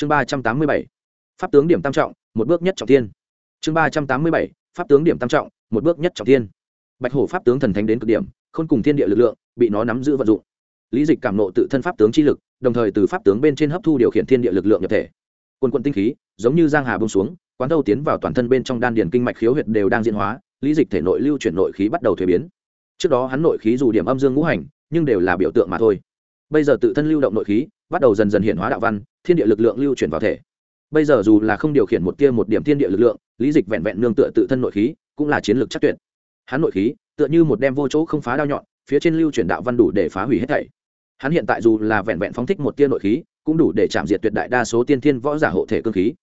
chương ba trăm tám mươi bảy, pháp tướng điểm tam trọng, một bước nhất trọng thiên. Chương ba trăm tám mươi bảy, pháp tướng điểm tam trọng, một bước nhất trọng thiên. Bạch hổ pháp tướng thần thánh đến cực điểm, khôn cùng thiên địa lực lượng, bị nó nắm giữ vận dụng. Lý dịch cảm nộ tự thân pháp tướng chi lực, đồng thời từ pháp tướng bên trên hấp thu điều khiển thiên địa lực lượng nhập thể. Quân quân tinh khí, giống như giang hà bông xuống, quán thâu tiến vào toàn thân bên trong đan điền kinh mạch khiếu huyệt đều đang diễn hóa, lý dịch thể nội lưu chuyển nội khí bắt đầu thuế biến. Trước đó hắn nội khí dù điểm âm dương ngũ hành, nhưng đều là biểu tượng mà thôi. Bây giờ tự thân lưu động nội khí, bắt đầu dần dần hiện hóa đạo văn thiên địa lực lượng lưu chuyển vào thể. Bây giờ dù là không điều khiển một tia một điểm thiên địa lực lượng, lý dịch vẹn vẹn nương tựa tự thân nội khí, cũng là chiến lược chắc tuyệt. Hắn nội khí, tựa như một đem vô chỗ không phá đao nhọn, phía trên lưu chuyển đạo văn đủ để phá hủy hết thảy. Hắn hiện tại dù là vẹn vẹn phóng thích một tia nội khí, cũng đủ để chạm diệt tuyệt đại đa số tiên thiên võ giả hộ thể cơ khí.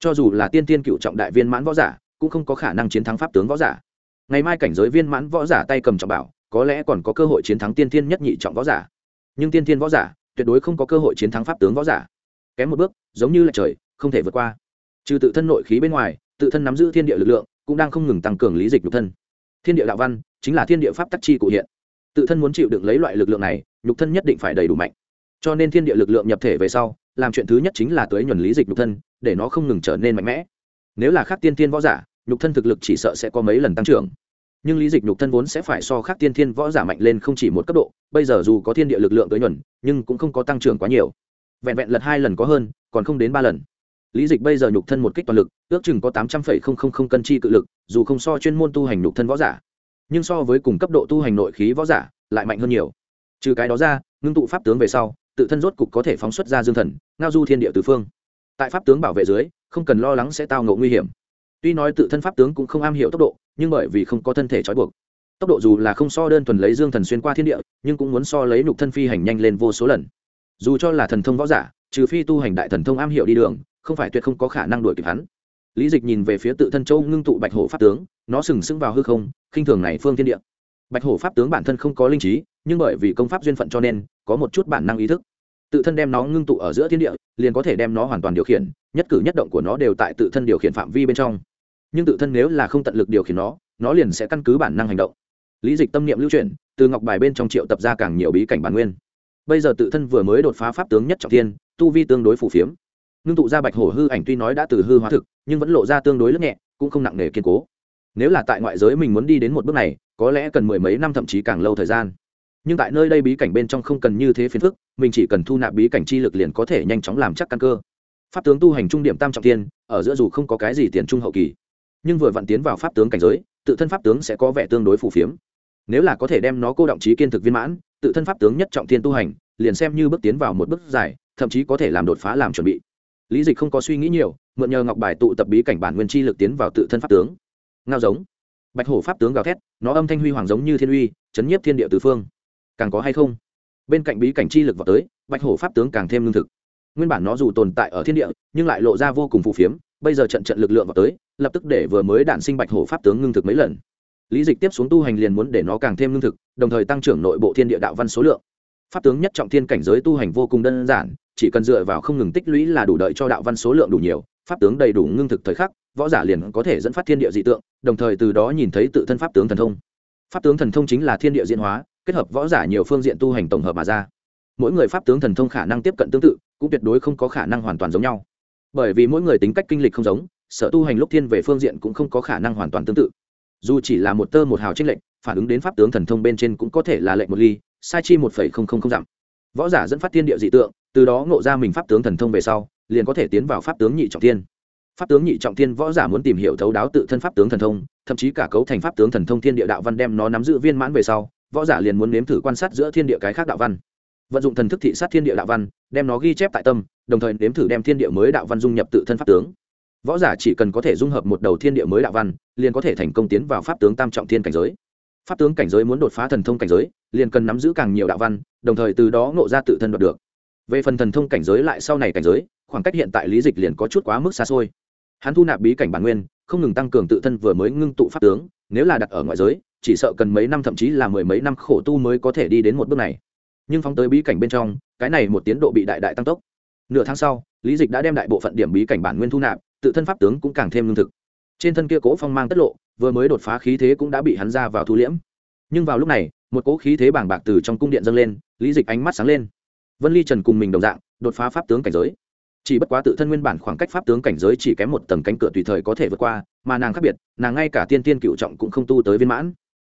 Cho dù là tiên thiên cựu trọng đại viên mãn võ giả, cũng không có khả năng chiến thắng pháp tướng võ giả. Ngày mai cảnh giới viên mãn võ giả tay cầm trọng bảo, có lẽ còn có cơ hội chiến thắng tiên thiên nhất nhị trọng võ giả. Nhưng tiên thiên võ giả, tuyệt đối không có cơ hội chiến thắng pháp tướng võ giả kém một bước, giống như là trời, không thể vượt qua. Trừ tự thân nội khí bên ngoài, tự thân nắm giữ thiên địa lực lượng, cũng đang không ngừng tăng cường lý dịch nhục thân. Thiên địa đạo văn chính là thiên địa pháp tắc chi cụ hiện. Tự thân muốn chịu đựng lấy loại lực lượng này, nhục thân nhất định phải đầy đủ mạnh. Cho nên thiên địa lực lượng nhập thể về sau, làm chuyện thứ nhất chính là tới nhuần lý dịch nhục thân, để nó không ngừng trở nên mạnh mẽ. Nếu là khác tiên thiên võ giả, nhục thân thực lực chỉ sợ sẽ có mấy lần tăng trưởng. Nhưng lý dịch nhục thân vốn sẽ phải so khác tiên thiên võ giả mạnh lên không chỉ một cấp độ, bây giờ dù có thiên địa lực lượng tới nhuần, nhưng cũng không có tăng trưởng quá nhiều vẹn vẹn lật hai lần có hơn, còn không đến ba lần. Lý dịch bây giờ nhục thân một kích toàn lực, ước chừng có tám trăm linh cân chi cự lực, dù không so chuyên môn tu hành nhục thân võ giả, nhưng so với cùng cấp độ tu hành nội khí võ giả, lại mạnh hơn nhiều. Trừ cái đó ra, ngưng tụ pháp tướng về sau, tự thân rốt cục có thể phóng xuất ra dương thần, ngao du thiên địa tứ phương. Tại pháp tướng bảo vệ dưới, không cần lo lắng sẽ tao ngộ nguy hiểm. Tuy nói tự thân pháp tướng cũng không am hiểu tốc độ, nhưng bởi vì không có thân thể trói buộc. Tốc độ dù là không so đơn thuần lấy dương thần xuyên qua thiên địa, nhưng cũng muốn so lấy nhục thân phi hành nhanh lên vô số lần dù cho là thần thông võ giả, trừ phi tu hành đại thần thông am hiểu đi đường, không phải tuyệt không có khả năng đuổi kịp hắn. Lý dịch nhìn về phía tự thân châu ngưng tụ bạch hổ pháp tướng, nó sừng sững vào hư không, khinh thường này phương thiên địa. Bạch hổ pháp tướng bản thân không có linh trí, nhưng bởi vì công pháp duyên phận cho nên, có một chút bản năng ý thức. Tự thân đem nó ngưng tụ ở giữa thiên địa, liền có thể đem nó hoàn toàn điều khiển, nhất cử nhất động của nó đều tại tự thân điều khiển phạm vi bên trong. Nhưng tự thân nếu là không tận lực điều khiển nó nó liền sẽ căn cứ bản năng hành động. Lý dịch tâm niệm lưu chuyển, từ ngọc bài bên trong triệu tập ra càng nhiều bí cảnh bản nguyên bây giờ tự thân vừa mới đột phá pháp tướng nhất trọng thiên, tu vi tương đối phù phiếm. Ngưng tụ ra bạch hổ hư ảnh tuy nói đã từ hư hóa thực, nhưng vẫn lộ ra tương đối lướt nhẹ, cũng không nặng nề kiên cố. Nếu là tại ngoại giới mình muốn đi đến một bước này, có lẽ cần mười mấy năm thậm chí càng lâu thời gian. Nhưng tại nơi đây bí cảnh bên trong không cần như thế phiền phức, mình chỉ cần thu nạp bí cảnh chi lực liền có thể nhanh chóng làm chắc căn cơ. Pháp tướng tu hành trung điểm tam trọng tiên ở giữa dù không có cái gì tiền trung hậu kỳ, nhưng vừa vặn tiến vào pháp tướng cảnh giới, tự thân pháp tướng sẽ có vẻ tương đối phù phiếm. Nếu là có thể đem nó cô động trí kiên thực viên mãn tự thân pháp tướng nhất trọng thiên tu hành, liền xem như bước tiến vào một bước dài, thậm chí có thể làm đột phá làm chuẩn bị. Lý dịch không có suy nghĩ nhiều, mượn nhờ ngọc bài tụ tập bí cảnh bản nguyên chi lực tiến vào tự thân pháp tướng. Ngao giống. Bạch hổ pháp tướng gào thét, nó âm thanh huy hoàng giống như thiên uy, chấn nhiếp thiên địa tứ phương. Càng có hay không? Bên cạnh bí cảnh chi lực vào tới, bạch hổ pháp tướng càng thêm lương thực. Nguyên bản nó dù tồn tại ở thiên địa, nhưng lại lộ ra vô cùng phù phiếm, bây giờ trận trận lực lượng vào tới, lập tức để vừa mới đạn sinh bạch hổ pháp tướng ngưng thực mấy lần lý dịch tiếp xuống tu hành liền muốn để nó càng thêm lương thực, đồng thời tăng trưởng nội bộ thiên địa đạo văn số lượng. Pháp tướng nhất trọng thiên cảnh giới tu hành vô cùng đơn giản, chỉ cần dựa vào không ngừng tích lũy là đủ đợi cho đạo văn số lượng đủ nhiều, pháp tướng đầy đủ ngưng thực thời khắc, võ giả liền có thể dẫn phát thiên địa dị tượng, đồng thời từ đó nhìn thấy tự thân pháp tướng thần thông. Pháp tướng thần thông chính là thiên địa diễn hóa, kết hợp võ giả nhiều phương diện tu hành tổng hợp mà ra. Mỗi người pháp tướng thần thông khả năng tiếp cận tương tự, cũng tuyệt đối không có khả năng hoàn toàn giống nhau. Bởi vì mỗi người tính cách kinh lịch không giống, sở tu hành lúc thiên về phương diện cũng không có khả năng hoàn toàn tương tự dù chỉ là một tơ một hào trích lệnh phản ứng đến pháp tướng thần thông bên trên cũng có thể là lệnh một ly, sai chi một phẩy không không không dặm. Võ giả dẫn phát thiên địa dị tượng, từ đó ngộ ra mình pháp tướng thần thông về sau, liền có thể tiến vào pháp tướng nhị trọng thiên. Pháp tướng nhị trọng thiên võ giả muốn tìm hiểu thấu đáo tự thân pháp tướng thần thông, thậm chí cả cấu thành pháp tướng thần thông thiên địa đạo văn đem nó nắm giữ viên mãn về sau, võ giả liền muốn nếm thử quan sát giữa thiên địa cái khác đạo văn. Vận dụng thần thức thị sát thiên địa đạo văn, đem nó ghi chép tại tâm, đồng thời nếm thử đem thiên địa mới đạo văn dung nhập tự thân pháp tướng võ giả chỉ cần có thể dung hợp một đầu thiên địa mới đạo văn, liền có thể thành công tiến vào pháp tướng tam trọng thiên cảnh giới. Pháp tướng cảnh giới muốn đột phá thần thông cảnh giới, liền cần nắm giữ càng nhiều đạo văn, đồng thời từ đó ngộ ra tự thân đoạt được. Về phần thần thông cảnh giới lại sau này cảnh giới, khoảng cách hiện tại lý dịch liền có chút quá mức xa xôi. Hắn thu nạp bí cảnh bản nguyên, không ngừng tăng cường tự thân vừa mới ngưng tụ pháp tướng, nếu là đặt ở ngoại giới, chỉ sợ cần mấy năm thậm chí là mười mấy năm khổ tu mới có thể đi đến một bước này. Nhưng phóng tới bí cảnh bên trong, cái này một tiến độ bị đại đại tăng tốc. Nửa tháng sau, lý dịch đã đem đại bộ phận điểm bí cảnh bản nguyên thu nạp tự thân pháp tướng cũng càng thêm lương thực. Trên thân kia cố phong mang tất lộ, vừa mới đột phá khí thế cũng đã bị hắn ra vào thu liễm. Nhưng vào lúc này, một cố khí thế bảng bạc từ trong cung điện dâng lên, lý dịch ánh mắt sáng lên. Vân ly trần cùng mình đồng dạng, đột phá pháp tướng cảnh giới. Chỉ bất quá tự thân nguyên bản khoảng cách pháp tướng cảnh giới chỉ kém một tầng cánh cửa tùy thời có thể vượt qua, mà nàng khác biệt, nàng ngay cả tiên tiên cựu trọng cũng không tu tới viên mãn.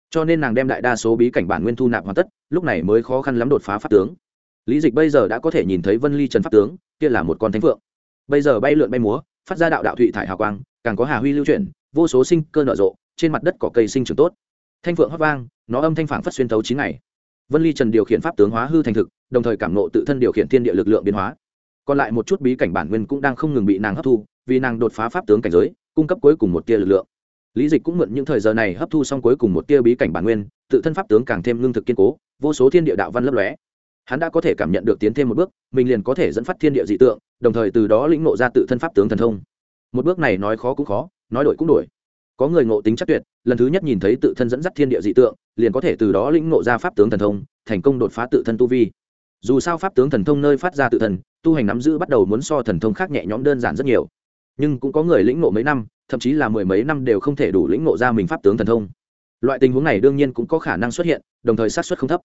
Cho nên nàng đem đại đa số bí cảnh bản nguyên thu nạp hoàn tất, lúc này mới khó khăn lắm đột phá pháp tướng. Lý dịch bây giờ đã có thể nhìn thấy vân ly trần pháp tướng, kia là một con thánh phượng. Bây giờ bay lượn bay múa phát ra đạo đạo thụy thải hào quang, càng có hà huy lưu chuyển, vô số sinh cơ nở rộ, trên mặt đất có cây sinh trưởng tốt. Thanh phượng hót vang, nó âm thanh phản phất xuyên thấu chín ngày. Vân ly trần điều khiển pháp tướng hóa hư thành thực, đồng thời cảm nộ tự thân điều khiển thiên địa lực lượng biến hóa. Còn lại một chút bí cảnh bản nguyên cũng đang không ngừng bị nàng hấp thu, vì nàng đột phá pháp tướng cảnh giới, cung cấp cuối cùng một tia lực lượng. Lý dịch cũng mượn những thời giờ này hấp thu xong cuối cùng một tia bí cảnh bản nguyên, tự thân pháp tướng càng thêm lương thực kiên cố, vô số thiên địa đạo văn lấp lóe. Hắn đã có thể cảm nhận được tiến thêm một bước, mình liền có thể dẫn phát thiên địa dị tượng đồng thời từ đó lĩnh ngộ ra tự thân pháp tướng thần thông. Một bước này nói khó cũng khó, nói đổi cũng đổi. Có người ngộ tính chắc tuyệt, lần thứ nhất nhìn thấy tự thân dẫn dắt thiên địa dị tượng, liền có thể từ đó lĩnh ngộ ra pháp tướng thần thông, thành công đột phá tự thân tu vi. Dù sao pháp tướng thần thông nơi phát ra tự thần tu hành nắm giữ bắt đầu muốn so thần thông khác nhẹ nhõm đơn giản rất nhiều. Nhưng cũng có người lĩnh ngộ mấy năm, thậm chí là mười mấy năm đều không thể đủ lĩnh ngộ ra mình pháp tướng thần thông. Loại tình huống này đương nhiên cũng có khả năng xuất hiện, đồng thời sát xuất không thấp.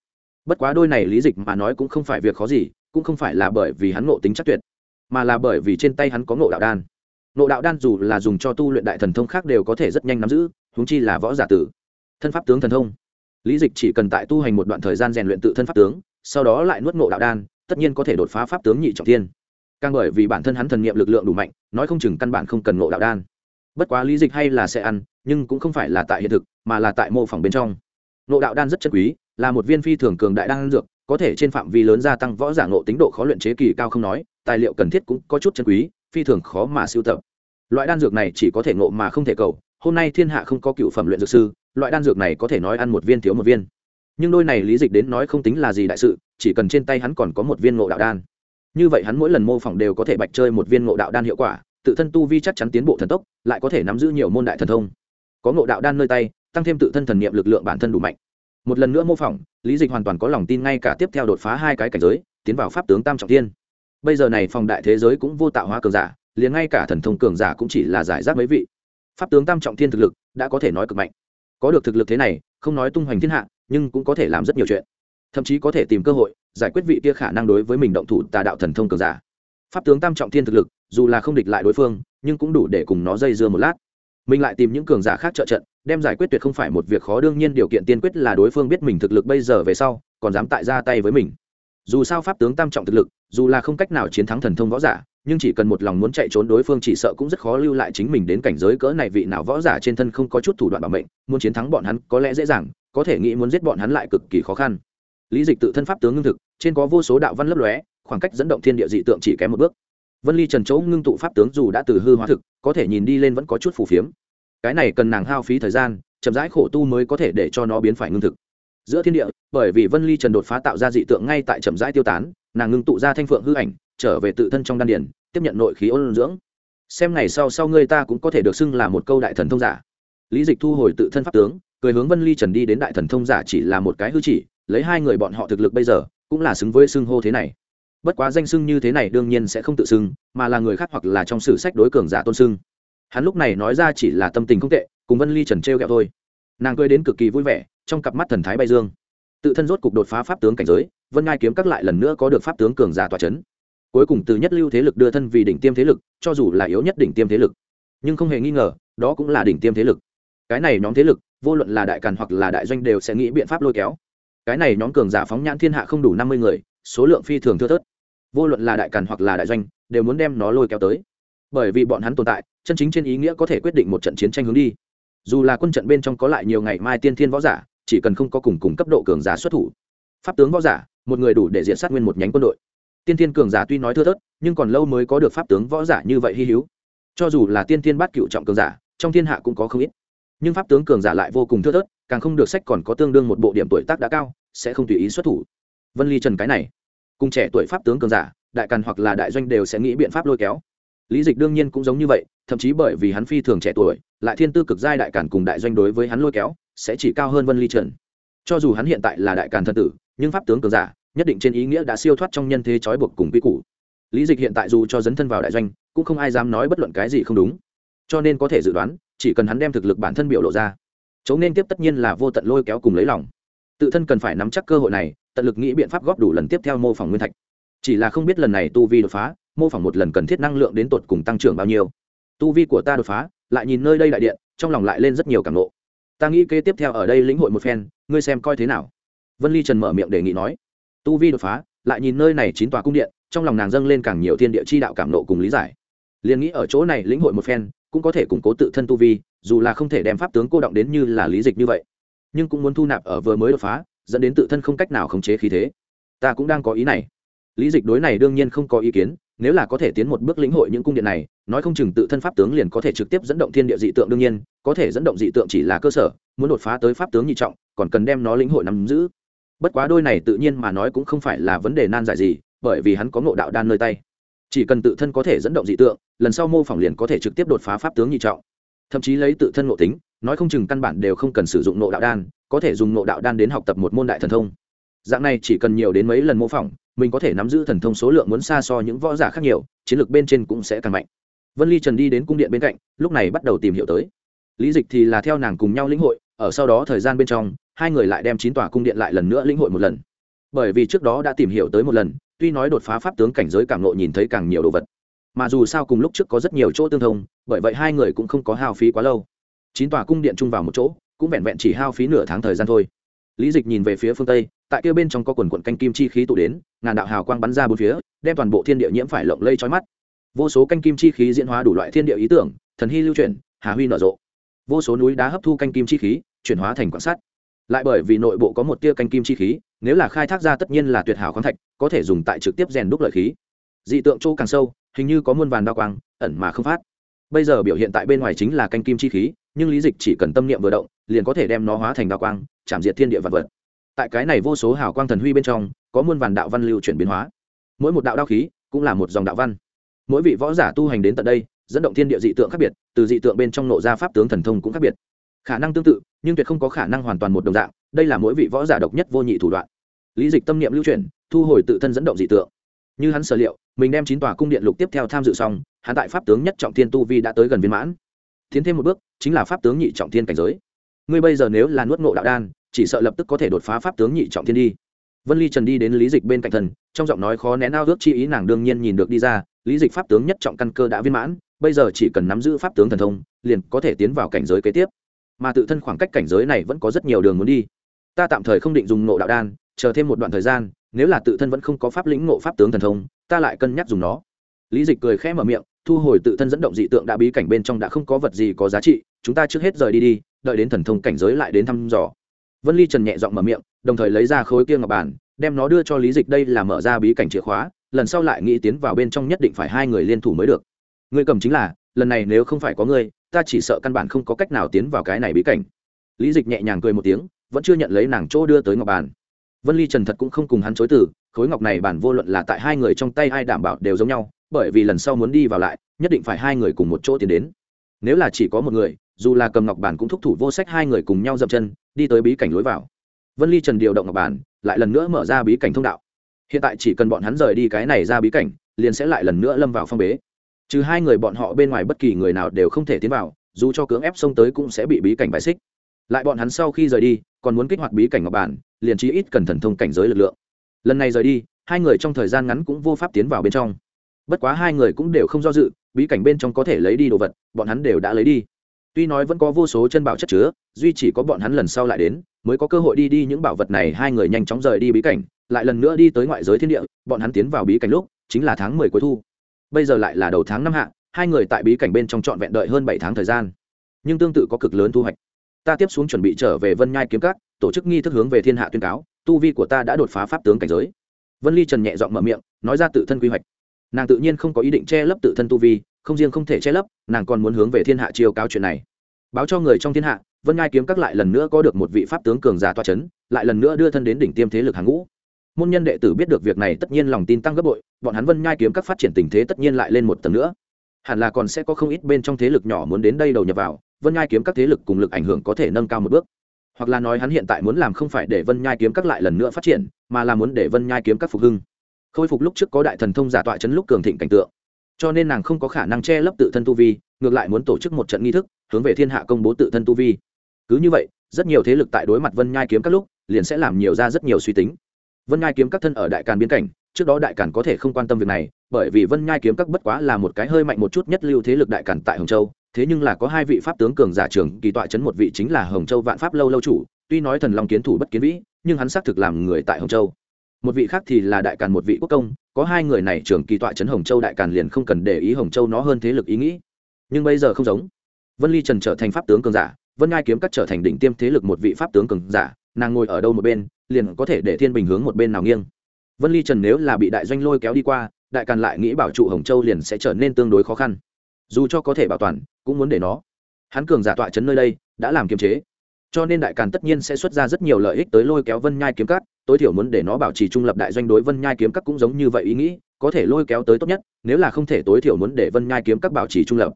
Bất quá đôi này lý dịch mà nói cũng không phải việc khó gì, cũng không phải là bởi vì hắn ngộ tính chắc tuyệt mà là bởi vì trên tay hắn có ngộ đạo đan. Ngộ đạo đan dù là dùng cho tu luyện đại thần thông khác đều có thể rất nhanh nắm giữ húng chi là võ giả tử. Thân pháp tướng thần thông. Lý dịch chỉ cần tại tu hành một đoạn thời gian rèn luyện tự thân pháp tướng, sau đó lại nuốt ngộ đạo đan, tất nhiên có thể đột phá pháp tướng nhị trọng tiên càng bởi vì bản thân hắn thần nghiệm lực lượng đủ mạnh, nói không chừng căn bản không cần ngộ đạo đan. Bất quá lý dịch hay là sẽ ăn, nhưng cũng không phải là tại hiện thực, mà là tại mô phỏng bên trong. Ngộ đạo đan rất chân quý, là một viên phi thường cường đại đan dược, có thể trên phạm vi lớn gia tăng võ giả ngộ tính độ khó luyện chế kỳ cao không nói tài liệu cần thiết cũng có chút chân quý, phi thường khó mà sưu tập. Loại đan dược này chỉ có thể ngộ mà không thể cầu, hôm nay thiên hạ không có cựu phẩm luyện dược sư, loại đan dược này có thể nói ăn một viên thiếu một viên. Nhưng đôi này lý dịch đến nói không tính là gì đại sự, chỉ cần trên tay hắn còn có một viên ngộ đạo đan. Như vậy hắn mỗi lần mô phỏng đều có thể bạch chơi một viên ngộ đạo đan hiệu quả, tự thân tu vi chắc chắn tiến bộ thần tốc, lại có thể nắm giữ nhiều môn đại thần thông. Có ngộ đạo đan nơi tay, tăng thêm tự thân thần niệm lực lượng bản thân đủ mạnh. Một lần nữa mô phỏng, lý dịch hoàn toàn có lòng tin ngay cả tiếp theo đột phá hai cái cảnh giới, tiến vào pháp tướng tam trọng tiên bây giờ này phòng đại thế giới cũng vô tạo hóa cường giả, liền ngay cả thần thông cường giả cũng chỉ là giải rác mấy vị. Pháp tướng tam trọng thiên thực lực đã có thể nói cực mạnh. Có được thực lực thế này, không nói tung hoành thiên hạ, nhưng cũng có thể làm rất nhiều chuyện. Thậm chí có thể tìm cơ hội giải quyết vị kia khả năng đối với mình động thủ tà đạo thần thông cường giả. Pháp tướng tam trọng thiên thực lực, dù là không địch lại đối phương, nhưng cũng đủ để cùng nó dây dưa một lát. Mình lại tìm những cường giả khác trợ trận, đem giải quyết tuyệt không phải một việc khó, đương nhiên điều kiện tiên quyết là đối phương biết mình thực lực bây giờ về sau, còn dám tại ra tay với mình dù sao pháp tướng tam trọng thực lực, dù là không cách nào chiến thắng thần thông võ giả, nhưng chỉ cần một lòng muốn chạy trốn đối phương chỉ sợ cũng rất khó lưu lại chính mình đến cảnh giới cỡ này vị nào võ giả trên thân không có chút thủ đoạn bảo mệnh, muốn chiến thắng bọn hắn có lẽ dễ dàng, có thể nghĩ muốn giết bọn hắn lại cực kỳ khó khăn. Lý dịch tự thân pháp tướng ngưng thực, trên có vô số đạo văn lấp lóe, khoảng cách dẫn động thiên địa dị tượng chỉ kém một bước. Vân ly trần chỗ ngưng tụ pháp tướng dù đã từ hư hóa thực, có thể nhìn đi lên vẫn có chút phù phiếm. Cái này cần nàng hao phí thời gian, chậm rãi khổ tu mới có thể để cho nó biến phải ngưng thực giữa thiên địa, bởi vì vân ly trần đột phá tạo ra dị tượng ngay tại chậm rãi tiêu tán, nàng ngưng tụ ra thanh phượng hư ảnh, trở về tự thân trong đan điển tiếp nhận nội khí ôn dưỡng. Xem ngày sau sau ngươi ta cũng có thể được xưng là một câu đại thần thông giả. Lý dịch thu hồi tự thân pháp tướng, cười hướng vân ly trần đi đến đại thần thông giả chỉ là một cái hư chỉ, lấy hai người bọn họ thực lực bây giờ, cũng là xứng với xưng hô thế này. Bất quá danh xưng như thế này đương nhiên sẽ không tự xưng, mà là người khác hoặc là trong sử sách đối cường giả tôn xưng. Hắn lúc này nói ra chỉ là tâm tình không tệ, cùng vân ly trần t r e o kẹo thôi nàng cười đến cực kỳ vui vẻ, trong cặp mắt thần thái bay dương. Tự thân rốt cục đột phá pháp tướng cảnh giới, vân ngai kiếm các lại lần nữa có được pháp tướng cường giả tòa c h ấ n cuối cùng từ nhất lưu thế lực đưa thân vì đỉnh tiêm thế lực, cho dù là yếu nhất đỉnh tiêm thế lực. Nhưng không hề nghi ngờ, đó cũng là đỉnh tiêm thế lực. Cái này nhóm thế lực, vô luận là đại càn hoặc là đại doanh đều sẽ nghĩ biện pháp lôi kéo. Cái này nhóm cường giả phóng nhãn thiên hạ không đủ năm mươi người, số lượng phi thường thưa thớt. Vô luận là đại càn hoặc là đại doanh, đều muốn đem nó lôi kéo tới. Bởi vì bọn hắn tồn tại, chân chính trên ý nghĩa có thể quyết định một trận chiến tranh hướng đi dù là quân trận bên trong có lại nhiều ngày mai tiên thiên võ giả, chỉ cần không có cùng cùng cấp độ cường giả xuất thủ. Pháp tướng võ giả, một người đủ để diện sát nguyên một nhánh quân đội. Tiên thiên cường giả tuy nói thưa thớt, nhưng còn lâu mới có được pháp tướng võ giả như vậy hy hữu. Cho dù là tiên thiên bát cựu trọng cường giả, trong thiên hạ cũng có không ít. Nhưng pháp tướng cường giả lại vô cùng thưa thớt, càng không được sách còn có tương đương một bộ điểm tuổi tác đã cao, sẽ không tùy ý xuất thủ. Vân ly trần cái này, cùng trẻ tuổi pháp tướng cường giả, đại càn hoặc là đại doanh đều sẽ nghĩ biện pháp lôi kéo. Lý dịch đương nhiên cũng giống như vậy thậm chí bởi vì hắn phi thường trẻ tuổi, lại thiên tư cực giai đại cản cùng đại doanh đối với hắn lôi kéo, sẽ chỉ cao hơn vân ly trần. Cho dù hắn hiện tại là đại càn thân tử, nhưng pháp tướng cường giả, nhất định trên ý nghĩa đã siêu thoát trong nhân thế trói buộc cùng quy củ. Lý dịch hiện tại dù cho dấn thân vào đại doanh, cũng không ai dám nói bất luận cái gì không đúng. Cho nên có thể dự đoán, chỉ cần hắn đem thực lực bản thân biểu lộ ra, chống nên tiếp tất nhiên là vô tận lôi kéo cùng lấy lòng. Tự thân cần phải nắm chắc cơ hội này, tận lực nghĩ biện pháp góp đủ lần tiếp theo mô phỏng nguyên thạch. Chỉ là không biết lần này tu vi đột phá, mô phỏng một lần cần thiết năng lượng đến tột cùng tăng trưởng bao nhiêu tu vi của ta đột phá, lại nhìn nơi đây đại điện, trong lòng lại lên rất nhiều cảm nộ. Ta nghĩ kế tiếp theo ở đây lĩnh hội một phen, ngươi xem coi thế nào. Vân ly trần mở miệng đề nghị nói. Tu vi đột phá, lại nhìn nơi này chín tòa cung điện, trong lòng nàng dâng lên càng nhiều thiên địa chi đạo cảm nộ cùng lý giải. Liền nghĩ ở chỗ này lĩnh hội một phen, cũng có thể củng cố tự thân tu vi, dù là không thể đem pháp tướng cô động đến như là lý dịch như vậy. Nhưng cũng muốn thu nạp ở vừa mới đột phá, dẫn đến tự thân không cách nào khống chế khí thế. Ta cũng đang có ý này. Lý dịch đối này đương nhiên không có ý kiến nếu là có thể tiến một bước lĩnh hội những cung điện này, nói không chừng tự thân pháp tướng liền có thể trực tiếp dẫn động thiên địa dị tượng đương nhiên, có thể dẫn động dị tượng chỉ là cơ sở, muốn đột phá tới pháp tướng nhị trọng, còn cần đem nó lĩnh hội nắm giữ. Bất quá đôi này tự nhiên mà nói cũng không phải là vấn đề nan giải gì, bởi vì hắn có ngộ đạo đan nơi tay. Chỉ cần tự thân có thể dẫn động dị tượng, lần sau mô phỏng liền có thể trực tiếp đột phá pháp tướng nhị trọng. Thậm chí lấy tự thân ngộ tính, nói không chừng căn bản đều không cần sử dụng ngộ đạo đan, có thể dùng ngộ đạo đan đến học tập một môn đại thần thông. Dạng này chỉ cần nhiều đến mấy lần mô phỏng mình có thể nắm giữ thần thông số lượng muốn xa so những võ giả khác nhiều, chiến lược bên trên cũng sẽ càng mạnh. Vân ly trần đi đến cung điện bên cạnh, lúc này bắt đầu tìm hiểu tới. Lý dịch thì là theo nàng cùng nhau lĩnh hội, ở sau đó thời gian bên trong, hai người lại đem chín tòa cung điện lại lần nữa lĩnh hội một lần. Bởi vì trước đó đã tìm hiểu tới một lần, tuy nói đột phá pháp tướng cảnh giới cảm nộ nhìn thấy càng nhiều đồ vật, mà dù sao cùng lúc trước có rất nhiều chỗ tương thông, bởi vậy hai người cũng không có hao phí quá lâu. Chín tòa cung điện chung vào một chỗ, cũng vẹn vẹn chỉ hao phí nửa tháng thời gian thôi. Lý dịch nhìn về phía phương tây tại kia bên trong có quần quần canh kim chi khí tụ đến, ngàn đạo hào quang bắn ra bốn phía, đem toàn bộ thiên địa nhiễm phải lộng lây chói mắt. Vô số canh kim chi khí diễn hóa đủ loại thiên địa ý tưởng, thần hy lưu chuyển, hà huy nở rộ. Vô số núi đá hấp thu canh kim chi khí, chuyển hóa thành quặng sắt. lại bởi vì nội bộ có một tia canh kim chi khí, nếu là khai thác ra tất nhiên là tuyệt hảo khoáng thạch, có thể dùng tại trực tiếp rèn đúc lợi khí. Dị tượng chỗ càng sâu, hình như có muôn vàn đao quang, ẩn mà không phát. Bây giờ biểu hiện tại bên ngoài chính là canh kim chi khí, nhưng lý dịch chỉ cần tâm niệm vừa động, liền có thể đem nó hóa thành đao quang, chạm diệt thiên địa vật vật tại cái này vô số hào quang thần huy bên trong, có muôn vàn đạo văn lưu chuyển biến hóa. Mỗi một đạo đao khí cũng là một dòng đạo văn. Mỗi vị võ giả tu hành đến tận đây, dẫn động thiên địa dị tượng khác biệt, từ dị tượng bên trong nộ ra pháp tướng thần thông cũng khác biệt. Khả năng tương tự, nhưng tuyệt không có khả năng hoàn toàn một đồng dạng, đây là mỗi vị võ giả độc nhất vô nhị thủ đoạn. Lý dịch tâm niệm lưu chuyển, thu hồi tự thân dẫn động dị tượng. Như hắn sở liệu, mình đem chín tòa cung điện lục tiếp theo tham dự xong, hắn tại pháp tướng nhất trọng thiên tu vi đã tới gần viên mãn. Tiến thêm một bước, chính là pháp tướng nhị trọng thiên cảnh giới. Ngươi bây giờ nếu là nuốt ngộ đạo đan chỉ sợ lập tức có thể đột phá pháp tướng nhị trọng thiên đi. Vân ly trần đi đến lý dịch bên cạnh thần, trong giọng nói khó nén ao ước chi ý nàng đương nhiên nhìn được đi ra, lý dịch pháp tướng nhất trọng căn cơ đã viên mãn, bây giờ chỉ cần nắm giữ pháp tướng thần thông, liền có thể tiến vào cảnh giới kế tiếp. Mà tự thân khoảng cách cảnh giới này vẫn có rất nhiều đường muốn đi. Ta tạm thời không định dùng nộ đạo đan, chờ thêm một đoạn thời gian, nếu là tự thân vẫn không có pháp lĩnh ngộ pháp tướng thần thông, ta lại cân nhắc dùng nó. Lý dịch cười khẽ mở miệng, thu hồi tự thân dẫn động dị tượng đã bí cảnh bên trong đã không có vật gì có giá trị, chúng ta trước hết rời đi đi, đợi đến thần thông cảnh giới lại đến thăm dò vân ly trần nhẹ giọng mở miệng, đồng thời lấy ra khối kia ngọc bản đem nó đưa cho lý dịch đây là mở ra bí cảnh chìa khóa, lần sau lại nghĩ tiến vào bên trong nhất định phải hai người liên thủ mới được. Ngươi cầm chính là, lần này nếu không phải có ngươi, ta chỉ sợ căn bản không có cách nào tiến vào cái này bí cảnh. Lý dịch nhẹ nhàng cười một tiếng, vẫn chưa nhận lấy nàng chỗ đưa tới ngọc bàn. Vân ly trần thật cũng không cùng hắn chối từ, khối ngọc này bản vô luận là tại hai người trong tay ai đảm bảo đều giống nhau, bởi vì lần sau muốn đi vào lại, nhất định phải hai người cùng một chỗ tiến đến. Nếu là chỉ có một người dù là cầm ngọc bản cũng thúc thủ vô sách hai người cùng nhau dậm chân, đi tới bí cảnh lối vào. Vân ly trần điều động ngọc bản, lại lần nữa mở ra bí cảnh thông đạo. Hiện tại chỉ cần bọn hắn rời đi cái này ra bí cảnh, liền sẽ lại lần nữa lâm vào phong bế. Trừ hai người bọn họ bên ngoài bất kỳ người nào đều không thể tiến vào, dù cho cưỡng ép xông tới cũng sẽ bị bí cảnh bài xích. Lại bọn hắn sau khi rời đi, còn muốn kích hoạt bí cảnh ngọc bản, liền chí ít cần thần thông cảnh giới lực lượng. Lần này rời đi, hai người trong thời gian ngắn cũng vô pháp tiến vào bên trong. Bất quá hai người cũng đều không do dự, bí cảnh bên trong có thể lấy đi đồ vật, bọn hắn đều đã lấy đi tuy nói vẫn có vô số chân bảo chất chứa, duy chỉ có bọn hắn lần sau lại đến, mới có cơ hội đi đi những bảo vật này, hai người nhanh chóng rời đi bí cảnh, lại lần nữa đi tới ngoại giới thiên địa, bọn hắn tiến vào bí cảnh lúc, chính là tháng mười cuối thu. Bây giờ lại là đầu tháng năm hạ, hai người tại bí cảnh bên trong trọn vẹn đợi hơn bảy tháng thời gian. Nhưng tương tự có cực lớn thu hoạch. Ta tiếp xuống chuẩn bị trở về vân nhai kiếm cát tổ chức nghi thức hướng về thiên hạ tuyên cáo, tu vi của ta đã đột phá pháp tướng cảnh giới. Vân ly trần nhẹ giọng mở miệng, nói ra tự thân quy hoạch. Nàng tự nhiên không có ý định che lấp tự thân tu vi không riêng không thể che lấp, nàng còn muốn hướng về thiên hạ chiêu cao chuyện này. Báo cho người trong thiên hạ, vân ngai kiếm các lại lần nữa có được một vị pháp tướng cường giả toa c h ấ n lại lần nữa đưa thân đến đỉnh tiêm thế lực hàng ngũ. Môn nhân đệ tử biết được việc này tất nhiên lòng tin tăng gấp bội, bọn hắn vân nhai kiếm các phát triển tình thế tất nhiên lại lên một tầng nữa. Hẳn là còn sẽ có không ít bên trong thế lực nhỏ muốn đến đây đầu nhập vào, vân nhai kiếm các thế lực cùng lực ảnh hưởng có thể nâng cao một bước. Hoặc là nói hắn hiện tại muốn làm không phải để vân nhai kiếm các lại lần nữa phát triển, mà là muốn để vân nhai kiếm các phục hưng. Khôi phục lúc trước có đại thần thông giả tọa chấn lúc cường thịnh cảnh tượng cho nên nàng không có khả năng che lấp tự thân tu vi, ngược lại muốn tổ chức một trận nghi thức, hướng về thiên hạ công bố tự thân tu vi. Cứ như vậy, rất nhiều thế lực tại đối mặt vân nhai kiếm các lúc, liền sẽ làm nhiều ra rất nhiều suy tính. Vân nhai kiếm các thân ở đại càn biên cảnh, trước đó đại Càn có thể không quan tâm việc này, bởi vì vân nhai kiếm các bất quá là một cái hơi mạnh một chút nhất lưu thế lực đại Càn tại hồng châu, thế nhưng là có hai vị pháp tướng cường giả trường kỳ tọa chấn một vị chính là hồng châu vạn pháp lâu lâu chủ, tuy nói thần long kiến thủ bất kiến vĩ, nhưng hắn xác thực làm người tại hồng châu một vị khác thì là đại càn một vị quốc công, có hai người này trưởng kỳ tọa trấn hồng châu đại càn liền không cần để ý hồng châu nó hơn thế lực ý nghĩ. Nhưng bây giờ không giống. Vân ly trần trở thành pháp tướng cường giả, vân ngai kiếm cắt trở thành đỉnh tiêm thế lực một vị pháp tướng cường giả, nàng ngồi ở đâu một bên, liền có thể để thiên bình hướng một bên nào nghiêng. Vân ly trần nếu là bị đại doanh lôi kéo đi qua, đại càn lại nghĩ bảo trụ hồng châu liền sẽ trở nên tương đối khó khăn. Dù cho có thể bảo toàn, cũng muốn để nó. Hắn cường giả tọa trấn nơi đây, đã làm kiềm chế. Cho nên đại càn tất nhiên sẽ xuất ra rất nhiều lợi ích tới lôi kéo vân nhai kiếm cắt tối thiểu muốn để nó bảo trì trung lập đại doanh đối vân nhai kiếm các cũng giống như vậy ý nghĩ, có thể lôi kéo tới tốt nhất, nếu là không thể tối thiểu muốn để vân nhai kiếm các bảo trì trung lập.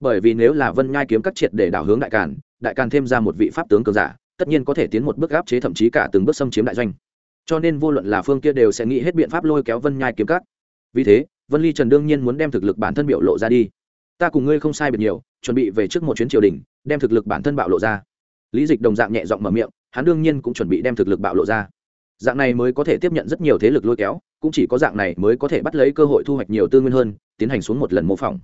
Bởi vì nếu là vân nhai kiếm các triệt để đảo hướng đại càn đại càn thêm ra một vị pháp tướng cường giả, tất nhiên có thể tiến một bước áp chế thậm chí cả từng bước xâm chiếm đại doanh. Cho nên vô luận là phương kia đều sẽ nghĩ hết biện pháp lôi kéo vân nhai kiếm các. Vì thế, vân ly trần đương nhiên muốn đem thực lực bản thân biểu lộ ra đi. Ta cùng ngươi không sai biệt nhiều, chuẩn bị về trước một chuyến triều đình, đem thực lực bản thân bạo lộ ra. Lý dịch đồng dạng nhẹ giọng mở miệng, hắn đương nhiên cũng chuẩn bị đem thực lực bạo lộ ra dạng này mới có thể tiếp nhận rất nhiều thế lực lôi kéo, cũng chỉ có dạng này mới có thể bắt lấy cơ hội thu hoạch nhiều tư nguyên hơn, tiến hành xuống một lần mô phỏng.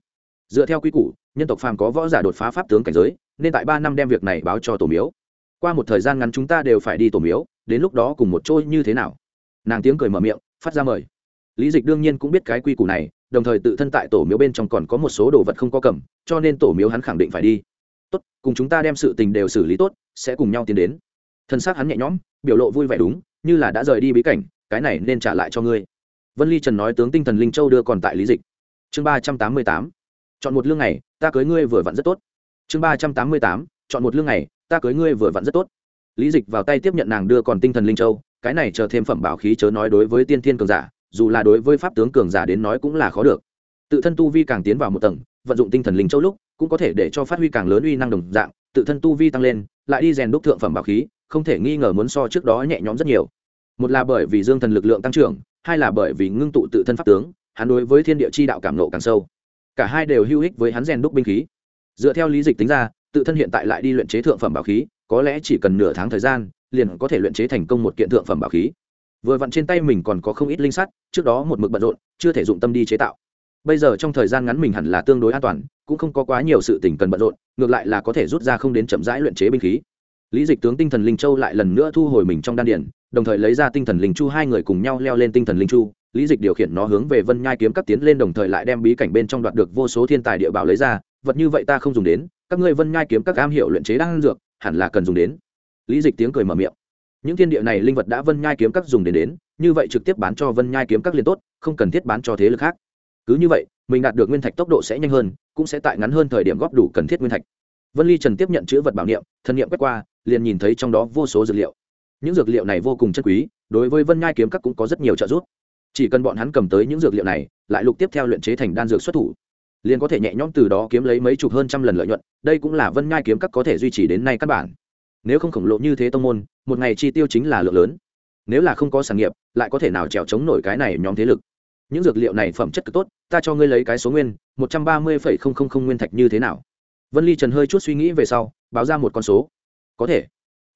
Dựa theo quy củ, nhân tộc phàm có võ giả đột phá pháp tướng cảnh giới, nên tại ba năm đem việc này báo cho tổ miếu. Qua một thời gian ngắn chúng ta đều phải đi tổ miếu, đến lúc đó cùng một trôi như thế nào? Nàng tiếng cười mở miệng, phát ra mời. Lý dịch đương nhiên cũng biết cái quy củ này, đồng thời tự thân tại tổ miếu bên trong còn có một số đồ vật không có cầm, cho nên tổ miếu hắn khẳng định phải đi. Tốt, cùng chúng ta đem sự tình đều xử lý tốt, sẽ cùng nhau tiến đến. Thân xác hắn nhẹ nhõm, biểu lộ vui vẻ đúng như là đã rời đi bí cảnh, cái này nên trả lại cho ngươi. Vân ly trần nói tướng tinh thần linh châu đưa còn tại lý dịch. Chương ba trăm tám mươi tám, chọn một lương này ta cưới ngươi vừa vặn rất tốt. Chương ba trăm tám mươi tám, chọn một lương này ta cưới ngươi vừa vặn rất tốt. Lý dịch vào tay tiếp nhận nàng đưa còn tinh thần linh châu, cái này chờ thêm phẩm bảo khí chớ nói đối với tiên thiên cường giả, dù là đối với pháp tướng cường giả đến nói cũng là khó được. Tự thân tu vi càng tiến vào một tầng, vận dụng tinh thần linh châu lúc, cũng có thể để cho phát huy càng lớn uy năng đồng dạng, tự thân tu vi tăng lên, lại đi rèn đúc thượng phẩm bảo khí không thể nghi ngờ muốn so trước đó nhẹ nhõm rất nhiều. Một là bởi vì dương thần lực lượng tăng trưởng, hai là bởi vì ngưng tụ tự thân pháp tướng, hắn đối với thiên địa chi đạo cảm nộ càng sâu. Cả hai đều hữu ích với hắn rèn đúc binh khí. Dựa theo lý dịch tính ra, tự thân hiện tại lại đi luyện chế thượng phẩm bảo khí, có lẽ chỉ cần nửa tháng thời gian, liền có thể luyện chế thành công một kiện thượng phẩm bảo khí. Vừa vặn trên tay mình còn có không ít linh sắt, trước đó một mực bận rộn, chưa thể dụng tâm đi chế tạo. Bây giờ trong thời gian ngắn mình hẳn là tương đối an toàn, cũng không có quá nhiều sự tình cần bận rộn, ngược lại là có thể rút ra không đến chậm rãi luyện chế binh khí lý dịch tướng tinh thần linh châu lại lần nữa thu hồi mình trong đan điển đồng thời lấy ra tinh thần linh chu, hai người cùng nhau leo lên tinh thần linh chu. Lý dịch điều khiển nó hướng về vân nhai kiếm các tiến lên, đồng thời lại đem bí cảnh bên trong đoạt được vô số thiên tài địa bảo lấy ra. Vật như vậy ta không dùng đến, các ngươi vân nhai kiếm các am hiểu luyện chế đan dược, hẳn là cần dùng đến. Lý dịch tiếng cười mở miệng. Những thiên địa này linh vật đã vân nhai kiếm các dùng đến đến, như vậy trực tiếp bán cho vân nhai kiếm các liền tốt, không cần thiết bán cho thế lực khác. Cứ như vậy, mình đạt được nguyên thạch tốc độ sẽ nhanh hơn, cũng sẽ tại ngắn hơn thời điểm góp đủ cần thiết nguyên thạch. Vân ly trần tiếp nhận chữ vật bảo niệm, thân niệm quét qua liền nhìn thấy trong đó vô số dược liệu. Những dược liệu này vô cùng chất quý, đối với vân nhai kiếm các cũng có rất nhiều trợ giúp. Chỉ cần bọn hắn cầm tới những dược liệu này, lại lục tiếp theo luyện chế thành đan dược xuất thủ. Liền có thể nhẹ nhõm từ đó kiếm lấy mấy chục hơn trăm lần lợi nhuận, đây cũng là vân nhai kiếm các có thể duy trì đến nay căn bản. Nếu không khổng lồ như thế tông môn, một ngày chi tiêu chính là lượng lớn. Nếu là không có sản nghiệp, lại có thể nào trèo chống nổi cái này nhóm thế lực? Những dược liệu này phẩm chất cực tốt, ta cho ngươi lấy cái số nguyên, một trăm ba mươi phẩy không không không nguyên thạch như thế nào? Vân ly trần hơi chút suy nghĩ về sau, báo ra một con số có thể.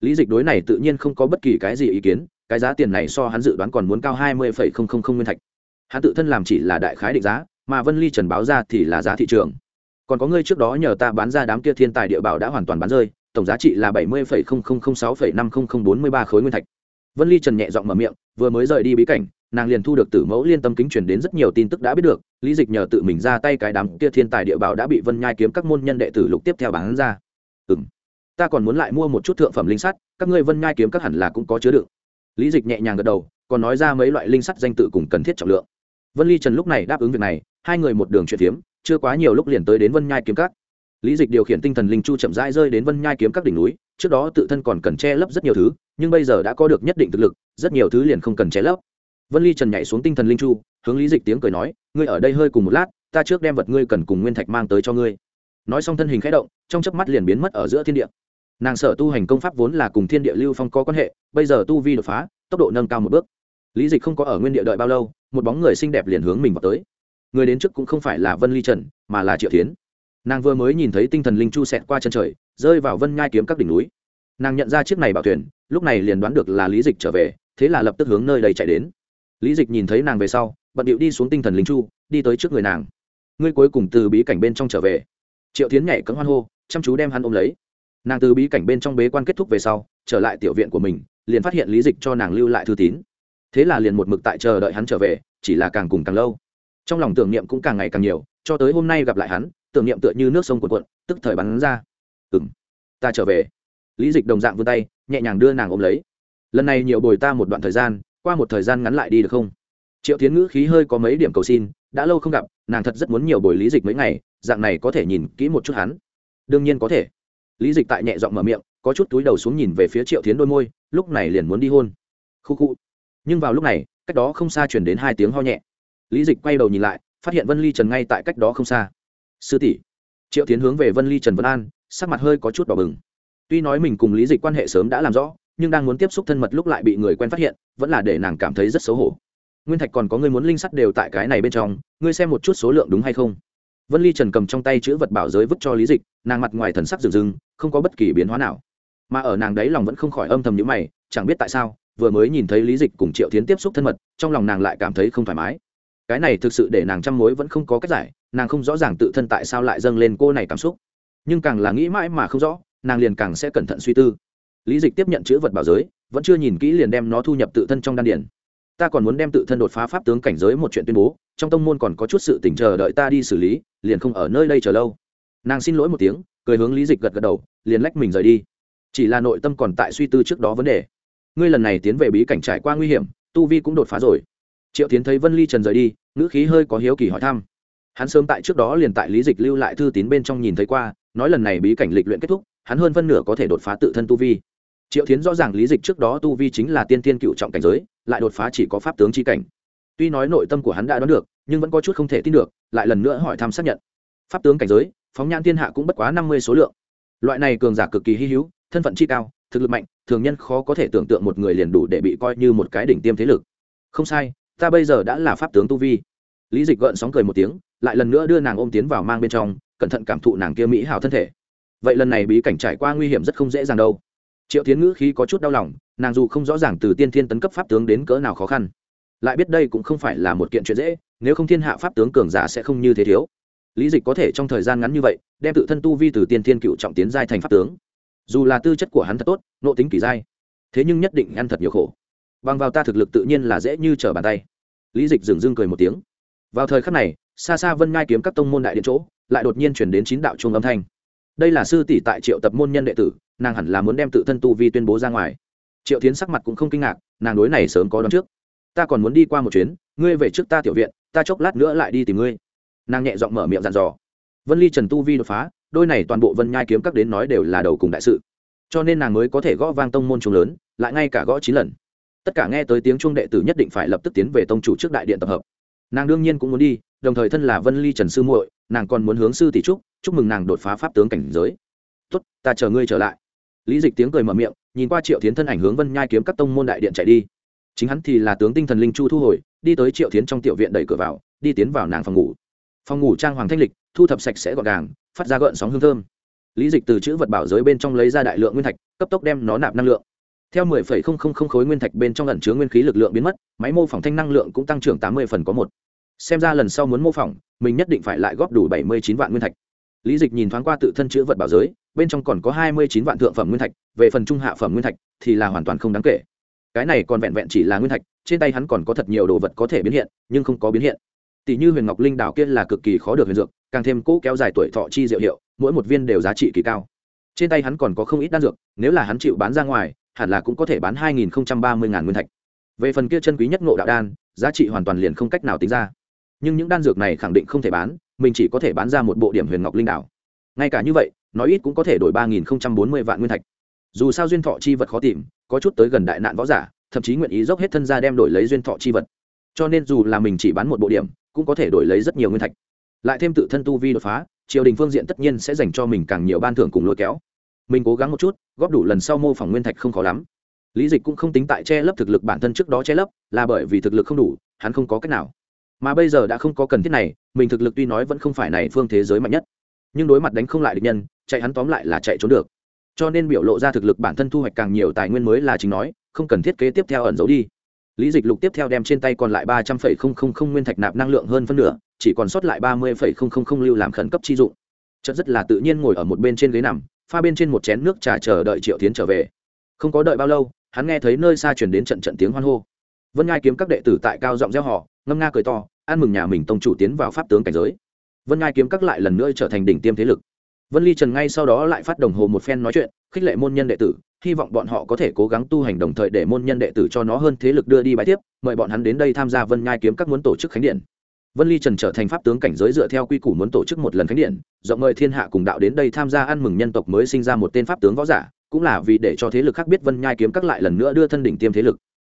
Lý dịch đối này tự nhiên không có bất kỳ cái gì ý kiến, cái giá tiền này so hắn dự đoán còn muốn cao hai mươi phẩy không không không nguyên thạch. Hắn tự thân làm chỉ là đại khái định giá, mà vân ly trần báo ra thì là giá thị trường. Còn có ngươi trước đó nhờ ta bán ra đám kia thiên tài địa bảo đã hoàn toàn bán rơi, tổng giá trị là bảy mươi phẩy không không không sáu phẩy năm không không bốn mươi ba khối nguyên thạch. Vân ly trần nhẹ giọng mở miệng, vừa mới rời đi bí cảnh, nàng liền thu được tử mẫu liên tâm kính truyền đến rất nhiều tin tức đã biết được, lý dịch nhờ tự mình ra tay cái đám kia thiên tài địa bảo đã bị vân nhai kiếm các môn nhân đệ tử lục tiếp theo bán ra. Ừ ta còn muốn lại mua một chút thượng phẩm linh sắt, các ngươi vân nhai kiếm các hẳn là cũng có chứa đựng. Lý dịch nhẹ nhàng gật đầu, còn nói ra mấy loại linh sắt danh tự cùng cần thiết trọng lượng. Vân ly trần lúc này đáp ứng việc này, hai người một đường chuyển phiếm, chưa quá nhiều lúc liền tới đến vân nhai kiếm các. Lý dịch điều khiển tinh thần linh chu chậm rãi rơi đến vân nhai kiếm các đỉnh núi, trước đó tự thân còn cần che lấp rất nhiều thứ, nhưng bây giờ đã có được nhất định thực lực, rất nhiều thứ liền không cần che lấp. Vân ly trần nhảy xuống tinh thần linh chu, hướng lý dịch tiếng cười nói, ngươi ở đây hơi cùng một lát, ta trước đem vật ngươi cần cùng nguyên thạch mang tới cho ngươi. Nói xong thân hình khẽ động, trong chớp mắt liền biến mất ở giữa thiên địa nàng sở tu hành công pháp vốn là cùng thiên địa lưu phong có quan hệ, bây giờ tu vi đột phá, tốc độ nâng cao một bước. Lý dịch không có ở nguyên địa đợi bao lâu, một bóng người xinh đẹp liền hướng mình vào tới. Người đến trước cũng không phải là vân ly trần, mà là triệu tiến nàng vừa mới nhìn thấy tinh thần linh chu xẹt qua chân trời, rơi vào vân nhai kiếm các đỉnh núi. Nàng nhận ra chiếc này bảo thuyền lúc này liền đoán được là lý dịch trở về, thế là lập tức hướng nơi đây chạy đến. Lý dịch nhìn thấy nàng về sau, bận điệu đi xuống tinh thần linh chu, đi tới trước người nàng. Ngươi cuối cùng từ bí cảnh bên trong trở về. Triệu tiến nhảy cấm hoan hô, chăm chú đem hắn ôm lấy nàng từ bí cảnh bên trong bế quan kết thúc về sau, trở lại tiểu viện của mình, liền phát hiện lý dịch cho nàng lưu lại thư tín. Thế là liền một mực tại chờ đợi hắn trở về, chỉ là càng cùng càng lâu. Trong lòng tưởng niệm cũng càng ngày càng nhiều, cho tới hôm nay gặp lại hắn, tưởng niệm tựa như nước sông cuộn cuộn, tức thời bắn ra. Ừ m ta trở về. Lý dịch đồng dạng vươn tay, nhẹ nhàng đưa nàng ôm lấy. Lần này nhiều bồi ta một đoạn thời gian, qua một thời gian ngắn lại đi được không? Triệu tiến ngữ khí hơi có mấy điểm cầu xin, đã lâu không gặp, nàng thật rất muốn nhiều bồi lý dịch mấy ngày, dạng này có thể nhìn kỹ một chút hắn. Đương nhiên có thể lý dịch tại nhẹ giọng mở miệng, có chút túi đầu xuống nhìn về phía triệu tiến đôi môi, lúc này liền muốn đi hôn. Khu khu. Nhưng vào lúc này, cách đó không xa chuyển đến hai tiếng ho nhẹ. Lý dịch quay đầu nhìn lại, phát hiện vân ly trần ngay tại cách đó không xa. Sư tỷ. Triệu tiến hướng về vân ly trần vân an, sắc mặt hơi có chút đỏ bừng. Tuy nói mình cùng lý dịch quan hệ sớm đã làm rõ, nhưng đang muốn tiếp xúc thân mật lúc lại bị người quen phát hiện, vẫn là để nàng cảm thấy rất xấu hổ. Nguyên thạch còn có người muốn linh sắt đều tại cái này bên trong, ngươi xem một chút số lượng đúng hay không? Vân ly trần cầm trong tay chữ vật bảo giới vứt cho lý dịch, nàng mặt ngoài thần sắc rừng rừng không có bất kỳ biến hóa nào. Mà ở nàng đấy lòng vẫn không khỏi âm thầm nhữ mày, chẳng biết tại sao, vừa mới nhìn thấy lý dịch cùng triệu tiến tiếp xúc thân mật, trong lòng nàng lại cảm thấy không thoải mái. Cái này thực sự để nàng chăm mối vẫn không có cách giải, nàng không rõ ràng tự thân tại sao lại dâng lên cô này cảm xúc. Nhưng càng là nghĩ mãi mà không rõ, nàng liền càng sẽ cẩn thận suy tư. Lý dịch tiếp nhận chữ vật bảo giới, vẫn chưa nhìn kỹ liền đem nó thu nhập tự thân trong đan điển ta còn muốn đem tự thân đột phá pháp tướng cảnh giới một chuyện tuyên bố, trong tông môn còn có chút sự tỉnh chờ đợi ta đi xử lý, liền không ở nơi đây chờ lâu. Nàng xin lỗi một tiếng, cười hướng lý dịch gật gật đầu, liền lách mình rời đi. Chỉ là nội tâm còn tại suy tư trước đó vấn đề. Ngươi lần này tiến về bí cảnh trải qua nguy hiểm, tu vi cũng đột phá rồi. Triệu tiến thấy vân ly trần rời đi, ngữ khí hơi có hiếu kỳ hỏi thăm. Hắn sớm tại trước đó liền tại lý dịch lưu lại thư tín bên trong nhìn thấy qua, nói lần này bí cảnh lịch luyện kết thúc, hắn hơn phân nửa có thể đột phá tự thân tu vi triệu tiến rõ ràng lý dịch trước đó tu vi chính là tiên tiên cựu trọng cảnh giới, lại đột phá chỉ có pháp tướng c h i cảnh. Tuy nói nội tâm của hắn đã đoán được, nhưng vẫn có chút không thể tin được, lại lần nữa hỏi thăm xác nhận. Pháp tướng cảnh giới, phóng nhãn thiên hạ cũng bất quá năm mươi số lượng. Loại này cường giả cực kỳ hy hữu, thân phận chi cao, thực lực mạnh, thường nhân khó có thể tưởng tượng một người liền đủ để bị coi như một cái đỉnh tiêm thế lực. Không sai, ta bây giờ đã là pháp tướng tu vi. Lý dịch gợn sóng cười một tiếng, lại lần nữa đưa nàng ôm tiến vào mang bên trong, cẩn thận cảm thụ nàng kia mỹ hào thân thể. Vậy lần này bí cảnh trải qua nguy hiểm rất không dễ dàng đâu triệu tiến ngữ khí có chút đau lòng, nàng dù không rõ ràng từ tiên thiên tấn cấp pháp tướng đến cỡ nào khó khăn. Lại biết đây cũng không phải là một kiện chuyện dễ, nếu không thiên hạ pháp tướng cường giả sẽ không như thế thiếu. Lý dịch có thể trong thời gian ngắn như vậy, đem tự thân tu vi từ tiên thiên cựu trọng tiến giai thành pháp tướng. Dù là tư chất của hắn thật tốt, nộ tính kỳ giai, thế nhưng nhất định ăn thật nhiều khổ. Bằng vào ta thực lực tự nhiên là dễ như trở bàn tay. Lý dịch dừng dưng cười một tiếng. Vào thời khắc này, xa xa vân ngai kiếm các tông môn đại điện chỗ, lại đột nhiên chuyển đến chín đạo chuông âm thanh đây là sư tỷ tại triệu tập môn nhân đệ tử, nàng hẳn là muốn đem tự thân tu vi tuyên bố ra ngoài. Triệu tiến sắc mặt cũng không kinh ngạc, nàng đối này sớm có đón trước. Ta còn muốn đi qua một chuyến, ngươi về trước ta tiểu viện, ta chốc lát nữa lại đi tìm ngươi. Nàng nhẹ giọng mở miệng dặn dò. Vân ly trần tu vi đột phá, đôi này toàn bộ vân nhai kiếm các đến nói đều là đầu cùng đại sự. Cho nên nàng mới có thể gõ vang tông môn trung lớn, lại ngay cả gõ chín lần. Tất cả nghe tới tiếng trung đệ tử nhất định phải lập tức tiến về tông chủ trước đại điện tập hợp. Nàng đương nhiên cũng muốn đi, đồng thời thân là vân ly trần sư muội, nàng còn muốn hướng sư tỷ trúc chúc mừng nàng đột phá pháp tướng cảnh giới. Tốt ta chờ ngươi trở lại. Lý dịch tiếng cười mở miệng nhìn qua triệu tiến thân ảnh hướng vân nhai kiếm các tông môn đại điện chạy đi. Chính hắn thì là tướng tinh thần linh chu thu hồi đi tới triệu tiến trong tiểu viện đẩy cửa vào đi tiến vào nàng phòng ngủ. Phòng ngủ trang hoàng thanh lịch thu thập sạch sẽ gọn gàng phát ra gợn sóng hương thơm. Lý dịch từ chữ vật bảo giới bên trong lấy ra đại lượng nguyên thạch cấp tốc đem nó nạp năng lượng. Theo 10,000 khối nguyên thạch bên trong ẩn chứa nguyên khí lực lượng biến mất máy mô phỏng thanh năng lượng cũng tăng trưởng 80 phần có một. Xem ra lần sau muốn mô phỏng mình nhất định phải lại góp đủ 79 vạn nguyên thạch lý dịch nhìn thoáng qua tự thân chữ vật bảo giới, bên trong còn có 29 vạn thượng phẩm nguyên thạch, về phần trung hạ phẩm nguyên thạch thì là hoàn toàn không đáng kể. Cái này còn vẹn vẹn chỉ là nguyên thạch, trên tay hắn còn có thật nhiều đồ vật có thể biến hiện, nhưng không có biến hiện. Tỷ như huyền ngọc linh đảo kia là cực kỳ khó được huyền dược, càng thêm cỗ kéo dài tuổi thọ chi diệu hiệu, mỗi một viên đều giá trị kỳ cao. Trên tay hắn còn có không ít đan dược, nếu là hắn chịu bán ra ngoài, hẳn là cũng có thể bán hai nghìn ba mươi ngàn nguyên thạch. Về phần kia chân quý nhất ngộ đạo đan, giá trị hoàn toàn liền không cách nào tính ra nhưng những đan dược này khẳng định không thể bán, mình chỉ có thể bán ra một bộ điểm huyền ngọc linh đảo. Ngay cả như vậy nói ít cũng có thể đổi ba nghìn bốn mươi vạn nguyên thạch. Dù sao duyên thọ chi vật khó tìm, có chút tới gần đại nạn võ giả, thậm chí nguyện ý dốc hết thân ra đem đổi lấy duyên thọ chi vật. Cho nên dù là mình chỉ bán một bộ điểm, cũng có thể đổi lấy rất nhiều nguyên thạch. Lại thêm tự thân tu vi đột phá, triều đình phương diện tất nhiên sẽ dành cho mình càng nhiều ban thưởng cùng lôi kéo. Mình cố gắng một chút, góp đủ lần sau mô phỏng nguyên thạch không khó lắm. Lý dịch cũng không tính tại che lấp thực lực bản thân trước đó che lấp, là bởi vì thực lực không đủ, hắn không có cách nào mà bây giờ đã không có cần thiết này, mình thực lực tuy nói vẫn không phải này phương thế giới mạnh nhất, nhưng đối mặt đánh không lại địch nhân, chạy hắn tóm lại là chạy trốn được. Cho nên biểu lộ ra thực lực bản thân thu hoạch càng nhiều tài nguyên mới là chính nói, không cần thiết kế tiếp theo ẩn giấu đi. Lý dịch lục tiếp theo đem trên tay còn lại ba trăm phẩy không không không nguyên thạch nạp năng lượng hơn phân nửa, chỉ còn sót lại ba mươi phẩy không không không lưu làm khẩn cấp chi dụng. Chất rất là tự nhiên ngồi ở một bên trên ghế nằm, pha bên trên một chén nước trà chờ đợi triệu tiến trở về. Không có đợi bao lâu, hắn nghe thấy nơi xa chuyển đến trận trận tiếng hoan hô. Vân ngai kiếm các đệ tử tại cao giọng gieo họ ngâm nga cười to ăn mừng nhà mình tông chủ tiến vào pháp tướng cảnh giới. Vân ngai kiếm các lại lần nữa trở thành đỉnh tiêm thế lực. Vân ly trần ngay sau đó lại phát đồng hồ một phen nói chuyện, khích lệ môn nhân đệ tử, hy vọng bọn họ có thể cố gắng tu hành đồng thời để môn nhân đệ tử cho nó hơn thế lực đưa đi bài tiếp, mời bọn hắn đến đây tham gia vân nhai kiếm các muốn tổ chức khánh điện. Vân ly trần trở thành pháp tướng cảnh giới dựa theo quy củ muốn tổ chức một lần khánh điện, rộng mời thiên hạ cùng đạo đến đây tham gia ăn mừng nhân tộc mới sinh ra một tên pháp tướng võ giả, cũng là vì để cho thế lực khác biết vân nhai kiếm các lại lần nữa đưa thân đỉnh tiêm thế lực.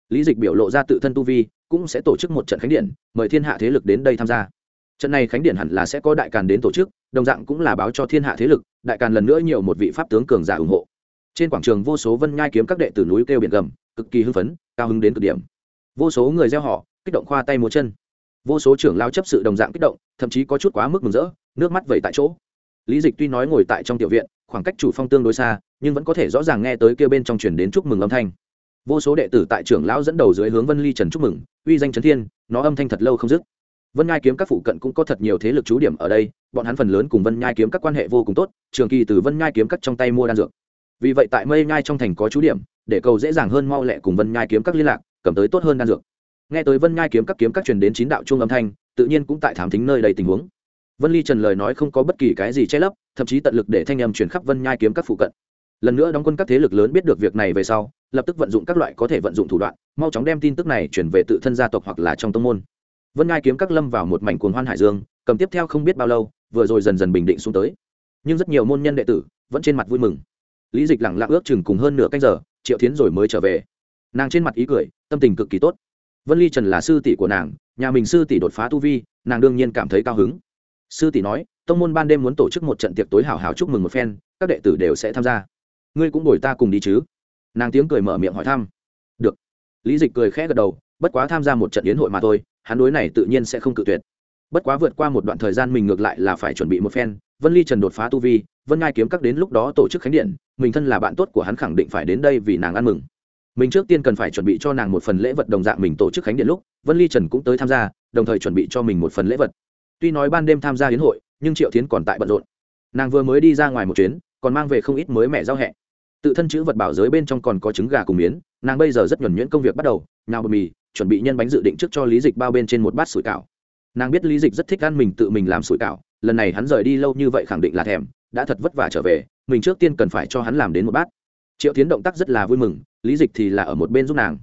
Lý dịch biểu lộ ra tự thân tu vi cũng sẽ tổ chức một trận khánh điện, mời thiên hạ thế lực đến đây tham gia. Trận này khánh điện hẳn là sẽ có đại càn đến tổ chức, đồng dạng cũng là báo cho thiên hạ thế lực, đại càn lần nữa nhiều một vị pháp tướng cường giả ủng hộ. Trên quảng trường vô số vân nhai kiếm các đệ tử núi kêu biển gầm, cực kỳ hưng phấn, cao hứng đến cực điểm. Vô số người gieo họ, kích động khoa tay múa chân. Vô số trưởng lao chấp sự đồng dạng kích động, thậm chí có chút quá mức mừng rỡ, nước mắt vẩy tại chỗ. Lý dịch tuy nói ngồi tại trong tiểu viện, khoảng cách chủ phong tương đối xa, nhưng vẫn có thể rõ ràng nghe tới kêu bên trong truyền đến chúc mừng âm thanh vô số đệ tử tại trưởng lão dẫn đầu dưới hướng vân ly trần chúc mừng, uy danh trấn thiên, nó âm thanh thật lâu không dứt. Vân nhai kiếm các phụ cận cũng có thật nhiều thế lực trú điểm ở đây, bọn hắn phần lớn cùng vân nhai kiếm các quan hệ vô cùng tốt, trường kỳ từ vân nhai kiếm các trong tay mua đan dược. Vì vậy tại mây nhai trong thành có trú điểm, để cầu dễ dàng hơn mau lẹ cùng vân nhai kiếm các liên lạc, cầm tới tốt hơn đan dược. Nghe tới vân nhai kiếm các kiếm các truyền đến chín đạo trung âm thanh, tự nhiên cũng tại thám thính nơi đầy tình huống. Vân ly trần lời nói không có bất kỳ cái gì che lấp, thậm chí tận lực để thanh âm truyền khắp vân nhai kiếm các phụ cận. Lần nữa đóng quân các thế lực lớn biết được việc này về sau lập tức vận dụng các loại có thể vận dụng thủ đoạn, mau chóng đem tin tức này chuyển về tự thân gia tộc hoặc là trong tông môn. Vân nhai kiếm các lâm vào một mảnh cuồng hoan hải dương, cầm tiếp theo không biết bao lâu, vừa rồi dần dần bình định xuống tới. Nhưng rất nhiều môn nhân đệ tử vẫn trên mặt vui mừng. Lý dịch lẳng lặng ước chừng cùng hơn nửa canh giờ, triệu tiến rồi mới trở về. Nàng trên mặt ý cười, tâm tình cực kỳ tốt. Vân ly trần là sư tỷ của nàng, nhà mình sư tỷ đột phá tu vi, nàng đương nhiên cảm thấy cao hứng. Sư tỷ nói, tông môn ban đêm muốn tổ chức một trận tiệc tối hào hào chúc mừng một phen, các đệ tử đều sẽ tham gia. Ngươi cũng đổi ta cùng đi chứ? Nàng tiếng cười mở miệng hỏi thăm. Được. Lý dịch cười khẽ gật đầu, bất quá tham gia một trận yến hội mà thôi, hắn đối này tự nhiên sẽ không cự tuyệt. Bất quá vượt qua một đoạn thời gian mình ngược lại là phải chuẩn bị một phen, vân ly trần đột phá tu vi, vân ngai kiếm các đến lúc đó tổ chức khánh điện, mình thân là bạn tốt của hắn khẳng định phải đến đây vì nàng ăn mừng. Mình trước tiên cần phải chuẩn bị cho nàng một phần lễ vật đồng dạng mình tổ chức khánh điện lúc, vân ly trần cũng tới tham gia, đồng thời chuẩn bị cho mình một phần lễ vật. Tuy nói ban đêm tham gia hiến hội, nhưng triệu tiến còn tại bận rộn. Nàng vừa mới đi ra ngoài một chuyến, còn mang về không ít mới mẻ giao hẹ tự thân chữ vật bảo giới bên trong còn có trứng gà cùng miến, nàng bây giờ rất nhuẩn nhuyễn công việc bắt đầu nào bột mì, chuẩn bị nhân bánh dự định trước cho lý dịch bao bên trên một bát sủi cảo. Nàng biết lý dịch rất thích ăn mình tự mình làm sủi cảo, lần này hắn rời đi lâu như vậy khẳng định là thèm, đã thật vất vả trở về, mình trước tiên cần phải cho hắn làm đến một bát. Triệu tiến động tác rất là vui mừng, lý dịch thì là ở một bên giúp nàng.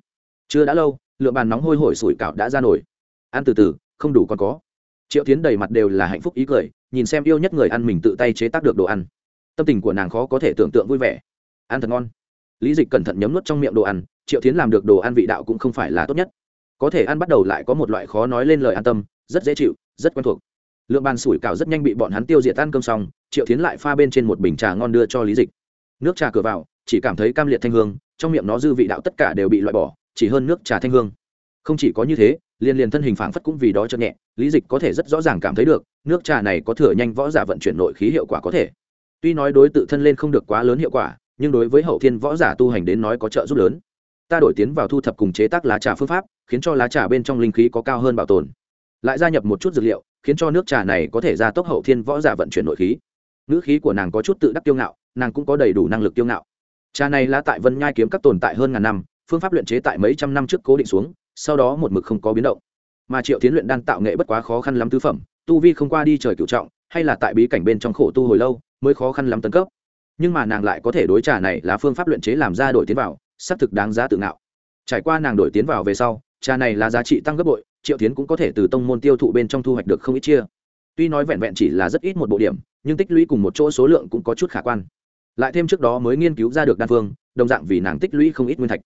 Chưa đã lâu, lượng bàn nóng hôi hổi sủi cảo đã ra nổi. Ăn từ từ, không đủ còn có. Triệu tiến đầy mặt đều là hạnh phúc ý cười, nhìn xem yêu nhất người ăn mình tự tay chế tác được đồ ăn. Tâm tình của nàng khó có thể tưởng tượng vui vẻ ăn thật ngon. Lý dịch cẩn thận nhấm nuốt trong miệng đồ ăn, triệu tiến làm được đồ ăn vị đạo cũng không phải là tốt nhất. Có thể ăn bắt đầu lại có một loại khó nói lên lời an tâm, rất dễ chịu, rất quen thuộc. Lượng bàn sủi cảo rất nhanh bị bọn hắn tiêu diệt ăn cơm xong, triệu tiến lại pha bên trên một bình trà ngon đưa cho lý dịch. Nước trà cửa vào, chỉ cảm thấy cam liệt thanh hương, trong miệng nó dư vị đạo tất cả đều bị loại bỏ, chỉ hơn nước trà thanh hương. Không chỉ có như thế, liền liền thân hình phảng phất cũng vì đó chợt nhẹ, lý dịch có thể rất rõ ràng cảm thấy được, nước trà này có thừa nhanh võ giả vận chuyển nội khí hiệu quả có thể. Tuy nói đối tự thân lên không được quá lớn hiệu quả nhưng đối với hậu thiên võ giả tu hành đến nói có trợ giúp lớn. Ta đổi tiến vào thu thập cùng chế tác lá trà phương pháp, khiến cho lá trà bên trong linh khí có cao hơn bảo tồn. Lại gia nhập một chút dược liệu, khiến cho nước trà này có thể gia tốc hậu thiên võ giả vận chuyển nội khí. Ngữ khí của nàng có chút tự đắc kiêu ngạo, nàng cũng có đầy đủ năng lực kiêu ngạo. Trà này lá tại vân nhai kiếm các tồn tại hơn ngàn năm, phương pháp luyện chế tại mấy trăm năm trước cố định xuống, sau đó một mực không có biến động. Mà triệu tiến luyện đan tạo nghệ bất quá khó khăn lắm tứ phẩm, tu vi không qua đi trời cựu trọng, hay là tại bí cảnh bên trong khổ tu hồi lâu, mới khó khăn lắm tấn cấp nhưng mà nàng lại có thể đối trà này là phương pháp luyện chế làm ra đổi tiến vào, xác thực đáng giá tự ngạo. Trải qua nàng đổi tiến vào về sau, trà này là giá trị tăng gấp bội, triệu tiến cũng có thể từ tông môn tiêu thụ bên trong thu hoạch được không ít chia. Tuy nói vẹn vẹn chỉ là rất ít một bộ điểm, nhưng tích lũy cùng một chỗ số lượng cũng có chút khả quan. Lại thêm trước đó mới nghiên cứu ra được đan phương, đồng dạng vì nàng tích lũy không ít nguyên thạch.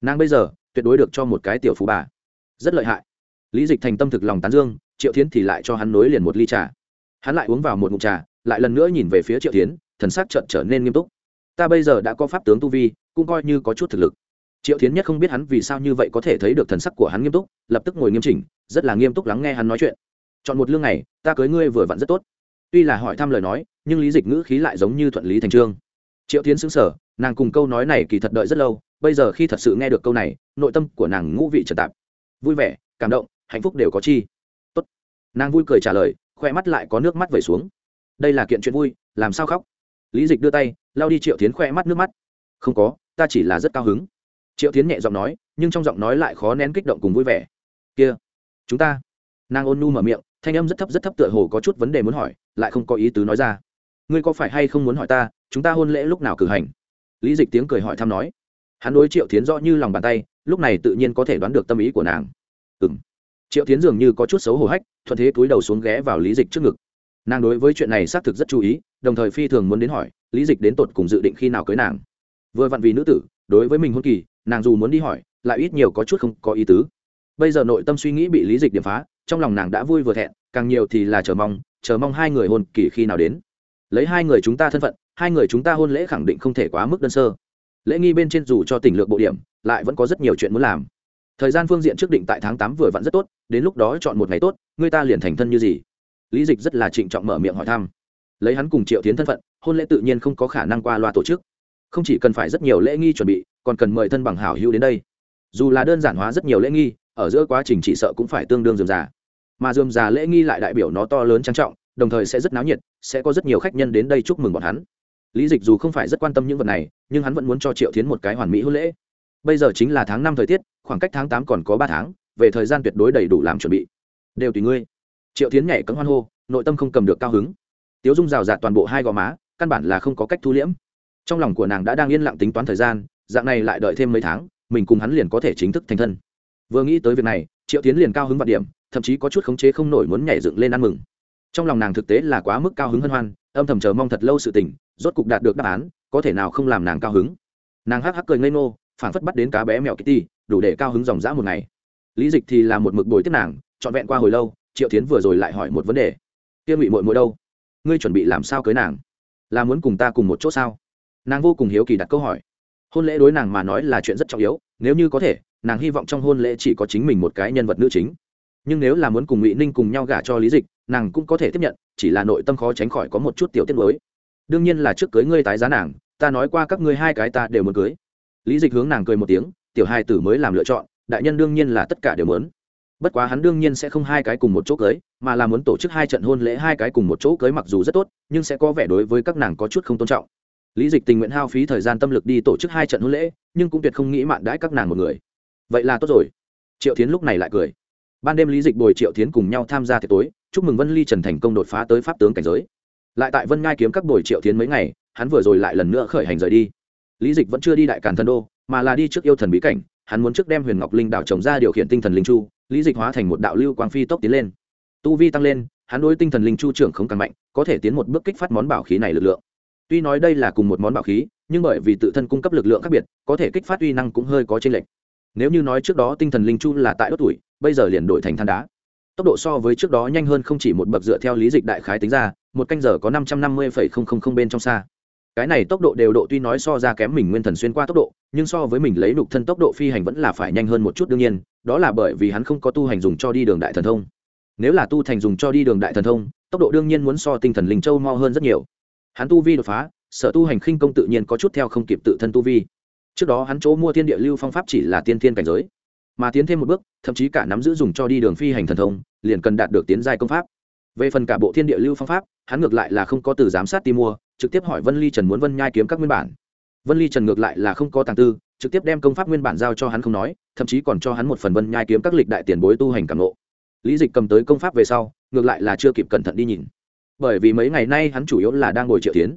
Nàng bây giờ, tuyệt đối được cho một cái tiểu phú bà. Rất lợi hại. Lý dịch thành tâm thực lòng tán dương, triệu tiến thì lại cho hắn nối liền một ly trà. Hắn lại uống vào một ngụm trà, lại lần nữa nhìn về phía triệu tiến thần sắc trợn trở nên nghiêm túc. Ta bây giờ đã có pháp tướng tu vi, cũng coi như có chút thực lực. Triệu tiến nhất không biết hắn vì sao như vậy có thể thấy được thần sắc của hắn nghiêm túc, lập tức ngồi nghiêm chỉnh, rất là nghiêm túc lắng nghe hắn nói chuyện. Chọn một lương này ta cưới ngươi vừa vặn rất tốt. Tuy là hỏi thăm lời nói, nhưng lý dịch ngữ khí lại giống như thuận lý thành trương. Triệu tiến xứng sở nàng cùng câu nói này kỳ thật đợi rất lâu, bây giờ khi thật sự nghe được câu này, nội tâm của nàng ngũ vị trật tạp. Vui vẻ, cảm động, hạnh phúc đều có chi. Tốt. nàng vui cười trả lời khoe mắt lại có nước mắt vẩy xuống. Đây là kiện chuyện vui, làm sao khóc? Lý dịch đưa tay lao đi triệu tiến khoe mắt nước mắt. Không có, ta chỉ là rất cao hứng. Triệu tiến nhẹ giọng nói, nhưng trong giọng nói lại khó nén kích động cùng vui vẻ. Kia, chúng ta. Nàng ôn nu mở miệng, thanh âm rất thấp rất thấp tựa hồ có chút vấn đề muốn hỏi, lại không có ý tứ nói ra. Ngươi có phải hay không muốn hỏi ta, chúng ta hôn lễ lúc nào cử hành? Lý dịch tiếng cười hỏi thăm nói. Hắn đối triệu tiến rõ như lòng bàn tay, lúc này tự nhiên có thể đoán được tâm ý của nàng. Ừ m triệu tiến dường như có chút xấu hổ hách, thuận thế túi đầu xuống ghé vào lý dịch trước ngực nàng đối với chuyện này xác thực rất chú ý, đồng thời phi thường muốn đến hỏi, lý dịch đến tột cùng dự định khi nào cưới nàng. Vừa vặn vì nữ tử, đối với mình hôn kỳ, nàng dù muốn đi hỏi, lại ít nhiều có chút không có ý tứ. Bây giờ nội tâm suy nghĩ bị lý dịch điểm phá, trong lòng nàng đã vui vừa thẹn, càng nhiều thì là chờ mong chờ mong hai người hôn kỳ khi nào đến. Lấy hai người chúng ta thân phận, hai người chúng ta hôn lễ khẳng định không thể quá mức đơn sơ. Lễ nghi bên trên dù cho tỉnh lược bộ điểm, lại vẫn có rất nhiều chuyện muốn làm. Thời gian phương diện trước định tại tháng tám vừa vặn rất tốt, đến lúc đó chọn một ngày tốt, người ta liền thành thân như gì? Lý dịch rất là trịnh trọng mở miệng hỏi thăm. Lấy hắn cùng triệu tiến thân phận, hôn lễ tự nhiên không có khả năng qua loa tổ chức. Không chỉ cần phải rất nhiều lễ nghi chuẩn bị, còn cần mời thân bằng hảo hữu đến đây. Dù là đơn giản hóa rất nhiều lễ nghi, ở giữa quá trình chỉ sợ cũng phải tương đương dườm già. Mà dườm già lễ nghi lại đại biểu nó to lớn trang trọng, đồng thời sẽ rất náo nhiệt, sẽ có rất nhiều khách nhân đến đây chúc mừng bọn hắn. Lý dịch dù không phải rất quan tâm những vật này, nhưng hắn vẫn muốn cho triệu tiến một cái hoàn mỹ hôn lễ. Bây giờ chính là tháng năm thời tiết, khoảng cách tháng tám còn có ba tháng, về thời gian tuyệt đối đầy đủ làm chuẩn bị. Đều tùy ngươi triệu tiến nhảy cấm hoan hô, nội tâm không cầm được cao hứng. Tiếu dung rào rạt toàn bộ hai gò má, căn bản là không có cách thu liễm. Trong lòng của nàng đã đang yên lặng tính toán thời gian, dạng này lại đợi thêm mấy tháng, mình cùng hắn liền có thể chính thức thành thân. Vừa nghĩ tới việc này, triệu tiến liền cao hứng vạn điểm, thậm chí có chút khống chế không nổi muốn nhảy dựng lên ăn mừng. Trong lòng nàng thực tế là quá mức cao hứng hân hoan, âm thầm chờ mong thật lâu sự tình, rốt cục đạt được đáp án, có thể nào không làm nàng cao hứng. Nàng hắc hắc cười ngây ngô phản phất bắt đến cá bé mèo kitty, đủ để cao hứng dòng dã một ngày. Lý dịch thì là một mực bồi tiếp nàng, trọn vẹn qua hồi lâu triệu tiến vừa rồi lại hỏi một vấn đề. Tiên Ngụy mội mội đâu? Ngươi chuẩn bị làm sao cưới nàng? Là muốn cùng ta cùng một chỗ sao? Nàng vô cùng hiếu kỳ đặt câu hỏi. Hôn lễ đối nàng mà nói là chuyện rất trọng yếu, nếu như có thể, nàng hy vọng trong hôn lễ chỉ có chính mình một cái nhân vật nữ chính. Nhưng nếu là muốn cùng ngụy ninh cùng nhau gả cho lý dịch, nàng cũng có thể tiếp nhận, chỉ là nội tâm khó tránh khỏi có một chút tiểu tiết mới đương nhiên là trước cưới ngươi tái giá nàng, ta nói qua các ngươi hai cái ta đều muốn cưới. Lý dịch hướng nàng cười một tiếng, tiểu hai tử mới làm lựa chọn, đại nhân đương nhiên là tất cả đều muốn bất quá hắn đương nhiên sẽ không hai cái cùng một chỗ cưới, mà là muốn tổ chức hai trận hôn lễ hai cái cùng một chỗ cưới mặc dù rất tốt, nhưng sẽ có vẻ đối với các nàng có chút không tôn trọng. Lý dịch tình nguyện hao phí thời gian tâm lực đi tổ chức hai trận hôn lễ, nhưng cũng tuyệt không nghĩ mạn đãi các nàng một người. Vậy là tốt rồi. Triệu tiến lúc này lại cười. Ban đêm lý dịch bồi triệu tiến cùng nhau tham gia tiệc tối, chúc mừng vân ly trần thành công đột phá tới pháp tướng cảnh giới. Lại tại vân ngai kiếm các bồi triệu tiến mấy ngày, hắn vừa rồi lại lần nữa khởi hành rời đi. Lý dịch vẫn chưa đi đại càn thần đô, mà là đi trước yêu thần bí cảnh, hắn muốn trước đem huyền ngọc linh đảo trồng ra điều khiển tinh thần linh chu lý dịch hóa thành một đạo lưu quang phi tốc tiến lên. Tu vi tăng lên, hắn đối tinh thần linh chu trưởng không càng mạnh, có thể tiến một bước kích phát món bảo khí này lực lượng. Tuy nói đây là cùng một món bảo khí, nhưng bởi vì tự thân cung cấp lực lượng khác biệt, có thể kích phát uy năng cũng hơi có chênh lệch. Nếu như nói trước đó tinh thần linh chu là tại đốt tuổi, bây giờ liền đổi thành than đá. Tốc độ so với trước đó nhanh hơn không chỉ một bậc dựa theo lý dịch đại khái tính ra, một canh giờ có năm trăm năm mươi bên trong xa. Cái này tốc độ đều độ tuy nói so ra kém mình nguyên thần xuyên qua tốc độ, nhưng so với mình lấy nục thân tốc độ phi hành vẫn là phải nhanh hơn một chút đương nhiên đó là bởi vì hắn không có tu hành dùng cho đi đường đại thần thông. Nếu là tu thành dùng cho đi đường đại thần thông, tốc độ đương nhiên muốn so tinh thần linh châu mo hơn rất nhiều. Hắn tu vi đột phá, sở tu hành khinh công tự nhiên có chút theo không kịp tự thân tu vi. Trước đó hắn chỗ mua thiên địa lưu phong pháp chỉ là tiên thiên cảnh giới, mà tiến thêm một bước, thậm chí cả nắm giữ dùng cho đi đường phi hành thần thông, liền cần đạt được tiến giai công pháp. Về phần cả bộ thiên địa lưu phong pháp, hắn ngược lại là không có từ giám sát ti mua, trực tiếp hỏi vân ly trần muốn vân nhai kiếm các nguyên bản. Vân ly trần ngược lại là không có tàng tư trực tiếp đem công pháp nguyên bản giao cho hắn không nói, thậm chí còn cho hắn một phần vân nhai kiếm các lịch đại tiền bối tu hành cảm lộ lý dịch cầm tới công pháp về sau, ngược lại là chưa kịp cẩn thận đi nhìn. Bởi vì mấy ngày nay hắn chủ yếu là đang ngồi triệu tiến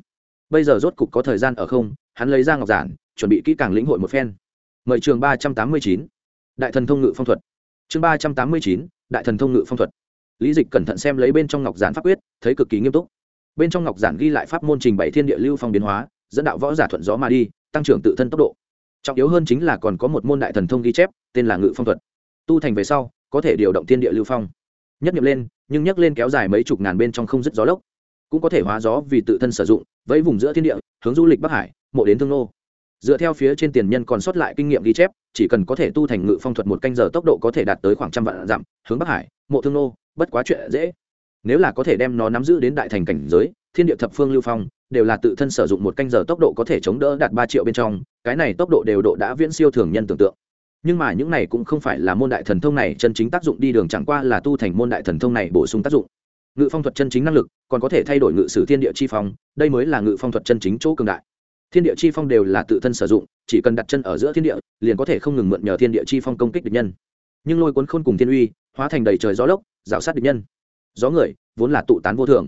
bây giờ rốt cục có thời gian ở không, hắn lấy ra ngọc giản, chuẩn bị kỹ càng lĩnh hội một phen. Mời trường ba trăm tám mươi chín, đại thần thông ngự phong thuật. Chương ba trăm tám mươi chín, đại thần thông ngự phong thuật. Lý dịch cẩn thận xem lấy bên trong ngọc giản pháp quyết, thấy cực kỳ nghiêm túc. Bên trong ngọc giản ghi lại pháp môn trình bày thiên địa lưu phong biến hóa, dẫn đạo võ giả thuận gió mà đi, tăng trưởng tự thân tốc độ trọng yếu hơn chính là còn có một môn đại thần thông ghi chép, tên là ngự phong thuật. Tu thành về sau, có thể điều động thiên địa lưu phong. Nhất nghiệm lên, nhưng nhắc lên kéo dài mấy chục ngàn bên trong không dứt gió lốc. Cũng có thể hóa gió vì tự thân sử dụng, vẫy vùng giữa thiên địa, hướng du lịch bắc hải, mộ đến thương nô. Dựa theo phía trên tiền nhân còn sót lại kinh nghiệm ghi chép, chỉ cần có thể tu thành ngự phong thuật một canh giờ tốc độ có thể đạt tới khoảng trăm vạn dặm, hướng bắc hải, mộ thương nô, bất quá chuyện dễ. Nếu là có thể đem nó nắm giữ đến đại thành cảnh giới, thiên địa thập phương lưu phong đều là tự thân sử dụng một canh giờ tốc độ có thể chống đỡ đạt ba triệu bên trong, cái này tốc độ đều độ đã viễn siêu thường nhân tưởng tượng. Nhưng mà những này cũng không phải là môn đại thần thông này chân chính tác dụng đi đường chẳng qua là tu thành môn đại thần thông này bổ sung tác dụng. Ngự phong thuật chân chính năng lực, còn có thể thay đổi ngự sử thiên địa chi phong, đây mới là ngự phong thuật chân chính chỗ cường đại. Thiên địa chi phong đều là tự thân sử dụng, chỉ cần đặt chân ở giữa thiên địa, liền có thể không ngừng mượn nhờ thiên địa chi phong công kích địch nhân. Nhưng lôi cuốn khôn cùng thiên uy, hóa thành đầy trời gió lốc, rào sát địch nhân. Gió người, vốn là tụ tán vô thường.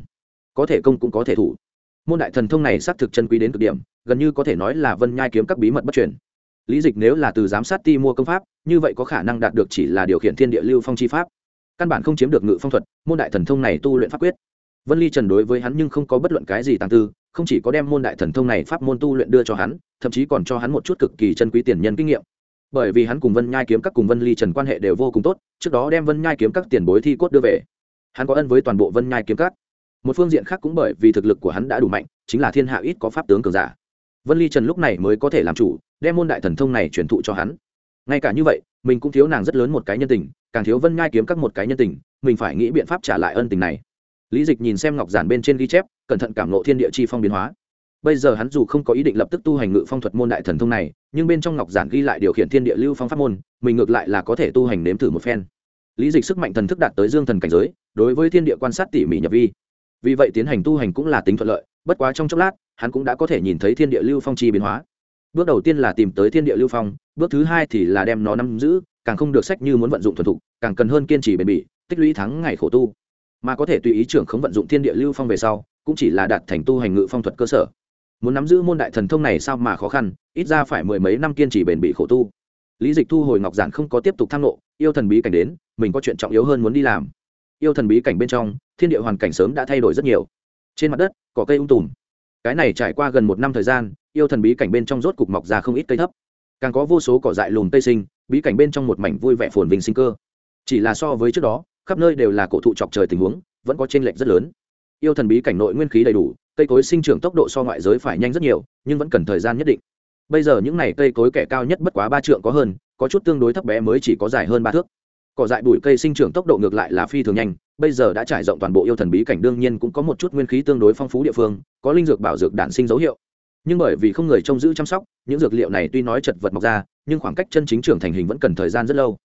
Có thể công cũng có thể thủ môn đại thần thông này xác thực chân quý đến cực điểm, gần như có thể nói là vân nhai kiếm các bí mật bất truyền. Lý dịch nếu là từ giám sát ti mua công pháp, như vậy có khả năng đạt được chỉ là điều khiển thiên địa lưu phong chi pháp. Căn bản không chiếm được ngự phong thuật, môn đại thần thông này tu luyện pháp quyết. Vân ly trần đối với hắn nhưng không có bất luận cái gì tàng tư, không chỉ có đem môn đại thần thông này pháp môn tu luyện đưa cho hắn, thậm chí còn cho hắn một chút cực kỳ chân quý tiền nhân kinh nghiệm. Bởi vì hắn cùng vân nhai kiếm các cùng vân ly trần quan hệ đều vô cùng tốt, trước đó đem vân nhai kiếm các tiền bối thi cốt đưa về. Hắn có ân với toàn bộ vân nhai kiếm các một phương diện khác cũng bởi vì thực lực của hắn đã đủ mạnh, chính là thiên hạ ít có pháp tướng cường giả. Vân ly trần lúc này mới có thể làm chủ, đem môn đại thần thông này truyền thụ cho hắn. Ngay cả như vậy, mình cũng thiếu nàng rất lớn một cái nhân tình, càng thiếu vân nhai kiếm các một cái nhân tình, mình phải nghĩ biện pháp trả lại ân tình này. Lý dịch nhìn xem ngọc giản bên trên ghi chép, cẩn thận cảm nộ thiên địa chi phong biến hóa. Bây giờ hắn dù không có ý định lập tức tu hành ngự phong thuật môn đại thần thông này, nhưng bên trong ngọc giản ghi lại điều khiển thiên địa lưu phong pháp môn, mình ngược lại là có thể tu hành nếm thử một phen. Lý dịch sức mạnh thần thức đạt tới dương thần cảnh giới, đối với thiên địa quan sát tỉ mỉ nhập vi vì vậy tiến hành tu hành cũng là tính thuận lợi, bất quá trong chốc lát, hắn cũng đã có thể nhìn thấy thiên địa lưu phong chi biến hóa. Bước đầu tiên là tìm tới thiên địa lưu phong, bước thứ hai thì là đem nó nắm giữ, càng không được sách như muốn vận dụng thuần thục, càng cần hơn kiên trì bền bỉ, tích lũy thắng ngày khổ tu. Mà có thể tùy ý trưởng không vận dụng thiên địa lưu phong về sau, cũng chỉ là đạt thành tu hành ngự phong thuật cơ sở. Muốn nắm giữ môn đại thần thông này sao mà khó khăn, ít ra phải mười mấy năm kiên trì bền bỉ khổ tu. Lý dịch thu hồi ngọc giản không có tiếp tục tham lộ, yêu thần bí cảnh đến, mình có chuyện trọng yếu hơn muốn đi làm yêu thần bí cảnh bên trong, thiên địa hoàn cảnh sớm đã thay đổi rất nhiều. Trên mặt đất có cây ung tùm. Cái này trải qua gần một năm thời gian, yêu thần bí cảnh bên trong rốt cục mọc ra không ít cây thấp. Càng có vô số cỏ dại lùm tây sinh, bí cảnh bên trong một mảnh vui vẻ phồn vinh sinh cơ. Chỉ là so với trước đó, khắp nơi đều là cổ thụ chọc trời tình huống, vẫn có t r ê n lệch rất lớn. Yêu thần bí cảnh nội nguyên khí đầy đủ, cây cối sinh trưởng tốc độ so ngoại giới phải nhanh rất nhiều, nhưng vẫn cần thời gian nhất định. Bây giờ những n à y cây cối kẻ cao nhất bất quá ba trượng có hơn, có chút tương đối thấp bé mới chỉ có dài hơn ba thước cỏ dại bụi cây sinh trưởng tốc độ ngược lại là phi thường nhanh, bây giờ đã trải rộng toàn bộ yêu thần bí cảnh, đương nhiên cũng có một chút nguyên khí tương đối phong phú địa phương, có linh dược bảo dược đản sinh dấu hiệu. Nhưng bởi vì không người trông giữ chăm sóc, những dược liệu này tuy nói chật vật mọc ra, nhưng khoảng cách chân chính trưởng thành hình vẫn cần thời gian rất lâu.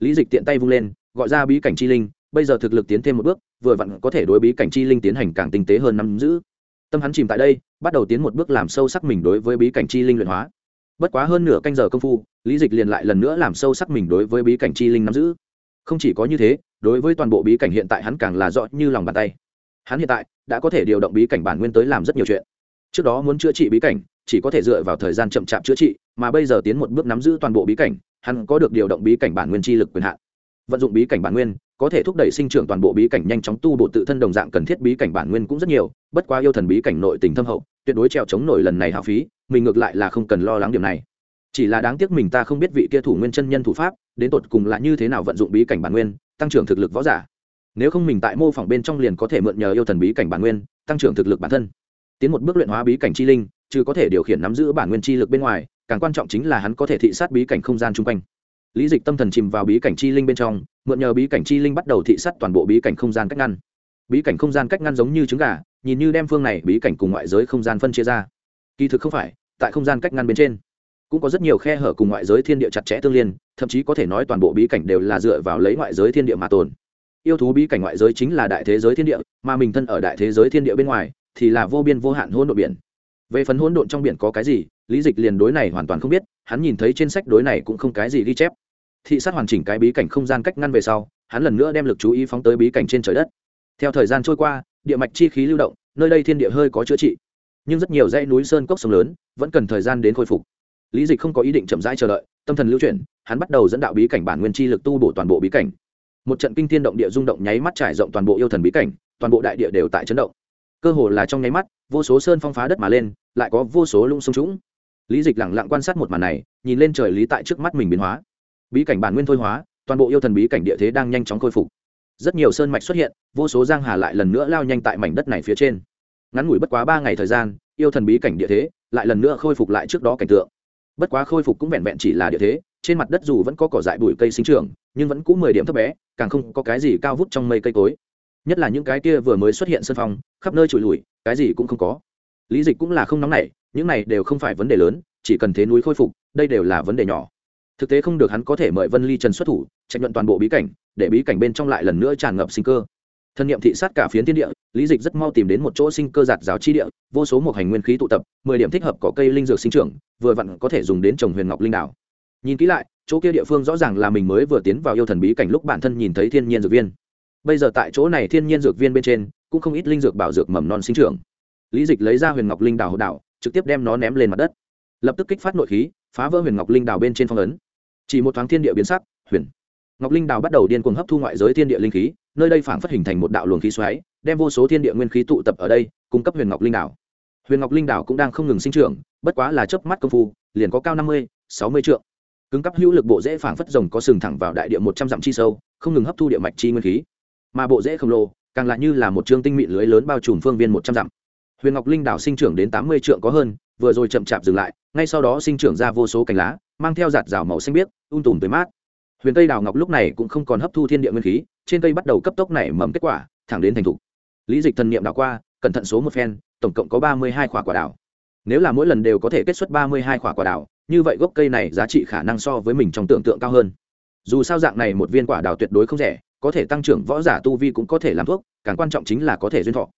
Lý dịch tiện tay vung lên, gọi ra bí cảnh chi linh, bây giờ thực lực tiến thêm một bước, vừa vặn có thể đối bí cảnh chi linh tiến hành càng tinh tế hơn nắm giữ. Tâm hắn chìm tại đây, bắt đầu tiến một bước làm sâu sắc mình đối với bí cảnh chi linh luyện hóa. Bất quá hơn nửa canh giờ công phu, lý dịch liền lại lần nữa làm sâu sắc mình đối với bí cảnh chi linh nắm giữ không chỉ có như thế, đối với toàn bộ bí cảnh hiện tại hắn càng là rõ như lòng bàn tay. Hắn hiện tại đã có thể điều động bí cảnh bản nguyên tới làm rất nhiều chuyện. Trước đó muốn chữa trị bí cảnh, chỉ có thể dựa vào thời gian chậm chạp chữa trị, mà bây giờ tiến một bước nắm giữ toàn bộ bí cảnh, hắn có được điều động bí cảnh bản nguyên chi lực quyền hạn. Vận dụng bí cảnh bản nguyên, có thể thúc đẩy sinh trưởng toàn bộ bí cảnh nhanh chóng tu bổ tự thân đồng dạng cần thiết bí cảnh bản nguyên cũng rất nhiều, bất quá yêu thần bí cảnh nội tình thâm hậu, tuyệt đối trèo chống nổi lần này hao phí, mình ngược lại là không cần lo lắng điểm này chỉ là đáng tiếc mình ta không biết vị kia thủ nguyên chân nhân thủ pháp, đến tột cùng là như thế nào vận dụng bí cảnh bản nguyên, tăng trưởng thực lực võ giả. Nếu không mình tại mô phỏng bên trong liền có thể mượn nhờ yêu thần bí cảnh bản nguyên, tăng trưởng thực lực bản thân. Tiến một bước luyện hóa bí cảnh chi linh, chứ có thể điều khiển nắm giữ bản nguyên chi lực bên ngoài, càng quan trọng chính là hắn có thể thị sát bí cảnh không gian chung quanh. Lý dịch tâm thần chìm vào bí cảnh chi linh bên trong, mượn nhờ bí cảnh chi linh bắt đầu thị sát toàn bộ bí cảnh không gian cách ngăn. Bí cảnh không gian cách ngăn giống như trứng gà, nhìn như đem phương này bí cảnh cùng ngoại giới không gian phân chia ra. Kỳ thực không phải, tại không gian cách ngăn bên trên cũng có rất nhiều khe hở cùng ngoại giới thiên địa chặt chẽ tương liên, thậm chí có thể nói toàn bộ bí cảnh đều là dựa vào lấy ngoại giới thiên địa mà tồn. Yêu thú bí cảnh ngoại giới chính là đại thế giới thiên địa, mà mình thân ở đại thế giới thiên địa bên ngoài, thì là vô biên vô hạn hỗn độn biển. Về phần hỗn độn trong biển có cái gì, lý dịch liền đối này hoàn toàn không biết, hắn nhìn thấy trên sách đối này cũng không cái gì ghi chép. Thị sát hoàn chỉnh cái bí cảnh không gian cách ngăn về sau, hắn lần nữa đem lực chú ý phóng tới bí cảnh trên trời đất. Theo thời gian trôi qua, địa mạch chi khí lưu động, nơi đây thiên địa hơi có chữa trị. Nhưng rất nhiều dãy núi sơn cốc sông lớn, vẫn cần thời gian đến khôi phục lý dịch không có ý định chậm rãi chờ đợi, tâm thần lưu chuyển, hắn bắt đầu dẫn đạo bí cảnh bản nguyên chi lực tu bổ toàn bộ bí cảnh. Một trận kinh thiên động địa rung động nháy mắt trải rộng toàn bộ yêu thần bí cảnh, toàn bộ đại địa đều tại chấn động. Cơ hồ là trong nháy mắt, vô số sơn phong phá đất mà lên, lại có vô số lung sông trũng. Lý dịch lẳng lặng quan sát một màn này, nhìn lên trời lý tại trước mắt mình biến hóa. Bí cảnh bản nguyên thôi hóa, toàn bộ yêu thần bí cảnh địa thế đang nhanh chóng khôi phục. Rất nhiều sơn mạch xuất hiện, vô số giang hà lại lần nữa lao nhanh tại mảnh đất này phía trên. Ngắn ngủi bất quá ba ngày thời gian, yêu thần bí cảnh địa thế lại lần nữa khôi phục lại trước đó cảnh tượng bất quá khôi phục cũng vẹn vẹn chỉ là địa thế, trên mặt đất dù vẫn có cỏ dại bụi cây sinh trưởng, nhưng vẫn cũng mười điểm thấp bé, càng không có cái gì cao vút trong mây cây cối. Nhất là những cái kia vừa mới xuất hiện sân phong khắp nơi trụi lùi, cái gì cũng không có. Lý dịch cũng là không nóng nảy, những này đều không phải vấn đề lớn, chỉ cần thế núi khôi phục, đây đều là vấn đề nhỏ. Thực tế không được hắn có thể mời vân ly trần xuất thủ trạch nhuận toàn bộ bí cảnh, để bí cảnh bên trong lại lần nữa tràn ngập sinh cơ thân nhiệm thị sát cả phiến thiên địa, lý dịch rất mau tìm đến một chỗ sinh cơ giạt giáo chi địa, vô số một hành nguyên khí tụ tập, mười điểm thích hợp có cây linh dược sinh trưởng, vừa vặn có thể dùng đến trồng huyền ngọc linh đảo. Nhìn kỹ lại, chỗ kia địa phương rõ ràng là mình mới vừa tiến vào yêu thần bí cảnh lúc bản thân nhìn thấy thiên nhiên dược viên. Bây giờ tại chỗ này thiên nhiên dược viên bên trên, cũng không ít linh dược bảo dược mầm non sinh trưởng. Lý dịch lấy ra huyền ngọc linh đảo hộ đảo, trực tiếp đem nó ném lên mặt đất. Lập tức kích phát nội khí, phá vỡ huyền ngọc linh đảo bên trên phong ấn. Chỉ một thoáng thiên địa biến sắc, huyền ngọc linh Đào bắt đầu điên cuồng hấp thu ngoại giới thiên địa linh khí, nơi đây phảng phất hình thành một đạo luồng khí xoáy, đem vô số thiên địa nguyên khí tụ tập ở đây, cung cấp huyền ngọc linh đảo huyền ngọc linh đảo cũng đang không ngừng sinh trưởng, bất quá là chớp mắt công phu, liền có cao năm mươi, sáu mươi trượng. Cứng cấp hữu lực bộ dễ phảng phất rồng có sừng thẳng vào đại địa một trăm dặm chi sâu, không ngừng hấp thu địa mạch chi nguyên khí. Mà bộ dễ khổng lồ, càng lại như là một chương tinh mịn lưới lớn bao trùm phương viên một trăm dặm. Huyền ngọc linh đảo sinh trưởng đến tám mươi trượng có hơn, vừa rồi chậm chạp dừng lại, ngay sau đó sinh trưởng ra vô số cành lá, mang theo giạt rào màu xanh biếc un tùm tới mát huyền cây đào ngọc lúc này cũng không còn hấp thu thiên địa nguyên khí, trên cây bắt đầu cấp tốc nảy mầm kết quả, thẳng đến thành thục. Lý dịch thần niệm đảo qua, cẩn thận số một phen, tổng cộng có ba mươi hai quả quả đào. Nếu là mỗi lần đều có thể kết xuất ba mươi hai quả quả đào, như vậy gốc cây này giá trị khả năng so với mình trong tưởng tượng cao hơn. Dù sao dạng này một viên quả đào tuyệt đối không rẻ, có thể tăng trưởng võ giả tu vi cũng có thể làm thuốc, càng quan trọng chính là có thể duyên thọ.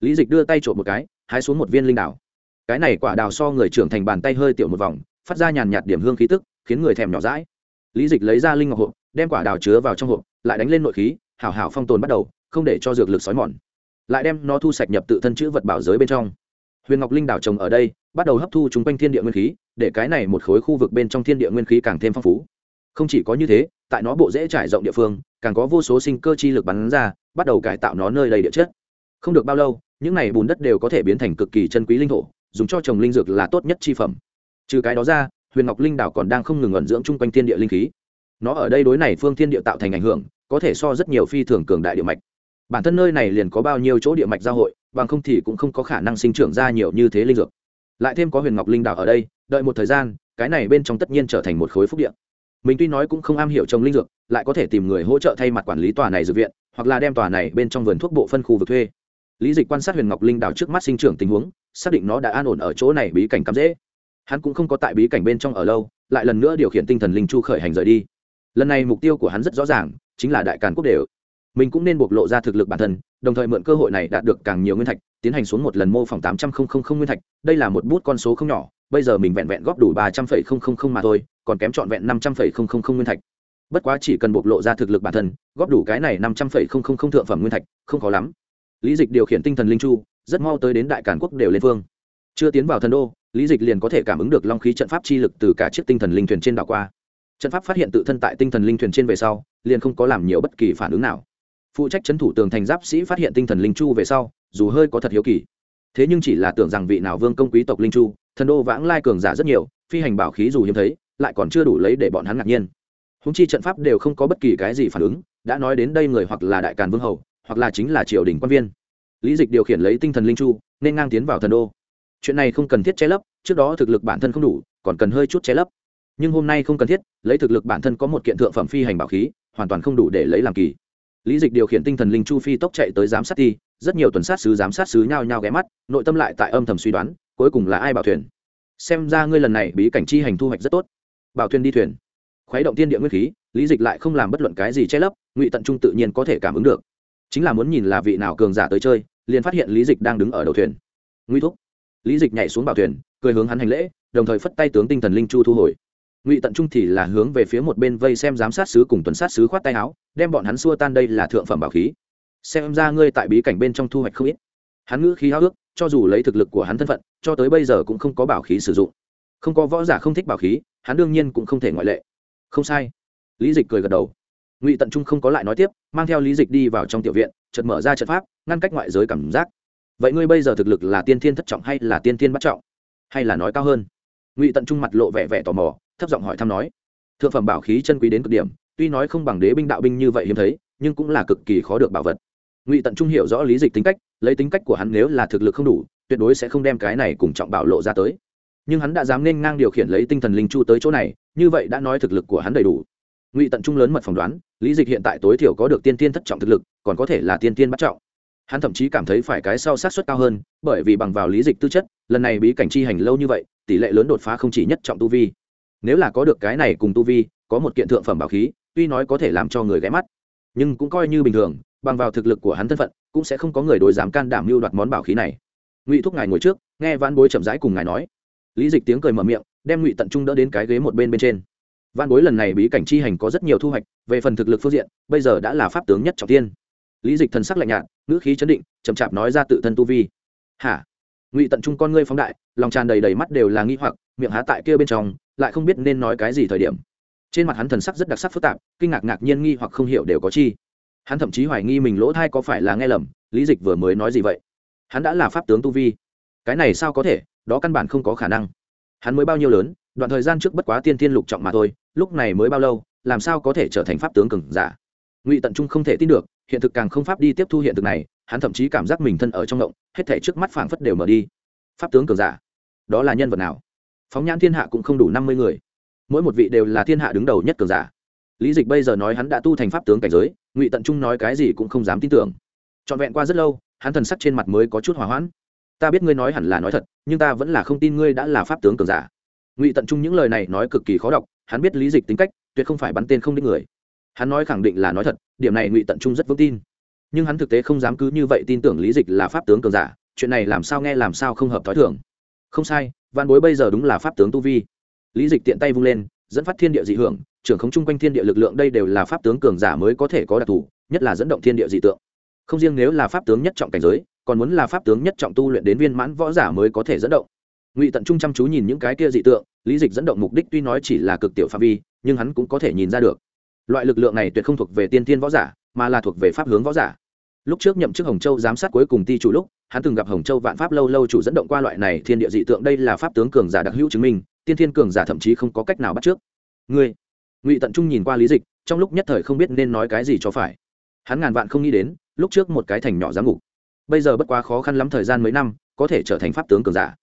Lý dịch đưa tay trộm một cái, hái xuống một viên linh đào. Cái này quả đào so người trưởng thành bàn tay hơi tiểu một vòng, phát ra nhàn nhạt điểm hương khí tức, khiến người thèm nhỏ rãi lý dịch lấy ra linh ngọc hộp, đem quả đào chứa vào trong hộp, lại đánh lên nội khí, hảo hảo phong tồn bắt đầu, không để cho dược lực xói mòn. Lại đem nó thu sạch nhập tự thân chữ vật bảo giới bên trong. Huyền ngọc linh đảo trồng ở đây, bắt đầu hấp thu chung quanh thiên địa nguyên khí, để cái này một khối khu vực bên trong thiên địa nguyên khí càng thêm phong phú. Không chỉ có như thế, tại nó bộ dễ trải rộng địa phương, càng có vô số sinh cơ chi lực bắn ra, bắt đầu cải tạo nó nơi đầy địa chất. Không được bao lâu, những này bùn đất đều có thể biến thành cực kỳ chân quý linh thổ, dùng cho trồng linh dược là tốt nhất chi phẩm. Trừ cái đó ra huyền ngọc linh đảo còn đang không ngừng ẩn dưỡng chung quanh thiên địa linh khí. Nó ở đây đối này phương thiên địa tạo thành ảnh hưởng, có thể so rất nhiều phi thường cường đại địa mạch. Bản thân nơi này liền có bao nhiêu chỗ địa mạch giao hội, bằng không thì cũng không có khả năng sinh trưởng ra nhiều như thế linh dược. Lại thêm có huyền ngọc linh đảo ở đây, đợi một thời gian, cái này bên trong tất nhiên trở thành một khối phúc địa. Mình tuy nói cũng không am hiểu trồng linh dược, lại có thể tìm người hỗ trợ thay mặt quản lý tòa này dược viện, hoặc là đem tòa này bên trong vườn thuốc bộ phân khu vực thuê. Lý dịch quan sát huyền ngọc linh đảo trước mắt sinh trưởng tình huống, xác định nó đã an ổn ở chỗ này bí cảnh cắm dễ hắn cũng không có tại bí cảnh bên trong ở lâu, lại lần nữa điều khiển tinh thần linh chu khởi hành rời đi. Lần này mục tiêu của hắn rất rõ ràng, chính là đại càn quốc đều. Mình cũng nên bộc lộ ra thực lực bản thân, đồng thời mượn cơ hội này đạt được càng nhiều nguyên thạch, tiến hành xuống một lần mô phỏng tám trăm linh nguyên thạch. Đây là một bút con số không nhỏ, bây giờ mình vẹn vẹn góp đủ ba trăm linh mà thôi, còn kém trọn vẹn năm trăm linh nguyên thạch. Bất quá chỉ cần bộc lộ ra thực lực bản thân, góp đủ cái này năm trăm linh thượng phẩm nguyên thạch, không khó lắm. Lý dịch điều khiển tinh thần linh chu, rất mau tới đến đại cản quốc đều lên phương chưa tiến vào thần đô lý dịch liền có thể cảm ứng được long khí trận pháp chi lực từ cả chiếc tinh thần linh thuyền trên đảo qua. Trận pháp phát hiện tự thân tại tinh thần linh thuyền trên về sau, liền không có làm nhiều bất kỳ phản ứng nào. Phụ trách c thủ tường thành giáp sĩ phát hiện tinh thần linh chu về sau, dù hơi có thật hiếu kỳ. Thế nhưng chỉ là tưởng rằng vị nào vương công quý tộc linh chu, thần đô vãng lai cường giả rất nhiều, phi hành bảo khí dù hiếm thấy, lại còn chưa đủ lấy để bọn hắn ngạc nhiên. Húng chi trận pháp đều không có bất kỳ cái gì phản ứng, đã nói đến đây người hoặc là đại càn vương hầu, hoặc là chính là triều đình quan viên. Lý dịch điều khiển lấy tinh thần linh chu, nên ngang tiến vào thần đô chuyện này không cần thiết che lấp, trước đó thực lực bản thân không đủ, còn cần hơi chút che lấp. Nhưng hôm nay không cần thiết, lấy thực lực bản thân có một kiện thượng phẩm phi hành bảo khí, hoàn toàn không đủ để lấy làm kỳ. Lý dịch điều khiển tinh thần linh chu phi tốc chạy tới giám sát thi, rất nhiều tuần sát sứ giám sát sứ nhao nhao ghé mắt, nội tâm lại tại âm thầm suy đoán, cuối cùng là ai bảo thuyền. Xem ra ngươi lần này bí cảnh chi hành thu hoạch rất tốt. Bảo thuyền đi thuyền. Khuấy động tiên địa nguyên khí, lý dịch lại không làm bất luận cái gì che lấp, ngụy tận trung tự nhiên có thể cảm ứng được. Chính là muốn nhìn là vị nào cường giả tới chơi, liền phát hiện lý dịch đang đứng ở đầu thuyền. Nguy thúc lý dịch nhảy xuống bảo thuyền, cười hướng hắn hành lễ, đồng thời phất tay tướng tinh thần linh chu thu hồi. Ngụy tận trung thì là hướng về phía một bên vây xem giám sát sứ cùng tuần sát sứ khoát tay áo, đem bọn hắn xua tan đây là thượng phẩm bảo khí. Xem ra ngươi tại bí cảnh bên trong thu hoạch không ít. Hắn ngữ khí háo ước cho dù lấy thực lực của hắn thân phận, cho tới bây giờ cũng không có bảo khí sử dụng. Không có võ giả không thích bảo khí, hắn đương nhiên cũng không thể ngoại lệ. Không sai. Lý dịch cười gật đầu. Ngụy tận trung không có lại nói tiếp, mang theo lý dịch đi vào trong tiểu viện, chợt mở ra trận pháp, ngăn cách ngoại giới cảm giác vậy ngươi bây giờ thực lực là tiên thiên thất trọng hay là tiên thiên bắt trọng? Hay là nói cao hơn? Ngụy tận trung mặt lộ vẻ vẻ tò mò, thấp giọng hỏi thăm nói. Thượng phẩm bảo khí chân quý đến cực điểm, tuy nói không bằng đế binh đạo binh như vậy hiếm thấy, nhưng cũng là cực kỳ khó được bảo vật. Ngụy tận trung hiểu rõ lý dịch tính cách, lấy tính cách của hắn nếu là thực lực không đủ, tuyệt đối sẽ không đem cái này cùng trọng bảo lộ ra tới. Nhưng hắn đã dám nên ngang điều khiển lấy tinh thần linh chu tới chỗ này, như vậy đã nói thực lực của hắn đầy đủ. Ngụy tận trung lớn mật phỏng đoán, lý dịch hiện tại tối thiểu có được tiên tiên thất trọng thực lực, còn có thể là tiên tiên bắt trọng hắn thậm chí cảm thấy phải cái sau sát suất cao hơn, bởi vì bằng vào lý dịch tư chất, lần này bí cảnh chi hành lâu như vậy, tỷ lệ lớn đột phá không chỉ nhất trọng tu vi. Nếu là có được cái này cùng tu vi, có một kiện thượng phẩm bảo khí, tuy nói có thể làm cho người ghé mắt, nhưng cũng coi như bình thường, bằng vào thực lực của hắn thân phận, cũng sẽ không có người đối dám can đảm mưu đoạt món bảo khí này. Ngụy thúc ngài ngồi trước, nghe văn bối chậm rãi cùng ngài nói. Lý dịch tiếng cười mở miệng, đem ngụy tận trung đỡ đến cái ghế một bên bên trên. Văn bối lần này bí cảnh chi hành có rất nhiều thu hoạch, về phần thực lực phương diện, bây giờ đã là pháp tướng nhất trọng tiên lý dịch thần sắc lạnh nhạt, ngữ khí chấn định, chậm chạp nói ra tự thân tu vi. Hả? Ngụy tận trung con ngươi phóng đại, lòng tràn đầy đầy mắt đều là nghi hoặc, miệng há tại kia bên trong, lại không biết nên nói cái gì thời điểm. Trên mặt hắn thần sắc rất đặc sắc phức tạp, kinh ngạc ngạc nhiên nghi hoặc không hiểu đều có chi. Hắn thậm chí hoài nghi mình lỗ thai có phải là nghe lầm, lý dịch vừa mới nói gì vậy? Hắn đã là pháp tướng tu vi. Cái này sao có thể, đó căn bản không có khả năng. Hắn mới bao nhiêu lớn, đoạn thời gian trước bất quá tiên tiên lục trọng mà thôi, lúc này mới bao lâu, làm sao có thể trở thành pháp tướng cường giả? Ngụy tận trung không thể tin được hiện thực càng không pháp đi tiếp thu hiện thực này, hắn thậm chí cảm giác mình thân ở trong động, hết thể trước mắt phảng phất đều mở đi. Pháp tướng cường giả, đó là nhân vật nào? Phóng nhãn thiên hạ cũng không đủ năm mươi người. Mỗi một vị đều là thiên hạ đứng đầu nhất cường giả. Lý dịch bây giờ nói hắn đã tu thành pháp tướng cảnh giới, ngụy tận trung nói cái gì cũng không dám tin tưởng. Trọn vẹn qua rất lâu, hắn thần sắc trên mặt mới có chút hỏa hoãn. Ta biết ngươi nói hẳn là nói thật, nhưng ta vẫn là không tin ngươi đã là pháp tướng cường giả. Ngụy tận trung những lời này nói cực kỳ khó đọc, hắn biết lý dịch tính cách, tuyệt không phải bắn tên không đích người hắn nói khẳng định là nói thật, điểm này ngụy tận trung rất vững tin. Nhưng hắn thực tế không dám cứ như vậy tin tưởng lý dịch là pháp tướng cường giả, chuyện này làm sao nghe làm sao không hợp t h ó i thưởng không sai, văn bối bây giờ đúng là pháp tướng tu vi. Lý dịch tiện tay vung lên, dẫn phát thiên địa dị hưởng, trưởng khống chung quanh thiên địa lực lượng đây đều là pháp tướng cường giả mới có thể có đặc thù, nhất là dẫn động thiên địa dị tượng. Không riêng nếu là pháp tướng nhất trọng cảnh giới, còn muốn là pháp tướng nhất trọng tu luyện đến viên mãn võ giả mới có thể dẫn động. Ngụy tận trung chăm chú nhìn những cái kia dị tượng, lý dịch dẫn động mục đích tuy nói chỉ là cực tiểu pha vi, nhưng hắn cũng có thể nhìn ra được loại lực lượng này tuyệt không thuộc về tiên tiên võ giả, mà là thuộc về pháp hướng võ giả. Lúc trước nhậm chức hồng châu giám sát cuối cùng ti chủ lúc, hắn từng gặp hồng châu vạn pháp lâu lâu chủ dẫn động qua loại này thiên địa dị tượng, đây là pháp tướng cường giả đặc hữu chứng minh, tiên thiên cường giả thậm chí không có cách nào bắt trước. Ngươi, ngụy tận trung nhìn qua lý dịch, trong lúc nhất thời không biết nên nói cái gì cho phải. Hắn ngàn vạn không nghĩ đến, lúc trước một cái thành nhỏ giám ngục. Bây giờ bất quá khó khăn lắm thời gian mấy năm, có thể trở thành pháp tướng cường giả.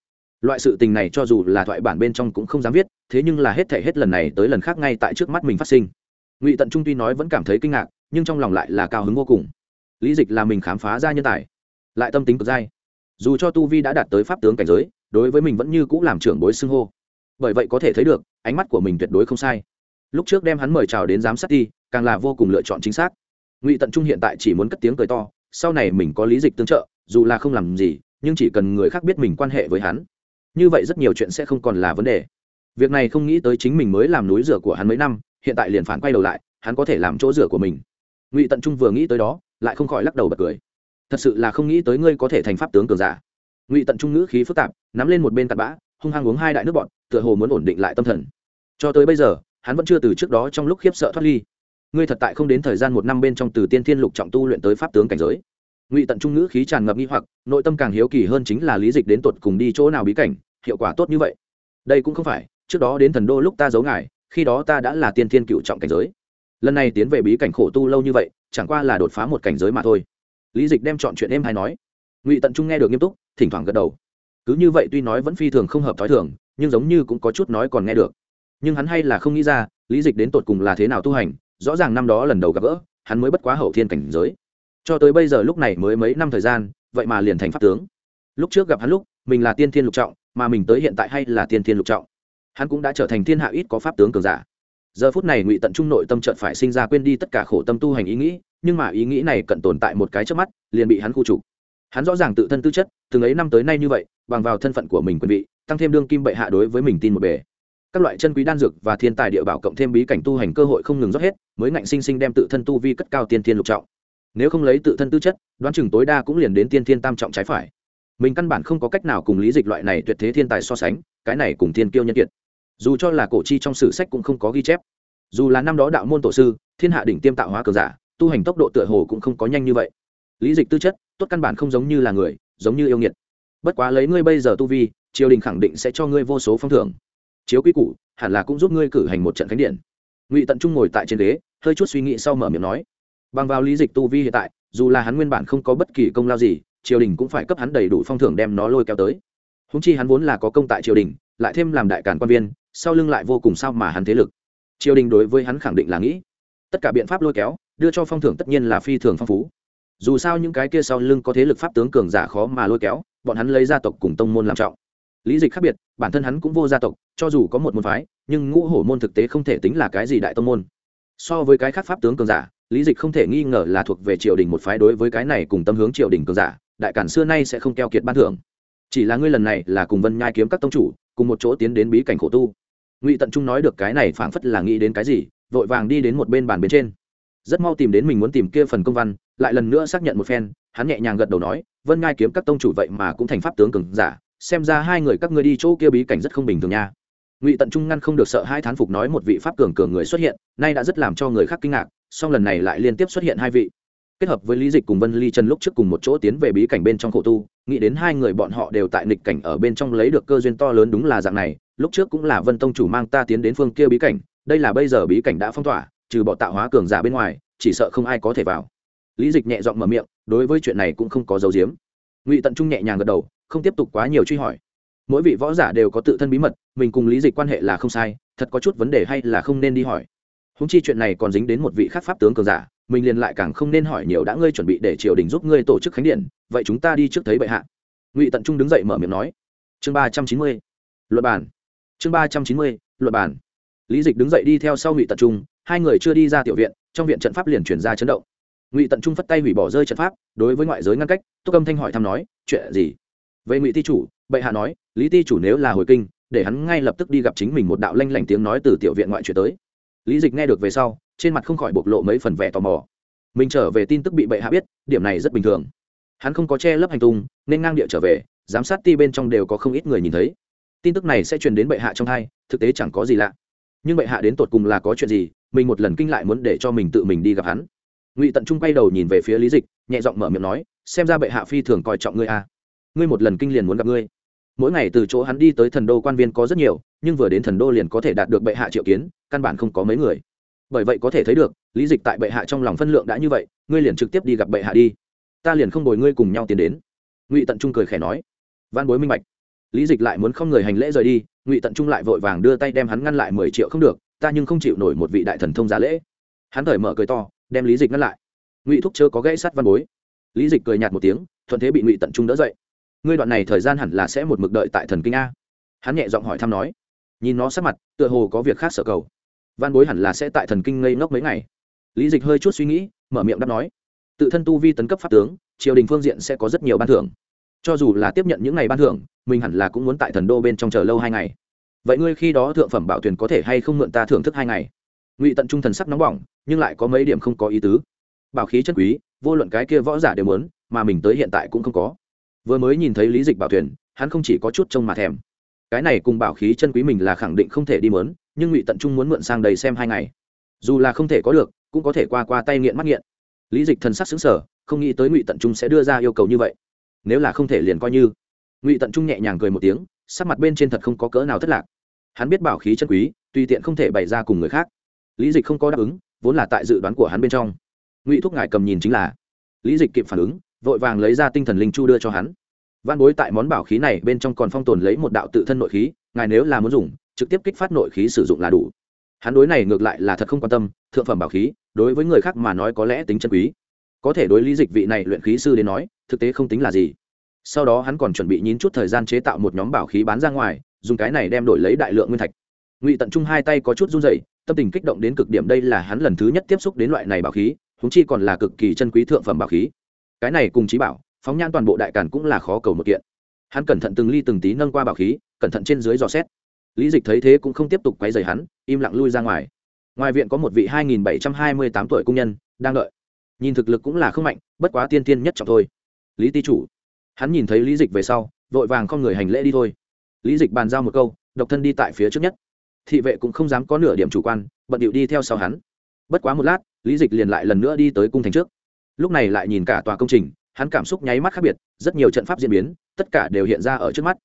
Loại sự tình này cho dù là thoại bản bên trong cũng không dám viết, thế nhưng là hết thể hết lần này tới lần khác ngay tại trước mắt mình phát sinh ngụy tận trung tuy nói vẫn cảm thấy kinh ngạc nhưng trong lòng lại là cao hứng vô cùng lý dịch là mình khám phá ra nhân tài lại tâm tính cực dai dù cho tu vi đã đạt tới pháp tướng cảnh giới đối với mình vẫn như c ũ làm trưởng bối xưng hô bởi vậy có thể thấy được ánh mắt của mình tuyệt đối không sai lúc trước đem hắn mời chào đến giám sát đi càng là vô cùng lựa chọn chính xác ngụy tận trung hiện tại chỉ muốn cất tiếng cười to sau này mình có lý dịch tương trợ dù là không làm gì nhưng chỉ cần người khác biết mình quan hệ với hắn như vậy rất nhiều chuyện sẽ không còn là vấn đề việc này không nghĩ tới chính mình mới làm núi rửa của hắn mấy năm hiện tại liền phản quay đầu lại, hắn có thể làm chỗ rửa của mình. Ngụy tận trung vừa nghĩ tới đó, lại không khỏi lắc đầu bật cười. Thật sự là không nghĩ tới ngươi có thể thành pháp tướng cường giả. Ngụy tận trung ngữ khí phức tạp, nắm lên một bên tạt bã, hung hăng uống hai đại nước bọn tựa hồ muốn ổn định lại tâm thần. Cho tới bây giờ, hắn vẫn chưa từ trước đó trong lúc khiếp sợ thoát ly. Ngươi thật tại không đến thời gian một năm bên trong từ tiên thiên lục trọng tu luyện tới pháp tướng cảnh giới. Ngụy tận trung ngữ khí tràn ngập nghi hoặc, nội tâm càng hiếu kỳ hơn chính là lý dịch đến tột cùng đi chỗ nào bí cảnh, hiệu quả tốt như vậy. Đây cũng không phải, trước đó đến thần đô lúc ta giấu ngài khi đó ta đã là tiên thiên cựu trọng cảnh giới. Lần này tiến về bí cảnh khổ tu lâu như vậy, chẳng qua là đột phá một cảnh giới mà thôi. Lý dịch đem chọn chuyện em hay nói. Ngụy tận trung nghe được nghiêm túc, thỉnh thoảng gật đầu. Cứ như vậy tuy nói vẫn phi thường không hợp t h ó i thường, nhưng giống như cũng có chút nói còn nghe được. Nhưng hắn hay là không nghĩ ra, lý dịch đến tột cùng là thế nào tu hành, rõ ràng năm đó lần đầu gặp gỡ, hắn mới bất quá hậu thiên cảnh giới. Cho tới bây giờ lúc này mới mấy năm thời gian, vậy mà liền thành pháp tướng. Lúc trước gặp hắn lúc, mình là tiên thiên lục trọng, mà mình tới hiện tại hay là tiên thiên lục trọng? Hắn cũng đã trở thành thiên hạ ít có pháp tướng cường giả. Giờ phút này ngụy tận trung nội tâm trận phải sinh ra quên đi tất cả khổ tâm tu hành ý nghĩ, nhưng mà ý nghĩ này cận tồn tại một cái trước mắt, liền bị hắn khu trục. Hắn rõ ràng tự thân tư chất, từng ấy năm tới nay như vậy, bằng vào thân phận của mình quyền vị, tăng thêm đương kim bệ hạ đối với mình tin một bề. Các loại chân quý đan dược và thiên tài địa bảo cộng thêm bí cảnh tu hành cơ hội không ngừng rót hết, mới ngạnh sinh sinh đem tự thân tu vi cất cao tiên thiên lục trọng. Nếu không lấy tự thân tư chất, đoán chừng tối đa cũng liền đến tiên thiên tam trọng trái phải mình căn bản không có cách nào cùng lý dịch loại này tuyệt thế thiên tài so sánh, cái này cùng thiên kiêu nhân kiệt. Dù cho là cổ chi trong sử sách cũng không có ghi chép. Dù là năm đó đạo môn tổ sư, thiên hạ đỉnh tiêm tạo hóa cường giả, tu hành tốc độ tựa hồ cũng không có nhanh như vậy. Lý dịch tư chất, tốt căn bản không giống như là người, giống như yêu nghiệt. Bất quá lấy ngươi bây giờ tu vi, triều đình khẳng định sẽ cho ngươi vô số phong thưởng. Chiếu quy củ, hẳn là cũng giúp ngươi cử hành một trận khánh điện. Ngụy tận trung ngồi tại trên ghế, hơi chút suy nghĩ sau mở miệng nói. Bằng vào lý dịch tu vi hiện tại, dù là hắn nguyên bản không có bất kỳ công lao gì triều đình cũng phải cấp hắn đầy đủ phong thưởng đem nó lôi kéo tới. Húng chi hắn vốn là có công tại triều đình, lại thêm làm đại cản quan viên, sau lưng lại vô cùng sao mà hắn thế lực. Triều đình đối với hắn khẳng định là nghĩ, tất cả biện pháp lôi kéo, đưa cho phong thưởng tất nhiên là phi thường phong phú. Dù sao những cái kia sau lưng có thế lực pháp tướng cường giả khó mà lôi kéo, bọn hắn lấy gia tộc cùng tông môn làm trọng. Lý dịch khác biệt, bản thân hắn cũng vô gia tộc, cho dù có một môn phái, nhưng ngũ hổ môn thực tế không thể tính là cái gì đại tông môn. So với cái khác pháp tướng cường giả, lý dịch không thể nghi ngờ là thuộc về triều đình một phái đối với cái này cùng tâm hướng triều đình cường giả đại cản xưa nay sẽ không keo kiệt ban thưởng. Chỉ là ngươi lần này là cùng vân nhai kiếm các tông chủ, cùng một chỗ tiến đến bí cảnh khổ tu. Ngụy tận trung nói được cái này phảng phất là nghĩ đến cái gì, vội vàng đi đến một bên bàn bên trên. Rất mau tìm đến mình muốn tìm kia phần công văn, lại lần nữa xác nhận một phen, hắn nhẹ nhàng gật đầu nói, vân ngai kiếm các tông chủ vậy mà cũng thành pháp tướng cường giả, xem ra hai người các ngươi đi chỗ kia bí cảnh rất không bình thường nha. Ngụy tận trung ngăn không được sợ hai thán phục nói một vị pháp cường cường người xuất hiện, nay đã rất làm cho người khác kinh ngạc, song lần này lại liên tiếp xuất hiện hai vị kết hợp với lý dịch cùng vân ly trần lúc trước cùng một chỗ tiến về bí cảnh bên trong khổ tu, nghĩ đến hai người bọn họ đều tại nghịch cảnh ở bên trong lấy được cơ duyên to lớn đúng là dạng này, lúc trước cũng là vân tông chủ mang ta tiến đến phương kia bí cảnh, đây là bây giờ bí cảnh đã phong tỏa, trừ bọn tạo hóa cường giả bên ngoài, chỉ sợ không ai có thể vào. Lý dịch nhẹ giọng mở miệng, đối với chuyện này cũng không có dấu diếm ngụy tận trung nhẹ nhàng gật đầu, không tiếp tục quá nhiều truy hỏi. Mỗi vị võ giả đều có tự thân bí mật, mình cùng lý dịch quan hệ là không sai, thật có chút vấn đề hay là không nên đi hỏi húng chi chuyện này còn dính đến một vị khác pháp tướng cường giả, mình liền lại càng không nên hỏi nhiều đã ngươi chuẩn bị để triều đình giúp ngươi tổ chức khánh điện, vậy chúng ta đi trước thấy bệ hạ. Ngụy tận trung đứng dậy mở miệng nói. Chương ba trăm chín mươi luật bản chương ba trăm chín mươi luật bản lý dịch đứng dậy đi theo sau ngụy tận trung, hai người chưa đi ra tiểu viện, trong viện trận pháp liền chuyển ra chấn động. Ngụy tận trung phất tay hủy bỏ rơi trận pháp, đối với ngoại giới ngăn cách Tô âm thanh hỏi thăm nói, chuyện gì? Về ngụy ti chủ, bệ hạ nói, lý ti chủ nếu là hồi kinh, để hắn ngay lập tức đi gặp chính mình một đạo lanh lảnh tiếng nói từ tiểu viện ngoại chuyển tới lý dịch nghe được về sau, trên mặt không khỏi bộc lộ mấy phần vẻ tò mò. Mình trở về tin tức bị bệ hạ biết, điểm này rất bình thường. Hắn không có che lấp hành tung, nên ngang địa trở về, giám sát ti bên trong đều có không ít người nhìn thấy. Tin tức này sẽ truyền đến bệ hạ trong hai, thực tế chẳng có gì lạ. Nhưng bệ hạ đến tột cùng là có chuyện gì, mình một lần kinh lại muốn để cho mình tự mình đi gặp hắn. Ngụy tận trung quay đầu nhìn về phía lý dịch, nhẹ giọng mở miệng nói, xem ra bệ hạ phi thường coi trọng ngươi a. À. ngươi một lần kinh liền muốn gặp ngươi. Mỗi ngày từ chỗ hắn đi tới thần đô quan viên có rất nhiều, nhưng vừa đến thần đô liền có thể đạt được bệ hạ triệu kiến căn bản không có mấy người. Bởi vậy có thể thấy được, lý dịch tại bệ hạ trong lòng phân lượng đã như vậy, ngươi liền trực tiếp đi gặp bệ hạ đi. Ta liền không bồi ngươi cùng nhau tiến đến. Ngụy tận trung cười khẽ nói. Văn bối minh bạch. Lý dịch lại muốn không người hành lễ rời đi, ngụy tận trung lại vội vàng đưa tay đem hắn ngăn lại mười triệu không được, ta nhưng không chịu nổi một vị đại thần thông giá lễ. Hắn thời mở cười to, đem lý dịch ngăn lại. Ngụy thúc chớ có gãy sắt văn bối. Lý dịch cười nhạt một tiếng, thuận thế bị ngụy tận trung đỡ dậy. Ngươi đoạn này thời gian hẳn là sẽ một mực đợi tại thần kinh a. Hắn nhẹ giọng hỏi thăm nói. Nhìn nó sắc mặt, tựa hồ có việc khác sở cầu văn bối hẳn là sẽ tại thần kinh ngây ngốc mấy ngày. Lý dịch hơi chút suy nghĩ, mở miệng đáp nói, tự thân tu vi tấn cấp pháp tướng, triều đình phương diện sẽ có rất nhiều ban thưởng. Cho dù là tiếp nhận những ngày ban thưởng, mình hẳn là cũng muốn tại thần đô bên trong chờ lâu hai ngày. Vậy ngươi khi đó thượng phẩm bảo thuyền có thể hay không mượn ta thưởng thức hai ngày? Ngụy tận trung thần sắc nóng bỏng, nhưng lại có mấy điểm không có ý tứ. Bảo khí chân quý, vô luận cái kia võ giả đều muốn, mà mình tới hiện tại cũng không có. Vừa mới nhìn thấy lý dịch bảo thuyền, hắn không chỉ có chút trông mà thèm. Cái này cùng bảo khí chân quý mình là khẳng định không thể đi mớn nhưng ngụy tận trung muốn mượn sang đầy xem hai ngày dù là không thể có được cũng có thể qua qua tay nghiện mắt nghiện lý dịch thần sắc xứng sở không nghĩ tới ngụy tận trung sẽ đưa ra yêu cầu như vậy nếu là không thể liền coi như ngụy tận trung nhẹ nhàng cười một tiếng sắc mặt bên trên thật không có cỡ nào thất lạc hắn biết bảo khí chân quý tùy tiện không thể bày ra cùng người khác lý dịch không có đáp ứng vốn là tại dự đoán của hắn bên trong ngụy thúc ngài cầm nhìn chính là lý dịch kịp phản ứng vội vàng lấy ra tinh thần linh chu đưa cho hắn văn bối tại món bảo khí này bên trong còn phong tồn lấy một đạo tự thân nội khí ngài nếu là muốn dùng trực tiếp kích phát nội khí sử dụng là đủ. Hắn đối này ngược lại là thật không quan tâm, thượng phẩm bảo khí, đối với người khác mà nói có lẽ tính chân quý. Có thể đối lý dịch vị này luyện khí sư đến nói, thực tế không tính là gì. Sau đó hắn còn chuẩn bị nhín chút thời gian chế tạo một nhóm bảo khí bán ra ngoài, dùng cái này đem đổi lấy đại lượng nguyên thạch. Ngụy tận trung hai tay có chút run rẩy, tâm tình kích động đến cực điểm đây là hắn lần thứ nhất tiếp xúc đến loại này bảo khí húng chi còn là cực kỳ chân quý thượng phẩm bảo khí. Cái này cùng trí bảo, phóng nhan toàn bộ đại càn cũng là khó cầu một kiện. Hắn cẩn thận từng ly từng tí nâng qua bảo khí, cẩn thận trên dưới dò xét lý dịch thấy thế cũng không tiếp tục quay dày hắn, im lặng lui ra ngoài. Ngoài viện có một vị hai nghìn bảy trăm hai mươi tám tuổi công nhân, đang đợi. Nhìn thực lực cũng là không mạnh, bất quá tiên tiên nhất trọng thôi. Lý ti chủ. Hắn nhìn thấy lý dịch về sau, vội vàng không người hành lễ đi thôi. Lý dịch bàn giao một câu, độc thân đi tại phía trước nhất. Thị vệ cũng không dám có nửa điểm chủ quan, bận điệu đi theo sau hắn. Bất quá một lát, lý dịch liền lại lần nữa đi tới cung thành trước. Lúc này lại nhìn cả tòa công trình, hắn cảm xúc nháy mắt khác biệt, rất nhiều trận pháp diễn biến, tất cả đều hiện ra ở trước mắt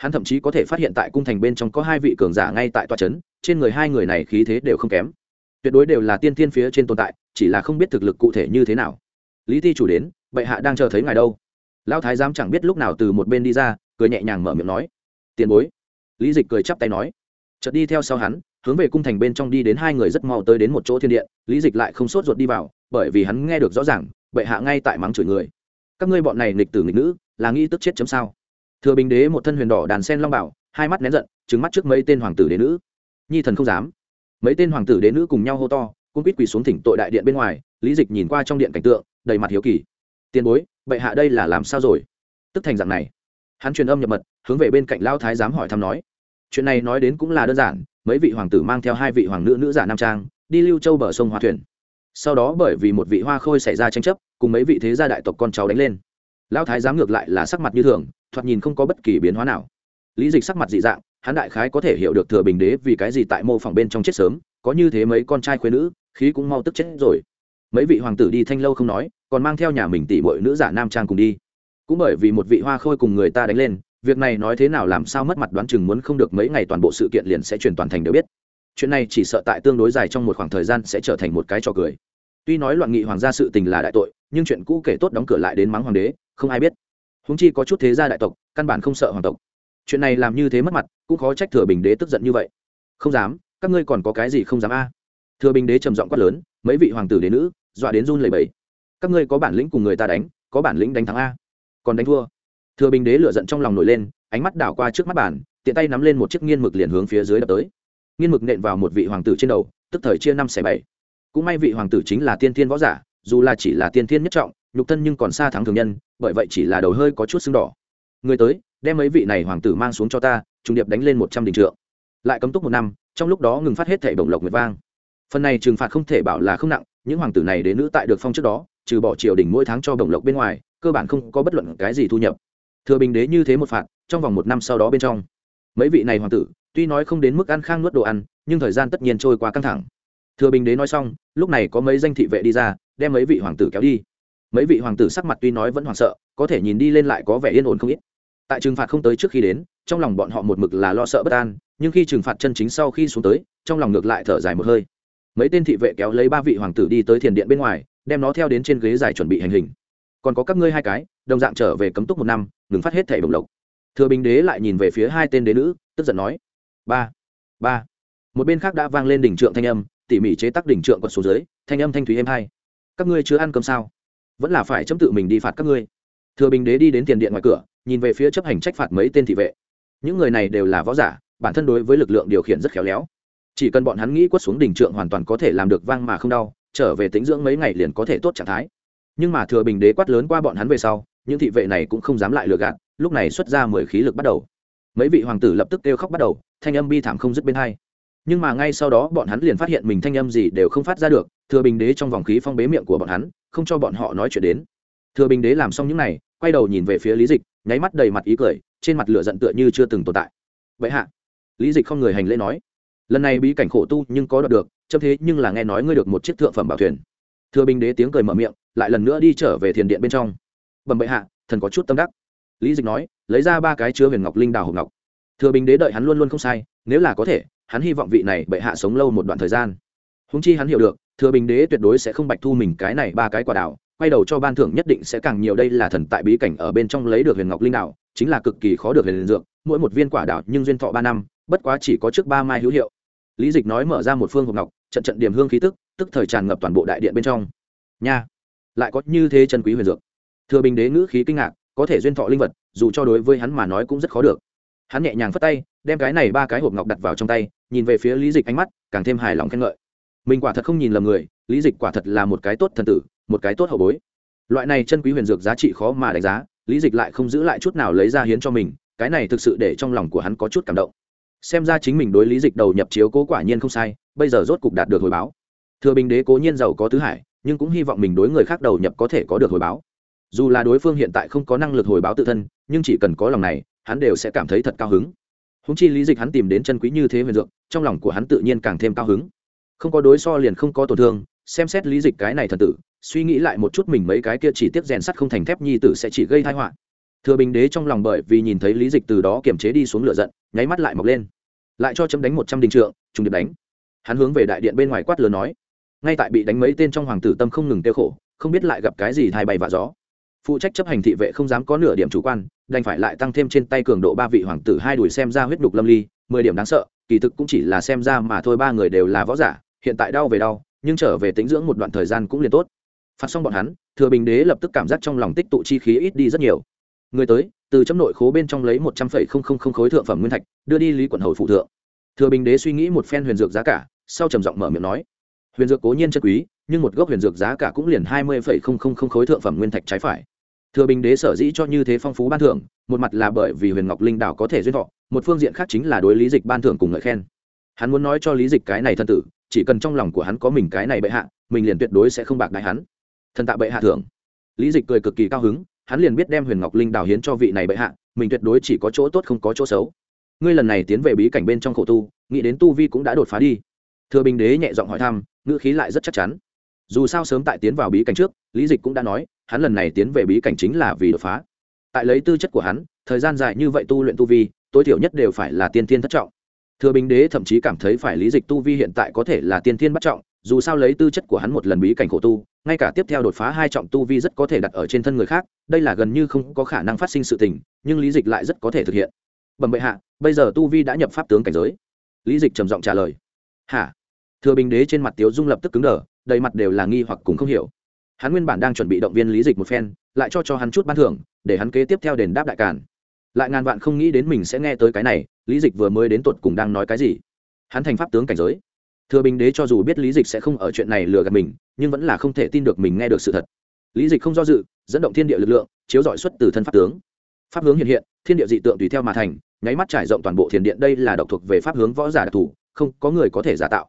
hắn thậm chí có thể phát hiện tại cung thành bên trong có hai vị cường giả ngay tại tòa trấn trên người hai người này khí thế đều không kém. Tuyệt đối đều là tiên tiên phía trên tồn tại, chỉ là không biết thực lực cụ thể như thế nào. Lý thi chủ đến, bệ hạ đang chờ thấy ngài đâu? Lão thái giám chẳng biết lúc nào từ một bên đi ra, cười nhẹ nhàng mở miệng nói. Tiền bối. Lý dịch cười chắp tay nói. Chợt đi theo sau hắn, hướng về cung thành bên trong đi đến hai người rất mau tới đến một chỗ thiên điện. Lý dịch lại không sốt ruột đi vào, bởi vì hắn nghe được rõ ràng, bệ hạ ngay tại mắng chửi người. Các ngươi bọn này nghịch tử nghịch nữ, là nghĩ tức chết chấm sao? Thừa bình đế một thân huyền đỏ đàn sen long bảo, hai mắt nén giận trứng mắt trước mấy tên hoàng tử đế nữ. Nhi thần không dám. Mấy tên hoàng tử đế nữ cùng nhau hô to cung quýt quỳ xuống thỉnh tội đại điện bên ngoài, lý dịch nhìn qua trong điện cảnh tượng, đầy mặt hiếu kỳ. Tiền bối, bệ hạ đây là làm sao rồi? Tức thành dạng này, hắn truyền âm nhập mật, hướng về bên cạnh lao thái giám hỏi thăm nói. Chuyện này nói đến cũng là đơn giản, mấy vị hoàng tử mang theo hai vị hoàng nữ nữ giả nam trang, đi lưu châu bờ sông hoa thuyền. Sau đó bởi vì một vị hoa khôi xảy ra tranh chấp, cùng mấy vị thế gia đại tộc con cháu đánh lên. Lão thái giám ngược lại là sắc mặt như thường thoạt nhìn không có bất kỳ biến hóa nào. Lý dịch sắc mặt dị dạng, hắn đại khái có thể hiểu được thừa bình đế vì cái gì tại mô phỏng bên trong chết sớm, có như thế mấy con trai khuyên nữ, khí cũng mau tức chết rồi. Mấy vị hoàng tử đi thanh lâu không nói, còn mang theo nhà mình tỷ bội nữ giả nam trang cùng đi. Cũng bởi vì một vị hoa khôi cùng người ta đánh lên, việc này nói thế nào làm sao mất mặt đoán chừng muốn không được mấy ngày toàn bộ sự kiện liền sẽ truyền toàn thành đều biết. Chuyện này chỉ sợ tại tương đối dài trong một khoảng thời gian sẽ trở thành một cái trò cười. Tuy nói loạn nghị hoàng gia sự tình là đại tội, nhưng chuyện cũ kể tốt đóng cửa lại đến mắng hoàng đế, không ai biết húng chi có chút thế gia đại tộc, căn bản không sợ hoàng tộc. Chuyện này làm như thế mất mặt, cũng khó trách thừa bình đế tức giận như vậy. Không dám, các ngươi còn có cái gì không dám a? À? Thừa bình đế trầm giọng quát lớn, mấy vị hoàng tử đế nữ, dọa đến run lầy bẫy các ngươi có bản lĩnh cùng người ta đánh, có bản lĩnh đánh thắng a? Còn đánh thua. Thừa bình đế lựa giận trong lòng nổi lên, ánh mắt đảo qua trước mắt bản tiện tay nắm lên một chiếc nghiên mực liền hướng phía dưới đập tới. Nghiên mực nện vào một vị hoàng tử trên đầu, tức thời chia năm xẻ bảy. Cũng may vị hoàng tử chính là tiên thiên võ giả, dù là chỉ là tiên thiên nhất trọng nhục thân nhưng còn xa thắng thường nhân, bởi vậy chỉ là đầu hơi có chút sưng đỏ. Người tới, đem mấy vị này hoàng tử mang xuống cho ta, trùng điệp đánh lên một trăm đình trượng. Lại cấm túc một năm, trong lúc đó ngừng phát hết thẻ bổng lộc nguyệt vang. Phần này trừng phạt không thể bảo là không nặng, những hoàng tử này đến nữ tại được phong trước đó, trừ bỏ triều đình mỗi tháng cho bổng lộc bên ngoài, cơ bản không có bất luận cái gì thu nhập. Thừa bình đế như thế một phạt, trong vòng một năm sau đó bên trong, mấy vị này hoàng tử, tuy nói không đến mức ăn khang nuốt đồ ăn, nhưng thời gian tất nhiên trôi qua căng thẳng. Thừa bình đế nói xong, lúc này có mấy danh thị vệ đi ra, đem mấy vị hoàng tử kéo đi mấy vị hoàng tử sắc mặt tuy nói vẫn hoảng sợ, có thể nhìn đi lên lại có vẻ yên ổn không ít. Tại trừng phạt không tới trước khi đến, trong lòng bọn họ một mực là lo sợ bất an, nhưng khi trừng phạt chân chính sau khi xuống tới, trong lòng ngược lại thở dài một hơi. Mấy tên thị vệ kéo lấy ba vị hoàng tử đi tới thiền điện bên ngoài, đem nó theo đến trên ghế dài chuẩn bị hành hình. Còn có các ngươi hai cái, đồng dạng trở về cấm túc một năm ngừng phát hết thẻ bồng lộc. Thừa bình đế lại nhìn về phía hai tên đế nữ, tức giận nói, ba ba. Một bên khác đã vang lên đỉnh trượng thanh âm, tỉ mỉ chế tác đỉnh trượng quật xuống dưới, thanh âm thanh thúy êm hai các ngươi chưa ăn cơm sao? Vẫn là phải chấm tự mình đi phạt các ngươi. Thừa bình đế đi đến tiền điện ngoài cửa, nhìn về phía chấp hành trách phạt mấy tên thị vệ. Những người này đều là võ giả, bản thân đối với lực lượng điều khiển rất khéo léo. Chỉ cần bọn hắn nghĩ quất xuống đỉnh trượng hoàn toàn có thể làm được vang mà không đau, trở về tính dưỡng mấy ngày liền có thể tốt trạng thái. Nhưng mà thừa bình đế quát lớn qua bọn hắn về sau, những thị vệ này cũng không dám lại lừa gạt, lúc này xuất ra mười khí lực bắt đầu. Mấy vị hoàng tử lập tức kêu khóc bắt đầu, thanh âm bi thảm không dứt bên hai nhưng mà ngay sau đó bọn hắn liền phát hiện mình thanh âm gì đều không phát ra được, thừa bình đế trong vòng khí phong bế miệng của bọn hắn, không cho bọn họ nói chuyện đến. Thừa bình đế làm xong những này, quay đầu nhìn về phía lý dịch, nháy mắt đầy mặt ý cười, trên mặt lửa giận tựa như chưa từng tồn tại. Vậy hạ. Lý dịch không người hành lễ nói. Lần này bí cảnh khổ tu nhưng có đoạt được, chấm thế nhưng là nghe nói ngươi được một chiếc thượng phẩm bảo thuyền. Thừa bình đế tiếng cười mở miệng, lại lần nữa đi trở về thiền điện bên trong. Bẩm bệ hạ, thần có chút tâm đắc. Lý dịch nói, lấy ra ba cái chứa huyền ngọc linh đào hồng ngọc thừa bình đế đợi hắn luôn luôn không sai, nếu là có thể, hắn hy vọng vị này bệ hạ sống lâu một đoạn thời gian. Húng chi hắn hiểu được, thừa bình đế tuyệt đối sẽ không bạch thu mình cái này ba cái quả đảo, quay đầu cho ban thưởng nhất định sẽ càng nhiều đây là thần tại bí cảnh ở bên trong lấy được huyền ngọc linh đạo chính là cực kỳ khó được huyền dược, mỗi một viên quả đảo nhưng duyên thọ ba năm, bất quá chỉ có trước ba mai hữu hiệu. Lý dịch nói mở ra một phương hộp ngọc, trận trận điểm hương khí tức tức thời tràn ngập toàn bộ đại điện bên trong. Nha, lại có như thế chân quý huyền dược. Thừa bình đế ngữ khí kinh ngạc, có thể duyên thọ linh vật, dù cho đối với hắn mà nói cũng rất khó được hắn nhẹ nhàng phất tay, đem cái này ba cái hộp ngọc đặt vào trong tay, nhìn về phía lý dịch ánh mắt càng thêm hài lòng khen ngợi. Mình quả thật không nhìn lầm người, lý dịch quả thật là một cái tốt thần tử, một cái tốt hậu bối. Loại này chân quý huyền dược giá trị khó mà đánh giá, lý dịch lại không giữ lại chút nào lấy ra hiến cho mình, cái này thực sự để trong lòng của hắn có chút cảm động. Xem ra chính mình đối lý dịch đầu nhập chiếu cố quả nhiên không sai, bây giờ rốt cục đạt được hồi báo. Thừa bình đế cố nhiên giàu có tứ hải, nhưng cũng hy vọng mình đối người khác đầu nhập có thể có được hồi báo. Dù là đối phương hiện tại không có năng lực hồi báo tự thân, nhưng chỉ cần có lòng này hắn đều sẽ cảm thấy thật cao hứng. Húng chi lý dịch hắn tìm đến chân quý như thế huyền dược, trong lòng của hắn tự nhiên càng thêm cao hứng. Không có đối so liền không có tổn thương, xem xét lý dịch cái này thần tử, suy nghĩ lại một chút mình mấy cái kia chỉ tiếp rèn sắt không thành thép nhi tử sẽ chỉ gây tai họa. Thừa bình đế trong lòng bởi vì nhìn thấy lý dịch từ đó kiềm chế đi xuống lửa giận, nháy mắt lại mọc lên. Lại cho chấm đánh một trăm đình trượng, trùng điệp đánh. Hắn hướng về đại điện bên ngoài quát lớn nói. Ngay tại bị đánh mấy tên trong hoàng tử tâm không ngừng tiêu khổ, không biết lại gặp cái gì thay bay vạ gió phụ trách chấp hành thị vệ không dám có nửa điểm chủ quan, đành phải lại tăng thêm trên tay cường độ ba vị hoàng tử hai đuổi xem ra huyết đục lâm ly, mười điểm đáng sợ, kỳ thực cũng chỉ là xem ra mà thôi ba người đều là võ giả, hiện tại đau về đau, nhưng trở về tính dưỡng một đoạn thời gian cũng liền tốt. Phạt xong bọn hắn, thừa bình đế lập tức cảm giác trong lòng tích tụ chi khí ít đi rất nhiều. Người tới, từ chấm nội khố bên trong lấy một trăm phẩy không không không khối thượng phẩm nguyên thạch, đưa đi lý quận hầu phụ thượng. Thừa bình đế suy nghĩ một phen huyền dược giá cả, sau trầm giọng mở miệng nói, huyền dược cố nhiên chân quý nhưng một gốc huyền dược giá cả cũng liền hai mươi phẩy không không không khối thượng phẩm nguyên thạch trái phải. Thừa bình đế sở dĩ cho như thế phong phú ban thưởng, một mặt là bởi vì huyền ngọc linh đảo có thể duyên thọ, một phương diện khác chính là đối lý dịch ban thưởng cùng ngợi khen. Hắn muốn nói cho lý dịch cái này thân tử, chỉ cần trong lòng của hắn có mình cái này bệ hạ, mình liền tuyệt đối sẽ không bạc đại hắn. Thần tạ bệ hạ thưởng. Lý dịch cười cực kỳ cao hứng, hắn liền biết đem huyền ngọc linh đào hiến cho vị này bệ hạ, mình tuyệt đối chỉ có chỗ tốt không có chỗ xấu. Ngươi lần này tiến về bí cảnh bên trong khổ tu, nghĩ đến tu vi cũng đã đột phá đi. Thừa bình đế nhẹ giọng hỏi thăm, ngữ khí lại rất chắc chắn dù sao sớm tại tiến vào bí cảnh trước, lý dịch cũng đã nói, hắn lần này tiến về bí cảnh chính là vì đột phá. Tại lấy tư chất của hắn, thời gian dài như vậy tu luyện tu vi, tối thiểu nhất đều phải là tiên tiên thất trọng. Thừa bình đế thậm chí cảm thấy phải lý dịch tu vi hiện tại có thể là tiên tiên bắt trọng, dù sao lấy tư chất của hắn một lần bí cảnh khổ tu, ngay cả tiếp theo đột phá hai trọng tu vi rất có thể đặt ở trên thân người khác, đây là gần như không có khả năng phát sinh sự tình, nhưng lý dịch lại rất có thể thực hiện. Bẩm bệ hạ, bây giờ tu vi đã nhập pháp tướng cảnh giới. Lý dịch trầm giọng trả lời. Hả? Thừa bình đế trên mặt tiếu dung lập tức cứng đờ đầy mặt đều là nghi hoặc cùng không hiểu. Hắn nguyên bản đang chuẩn bị động viên lý dịch một phen, lại cho cho hắn chút ban thưởng, để hắn kế tiếp theo đền đáp đại cản lại ngàn vạn không nghĩ đến mình sẽ nghe tới cái này, lý dịch vừa mới đến tột cùng đang nói cái gì. Hắn thành pháp tướng cảnh giới. Thừa bình đế cho dù biết lý dịch sẽ không ở chuyện này lừa gạt mình, nhưng vẫn là không thể tin được mình nghe được sự thật. Lý dịch không do dự, dẫn động thiên địa lực lượng, chiếu dọi xuất từ thân pháp tướng. Pháp hướng hiện hiện, thiên địa dị tượng tùy theo mà thành, nháy mắt trải rộng toàn bộ thiền điện. Đây là độc thuộc về pháp hướng võ giả đặc thù, không có người có thể giả tạo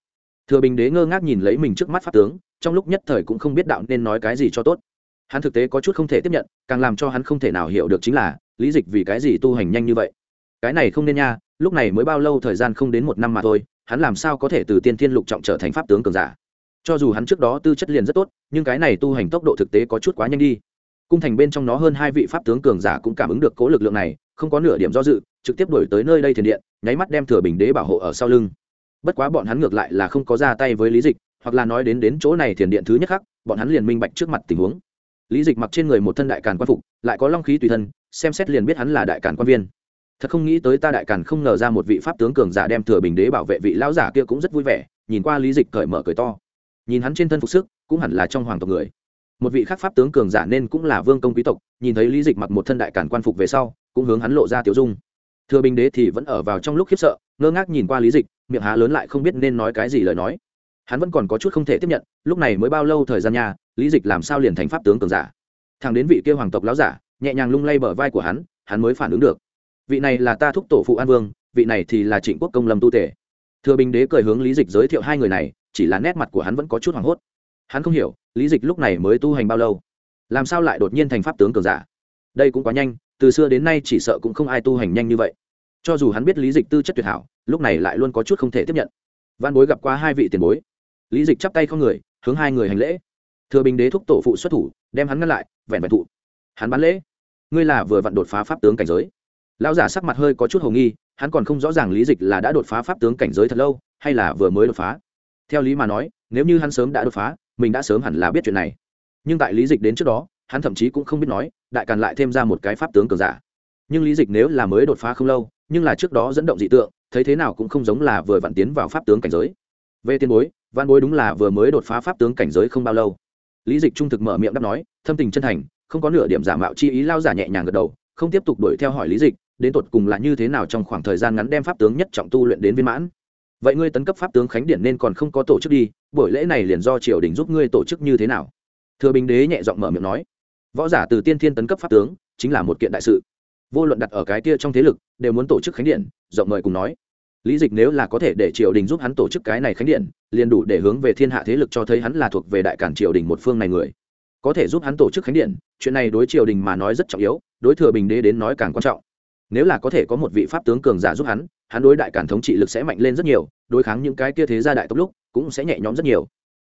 thừa bình đế ngơ ngác nhìn lấy mình trước mắt pháp tướng, trong lúc nhất thời cũng không biết đạo nên nói cái gì cho tốt. Hắn thực tế có chút không thể tiếp nhận, càng làm cho hắn không thể nào hiểu được chính là, lý dịch vì cái gì tu hành nhanh như vậy? Cái này không nên nha, lúc này mới bao lâu thời gian không đến một năm mà thôi, hắn làm sao có thể từ tiên thiên lục trọng trở thành pháp tướng cường giả? Cho dù hắn trước đó tư chất liền rất tốt, nhưng cái này tu hành tốc độ thực tế có chút quá nhanh đi. Cung thành bên trong nó hơn hai vị pháp tướng cường giả cũng cảm ứng được cố lực lượng này, không có nửa điểm do dự, trực tiếp đổi tới nơi đây thiền điện, nháy mắt đem thừa bình đế bảo hộ ở sau lưng bất quá bọn hắn ngược lại là không có ra tay với lý dịch, hoặc là nói đến đến chỗ này thiền điện thứ nhất khắc bọn hắn liền minh bạch trước mặt tình huống. Lý dịch mặc trên người một thân đại càn quan phục, lại có long khí tùy thân, xem xét liền biết hắn là đại càn quan viên. Thật không nghĩ tới ta đại càn không ngờ ra một vị pháp tướng cường giả đem thừa bình đế bảo vệ vị lão giả kia cũng rất vui vẻ, nhìn qua lý dịch cởi mở cởi to. Nhìn hắn trên thân phục sức, cũng hẳn là trong hoàng tộc người. Một vị khác pháp tướng cường giả nên cũng là vương công quý tộc, nhìn thấy lý dịch mặc một thân đại càn quan phục về sau, cũng hướng hắn lộ ra tiểu dung. Thừa bình đế thì vẫn ở vào trong lúc khiếp sợ ngơ ngác nhìn qua lý dịch, miệng há lớn lại không biết nên nói cái gì lời nói. Hắn vẫn còn có chút không thể tiếp nhận, lúc này mới bao lâu thời gian nhà lý dịch làm sao liền thành pháp tướng cường giả? Thằng đến vị kia hoàng tộc láo giả, nhẹ nhàng lung lay bờ vai của hắn hắn mới phản ứng được. Vị này là ta thúc tổ phụ an vương, vị này thì là trịnh quốc công lâm tu tể. Thừa bình đế cười hướng lý dịch giới thiệu hai người này, chỉ là nét mặt của hắn vẫn có chút hoảng hốt. Hắn không hiểu, lý dịch lúc này mới tu hành bao lâu? Làm sao lại đột nhiên thành pháp tướng cường giả? Đây cũng quá nhanh, từ xưa đến nay chỉ sợ cũng không ai tu hành nhanh như vậy. Cho dù hắn biết lý dịch tư chất tuyệt hảo lúc này lại luôn có chút không thể tiếp nhận. Văn bối gặp qua hai vị tiền bối. Lý dịch chắp tay không người, hướng hai người hành lễ. Thừa bình đế thúc tổ phụ xuất thủ, đem hắn ngăn lại, vẹn vẹn thụ. Hắn bán lễ. Ngươi là vừa vặn đột phá pháp tướng cảnh giới. Lão giả sắc mặt hơi có chút hồ nghi, hắn còn không rõ ràng lý dịch là đã đột phá pháp tướng cảnh giới thật lâu, hay là vừa mới đột phá. Theo lý mà nói, nếu như hắn sớm đã đột phá, mình đã sớm hẳn là biết chuyện này. Nhưng tại lý dịch đến trước đó, hắn thậm chí cũng không biết nói, đại càn lại thêm ra một cái pháp tướng cường giả. Nhưng lý dịch nếu là mới đột phá không lâu nhưng là trước đó dẫn động dị tượng, thấy thế nào cũng không giống là vừa vặn tiến vào pháp tướng cảnh giới. Về tiền bối, văn bối đúng là vừa mới đột phá pháp tướng cảnh giới không bao lâu. Lý dịch trung thực mở miệng đáp nói, thâm tình chân thành, không có nửa điểm giả mạo chi ý lao giả nhẹ nhàng gật đầu, không tiếp tục đuổi theo hỏi lý dịch, đến tột cùng là như thế nào trong khoảng thời gian ngắn đem pháp tướng nhất trọng tu luyện đến viên mãn. Vậy ngươi tấn cấp pháp tướng khánh điển nên còn không có tổ chức đi, buổi lễ này liền do triều đình giúp ngươi tổ chức như thế nào? Thừa bình đế nhẹ giọng mở miệng nói, võ giả từ tiên thiên tấn cấp pháp tướng, chính là một kiện đại sự vô luận đặt ở cái kia trong thế lực, đều muốn tổ chức khánh điện, rộng mời cùng nói. Lý dịch nếu là có thể để triều đình giúp hắn tổ chức cái này khánh điện, liền đủ để hướng về thiên hạ thế lực cho thấy hắn là thuộc về đại cản triều đình một phương này người. Có thể giúp hắn tổ chức khánh điện, chuyện này đối triều đình mà nói rất trọng yếu, đối thừa bình đế đến nói càng quan trọng. Nếu là có thể có một vị pháp tướng cường giả giúp hắn hắn đối đại cản thống trị lực sẽ mạnh lên rất nhiều, đối kháng những cái kia thế gia đại tốc lúc, cũng sẽ nhẹ nhõm rất nhiều.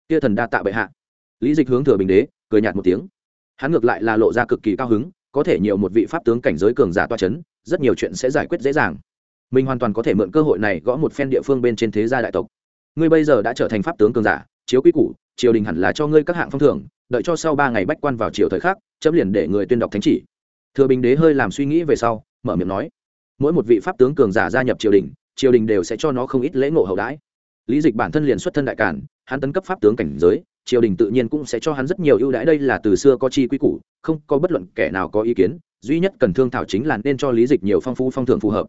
Kia thần đa tạ bệ hạ. Lý dịch hướng thừa bình đế, cười nhạt một tiếng. Hắn ngược lại là lộ ra cực kỳ cao hứng có thể nhiều một vị pháp tướng cảnh giới cường giả toa chấn, rất nhiều chuyện sẽ giải quyết dễ dàng. Mình hoàn toàn có thể mượn cơ hội này gõ một phen địa phương bên trên thế gia đại tộc. Ngươi bây giờ đã trở thành pháp tướng cường giả chiếu quy củ triều đình hẳn là cho ngươi các hạng phong thưởng đợi cho sau ba ngày bách quan vào triều thời khắc chấm liền để người tuyên đọc thánh chỉ. Thừa bình đế hơi làm suy nghĩ về sau mở miệng nói mỗi một vị pháp tướng cường giả gia nhập triều đình triều đình đều sẽ cho nó không ít lễ ngộ hậu đãi. Lý dịch bản thân liền xuất thân đại cản hắn tấn cấp pháp tướng cảnh giới triều đình tự nhiên cũng sẽ cho hắn rất nhiều ưu đãi. Đây là từ xưa có chi quy củ, không có bất luận kẻ nào có ý kiến. Duy nhất cần thương thảo chính là nên cho lý dịch nhiều phong phú phong thưởng phù hợp.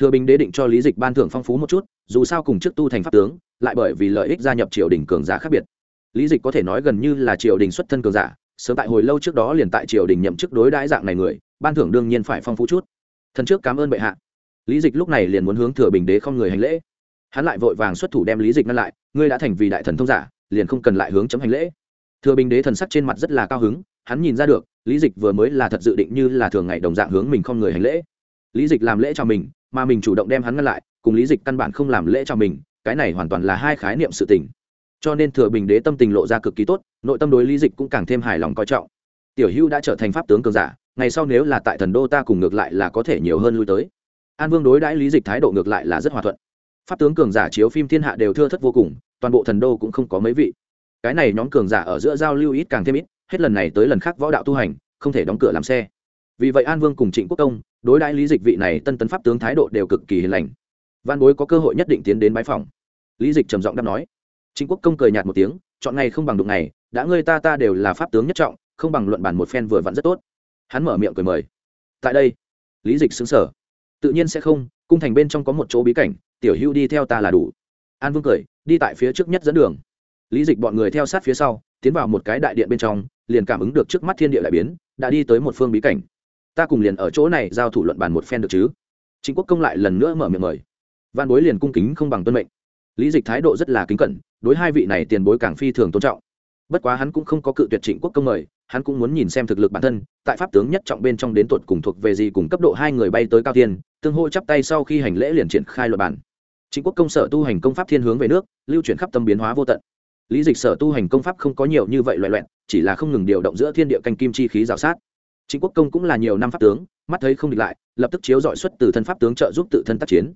Thừa bình đế định cho lý dịch ban thưởng phong phú một chút, dù sao cùng trước tu thành pháp tướng, lại bởi vì lợi ích gia nhập triều đình cường giả khác biệt. Lý dịch có thể nói gần như là triều đình xuất thân cường giả, sớm tại hồi lâu trước đó liền tại triều đình nhậm chức đối đãi dạng này người, ban thưởng đương nhiên phải phong phú chút. Thần trước cảm ơn bệ hạ. Lý dịch lúc này liền muốn hướng thừa bình đế không người hành lễ. Hắn lại vội vàng xuất thủ đem lý dịch ngăn lại, ngươi đã thành vì đại thần thông giả liền không cần lại hướng chấm hành lễ. Thừa bình đế thần sắc trên mặt rất là cao hứng, hắn nhìn ra được, lý dịch vừa mới là thật dự định như là thường ngày đồng dạng hướng mình không người hành lễ. Lý dịch làm lễ cho mình, mà mình chủ động đem hắn ngăn lại, cùng lý dịch căn bản không làm lễ cho mình, cái này hoàn toàn là hai khái niệm sự tình. Cho nên thừa bình đế tâm tình lộ ra cực kỳ tốt, nội tâm đối lý dịch cũng càng thêm hài lòng coi trọng. Tiểu hưu đã trở thành pháp tướng cường giả, ngày sau nếu là tại thần đô ta cùng ngược lại là có thể nhiều hơn lui tới. An vương đối đãi lý dịch thái độ ngược lại là rất hòa thuận. Pháp tướng cường giả chiếu phim thiên hạ đều thưa thất vô cùng toàn bộ thần đô cũng không có mấy vị. Cái này nhóm cường giả ở giữa giao lưu ít càng thêm ít, hết lần này tới lần khác võ đạo tu hành, không thể đóng cửa làm xe. Vì vậy an vương cùng trịnh quốc công đối đãi lý dịch vị này tân tấn pháp tướng thái độ đều cực kỳ hiền lành. Văn bối có cơ hội nhất định tiến đến bái phòng lý dịch trầm giọng đáp nói. Trịnh quốc công cười nhạt một tiếng, chọn ngày không bằng đụng ngày, đã ngươi ta ta đều là pháp tướng nhất trọng, không bằng luận bản một phen vừa vặn rất tốt. Hắn mở miệng cười mời. Tại đây, lý dịch xứng sở tự nhiên sẽ không, cung thành bên trong có một chỗ bí cảnh, tiểu hưu đi theo ta là đủ an vương cười, đi tại phía trước nhất dẫn đường. Lý dịch bọn người theo sát phía sau, tiến vào một cái đại điện bên trong, liền cảm ứng được trước mắt thiên địa đại biến, đã đi tới một phương bí cảnh. Ta cùng liền ở chỗ này giao thủ luận bàn một phen được chứ? Chính quốc công lại lần nữa mở miệng mời. Văn bối liền cung kính không bằng tuân mệnh. Lý dịch thái độ rất là kính cẩn, đối hai vị này tiền bối càng phi thường tôn trọng. Bất quá hắn cũng không có cự tuyệt trịnh quốc công mời, hắn cũng muốn nhìn xem thực lực bản thân, tại pháp tướng nhất trọng bên trong đến tuột cùng thuộc về gì cùng cấp độ hai người bay tới cao tiên tương hô chắp tay sau khi hành lễ liền triển khai luật bản chính quốc công sở tu hành công pháp thiên hướng về nước, lưu chuyển khắp tâm biến hóa vô tận. Lý dịch sở tu hành công pháp không có nhiều như vậy loại loẹn chỉ là không ngừng điều động giữa thiên địa canh kim chi khí rào sát. Chính quốc công cũng là nhiều năm pháp tướng, mắt thấy không địch lại, lập tức chiếu dọi xuất từ thân pháp tướng trợ giúp tự thân tác chiến.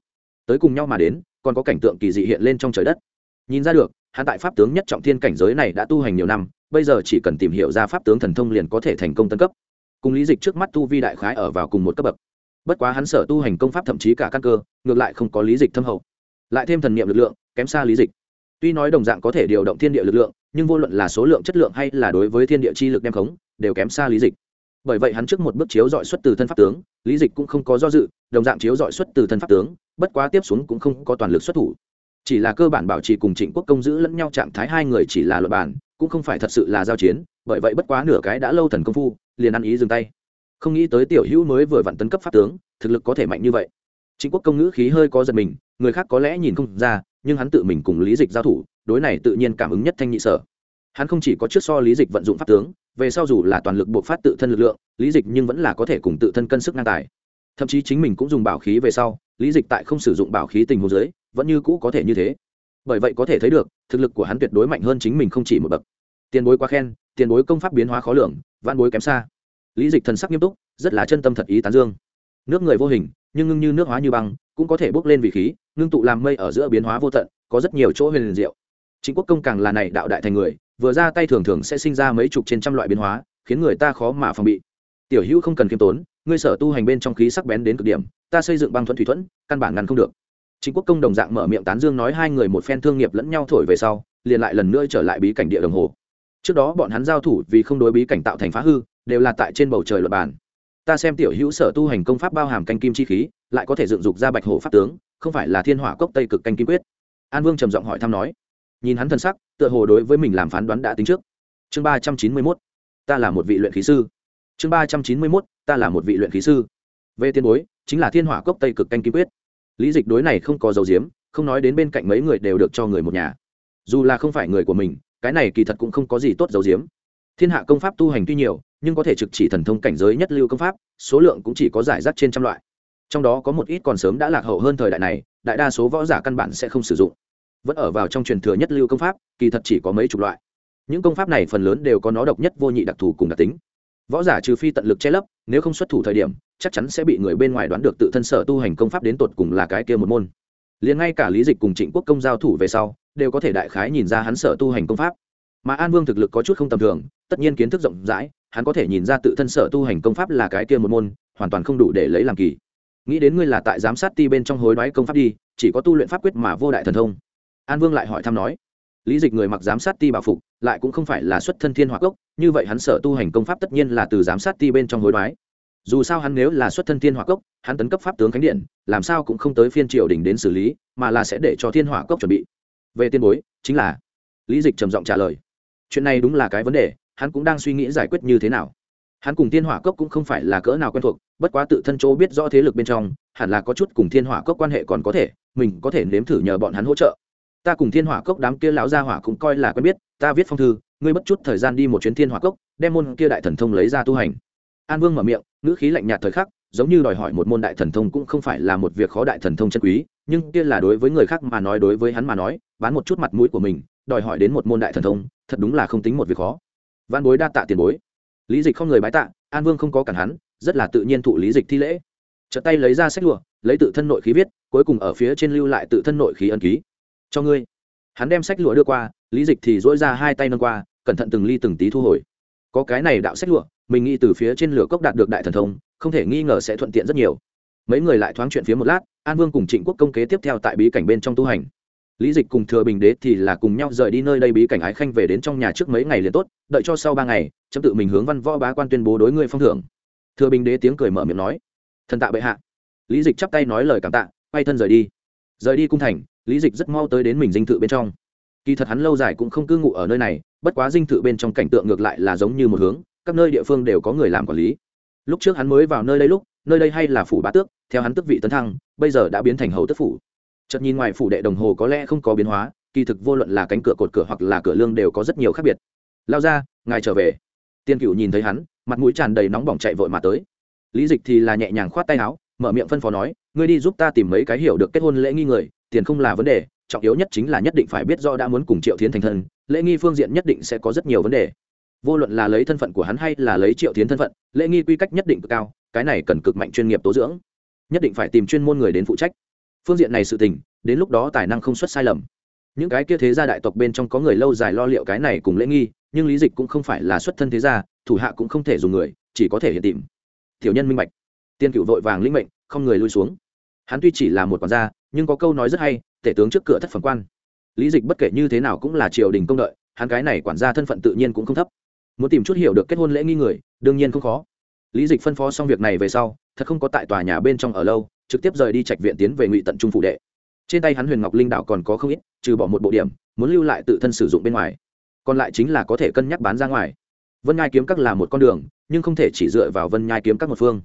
Tới cùng nhau mà đến, còn có cảnh tượng kỳ dị hiện lên trong trời đất. Nhìn ra được, hắn tại pháp tướng nhất trọng thiên cảnh giới này đã tu hành nhiều năm, bây giờ chỉ cần tìm hiểu ra pháp tướng thần thông liền có thể thành công tân cấp. Cùng lý dịch trước mắt tu vi đại khái ở vào cùng một cấp bậc. Bất quá hắn sở tu hành công pháp thậm chí cả căn cơ, ngược lại không có lý dịch thâm hậu lại thêm thần niệm lực lượng, kém xa lý dịch. Tuy nói đồng dạng có thể điều động thiên địa lực lượng, nhưng vô luận là số lượng, chất lượng hay là đối với thiên địa chi lực đem khống, đều kém xa lý dịch. Bởi vậy hắn trước một bước chiếu dọi xuất từ thân pháp tướng, lý dịch cũng không có do dự, đồng dạng chiếu dọi xuất từ thân pháp tướng, bất quá tiếp xuống cũng không có toàn lực xuất thủ. Chỉ là cơ bản bảo trì cùng trịnh quốc công giữ lẫn nhau trạng thái hai người chỉ là luật bản cũng không phải thật sự là giao chiến, bởi vậy bất quá nửa cái đã lâu thần công phu, liền ăn ý dừng tay. Không nghĩ tới tiểu hữu mới vừa vặn tấn cấp pháp tướng, thực lực có thể mạnh như vậy trịnh quốc công ngữ khí hơi có giật mình, người khác có lẽ nhìn không ra, nhưng hắn tự mình cùng lý dịch giao thủ, đối này tự nhiên cảm ứng nhất thanh nhị sở. Hắn không chỉ có trước so lý dịch vận dụng pháp tướng, về sau dù là toàn lực buộc phát tự thân lực lượng, lý dịch nhưng vẫn là có thể cùng tự thân cân sức ngang tài. Thậm chí chính mình cũng dùng bảo khí về sau, lý dịch tại không sử dụng bảo khí tình hồ dưới, vẫn như cũ có thể như thế. Bởi vậy có thể thấy được, thực lực của hắn tuyệt đối mạnh hơn chính mình không chỉ một bậc. Tiền bối quá khen, tiền bối công pháp biến hóa khó lường văn bối kém xa. Lý dịch thần sắc nghiêm túc, rất là chân tâm thật ý tán dương. Nước người vô hình nhưng ngưng như nước hóa như băng, cũng có thể bốc lên vị khí, ngưng tụ làm mây ở giữa biến hóa vô tận, có rất nhiều chỗ huyền liền diệu. Chính quốc công càng là này đạo đại thành người, vừa ra tay thường thường sẽ sinh ra mấy chục trên trăm loại biến hóa, khiến người ta khó mà phòng bị. Tiểu hữu không cần khiêm tốn, ngươi sở tu hành bên trong khí sắc bén đến cực điểm, ta xây dựng băng thuận thủy thuẫn, căn bản ngăn không được. Chính quốc công đồng dạng mở miệng tán dương nói hai người một phen thương nghiệp lẫn nhau thổi về sau, liền lại lần nữa trở lại bí cảnh địa đồng hồ. Trước đó bọn hắn giao thủ vì không đối bí cảnh tạo thành phá hư, đều là tại trên bầu trời luật bàn ta xem tiểu hữu sở tu hành công pháp bao hàm canh kim chi khí, lại có thể dựng dục ra bạch hổ pháp tướng, không phải là thiên hỏa cốc tây cực canh kim quyết. An vương trầm giọng hỏi thăm nói. Nhìn hắn thân sắc, tựa hồ đối với mình làm phán đoán đã tính trước. Chương ba trăm chín mươi mốt. Ta là một vị luyện khí sư. Chương ba trăm chín mươi mốt. Ta là một vị luyện khí sư. Về tiền bối, chính là thiên hỏa cốc tây cực canh kim quyết. Lý dịch đối này không có dấu diếm, không nói đến bên cạnh mấy người đều được cho người một nhà. Dù là không phải người của mình, cái này kỳ thật cũng không có gì tốt dấu diếm. Thiên hạ công pháp tu hành tuy nhiều nhưng có thể trực chỉ thần thông cảnh giới nhất lưu công pháp, số lượng cũng chỉ có giải rác trên trăm loại. Trong đó có một ít còn sớm đã lạc hậu hơn thời đại này, đại đa số võ giả căn bản sẽ không sử dụng. Vẫn ở vào trong truyền thừa nhất lưu công pháp, kỳ thật chỉ có mấy chục loại. Những công pháp này phần lớn đều có nó độc nhất vô nhị đặc thù cùng đặc tính. Võ giả trừ phi tận lực che lấp, nếu không xuất thủ thời điểm, chắc chắn sẽ bị người bên ngoài đoán được tự thân sở tu hành công pháp đến tột cùng là cái kia một môn. Liền ngay cả lý dịch cùng trịnh quốc công giao thủ về sau, đều có thể đại khái nhìn ra hắn sở tu hành công pháp. Mà an vương thực lực có chút không tầm thường, tất nhiên kiến thức rộng rãi hắn có thể nhìn ra tự thân sở tu hành công pháp là cái kia một môn, hoàn toàn không đủ để lấy làm kỳ. Nghĩ đến ngươi là tại giám sát ti bên trong hối đoái công pháp đi, chỉ có tu luyện pháp quyết mà vô đại thần thông. An vương lại hỏi thăm nói, lý dịch người mặc giám sát ti bảo phục, lại cũng không phải là xuất thân thiên hoặc cốc, như vậy hắn sở tu hành công pháp tất nhiên là từ giám sát ti bên trong hối đoái. Dù sao hắn nếu là xuất thân thiên hỏa cốc, hắn tấn cấp pháp tướng khánh điện, làm sao cũng không tới phiên triều đình đến xử lý, mà là sẽ để cho thiên hỏa cốc chuẩn bị. Về tiên bối, chính là, lý dịch trầm giọng trả lời, chuyện này đúng là cái vấn đề hắn cũng đang suy nghĩ giải quyết như thế nào. Hắn cùng thiên hỏa cốc cũng không phải là cỡ nào quen thuộc, bất quá tự thân chỗ biết rõ thế lực bên trong, hẳn là có chút cùng thiên hỏa cốc quan hệ còn có thể, mình có thể nếm thử nhờ bọn hắn hỗ trợ. Ta cùng thiên hỏa cốc đám kia lão gia hỏa cũng coi là quen biết, ta viết phong thư, ngươi bất chút thời gian đi một chuyến thiên hỏa cốc, đem môn kia đại thần thông lấy ra tu hành. An vương mở miệng, ngữ khí lạnh nhạt thời khắc, giống như đòi hỏi một môn đại thần thông cũng không phải là một việc khó đại thần thông chân quý, nhưng kia là đối với người khác mà nói, đối với hắn mà nói bán một chút mặt mũi của mình, đòi hỏi đến một môn đại thần thông, thật đúng là không tính một việc khó văn bối đa tạ tiền bối. Lý dịch không người bái tạ, an vương không có cản hắn, rất là tự nhiên thụ lý dịch thi lễ. Chợt tay lấy ra sách lụa, lấy tự thân nội khí viết, cuối cùng ở phía trên lưu lại tự thân nội khí ân ký. Cho ngươi. Hắn đem sách lụa đưa qua, lý dịch thì dỗi ra hai tay nâng qua, cẩn thận từng ly từng tí thu hồi. Có cái này đạo sách lụa, mình nghĩ từ phía trên lửa cốc đạt được đại thần thông, không thể nghi ngờ sẽ thuận tiện rất nhiều. Mấy người lại thoáng chuyện phía một lát, an vương cùng trịnh quốc công kế tiếp theo tại bí cảnh bên trong tu hành lý dịch cùng thừa bình đế thì là cùng nhau rời đi nơi đây bí cảnh ái khanh về đến trong nhà trước mấy ngày liền tốt, đợi cho sau ba ngày, chấm tự mình hướng văn võ bá quan tuyên bố đối ngươi phong thưởng. Thừa bình đế tiếng cười mở miệng nói, thần tạ bệ hạ. Lý dịch chắp tay nói lời cảm tạ, quay thân rời đi. Rời đi cung thành, lý dịch rất mau tới đến mình dinh thự bên trong. Kỳ thật hắn lâu dài cũng không cư ngụ ở nơi này, bất quá dinh thự bên trong cảnh tượng ngược lại là giống như một hướng, các nơi địa phương đều có người làm quản lý. Lúc trước hắn mới vào nơi đây lúc, nơi đây hay là phủ bá tước, theo hắn tước vị tấn thăng, bây giờ đã biến thành hầu tước phủ chợt nhìn ngoài phủ đệ đồng hồ có lẽ không có biến hóa, kỳ thực vô luận là cánh cửa cột cửa hoặc là cửa lương đều có rất nhiều khác biệt. Lao ra, ngài trở về. Tiên cựu nhìn thấy hắn, mặt mũi tràn đầy nóng bỏng chạy vội mà tới. Lý dịch thì là nhẹ nhàng khoát tay áo, mở miệng phân phó nói, ngươi đi giúp ta tìm mấy cái hiểu được kết hôn lễ nghi người, tiền không là vấn đề, trọng yếu nhất chính là nhất định phải biết do đã muốn cùng triệu tiến thành thân, lễ nghi phương diện nhất định sẽ có rất nhiều vấn đề. Vô luận là lấy thân phận của hắn hay là lấy triệu tiến thân phận, lễ nghi quy cách nhất định cực cao, cái này cần cực mạnh chuyên nghiệp tố dưỡng, nhất định phải tìm chuyên môn người đến phụ trách phương diện này sự tình, đến lúc đó tài năng không xuất sai lầm. Những cái kia thế gia đại tộc bên trong có người lâu dài lo liệu cái này cùng lễ nghi, nhưng lý dịch cũng không phải là xuất thân thế gia, thủ hạ cũng không thể dùng người, chỉ có thể hiện tìm. Tiểu nhân minh bạch. Tiên cựu vội vàng linh mệnh, không người lui xuống. Hắn tuy chỉ là một quản gia, nhưng có câu nói rất hay, tể tướng trước cửa thất phẩm quan. Lý dịch bất kể như thế nào cũng là triều đình công đợi, hắn cái này quản gia thân phận tự nhiên cũng không thấp. Muốn tìm chút hiểu được kết hôn lễ nghi người, đương nhiên không khó. Lý dịch phân phó xong việc này về sau, thật không có tại tòa nhà bên trong ở lâu trực tiếp rời đi trạch viện tiến về ngụy tận trung phụ đệ. Trên tay hắn huyền ngọc linh đạo còn có không ít, trừ bỏ một bộ điểm, muốn lưu lại tự thân sử dụng bên ngoài. Còn lại chính là có thể cân nhắc bán ra ngoài. Vân nhai kiếm các là một con đường, nhưng không thể chỉ dựa vào vân nhai kiếm các một phương.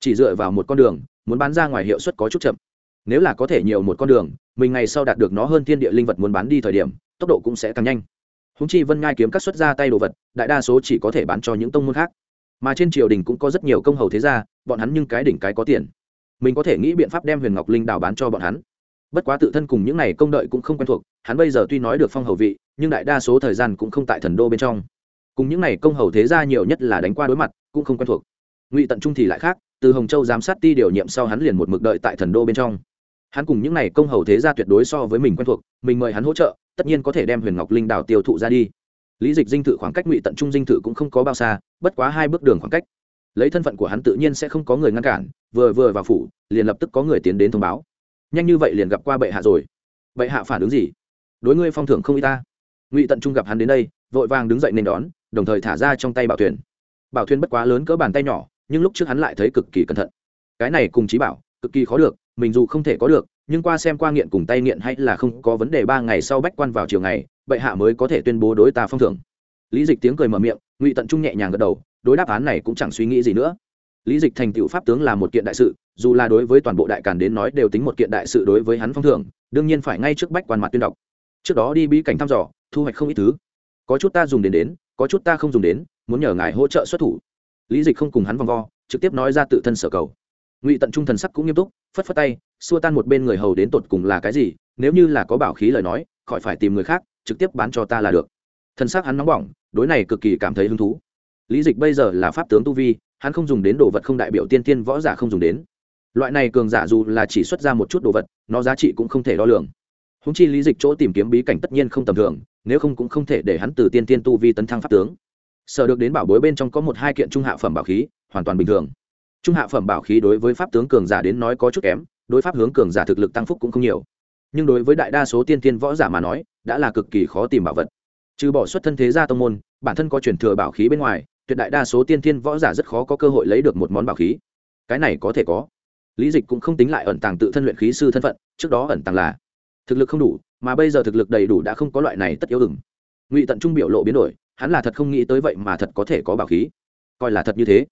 Chỉ dựa vào một con đường, muốn bán ra ngoài hiệu suất có chút chậm. Nếu là có thể nhiều một con đường, mình ngày sau đạt được nó hơn thiên địa linh vật muốn bán đi thời điểm, tốc độ cũng sẽ tăng nhanh. Húng chi vân nhai kiếm các xuất ra tay đồ vật, đại đa số chỉ có thể bán cho những tông môn khác. Mà trên triều đình cũng có rất nhiều công hầu thế gia, bọn hắn nhưng cái đỉnh cái có tiền mình có thể nghĩ biện pháp đem huyền ngọc linh đào bán cho bọn hắn. Bất quá tự thân cùng những n à y công đợi cũng không quen thuộc, hắn bây giờ tuy nói được phong hầu vị, nhưng đại đa số thời gian cũng không tại thần đô bên trong. Cùng những n à y công hầu thế gia nhiều nhất là đánh qua đối mặt, cũng không quen thuộc. Ngụy tận trung thì lại khác, từ hồng châu giám sát ti điều nhiệm sau hắn liền một mực đợi tại thần đô bên trong. Hắn cùng những n à y công hầu thế gia tuyệt đối so với mình quen thuộc, mình mời hắn hỗ trợ, tất nhiên có thể đem huyền ngọc linh đào tiêu thụ ra đi. Lý dịch dinh thự khoảng cách ngụy tận trung dinh thự cũng không có bao xa, bất quá hai bước đường khoảng cách. Lấy thân phận của hắn tự nhiên sẽ không có người ngăn cản vừa vừa vào phủ, liền lập tức có người tiến đến thông báo. Nhanh như vậy liền gặp qua bệ hạ rồi. Bệ hạ phản ứng gì? Đối ngươi phong thưởng không y ta. Ngụy tận trung gặp hắn đến đây, vội vàng đứng dậy nên đón, đồng thời thả ra trong tay bảo thuyền. Bảo thuyền bất quá lớn cỡ bàn tay nhỏ, nhưng lúc trước hắn lại thấy cực kỳ cẩn thận. Cái này cùng trí bảo, cực kỳ khó được, mình dù không thể có được, nhưng qua xem qua nghiện cùng tay nghiện hay là không có vấn đề, ba ngày sau bách quan vào chiều ngày, bệ hạ mới có thể tuyên bố đối ta phong thưởng. Lý dịch tiếng cười mở miệng, ngụy tận trung nhẹ nhàng gật đầu, đối đáp án này cũng chẳng suy nghĩ gì nữa lý dịch thành tựu pháp tướng là một kiện đại sự, dù là đối với toàn bộ đại càn đến nói đều tính một kiện đại sự đối với hắn phong thưởng, đương nhiên phải ngay trước bách quan mặt tuyên đọc. Trước đó đi bí cảnh thăm dò, thu hoạch không ít thứ. Có chút ta dùng đến đến, có chút ta không dùng đến, muốn nhờ ngài hỗ trợ xuất thủ. Lý dịch không cùng hắn vòng vo, trực tiếp nói ra tự thân sở cầu. Ngụy tận trung thần sắc cũng nghiêm túc, phất phất tay, xua tan một bên người hầu đến tột cùng là cái gì, nếu như là có bảo khí lời nói, khỏi phải tìm người khác, trực tiếp bán cho ta là được. Thần sắc hắn nóng bỏng, đối này cực kỳ cảm thấy hứng thú. Lý dịch bây giờ là pháp tướng tu vi hắn không dùng đến đồ vật không đại biểu tiên tiên võ giả không dùng đến. Loại này cường giả dù là chỉ xuất ra một chút đồ vật, nó giá trị cũng không thể đo lường. Húng chi lý dịch chỗ tìm kiếm bí cảnh tất nhiên không tầm thường, nếu không cũng không thể để hắn từ tiên tiên tu vi tấn thăng pháp tướng. Sở được đến bảo bối bên trong có một hai kiện trung hạ phẩm bảo khí, hoàn toàn bình thường. Trung hạ phẩm bảo khí đối với pháp tướng cường giả đến nói có chút kém, đối pháp hướng cường giả thực lực tăng phúc cũng không nhiều. Nhưng đối với đại đa số tiên tiên võ giả mà nói, đã là cực kỳ khó tìm bảo vật. Trừ bỏ xuất thân thế gia tông môn, bản thân có truyền thừa bảo khí bên ngoài tuyệt đại đa số tiên thiên võ giả rất khó có cơ hội lấy được một món bảo khí. Cái này có thể có. Lý dịch cũng không tính lại ẩn tàng tự thân luyện khí sư thân phận, trước đó ẩn tàng là thực lực không đủ, mà bây giờ thực lực đầy đủ đã không có loại này tất yếu ừng ngụy tận trung biểu lộ biến đổi, hắn là thật không nghĩ tới vậy mà thật có thể có bảo khí. Coi là thật như thế.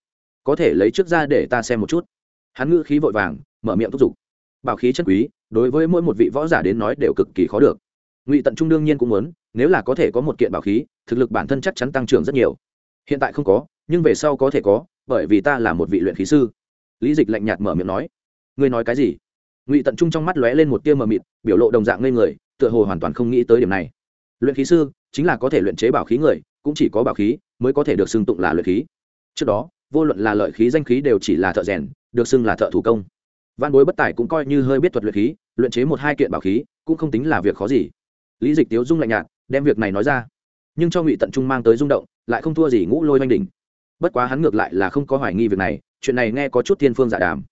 Có thể lấy trước ra để ta xem một chút. Hắn ngữ khí vội vàng, mở miệng thúc giục. Bảo khí chân quý, đối với mỗi một vị võ giả đến nói đều cực kỳ khó được. Ngụy tận trung đương nhiên cũng muốn, nếu là có thể có một kiện bảo khí, thực lực bản thân chắc chắn tăng trưởng rất nhiều hiện tại không có, nhưng về sau có thể có, bởi vì ta là một vị luyện khí sư. Lý dịch lạnh nhạt mở miệng nói. Ngươi nói cái gì? Ngụy tận trung trong mắt lóe lên một tia mờ mịt, biểu lộ đồng dạng ngây người, tựa hồ hoàn toàn không nghĩ tới điểm này. Luyện khí sư chính là có thể luyện chế bảo khí người, cũng chỉ có bảo khí mới có thể được xưng tụng là luyện khí. Trước đó, vô luận là lợi khí danh khí đều chỉ là thợ rèn, được xưng là thợ thủ công. Văn bối bất tài cũng coi như hơi biết thuật luyện khí, luyện chế một hai kiện bảo khí, cũng không tính là việc khó gì. Lý dịch tiếu dung lạnh nhạt, đem việc này nói ra nhưng cho ngụy tận trung mang tới rung động, lại không thua gì ngũ lôi oanh đỉnh. Bất quá hắn ngược lại là không có hoài nghi việc này, chuyện này nghe có chút thiên phương giả đàm.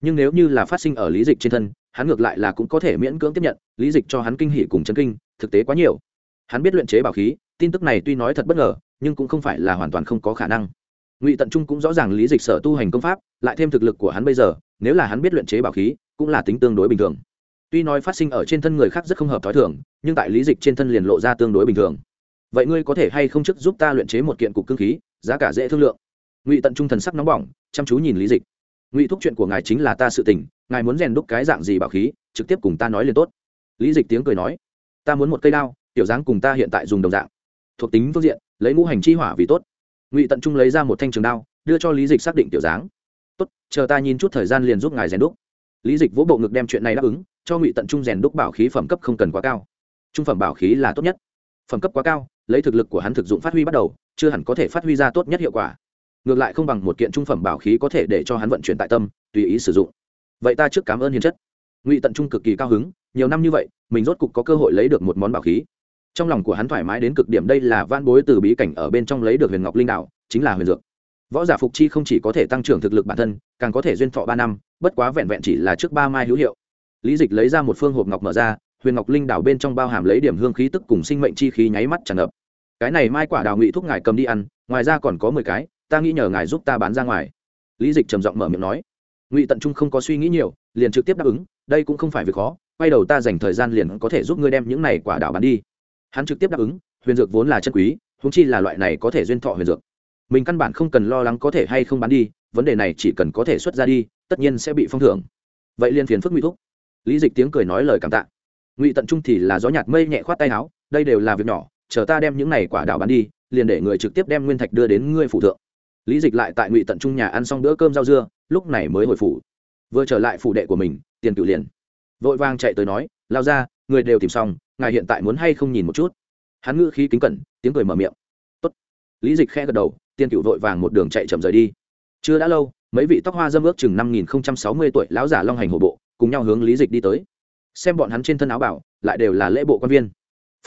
Nhưng nếu như là phát sinh ở lý dịch trên thân, hắn ngược lại là cũng có thể miễn cưỡng tiếp nhận, lý dịch cho hắn kinh hỉ cùng chân kinh, thực tế quá nhiều. Hắn biết luyện chế bảo khí, tin tức này tuy nói thật bất ngờ, nhưng cũng không phải là hoàn toàn không có khả năng. Ngụy tận trung cũng rõ ràng lý dịch sở tu hành công pháp, lại thêm thực lực của hắn bây giờ, nếu là hắn biết luyện chế bảo khí, cũng là tính tương đối bình thường. Tuy nói phát sinh ở trên thân người khác rất không hợp t h ó i thường, nhưng tại lý dịch trên thân liền lộ ra tương đối bình thường vậy ngươi có thể hay không chức giúp ta luyện chế một kiện cục cương khí, giá cả dễ thương lượng. Ngụy tận trung thần sắc nóng bỏng, chăm chú nhìn lý dịch. Ngụy thúc chuyện của ngài chính là ta sự tình, ngài muốn rèn đúc cái dạng gì bảo khí, trực tiếp cùng ta nói liền tốt. Lý dịch tiếng cười nói, ta muốn một cây đao, tiểu dáng cùng ta hiện tại dùng đồng dạng. Thuộc tính phương diện, lấy ngũ hành chi hỏa vì tốt. Ngụy tận trung lấy ra một thanh trường đao, đưa cho lý dịch xác định tiểu dáng. Tốt, chờ ta nhìn chút thời gian liền giúp ngài rèn đúc. Lý dịch vỗ bộ ngực đem chuyện này đáp ứng, cho ngụy tận trung rèn đúc bảo khí phẩm cấp không cần quá cao. Trung phẩm bảo khí là tốt nhất. Phẩm cấp quá cao lấy thực lực của hắn thực dụng phát huy bắt đầu, chưa hẳn có thể phát huy ra tốt nhất hiệu quả. Ngược lại không bằng một kiện trung phẩm bảo khí có thể để cho hắn vận chuyển tại tâm, tùy ý sử dụng. Vậy ta trước cảm ơn hiền chất. Ngụy tận trung cực kỳ cao hứng, nhiều năm như vậy, mình rốt cục có cơ hội lấy được một món bảo khí. Trong lòng của hắn thoải mái đến cực điểm đây là van bối từ bí cảnh ở bên trong lấy được huyền ngọc linh đạo, chính là huyền dược. Võ giả phục chi không chỉ có thể tăng trưởng thực lực bản thân, càng có thể duyên thọ ba năm, bất quá vẹn vẹn chỉ là trước ba mai hữu hiệu. Lý dịch lấy ra một phương hộp ngọc mở ra, huyền ngọc linh đảo bên trong bao hàm lấy điểm hương khí tức cùng sinh mệnh chi khí nháy mắt tràn ngập cái này mai quả đào ngụy thuốc ngài cầm đi ăn, ngoài ra còn có mười cái, ta nghĩ nhờ ngài giúp ta bán ra ngoài. Lý dịch trầm giọng mở miệng nói. Ngụy tận trung không có suy nghĩ nhiều, liền trực tiếp đáp ứng, đây cũng không phải việc khó, quay đầu ta dành thời gian liền có thể giúp ngươi đem những này quả đào bán đi. Hắn trực tiếp đáp ứng, huyền dược vốn là chân quý húng chi là loại này có thể duyên thọ huyền dược. Mình căn bản không cần lo lắng có thể hay không bán đi, vấn đề này chỉ cần có thể xuất ra đi, tất nhiên sẽ bị phong thưởng. Vậy liền phiền phức ngụy thúc. Lý dịch tiếng cười nói lời cảm tạ. Ngụy tận trung thì là gió nhạt mây nhẹ khoát tay áo, đây đều là việc nhỏ chờ ta đem những này quả đào bán đi, liền để người trực tiếp đem nguyên thạch đưa đến ngươi phủ thượng. Lý dịch lại tại ngụy tận trung nhà ăn xong bữa cơm rau dưa, lúc này mới hồi phủ. Vừa trở lại phủ đệ của mình, tiền cựu liền. Vội vang chạy tới nói, lao ra, người đều tìm xong, ngài hiện tại muốn hay không nhìn một chút? Hắn ngữ khí kính cẩn, tiếng cười mở miệng. Tốt. lý dịch khe gật đầu tiên cựu vội vàng một đường chạy chậm rời đi. Chưa đã lâu, mấy vị tóc hoa dâm ước chừng năm nghìn sáu mươi tuổi lão giả long hành hổ bộ, cùng nhau hướng lý dịch đi tới. Xem bọn hắn trên thân áo bảo, lại đều là lễ bộ quan viên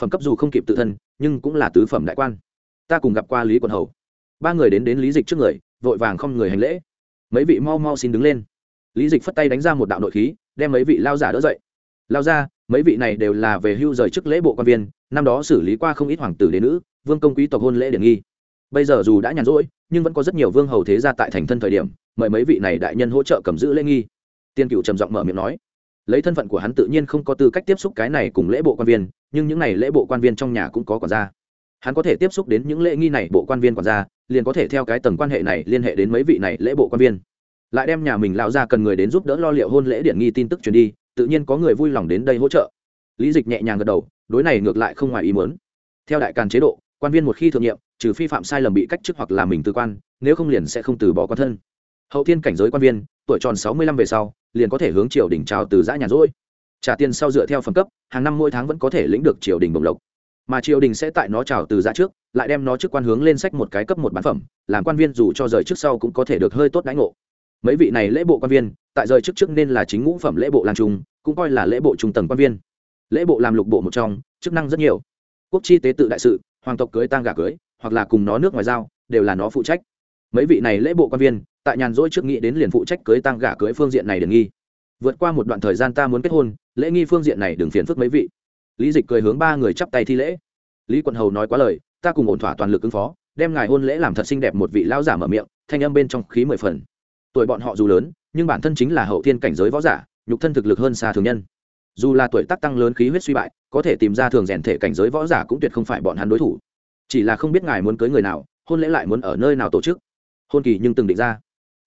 phẩm cấp dù không kịp tự thân, nhưng cũng là tứ phẩm đại quan. Ta cùng gặp qua lý quận hầu. Ba người đến đến lý dịch trước người, vội vàng không người hành lễ. Mấy vị mau mau xin đứng lên. Lý dịch phất tay đánh ra một đạo nội khí, đem mấy vị lao giả đỡ dậy. Lao ra, mấy vị này đều là về hưu rời chức lễ bộ quan viên, năm đó xử lý qua không ít hoàng tử đế nữ, vương công quý tộc hôn lễ điển nghi. Bây giờ dù đã nhàn rỗi, nhưng vẫn có rất nhiều vương hầu thế gia tại thành thân thời điểm, mời mấy vị này đại nhân hỗ trợ cầm giữ lễ nghi. Tiên cựu trầm giọng mở miệng nói lấy thân phận của hắn tự nhiên không có tư cách tiếp xúc cái này cùng lễ bộ quan viên, nhưng những này lễ bộ quan viên trong nhà cũng có quản gia. Hắn có thể tiếp xúc đến những lễ nghi này bộ quan viên quản gia, liền có thể theo cái tầng quan hệ này liên hệ đến mấy vị này lễ bộ quan viên. Lại đem nhà mình lão ra cần người đến giúp đỡ lo liệu hôn lễ điển nghi tin tức truyền đi, tự nhiên có người vui lòng đến đây hỗ trợ. Lý dịch nhẹ nhàng gật đầu, đối này ngược lại không ngoài ý muốn. Theo đại càn chế độ, quan viên một khi thượng nhiệm, trừ phi phạm sai lầm bị cách chức hoặc là mình từ quan, nếu không liền sẽ không từ bỏ quan thân. Hậu thiên cảnh giới quan viên, tuổi tròn sáu mươi lăm về sau liền có thể hướng triều đình trào từ giã nhà rỗi. Trả tiền sau dựa theo phẩm cấp, hàng năm mỗi tháng vẫn có thể lĩnh được triều đình bồng lộc. Mà triều đình sẽ tại nó trào từ giã trước, lại đem nó trước quan hướng lên sách một cái cấp một bán phẩm, làm quan viên dù cho rời trước sau cũng có thể được hơi tốt đãi ngộ. Mấy vị này lễ bộ quan viên, tại rời trước trước nên là chính ngũ phẩm lễ bộ làm trung, cũng coi là lễ bộ trung tầng quan viên. Lễ bộ làm lục bộ một trong, chức năng rất nhiều. Quốc chi tế tự đại sự, hoàng tộc cưới tang gà cưới, hoặc là cùng nó nước ngoài giao, đều là nó phụ trách. Mấy vị này lễ bộ quan viên tại nhàn rỗi trước nghĩ đến liền phụ trách cưới tang gả cưới phương diện này đừng nghi. Vượt qua một đoạn thời gian ta muốn kết hôn, lễ nghi phương diện này đừng phiền phức mấy vị. Lý dịch cười hướng ba người chắp tay thi lễ. Lý quận hầu nói quá lời, ta cùng ổn thỏa toàn lực ứng phó, đem ngài hôn lễ làm thật xinh đẹp một vị lão giả mở miệng, thanh âm bên trong khí mười phần. Tuổi bọn họ dù lớn, nhưng bản thân chính là hậu thiên cảnh giới võ giả, nhục thân thực lực hơn xa thường nhân. Dù là tuổi tác tăng lớn khí huyết suy bại, có thể tìm ra thường rèn thể cảnh giới võ giả cũng tuyệt không phải bọn hắn đối thủ. Chỉ là không biết ngài muốn cưới người nào, hôn lễ lại muốn ở nơi nào tổ chức. Hôn kỳ nhưng từng định ra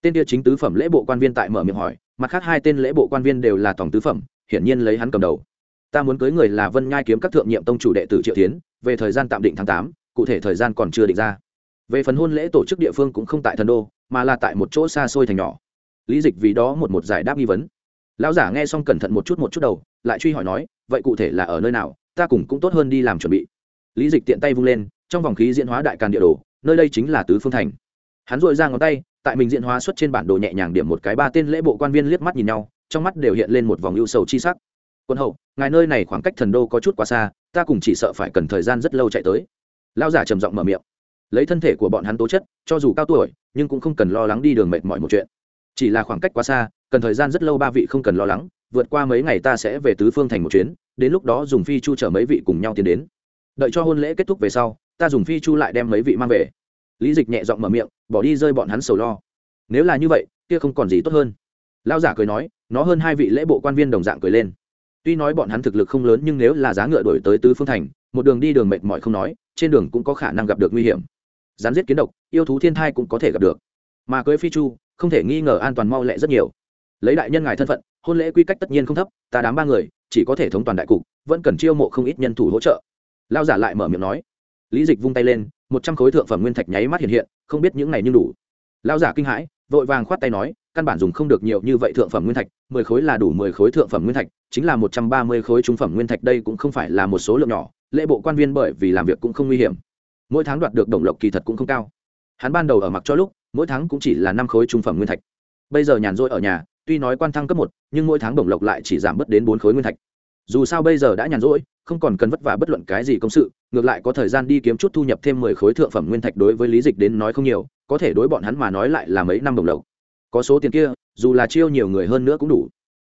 tên kia chính tứ phẩm lễ bộ quan viên tại mở miệng hỏi, mặt khác hai tên lễ bộ quan viên đều là tổng tứ phẩm, hiển nhiên lấy hắn cầm đầu. Ta muốn cưới người là vân nhai kiếm các thượng nhiệm tông chủ đệ tử triệu tiến về thời gian tạm định tháng tám, cụ thể thời gian còn chưa định ra. Về phần hôn lễ tổ chức địa phương cũng không tại thần đô, mà là tại một chỗ xa xôi thành nhỏ. Lý dịch vì đó một một giải đáp nghi vấn. Lão giả nghe xong cẩn thận một chút một chút đầu, lại truy hỏi nói, vậy cụ thể là ở nơi nào, ta cùng cũng tốt hơn đi làm chuẩn bị. Lý dịch tiện tay vung lên, trong vòng khí diễn hóa đại càn địa đồ, nơi đây chính là tứ phương thành. Hắn dội ra ngón tay tại mình diện hóa xuất trên bản đồ nhẹ nhàng điểm một cái ba tên lễ bộ quan viên liếc mắt nhìn nhau, trong mắt đều hiện lên một vòng ưu sầu chi sắc. Quân hậu, ngài nơi này khoảng cách thần đô có chút quá xa, ta cùng chỉ sợ phải cần thời gian rất lâu chạy tới. Lao giả trầm giọng mở miệng. Lấy thân thể của bọn hắn tố chất, cho dù cao tuổi, nhưng cũng không cần lo lắng đi đường mệt mỏi một chuyện. Chỉ là khoảng cách quá xa, cần thời gian rất lâu ba vị không cần lo lắng, vượt qua mấy ngày ta sẽ về tứ phương thành một chuyến, đến lúc đó dùng phi chu chở mấy vị cùng nhau tiến đến. Đợi cho hôn lễ kết thúc về sau, ta dùng phi chu lại đem mấy vị mang về lý dịch nhẹ giọng mở miệng, bỏ đi rơi bọn hắn sầu lo. Nếu là như vậy, kia không còn gì tốt hơn. Lao giả cười nói, nó hơn hai vị lễ bộ quan viên đồng dạng cười lên. Tuy nói bọn hắn thực lực không lớn nhưng nếu là giá ngựa đổi tới tứ phương thành, một đường đi đường mệt mỏi không nói, trên đường cũng có khả năng gặp được nguy hiểm. Rắn giết kiến độc, yêu thú thiên thai cũng có thể gặp được. Mà cưới phi chu, không thể nghi ngờ an toàn mau lẹ rất nhiều. Lấy đại nhân ngài thân phận, hôn lễ quy cách tất nhiên không thấp, ta đám ba người, chỉ có thể thống toàn đại cục, vẫn cần chiêu mộ không ít nhân thủ hỗ trợ. Lao giả lại mở miệng nói. Lý dịch vung tay lên một trăm khối thượng phẩm nguyên thạch nháy mắt hiện hiện, không biết những này nhưng đủ. Lao giả kinh hãi, vội vàng khoát tay nói, căn bản dùng không được nhiều như vậy thượng phẩm nguyên thạch, mười khối là đủ mười khối thượng phẩm nguyên thạch, chính là một trăm ba mươi khối trung phẩm nguyên thạch đây cũng không phải là một số lượng nhỏ, lễ bộ quan viên bởi vì làm việc cũng không nguy hiểm. Mỗi tháng đoạt được đồng lộc kỳ thật cũng không cao. Hắn ban đầu ở mặc cho lúc, mỗi tháng cũng chỉ là năm khối trung phẩm nguyên thạch. Bây giờ nhàn rỗi ở nhà, tuy nói quan thăng cấp một, nhưng mỗi tháng đồng lộc lại chỉ giảm bớt đến bốn khối nguyên thạch dù sao bây giờ đã nhàn rỗi, không còn cần vất vả bất luận cái gì công sự, ngược lại có thời gian đi kiếm chút thu nhập thêm mười khối thượng phẩm nguyên thạch đối với lý dịch đến nói không nhiều, có thể đối bọn hắn mà nói lại là mấy năm đồng lộc. Có số tiền kia, dù là chiêu nhiều người hơn nữa cũng đủ.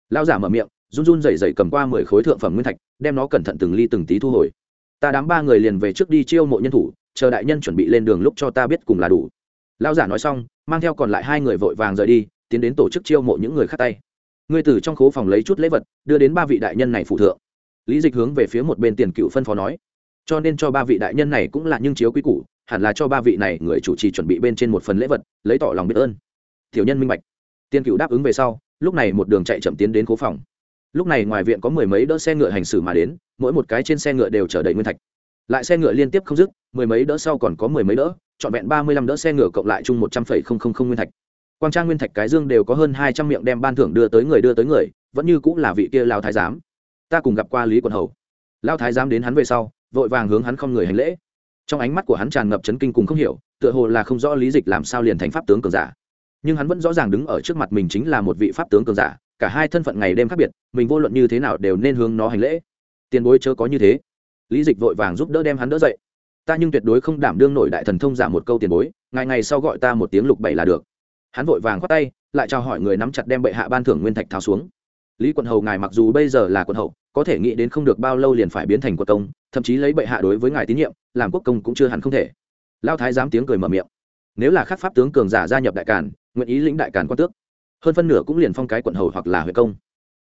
Lao giả mở miệng, run run rẩy rẩy cầm qua mười khối thượng phẩm nguyên thạch, đem nó cẩn thận từng ly từng tí thu hồi. Ta đám ba người liền về trước đi chiêu mộ nhân thủ, chờ đại nhân chuẩn bị lên đường lúc cho ta biết cùng là đủ. Lao giả nói xong, mang theo còn lại hai người vội vàng rời đi, tiến đến tổ chức chiêu mộ những người khác tay ngươi từ trong khố phòng lấy chút lễ vật, đưa đến ba vị đại nhân này phụ thượng. Lý dịch hướng về phía một bên tiền cựu phân phó nói. Cho nên cho ba vị đại nhân này cũng là nhưng chiếu quý củ, hẳn là cho ba vị này người chủ trì chuẩn bị bên trên một phần lễ vật, lấy tỏ lòng biết ơn. Tiểu nhân minh bạch. Tiền cựu đáp ứng về sau, lúc này một đường chạy chậm tiến đến cố phòng. Lúc này ngoài viện có mười mấy đỡ xe ngựa hành xử mà đến, mỗi một cái trên xe ngựa đều chở đầy nguyên thạch. Lại xe ngựa liên tiếp không dứt, mười mấy đỡ sau còn có mười mấy đỡ, trọn vẹn ba mươi lăm đỡ xe ngựa cộng lại chung một trăm phẩy không không không nguyên thạch quang trang nguyên thạch cái dương đều có hơn hai trăm miệng đem ban thưởng đưa tới người đưa tới người, vẫn như cũng là vị kia lao thái giám. Ta cùng gặp qua lý quận hầu. Lao thái giám đến hắn về sau, vội vàng hướng hắn không người hành lễ. Trong ánh mắt của hắn tràn ngập chấn kinh cùng không hiểu, tựa hồ là không rõ lý dịch làm sao liền thành pháp tướng cường giả. Nhưng hắn vẫn rõ ràng đứng ở trước mặt mình chính là một vị pháp tướng cường giả, cả hai thân phận ngày đêm khác biệt, mình vô luận như thế nào đều nên hướng nó hành lễ. Tiền bối chớ có như thế. Lý dịch vội vàng giúp đỡ đem hắn đỡ dậy. Ta nhưng tuyệt đối không đảm đương nổi đại thần thông giả một câu tiền bối, ngày ngày sau gọi ta một tiếng lục bảy là được hắn vội vàng khoát tay, lại chào hỏi người nắm chặt đem bệ hạ ban thưởng nguyên thạch tháo xuống. Lý quận hầu ngài mặc dù bây giờ là quận hậu, có thể nghĩ đến không được bao lâu liền phải biến thành quận công, thậm chí lấy bệ hạ đối với ngài tín nhiệm, làm quốc công cũng chưa hẳn không thể. Lao thái dám tiếng cười mở miệng. Nếu là khắc pháp tướng cường giả gia nhập đại càn, nguyện ý lĩnh đại càn quan tước, hơn phân nửa cũng liền phong cái quận hầu hoặc là huệ công.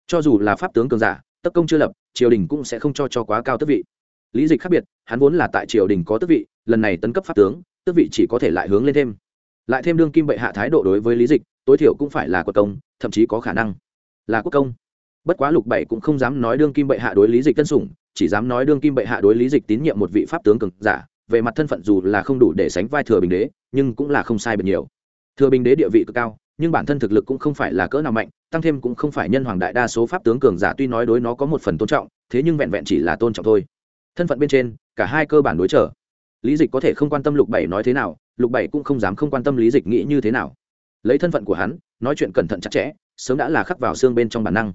Cho dù là pháp tướng cường giả, tất công chưa lập, triều đình cũng sẽ không cho cho quá cao tước vị. Lý dịch khác biệt, hắn vốn là tại triều đình có tước vị, lần này tấn cấp pháp tướng, tước vị chỉ có thể lại hướng lên thêm lại thêm đương kim bệ hạ thái độ đối với lý dịch, tối thiểu cũng phải là quốc công, thậm chí có khả năng là quốc công. Bất quá lục bảy cũng không dám nói đương kim bệ hạ đối lý dịch tân sủng, chỉ dám nói đương kim bệ hạ đối lý dịch tín nhiệm một vị pháp tướng cường giả. Về mặt thân phận dù là không đủ để sánh vai thừa bình đế, nhưng cũng là không sai bật nhiều. Thừa bình đế địa vị cực cao, nhưng bản thân thực lực cũng không phải là cỡ nào mạnh, tăng thêm cũng không phải nhân hoàng đại đa số pháp tướng cường giả tuy nói đối nó có một phần tôn trọng, thế nhưng vẹn vẹn chỉ là tôn trọng thôi. Thân phận bên trên, cả hai cơ bản đối trở lý dịch có thể không quan tâm lục bảy nói thế nào, lục bảy cũng không dám không quan tâm lý dịch nghĩ như thế nào. Lấy thân phận của hắn, nói chuyện cẩn thận chặt chẽ, sớm đã là khắc vào xương bên trong bản năng.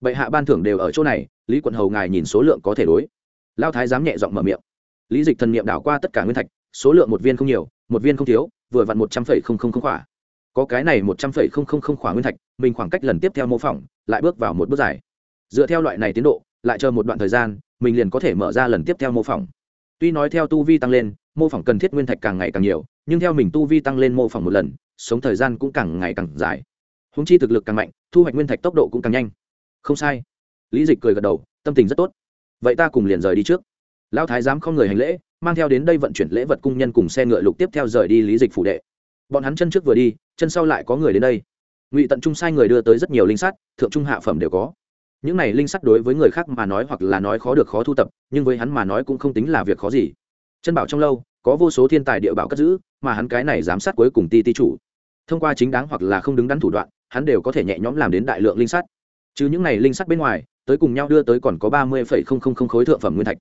Bệ hạ ban thưởng đều ở chỗ này, lý quận hầu ngài nhìn số lượng có thể đối. Lao thái dám nhẹ giọng mở miệng. Lý dịch thần niệm đảo qua tất cả nguyên thạch, số lượng một viên không nhiều, một viên không thiếu, vừa vặn một trăm phẩy không không không khỏa. Có cái này một trăm phẩy không không không khỏa nguyên thạch, mình khoảng cách lần tiếp theo mô phỏng, lại bước vào một bước dài. Dựa theo loại này tiến độ, lại chờ một đoạn thời gian, mình liền có thể mở ra lần tiếp theo mô phỏng tuy nói theo tu vi tăng lên, mô phỏng cần thiết nguyên thạch càng ngày càng nhiều, nhưng theo mình tu vi tăng lên mô phỏng một lần, sống thời gian cũng càng ngày càng dài. Húng chi thực lực càng mạnh, thu hoạch nguyên thạch tốc độ cũng càng nhanh. Không sai. Lý dịch cười gật đầu, tâm tình rất tốt. Vậy ta cùng liền rời đi trước. Lão thái giám không người hành lễ, mang theo đến đây vận chuyển lễ vật cung nhân cùng xe ngựa lục tiếp theo rời đi lý dịch phủ đệ. Bọn hắn chân trước vừa đi, chân sau lại có người đến đây. Ngụy tận trung sai người đưa tới rất nhiều linh sắt, thượng trung hạ phẩm đều có những này linh sắt đối với người khác mà nói hoặc là nói khó được khó thu tập, nhưng với hắn mà nói cũng không tính là việc khó gì. Chân bảo trong lâu, có vô số thiên tài địa bảo cất giữ, mà hắn cái này giám sát cuối cùng ti ti chủ. Thông qua chính đáng hoặc là không đứng đắn thủ đoạn, hắn đều có thể nhẹ nhõm làm đến đại lượng linh sắt. Chứ những này linh sắt bên ngoài, tới cùng nhau đưa tới còn có ba mươi khối thượng phẩm nguyên thạch.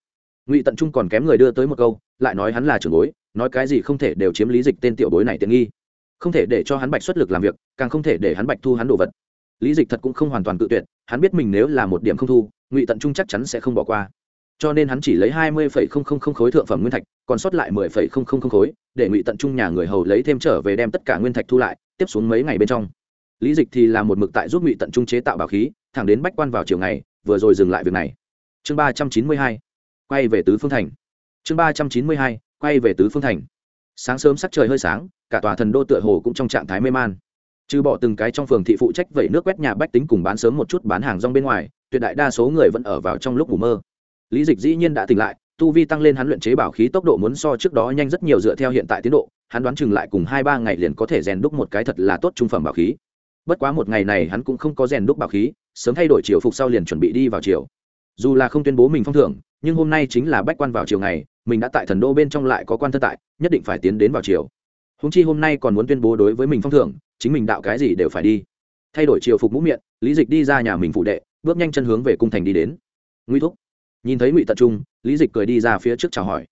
Ngụy tận trung còn kém người đưa tới một câu, lại nói hắn là trưởng bối, nói cái gì không thể đều chiếm lý dịch tên tiểu bối này tiện nghi. Không thể để cho hắn bạch xuất lực làm việc, càng không thể để hắn bạch thu hắn đồ vật lý dịch thật cũng không hoàn toàn tự tuyệt, hắn biết mình nếu là một điểm không thu, ngụy tận trung chắc chắn sẽ không bỏ qua. Cho nên hắn chỉ lấy hai mươi không không không khối thượng phẩm nguyên thạch, còn sót lại mười không không không khối, để ngụy tận trung nhà người hầu lấy thêm trở về đem tất cả nguyên thạch thu lại, tiếp xuống mấy ngày bên trong. Lý dịch thì là một mực tại giúp ngụy tận trung chế tạo bảo khí, thẳng đến bách quan vào chiều ngày, vừa rồi dừng lại việc này. Chương ba trăm chín mươi hai, quay về tứ phương thành. Chương ba trăm chín mươi hai, quay về tứ phương thành. Sáng sớm sắc trời hơi sáng, cả tòa thần đô tựa hồ cũng trong trạng thái mê man trừ bỏ từng cái trong phường thị phụ trách vẩy nước quét nhà bách tính cùng bán sớm một chút bán hàng rong bên ngoài, tuyệt đại đa số người vẫn ở vào trong lúc ngủ mơ. Lý dịch dĩ nhiên đã tỉnh lại, tu vi tăng lên hắn luyện chế bảo khí tốc độ muốn so trước đó nhanh rất nhiều dựa theo hiện tại tiến độ, hắn đoán chừng lại cùng hai ba ngày liền có thể rèn đúc một cái thật là tốt trung phẩm bảo khí. Bất quá một ngày này hắn cũng không có rèn đúc bảo khí, sớm thay đổi chiều phục sau liền chuẩn bị đi vào chiều dù là không tuyên bố mình phong thưởng, nhưng hôm nay chính là bách quan vào chiều ngày, mình đã tại thần đô bên trong lại có quan thân tại, nhất định phải tiến đến vào chiều húng chi hôm nay còn muốn tuyên bố đối với mình phong thưởng chính mình đạo cái gì đều phải đi. Thay đổi chiều phục mũ miệng, lý dịch đi ra nhà mình phụ đệ, bước nhanh chân hướng về cung thành đi đến. Nguy thúc. Nhìn thấy ngụy tận trung, lý dịch cười đi ra phía trước chào hỏi.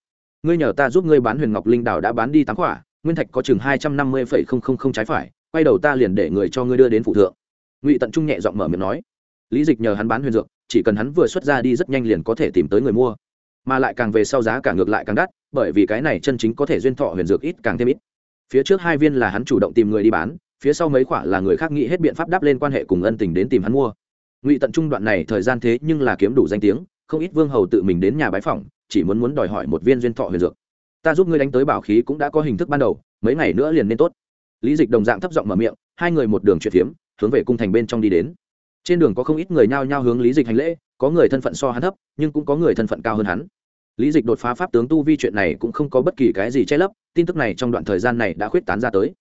Ngươi nhờ ta giúp ngươi bán huyền ngọc linh đào đã bán đi tám quả, nguyên thạch có chừng hai trăm năm mươi phẩy không không không trái phải, quay đầu ta liền để người cho ngươi đưa đến phụ thượng. Ngụy tận trung nhẹ giọng mở miệng nói. Lý dịch nhờ hắn bán huyền dược, chỉ cần hắn vừa xuất ra đi rất nhanh liền có thể tìm tới người mua. Mà lại càng về sau giá càng ngược lại càng đắt, bởi vì cái này chân chính có thể duyên thọ huyền dược ít càng thêm ít. Phía trước hai viên là hắn chủ động tìm người đi bán phía sau mấy khoả là người khác nghĩ hết biện pháp đáp lên quan hệ cùng ân tình đến tìm hắn mua. Ngụy tận trung đoạn này thời gian thế nhưng là kiếm đủ danh tiếng, không ít vương hầu tự mình đến nhà bái phỏng, chỉ muốn muốn đòi hỏi một viên duyên thọ huyền dược. Ta giúp ngươi đánh tới bảo khí cũng đã có hình thức ban đầu, mấy ngày nữa liền nên tốt. Lý dịch đồng dạng thấp giọng mở miệng, hai người một đường chuyển phiếm, hướng về cung thành bên trong đi đến. Trên đường có không ít người nhao nhao hướng lý dịch hành lễ, có người thân phận so hắn thấp, nhưng cũng có người thân phận cao hơn hắn. Lý dịch đột phá pháp tướng tu vi chuyện này cũng không có bất kỳ cái gì che lấp, tin tức này trong đoạn thời gian này đã khuyết tán ra tới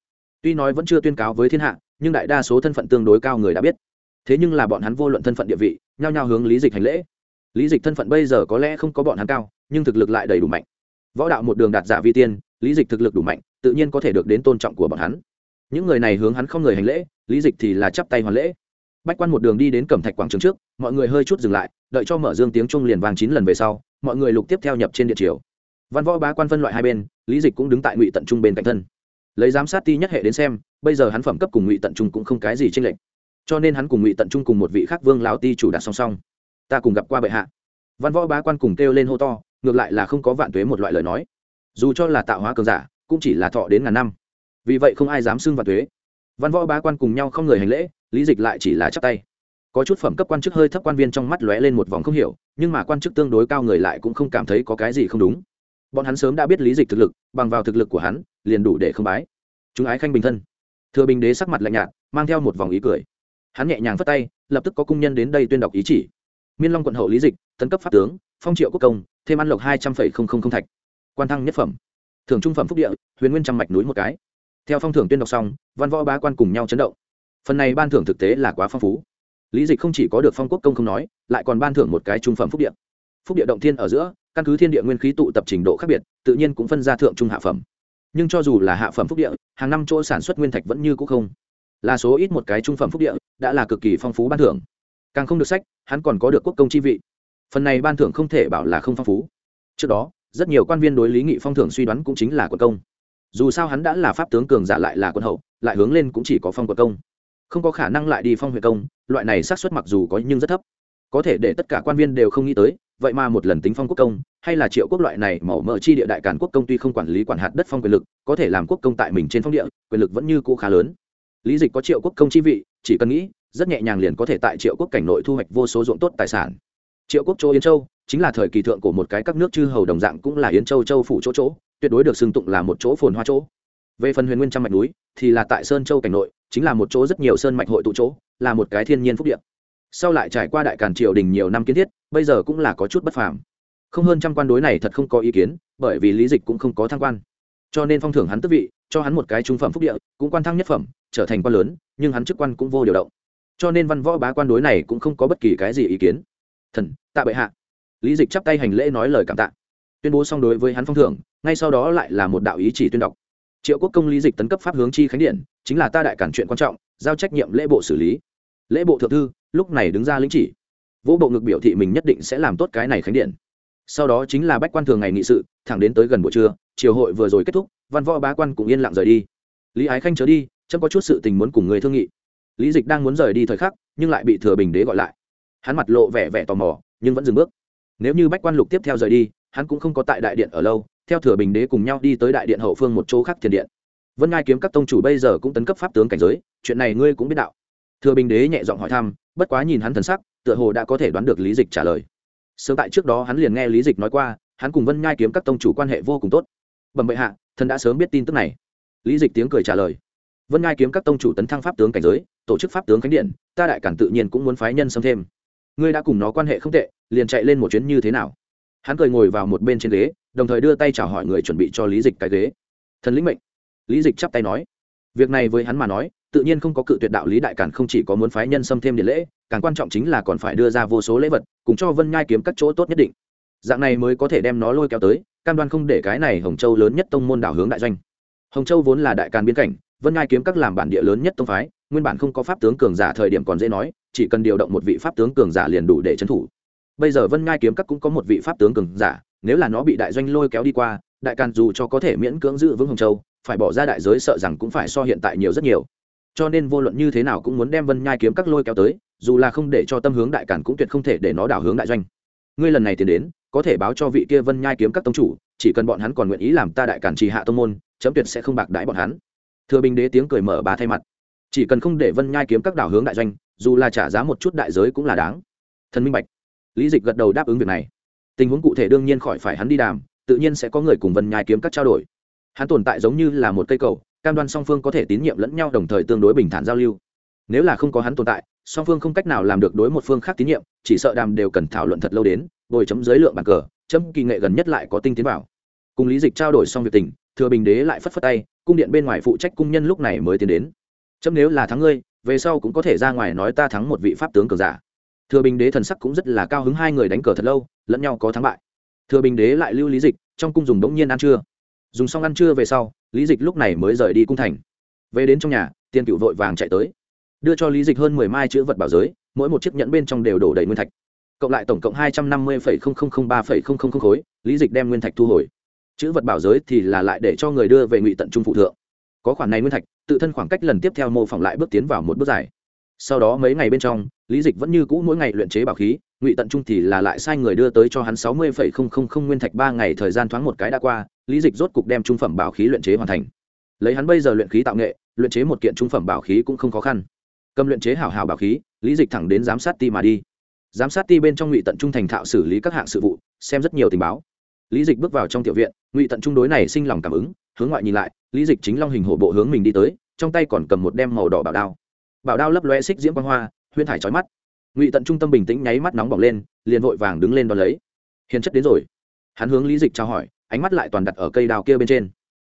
tuy nói vẫn chưa tuyên cáo với thiên hạ, nhưng đại đa số thân phận tương đối cao người đã biết. Thế nhưng là bọn hắn vô luận thân phận địa vị, nhao nhao hướng lý dịch hành lễ. Lý dịch thân phận bây giờ có lẽ không có bọn hắn cao, nhưng thực lực lại đầy đủ mạnh. Võ đạo một đường đạt giả vi tiên, lý dịch thực lực đủ mạnh, tự nhiên có thể được đến tôn trọng của bọn hắn. Những người này hướng hắn không người hành lễ, lý dịch thì là chắp tay hoàn lễ. Bách quan một đường đi đến cẩm thạch quảng trường trước, mọi người hơi chút dừng lại, đợi cho mở dương tiếng trung liền vàng chín lần về sau, mọi người lục tiếp theo nhập trên địa chiều văn võ bá quan phân loại hai bên, lý dịch cũng đứng tại ngụy tận trung bên cạnh thân lấy giám sát ti nhất hệ đến xem, bây giờ hắn phẩm cấp cùng ngụy tận trung cũng không cái gì tranh lệnh cho nên hắn cùng ngụy tận trung cùng một vị khác vương lão ti chủ đặt song song. Ta cùng gặp qua bệ hạ. Văn võ bá quan cùng kêu lên hô to, ngược lại là không có vạn tuế một loại lời nói. Dù cho là tạo hóa cường giả, cũng chỉ là thọ đến ngàn năm. Vì vậy không ai dám xưng vạn tuế. Văn võ bá quan cùng nhau không người hành lễ, lý dịch lại chỉ là chắp tay. Có chút phẩm cấp quan chức hơi thấp quan viên trong mắt lóe lên một vòng không hiểu, nhưng mà quan chức tương đối cao người lại cũng không cảm thấy có cái gì không đúng bọn hắn sớm đã biết lý dịch thực lực, bằng vào thực lực của hắn, liền đủ để không bái. Chúng ái khanh bình thân. Thừa bình đế sắc mặt lạnh nhạt, mang theo một vòng ý cười. Hắn nhẹ nhàng phất tay, lập tức có cung nhân đến đây tuyên đọc ý chỉ. Miên long quận hậu lý dịch, tấn cấp pháp tướng, phong triệu quốc công, thêm ăn lộc hai trăm linh thạch. Quan thăng nhất phẩm. Thường trung phẩm phúc địa, huyền nguyên trăm mạch núi một cái. Theo phong thưởng tuyên đọc xong, văn võ bá quan cùng nhau chấn động. Phần này ban thưởng thực tế là quá phong phú. Lý dịch không chỉ có được phong quốc công không nói, lại còn ban thưởng một cái trung phẩm phúc địa. Phúc địa động thiên ở giữa căn cứ thiên địa nguyên khí tụ tập trình độ khác biệt, tự nhiên cũng phân ra thượng trung hạ phẩm. Nhưng cho dù là hạ phẩm phúc địa, hàng năm chỗ sản xuất nguyên thạch vẫn như cũ không. Là số ít một cái trung phẩm phúc địa, đã là cực kỳ phong phú ban thưởng. Càng không được sách, hắn còn có được quốc công chi vị. Phần này ban thưởng không thể bảo là không phong phú. Trước đó, rất nhiều quan viên đối lý nghị phong thưởng suy đoán cũng chính là quận công. Dù sao hắn đã là pháp tướng cường giả lại là quân hậu, lại hướng lên cũng chỉ có phong quận công. Không có khả năng lại đi phong huyện công, loại này xác suất mặc dù có nhưng rất thấp. Có thể để tất cả quan viên đều không nghĩ tới vậy mà một lần tính phong quốc công, hay là triệu quốc loại này màu mỡ chi địa đại cản quốc công tuy không quản lý quản hạt đất phong quyền lực, có thể làm quốc công tại mình trên phong địa, quyền lực vẫn như cũ khá lớn. Lý dịch có triệu quốc công chi vị, chỉ cần nghĩ, rất nhẹ nhàng liền có thể tại triệu quốc cảnh nội thu hoạch vô số ruộng tốt tài sản. Triệu quốc châu yên châu, chính là thời kỳ thượng của một cái các nước chư hầu đồng dạng cũng là yến châu châu phủ chỗ chỗ, tuyệt đối được xưng tụng là một chỗ phồn hoa chỗ. Về phần huyền nguyên trăm mạch núi, thì là tại sơn châu cảnh nội, chính là một chỗ rất nhiều sơn mạch hội tụ chỗ, là một cái thiên nhiên phúc điện sau lại trải qua đại càn triều đình nhiều năm kiến thiết, bây giờ cũng là có chút bất phàm. Không hơn trăm quan đối này thật không có ý kiến, bởi vì lý dịch cũng không có thăng quan. Cho nên phong thưởng hắn tức vị, cho hắn một cái trung phẩm phúc địa, cũng quan thăng nhất phẩm, trở thành quan lớn, nhưng hắn chức quan cũng vô điều động. Cho nên văn võ bá quan đối này cũng không có bất kỳ cái gì ý kiến. Thần, tạ bệ hạ. Lý dịch chắp tay hành lễ nói lời cảm tạ. Tuyên bố xong đối với hắn phong thưởng, ngay sau đó lại là một đạo ý chỉ tuyên đọc. Triệu quốc công lý dịch tấn cấp pháp hướng chi khánh điện, chính là ta đại cản chuyện quan trọng, giao trách nhiệm lễ bộ xử lý. Lễ bộ thượng thư lúc này đứng ra lĩnh chỉ. Vũ bộ ngực biểu thị mình nhất định sẽ làm tốt cái này khánh điện. Sau đó chính là bách quan thường ngày nghị sự, thẳng đến tới gần buổi trưa, triều hội vừa rồi kết thúc, văn võ bá quan cũng yên lặng rời đi. Lý ái khanh chớ đi, chấm có chút sự tình muốn cùng người thương nghị. Lý dịch đang muốn rời đi thời khắc, nhưng lại bị thừa bình đế gọi lại. Hắn mặt lộ vẻ vẻ tò mò, nhưng vẫn dừng bước. Nếu như bách quan lục tiếp theo rời đi, hắn cũng không có tại đại điện ở lâu, theo thừa bình đế cùng nhau đi tới đại điện hậu phương một chỗ khác thiền điện. Vân ngai kiếm các tông chủ bây giờ cũng tấn cấp pháp tướng cảnh giới, chuyện này ngươi cũng biết đạo. Thừa bình đế nhẹ giọng hỏi thăm bất quá nhìn hắn thần sắc, tựa hồ đã có thể đoán được lý dịch trả lời. Sớm tại trước đó hắn liền nghe lý dịch nói qua, hắn cùng vân nhai kiếm các tông chủ quan hệ vô cùng tốt. Bẩm bệ hạ, thần đã sớm biết tin tức này. Lý dịch tiếng cười trả lời. Vân nhai kiếm các tông chủ tấn thăng pháp tướng cảnh giới, tổ chức pháp tướng khánh điện, ta đại cản tự nhiên cũng muốn phái nhân xâm thêm. Ngươi đã cùng nó quan hệ không tệ, liền chạy lên một chuyến như thế nào? Hắn cười ngồi vào một bên trên ghế, đồng thời đưa tay chào hỏi người chuẩn bị cho lý dịch cái ghế. Thần lĩnh mệnh. Lý dịch chắp tay nói. Việc này với hắn mà nói tự nhiên không có cự tuyệt đạo lý đại cản không chỉ có muốn phái nhân xâm thêm điện lễ, càng quan trọng chính là còn phải đưa ra vô số lễ vật, cùng cho vân nhai kiếm các chỗ tốt nhất định. Dạng này mới có thể đem nó lôi kéo tới, cam đoan không để cái này hồng châu lớn nhất tông môn đảo hướng đại doanh. Hồng châu vốn là đại càn biên cảnh, vân nhai kiếm các làm bản địa lớn nhất tông phái, nguyên bản không có pháp tướng cường giả thời điểm còn dễ nói, chỉ cần điều động một vị pháp tướng cường giả liền đủ để trấn thủ. Bây giờ vân nhai kiếm các cũng có một vị pháp tướng cường giả, nếu là nó bị đại doanh lôi kéo đi qua, đại càn dù cho có thể miễn cưỡng giữ vững hồng châu, phải bỏ ra đại giới sợ rằng cũng phải so hiện tại nhiều rất nhiều cho nên vô luận như thế nào cũng muốn đem vân nhai kiếm các lôi kéo tới, dù là không để cho tâm hướng đại cản cũng tuyệt không thể để nó đảo hướng đại doanh. Ngươi lần này tiến đến, có thể báo cho vị kia vân nhai kiếm các tông chủ, chỉ cần bọn hắn còn nguyện ý làm ta đại cản trì hạ tông môn, chấm tuyệt sẽ không bạc đãi bọn hắn. Thừa bình đế tiếng cười mở bà thay mặt. Chỉ cần không để vân nhai kiếm các đảo hướng đại doanh, dù là trả giá một chút đại giới cũng là đáng. Thần minh bạch. Lý dịch gật đầu đáp ứng việc này. Tình huống cụ thể đương nhiên khỏi phải hắn đi đàm, tự nhiên sẽ có người cùng vân nhai kiếm các trao đổi. Hắn tồn tại giống như là một cây cầu cam đoan song phương có thể tín nhiệm lẫn nhau đồng thời tương đối bình thản giao lưu. Nếu là không có hắn tồn tại, song phương không cách nào làm được đối một phương khác tín nhiệm, chỉ sợ đàm đều cần thảo luận thật lâu đến ngồi chấm dưới lượng bàn cờ, chấm kỳ nghệ gần nhất lại có tinh tiến vào. Cùng lý dịch trao đổi xong việc tình, thừa bình đế lại phất phất tay, cung điện bên ngoài phụ trách cung nhân lúc này mới tiến đến. Chấm nếu là thắng ngươi, về sau cũng có thể ra ngoài nói ta thắng một vị pháp tướng cờ giả. Thừa bình đế thần sắc cũng rất là cao hứng hai người đánh cờ thật lâu, lẫn nhau có thắng bại. Thừa bình đế lại lưu lý dịch, trong cung dùng đống nhiên ăn trưa. Dùng xong ăn trưa về sau lý dịch lúc này mới rời đi cung thành. Về đến trong nhà tiên cựu vội vàng chạy tới. Đưa cho lý dịch hơn mười mai chữ vật bảo giới, mỗi một chiếc nhẫn bên trong đều đổ đầy nguyên thạch. Cộng lại tổng cộng hai trăm năm mươi ba khối, lý dịch đem nguyên thạch thu hồi. Chữ vật bảo giới thì là lại để cho người đưa về ngụy tận trung phụ thượng. Có khoản này nguyên thạch, tự thân khoảng cách lần tiếp theo mô phỏng lại bước tiến vào một bước dài. Sau đó mấy ngày bên trong, lý dịch vẫn như cũ mỗi ngày luyện chế bảo khí, ngụy tận trung thì là lại sai người đưa tới cho hắn sáu mươi nguyên thạch ba ngày thời gian thoáng một cái đã qua lý dịch rốt cục đem trung phẩm bảo khí luyện chế hoàn thành. Lấy hắn bây giờ luyện khí tạo nghệ, luyện chế một kiện trung phẩm bảo khí cũng không khó khăn. Cầm luyện chế hảo hảo bảo khí, lý dịch thẳng đến giám sát ti mà đi. Giám sát ti bên trong ngụy tận trung thành thạo xử lý các hạng sự vụ, xem rất nhiều tình báo. Lý dịch bước vào trong tiểu viện, ngụy tận trung đối này sinh lòng cảm ứng, hướng ngoại nhìn lại, lý dịch chính long hình hổ bộ hướng mình đi tới, trong tay còn cầm một đem màu đỏ bảo đao. Bảo đao lấp loe xích diễm quang hoa huyên thải trói mắt. Ngụy tận trung tâm bình tĩnh nháy mắt nóng bỏng lên, liền vội vàng đứng lên đón lấy. Hiền chất đến rồi. Hắn hướng lý dịch trao hỏi ánh mắt lại toàn đặt ở cây đào kia bên trên.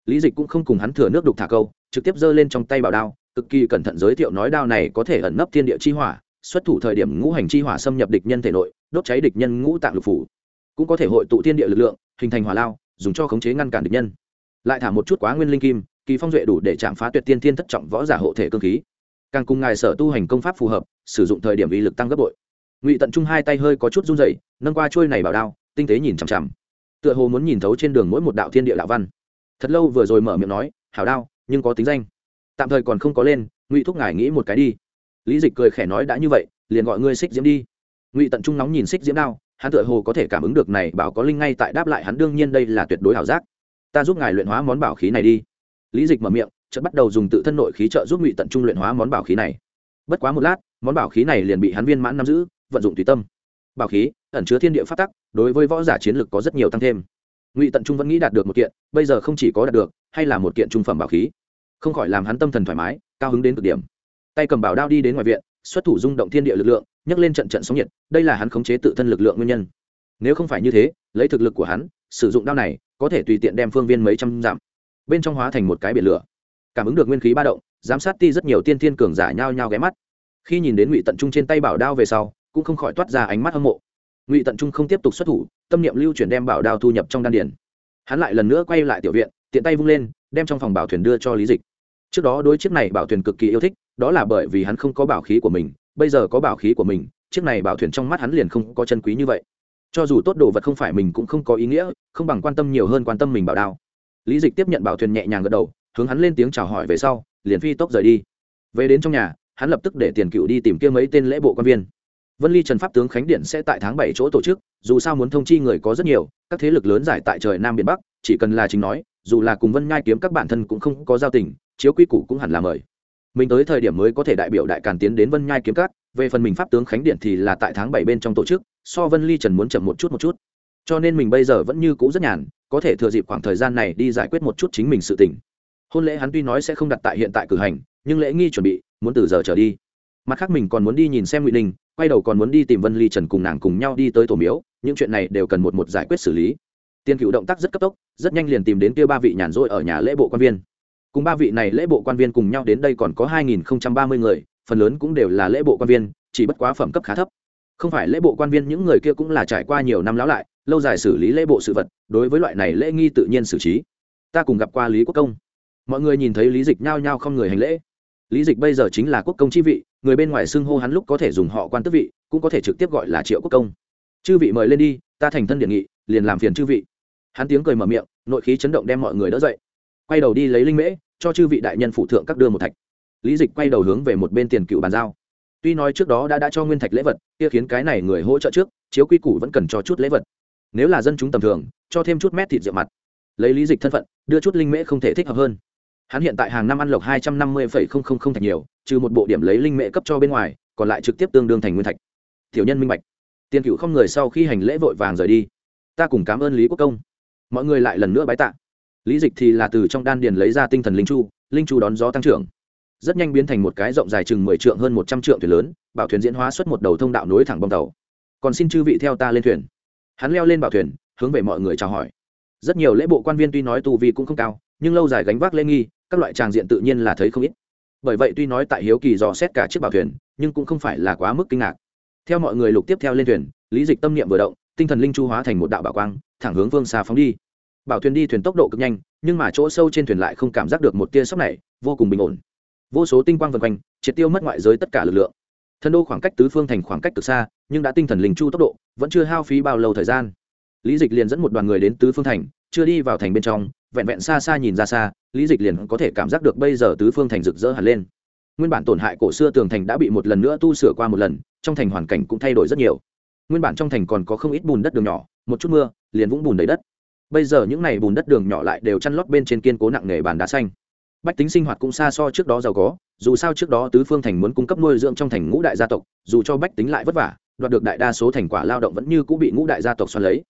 Lý dịch cũng không cùng hắn thừa nước đục thả câu, trực tiếp giơ lên trong tay bảo đao, cực kỳ cẩn thận giới thiệu nói đao này có thể ẩn nấp thiên địa chi hỏa, xuất thủ thời điểm ngũ hành chi hỏa xâm nhập địch nhân thể nội, đốt cháy địch nhân ngũ tạng lục phủ. Cũng có thể hội tụ thiên địa lực lượng, hình thành hỏa lao, dùng cho khống chế ngăn cản địch nhân. Lại thả một chút quá nguyên linh kim, kỳ phong duệ đủ để chạm phá tuyệt tiên thiên thất trọng võ giả hộ thể cơ khí. Càng cùng ngài sở tu hành công pháp phù hợp, sử dụng thời điểm uy lực tăng gấp bội. Ngụy tận trung hai tay hơi có chút run dậy nâng qua trôi này bảo đao, tinh tế nhìn chằm chằm tựa hồ muốn nhìn thấu trên đường mỗi một đạo thiên địa đạo văn. Thật lâu vừa rồi mở miệng nói, hảo đao, nhưng có tính danh. Tạm thời còn không có lên, ngụy thúc ngài nghĩ một cái đi. Lý dịch cười khẽ nói đã như vậy, liền gọi ngươi xích diễm đi. Ngụy tận trung nóng nhìn xích diễm đao, hắn tựa hồ có thể cảm ứng được này bảo có linh ngay tại đáp lại hắn, đương nhiên đây là tuyệt đối ảo giác. Ta giúp ngài luyện hóa món bảo khí này đi. Lý dịch mở miệng, chợt bắt đầu dùng tự thân nội khí trợ giúp ngụy tận trung luyện hóa món bảo khí này. Bất quá một lát, món bảo khí này liền bị hắn viên mãn nắm giữ, vận dụng tùy tâm. Bảo khí ẩn chứa thiên địa phát tắc, đối với võ giả chiến lực có rất nhiều tăng thêm. Ngụy tận trung vẫn nghĩ đạt được một kiện, bây giờ không chỉ có đạt được, hay là một kiện trung phẩm bảo khí. Không khỏi làm hắn tâm thần thoải mái, cao hứng đến cực điểm. Tay cầm bảo đao đi đến ngoài viện, xuất thủ rung động thiên địa lực lượng, nhấc lên trận trận sóng nhiệt, đây là hắn khống chế tự thân lực lượng nguyên nhân. Nếu không phải như thế, lấy thực lực của hắn, sử dụng đao này, có thể tùy tiện đem phương viên mấy trăm dặm, bên trong hóa thành một cái biển lửa. Cảm ứng được nguyên khí ba động, giám sát ti rất nhiều tiên thiên cường giả nhao nhao ghé mắt. Khi nhìn đến ngụy tận trung trên tay bảo đao về sau, cũng không khỏi toát ra ánh mắt hâm mộ ngụy tận trung không tiếp tục xuất thủ, tâm niệm lưu chuyển đem bảo đao thu nhập trong đan điển hắn lại lần nữa quay lại tiểu viện, tiện tay vung lên, đem trong phòng bảo thuyền đưa cho lý dịch. Trước đó đối chiếc này bảo thuyền cực kỳ yêu thích, đó là bởi vì hắn không có bảo khí của mình, bây giờ có bảo khí của mình, chiếc này bảo thuyền trong mắt hắn liền không có chân quý như vậy. Cho dù tốt đồ vật không phải mình cũng không có ý nghĩa, không bằng quan tâm nhiều hơn quan tâm mình bảo đao. Lý dịch tiếp nhận bảo thuyền nhẹ nhàng gật đầu, hướng hắn lên tiếng chào hỏi về sau, liền phi tốc rời đi. Về đến trong nhà, hắn lập tức để tiền cựu đi tìm kia mấy tên lễ bộ quan viên vân ly trần pháp tướng khánh điện sẽ tại tháng bảy chỗ tổ chức, dù sao muốn thông chi người có rất nhiều, các thế lực lớn giải tại trời nam biển bắc, chỉ cần là chính nói, dù là cùng vân nhai kiếm các bản thân cũng không có giao tình, chiếu quy củ cũng hẳn là mời. Mình tới thời điểm mới có thể đại biểu đại càn tiến đến vân nhai kiếm các, về phần mình pháp tướng khánh điện thì là tại tháng bảy bên trong tổ chức, so vân ly trần muốn chậm một chút một chút. Cho nên mình bây giờ vẫn như cũ rất nhàn, có thể thừa dịp khoảng thời gian này đi giải quyết một chút chính mình sự tình. Hôn lễ hắn tuy nói sẽ không đặt tại hiện tại cử hành, nhưng lễ nghi chuẩn bị, muốn từ giờ trở đi. Mặt khác mình còn muốn đi nhìn xem ngụy ninh quay đầu còn muốn đi tìm vân ly trần cùng nàng cùng nhau đi tới tổ miếu, những chuyện này đều cần một một giải quyết xử lý. Tiên cựu động tác rất cấp tốc, rất nhanh liền tìm đến kia ba vị nhàn rỗi ở nhà lễ bộ quan viên. Cùng ba vị này lễ bộ quan viên cùng nhau đến đây còn có hai nghìn ba mươi người, phần lớn cũng đều là lễ bộ quan viên, chỉ bất quá phẩm cấp khá thấp. Không phải lễ bộ quan viên những người kia cũng là trải qua nhiều năm lão lại, lâu dài xử lý lễ bộ sự vật, đối với loại này lễ nghi tự nhiên xử trí. Ta cùng gặp qua lý quốc công. Mọi người nhìn thấy lý dịch nhao nhao không người hành lễ. Lý dịch bây giờ chính là quốc công chi vị người bên ngoài xưng hô hắn lúc có thể dùng họ quan tước vị, cũng có thể trực tiếp gọi là triệu quốc công. Chư vị mời lên đi, ta thành thân điện nghị, liền làm phiền chư vị. Hắn tiếng cười mở miệng, nội khí chấn động đem mọi người đỡ dậy. Quay đầu đi lấy linh mễ, cho chư vị đại nhân phụ thượng các đưa một thạch. Lý dịch quay đầu hướng về một bên tiền cựu bàn giao. Tuy nói trước đó đã đã cho nguyên thạch lễ vật, kia khiến cái này người hỗ trợ trước, chiếu quy củ vẫn cần cho chút lễ vật. Nếu là dân chúng tầm thường, cho thêm chút mét thịt rượu mặt. Lấy lý dịch thân phận, đưa chút linh mễ không thể thích hợp hơn. Hắn hiện tại hàng năm ăn lộc hai trăm năm mươi không không không thạch nhiều trừ một bộ điểm lấy linh mệ cấp cho bên ngoài, còn lại trực tiếp tương đương thành nguyên thạch. Tiểu nhân minh bạch. Tiền cựu không người sau khi hành lễ vội vàng rời đi. Ta cùng cảm ơn lý quốc công. Mọi người lại lần nữa bái tạ. Lý dịch thì là từ trong đan điền lấy ra tinh thần linh chu linh chu đón gió tăng trưởng. Rất nhanh biến thành một cái rộng dài chừng mười trượng hơn một trăm trượng thuyền lớn, bảo thuyền diễn hóa xuất một đầu thông đạo nối thẳng bong tàu. Còn xin chư vị theo ta lên thuyền. Hắn leo lên bảo thuyền, hướng về mọi người chào hỏi. Rất nhiều lễ bộ quan viên tuy nói tu vi cũng không cao, nhưng lâu dài gánh vác lễ nghi, các loại tràng diện tự nhiên là thấy không ít bởi vậy tuy nói tại hiếu kỳ dò xét cả chiếc bảo thuyền, nhưng cũng không phải là quá mức kinh ngạc. Theo mọi người lục tiếp theo lên thuyền, lý dịch tâm niệm vừa động, tinh thần linh chu hóa thành một đạo bảo quang, thẳng hướng vương xa phóng đi. Bảo thuyền đi thuyền tốc độ cực nhanh, nhưng mà chỗ sâu trên thuyền lại không cảm giác được một tia sốc này, vô cùng bình ổn. Vô số tinh quang vần quanh, triệt tiêu mất ngoại giới tất cả lực lượng. Thân đô khoảng cách tứ phương thành khoảng cách cực xa, nhưng đã tinh thần linh chu tốc độ, vẫn chưa hao phí bao lâu thời gian. Lý dịch liền dẫn một đoàn người đến tứ phương thành chưa đi vào thành bên trong, vẹn vẹn xa xa nhìn ra xa, lý dịch liền có thể cảm giác được bây giờ tứ phương thành rực rỡ hẳn lên. Nguyên bản tổn hại cổ xưa tường thành đã bị một lần nữa tu sửa qua một lần, trong thành hoàn cảnh cũng thay đổi rất nhiều. Nguyên bản trong thành còn có không ít bùn đất đường nhỏ, một chút mưa, liền vũng bùn đầy đất. Bây giờ những n à y bùn đất đường nhỏ lại đều chăn lót bên trên kiên cố nặng nề bàn đá xanh. Bách tính sinh hoạt cũng xa so trước đó giàu có, dù sao trước đó tứ phương thành muốn cung cấp nuôi dưỡng trong thành ngũ đại gia tộc, dù cho bách tính lại vất vả, đoạt được đại đa số thành quả lao động vẫn như cũng bị ngũ đại gia tộc xoắn lấy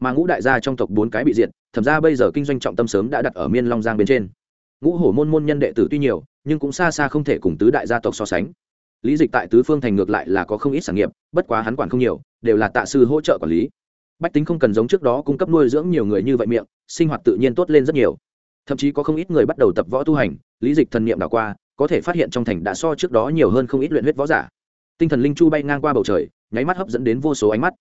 mà ngũ đại gia trong tộc bốn cái bị diệt, thậm ra bây giờ kinh doanh trọng tâm sớm đã đặt ở miên long giang bên trên. Ngũ hổ môn môn nhân đệ tử tuy nhiều, nhưng cũng xa xa không thể cùng tứ đại gia tộc so sánh. Lý dịch tại tứ phương thành ngược lại là có không ít sản nghiệp, bất quá hắn quản không nhiều, đều là tạ sư hỗ trợ quản lý. Bách tính không cần giống trước đó cung cấp nuôi dưỡng nhiều người như vậy miệng, sinh hoạt tự nhiên tốt lên rất nhiều. Thậm chí có không ít người bắt đầu tập võ tu hành, lý dịch thần niệm đảo qua, có thể phát hiện trong thành đã so trước đó nhiều hơn không ít luyện huyết võ giả. Tinh thần linh chu bay ngang qua bầu trời, nháy mắt hấp dẫn đến vô số ánh mắt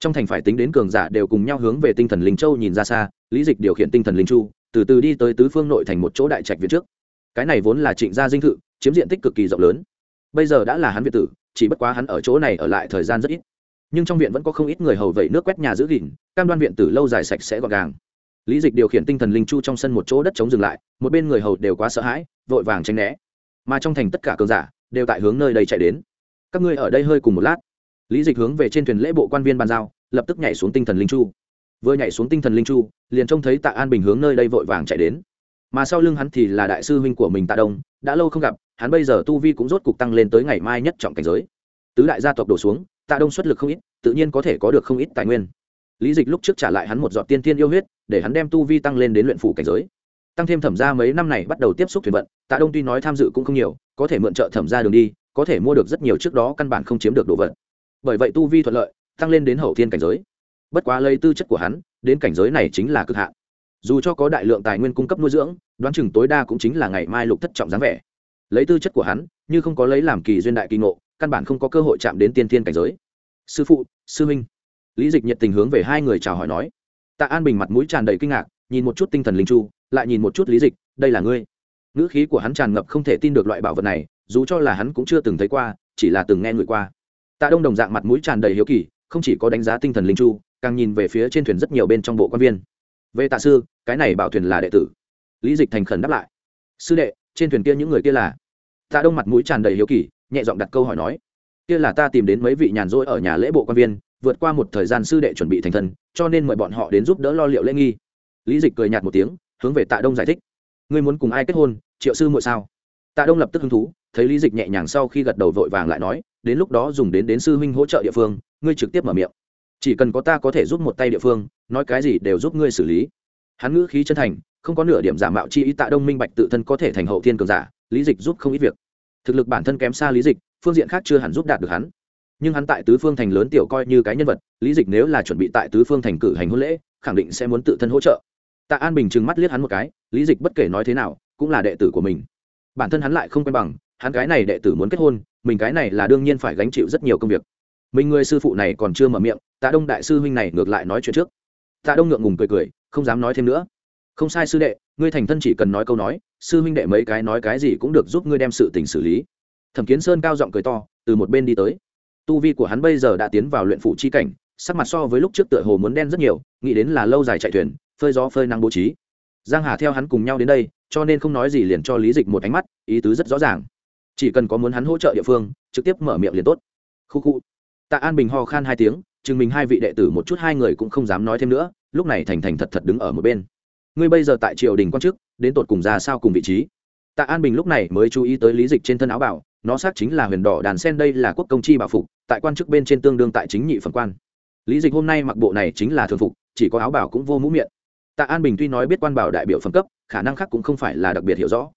trong thành phải tính đến cường giả đều cùng nhau hướng về tinh thần linh châu nhìn ra xa, lý dịch điều khiển tinh thần linh chu, từ từ đi tới tứ phương nội thành một chỗ đại trạch viện trước. Cái này vốn là trịnh gia dinh thự, chiếm diện tích cực kỳ rộng lớn. Bây giờ đã là hắn việt tử, chỉ bất quá hắn ở chỗ này ở lại thời gian rất ít. Nhưng trong viện vẫn có không ít người hầu vẩy nước quét nhà giữ gìn, cam đoan viện tử lâu dài sạch sẽ gọn gàng. Lý dịch điều khiển tinh thần linh chu trong sân một chỗ đất chống dừng lại, một bên người hầu đều quá sợ hãi, vội vàng tránh né. Mà trong thành tất cả cường giả đều tại hướng nơi đây chạy đến. Các ngươi ở đây hơi cùng một lát lý dịch hướng về trên thuyền lễ bộ quan viên bàn giao, lập tức nhảy xuống tinh thần linh chu. Vừa nhảy xuống tinh thần linh chu, liền trông thấy tạ an bình hướng nơi đây vội vàng chạy đến. Mà sau lưng hắn thì là đại sư huynh của mình tạ đông, đã lâu không gặp, hắn bây giờ tu vi cũng rốt cục tăng lên tới ngày mai nhất trọng cảnh giới. Tứ đại gia tộc đổ xuống, tạ đông xuất lực không ít, tự nhiên có thể có được không ít tài nguyên. Lý dịch lúc trước trả lại hắn một giọt tiên tiên yêu huyết, để hắn đem tu vi tăng lên đến luyện phủ cảnh giới. Tăng thêm thẩm ra mấy năm này bắt đầu tiếp xúc thuyền vận, tạ đông tuy nói tham dự cũng không nhiều, có thể mượn trợ thẩm ra đường đi, có thể mua được rất nhiều trước đó căn bản không chiếm được đồ vật bởi vậy tu vi thuận lợi, tăng lên đến hậu thiên cảnh giới. Bất quá lấy tư chất của hắn, đến cảnh giới này chính là cực hạn. Dù cho có đại lượng tài nguyên cung cấp nuôi dưỡng, đoán chừng tối đa cũng chính là ngày mai lục thất trọng dáng vẻ. Lấy tư chất của hắn, như không có lấy làm kỳ duyên đại kỳ ngộ, căn bản không có cơ hội chạm đến tiên thiên cảnh giới. Sư phụ, sư minh lý dịch nhiệt tình hướng về hai người chào hỏi nói. Tạ an bình mặt mũi tràn đầy kinh ngạc, nhìn một chút tinh thần linh chu, lại nhìn một chút lý dịch, đây là ngươi. Ngữ khí của hắn tràn ngập không thể tin được loại bảo vật này, dù cho là hắn cũng chưa từng thấy qua, chỉ là từng nghe người qua tạ đông đồng dạng mặt mũi tràn đầy hiếu kỳ, không chỉ có đánh giá tinh thần linh chu, càng nhìn về phía trên thuyền rất nhiều bên trong bộ quan viên. Về tạ sư, cái này bảo thuyền là đệ tử. Lý dịch thành khẩn đáp lại. Sư đệ, trên thuyền kia những người kia là? Tạ đông mặt mũi tràn đầy hiếu kỳ, nhẹ giọng đặt câu hỏi nói. Kia là ta tìm đến mấy vị nhàn rỗi ở nhà lễ bộ quan viên, vượt qua một thời gian sư đệ chuẩn bị thành thân, cho nên mời bọn họ đến giúp đỡ lo liệu lễ nghi. Lý dịch cười nhạt một tiếng, hướng về tạ đông giải thích. Ngươi muốn cùng ai kết hôn, triệu sư muội sao? Tạ đông lập tức hứng thú, thấy lý dịch nhẹ nhàng sau khi gật đầu vội vàng lại nói, đến lúc đó dùng đến đến sư huynh hỗ trợ địa phương, ngươi trực tiếp mở miệng. Chỉ cần có ta có thể giúp một tay địa phương, nói cái gì đều giúp ngươi xử lý. Hắn ngữ khí chân thành, không có nửa điểm giả mạo chi ý tạ đông minh bạch tự thân có thể thành hậu thiên cường giả, lý dịch giúp không ít việc. Thực lực bản thân kém xa lý dịch, phương diện khác chưa hẳn giúp đạt được hắn. Nhưng hắn tại tứ phương thành lớn tiểu coi như cái nhân vật, lý dịch nếu là chuẩn bị tại tứ phương thành cử hành hôn lễ, khẳng định sẽ muốn tự thân hỗ trợ. Tạ an bình trừng mắt liếc hắn một cái, lý dịch bất kể nói thế nào, cũng là đệ tử của mình bản thân hắn lại không quen bằng, hắn cái này đệ tử muốn kết hôn, mình cái này là đương nhiên phải gánh chịu rất nhiều công việc. Mình người sư phụ này còn chưa mở miệng, tạ đông đại sư huynh này ngược lại nói chuyện trước. Tạ đông ngượng ngùng cười cười, không dám nói thêm nữa. Không sai sư đệ, ngươi thành thân chỉ cần nói câu nói, sư huynh đệ mấy cái nói cái gì cũng được giúp ngươi đem sự tình xử lý. Thẩm kiến sơn cao giọng cười to, từ một bên đi tới. Tu vi của hắn bây giờ đã tiến vào luyện phụ chi cảnh, sắc mặt so với lúc trước tựa hồ muốn đen rất nhiều, nghĩ đến là lâu dài chạy thuyền, phơi gió phơi nắng bố trí giang hà theo hắn cùng nhau đến đây, cho nên không nói gì liền cho lý dịch một ánh mắt, ý tứ rất rõ ràng. Chỉ cần có muốn hắn hỗ trợ địa phương, trực tiếp mở miệng liền tốt. Khu khu. Tạ an bình ho khan hai tiếng, chừng mình hai vị đệ tử một chút hai người cũng không dám nói thêm nữa, lúc này thành thành thật thật đứng ở một bên. Ngươi bây giờ tại triều đình quan chức, đến tột cùng ra sao cùng vị trí? Tạ an bình lúc này mới chú ý tới lý dịch trên thân áo bảo, nó xác chính là huyền đỏ đàn sen đây là quốc công chi bảo phục, tại quan chức bên trên tương đương tại chính nhị phẩm quan. Lý dịch hôm nay mặc bộ này chính là thường phục, chỉ có áo bảo cũng vô mũ miệng tạ an bình tuy nói biết quan bảo đại biểu phẩm cấp, khả năng khác cũng không phải là đặc biệt hiểu rõ.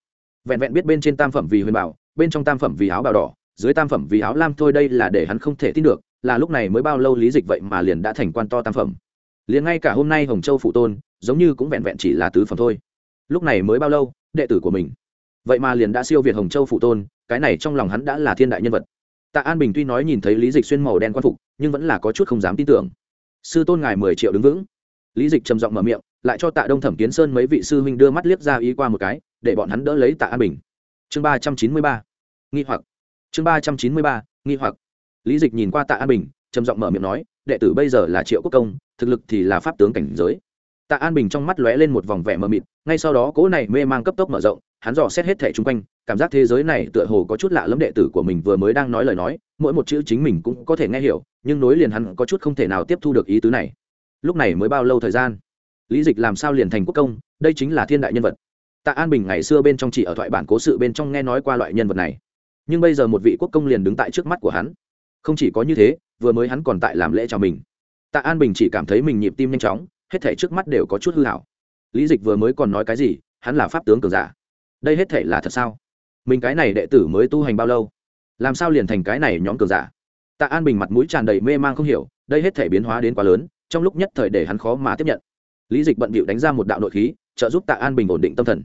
Vẹn vẹn biết bên trên tam phẩm vì huyền bảo, bên trong tam phẩm vì áo bào đỏ, dưới tam phẩm vì áo lam thôi đây là để hắn không thể tin được, là lúc này mới bao lâu lý dịch vậy mà liền đã thành quan to tam phẩm. Liền ngay cả hôm nay hồng châu phụ tôn, giống như cũng vẹn vẹn chỉ là tứ phẩm thôi. Lúc này mới bao lâu, đệ tử của mình. Vậy mà liền đã siêu việt hồng châu phụ tôn, cái này trong lòng hắn đã là thiên đại nhân vật. Tạ an bình tuy nói nhìn thấy lý dịch xuyên màu đen quan phục, nhưng vẫn là có chút không dám tin tưởng. Sư tôn ngài mười triệu đứng vững. Lý dịch trầm giọng mở miệng lại cho tạ đông thẩm kiến sơn mấy vị sư huynh đưa mắt liếc ra ý qua một cái, để bọn hắn đỡ lấy tạ an bình. Chương ba trăm chín mươi ba, nghi hoặc. Chương ba trăm chín mươi ba, nghi hoặc. Lý dịch nhìn qua tạ an bình, trầm giọng mở miệng nói, đệ tử bây giờ là triệu quốc công, thực lực thì là pháp tướng cảnh giới. Tạ an bình trong mắt lóe lên một vòng vẻ mờ mịt, ngay sau đó cỗ này mê mang cấp tốc mở rộng, hắn dò xét hết thẻ chung quanh, cảm giác thế giới này tựa hồ có chút lạ lẫm đệ tử của mình vừa mới đang nói lời nói, mỗi một chữ chính mình cũng có thể nghe hiểu, nhưng nối liền hắn có chút không thể nào tiếp thu được ý tứ này. Lúc này mới bao lâu thời gian? Lý dịch làm sao liền thành quốc công, đây chính là thiên đại nhân vật. Tạ an bình ngày xưa bên trong chỉ ở thoại bản cố sự bên trong nghe nói qua loại nhân vật này. Nhưng bây giờ một vị quốc công liền đứng tại trước mắt của hắn. Không chỉ có như thế, vừa mới hắn còn tại làm lễ chào mình. Tạ an bình chỉ cảm thấy mình nhịp tim nhanh chóng, hết thể trước mắt đều có chút hư hảo. Lý dịch vừa mới còn nói cái gì, hắn là pháp tướng cường giả. Đây hết thể là thật sao? Mình cái này đệ tử mới tu hành bao lâu? Làm sao liền thành cái này nhóm cường giả? Tạ an bình mặt mũi tràn đầy mê man không hiểu, đây hết thể biến hóa đến quá lớn, trong lúc nhất thời để hắn khó mà tiếp nhận lý dịch bận bịu đánh ra một đạo nội khí, trợ giúp tạ an bình ổn định tâm thần.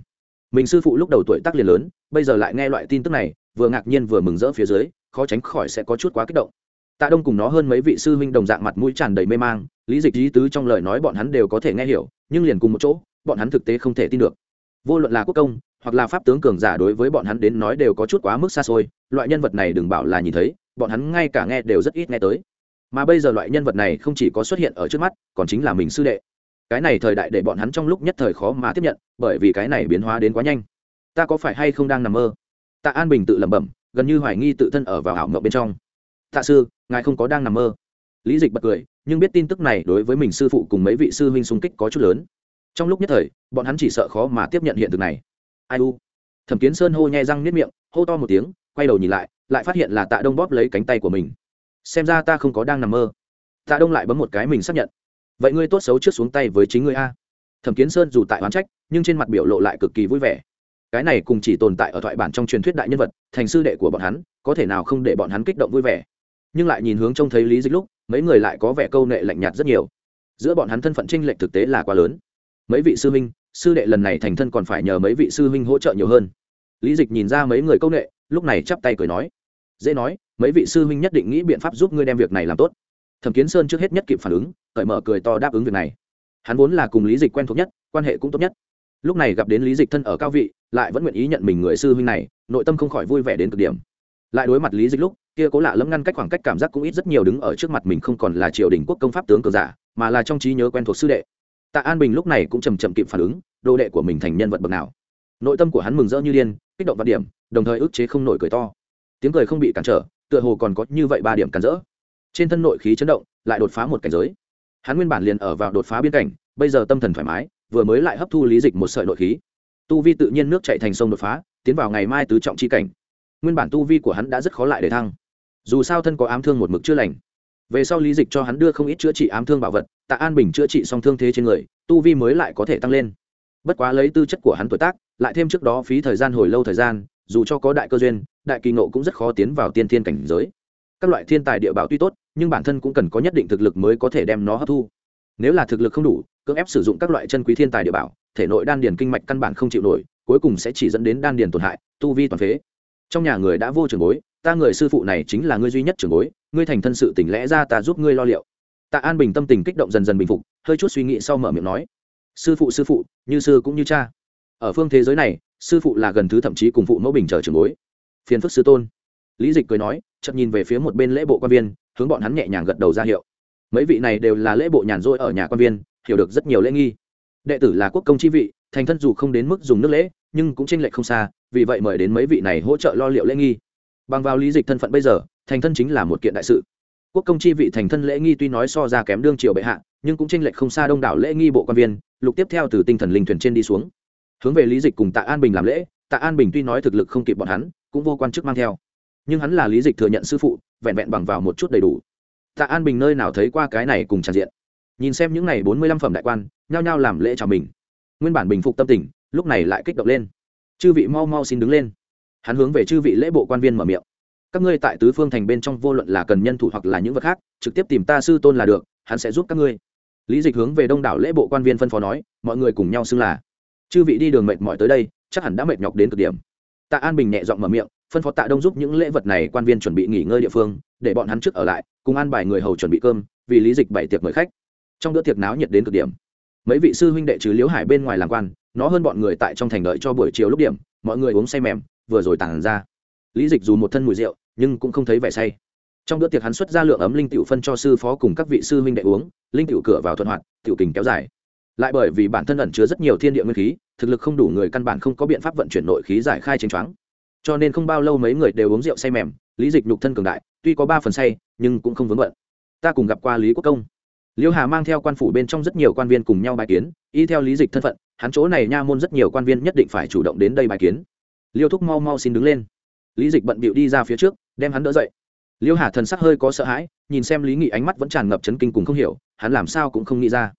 Mình sư phụ lúc đầu tuổi tác liền lớn, bây giờ lại nghe loại tin tức này, vừa ngạc nhiên vừa mừng rỡ phía dưới, khó tránh khỏi sẽ có chút quá kích động. Tạ đông cùng nó hơn mấy vị sư huynh đồng dạng mặt mũi tràn đầy mê mang, lý dịch lý tứ trong lời nói bọn hắn đều có thể nghe hiểu, nhưng liền cùng một chỗ, bọn hắn thực tế không thể tin được. Vô luận là quốc công, hoặc là pháp tướng cường giả đối với bọn hắn đến nói đều có chút quá mức xa xôi, loại nhân vật này đừng bảo là nhìn thấy, bọn hắn ngay cả nghe đều rất ít nghe tới. Mà bây giờ loại nhân vật này không chỉ có xuất hiện ở trước mắt, còn chính là mình sư đệ cái này thời đại để bọn hắn trong lúc nhất thời khó mà tiếp nhận, bởi vì cái này biến hóa đến quá nhanh. Ta có phải hay không đang nằm mơ? Tạ an bình tự lẩm bẩm, gần như hoài nghi tự thân ở vào ảo mộng bên trong. Tạ sư, ngài không có đang nằm mơ. Lý dịch bật cười, nhưng biết tin tức này đối với mình sư phụ cùng mấy vị sư huynh xung kích có chút lớn. Trong lúc nhất thời, bọn hắn chỉ sợ khó mà tiếp nhận hiện thực này. Ai u? Thẩm kiến sơn hô nhẹ răng nếp miệng, hô to một tiếng, quay đầu nhìn lại lại phát hiện là tạ đông bóp lấy cánh tay của mình. Xem ra ta không có đang nằm mơ. Tạ đông lại bấm một cái mình xác nhận vậy ngươi tốt xấu trước xuống tay với chính ngươi a. Thẩm kiến sơn dù tại oán trách, nhưng trên mặt biểu lộ lại cực kỳ vui vẻ. Cái này cùng chỉ tồn tại ở thoại bản trong truyền thuyết đại nhân vật, thành sư đệ của bọn hắn, có thể nào không để bọn hắn kích động vui vẻ. Nhưng lại nhìn hướng trông thấy lý dịch lúc, mấy người lại có vẻ câu nệ lạnh nhạt rất nhiều. Giữa bọn hắn thân phận tranh lệch thực tế là quá lớn. Mấy vị sư huynh, sư đệ lần này thành thân còn phải nhờ mấy vị sư huynh hỗ trợ nhiều hơn. Lý dịch nhìn ra mấy người câu nệ, lúc này chắp tay cười nói. Dễ nói, mấy vị sư huynh nhất định nghĩ biện pháp giúp ngươi đem việc này làm tốt thẩm kiến sơn trước hết nhất kịp phản ứng, cởi mở cười to đáp ứng việc này. Hắn vốn là cùng lý dịch quen thuộc nhất, quan hệ cũng tốt nhất. Lúc này gặp đến lý dịch thân ở cao vị, lại vẫn nguyện ý nhận mình người sư huynh này, nội tâm không khỏi vui vẻ đến cực điểm. Lại đối mặt lý dịch lúc, kia cố lạ lẫm ngăn cách khoảng cách cảm giác cũng ít rất nhiều đứng ở trước mặt mình không còn là triều đình quốc công pháp tướng cờ giả, mà là trong trí nhớ quen thuộc sư đệ. Tạ an bình lúc này cũng chầm chậm kịp phản ứng, đồ đệ của mình thành nhân vật bậc nào. Nội tâm của hắn mừng rỡ như điên, kích động vạn điểm, đồng thời ức chế không nổi cười to. Tiếng cười không bị cản trở, tựa hồ còn có như vậy ba điểm cản rỡ trên thân nội khí chấn động, lại đột phá một cảnh giới. Hắn nguyên bản liền ở vào đột phá biên cảnh, bây giờ tâm thần thoải mái, vừa mới lại hấp thu lý dịch một sợi nội khí. Tu vi tự nhiên nước chạy thành sông đột phá, tiến vào ngày mai tứ trọng chi cảnh. Nguyên bản tu vi của hắn đã rất khó lại để thăng. Dù sao thân có ám thương một mực chưa lành. Về sau lý dịch cho hắn đưa không ít chữa trị ám thương bảo vật, tạ an bình chữa trị xong thương thế trên người, tu vi mới lại có thể tăng lên. Bất quá lấy tư chất của hắn tuổi tác, lại thêm trước đó phí thời gian hồi lâu thời gian, dù cho có đại cơ duyên, đại kỳ ngộ cũng rất khó tiến vào tiên thiên cảnh giới các loại thiên tài địa bảo tuy tốt, nhưng bản thân cũng cần có nhất định thực lực mới có thể đem nó hấp thu. Nếu là thực lực không đủ, cưỡng ép sử dụng các loại chân quý thiên tài địa bảo, thể nội đan điền kinh mạch căn bản không chịu nổi, cuối cùng sẽ chỉ dẫn đến đan điền tổn hại, tu vi toàn phế. Trong nhà người đã vô trường bối, ta người sư phụ này chính là ngươi duy nhất trường bối, ngươi thành thân sự tỉnh lẽ ra ta giúp ngươi lo liệu. Tạ an bình tâm tình kích động dần dần bình phục, hơi chút suy nghĩ sau mở miệng nói, sư phụ sư phụ, như sư cũng như cha. Ở phương thế giới này, sư phụ là gần thứ thậm chí cùng phụ mẫu bình chờ trường bối. Phiền phức sư tôn. Lý dịch cười nói chậm nhìn về phía một bên lễ bộ quan viên, hướng bọn hắn nhẹ nhàng gật đầu ra hiệu. Mấy vị này đều là lễ bộ nhàn rỗi ở nhà quan viên, hiểu được rất nhiều lễ nghi. Đệ tử là quốc công chi vị, thành thân dù không đến mức dùng nước lễ, nhưng cũng tranh lệch không xa, vì vậy mời đến mấy vị này hỗ trợ lo liệu lễ nghi. Bằng vào lý dịch thân phận bây giờ, thành thân chính là một kiện đại sự. Quốc công chi vị thành thân lễ nghi tuy nói so ra kém đương triều bệ hạ, nhưng cũng tranh lệch không xa đông đảo lễ nghi bộ quan viên, lục tiếp theo từ tinh thần linh thuyền trên đi xuống. Hướng về lý dịch cùng tạ an bình làm lễ, tạ an bình tuy nói thực lực không kịp bọn hắn, cũng vô quan chức mang theo nhưng hắn là lý dịch thừa nhận sư phụ, vẹn vẹn bằng vào một chút đầy đủ. Tạ an bình nơi nào thấy qua cái này cùng tràn diện? Nhìn xem những n à y bốn mươi lăm phẩm đại quan, nhao nhao làm lễ chào mình. Nguyên bản bình phục tâm tình, lúc này lại kích động lên. Chư vị mau mau xin đứng lên. Hắn hướng về chư vị lễ bộ quan viên mở miệng. Các ngươi tại tứ phương thành bên trong vô luận là cần nhân thủ hoặc là những vật khác, trực tiếp tìm ta sư tôn là được, hắn sẽ giúp các ngươi. Lý dịch hướng về đông đảo lễ bộ quan viên phân phó nói, mọi người cùng nhau xưng là. Chư vị đi đường mệt mỏi tới đây, chắc hẳn đã mệt nhọc đến cực điểm. Tạ an bình nhẹ giọng mở miệng phân phó tạ đông giúp những lễ vật này quan viên chuẩn bị nghỉ ngơi địa phương, để bọn hắn trước ở lại, cùng an bài người hầu chuẩn bị cơm, vì lý dịch bày tiệc mời khách. Trong bữa tiệc náo nhiệt đến cực điểm, mấy vị sư huynh đệ trừ liễu hải bên ngoài làm quan, nó hơn bọn người tại trong thành đợi cho buổi chiều lúc điểm, mọi người uống say mềm, vừa rồi tàn ra. Lý dịch dù một thân mùi rượu, nhưng cũng không thấy vẻ say. Trong bữa tiệc hắn xuất ra lượng ấm linh tiểu phân cho sư phó cùng các vị sư huynh đệ uống, linh tiểu cửa vào thuận hoạt, tiểu kình kéo dài. Lại bởi vì bản thân ẩn chứa rất nhiều thiên địa nguyên khí, thực lực không đủ người căn bản không có biện pháp vận chuyển nội khí giải khai chênh choáng cho nên không bao lâu mấy người đều uống rượu say mềm, lý dịch nhục thân cường đại, tuy có ba phần say, nhưng cũng không vướng bận. Ta cùng gặp qua lý quốc công. Liêu hà mang theo quan phủ bên trong rất nhiều quan viên cùng nhau bài kiến, y theo lý dịch thân phận, hắn chỗ này nha môn rất nhiều quan viên nhất định phải chủ động đến đây bài kiến. Liêu thúc mau mau xin đứng lên. Lý dịch bận bịu đi ra phía trước, đem hắn đỡ dậy. Liêu hà thần sắc hơi có sợ hãi, nhìn xem lý nghị ánh mắt vẫn tràn ngập chấn kinh cùng không hiểu, hắn làm sao cũng không nghĩ ra.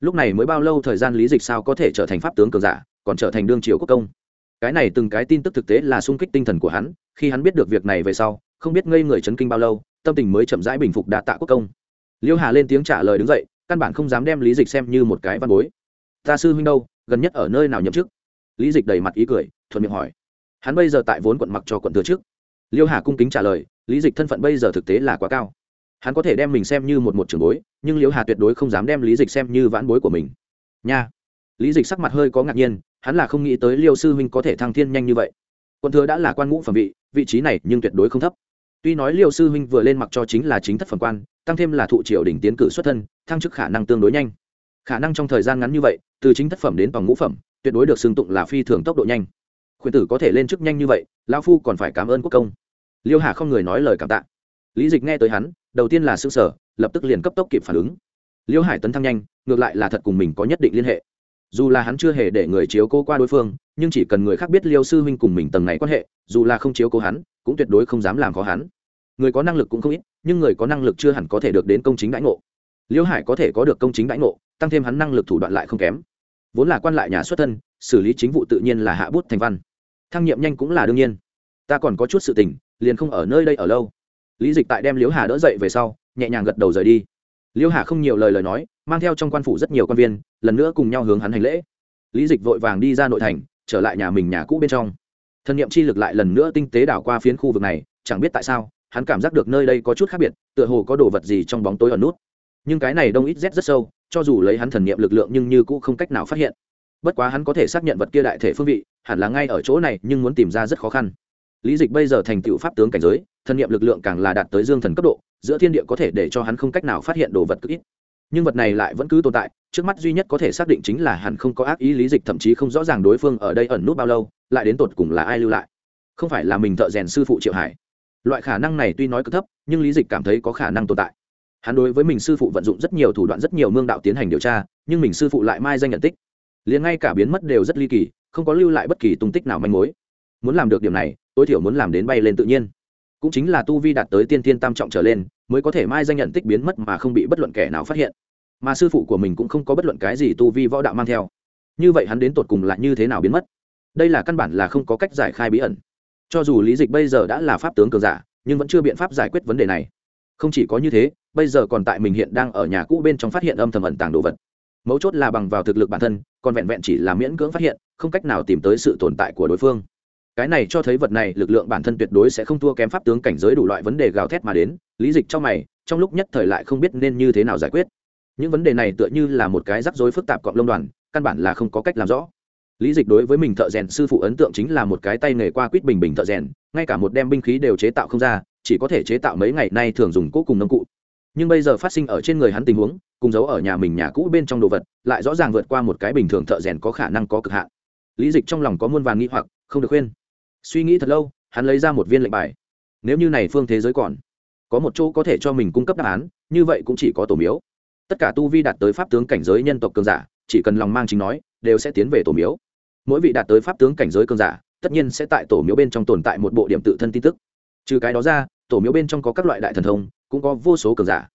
Lúc này mới bao lâu thời gian lý dịch sao có thể trở thành pháp tướng cường giả, còn trở thành đương triều quốc công? Cái này từng cái tin tức thực tế là sung kích tinh thần của hắn, khi hắn biết được việc này về sau, không biết ngây người chấn kinh bao lâu, tâm tình mới chậm rãi bình phục đa tạ quốc công. Liêu hà lên tiếng trả lời đứng dậy, căn bản không dám đem lý dịch xem như một cái văn bối. Ta sư huynh đâu, gần nhất ở nơi nào nhậm chức? Lý dịch đầy mặt ý cười, thuận miệng hỏi. Hắn bây giờ tại vốn quận mặc cho quận thừa trước liêu hà cung kính trả lời, lý dịch thân phận bây giờ thực tế là quá cao. Hắn có thể đem mình xem như một một trường bối, nhưng liêu hà tuyệt đối không dám đem lý dịch xem như vãn bối của mình. Nha lý dịch sắc mặt hơi có ngạc nhiên, hắn là không nghĩ tới liêu sư huynh có thể thăng thiên nhanh như vậy. Quân thừa đã là quan ngũ phẩm vị vị trí này nhưng tuyệt đối không thấp. Tuy nói liêu sư huynh vừa lên mặc cho chính là chính thất phẩm quan, tăng thêm là thụ triều đỉnh tiến cử xuất thân, thăng chức khả năng tương đối nhanh. Khả năng trong thời gian ngắn như vậy, từ chính thất phẩm đến vòng ngũ phẩm, tuyệt đối được xưng tụng là phi thường tốc độ nhanh. Khuyên tử có thể lên chức nhanh như vậy, lão phu còn phải cảm ơn quốc công. Liêu hà không người nói lời cảm tạ. Lý dịch nghe tới hắn, đầu tiên là s ư sở, lập tức liền cấp tốc kịp phản ứng. Liêu hải tấn thăng nhanh, ngược lại là thật cùng mình có nhất định liên hệ dù là hắn chưa hề để người chiếu cố qua đối phương, nhưng chỉ cần người khác biết liêu sư huynh cùng mình tầng này quan hệ, dù là không chiếu cố hắn, cũng tuyệt đối không dám làm khó hắn. Người có năng lực cũng không ít, nhưng người có năng lực chưa hẳn có thể được đến công chính đãi ngộ. Liêu hải có thể có được công chính đãi ngộ, tăng thêm hắn năng lực thủ đoạn lại không kém. Vốn là quan lại nhà xuất thân, xử lý chính vụ tự nhiên là hạ bút thành văn. Thăng nhiệm nhanh cũng là đương nhiên. Ta còn có chút sự tình, liền không ở nơi đây ở lâu. Lý dịch tại đem liễu hà đỡ dậy về sau, nhẹ nhàng gật đầu rời đi. Liễu hà không nhiều lời lời nói, mang theo trong quan phủ rất nhiều quan viên lần nữa cùng nhau hướng hắn hành lễ. Lý dịch vội vàng đi ra nội thành, trở lại nhà mình nhà cũ bên trong. Thần niệm chi lực lại lần nữa tinh tế đảo qua phiến khu vực này, chẳng biết tại sao, hắn cảm giác được nơi đây có chút khác biệt, tựa hồ có đồ vật gì trong bóng tối ở nút. Nhưng cái này đông ít rét rất sâu, cho dù lấy hắn thần niệm lực lượng nhưng như cũng không cách nào phát hiện. Bất quá hắn có thể xác nhận vật kia đại thể phương vị, hẳn là ngay ở chỗ này, nhưng muốn tìm ra rất khó khăn. Lý dịch bây giờ thành tựu pháp tướng cảnh giới, thần niệm lực lượng càng là đạt tới dương thần cấp độ, giữa thiên địa có thể để cho hắn không cách nào phát hiện đồ vật cực ít nhưng vật này lại vẫn cứ tồn tại, trước mắt duy nhất có thể xác định chính là hẳn không có ác ý lý dịch, thậm chí không rõ ràng đối phương ở đây ẩn nút bao lâu, lại đến tột cùng là ai lưu lại. Không phải là mình thợ rèn sư phụ triệu hải. Loại khả năng này tuy nói cực thấp, nhưng lý dịch cảm thấy có khả năng tồn tại. Hắn đối với mình sư phụ vận dụng rất nhiều thủ đoạn, rất nhiều mương đạo tiến hành điều tra, nhưng mình sư phụ lại mai danh nhận tích. Liền ngay cả biến mất đều rất ly kỳ, không có lưu lại bất kỳ tung tích nào manh mối. Muốn làm được điểm này, tối thiểu muốn làm đến bay lên tự nhiên. Cũng chính là tu vi đạt tới tiên tiên tam trọng trở lên, mới có thể mai danh nhận tích biến mất mà không bị bất luận kẻ nào phát hiện mà sư phụ của mình cũng không có bất luận cái gì tu vi võ đạo mang theo. Như vậy hắn đến tột cùng lại như thế nào biến mất? Đây là căn bản là không có cách giải khai bí ẩn. Cho dù lý dịch bây giờ đã là pháp tướng cường giả, nhưng vẫn chưa biện pháp giải quyết vấn đề này. Không chỉ có như thế, bây giờ còn tại mình hiện đang ở nhà cũ bên trong phát hiện âm thầm ẩn tàng đồ vật. Mấu chốt là bằng vào thực lực bản thân, còn vẹn vẹn chỉ là miễn cưỡng phát hiện, không cách nào tìm tới sự tồn tại của đối phương. Cái này cho thấy vật này, lực lượng bản thân tuyệt đối sẽ không thua kém pháp tướng cảnh giới đủ loại vấn đề gào thét mà đến. Lý dịch trong mày, trong lúc nhất thời lại không biết nên như thế nào giải quyết những vấn đề này tựa như là một cái rắc rối phức tạp cọng lông đoàn, căn bản là không có cách làm rõ. Lý dịch đối với mình thợ rèn sư phụ ấn tượng chính là một cái tay nghề qua quýt bình bình thợ rèn, ngay cả một đem binh khí đều chế tạo không ra, chỉ có thể chế tạo mấy ngày nay thường dùng cố cùng nông cụ. Nhưng bây giờ phát sinh ở trên người hắn tình huống, cùng giấu ở nhà mình nhà cũ bên trong đồ vật, lại rõ ràng vượt qua một cái bình thường thợ rèn có khả năng có cực hạn. Lý dịch trong lòng có muôn vàn nghĩ hoặc, không được khuyên. Suy nghĩ thật lâu, hắn lấy ra một viên lệnh bài. Nếu như này phương thế giới còn, có một chỗ có thể cho mình cung cấp đáp án, như vậy cũng chỉ có tổ miếu tất cả tu vi đạt tới pháp tướng cảnh giới nhân tộc cường giả, chỉ cần lòng mang chính nói, đều sẽ tiến về tổ miếu. Mỗi vị đạt tới pháp tướng cảnh giới cường giả, tất nhiên sẽ tại tổ miếu bên trong tồn tại một bộ điểm tự thân tin tức. Trừ cái đó ra, tổ miếu bên trong có các loại đại thần thông, cũng có vô số cường giả.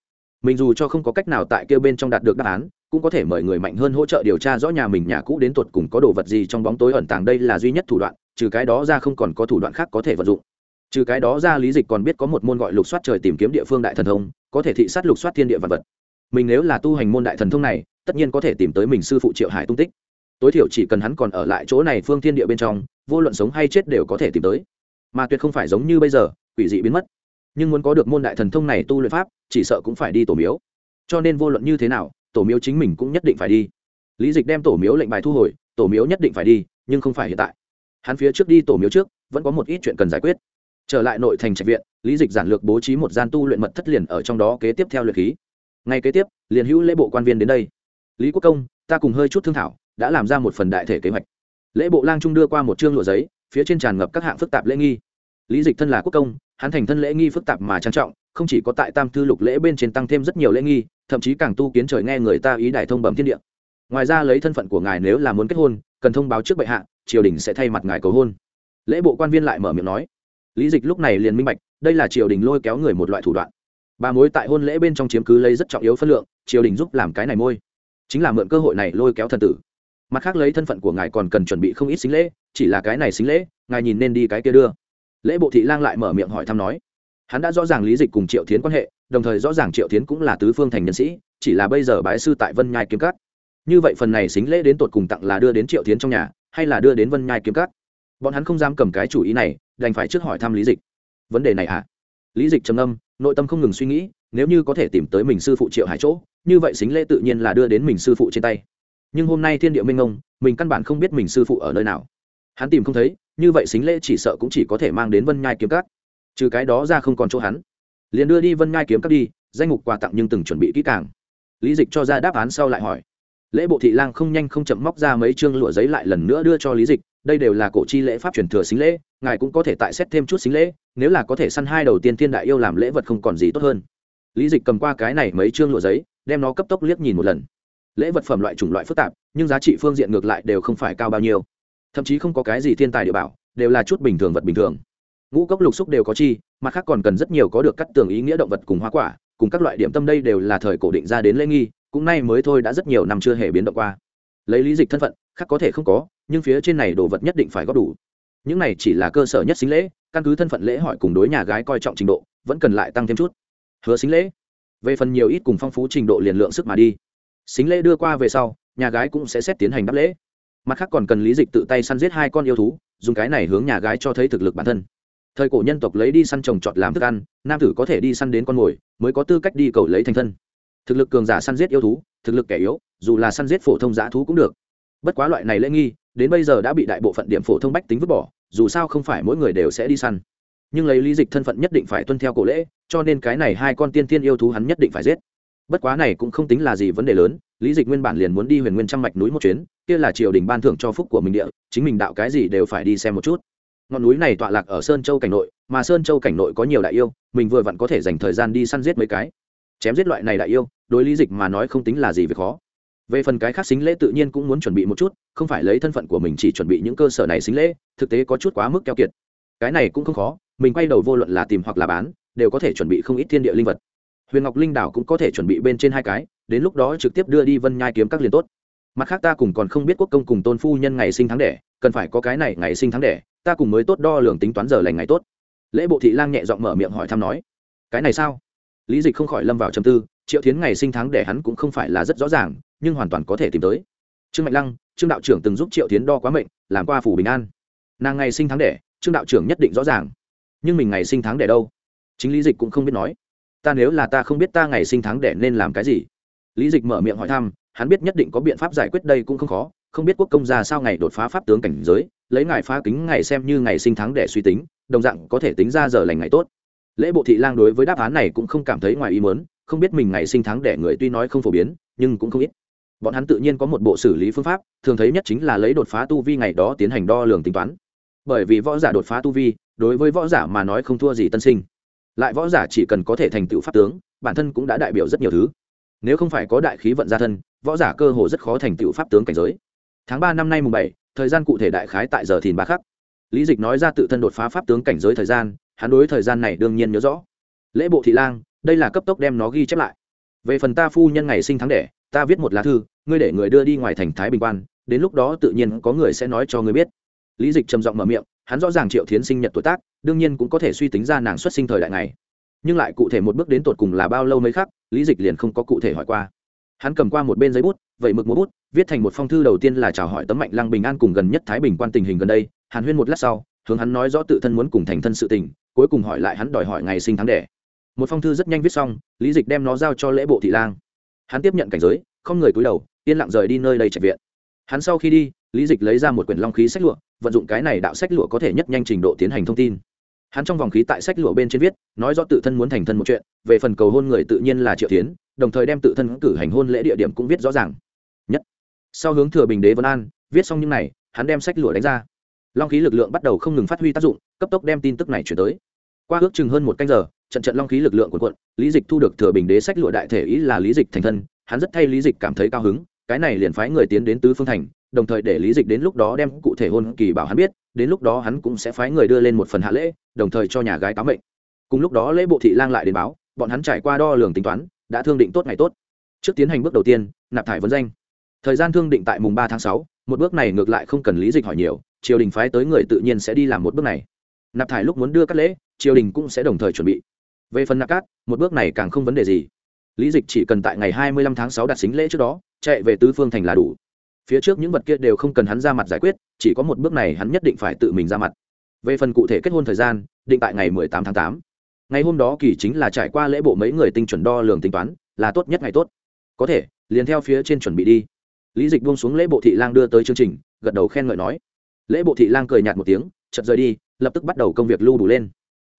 Mình dù cho không có cách nào tại kêu bên trong đạt được đáp án, cũng có thể mời người mạnh hơn hỗ trợ điều tra rõ nhà mình nhà cũ đến tuột cùng có đồ vật gì trong bóng tối ẩn tàng đây là duy nhất thủ đoạn, trừ cái đó ra không còn có thủ đoạn khác có thể vận dụng. Trừ cái đó ra lý dịch còn biết có một môn gọi lục soát trời tìm kiếm địa phương đại thần thông, có thể thị sát lục soát thiên địa vật vật mình nếu là tu hành môn đại thần thông này, tất nhiên có thể tìm tới mình sư phụ triệu hải tung tích. Tối thiểu chỉ cần hắn còn ở lại chỗ này phương thiên địa bên trong, vô luận sống hay chết đều có thể tìm tới. Mà tuyệt không phải giống như bây giờ, quỷ dị biến mất. Nhưng muốn có được môn đại thần thông này tu luyện pháp, chỉ sợ cũng phải đi tổ miếu. Cho nên vô luận như thế nào, tổ miếu chính mình cũng nhất định phải đi. Lý dịch đem tổ miếu lệnh bài thu hồi, tổ miếu nhất định phải đi, nhưng không phải hiện tại. Hắn phía trước đi tổ miếu trước, vẫn có một ít chuyện cần giải quyết. Trở lại nội thành trạch viện, lý dịch giản lược bố trí một gian tu luyện mật thất liền ở trong đó kế tiếp theo luyện khí ngay kế tiếp, liền hữu lễ bộ quan viên đến đây. Lý quốc công, ta cùng hơi chút thương thảo, đã làm ra một phần đại thể kế hoạch. Lễ bộ lang trung đưa qua một chương lụa giấy, phía trên tràn ngập các hạng phức tạp lễ nghi. Lý dịch thân là quốc công, hắn thành thân lễ nghi phức tạp mà trang trọng, không chỉ có tại tam thư lục lễ bên trên tăng thêm rất nhiều lễ nghi, thậm chí càng tu kiến trời nghe người ta ý đại thông bẩm thiên địa. Ngoài ra lấy thân phận của ngài nếu là muốn kết hôn, cần thông báo trước bệ hạ, triều đình sẽ thay mặt ngài cầu hôn. Lễ bộ quan viên lại mở miệng nói. Lý dịch lúc này liền minh bạch, đây là triều đình lôi kéo người một loại thủ đoạn bà mối tại hôn lễ bên trong chiếm cứ lấy rất trọng yếu phân lượng, triều đình giúp làm cái này môi. Chính là mượn cơ hội này lôi kéo thần tử. Mặt khác lấy thân phận của ngài còn cần chuẩn bị không ít xính lễ, chỉ là cái này xính lễ, ngài nhìn nên đi cái kia đưa. Lễ bộ thị lang lại mở miệng hỏi thăm nói. Hắn đã rõ ràng lý dịch cùng triệu tiến quan hệ, đồng thời rõ ràng triệu tiến cũng là tứ phương thành nhân sĩ, chỉ là bây giờ bái sư tại vân nhai kiếm cắt như vậy phần này xính lễ đến tột cùng tặng là đưa đến triệu tiến trong nhà, hay là đưa đến vân nhai kiếm cắt bọn hắn không dám cầm cái chủ ý này, đành phải trước hỏi thăm lý dịch. Vấn đề này à? Lý dịch trầm âm nội tâm không ngừng suy nghĩ, nếu như có thể tìm tới mình sư phụ triệu hải chỗ, như vậy xính lễ tự nhiên là đưa đến mình sư phụ trên tay. Nhưng hôm nay thiên địa minh ông mình căn bản không biết mình sư phụ ở nơi nào. Hắn tìm không thấy, như vậy xính lễ chỉ sợ cũng chỉ có thể mang đến vân nhai kiếm cắt trừ cái đó ra không còn chỗ hắn. Liền đưa đi vân nhai kiếm cắt đi, danh mục quà tặng nhưng từng chuẩn bị kỹ càng. Lý dịch cho ra đáp án sau lại hỏi. Lễ bộ thị lang không nhanh không chậm móc ra mấy chương lụa giấy lại lần nữa đưa cho lý dịch đây đều là cổ chi lễ pháp truyền thừa xính lễ, ngài cũng có thể tại xét thêm chút xính lễ, nếu là có thể săn hai đầu tiên thiên đại yêu làm lễ vật không còn gì tốt hơn. Lý dịch cầm qua cái này mấy chương lụa giấy, đem nó cấp tốc liếc nhìn một lần. Lễ vật phẩm loại chủng loại phức tạp, nhưng giá trị phương diện ngược lại đều không phải cao bao nhiêu. Thậm chí không có cái gì thiên tài địa bảo, đều là chút bình thường vật bình thường. Ngũ cốc lục xúc đều có chi, mặt khác còn cần rất nhiều có được cắt tường ý nghĩa động vật cùng hoa quả, cùng các loại điểm tâm đây đều là thời cổ định ra đến lễ nghi, cũng nay mới thôi đã rất nhiều năm chưa hề biến động qua. Lấy lý dịch thân phận, khác có thể không có nhưng phía trên này đồ vật nhất định phải góp đủ. Những này chỉ là cơ sở nhất xính lễ, căn cứ thân phận lễ hỏi cùng đối nhà gái coi trọng trình độ, vẫn cần lại tăng thêm chút. Hứa xính lễ. Về phần nhiều ít cùng phong phú trình độ liền lượng sức mà đi. Xính lễ đưa qua về sau, nhà gái cũng sẽ xét tiến hành đáp lễ. Mặt khác còn cần lý dịch tự tay săn giết hai con yêu thú, dùng cái này hướng nhà gái cho thấy thực lực bản thân. Thời cổ nhân tộc lấy đi săn trồng trọt làm thức ăn, nam tử có thể đi săn đến con mồi, mới có tư cách đi cầu lấy thành thân. Thực lực cường giả săn giết yêu thú, thực lực kẻ yếu, dù là săn giết phổ thông giã thú cũng được. Bất quá loại này lễ nghi đến bây giờ đã bị đại bộ phận điểm phổ thông bách tính vứt bỏ, dù sao không phải mỗi người đều sẽ đi săn. Nhưng lấy lý dịch thân phận nhất định phải tuân theo cổ lễ, cho nên cái này hai con tiên tiên yêu thú hắn nhất định phải giết. Bất quá này cũng không tính là gì vấn đề lớn, lý dịch nguyên bản liền muốn đi huyền nguyên trăm mạch núi một chuyến, kia là triều đình ban thưởng cho phúc của mình địa, chính mình đạo cái gì đều phải đi xem một chút. Ngọn núi này tọa lạc ở sơn châu cảnh nội, mà sơn châu cảnh nội có nhiều đại yêu, mình vừa vặn có thể dành thời gian đi săn giết mấy cái. Chém giết loại này đại yêu, đối lý dịch mà nói không tính là gì việc khó về phần cái khác xính lễ tự nhiên cũng muốn chuẩn bị một chút, không phải lấy thân phận của mình chỉ chuẩn bị những cơ sở này xính lễ, thực tế có chút quá mức keo kiệt. Cái này cũng không khó, mình quay đầu vô luận là tìm hoặc là bán, đều có thể chuẩn bị không ít thiên địa linh vật. Huyền ngọc linh đảo cũng có thể chuẩn bị bên trên hai cái, đến lúc đó trực tiếp đưa đi vân nhai kiếm các liền tốt. Mặt khác ta cùng còn không biết quốc công cùng tôn phu nhân ngày sinh tháng đẻ, cần phải có cái này ngày sinh tháng đẻ, ta cùng mới tốt đo lường tính toán giờ lành ngày tốt. Lễ bộ thị lang nhẹ giọng mở miệng hỏi thăm nói, cái này sao? Lý dịch không khỏi lâm vào trầm tư, triệu tiến ngày sinh tháng đẻ hắn cũng không phải là rất rõ ràng nhưng hoàn toàn có thể tìm tới. Trương mạnh lăng, trương đạo trưởng từng giúp triệu tiến đo quá mệnh, làm qua phủ bình an. Nàng ngày sinh tháng đẻ, trương đạo trưởng nhất định rõ ràng. Nhưng mình ngày sinh tháng đẻ đâu? Chính lý dịch cũng không biết nói. Ta nếu là ta không biết ta ngày sinh tháng đẻ nên làm cái gì? Lý dịch mở miệng hỏi thăm, hắn biết nhất định có biện pháp giải quyết đây cũng không khó, không biết quốc công ra sao ngày đột phá pháp tướng cảnh giới, lấy ngài phá kính ngày xem như ngày sinh tháng đẻ suy tính, đồng dạng có thể tính ra giờ lành ngày tốt. Lễ bộ thị lang đối với đáp án này cũng không cảm thấy ngoài ý mớn không biết mình ngày sinh tháng đẻ người tuy nói không phổ biến, nhưng cũng không ít bọn hắn tự nhiên có một bộ xử lý phương pháp, thường thấy nhất chính là lấy đột phá tu vi ngày đó tiến hành đo lường tính toán. Bởi vì võ giả đột phá tu vi, đối với võ giả mà nói không thua gì tân sinh. Lại võ giả chỉ cần có thể thành tựu pháp tướng, bản thân cũng đã đại biểu rất nhiều thứ. Nếu không phải có đại khí vận gia thân, võ giả cơ hồ rất khó thành tựu pháp tướng cảnh giới. Tháng ba năm nay mùng bảy, thời gian cụ thể đại khái tại giờ thìn ba khắc. Lý dịch nói ra tự thân đột phá pháp tướng cảnh giới thời gian, hắn đối thời gian này đương nhiên nhớ rõ. Lễ bộ thị lang, đây là cấp tốc đem nó ghi chép lại. Về phần ta phu nhân ngày sinh tháng đẻ ta viết một lá thư, ngươi để người đưa đi ngoài thành thái bình quan, đến lúc đó tự nhiên có người sẽ nói cho ngươi biết. Lý dịch trầm giọng mở miệng, hắn rõ ràng triệu thiến sinh nhật tuổi tác, đương nhiên cũng có thể suy tính ra nàng xuất sinh thời đại này. Nhưng lại cụ thể một bước đến tột cùng là bao lâu mấy khác, lý dịch liền không có cụ thể hỏi qua. Hắn cầm qua một bên giấy bút, vậy mực một bút, viết thành một phong thư đầu tiên là chào hỏi tấm mạnh lăng bình an cùng gần nhất thái bình quan tình hình gần đây, hàn huyên một lát sau, hướng hắn nói rõ tự thân muốn cùng thành thân sự tình, cuối cùng hỏi lại hắn đòi hỏi ngày sinh tháng đẻ. Một phong thư rất nhanh viết xong, lý dịch đem nó giao cho lễ bộ thị lang hắn tiếp nhận cảnh giới, không người cúi đầu, yên lặng rời đi nơi đây trạch viện. Hắn sau khi đi, lý dịch lấy ra một quyển long khí sách lụa, vận dụng cái này đạo sách lụa có thể nhất nhanh trình độ tiến hành thông tin. Hắn trong vòng khí tại sách lụa bên trên viết, nói rõ tự thân muốn thành thân một chuyện, về phần cầu hôn người tự nhiên là triệu tiến đồng thời đem tự thân cử hành hôn lễ địa điểm cũng viết rõ ràng. Nhất. Sau hướng thừa bình đế vân an, viết xong những này, hắn đem sách lụa đánh ra. Long khí lực lượng bắt đầu không ngừng phát huy tác dụng, cấp tốc đem tin tức này chuyển tới qua ước chừng hơn một canh giờ, trận trận long khí lực lượng của quận lý dịch thu được thừa bình đế sách lụa đại thể ý là lý dịch thành thân, hắn rất thay lý dịch cảm thấy cao hứng, cái này liền phái người tiến đến tứ phương thành, đồng thời để lý dịch đến lúc đó đem cụ thể hôn kỳ bảo hắn biết, đến lúc đó hắn cũng sẽ phái người đưa lên một phần hạ lễ, đồng thời cho nhà gái cáo mệnh. Cùng lúc đó lễ bộ thị lang lại đến báo, bọn hắn trải qua đo lường tính toán, đã thương định tốt ngày tốt. Trước tiến hành bước đầu tiên, nạp thải vấn danh. Thời gian thương định tại mùng ba tháng sáu, một bước này ngược lại không cần lý dịch hỏi nhiều, triều đình phái tới người tự nhiên sẽ đi làm một bước này nạp thải lúc muốn đưa các lễ, triều đình cũng sẽ đồng thời chuẩn bị. Về phần nạp cát, một bước này càng không vấn đề gì. Lý dịch chỉ cần tại ngày hai mươi lăm tháng sáu đặt xính lễ trước đó, chạy về tứ phương thành là đủ. Phía trước những vật kia đều không cần hắn ra mặt giải quyết, chỉ có một bước này hắn nhất định phải tự mình ra mặt. Về phần cụ thể kết hôn thời gian, định tại ngày mười tám tháng tám. Ngày hôm đó kỳ chính là trải qua lễ bộ mấy người tinh chuẩn đo lường tính toán, là tốt nhất ngày tốt. Có thể, liền theo phía trên chuẩn bị đi. Lý dịch buông xuống lễ bộ thị lang đưa tới chương trình, gật đầu khen ngợi nói. Lễ bộ thị lang cười nhạt một tiếng chật rời đi lập tức bắt đầu công việc lưu đủ lên.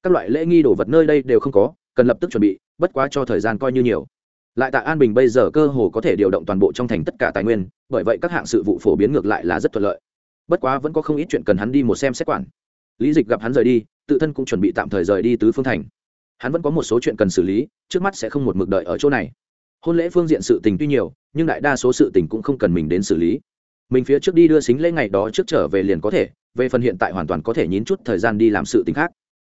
Các loại lễ nghi đồ vật nơi đây đều không có, cần lập tức chuẩn bị, bất quá cho thời gian coi như nhiều. Lại tại an bình bây giờ cơ hồ có thể điều động toàn bộ trong thành tất cả tài nguyên, bởi vậy các hạng sự vụ phổ biến ngược lại là rất thuận lợi. Bất quá vẫn có không ít chuyện cần hắn đi một xem xét quản. Lý dịch gặp hắn rời đi, tự thân cũng chuẩn bị tạm thời rời đi tứ phương thành. Hắn vẫn có một số chuyện cần xử lý, trước mắt sẽ không một mực đợi ở chỗ này. Hôn lễ phương diện sự tình tuy nhiều, nhưng đại đa số sự tình cũng không cần mình đến xử lý mình phía trước đi đưa xính lễ ngày đó trước trở về liền có thể, về phần hiện tại hoàn toàn có thể nhín chút thời gian đi làm sự tình khác.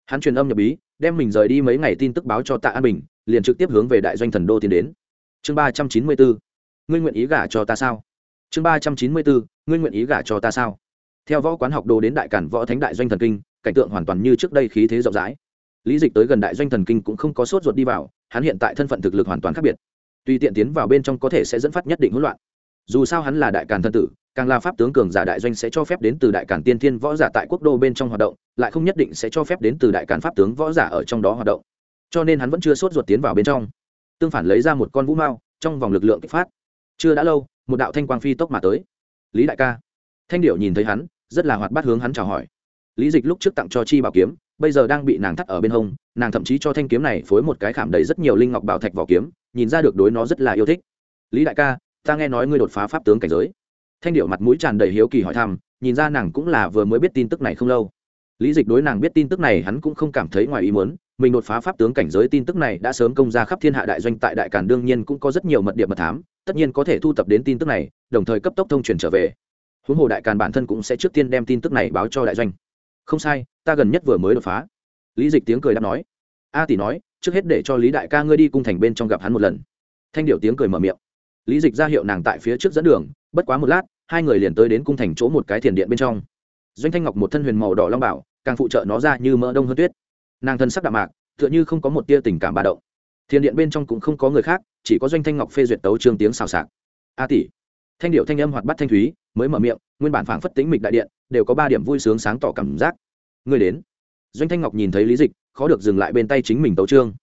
Hắn truyền âm nhập bí đem mình rời đi mấy ngày tin tức báo cho tạ an bình, liền trực tiếp hướng về đại doanh thần đô tiến đến. Chương ba trăm chín mươi bốn, ngươi nguyện ý gả cho ta sao? Chương ba trăm chín mươi bốn, ngươi nguyện ý gả cho ta sao? Theo võ quán học đồ đến đại cản võ thánh đại doanh thần kinh, cảnh tượng hoàn toàn như trước đây khí thế rộng rãi. Lý dịch tới gần đại doanh thần kinh cũng không có sốt ruột đi vào, hắn hiện tại thân phận thực lực hoàn toàn khác biệt. Tuy tiện tiến vào bên trong có thể sẽ dẫn phát nhất định hỗn loạn dù sao hắn là đại càn thân tử, càng là pháp tướng cường giả đại doanh sẽ cho phép đến từ đại càn tiên thiên võ giả tại quốc đô bên trong hoạt động, lại không nhất định sẽ cho phép đến từ đại càn pháp tướng võ giả ở trong đó hoạt động. Cho nên hắn vẫn chưa sốt ruột tiến vào bên trong. Tương phản lấy ra một con vũ mao, trong vòng lực lượng kích phát. Chưa đã lâu, một đạo thanh quang phi tốc mà tới. Lý đại ca. Thanh điệu nhìn thấy hắn, rất là hoạt bát hướng hắn chào hỏi. Lý dịch lúc trước tặng cho chi bảo kiếm, bây giờ đang bị nàng thắt ở bên hông, nàng thậm chí cho thanh kiếm này phối một cái khảm đầy rất nhiều linh ngọc bảo thạch vỏ kiếm, nhìn ra được đối nó rất là yêu thích. Lý đại ca ta nghe nói ngươi đột phá pháp tướng cảnh giới. Thanh điệu mặt mũi tràn đầy hiếu kỳ hỏi thăm, nhìn ra nàng cũng là vừa mới biết tin tức này không lâu. Lý dịch đối nàng biết tin tức này hắn cũng không cảm thấy ngoài ý muốn, mình đột phá pháp tướng cảnh giới tin tức này đã sớm công ra khắp thiên hạ đại doanh tại đại cản đương nhiên cũng có rất nhiều mật địa mật thám, tất nhiên có thể thu tập đến tin tức này, đồng thời cấp tốc thông truyền trở về. Huống hồ đại càn bản thân cũng sẽ trước tiên đem tin tức này báo cho đại doanh. Không sai, ta gần nhất vừa mới đột phá. Lý dịch tiếng cười đáp nói. A tỷ nói, trước hết để cho lý đại ca ngươi đi cung thành bên trong gặp hắn một lần. Thanh điệu tiếng cười mở miệng lý dịch ra hiệu nàng tại phía trước dẫn đường, bất quá một lát, hai người liền tới đến cung thành chỗ một cái thiền điện bên trong. Doanh thanh ngọc một thân huyền màu đỏ long bảo, càng phụ trợ nó ra như mỡ đông hơn tuyết. Nàng thân sắc đạm mạc, tựa như không có một tia tình cảm bà động. Thiền điện bên trong cũng không có người khác, chỉ có doanh thanh ngọc phê duyệt tấu trương tiếng xào xạc. A tỷ. Thanh điệu thanh âm hoạt bắt thanh thúy, mới mở miệng, nguyên bản phảng phất tính mịch đại điện, đều có ba điểm vui sướng sáng tỏ cảm giác. Người đến. Doanh thanh ngọc nhìn thấy lý dịch, khó được dừng lại bên tay chính mình tấu trương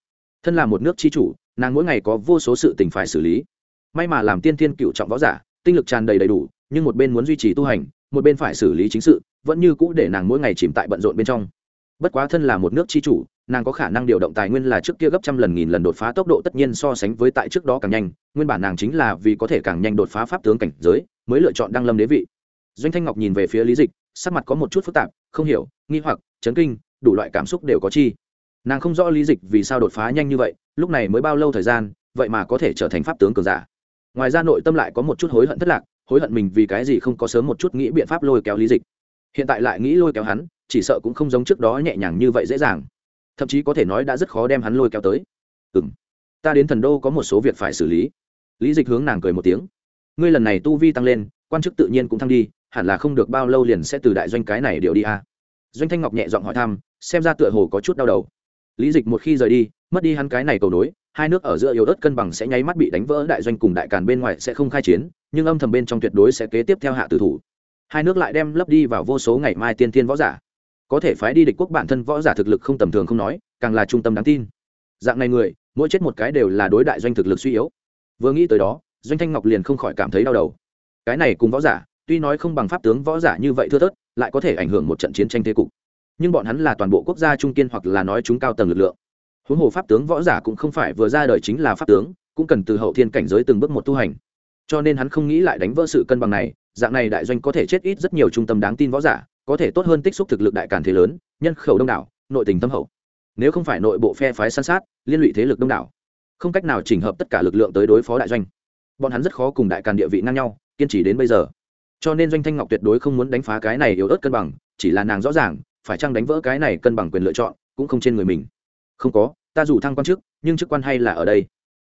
thân là một nước chi chủ, nàng mỗi ngày có vô số sự tình phải xử lý may mà làm tiên thiên cựu trọng võ giả, tinh lực tràn đầy đầy đủ, nhưng một bên muốn duy trì tu hành, một bên phải xử lý chính sự, vẫn như cũ để nàng mỗi ngày chìm tại bận rộn bên trong. Bất quá thân là một nước chi chủ, nàng có khả năng điều động tài nguyên là trước kia gấp trăm lần nghìn lần đột phá tốc độ tất nhiên so sánh với tại trước đó càng nhanh, nguyên bản nàng chính là vì có thể càng nhanh đột phá pháp tướng cảnh giới, mới lựa chọn đăng lâm đế vị. Doanh thanh ngọc nhìn về phía lý dịch, sắc mặt có một chút phức tạp, không hiểu, nghi hoặc, chấn kinh, đủ loại cảm xúc đều có chi. Nàng không rõ lý dịch vì sao đột phá nhanh như vậy, lúc này mới bao lâu thời gian, vậy mà có thể trở thành pháp tướng cường giả ngoài ra nội tâm lại có một chút hối hận thất lạc, hối hận mình vì cái gì không có sớm một chút nghĩ biện pháp lôi kéo lý dịch. Hiện tại lại nghĩ lôi kéo hắn, chỉ sợ cũng không giống trước đó nhẹ nhàng như vậy dễ dàng. Thậm chí có thể nói đã rất khó đem hắn lôi kéo tới. Ừ m ta đến thần đô có một số việc phải xử lý. Lý dịch hướng nàng cười một tiếng. Ngươi lần này tu vi tăng lên, quan chức tự nhiên cũng thăng đi, hẳn là không được bao lâu liền sẽ từ đại doanh cái này điệu đi a à. doanh thanh ngọc nhẹ giọng hỏi thăm, xem ra tựa hồ có chút đau đầu lý dịch một khi rời đi, mất đi hắn cái này cầu nối, hai nước ở giữa yếu ớt cân bằng sẽ nháy mắt bị đánh vỡ, đại doanh cùng đại càn bên ngoài sẽ không khai chiến, nhưng âm thầm bên trong tuyệt đối sẽ kế tiếp theo hạ tử thủ. Hai nước lại đem lấp đi vào vô số ngày mai tiên tiên võ giả. Có thể phái đi địch quốc bản thân võ giả thực lực không tầm thường không nói, càng là trung tâm đáng tin. Dạng này người, mỗi chết một cái đều là đối đại doanh thực lực suy yếu. Vừa nghĩ tới đó, doanh thanh ngọc liền không khỏi cảm thấy đau đầu. Cái này cùng võ giả, tuy nói không bằng pháp tướng võ giả như vậy thưa thớt, lại có thể ảnh hưởng một trận chiến tranh thế cục nhưng bọn hắn là toàn bộ quốc gia trung kiên hoặc là nói chúng cao tầng lực lượng. Huống hồ pháp tướng võ giả cũng không phải vừa ra đời chính là pháp tướng, cũng cần từ hậu thiên cảnh giới từng bước một tu hành. Cho nên hắn không nghĩ lại đánh vỡ sự cân bằng này, dạng này đại doanh có thể chết ít rất nhiều trung tâm đáng tin võ giả, có thể tốt hơn tích xúc thực lực đại càn thế lớn, nhân khẩu đông đảo, nội tình tâm hậu. Nếu không phải nội bộ phe phái săn sát, liên lụy thế lực đông đảo, không cách nào chỉnh hợp tất cả lực lượng tới đối phó đại doanh. Bọn hắn rất khó cùng đại càn địa vị ngang nhau, kiên trì đến bây giờ. Cho nên doanh thanh ngọc tuyệt đối không muốn đánh phá cái này yếu ớt cân bằng, chỉ là nàng rõ ràng phải chăng đánh vỡ cái này cân bằng quyền lựa chọn cũng không trên người mình? Không có, ta dù thăng quan chức nhưng chức quan hay là ở đây.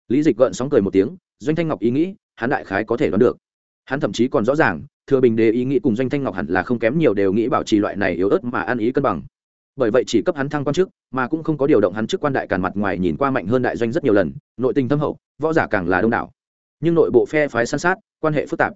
Lý dịch gợn sóng cười một tiếng, doanh thanh ngọc ý nghĩ, hắn đại khái có thể đoán được. Hắn thậm chí còn rõ ràng, thừa bình đề ý nghĩ cùng doanh thanh ngọc hẳn là không kém nhiều đều nghĩ bảo trì loại này yếu ớt mà ăn ý cân bằng. Bởi vậy chỉ cấp hắn thăng quan chức mà cũng không có điều động hắn chức quan đại càn mặt ngoài nhìn qua mạnh hơn đại doanh rất nhiều lần, nội tình thâm hậu, võ giả càng là đông đảo. Nhưng nội bộ phe phái san sát, quan hệ phức tạp.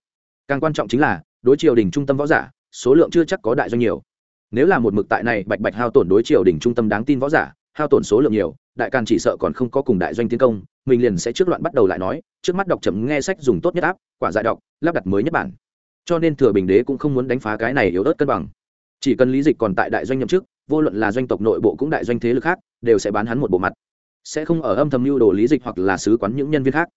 Càng quan trọng chính là, đối triều đình trung tâm võ giả, số lượng chưa chắc có đại doanh nhiều nếu là một mực tại này, bạch bạch hao tổn đối triều đình trung tâm đáng tin võ giả, hao tổn số lượng nhiều, đại càn chỉ sợ còn không có cùng đại doanh tiến công, mình liền sẽ trước loạn bắt đầu lại nói, trước mắt đọc chậm nghe sách dùng tốt nhất áp, quả giải đọc, lắp đặt mới nhất bản. Cho nên thừa bình đế cũng không muốn đánh phá cái này yếu ớt cân bằng. Chỉ cần lý dịch còn tại đại doanh nhậm chức, vô luận là doanh tộc nội bộ cũng đại doanh thế lực khác, đều sẽ bán hắn một bộ mặt. Sẽ không ở âm thầm mưu đồ lý dịch hoặc là sứ quán những nhân viên khác.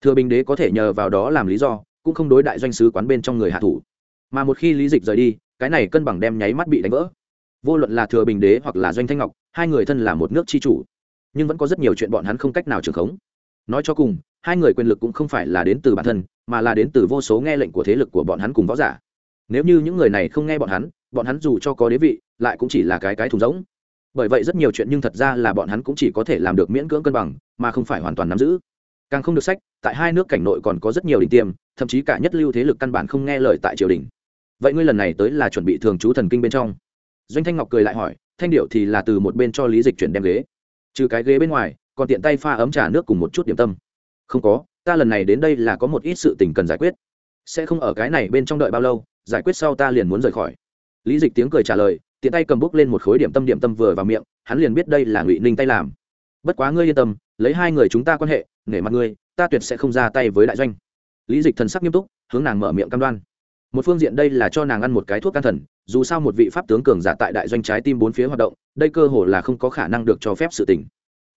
Thừa bình đế có thể nhờ vào đó làm lý do, cũng không đối đại doanh sứ quán bên trong người hạ thủ. Mà một khi lý dịch rời đi cái này cân bằng đem nháy mắt bị đánh vỡ. Vô luận là thừa bình đế hoặc là doanh thanh ngọc, hai người thân là một nước tri chủ, nhưng vẫn có rất nhiều chuyện bọn hắn không cách nào trưởng khống. Nói cho cùng, hai người quyền lực cũng không phải là đến từ bản thân, mà là đến từ vô số nghe lệnh của thế lực của bọn hắn cùng võ giả. Nếu như những người này không nghe bọn hắn bọn hắn dù cho có đế vị, lại cũng chỉ là cái cái thùng rỗng. Bởi vậy rất nhiều chuyện nhưng thật ra là bọn hắn cũng chỉ có thể làm được miễn cưỡng cân bằng, mà không phải hoàn toàn nắm giữ. Càng không được sách, tại hai nước cảnh nội còn có rất nhiều đỉnh tiêm, thậm chí cả nhất lưu thế lực căn bản không nghe lời tại triều đình vậy ngươi lần này tới là chuẩn bị thường trú thần kinh bên trong? Doanh thanh ngọc cười lại hỏi, thanh điệu thì là từ một bên cho lý dịch chuyển đem ghế. Trừ cái ghế bên ngoài, còn tiện tay pha ấm trà nước cùng một chút điểm tâm. Không có, ta lần này đến đây là có một ít sự tình cần giải quyết. Sẽ không ở cái này bên trong đợi bao lâu, giải quyết sau ta liền muốn rời khỏi. Lý dịch tiếng cười trả lời, tiện tay cầm bút lên một khối điểm tâm điểm tâm vừa vào miệng, hắn liền biết đây là ngụy ninh tay làm. Bất quá ngươi yên tâm, lấy hai người chúng ta quan hệ, nể mặt ngươi, ta tuyệt sẽ không ra tay với đại doanh. Lý dịch thần sắc nghiêm túc, hướng nàng mở miệng cam đoan một phương diện đây là cho nàng ăn một cái thuốc can thần, dù sao một vị pháp tướng cường giả tại đại doanh trái tim bốn phía hoạt động, đây cơ hồ là không có khả năng được cho phép sự tình.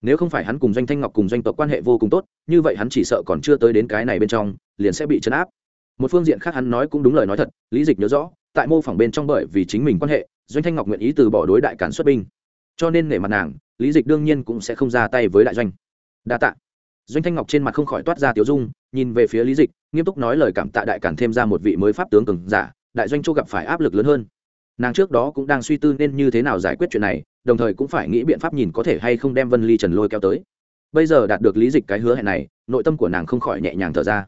Nếu không phải hắn cùng doanh thanh ngọc cùng doanh tộc quan hệ vô cùng tốt, như vậy hắn chỉ sợ còn chưa tới đến cái này bên trong, liền sẽ bị chấn áp. Một phương diện khác hắn nói cũng đúng lời nói thật, lý dịch nhớ rõ, tại mô phỏng bên trong bởi vì chính mình quan hệ, doanh thanh ngọc nguyện ý từ bỏ đối đại cản xuất binh. Cho nên nể mặt nàng, lý dịch đương nhiên cũng sẽ không ra tay với đại doanh. Đa tạ doanh thanh ngọc trên mặt không khỏi toát ra tiếu dung, nhìn về phía lý dịch, nghiêm túc nói lời cảm tạ đại cản thêm ra một vị mới pháp tướng cường giả, đại doanh châu gặp phải áp lực lớn hơn. Nàng trước đó cũng đang suy tư nên như thế nào giải quyết chuyện này, đồng thời cũng phải nghĩ biện pháp nhìn có thể hay không đem vân ly trần lôi kéo tới. Bây giờ đạt được lý dịch cái hứa hẹn này, nội tâm của nàng không khỏi nhẹ nhàng thở ra.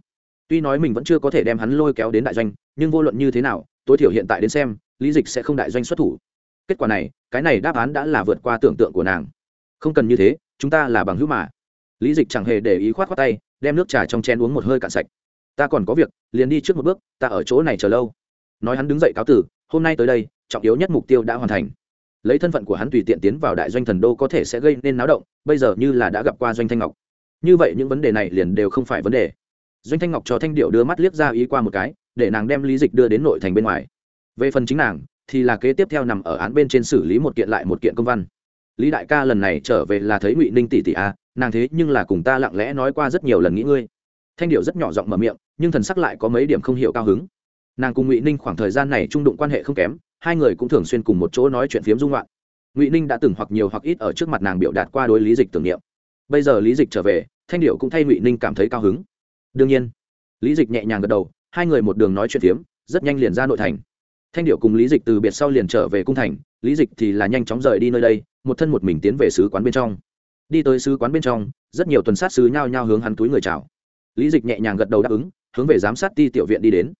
Tuy nói mình vẫn chưa có thể đem hắn lôi kéo đến đại doanh, nhưng vô luận như thế nào, tối thiểu hiện tại đến xem, lý dịch sẽ không đại doanh xuất thủ. Kết quả này, cái này đáp án đã là vượt qua tưởng tượng của nàng. Không cần như thế, chúng ta là bằng hữu mà lý dịch chẳng hề để ý khoát khoát tay, đem nước trà trong chén uống một hơi cạn sạch. Ta còn có việc, liền đi trước một bước, ta ở chỗ này chờ lâu. Nói hắn đứng dậy cáo tử, hôm nay tới đây, trọng yếu nhất mục tiêu đã hoàn thành. Lấy thân phận của hắn tùy tiện tiến vào đại doanh thần đô có thể sẽ gây nên náo động, bây giờ như là đã gặp qua doanh thanh ngọc. Như vậy những vấn đề này liền đều không phải vấn đề. Doanh thanh ngọc cho thanh điệu đưa mắt liếc ra ý qua một cái, để nàng đem lý dịch đưa đến nội thành bên ngoài. Về phần chính nàng, thì là kế tiếp theo nằm ở án bên trên xử lý một kiện lại một kiện công văn. Lý đại ca lần này trở về là thấy ngụy ninh tỷ tỷ a nàng thế nhưng là cùng ta lặng lẽ nói qua rất nhiều lần nghĩ ngươi. Thanh điệu rất nhỏ giọng mở miệng, nhưng thần sắc lại có mấy điểm không hiểu cao hứng. Nàng cùng ngụy ninh khoảng thời gian này trung đụng quan hệ không kém, hai người cũng thường xuyên cùng một chỗ nói chuyện phiếm dung loạn. Ngụy ninh đã từng hoặc nhiều hoặc ít ở trước mặt nàng biểu đạt qua đối lý dịch tưởng niệm. Bây giờ lý dịch trở về, thanh điệu cũng thay ngụy ninh cảm thấy cao hứng. Đương nhiên, lý dịch nhẹ nhàng gật đầu, hai người một đường nói chuyện phiếm, rất nhanh liền ra nội thành. Thanh điệu cùng lý dịch từ biệt sau liền trở về cung thành, lý dịch thì là nhanh chóng rời đi nơi đây, một thân một mình tiến về sứ quán bên trong đi tới sứ quán bên trong, rất nhiều tuần sát sứ nhao nhao hướng hắn túi người chào. Lý dịch nhẹ nhàng gật đầu đáp ứng, hướng về giám sát ti tiểu viện đi đến.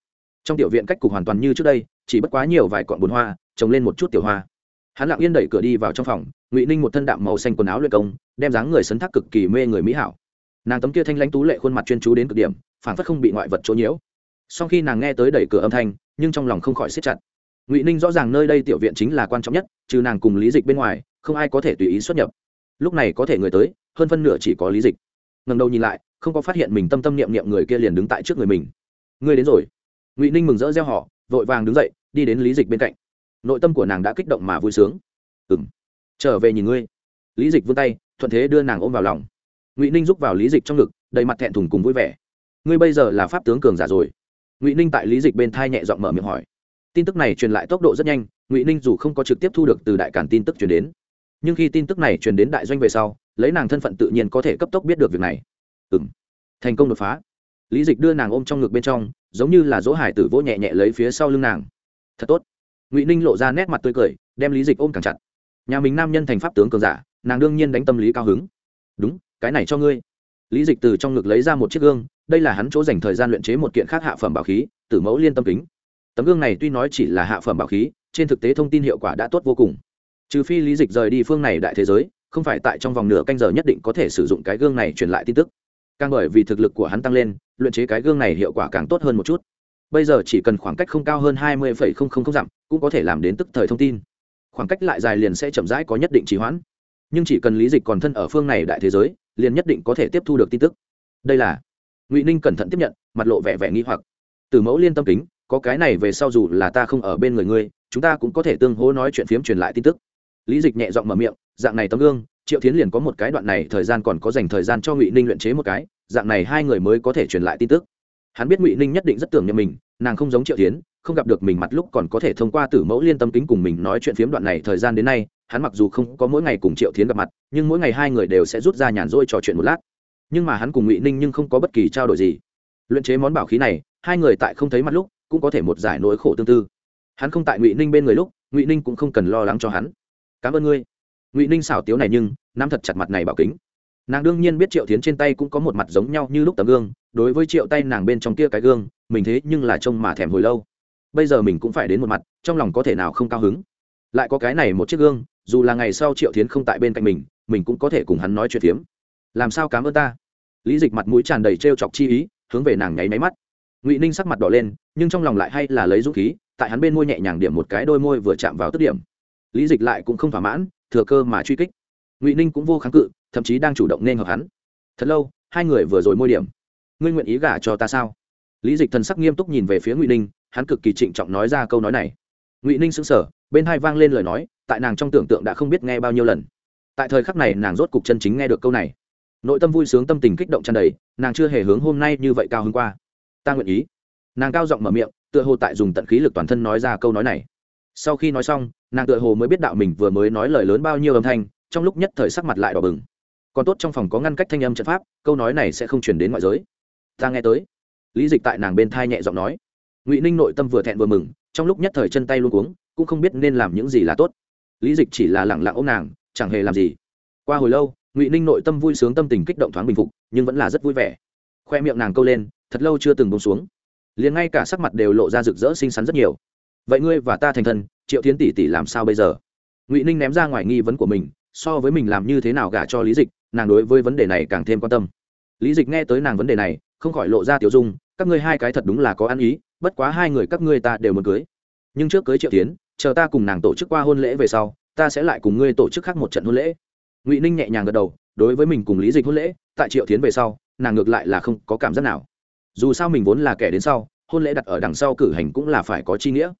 Trong tiểu viện cách cục hoàn toàn như trước đây, chỉ bất quá nhiều vài cọn bồn hoa, trồng lên một chút tiểu hoa. Hắn lặng yên đẩy cửa đi vào trong phòng, ngụy ninh một thân đạm màu xanh quần áo luyện công, đem dáng người sấn thác cực kỳ mê người mỹ hảo. Nàng tấm kia thanh lãnh tú lệ khuôn mặt chuyên chú đến cực điểm phản phất không bị ngoại vật chỗ nhiễu. Sau khi nàng nghe tới đẩy cửa âm thanh, nhưng trong lòng không khỏi siết chặt. Ngụy ninh rõ ràng nơi đây tiểu viện chính là quan trọng nhất, trừ nàng cùng lý dịch bên ngoài, không ai có thể tùy ý xuất nhập lúc này có thể người tới, hơn phân nửa chỉ có lý dịch. Ngần đầu nhìn lại, không có phát hiện mình tâm tâm niệm niệm người kia liền đứng tại trước người mình. Ngươi đến rồi. Ngụy ninh mừng rỡ gieo họ vội vàng đứng dậy, đi đến lý dịch bên cạnh. Nội tâm của nàng đã kích động mà vui sướng. Ừ m trở về nhìn ngươi. Lý dịch vươn tay, thuận thế đưa nàng ôm vào lòng. Ngụy ninh rúc vào lý dịch trong ngực, đầy mặt thẹn thùng cùng vui vẻ. Ngươi bây giờ là pháp tướng cường giả rồi. Ngụy ninh tại lý dịch bên thai nhẹ giọng mở miệng hỏi. Tin tức này truyền lại tốc độ rất nhanh, ngụy ninh dù không có trực tiếp thu được từ đại cản tin tức truyền đến nhưng khi tin tức này truyền đến đại doanh về sau, lấy nàng thân phận tự nhiên có thể cấp tốc biết được việc này. Ừ m thành công đột phá. Lý dịch đưa nàng ôm trong ngực bên trong, giống như là dỗ hải tử vỗ nhẹ nhẹ lấy phía sau lưng nàng. Thật tốt. Ngụy ninh lộ ra nét mặt tươi cười, đem lý dịch ôm càng chặt. Nhà mình nam nhân thành pháp tướng cường giả, nàng đương nhiên đánh tâm lý cao hứng. Đúng, cái này cho ngươi. Lý dịch từ trong ngực lấy ra một chiếc gương, đây là hắn chỗ dành thời gian luyện chế một kiện khác hạ phẩm bảo khí, tử mẫu liên tâm kính. Tấm gương này tuy nói chỉ là hạ phẩm bảo khí, trên thực tế thông tin hiệu quả đã tốt vô cùng trừ phi lý dịch rời đi phương này đại thế giới, không phải tại trong vòng nửa canh giờ nhất định có thể sử dụng cái gương này truyền lại tin tức. Càng bởi vì thực lực của hắn tăng lên, luyện chế cái gương này hiệu quả càng tốt hơn một chút. Bây giờ chỉ cần khoảng cách không cao hơn hai mươi dặm, cũng có thể làm đến tức thời thông tin. Khoảng cách lại dài liền sẽ chậm rãi có nhất định trì hoãn. Nhưng chỉ cần lý dịch còn thân ở phương này đại thế giới, liền nhất định có thể tiếp thu được tin tức. Đây là ngụy ninh cẩn thận tiếp nhận, mặt lộ vẻ vẻ nghi hoặc. Từ mẫu liên tâm kính, có cái này về sau dù là ta không ở bên người ngươi, chúng ta cũng có thể tương hỗ nói chuyện phiếm truyền lại tin tức lý dịch nhẹ giọng mở miệng, dạng này tấm gương, triệu tiến liền có một cái đoạn này thời gian còn có dành thời gian cho ngụy ninh luyện chế một cái, dạng này hai người mới có thể truyền lại tin tức. Hắn biết ngụy ninh nhất định rất tưởng nhầm mình, nàng không giống triệu tiến không gặp được mình mặt lúc còn có thể thông qua tử mẫu liên tâm kính cùng mình nói chuyện phiếm đoạn này thời gian đến nay, hắn mặc dù không có mỗi ngày cùng triệu tiến gặp mặt, nhưng mỗi ngày hai người đều sẽ rút ra nhàn rỗi trò chuyện một lát. Nhưng mà hắn cùng ngụy ninh nhưng không có bất kỳ trao đổi gì. Luyện chế món bảo khí này, hai người tại không thấy mặt lúc, cũng có thể một giải nỗi khổ tương tư. Hắn không tại ngụy ninh bên người lúc, ngụy ninh cũng không cần lo lắng cho hắn cảm ơn ngươi. Ngụy ninh xảo tiếu này nhưng, nắm thật chặt mặt này bảo kính. Nàng đương nhiên biết triệu tiến trên tay cũng có một mặt giống nhau như lúc tấm gương, đối với triệu tay nàng bên trong kia cái gương, mình thế nhưng là trông mà thèm hồi lâu. Bây giờ mình cũng phải đến một mặt, trong lòng có thể nào không cao hứng. Lại có cái này một chiếc gương, dù là ngày sau triệu tiến không tại bên cạnh mình mình cũng có thể cùng hắn nói chuyện phiếm. Làm sao cảm ơn ta? Lý dịch mặt mũi tràn đầy t r e o chọc chi ý, hướng về nàng nháy máy mắt. Ngụy ninh sắc mặt đỏ lên, nhưng trong lòng lại hay là lấy dũng khí, tại hắn bên môi nhẹ nhàng điểm một cái đôi môi vừa chạm vào tức điểm lý dịch lại cũng không thỏa mãn, thừa cơ mà truy kích. Ngụy ninh cũng vô kháng cự, thậm chí đang chủ động nên hợp hắn. Thật lâu, hai người vừa rồi môi điểm. Ngươi nguyện ý gả cho ta sao? Lý dịch thần sắc nghiêm túc nhìn về phía ngụy ninh, hắn cực kỳ trịnh trọng nói ra câu nói này. Ngụy ninh sững sờ, bên hai vang lên lời nói, tại nàng trong tưởng tượng đã không biết nghe bao nhiêu lần. Tại thời khắc này nàng rốt cục chân chính nghe được câu này. Nội tâm vui sướng, tâm tình kích động tràn đầy, nàng chưa hề hướng hôm nay như vậy cao hơn qua. Ta nguyện ý. Nàng cao giọng mở miệng, tựa hồ tại dùng tận khí lực toàn thân nói ra câu nói này sau khi nói xong, nàng tựa hồ mới biết đạo mình vừa mới nói lời lớn bao nhiêu âm thanh, trong lúc nhất thời sắc mặt lại đỏ bừng. Còn tốt trong phòng có ngăn cách thanh âm trận pháp, câu nói này sẽ không chuyển đến ngoại giới. Ta nghe tới. Lý dịch tại nàng bên thai nhẹ giọng nói. Ngụy ninh nội tâm vừa thẹn vừa mừng, trong lúc nhất thời chân tay luôn cuống, cũng không biết nên làm những gì là tốt. Lý dịch chỉ là lẳng lặng ô m nàng, chẳng hề làm gì. Qua hồi lâu, ngụy ninh nội tâm vui sướng tâm tình kích động thoáng bình phục, nhưng vẫn là rất vui vẻ. Khoe miệng nàng câu lên, thật lâu chưa từng bông xuống. Liền ngay cả sắc mặt đều lộ ra rực rỡ xinh xắn rất nhiều vậy ngươi và ta thành thân, triệu tiến tỷ tỷ làm sao bây giờ? Ngụy ninh ném ra ngoài nghi vấn của mình, so với mình làm như thế nào gả cho lý dịch, nàng đối với vấn đề này càng thêm quan tâm. Lý dịch nghe tới nàng vấn đề này, không khỏi lộ ra tiểu dung, các ngươi hai cái thật đúng là có ăn ý, bất quá hai người các ngươi ta đều muốn cưới. Nhưng trước cưới triệu tiến chờ ta cùng nàng tổ chức qua hôn lễ về sau, ta sẽ lại cùng ngươi tổ chức khác một trận hôn lễ. Ngụy ninh nhẹ nhàng gật đầu, đối với mình cùng lý dịch hôn lễ, tại triệu tiến về sau, nàng ngược lại là không có cảm giác nào. Dù sao mình vốn là kẻ đến sau, hôn lễ đặt ở đằng sau cử hành cũng là phải có chi nghĩa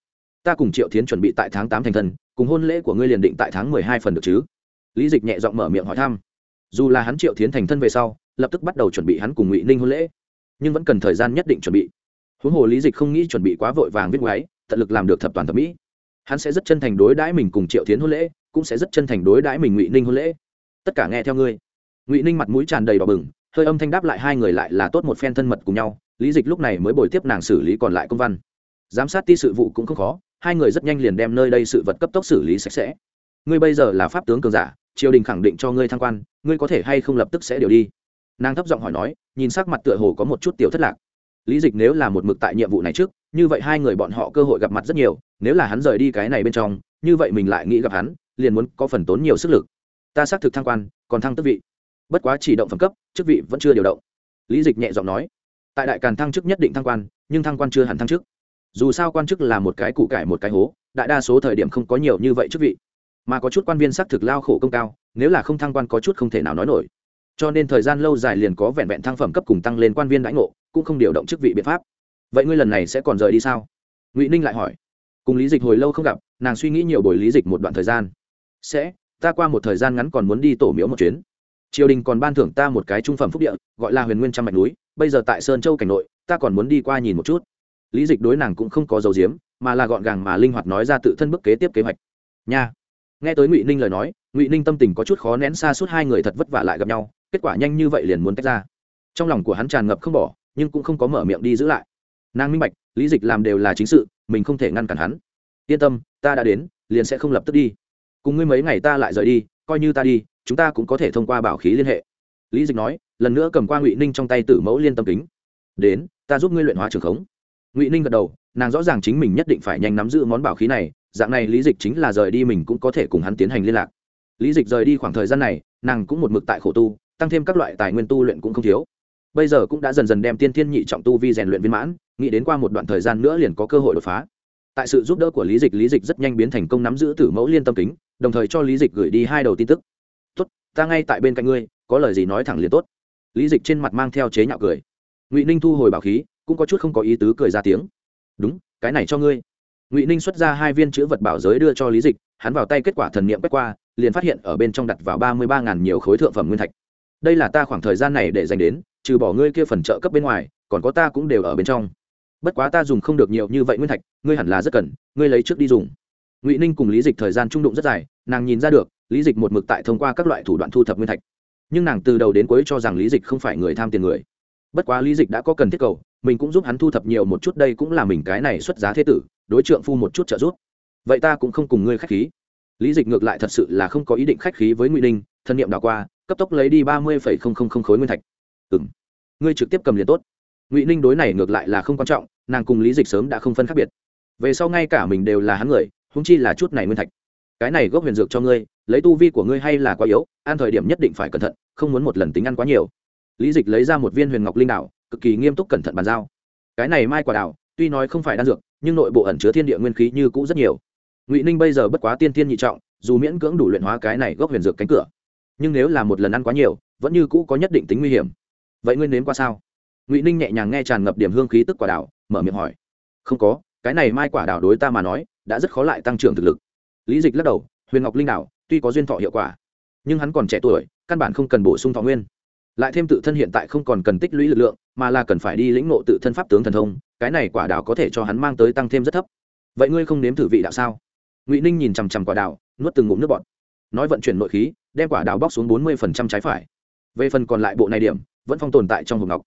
ta cùng triệu tiến chuẩn bị tại tháng tám thành thân, cùng hôn lễ của ngươi liền định tại tháng mười hai phần được chứ? Lý dịch nhẹ giọng mở miệng hỏi thăm. Dù là hắn triệu tiến thành thân về sau, lập tức bắt đầu chuẩn bị hắn cùng ngụy ninh hôn lễ, nhưng vẫn cần thời gian nhất định chuẩn bị. Huống hồ lý dịch không nghĩ chuẩn bị quá vội vàng viết ngoáy, tận lực làm được thập toàn thẩm mỹ. Hắn sẽ rất chân thành đối đãi mình cùng triệu tiến hôn lễ, cũng sẽ rất chân thành đối đãi mình ngụy ninh hôn lễ. Tất cả nghe theo ngươi. Ngụy ninh mặt mũi tràn đầy đỏ bừng, hơi âm thanh đáp lại hai người lại là tốt một phen thân mật cùng nhau. Lý dịch lúc này mới bồi tiếp nàng xử lý còn lại công văn. Giám sát ti sự vụ cũng không khó hai người rất nhanh liền đem nơi đây sự vật cấp tốc xử lý sạch sẽ. Ngươi bây giờ là pháp tướng cường giả, triều đình khẳng định cho ngươi thăng quan, ngươi có thể hay không lập tức sẽ điều đi? Nàng thấp giọng hỏi nói, nhìn sắc mặt tựa hồ có một chút tiểu thất lạc. Lý dịch nếu là một mực tại nhiệm vụ này trước, như vậy hai người bọn họ cơ hội gặp mặt rất nhiều, nếu là hắn rời đi cái này bên trong, như vậy mình lại nghĩ gặp hắn, liền muốn có phần tốn nhiều sức lực. Ta xác thực thăng quan, còn thăng tước vị. Bất quá chỉ động phẩm cấp, chức vị vẫn chưa điều động. Lý dịch nhẹ giọng nói, tại đại càn thăng chức nhất định thăng quan, nhưng thăng quan chưa hẳn thăng chức dù sao quan chức là một cái cụ cải một cái hố, đại đa số thời điểm không có nhiều như vậy chức vị. Mà có chút quan viên xác thực lao khổ công cao, nếu là không thăng quan có chút không thể nào nói nổi. Cho nên thời gian lâu dài liền có vẹn vẹn thăng phẩm cấp cùng tăng lên quan viên đãi ngộ, cũng không điều động chức vị biện pháp. Vậy ngươi lần này sẽ còn rời đi sao? Ngụy ninh lại hỏi. Cùng lý dịch hồi lâu không gặp, nàng suy nghĩ nhiều buổi lý dịch một đoạn thời gian. Sẽ, ta qua một thời gian ngắn còn muốn đi tổ miếu một chuyến. Triều đình còn ban thưởng ta một cái trung phẩm phúc địa, gọi là huyền nguyên trăm mạch núi. Bây giờ tại sơn châu cảnh nội, ta còn muốn đi qua nhìn một chút lý dịch đối nàng cũng không có dấu diếm, mà là gọn gàng mà linh hoạt nói ra tự thân bức kế tiếp kế hoạch. Nha. Nghe tới ngụy ninh lời nói, ngụy ninh tâm tình có chút khó nén xa suốt hai người thật vất vả lại gặp nhau, kết quả nhanh như vậy liền muốn tách ra. Trong lòng của hắn tràn ngập không bỏ, nhưng cũng không có mở miệng đi giữ lại. Nàng minh bạch, lý dịch làm đều là chính sự, mình không thể ngăn cản hắn. Yên tâm, ta đã đến, liền sẽ không lập tức đi. Cùng ngươi mấy ngày ta lại rời đi, coi như ta đi, chúng ta cũng có thể thông qua bảo khí liên hệ. Lý dịch nói, lần nữa cầm qua ngụy ninh trong tay tử mẫu liên tâm kính. Đến, ta giúp ngươi luyện hóa trường khống ngụy ninh gật đầu nàng rõ ràng chính mình nhất định phải nhanh nắm giữ món bảo khí này dạng này lý dịch chính là rời đi mình cũng có thể cùng hắn tiến hành liên lạc lý dịch rời đi khoảng thời gian này nàng cũng một mực tại khổ tu tăng thêm các loại tài nguyên tu luyện cũng không thiếu bây giờ cũng đã dần dần đem tiên thiên nhị trọng tu vi rèn luyện viên mãn nghĩ đến qua một đoạn thời gian nữa liền có cơ hội đột phá tại sự giúp đỡ của lý dịch lý dịch rất nhanh biến thành công nắm giữ tử mẫu liên tâm kính đồng thời cho lý dịch gửi đi hai đầu tin tức tốt ta ngay tại bên cạnh ngươi có lời gì nói thẳng liền tốt lý dịch trên mặt mang theo chế nhạo cười ngụy ninh thu hồi bảo khí cũng có chút không có ý tứ cười ra tiếng. Đúng, cái này cho ngươi. Ngụy ninh xuất ra hai viên chữ vật bảo giới đưa cho lý dịch, hắn vào tay kết quả thần niệm quét qua, liền phát hiện ở bên trong đặt vào ba mươi ba ngàn nhiều khối thượng phẩm nguyên thạch. Đây là ta khoảng thời gian này để dành đến, trừ bỏ ngươi kia phần trợ cấp bên ngoài, còn có ta cũng đều ở bên trong. Bất quá ta dùng không được nhiều như vậy nguyên thạch, ngươi hẳn là rất cần, ngươi lấy trước đi dùng. Ngụy ninh cùng lý dịch thời gian trung đụng rất dài, nàng nhìn ra được, lý dịch một mực tại thông qua các loại thủ đoạn thu thập nguyên thạch. Nhưng nàng từ đầu đến cuối cho rằng lý dịch không phải người tham tiền người. Bất quá lý dịch đã có cần thiết cầu mình cũng giúp hắn thu thập nhiều một chút, đây cũng là mình cái này xuất giá thế tử, đối trượng phu một chút trợ giúp. Vậy ta cũng không cùng ngươi khách khí. Lý dịch ngược lại thật sự là không có ý định khách khí với ngụy ninh, thân nhiệm đào qua, cấp tốc lấy đi ba mươi không không không khối nguyên thạch. Ừ m ngươi trực tiếp cầm liền tốt. Ngụy ninh đối này ngược lại là không quan trọng, nàng cùng lý dịch sớm đã không phân khác biệt. Về sau ngay cả mình đều là hắn người húng chi là chút này nguyên thạch. Cái này gốc huyền dược cho ngươi, lấy tu vi của ngươi hay là quá yếu an thời điểm nhất định phải cẩn thận, không muốn một lần tính ăn quá nhiều lý dịch lấy ra một viên huyền ngọc linh đảo, cực kỳ nghiêm túc cẩn thận bàn giao. Cái này mai quả đào tuy nói không phải đan dược, nhưng nội bộ ẩn chứa thiên địa nguyên khí như cũ rất nhiều. Ngụy ninh bây giờ bất quá tiên tiên nhị trọng, dù miễn cưỡng đủ luyện hóa cái này gốc huyền dược cánh cửa, nhưng nếu là một lần ăn quá nhiều, vẫn như cũ có nhất định tính nguy hiểm. Vậy ngươi nếm qua sao? Ngụy ninh nhẹ nhàng nghe tràn ngập điểm hương khí tức quả đào mở miệng hỏi. Không có, cái này mai quả đào đối ta mà nói, đã rất khó lại tăng trưởng thực lực. Lý dịch lắc đầu, huyền ngọc linh đảo, tuy có duyên thọ hiệu quả, nhưng hắn còn trẻ tuổi, căn bản không cần bổ sung thọ nguyên lại thêm tự thân hiện tại không còn cần tích lũy lực lượng, mà là cần phải đi lĩnh ngộ tự thân pháp tướng thần thông, cái này quả đào có thể cho hắn mang tới tăng thêm rất thấp. Vậy ngươi không nếm thử vị đạo sao? Ngụy ninh nhìn chằm chằm quả đào nuốt từng ngụm nước bọt. Nói vận chuyển nội khí, đem quả đào bóc xuống bốn mươi trái phải. Về phần còn lại bộ này điểm, vẫn phong tồn tại trong hộp ngọc.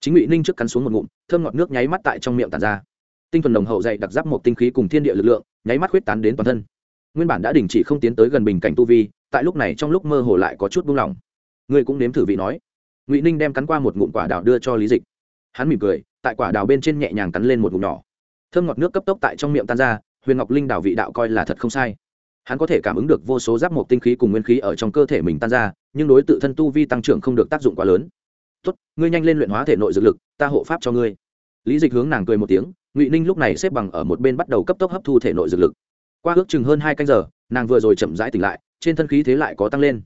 Chính ngụy ninh trước cắn xuống một ngụm, thơm ngọt nước nháy mắt tại trong miệng tàn ra. Tinh thuần đồng hậu dạy đặc giáp một tinh khí cùng thiên địa lực lượng, nháy mắt huyết tán đến toàn thân. Nguyên bản đã đình chỉ không tiến tới gần bình cảnh tu vi, tại lúc này trong lúc mơ hồ lại có chút buông lỏng. Ngươi cũng nếm thử vị nói ngụy ninh đem cắn qua một ngụm quả đào đưa cho lý dịch hắn mỉm cười tại quả đào bên trên nhẹ nhàng cắn lên một ngụm nhỏ thơm ngọt nước cấp tốc tại trong miệng tan ra huyền ngọc linh đào vị đạo coi là thật không sai hắn có thể cảm ứng được vô số giáp một tinh khí cùng nguyên khí ở trong cơ thể mình tan ra nhưng đối tự thân tu vi tăng trưởng không được tác dụng quá lớn tốt ngươi nhanh lên luyện hóa thể nội dược lực ta hộ pháp cho ngươi lý dịch hướng nàng cười một tiếng ngụy ninh lúc này xếp bằng ở một bên bắt đầu cấp tốc hấp thu thể nội dược lực qua ước chừng hơn hai canh giờ nàng vừa rồi chậm rãi tỉnh lại trên thân khí thế lại có tăng lên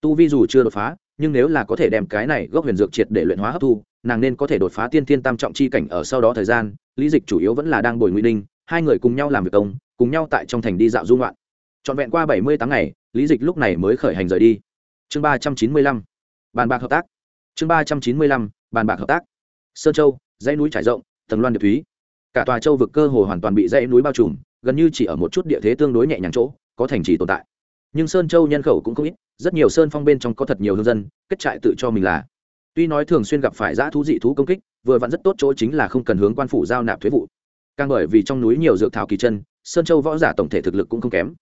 tu vi dù chưa đột phá nhưng nếu là có thể đem cái này gốc huyền dược triệt để luyện hóa hấp thu, nàng nên có thể đột phá tiên thiên tam trọng chi cảnh ở sau đó thời gian, lý dịch chủ yếu vẫn là đang bồi nguy ninh, hai người cùng nhau làm việc công, cùng nhau tại trong thành đi dạo dung loạn trọn vẹn qua bảy mươi tám ngày, lý dịch lúc này mới khởi hành rời đi. Chương ba trăm chín mươi lăm, bàn bạc hợp tác. Chương ba trăm chín mươi lăm, bàn bạc hợp tác. Sơn châu, dãy núi trải rộng, tầng loan điệp thúy. Cả tòa châu vực cơ hồ hoàn toàn bị dãy núi bao trùm, gần như chỉ ở một chút địa thế tương đối nhẹ nhàng chỗ, có thành trì tồn tại nhưng sơn châu nhân khẩu cũng không ít, rất nhiều sơn phong bên trong có thật nhiều hương dân, kết trại tự cho mình là. Tuy nói thường xuyên gặp phải dã thú dị thú công kích, vừa vặn rất tốt chỗ chính là không cần hướng quan phủ giao nạp thuế vụ. Càng bởi vì trong núi nhiều dược thảo kỳ chân, sơn châu võ giả tổng thể thực lực cũng không kém.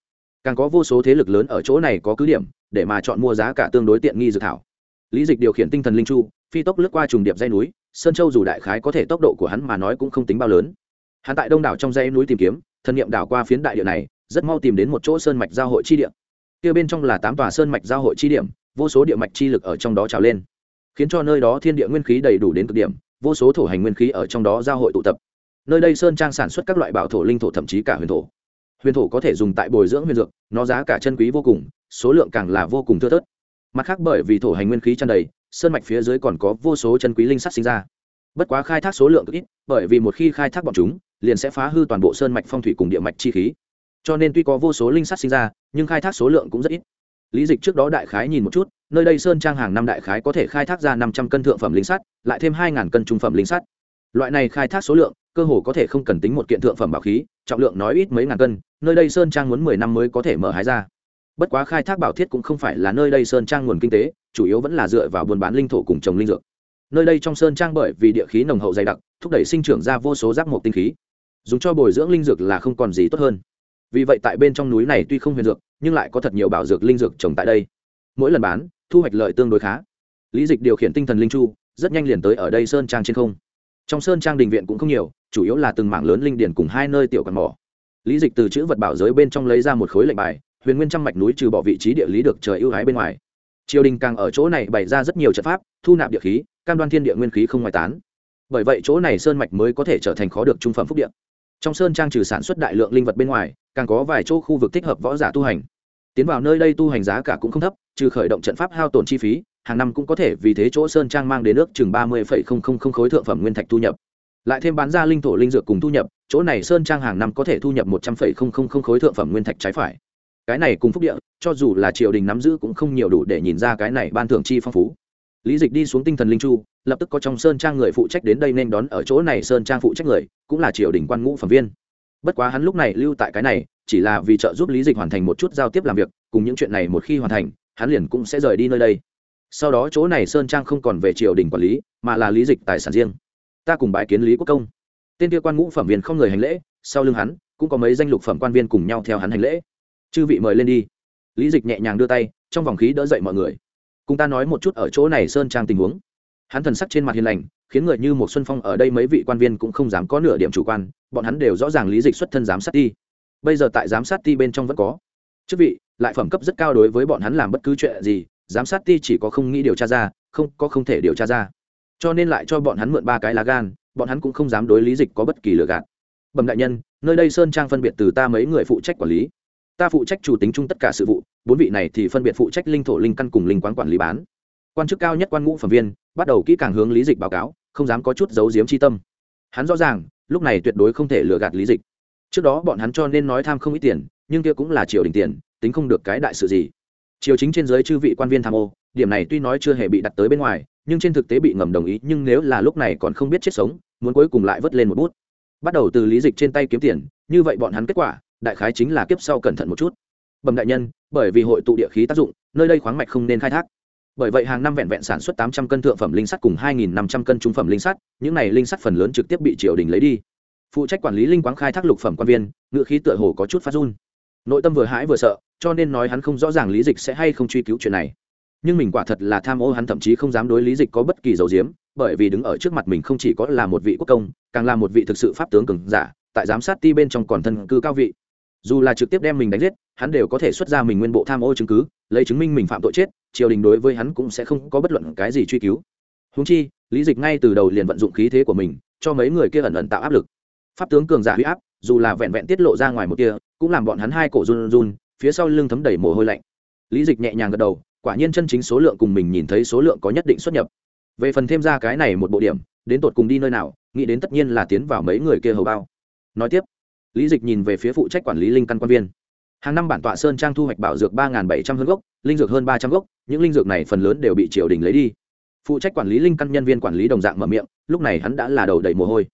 Càng có vô số thế lực lớn ở chỗ này có cứ điểm, để mà chọn mua giá cả tương đối tiện nghi dược thảo. Lý dịch điều khiển tinh thần linh chu, phi tốc lướt qua trùng điệp dây núi, sơn châu dù đại khái có thể tốc độ của hắn mà nói cũng không tính bao lớn. Hắn tại đông đảo trong dây núi tìm kiếm, thân nhiệm đảo qua phiến đại địa này, rất mau tìm đến một chỗ sơn mạch giao hội chi địa kia bên trong là tám tòa sơn mạch giao hội chi điểm, vô số địa mạch chi lực ở trong đó trào lên, khiến cho nơi đó thiên địa nguyên khí đầy đủ đến cực điểm, vô số thổ hành nguyên khí ở trong đó giao hội tụ tập. Nơi đây sơn trang sản xuất các loại bảo thổ, linh thổ, thậm chí cả huyền thổ. Huyền thổ có thể dùng tại bồi dưỡng huyền dược, nó giá cả chân quý vô cùng, số lượng càng là vô cùng thưa thớt. Mặt khác bởi vì thổ hành nguyên khí tràn đầy, sơn mạch phía dưới còn có vô số chân quý linh sắt sinh ra. Bất quá khai thác số lượng cực ít, bởi vì một khi khai thác bọn chúng, liền sẽ phá hư toàn bộ sơn mạch phong thủy cùng địa mạch chi khí cho nên tuy có vô số linh sắt sinh ra, nhưng khai thác số lượng cũng rất ít. Lý dịch trước đó đại khái nhìn một chút, nơi đây sơn trang hàng năm đại khái có thể khai thác ra năm trăm cân thượng phẩm linh sắt lại thêm hai ngàn cân trung phẩm linh sắt loại này khai thác số lượng, cơ hồ có thể không cần tính một kiện thượng phẩm bảo khí, trọng lượng nói ít mấy ngàn cân, nơi đây sơn trang muốn mười năm mới có thể mở hái ra. Bất quá khai thác bảo thiết cũng không phải là nơi đây sơn trang nguồn kinh tế, chủ yếu vẫn là dựa vào buôn bán linh thổ cùng trồng linh dược. Nơi đây trong sơn trang bởi vì địa khí nồng hậu dày đặc, thúc đẩy sinh trưởng ra vô số rác mộc tinh khí. Dùng cho bồi dưỡng linh dược là không còn gì tốt hơn vì vậy tại bên trong núi này tuy không huyền dược, nhưng lại có thật nhiều bảo dược linh dược trồng tại đây. Mỗi lần bán, thu hoạch lợi tương đối khá. Lý dịch điều khiển tinh thần linh chu, rất nhanh liền tới ở đây sơn trang trên không. Trong sơn trang đình viện cũng không nhiều, chủ yếu là từng mảng lớn linh điển cùng hai nơi tiểu cằn mỏ. Lý dịch từ chữ vật bảo giới bên trong lấy ra một khối lệnh bài, huyền nguyên trăm mạch núi trừ bỏ vị trí địa lý được trời ưu ái bên ngoài. Triều đình càng ở chỗ này bày ra rất nhiều trận pháp, thu nạp địa khí, cam đoan thiên địa nguyên khí không ngoài tán. Bởi vậy chỗ này sơn mạch mới có thể trở thành khó được trung phẩm phúc điện trong sơn trang trừ sản xuất đại lượng linh vật bên ngoài, càng có vài chỗ khu vực thích hợp võ giả tu hành. Tiến vào nơi đây tu hành giá cả cũng không thấp, trừ khởi động trận pháp hao tổn chi phí, hàng năm cũng có thể vì thế chỗ sơn trang mang đến nước chừng ba mươi khối thượng phẩm nguyên thạch thu nhập. Lại thêm bán ra linh thổ linh dược cùng thu nhập, chỗ này sơn trang hàng năm có thể thu nhập một trăm linh khối thượng phẩm nguyên thạch trái phải. Cái này cùng phúc địa, cho dù là triều đình nắm giữ cũng không nhiều đủ để nhìn ra cái này ban thưởng chi phong phú. Lý dịch đi xuống tinh thần linh chu lập tức có trong sơn trang người phụ trách đến đây nên đón ở chỗ này sơn trang phụ trách người, cũng là triều đình quan ngũ phẩm viên. Bất quá hắn lúc này lưu tại cái này, chỉ là vì trợ giúp lý dịch hoàn thành một chút giao tiếp làm việc, cùng những chuyện này một khi hoàn thành, hắn liền cũng sẽ rời đi nơi đây. Sau đó chỗ này sơn trang không còn về triều đình quản lý, mà là lý dịch tài sản riêng. Ta cùng bãi kiến lý quốc công. Tên kia quan ngũ phẩm viên không người hành lễ, sau lưng hắn, cũng có mấy danh lục phẩm quan viên cùng nhau theo hắn hành lễ. Chư vị mời lên đi. Lý dịch nhẹ nhàng đưa tay, trong vòng khí đỡ dậy mọi người. Cùng ta nói một chút ở chỗ này sơn trang tình huống hắn thần sắc trên mặt hiền lành, khiến người như một xuân phong ở đây mấy vị quan viên cũng không dám có nửa điểm chủ quan, bọn hắn đều rõ ràng lý dịch xuất thân giám sát ti. Bây giờ tại giám sát ti bên trong vẫn có. Chức vị, lại phẩm cấp rất cao đối với bọn hắn làm bất cứ chuyện gì, giám sát ti chỉ có không nghĩ điều tra ra, không, có không thể điều tra ra. Cho nên lại cho bọn hắn mượn ba cái lá gan, bọn hắn cũng không dám đối lý dịch có bất kỳ lừa gạt. Bẩm đại nhân, nơi đây sơn trang phân biệt từ ta mấy người phụ trách quản lý. Ta phụ trách chủ tính chung tất cả sự vụ, bốn vị này thì phân biệt phụ trách linh thổ linh căn cùng linh quán quản lý bán quan chức cao nhất quan ngũ phẩm viên, bắt đầu kỹ càng hướng lý dịch báo cáo, không dám có chút giấu giếm chi tâm. Hắn rõ ràng, lúc này tuyệt đối không thể lừa gạt lý dịch. Trước đó bọn hắn cho nên nói tham không ít tiền, nhưng kia cũng là triều đình tiền, tính không được cái đại sự gì. Triều chính trên giới chư vị quan viên tham ô, điểm này tuy nói chưa hề bị đặt tới bên ngoài, nhưng trên thực tế bị ngầm đồng ý, nhưng nếu là lúc này còn không biết chết sống, muốn cuối cùng lại vớt lên một bút. Bắt đầu từ lý dịch trên tay kiếm tiền, như vậy bọn hắn kết quả, đại khái chính là kiếp sau cẩn thận một chút. Bẩm đại nhân, bởi vì hội tụ địa khí tác dụng, nơi đây khoáng mạch không nên khai thác bởi vậy hàng năm vẹn vẹn sản xuất tám trăm cân thượng phẩm linh sắt cùng hai nghìn năm trăm cân trung phẩm linh sắt, những này linh sắt phần lớn trực tiếp bị triều đình lấy đi. Phụ trách quản lý linh quáng khai thác lục phẩm quan viên, ngựa khí tựa hồ có chút phát run. Nội tâm vừa hãi vừa sợ, cho nên nói hắn không rõ ràng lý dịch sẽ hay không truy cứu chuyện này. Nhưng mình quả thật là tham ô, hắn thậm chí không dám đối lý dịch có bất kỳ dấu diếm, bởi vì đứng ở trước mặt mình không chỉ có là một vị quốc công, càng là một vị thực sự pháp tướng cường giả, tại giám sát ti bên trong còn thân cư cao vị dù là trực tiếp đem mình đánh giết, hắn đều có thể xuất ra mình nguyên bộ tham ô chứng cứ, lấy chứng minh mình phạm tội chết, triều đình đối với hắn cũng sẽ không có bất luận cái gì truy cứu. Húng chi, lý dịch ngay từ đầu liền vận dụng khí thế của mình, cho mấy người kia ẩn ẩn tạo áp lực. Pháp tướng cường giả huy áp, dù là vẹn vẹn tiết lộ ra ngoài một kia cũng làm bọn hắn hai cổ run run, phía sau lưng thấm đầy mồ hôi lạnh. Lý dịch nhẹ nhàng gật đầu, quả nhiên chân chính số lượng cùng mình nhìn thấy số lượng có nhất định xuất nhập. Về phần thêm ra cái này một bộ điểm, đến tột cùng đi nơi nào, nghĩ đến tất nhiên là tiến vào mấy người kia hầu bao. Nói tiếp lý dịch nhìn về phía phụ trách quản lý linh căn quan viên. Hàng năm bản tọa sơn trang thu hoạch bảo dược ba bảy trăm hơn gốc, linh dược hơn ba trăm gốc, những linh dược này phần lớn đều bị triều đình lấy đi. Phụ trách quản lý linh căn nhân viên quản lý đồng dạng mở miệng, lúc này hắn đã là đầu đầy mồ hôi.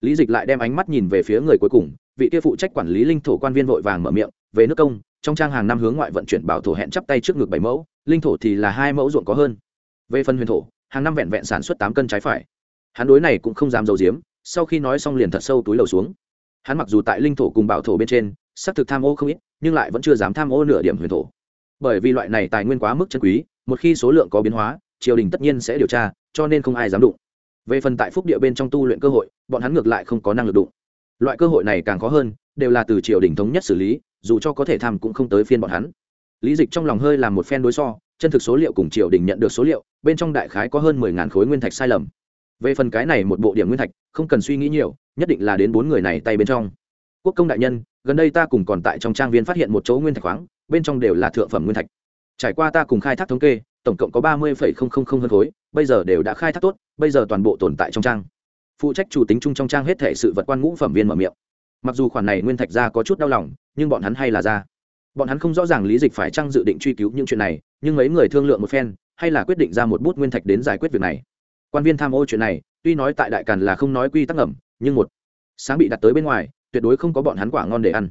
Lý dịch lại đem ánh mắt nhìn về phía người cuối cùng, vị kia phụ trách quản lý linh thổ quan viên vội vàng mở miệng, về nước công, trong trang hàng năm hướng ngoại vận chuyển bảo thổ hẹn chắp tay trước ngực bảy mẫu, linh thổ thì là hai mẫu ruộng có hơn. Về phần huyền thổ, hàng năm vẹn vẹn sản xuất tám cân trái phải. Hắn đối này cũng không dám dầu diếm sau khi nói xong liền thật sâu túi lầu xuống hắn mặc dù tại linh thổ cùng bảo thổ bên trên, xác thực tham ô không ít, nhưng lại vẫn chưa dám tham ô nửa điểm huyền thổ. Bởi vì loại này tài nguyên quá mức chân quý, một khi số lượng có biến hóa, triều đình tất nhiên sẽ điều tra, cho nên không ai dám đụng. Về phần tại phúc địa bên trong tu luyện cơ hội, bọn hắn ngược lại không có năng lực đụng. Loại cơ hội này càng khó hơn, đều là từ triều đình thống nhất xử lý, dù cho có thể tham cũng không tới phiên bọn hắn. Lý dịch trong lòng hơi làm một phen đối so, chân thực số liệu cùng triều đình nhận được số liệu, bên trong đại khái có hơn mười ngàn khối nguyên thạch sai lầm về phần cái này một bộ điểm nguyên thạch, không cần suy nghĩ nhiều, nhất định là đến bốn người này tay bên trong. Quốc công đại nhân, gần đây ta cùng còn tại trong trang viên phát hiện một chỗ nguyên thạch khoáng, bên trong đều là thượng phẩm nguyên thạch. Trải qua ta cùng khai thác thống kê, tổng cộng có ba mươi hơn khối bây giờ đều đã khai thác tốt, bây giờ toàn bộ tồn tại trong trang. Phụ trách chủ tính chung trong trang hết thể sự vật quan ngũ phẩm viên mở miệng. Mặc dù khoản này nguyên thạch ra có chút đau lòng, nhưng bọn hắn hay là ra. Bọn hắn không rõ ràng lý dịch phải trang dự định truy cứu những chuyện này, nhưng mấy người thương lượng một phen, hay là quyết định ra một bút nguyên thạch đến giải quyết việc này quan viên tham ô chuyện này tuy nói tại đại càn là không nói quy tắc ngầm, nhưng một sáng bị đặt tới bên ngoài tuyệt đối không có bọn hắn quả ngon để ăn.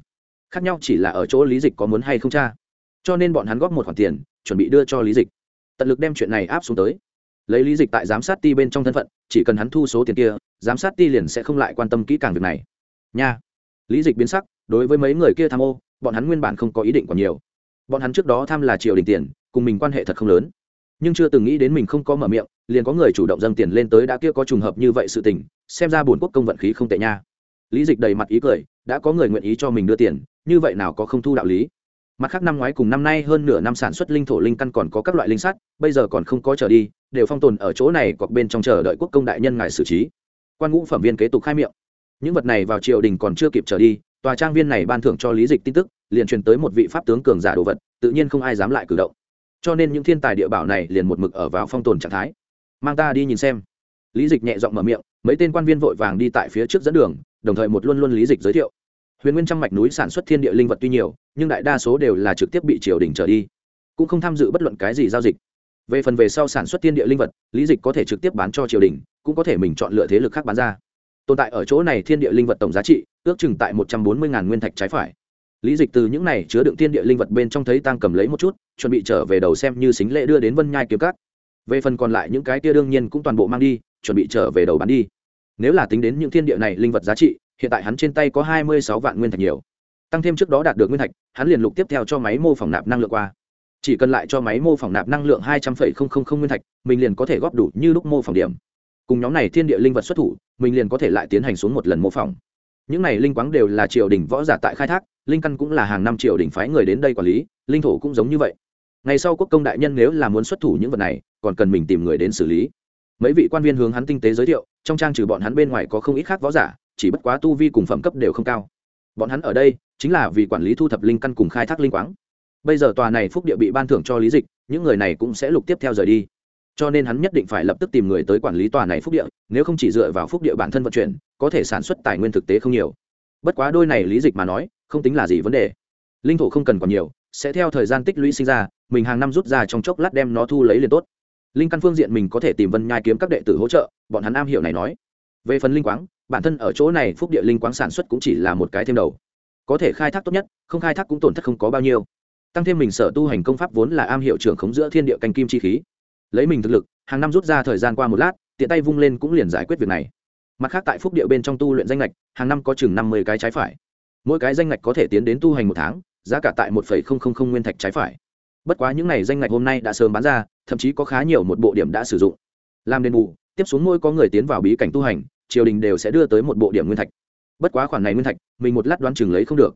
Khác nhau chỉ là ở chỗ lý dịch có muốn hay không cha. Cho nên bọn hắn góp một khoản tiền chuẩn bị đưa cho lý dịch. Tận lực đem chuyện này áp xuống tới. Lấy lý dịch tại giám sát ti bên trong thân phận chỉ cần hắn thu số tiền kia giám sát ti liền sẽ không lại quan tâm kỹ càng việc này. Nha. Lý dịch biến sắc đối với mấy người kia tham ô bọn hắn nguyên bản không có ý định còn nhiều. Bọn hắn trước đó tham là triều đình tiền cùng mình quan hệ thật không lớn nhưng chưa từng nghĩ đến mình không có mở miệng, liền có người chủ động dâng tiền lên tới đã kia có trùng hợp như vậy sự tình, xem ra bổn quốc công vận khí không tệ nha. Lý dịch đầy mặt ý cười, đã có người nguyện ý cho mình đưa tiền, như vậy nào có không thu đạo lý. Mặt khác năm ngoái cùng năm nay hơn nửa năm sản xuất linh thổ linh căn còn có các loại linh sắt, bây giờ còn không có trở đi, đều phong tồn ở chỗ này hoặc bên trong chờ đợi quốc công đại nhân ngài xử trí. Quan ngũ phẩm viên kế tục khai miệng. Những vật này vào triều đình còn chưa kịp trở đi, tòa trang viên này ban thưởng cho lý dịch tin tức, liền truyền tới một vị pháp tướng cường giả đồ vật, tự nhiên không ai dám lại cử động cho nên những thiên tài địa bảo này liền một mực ở vào phong tồn trạng thái. Mang ta đi nhìn xem. Lý dịch nhẹ giọng mở miệng, mấy tên quan viên vội vàng đi tại phía trước dẫn đường, đồng thời một luôn luôn lý dịch giới thiệu. Huyền nguyên trăm mạch núi sản xuất thiên địa linh vật tuy nhiều, nhưng đại đa số đều là trực tiếp bị triều đình trở đi. Cũng không tham dự bất luận cái gì giao dịch. Về phần về sau sản xuất thiên địa linh vật, lý dịch có thể trực tiếp bán cho triều đình, cũng có thể mình chọn lựa thế lực khác bán ra. Tồn tại ở chỗ này thiên địa linh vật tổng giá trị, ước chừng tại một trăm bốn mươi nguyên thạch trái phải lý dịch từ những này chứa đựng thiên địa linh vật bên trong thấy tăng cầm lấy một chút, chuẩn bị trở về đầu xem như xính lễ đưa đến vân nhai kiếm cát về phần còn lại những cái kia đương nhiên cũng toàn bộ mang đi, chuẩn bị trở về đầu bán đi. Nếu là tính đến những thiên địa này linh vật giá trị, hiện tại hắn trên tay có hai mươi sáu vạn nguyên thạch nhiều. Tăng thêm trước đó đạt được nguyên thạch, hắn liền lục tiếp theo cho máy mô phỏng nạp năng lượng qua. Chỉ cần lại cho máy mô phỏng nạp năng lượng hai trăm linh nguyên thạch, mình liền có thể góp đủ như lúc mô phỏng điểm. Cùng nhóm này thiên địa linh vật xuất thủ, mình liền có thể lại tiến hành xuống một lần mô phỏng. Những này linh quáng đều là triều đình võ giả tại khai thác linh căn cũng là hàng năm triệu đỉnh phái người đến đây quản lý, linh thổ cũng giống như vậy. Ngày sau quốc công đại nhân nếu là muốn xuất thủ những vật này, còn cần mình tìm người đến xử lý. Mấy vị quan viên hướng hắn tinh tế giới thiệu, trong trang trừ bọn hắn bên ngoài có không ít khác võ giả, chỉ bất quá tu vi cùng phẩm cấp đều không cao. Bọn hắn ở đây, chính là vì quản lý thu thập linh căn cùng khai thác linh quáng. Bây giờ tòa này phúc địa bị ban thưởng cho lý dịch, những người này cũng sẽ lục tiếp theo rời đi. Cho nên hắn nhất định phải lập tức tìm người tới quản lý tòa này phúc địa, nếu không chỉ dựa vào phúc địa bản thân vận chuyển, có thể sản xuất tài nguyên thực tế không nhiều. Bất quá đôi này lý dịch mà nói không tính là gì vấn đề. Linh thổ không cần còn nhiều, sẽ theo thời gian tích lũy sinh ra, mình hàng năm rút ra trong chốc lát đem nó thu lấy liền tốt. Linh căn phương diện mình có thể tìm vân nhai kiếm các đệ tử hỗ trợ, bọn hắn am hiểu này nói. Về phần linh quáng, bản thân ở chỗ này phúc địa linh quáng sản xuất cũng chỉ là một cái thêm đầu. Có thể khai thác tốt nhất, không khai thác cũng tổn thất không có bao nhiêu. Tăng thêm mình sở tu hành công pháp vốn là am hiệu trưởng khống giữa thiên địa canh kim chi khí. Lấy mình thực lực, hàng năm rút ra thời gian qua một lát, tiện tay vung lên cũng liền giải quyết việc này. Mặt khác tại phúc địa bên trong tu luyện danh lệch, hàng năm có chừng năm mươi cái trái phải mỗi cái danh ngạch có thể tiến đến tu hành một tháng, giá cả tại một nguyên thạch trái phải. Bất quá những n à y danh ngạch hôm nay đã sớm bán ra, thậm chí có khá nhiều một bộ điểm đã sử dụng. Làm đền bù, tiếp xuống mỗi có người tiến vào bí cảnh tu hành, triều đình đều sẽ đưa tới một bộ điểm nguyên thạch. Bất quá khoản này nguyên thạch, mình một lát đoán chừng lấy không được.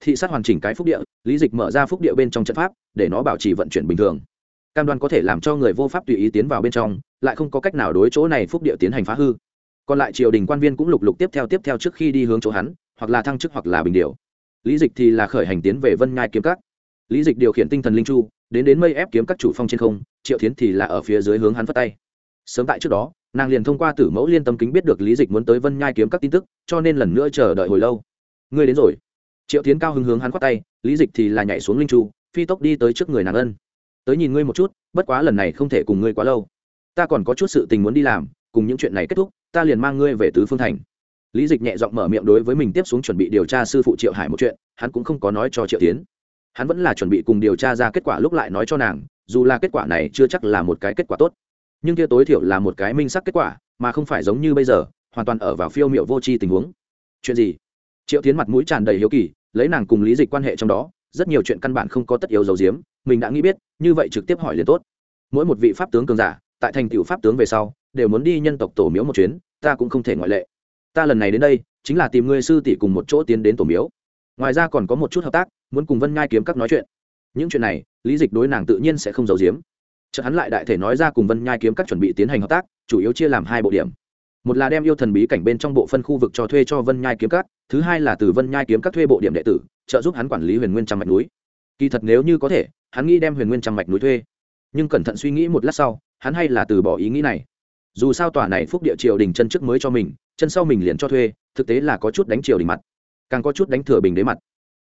Thị sát hoàn chỉnh cái phúc địa, lý dịch mở ra phúc địa bên trong trận pháp, để nó bảo trì vận chuyển bình thường. Cam đoan có thể làm cho người vô pháp tùy ý tiến vào bên trong, lại không có cách nào đối chỗ này phúc địa tiến hành phá hư. Còn lại triều đình quan viên cũng lục lục tiếp theo tiếp theo trước khi đi hướng chỗ hắn hoặc là thăng chức hoặc là bình điều. Lý dịch thì là khởi hành tiến về vân nhai kiếm các. Lý dịch điều khiển tinh thần linh chu, đến đến mây ép kiếm các chủ phong trên không, triệu thiến thì là ở phía dưới hướng hắn phất tay. Sớm tại trước đó, nàng liền thông qua tử mẫu liên tâm kính biết được lý dịch muốn tới vân nhai kiếm các tin tức, cho nên lần nữa chờ đợi hồi lâu. Ngươi đến rồi. Triệu tiến cao hứng hướng hắn khoát tay, lý dịch thì là nhảy xuống linh chu, phi tốc đi tới trước người nàng ân. Tới nhìn ngươi một chút, bất quá lần này không thể cùng ngươi quá lâu. Ta còn có chút sự tình muốn đi làm, cùng những chuyện này kết thúc, ta liền mang ngươi về tứ phương thành lý dịch nhẹ giọng mở miệng đối với mình tiếp xuống chuẩn bị điều tra sư phụ triệu hải một chuyện, hắn cũng không có nói cho triệu tiến. Hắn vẫn là chuẩn bị cùng điều tra ra kết quả lúc lại nói cho nàng, dù là kết quả này chưa chắc là một cái kết quả tốt. Nhưng kia tối thiểu là một cái minh sắc kết quả, mà không phải giống như bây giờ, hoàn toàn ở vào phiêu m i ệ u vô tri tình huống. Chuyện gì? Triệu tiến mặt mũi tràn đầy hiếu kỳ, lấy nàng cùng lý dịch quan hệ trong đó, rất nhiều chuyện căn bản không có tất yếu dầu diếm, mình đã nghĩ biết, như vậy trực tiếp hỏi liền tốt. Mỗi một vị pháp tướng cường giả, tại thành tựu pháp tướng về sau, đều muốn đi nhân tộc tổ miếu một chuyến, ta cũng không thể ngoại lệ ta lần này đến đây, chính là tìm ngươi sư tỷ cùng một chỗ tiến đến tổ miếu. Ngoài ra còn có một chút hợp tác, muốn cùng vân Nhai kiếm các nói chuyện. Những chuyện này, lý dịch đối nàng tự nhiên sẽ không giấu giếm. Chợt hắn lại đại thể nói ra cùng vân nhai kiếm các chuẩn bị tiến hành hợp tác, chủ yếu chia làm hai bộ điểm. Một là đem yêu thần bí cảnh bên trong bộ phân khu vực cho thuê cho vân nhai kiếm các, thứ hai là từ vân nhai kiếm các thuê bộ điểm đệ tử, trợ giúp hắn quản lý huyền nguyên trăm mạch núi. Kỳ thật nếu như có thể, hắn nghĩ đem huyền nguyên trăm mạch núi thuê. Nhưng cẩn thận suy nghĩ một lát sau, hắn hay là từ bỏ ý nghĩ này dù sao tòa này phúc địa triều đình chân trước mới cho mình, chân sau mình liền cho thuê, thực tế là có chút đánh triều đình mặt. Càng có chút đánh thừa bình đế mặt.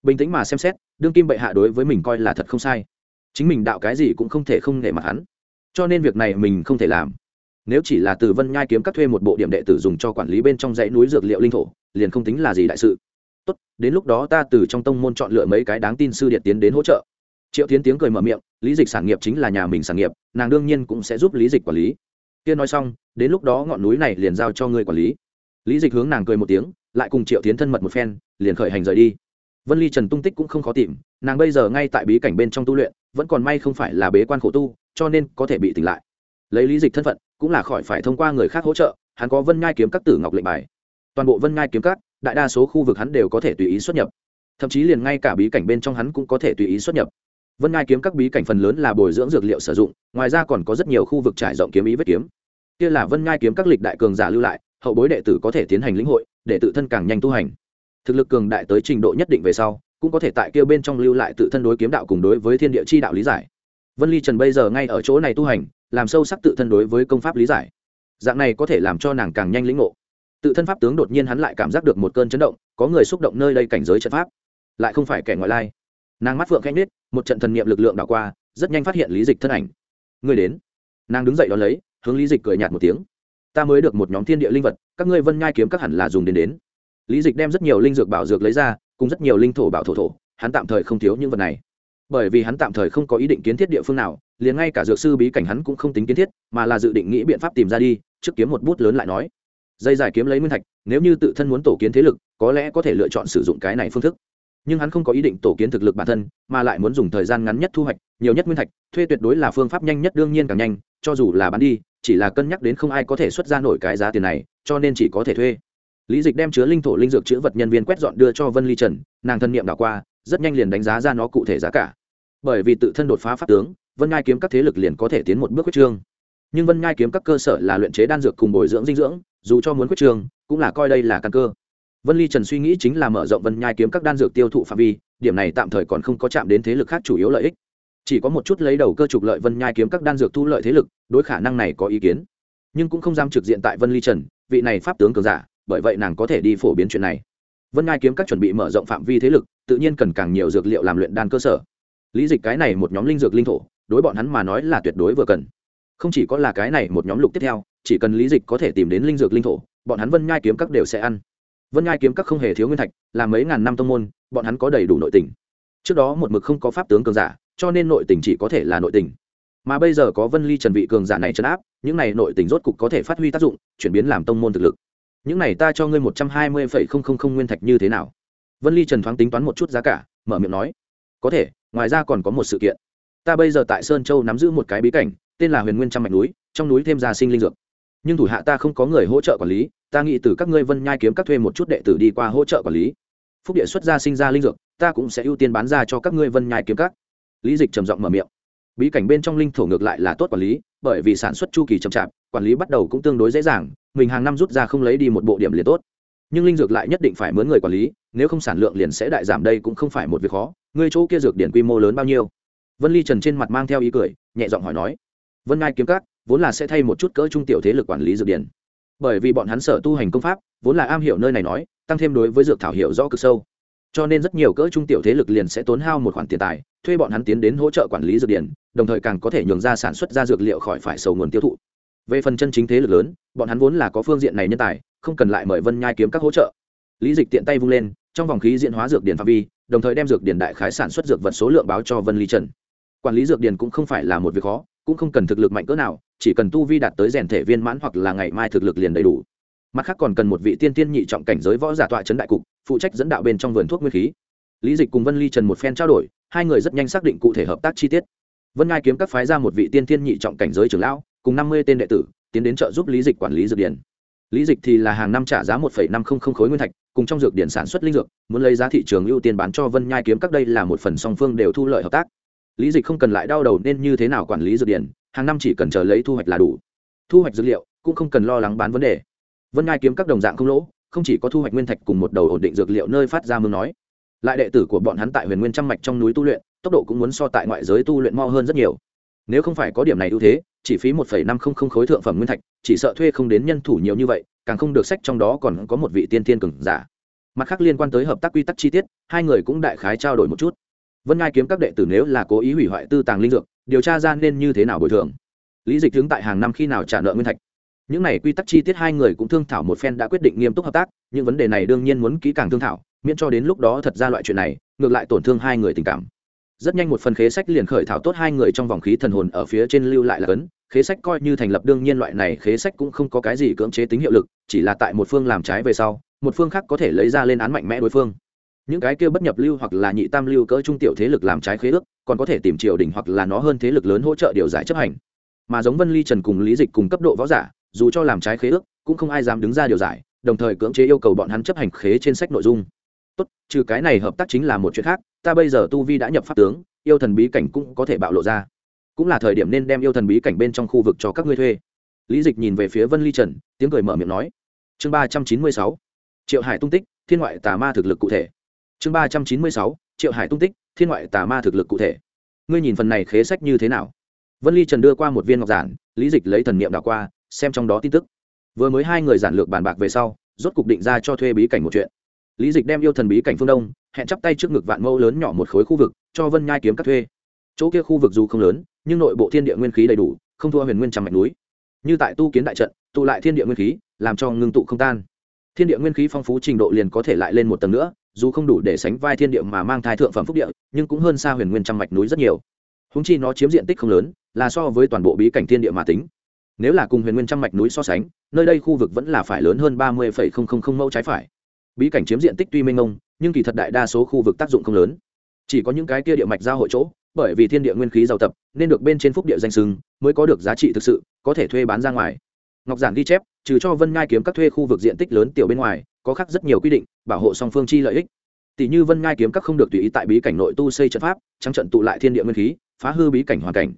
Bình tĩnh mà xem xét, đương kim bệ hạ đối với mình coi là thật không sai. Chính mình đạo cái gì cũng không thể không nể mặt hắn. Cho nên việc này mình không thể làm. Nếu chỉ là từ vân nhai kiếm cắt thuê một bộ điểm đệ tử dùng cho quản lý bên trong dãy núi dược liệu linh thổ, liền không tính là gì đại sự. Tốt, đến lúc đó ta từ trong tông môn chọn lựa mấy cái đáng tin sư điện tiến đến hỗ trợ. Triệu tiến tiếng cười mở miệng, lý dịch sản nghiệp chính là nhà mình sản nghiệp, nàng đương nhiên cũng sẽ giúp lý dịch quản lý kia nói xong, đến lúc đó ngọn núi này liền giao cho ngươi quản lý. Lý dịch hướng nàng cười một tiếng, lại cùng triệu tiến thân mật một phen, liền khởi hành rời đi. Vân ly trần tung tích cũng không khó tìm, nàng bây giờ ngay tại bí cảnh bên trong tu luyện, vẫn còn may không phải là bế quan khổ tu, cho nên có thể bị tỉnh lại. Lấy lý dịch thân phận, cũng là khỏi phải thông qua người khác hỗ trợ, hắn có vân nhai kiếm các tử ngọc lệnh bài. Toàn bộ vân nhai kiếm các, đại đa số khu vực hắn đều có thể tùy ý xuất nhập. Thậm chí liền ngay cả bí cảnh bên trong hắn cũng có thể tùy ý xuất nhập vân Ngai kiếm các bí cảnh phần lớn là bồi dưỡng dược liệu sử dụng, ngoài ra còn có rất nhiều khu vực trải rộng kiếm ý vết kiếm. Kia là vân Ngai kiếm các lịch đại cường giả lưu lại, hậu bối đệ tử có thể tiến hành lĩnh hội, để tự thân càng nhanh tu hành. Thực lực cường đại tới trình độ nhất định về sau, cũng có thể tại kia bên trong lưu lại tự thân đối kiếm đạo cùng đối với thiên địa chi đạo lý giải. Vân ly trần bây giờ ngay ở chỗ này tu hành, làm sâu sắc tự thân đối với công pháp lý giải. Dạng này có thể làm cho nàng càng nhanh lĩnh ngộ. Tự thân pháp tướng đột nhiên hắn lại cảm giác được một cơn chấn động, có người xúc động nơi đây cảnh giới trận pháp. Lại không phải kẻ ngoại lai nàng mắt phượng khanh nết một trận thần niệm lực lượng đảo qua, rất nhanh phát hiện lý dịch thân ảnh. Người đến. Nàng đứng dậy đón lấy, hướng lý dịch cười nhạt một tiếng. Ta mới được một nhóm thiên địa linh vật, các ngươi vân nhai kiếm các hẳn là dùng đến đến. Lý dịch đem rất nhiều linh dược bảo dược lấy ra, cùng rất nhiều linh thổ bảo thổ thổ, hắn tạm thời không thiếu những vật này. Bởi vì hắn tạm thời không có ý định kiến thiết địa phương nào, liền ngay cả dược sư bí cảnh hắn cũng không tính kiến thiết, mà là dự định nghĩ biện pháp tìm ra đi, trước kiếm một bút lớn lại nói. Dây dài kiếm lấy nguyên thạch, nếu như tự thân muốn tổ kiến thế lực, có lẽ có thể lựa chọn sử dụng cái này phương thức nhưng hắn không có ý định tổ kiến thực lực bản thân, mà lại muốn dùng thời gian ngắn nhất thu hoạch, nhiều nhất nguyên thạch, thuê tuyệt đối là phương pháp nhanh nhất, đương nhiên càng nhanh, cho dù là bán đi, chỉ là cân nhắc đến không ai có thể xuất ra nổi cái giá tiền này, cho nên chỉ có thể thuê. Lý dịch đem chứa linh thổ linh dược chữ vật nhân viên quét dọn đưa cho vân ly trần, nàng thân nhiệm đảo qua, rất nhanh liền đánh giá ra nó cụ thể giá cả. Bởi vì tự thân đột phá pháp tướng, vân ngai kiếm các thế lực liền có thể tiến một bước quyết trương. Nhưng vân ngai kiếm các cơ sở là luyện chế đan dược cùng bồi dưỡng dinh dưỡng, dù cho muốn quyết trương, cũng là coi đây là căn cơ vân ly trần suy nghĩ chính là mở rộng vân nhai kiếm các đan dược tiêu thụ phạm vi, điểm này tạm thời còn không có chạm đến thế lực khác chủ yếu lợi ích. Chỉ có một chút lấy đầu cơ trục lợi vân nhai kiếm các đan dược thu lợi thế lực, đối khả năng này có ý kiến. Nhưng cũng không dám trực diện tại vân ly trần, vị này pháp tướng cường giả, bởi vậy nàng có thể đi phổ biến chuyện này. Vân nhai kiếm các chuẩn bị mở rộng phạm vi thế lực, tự nhiên cần càng nhiều dược liệu làm luyện đan cơ sở. Lý dịch cái này một nhóm linh dược linh thổ, đối bọn hắn mà nói là tuyệt đối vừa cần. Không chỉ có là cái này một nhóm lục tiếp theo, chỉ cần lý dịch có thể tìm đến linh dược linh thổ, bọn hắn vân nhai kiếm các đều sẽ ăn vân nhai kiếm các không hề thiếu nguyên thạch, là mấy ngàn năm tông môn, bọn hắn có đầy đủ nội tình. Trước đó một mực không có pháp tướng cường giả, cho nên nội tình chỉ có thể là nội tình. Mà bây giờ có vân ly trần vị cường giả này trấn áp, những này nội tình rốt cục có thể phát huy tác dụng, chuyển biến làm tông môn thực lực. Những này ta cho ngươi một trăm hai mươi phẩy không không không nguyên thạch như thế nào? Vân ly trần thoáng tính toán một chút giá cả, mở miệng nói, có thể, ngoài ra còn có một sự kiện. Ta bây giờ tại sơn châu nắm giữ một cái bí cảnh, tên là huyền nguyên trăm mạch núi, trong núi thêm ra sinh linh dược. Nhưng thủ hạ ta không có người hỗ trợ quản lý ta nghĩ từ các ngươi vân nhai kiếm các thuê một chút đệ tử đi qua hỗ trợ quản lý. Phúc địa xuất gia sinh ra linh dược, ta cũng sẽ ưu tiên bán ra cho các ngươi vân nhai kiếm các. Lý dịch trầm giọng mở miệng. Bí cảnh bên trong linh thổ ngược lại là tốt quản lý, bởi vì sản xuất chu kỳ chậm chạp, quản lý bắt đầu cũng tương đối dễ dàng, mình hàng năm rút ra không lấy đi một bộ điểm liền tốt. Nhưng linh dược lại nhất định phải mướn người quản lý, nếu không sản lượng liền sẽ đại giảm đây cũng không phải một việc khó. Ngươi chỗ kia dược điển quy mô lớn bao nhiêu? Vân ly trần trên mặt mang theo ý cười, nhẹ giọng hỏi nói. Vân ngai kiếm các, vốn là sẽ thay một chút cỡ trung tiểu thế lực quản lý dược điển bởi vì bọn hắn sở tu hành công pháp, vốn là am hiểu nơi này nói, tăng thêm đối với dược thảo hiểu rõ cực sâu. Cho nên rất nhiều cỡ trung tiểu thế lực liền sẽ tốn hao một khoản tiền tài, thuê bọn hắn tiến đến hỗ trợ quản lý dược điển, đồng thời càng có thể nhường ra sản xuất ra dược liệu khỏi phải sầu nguồn tiêu thụ. Về phần chân chính thế lực lớn, bọn hắn vốn là có phương diện này nhân tài, không cần lại mời vân nhai kiếm các hỗ trợ. Lý dịch tiện tay vung lên, trong vòng khí diện hóa dược điển phạm vi, đồng thời đem dược điển đại khái sản xuất dược vật số lượng báo cho vân ly trần. Quản lý dược điển cũng không phải là một việc khó cũng không cần thực lực mạnh cỡ nào, chỉ cần tu vi đạt tới rèn thể viên mãn hoặc là ngày mai thực lực liền đầy đủ. Mặt khác còn cần một vị tiên tiên nhị trọng cảnh giới võ giả tọa chấn đại cục, phụ trách dẫn đạo bên trong vườn thuốc nguyên khí. Lý dịch cùng vân ly trần một phen trao đổi, hai người rất nhanh xác định cụ thể hợp tác chi tiết. Vân ngai kiếm các phái ra một vị tiên tiên nhị trọng cảnh giới trưởng lão, cùng năm mươi tên đệ tử, tiến đến trợ giúp lý dịch quản lý dược điển lý dịch thì là hàng năm trả giá một năm không không khối nguyên thạch, cùng trong dược điển sản xuất linh dược, muốn lấy giá thị trường ưu tiên bán cho vân nhai kiếm các đây là một phần song phương đều thu lợi hợp tác lý dịch không cần lại đau đầu nên như thế nào quản lý dược điển, hàng năm chỉ cần chờ lấy thu hoạch là đủ. Thu hoạch dược liệu cũng không cần lo lắng bán vấn đề. Vân ngai kiếm các đồng dạng không lỗ, không chỉ có thu hoạch nguyên thạch cùng một đầu ổn định dược liệu nơi phát ra mương nói. Lại đệ tử của bọn hắn tại huyền nguyên trăm mạch trong núi tu luyện, tốc độ cũng muốn so tại ngoại giới tu luyện mo hơn rất nhiều. Nếu không phải có điểm này ưu thế, chỉ phí một năm không không khối thượng phẩm nguyên thạch, chỉ sợ thuê không đến nhân thủ nhiều như vậy, càng không được sách trong đó còn có một vị tiên tiên cường giả. Mặt khác liên quan tới hợp tác quy tắc chi tiết, hai người cũng đại khái trao đổi một chút vân ngai kiếm các đệ tử nếu là cố ý hủy hoại tư tàng linh dược, điều tra ra nên như thế nào bồi thường? Lý dịch hướng tại hàng năm khi nào trả nợ nguyên thạch? Những này quy tắc chi tiết hai người cũng thương thảo một phen đã quyết định nghiêm túc hợp tác, những vấn đề này đương nhiên muốn kỹ càng thương thảo, miễn cho đến lúc đó thật ra loại chuyện này, ngược lại tổn thương hai người tình cảm. Rất nhanh một phần khế sách liền khởi thảo tốt hai người trong vòng khí thần hồn ở phía trên lưu lại là cấn khế sách coi như thành lập đương nhiên loại này khế sách cũng không có cái gì cưỡng chế tính hiệu lực, chỉ là tại một phương làm trái về sau, một phương khác có thể lấy ra lên án mạnh mẽ đối phương những cái kia bất nhập lưu hoặc là nhị tam lưu cỡ trung tiểu thế lực làm trái khế ước, còn có thể tìm triều đình hoặc là nó hơn thế lực lớn hỗ trợ điều giải chấp hành. Mà giống vân ly, trần cùng lý dịch cùng cấp độ võ giả, dù cho làm trái khế ước, cũng không ai dám đứng ra điều giải, đồng thời cưỡng chế yêu cầu bọn hắn chấp hành khế trên sách nội dung. Tốt, trừ cái này hợp tác chính là một chuyện khác, ta bây giờ tu vi đã nhập pháp tướng, yêu thần bí cảnh cũng có thể bạo lộ ra. Cũng là thời điểm nên đem yêu thần bí cảnh bên trong khu vực cho các ngươi thuê. Lý dịch nhìn về phía vân ly, trần, tiếng cười mở miệng nói. Chương ba trăm chín mươi sáu. Triệu hải tung tích, thiên ngoại tà ma thực lực cụ thể chương ba trăm chín mươi sáu, triệu hải tung tích, thiên ngoại tà ma thực lực cụ thể. Ngươi nhìn phần này khế sách như thế nào? Vân ly trần đưa qua một viên ngọc giản, lý dịch lấy thần niệm đảo qua, xem trong đó tin tức. Vừa mới hai người giản lược bàn bạc về sau, rốt cục định ra cho thuê bí cảnh một chuyện. Lý dịch đem yêu thần bí cảnh phương đông, hẹn chắp tay trước ngực vạn mẫu lớn nhỏ một khối khu vực, cho vân nhai kiếm các thuê. Chỗ kia khu vực dù không lớn, nhưng nội bộ thiên địa nguyên khí đầy đủ, không thua huyền nguyên trăm mạch núi. Như tại tu kiến đại trận, tụ lại thiên địa nguyên khí, làm cho ngưng tụ không tan. Thiên địa nguyên khí phong phú trình độ liền có thể lại lên một tầng nữa dù không đủ để sánh vai thiên địa mà mang thai thượng phẩm phúc địa, nhưng cũng hơn xa huyền nguyên trăm mạch núi rất nhiều. Húng chi nó chiếm diện tích không lớn, là so với toàn bộ bí cảnh thiên địa mà tính. Nếu là cùng huyền nguyên trăm mạch núi so sánh, nơi đây khu vực vẫn là phải lớn hơn ba mươi mẫu trái phải. Bí cảnh chiếm diện tích tuy mênh mông, nhưng kỳ thật đại đa số khu vực tác dụng không lớn. Chỉ có những cái kia địa mạch giao hội chỗ, bởi vì thiên địa nguyên khí giàu tập, nên được bên trên phúc địa danh sừng mới có được giá trị thực sự, có thể thuê bán ra ngoài. Ngọc giản ghi chép, trừ cho vân ngai kiếm các thuê khu vực diện tích lớn tiểu bên ngoài có khác rất nhiều quy định, bảo hộ song phương chi lợi ích. Tỷ như vân ngai kiếm các không được tùy ý tại bí cảnh nội tu xây trận pháp, trắng trận tụ lại thiên địa nguyên khí, phá hư bí cảnh hoàn cảnh.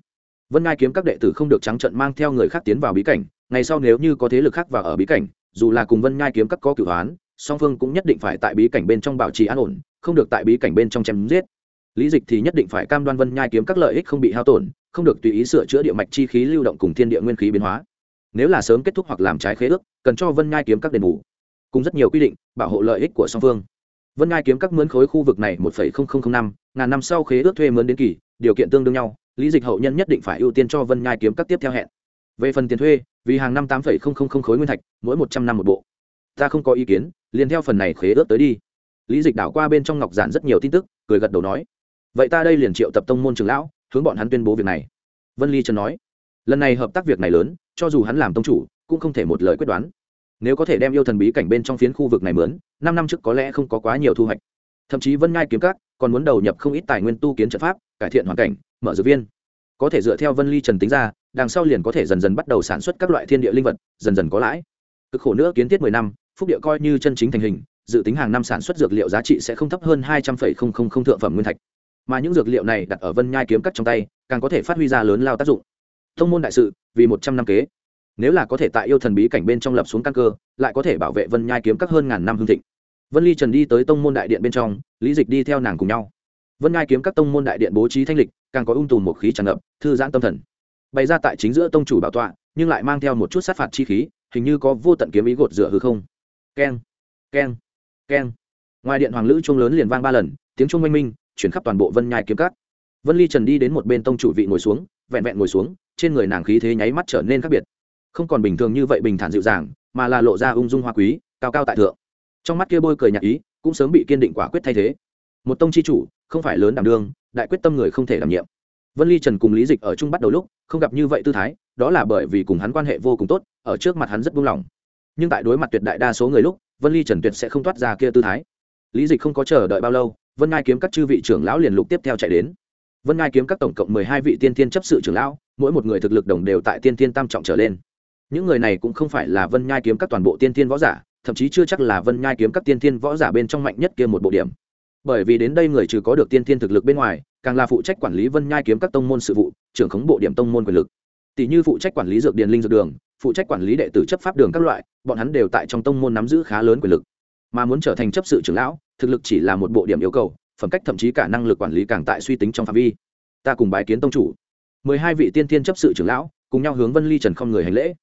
Vân ngai kiếm các đệ tử không được trắng trận mang theo người khác tiến vào bí cảnh, ngày sau nếu như có thế lực khác vào ở bí cảnh, dù là cùng vân ngai kiếm các có cửu hoán, song phương cũng nhất định phải tại bí cảnh bên trong bảo trì an ổn, không được tại bí cảnh bên trong chém giết. Lý dịch thì nhất định phải cam đoan vân nhai kiếm các lợi ích không bị hao tổn, không được tùy ý sửa chữa địa mạch chi khí lưu động cùng thiên địa nguyên khí biến hóa. Nếu là sớm kết thúc hoặc làm trái khế ước, cần cho vân nhai kiếm các đền bù cùng rất nhiều quy định, bảo hộ lợi ích của song phương. Vân Ngai kiếm các mướn khối khu vực này một năm, ngàn năm sau khế ước thuê mướn đến kỳ, điều kiện tương đương nhau, lý dịch hậu nhân nhất định phải ưu tiên cho vân Ngai kiếm các tiếp theo hẹn. Về phần tiền thuê, vì hàng năm tám khối nguyên thạch, mỗi một trăm năm một bộ. Ta không có ý kiến, liền theo phần này khế ước tới đi. Lý dịch đảo qua bên trong ngọc giản rất nhiều tin tức, cười gật đầu nói, vậy ta đây liền triệu tập tông môn trường lão, hướng bọn hắn tuyên bố việc này. Vân ly trần nói, lần này hợp tác việc này lớn, cho dù hắn làm tông chủ, cũng không thể một lời quyết đoán nếu có thể đem yêu thần bí cảnh bên trong phiến khu vực này mướn, năm năm trước có lẽ không có quá nhiều thu hoạch. Thậm chí vân ngai kiếm các còn muốn đầu nhập không ít tài nguyên tu kiến trận pháp, cải thiện hoàn cảnh, mở dược viên. Có thể dựa theo vân ly trần tính ra, đằng sau liền có thể dần dần bắt đầu sản xuất các loại thiên địa linh vật, dần dần có lãi. Cực khổ nữa kiến thiết mười năm, phúc địa coi như chân chính thành hình, dự tính hàng năm sản xuất dược liệu giá trị sẽ không thấp hơn hai trăm linh thượng phẩm nguyên thạch. Mà những dược liệu này đặt ở vân nhai kiếm cắt trong tay, càng có thể phát huy ra lớn lao tác dụng. Thông môn đại sự, vì một trăm năm kế nếu là có thể tại yêu thần bí cảnh bên trong lập xuống căn cơ, lại có thể bảo vệ vân nhai kiếm các hơn ngàn năm hương thịnh. Vân ly trần đi tới tông môn đại điện bên trong, lý dịch đi theo nàng cùng nhau. Vân nhai kiếm các tông môn đại điện bố trí thanh lịch, càng có ung tùm một khí tràn ngập, thư giãn tâm thần. Bày ra tại chính giữa tông chủ bảo tọa, nhưng lại mang theo một chút sát phạt chi khí, hình như có vô tận kiếm ý gột rửa hư không. Keng keng keng. Ngoài điện hoàng lữ chuông lớn liền vang ba lần, tiếng chuông minh minh, chuyển khắp toàn bộ vân nhai kiếm cắt vân ly trần đi đến một bên tông chủ vị ngồi xuống, vẹn vẹn ngồi xuống, trên người nàng khí thế nháy mắt trở nên khác biệt không còn bình thường như vậy bình thản dịu dàng, mà là lộ ra ung dung hoa quý, cao cao tại thượng. Trong mắt kia bôi cười nhạc ý, cũng sớm bị kiên định quả quyết thay thế. Một tông chi chủ, không phải lớn đảm đương, đại quyết tâm người không thể đảm nhiệm. Vân ly trần cùng lý dịch ở chung bắt đầu lúc, không gặp như vậy tư thái, đó là bởi vì cùng hắn quan hệ vô cùng tốt, ở trước mặt hắn rất buông lỏng. Nhưng tại đối mặt tuyệt đại đa số người lúc, vân ly trần tuyệt sẽ không toát ra kia tư thái. Lý dịch không có chờ đợi bao lâu, vân ngai kiếm các chư vị trưởng lão liền lục tiếp theo chạy đến. Vân ngai kiếm các tổng cộng mười hai vị tiên thiên chấp sự trưởng lão, mỗi một người thực lực đồng đều tại tiên thiên tam trọng trở lên những người này cũng không phải là vân nhai kiếm các toàn bộ tiên thiên võ giả, thậm chí chưa chắc là vân nhai kiếm các tiên thiên võ giả bên trong mạnh nhất kia một bộ điểm. Bởi vì đến đây người trừ có được tiên thiên thực lực bên ngoài, càng là phụ trách quản lý vân nhai kiếm các tông môn sự vụ, trưởng khống bộ điểm tông môn quyền lực. Tỷ như phụ trách quản lý dược điền linh dược đường, phụ trách quản lý đệ tử chấp pháp đường các loại, bọn hắn đều tại trong tông môn nắm giữ khá lớn quyền lực. Mà muốn trở thành chấp sự trưởng lão, thực lực chỉ là một bộ điểm yêu cầu, phẩm cách thậm chí cả năng lực quản lý càng tại suy tính trong phạm vi. Ta cùng bái kiến tông chủ. Mười hai vị tiên Thiên chấp sự trưởng lão, cùng nhau hướng vân ly trần không người hành lễ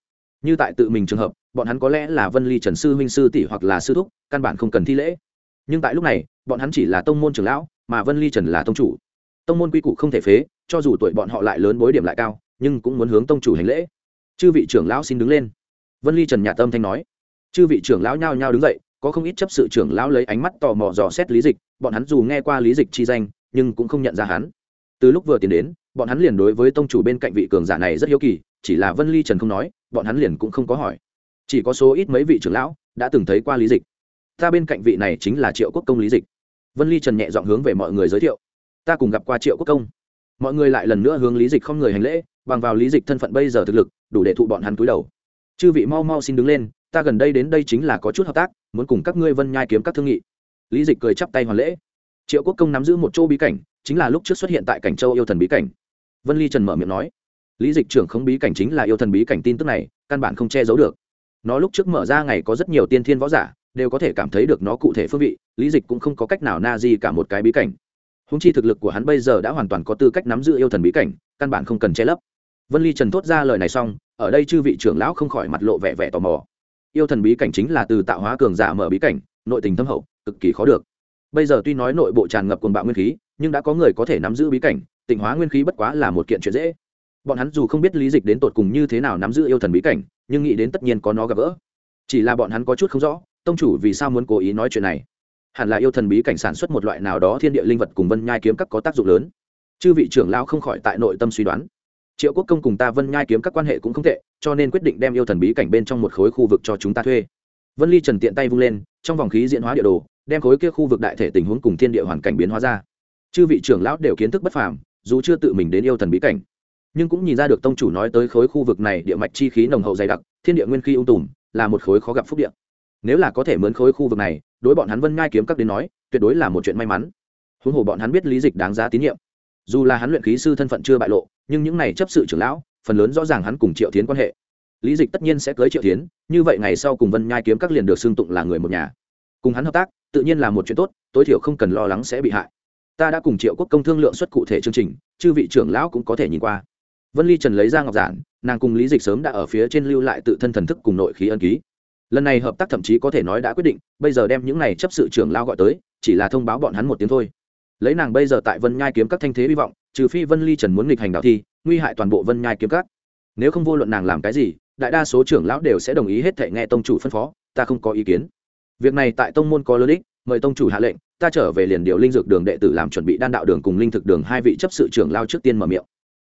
như tại tự mình trường hợp, bọn hắn có lẽ là vân ly trần sư huynh sư tỷ hoặc là sư thúc, căn bản không cần thi lễ. Nhưng tại lúc này, bọn hắn chỉ là tông môn trưởng lão, mà vân ly trần là tông chủ. Tông môn quy củ không thể phế, cho dù tuổi bọn họ lại lớn bối điểm lại cao, nhưng cũng muốn hướng tông chủ hành lễ. Chư vị trưởng lão xin đứng lên. Vân ly trần nhà tâm thanh nói. Chư vị trưởng lão nhao nhao đứng dậy, có không ít chấp sự trưởng lão lấy ánh mắt tò mò dò xét lý dịch, bọn hắn dù nghe qua lý dịch chi danh, nhưng cũng không nhận ra hắn. Từ lúc vừa tiến đến, bọn hắn liền đối với tông chủ bên cạnh vị cường giả này rất hiếu kỳ, chỉ là vân ly trần không nói bọn hắn liền cũng không có hỏi. Chỉ có số ít mấy vị trưởng lão đã từng thấy qua lý dịch. Ta bên cạnh vị này chính là triệu quốc công lý dịch. Vân ly trần nhẹ dọn hướng về mọi người giới thiệu. Ta cùng gặp qua triệu quốc công. Mọi người lại lần nữa hướng lý dịch không người hành lễ, bằng vào lý dịch thân phận bây giờ thực lực, đủ để thụ bọn hắn cúi đầu. Chư vị mau mau xin đứng lên, ta gần đây đến đây chính là có chút hợp tác, muốn cùng các ngươi vân nhai kiếm các thương nghị. Lý dịch cười chắp tay hoàn lễ. Triệu quốc công nắm giữ một chỗ bí cảnh, chính là lúc trước xuất hiện tại cảnh châu yêu thần bí cảnh. Vân ly trần mở miệng nói lý dịch trưởng không bí cảnh chính là yêu thần bí cảnh tin tức này, căn bản không che giấu được. Nó lúc trước mở ra ngày có rất nhiều tiên thiên võ giả, đều có thể cảm thấy được nó cụ thể phương vị, lý dịch cũng không có cách nào na di cả một cái bí cảnh. Húng chi thực lực của hắn bây giờ đã hoàn toàn có tư cách nắm giữ yêu thần bí cảnh, căn bản không cần che lấp. Vân ly trần thốt ra lời này xong, ở đây chư vị trưởng lão không khỏi mặt lộ vẻ vẻ tò mò. Yêu thần bí cảnh chính là từ tạo hóa cường giả mở bí cảnh, nội tình thâm hậu, cực kỳ khó được. Bây giờ tuy nói nội bộ tràn ngập cuồng bạo nguyên khí, nhưng đã có người có thể nắm giữ bí cảnh, tịnh hóa nguyên khí bất quá là một kiện chuyện dễ bọn hắn dù không biết lý dịch đến tột cùng như thế nào nắm giữ yêu thần bí cảnh, nhưng nghĩ đến tất nhiên có nó gặp gỡ. Chỉ là bọn hắn có chút không rõ, tông chủ vì sao muốn cố ý nói chuyện này? Hẳn là yêu thần bí cảnh sản xuất một loại nào đó thiên địa linh vật cùng vân nhai kiếm các có tác dụng lớn. Chư vị trưởng lao không khỏi tại nội tâm suy đoán. Triệu quốc công cùng ta vân nhai kiếm các quan hệ cũng không tệ, cho nên quyết định đem yêu thần bí cảnh bên trong một khối khu vực cho chúng ta thuê. Vân ly trần tiện tay vung lên, trong vòng khí diễn hóa địa đồ, đem khối kia khu vực đại thể tình huống cùng thiên địa hoàn cảnh biến hóa ra. Chư vị trưởng lão đều kiến thức bất phàm, dù chưa tự mình đến yêu thần bí cảnh nhưng cũng nhìn ra được tông chủ nói tới khối khu vực này địa mạch chi khí nồng hậu dày đặc, thiên địa nguyên khí ung tùm, là một khối khó gặp phúc địa. Nếu là có thể mướn khối khu vực này, đối bọn hắn vân ngai kiếm các đến nói, tuyệt đối là một chuyện may mắn. Huống hồ bọn hắn biết lý dịch đáng giá tín nhiệm. Dù là hắn luyện khí sư thân phận chưa bại lộ, nhưng những này chấp sự trưởng lão, phần lớn rõ ràng hắn cùng triệu tiến quan hệ. Lý dịch tất nhiên sẽ cưới triệu tiến như vậy ngày sau cùng vân nhai kiếm các liền được xưng tụng là người một nhà. Cùng hắn hợp tác, tự nhiên là một chuyện tốt, tối thiểu không cần lo lắng sẽ bị hại. Ta đã cùng triệu quốc công thương lượng xuất cụ thể chương trình, chư vị trưởng lão cũng có thể nhìn qua vân ly trần lấy ra ngọc giản, nàng cùng lý dịch sớm đã ở phía trên lưu lại tự thân thần thức cùng nội khí ân ký. Lần này hợp tác thậm chí có thể nói đã quyết định, bây giờ đem những này chấp sự trưởng lao gọi tới, chỉ là thông báo bọn hắn một tiếng thôi. Lấy nàng bây giờ tại vân nhai kiếm các thanh thế hy vọng, trừ phi vân ly trần muốn nghịch hành đạo thi, nguy hại toàn bộ vân nhai kiếm các. Nếu không vô luận nàng làm cái gì, đại đa số trưởng lão đều sẽ đồng ý hết thể nghe tông chủ phân phó, ta không có ý kiến. Việc này tại tông môn có lớn ích, mời tông chủ hạ lệnh, ta trở về liền điều linh dược đường đệ tử làm chuẩn bị đan đạo đường cùng linh thực đường hai vị chấp sự trưởng lao trước tiên mở miệng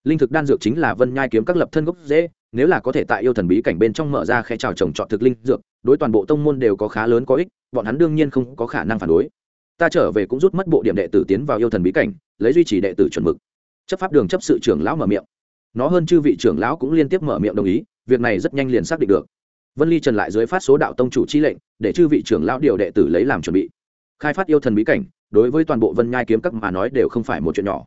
linh thực đan dược chính là vân nhai kiếm các lập thân gốc dễ nếu là có thể tại yêu thần bí cảnh bên trong mở ra khe trào trồng trọt thực linh dược, đối toàn bộ tông môn đều có khá lớn có ích, bọn hắn đương nhiên không có khả năng phản đối. Ta trở về cũng rút mất bộ điểm đệ tử tiến vào yêu thần bí cảnh, lấy duy trì đệ tử chuẩn mực. Chấp pháp đường chấp sự trưởng lão mở miệng. Nó hơn chư vị trưởng lão cũng liên tiếp mở miệng đồng ý, việc này rất nhanh liền xác định được. Vân ly trần lại dưới phát số đạo tông chủ chi lệnh, để chư vị trưởng lão điều đệ tử lấy làm chuẩn bị. Khai phát yêu thần bí cảnh, đối với toàn bộ vân nhai kiếm các mà nói đều không phải một chuyện nhỏ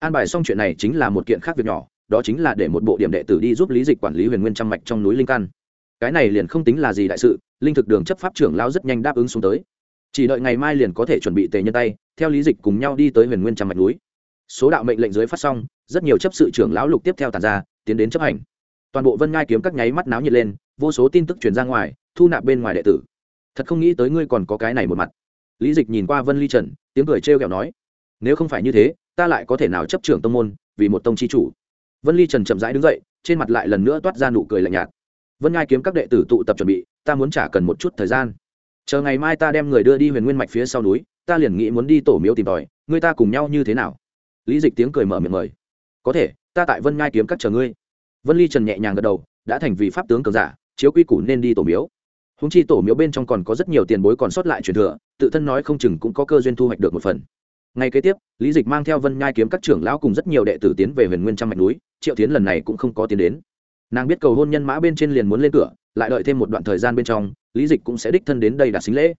an bài xong chuyện này chính là một kiện khác việc nhỏ, đó chính là để một bộ điểm đệ tử đi giúp lý dịch quản lý huyền nguyên trăm mạch trong núi linh căn. Cái này liền không tính là gì đại sự, linh thực đường chấp pháp trưởng lão rất nhanh đáp ứng xuống tới. Chỉ đợi ngày mai liền có thể chuẩn bị tề nhân tay, theo lý dịch cùng nhau đi tới huyền nguyên trăm mạch núi. Số đạo mệnh lệnh dưới phát xong, rất nhiều chấp sự trưởng lão lục tiếp theo tàn ra, tiến đến chấp hành. Toàn bộ vân ngai kiếm các nháy mắt náo nhiệt lên, vô số tin tức truyền ra ngoài, thu nạp bên ngoài đệ tử. Thật không nghĩ tới ngươi còn có cái này một mặt. Lý dịch nhìn qua vân ly trần, tiếng cười trêu ghẹo nói nếu không phải như thế, ta lại có thể nào chấp trưởng tông môn, vì một tông chi chủ? Vân ly trần chậm rãi đứng dậy, trên mặt lại lần nữa toát ra nụ cười lạnh nhạt. Vân ngai kiếm các đệ tử tụ tập chuẩn bị, ta muốn trả cần một chút thời gian. Chờ ngày mai ta đem người đưa đi huyền nguyên mạch phía sau núi, ta liền nghĩ muốn đi tổ miếu tìm tòi, người ta cùng nhau như thế nào? Lý dịch tiếng cười mở miệng mời. Có thể, ta tại vân ngai kiếm các chờ ngươi. Vân ly trần nhẹ nhàng gật đầu, đã thành vì pháp tướng cường giả, chiếu quy củ nên đi tổ miếu. Húng chi tổ miếu bên trong còn có rất nhiều tiền bối còn sót lại truyền thừa, tự thân nói không chừng cũng có cơ duyên thu hoạch được một phần ngay kế tiếp, lý dịch mang theo vân nhai kiếm các trưởng lão cùng rất nhiều đệ tử tiến về huyền nguyên trăm mạch núi, triệu tiến lần này cũng không có tiến đến. Nàng biết cầu hôn nhân mã bên trên liền muốn lên cửa, lại đợi thêm một đoạn thời gian bên trong, lý dịch cũng sẽ đích thân đến đây đạt xính lễ.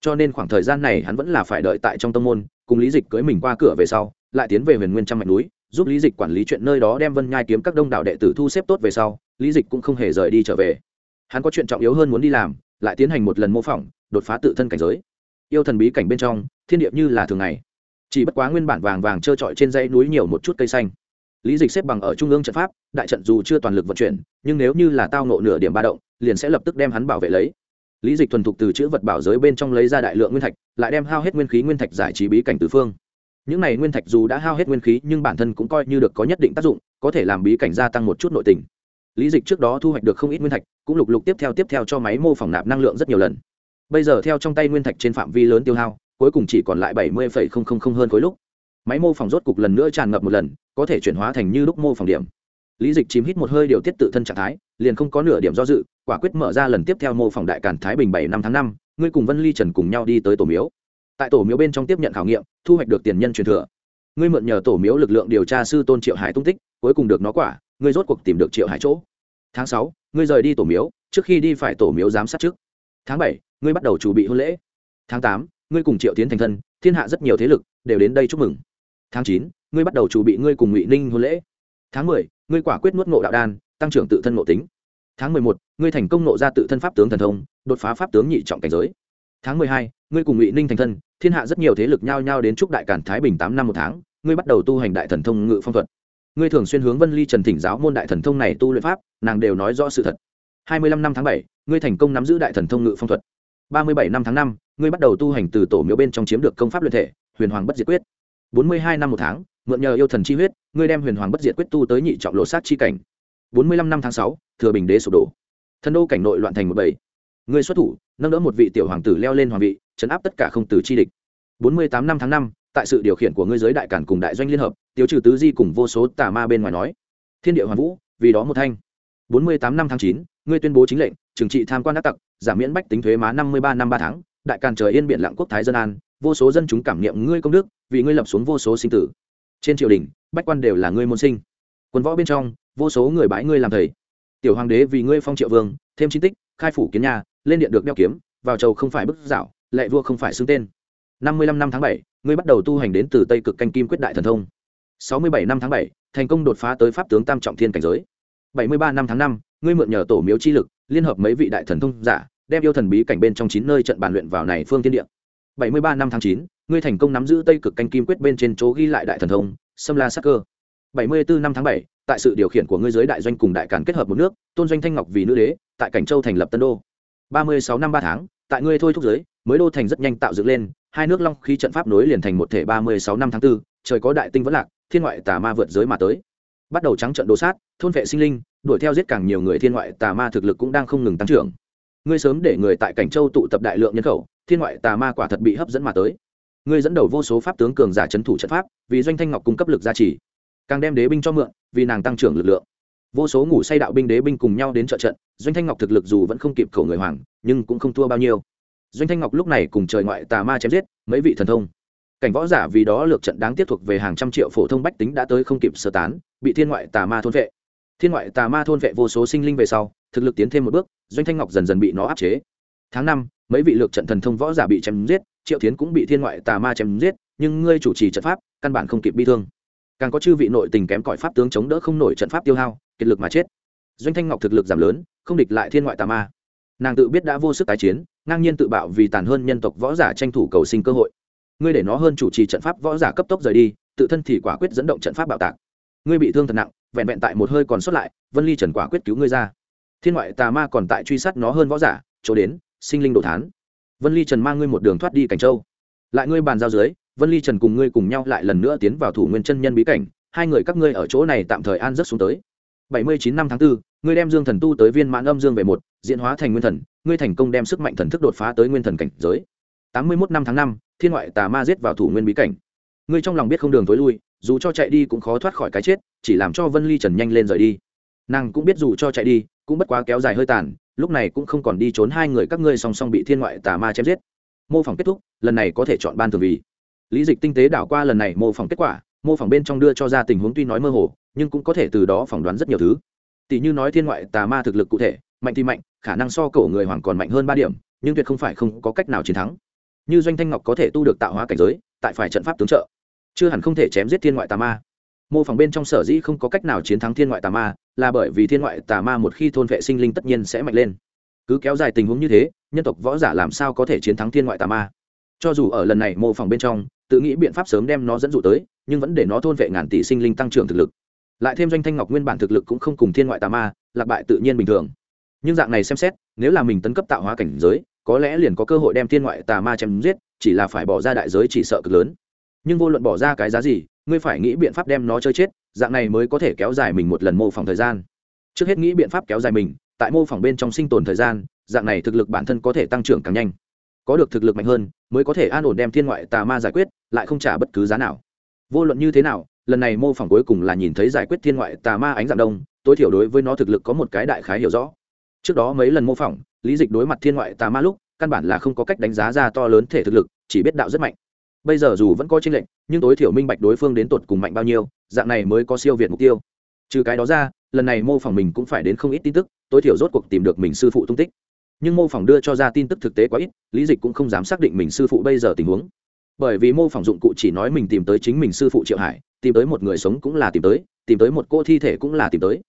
Cho nên khoảng thời gian này hắn vẫn là phải đợi tại trong tông môn, cùng lý dịch cưới mình qua cửa về sau, lại tiến về huyền nguyên trăm mạch núi, giúp lý dịch quản lý chuyện nơi đó đem vân nhai kiếm các đông đảo đệ tử thu xếp tốt về sau, lý dịch cũng không hề rời đi trở về. Hắn có chuyện trọng yếu hơn muốn đi làm, lại tiến hành một lần mô phỏng, đột phá tự thân cảnh giới. Yêu thần bí cảnh bên trong, thiên điệp như là thường ngày chỉ bất quá nguyên bản vàng vàng trơ trọi trên dãy núi nhiều một chút cây xanh. Lý dịch xếp bằng ở trung ương trận pháp, đại trận dù chưa toàn lực vận chuyển, nhưng nếu như là tao nộ nửa điểm ba động, liền sẽ lập tức đem hắn bảo vệ lấy. Lý dịch thuần thục từ chữ vật bảo giới bên trong lấy ra đại lượng nguyên thạch, lại đem hao hết nguyên khí nguyên thạch giải trí bí cảnh tứ phương. Những này nguyên thạch dù đã hao hết nguyên khí, nhưng bản thân cũng coi như được có nhất định tác dụng, có thể làm bí cảnh gia tăng một chút nội tình. Lý dịch trước đó thu hoạch được không ít nguyên thạch, cũng lục lục tiếp theo tiếp theo cho máy mô phỏng nạp năng lượng rất nhiều lần. Bây giờ theo trong tay nguyên thạch trên phạm vi lớn tiêu hao cuối cùng chỉ còn lại bảy mươi hơn khối lúc. Máy mô phỏng rốt cục lần nữa tràn ngập một lần, có thể chuyển hóa thành như lúc mô phỏng điểm. Lý dịch chìm hít một hơi điều tiết tự thân trạng thái, liền không có nửa điểm do dự, quả quyết mở ra lần tiếp theo mô phỏng đại càn thái bình bảy năm tháng năm, ngươi cùng vân ly trần cùng nhau đi tới tổ miếu. Tại tổ miếu bên trong tiếp nhận khảo nghiệm, thu hoạch được tiền nhân truyền thừa. Ngươi mượn nhờ tổ miếu lực lượng điều tra sư tôn triệu hải tung tích, cuối cùng được nó quả, ngươi rốt cuộc tìm được triệu hải chỗ. Tháng sáu, ngươi rời đi tổ miếu, trước khi đi phải tổ miếu giám sát trước. Tháng bảy, ngươi bắt đầu chuẩn bị hôn lễ. Tháng tám ngươi cùng triệu tiến thành thân, thiên hạ rất nhiều thế lực đều đến đây chúc mừng. Tháng chín, ngươi bắt đầu chuẩn bị ngươi cùng ngụy ninh hôn lễ. Tháng mười, ngươi quả quyết nuốt ngộ đạo đan, tăng trưởng tự thân ngộ tính. Tháng mười một, ngươi thành công nộ ra tự thân pháp tướng thần thông, đột phá pháp tướng nhị trọng cảnh giới. Tháng mười hai, ngươi cùng ngụy ninh thành thân, thiên hạ rất nhiều thế lực nhao nhao đến chúc đại cản thái bình tám năm một tháng, ngươi bắt đầu tu hành đại thần thông ngự phong thuật. Ngươi thường xuyên hướng vân ly trần thỉnh giáo môn đại thần thông này tu luyện pháp, nàng đều nói rõ sự thật. Hai mươi lăm năm tháng bảy, ngươi thành công nắm giữ đại thần thông ngự phong thuật. Ba mươi bảy năm tháng năm ngươi bắt đầu tu hành từ tổ miếu bên trong chiếm được công pháp luyện thể, huyền hoàng bất diệt quyết. Bốn mươi hai năm một tháng, mượn nhờ yêu thần chi huyết, ngươi đem huyền hoàng bất diệt quyết tu tới nhị trọng lộ sát chi cảnh. Bốn mươi lăm năm tháng sáu, thừa bình đế sụp đổ. Thân đô cảnh nội loạn thành một bảy ngươi xuất thủ, nâng đỡ một vị tiểu hoàng tử leo lên hoàng vị, chấn áp tất cả không tử chi địch. Bốn mươi tám năm tháng năm, tại sự điều khiển của ngươi giới đại cản cùng đại doanh liên hợp, tiêu trừ tứ di cùng vô số tà ma bên ngoài nói, thiên địa hoàn vũ, vì đó một thanh. Bốn mươi tám năm tháng chín, ngươi tuyên bố chính lệnh, trừng trị tham quan đắc tặc, giảm miễn bách tính thuế má năm mươi ba năm ba tháng đại càn trời yên biển lặng quốc thái dân an, vô số dân chúng cảm niệm ngươi công đức, vì ngươi lập xuống vô số sinh tử. Trên triều đình, bách quan đều là ngươi môn sinh. Quân võ bên trong, vô số người bãi ngươi làm thầy. Tiểu hoàng đế vì ngươi phong triệu vương, thêm chính tích, khai phủ kiến nhà, lên điện được đeo kiếm, vào chầu không phải bức dạo, lệ vua không phải xưng tên. Năm mươi lăm năm tháng bảy, ngươi bắt đầu tu hành đến từ tây cực canh kim quyết đại thần thông. Sáu mươi bảy năm tháng bảy, thành công đột phá tới pháp tướng tam trọng thiên cảnh giới. Bảy mươi ba năm tháng năm, ngươi mượn nhờ tổ miếu chi lực, liên hợp mấy vị đại thần thông giả đem yêu thần bí cảnh bên trong chín nơi trận bàn luyện vào này phương tiên địa. Bảy mươi ba năm tháng chín ngươi thành công nắm giữ tây cực canh kim quyết bên trên chỗ ghi lại đại thần thông sâm la sắc cơ. Bảy mươi bốn năm tháng bảy tại sự điều khiển của ngươi giới đại doanh cùng đại càn kết hợp một nước tôn doanh thanh ngọc vì nữ đế tại cảnh châu thành lập tân đô. Ba mươi sáu năm ba tháng tại ngươi thôi thúc giới mới đô thành rất nhanh tạo dựng lên hai nước long khí trận pháp nối liền thành một thể ba mươi sáu năm tháng 4, trời có đại tinh vẫn lạc thiên ngoại tà ma vượt giới mà tới. Bắt đầu trắng trận đồ sát thôn vệ sinh linh đuổi theo giết càng nhiều người thiên ngoại tà ma thực lực cũng đang không ngừng tăng trưởng ngươi sớm để người tại cảnh châu tụ tập đại lượng nhân khẩu, thiên ngoại tà ma quả thật bị hấp dẫn mà tới. Ngươi dẫn đầu vô số pháp tướng cường giả c thủ trận pháp, vì doanh thanh ngọc cung cấp lực gia trì, càng đem đế binh cho mượn, vì nàng tăng trưởng lực lượng. Vô số ngủ say đạo binh đế binh cùng nhau đến trợ trận, doanh thanh ngọc thực lực dù vẫn không kịp khẩu người hoàng, nhưng cũng không thua bao nhiêu. Doanh thanh ngọc lúc này cùng trời ngoại tà ma chém giết, mấy vị thần thông. Cảnh võ giả vì đó lược trận đáng tiếp thuộc về hàng trăm triệu phổ thông bách tính đã tới không kịp sơ tán, bị thiên ngoại tà ma thôn vệ. Thiên ngoại tà ma thôn vệ vô số sinh linh về sau thực lực tiến thêm một bước, doanh thanh ngọc dần dần bị nó áp chế. Tháng năm, mấy vị lược trận thần thông võ giả bị chém giết, triệu tiến cũng bị thiên ngoại tà ma chém giết, nhưng ngươi chủ trì trận pháp, căn bản không kịp bi thương. Càng có chư vị nội tình kém cỏi pháp tướng chống đỡ không nổi trận pháp tiêu hao, kiệt lực mà chết. Doanh thanh ngọc thực lực giảm lớn, không địch lại thiên ngoại tà ma. Nàng tự biết đã vô sức tái chiến, ngang nhiên tự bạo vì tàn hơn nhân tộc võ giả tranh thủ cầu sinh cơ hội. Ngươi để nó hơn chủ trì trận pháp võ giả cấp tốc rời đi, tự thân thì quả quyết dẫn động trận pháp bạo tạc. Ngươi bị thương thật nặng, vẹn vẹn tại một hơi còn sót lại, vân ly trần quả quyết cứu ngươi ra thiên ngoại tà ma còn tại truy sát nó hơn võ giả chỗ đến sinh linh đồ thán. Vân ly trần mang ngươi một đường thoát đi cảnh châu. Lại ngươi bàn giao dưới vân ly trần cùng ngươi cùng nhau lại lần nữa tiến vào thủ nguyên chân nhân bí cảnh hai người các ngươi ở chỗ này tạm thời an giấc xuống tới. Bảy mươi chín năm tháng 4, ngươi đem dương thần tu tới viên mãn âm dương về một diễn hóa thành nguyên thần ngươi thành công đem sức mạnh thần thức đột phá tới nguyên thần cảnh giới. Tám mươi 81 năm tháng năm thiên ngoại tà ma giết vào thủ nguyên bí cảnh. Ngươi trong lòng biết không đường tối lui dù cho chạy đi cũng khó thoát khỏi cái chết chỉ làm cho vân ly trần nhanh lên rời đi. Nàng cũng biết dù cho chạy đi cũng bất quá kéo dài hơi tàn, lúc này cũng không còn đi trốn hai người các ngươi song song bị thiên ngoại tà ma chém giết. Mô phỏng kết thúc, lần này có thể chọn ban thường vì. Lý dịch tinh tế đảo qua lần này mô phỏng kết quả, mô phỏng bên trong đưa cho ra tình huống tuy nói mơ hồ, nhưng cũng có thể từ đó phỏng đoán rất nhiều thứ. Tỷ như nói thiên ngoại tà ma thực lực cụ thể, mạnh thì mạnh, khả năng so cổ người hoàng còn mạnh hơn ba điểm, nhưng tuyệt không phải không có cách nào chiến thắng. Như doanh thanh ngọc có thể tu được tạo hóa cảnh giới, tại phải trận pháp tướng trợ. Chưa hẳn không thể chém giết thiên ngoại tà ma mô phỏng bên trong sở dĩ không có cách nào chiến thắng thiên ngoại tà ma, là bởi vì thiên ngoại tà ma một khi thôn vệ sinh linh tất nhiên sẽ mạnh lên. Cứ kéo dài tình huống như thế, nhân tộc võ giả làm sao có thể chiến thắng thiên ngoại tà ma? Cho dù ở lần này mô phỏng bên trong, tự nghĩ biện pháp sớm đem nó dẫn dụ tới, nhưng vẫn để nó thôn vệ ngàn tỷ sinh linh tăng trưởng thực lực. Lại thêm doanh thanh ngọc nguyên bản thực lực cũng không cùng thiên ngoại tà ma, lạc bại tự nhiên bình thường. Nhưng dạng này xem xét, nếu là mình tấn cấp tạo hóa cảnh giới, có lẽ liền có cơ hội đem thiên ngoại tà ma chém giết, chỉ là phải bỏ ra đại giới chỉ sợ cực lớn. Nhưng vô luận bỏ ra cái giá gì ngươi phải nghĩ biện pháp đem nó chơi chết, dạng này mới có thể kéo dài mình một lần mô phỏng thời gian. Trước hết nghĩ biện pháp kéo dài mình, tại mô phỏng bên trong sinh tồn thời gian, dạng này thực lực bản thân có thể tăng trưởng càng nhanh. Có được thực lực mạnh hơn, mới có thể an ổn đem thiên ngoại tà ma giải quyết, lại không trả bất cứ giá nào. Vô luận như thế nào, lần này mô phỏng cuối cùng là nhìn thấy giải quyết thiên ngoại tà ma ánh dạng đông, tối thiểu đối với nó thực lực có một cái đại khái hiểu rõ. Trước đó mấy lần mô phỏng, lý dịch đối mặt thiên ngoại tà ma lúc, căn bản là không có cách đánh giá ra to lớn thể thực lực, chỉ biết đạo rất mạnh bây giờ dù vẫn có tranh lệnh nhưng tối thiểu minh bạch đối phương đến tột cùng mạnh bao nhiêu, dạng này mới có siêu việt mục tiêu. Trừ cái đó ra, lần này mô phỏng mình cũng phải đến không ít tin tức, tối thiểu rốt cuộc tìm được mình sư phụ tung tích. Nhưng mô phỏng đưa cho ra tin tức thực tế quá ít, lý dịch cũng không dám xác định mình sư phụ bây giờ tình huống. Bởi vì mô phỏng dụng cụ chỉ nói mình tìm tới chính mình sư phụ triệu hải, tìm tới một người sống cũng là tìm tới tìm tới một cô thi thể cũng là tìm tới.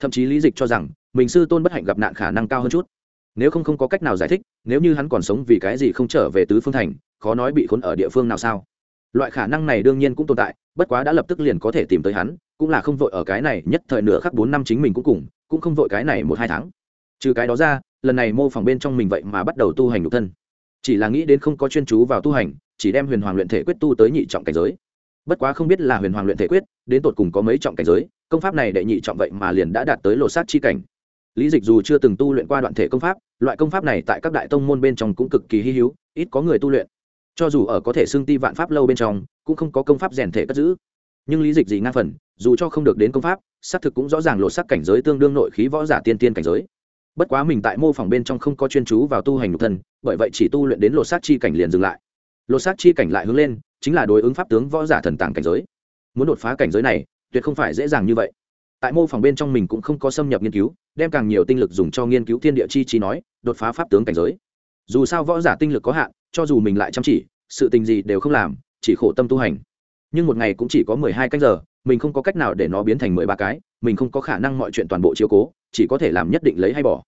Thậm chí lý dịch cho rằng, mình sư tôn bất hạnh gặp nạn khả năng cao hơn chút. Nếu không không có cách nào giải thích, nếu như hắn còn sống vì cái gì không trở về tứ phương thành khó nói bị khốn ở địa phương nào sao? Loại khả năng này đương nhiên cũng tồn tại, bất quá đã lập tức liền có thể tìm tới hắn, cũng là không vội ở cái này nhất thời nửa khắc bốn năm chính mình cũng cùng, cũng không vội cái này một hai tháng. Trừ cái đó ra, lần này mô phỏng bên trong mình vậy mà bắt đầu tu hành nhục thân. Chỉ là nghĩ đến không có chuyên chú vào tu hành, chỉ đem huyền hoàng luyện thể quyết tu tới nhị trọng cảnh giới. Bất quá không biết là huyền hoàng luyện thể quyết, đến tột cùng có mấy trọng cảnh giới, công pháp này đệ nhị trọng vậy mà liền đã đạt tới lộ sát chi cảnh. Lý dịch dù chưa từng tu luyện qua đoạn thể công pháp, loại công pháp này tại các đại tông môn bên trong cũng cực kỳ hy hữu, ít có người tu luyện cho dù ở có thể xưng ti vạn pháp lâu bên trong, cũng không có công pháp rèn thể cất giữ. Nhưng lý dịch gì ngang phần, dù cho không được đến công pháp, xác thực cũng rõ ràng lột sắc cảnh giới tương đương nội khí võ giả tiên tiên cảnh giới. Bất quá mình tại mô phỏng bên trong không có chuyên chú vào tu hành nhục thân, bởi vậy chỉ tu luyện đến lột xác chi cảnh liền dừng lại. Lột xác chi cảnh lại hướng lên, chính là đối ứng pháp tướng võ giả thần tàng cảnh giới. Muốn đột phá cảnh giới này, tuyệt không phải dễ dàng như vậy. Tại mô phỏng bên trong mình cũng không có xâm nhập nghiên cứu, đem càng nhiều tinh lực dùng cho nghiên cứu thiên địa chi trí nói, đột phá pháp tướng cảnh giới dù sao võ giả tinh lực có hạn, cho dù mình lại chăm chỉ, sự tình gì đều không làm, chỉ khổ tâm tu hành. Nhưng một ngày cũng chỉ có mười hai canh giờ, mình không có cách nào để nó biến thành mười ba cái, mình không có khả năng mọi chuyện toàn bộ chiếu cố, chỉ có thể làm nhất định lấy hay bỏ.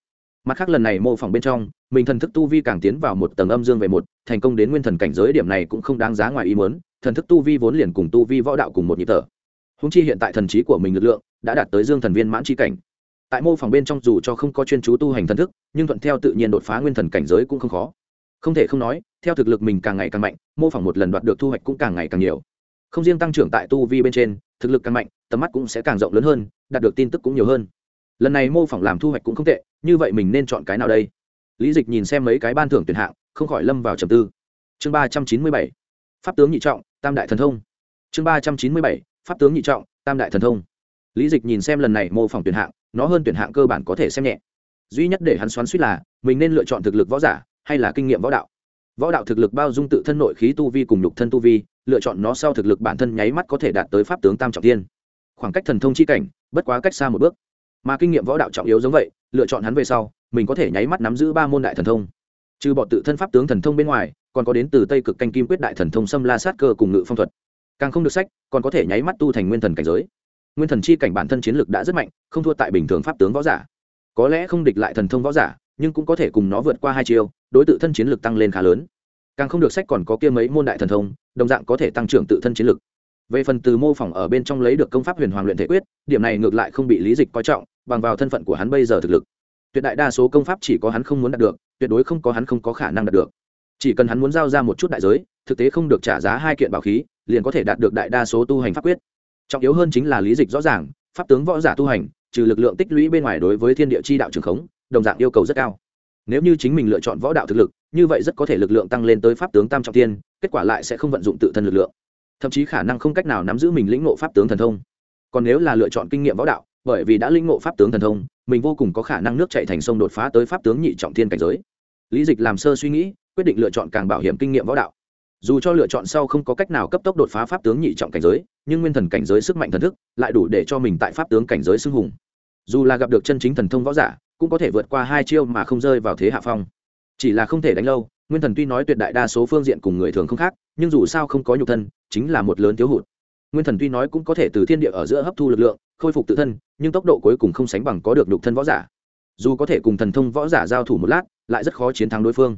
Mặt khác lần này mô phỏng bên trong, mình thần thức tu vi càng tiến vào một tầng âm dương về một, thành công đến nguyên thần cảnh giới điểm này cũng không đáng giá ngoài ý muốn, thần thức tu vi vốn liền cùng tu vi võ đạo cùng một nhịp thở. Húng chi hiện tại thần trí của mình lực lượng đã đạt tới dương thần viên mãn c cảnh tại mô phỏng bên trong dù cho không có chuyên chú tu hành thần thức, nhưng thuận theo tự nhiên đột phá nguyên thần cảnh giới cũng không khó. Không thể không nói, theo thực lực mình càng ngày càng mạnh, mô phỏng một lần đoạt được thu hoạch cũng càng ngày càng nhiều. Không riêng tăng trưởng tại tu vi bên trên, thực lực càng mạnh, tầm mắt cũng sẽ càng rộng lớn hơn, đạt được tin tức cũng nhiều hơn. Lần này mô phỏng làm thu hoạch cũng không tệ, như vậy mình nên chọn cái nào đây? Lý dịch nhìn xem mấy cái ban thưởng tuyển hạng, không khỏi lâm vào trầm tư. Chương ba trăm chín mươi bảy, pháp tướng nhị trọng, tam đại thần thông. Chương ba trăm chín mươi bảy, pháp tướng nhị trọng, tam đại thần thông. Lý dịch nhìn xem lần này mô phỏng tuyển hạng nó hơn tuyển hạng cơ bản có thể xem nhẹ. Duy nhất để hắn xoắn suýt là, mình nên lựa chọn thực lực võ giả, hay là kinh nghiệm võ đạo. Võ đạo thực lực bao dung tự thân nội khí tu vi cùng lục thân tu vi, lựa chọn nó sau thực lực bản thân nháy mắt có thể đạt tới pháp tướng tam trọng tiên khoảng cách thần thông chi cảnh, bất quá cách xa một bước. Mà kinh nghiệm võ đạo trọng yếu giống vậy, lựa chọn hắn về sau, mình có thể nháy mắt nắm giữ ba môn đại thần thông. Trừ bọn tự thân pháp tướng thần thông bên ngoài, còn có đến từ tây cực canh kim quyết đại thần thông xâm la sát cơ cùng ngự phong thuật. Càng không được sách, còn có thể nháy mắt tu thành nguyên thần cảnh giới nguyên thần chi cảnh bản thân chiến lực đã rất mạnh, không thua tại bình thường pháp tướng võ giả. Có lẽ không địch lại thần thông võ giả, nhưng cũng có thể cùng nó vượt qua hai chiều đối tự thân chiến lực tăng lên khá lớn. Càng không được sách còn có kia mấy môn đại thần thông, đồng dạng có thể tăng trưởng tự thân chiến lực về phần từ mô phỏng ở bên trong lấy được công pháp huyền hoàng luyện thể quyết, điểm này ngược lại không bị lý dịch coi trọng, bằng vào thân phận của hắn bây giờ thực lực. Tuyệt đại đa số công pháp chỉ có hắn không muốn đạt được, tuyệt đối không có hắn không có khả năng đạt được. Chỉ cần hắn muốn giao ra một chút đại giới, thực tế không được trả giá hai kiện bảo khí, liền có thể đạt được đại đa số tu hành pháp quyết trọng yếu hơn chính là lý dịch rõ ràng, pháp tướng võ giả tu hành, trừ lực lượng tích lũy bên ngoài đối với thiên địa chi đạo trường khống, đồng dạng yêu cầu rất cao. Nếu như chính mình lựa chọn võ đạo thực lực, như vậy rất có thể lực lượng tăng lên tới pháp tướng tam trọng tiên, kết quả lại sẽ không vận dụng tự thân lực lượng. Thậm chí khả năng không cách nào nắm giữ mình lĩnh ngộ pháp tướng thần thông. Còn nếu là lựa chọn kinh nghiệm võ đạo, bởi vì đã lĩnh ngộ pháp tướng thần thông, mình vô cùng có khả năng nước chạy thành sông đột phá tới pháp tướng nhị trọng thiên cảnh giới. Lý dịch làm sơ suy nghĩ, quyết định lựa chọn càng bảo hiểm kinh nghiệm võ đạo dù cho lựa chọn sau không có cách nào cấp tốc đột phá pháp tướng nhị trọng cảnh giới, nhưng nguyên thần cảnh giới sức mạnh thần thức lại đủ để cho mình tại pháp tướng cảnh giới xưng hùng. Dù là gặp được chân chính thần thông võ giả, cũng có thể vượt qua hai chiêu mà không rơi vào thế hạ phong. Chỉ là không thể đánh lâu, nguyên thần tuy nói tuyệt đại đa số phương diện cùng người thường không khác, nhưng dù sao không có nhục thân, chính là một lớn thiếu hụt. Nguyên thần tuy nói cũng có thể từ thiên địa ở giữa hấp thu lực lượng, khôi phục tự thân, nhưng tốc độ cuối cùng không sánh bằng có được nhục thân võ giả. Dù có thể cùng thần thông võ giả giao thủ một lát, lại rất khó chiến thắng đối phương.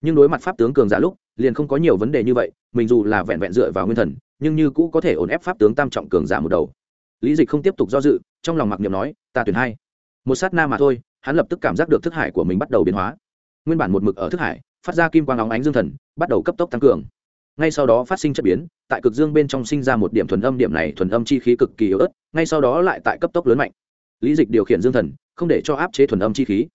Nhưng đối mặt pháp tướng cường giả lúc liền không có nhiều vấn đề như vậy, mình dù là vẹn vẹn dựa vào nguyên thần, nhưng như cũ có thể ổn ép pháp tướng tam trọng cường giả một đầu. Lý dịch không tiếp tục do dự, trong lòng mặc niệm nói, ta tuyển hai. Một sát na mà thôi, hắn lập tức cảm giác được thức hải của mình bắt đầu biến hóa. Nguyên bản một mực ở thức hải, phát ra kim quang óng ánh dương thần, bắt đầu cấp tốc tăng cường. Ngay sau đó phát sinh chất biến, tại cực dương bên trong sinh ra một điểm thuần âm, điểm này thuần âm chi khí cực kỳ yếu ớt, ngay sau đó lại tại cấp tốc lớn mạnh. Lý dịch điều khiển dương thần, không để cho áp chế thuần âm chi khí.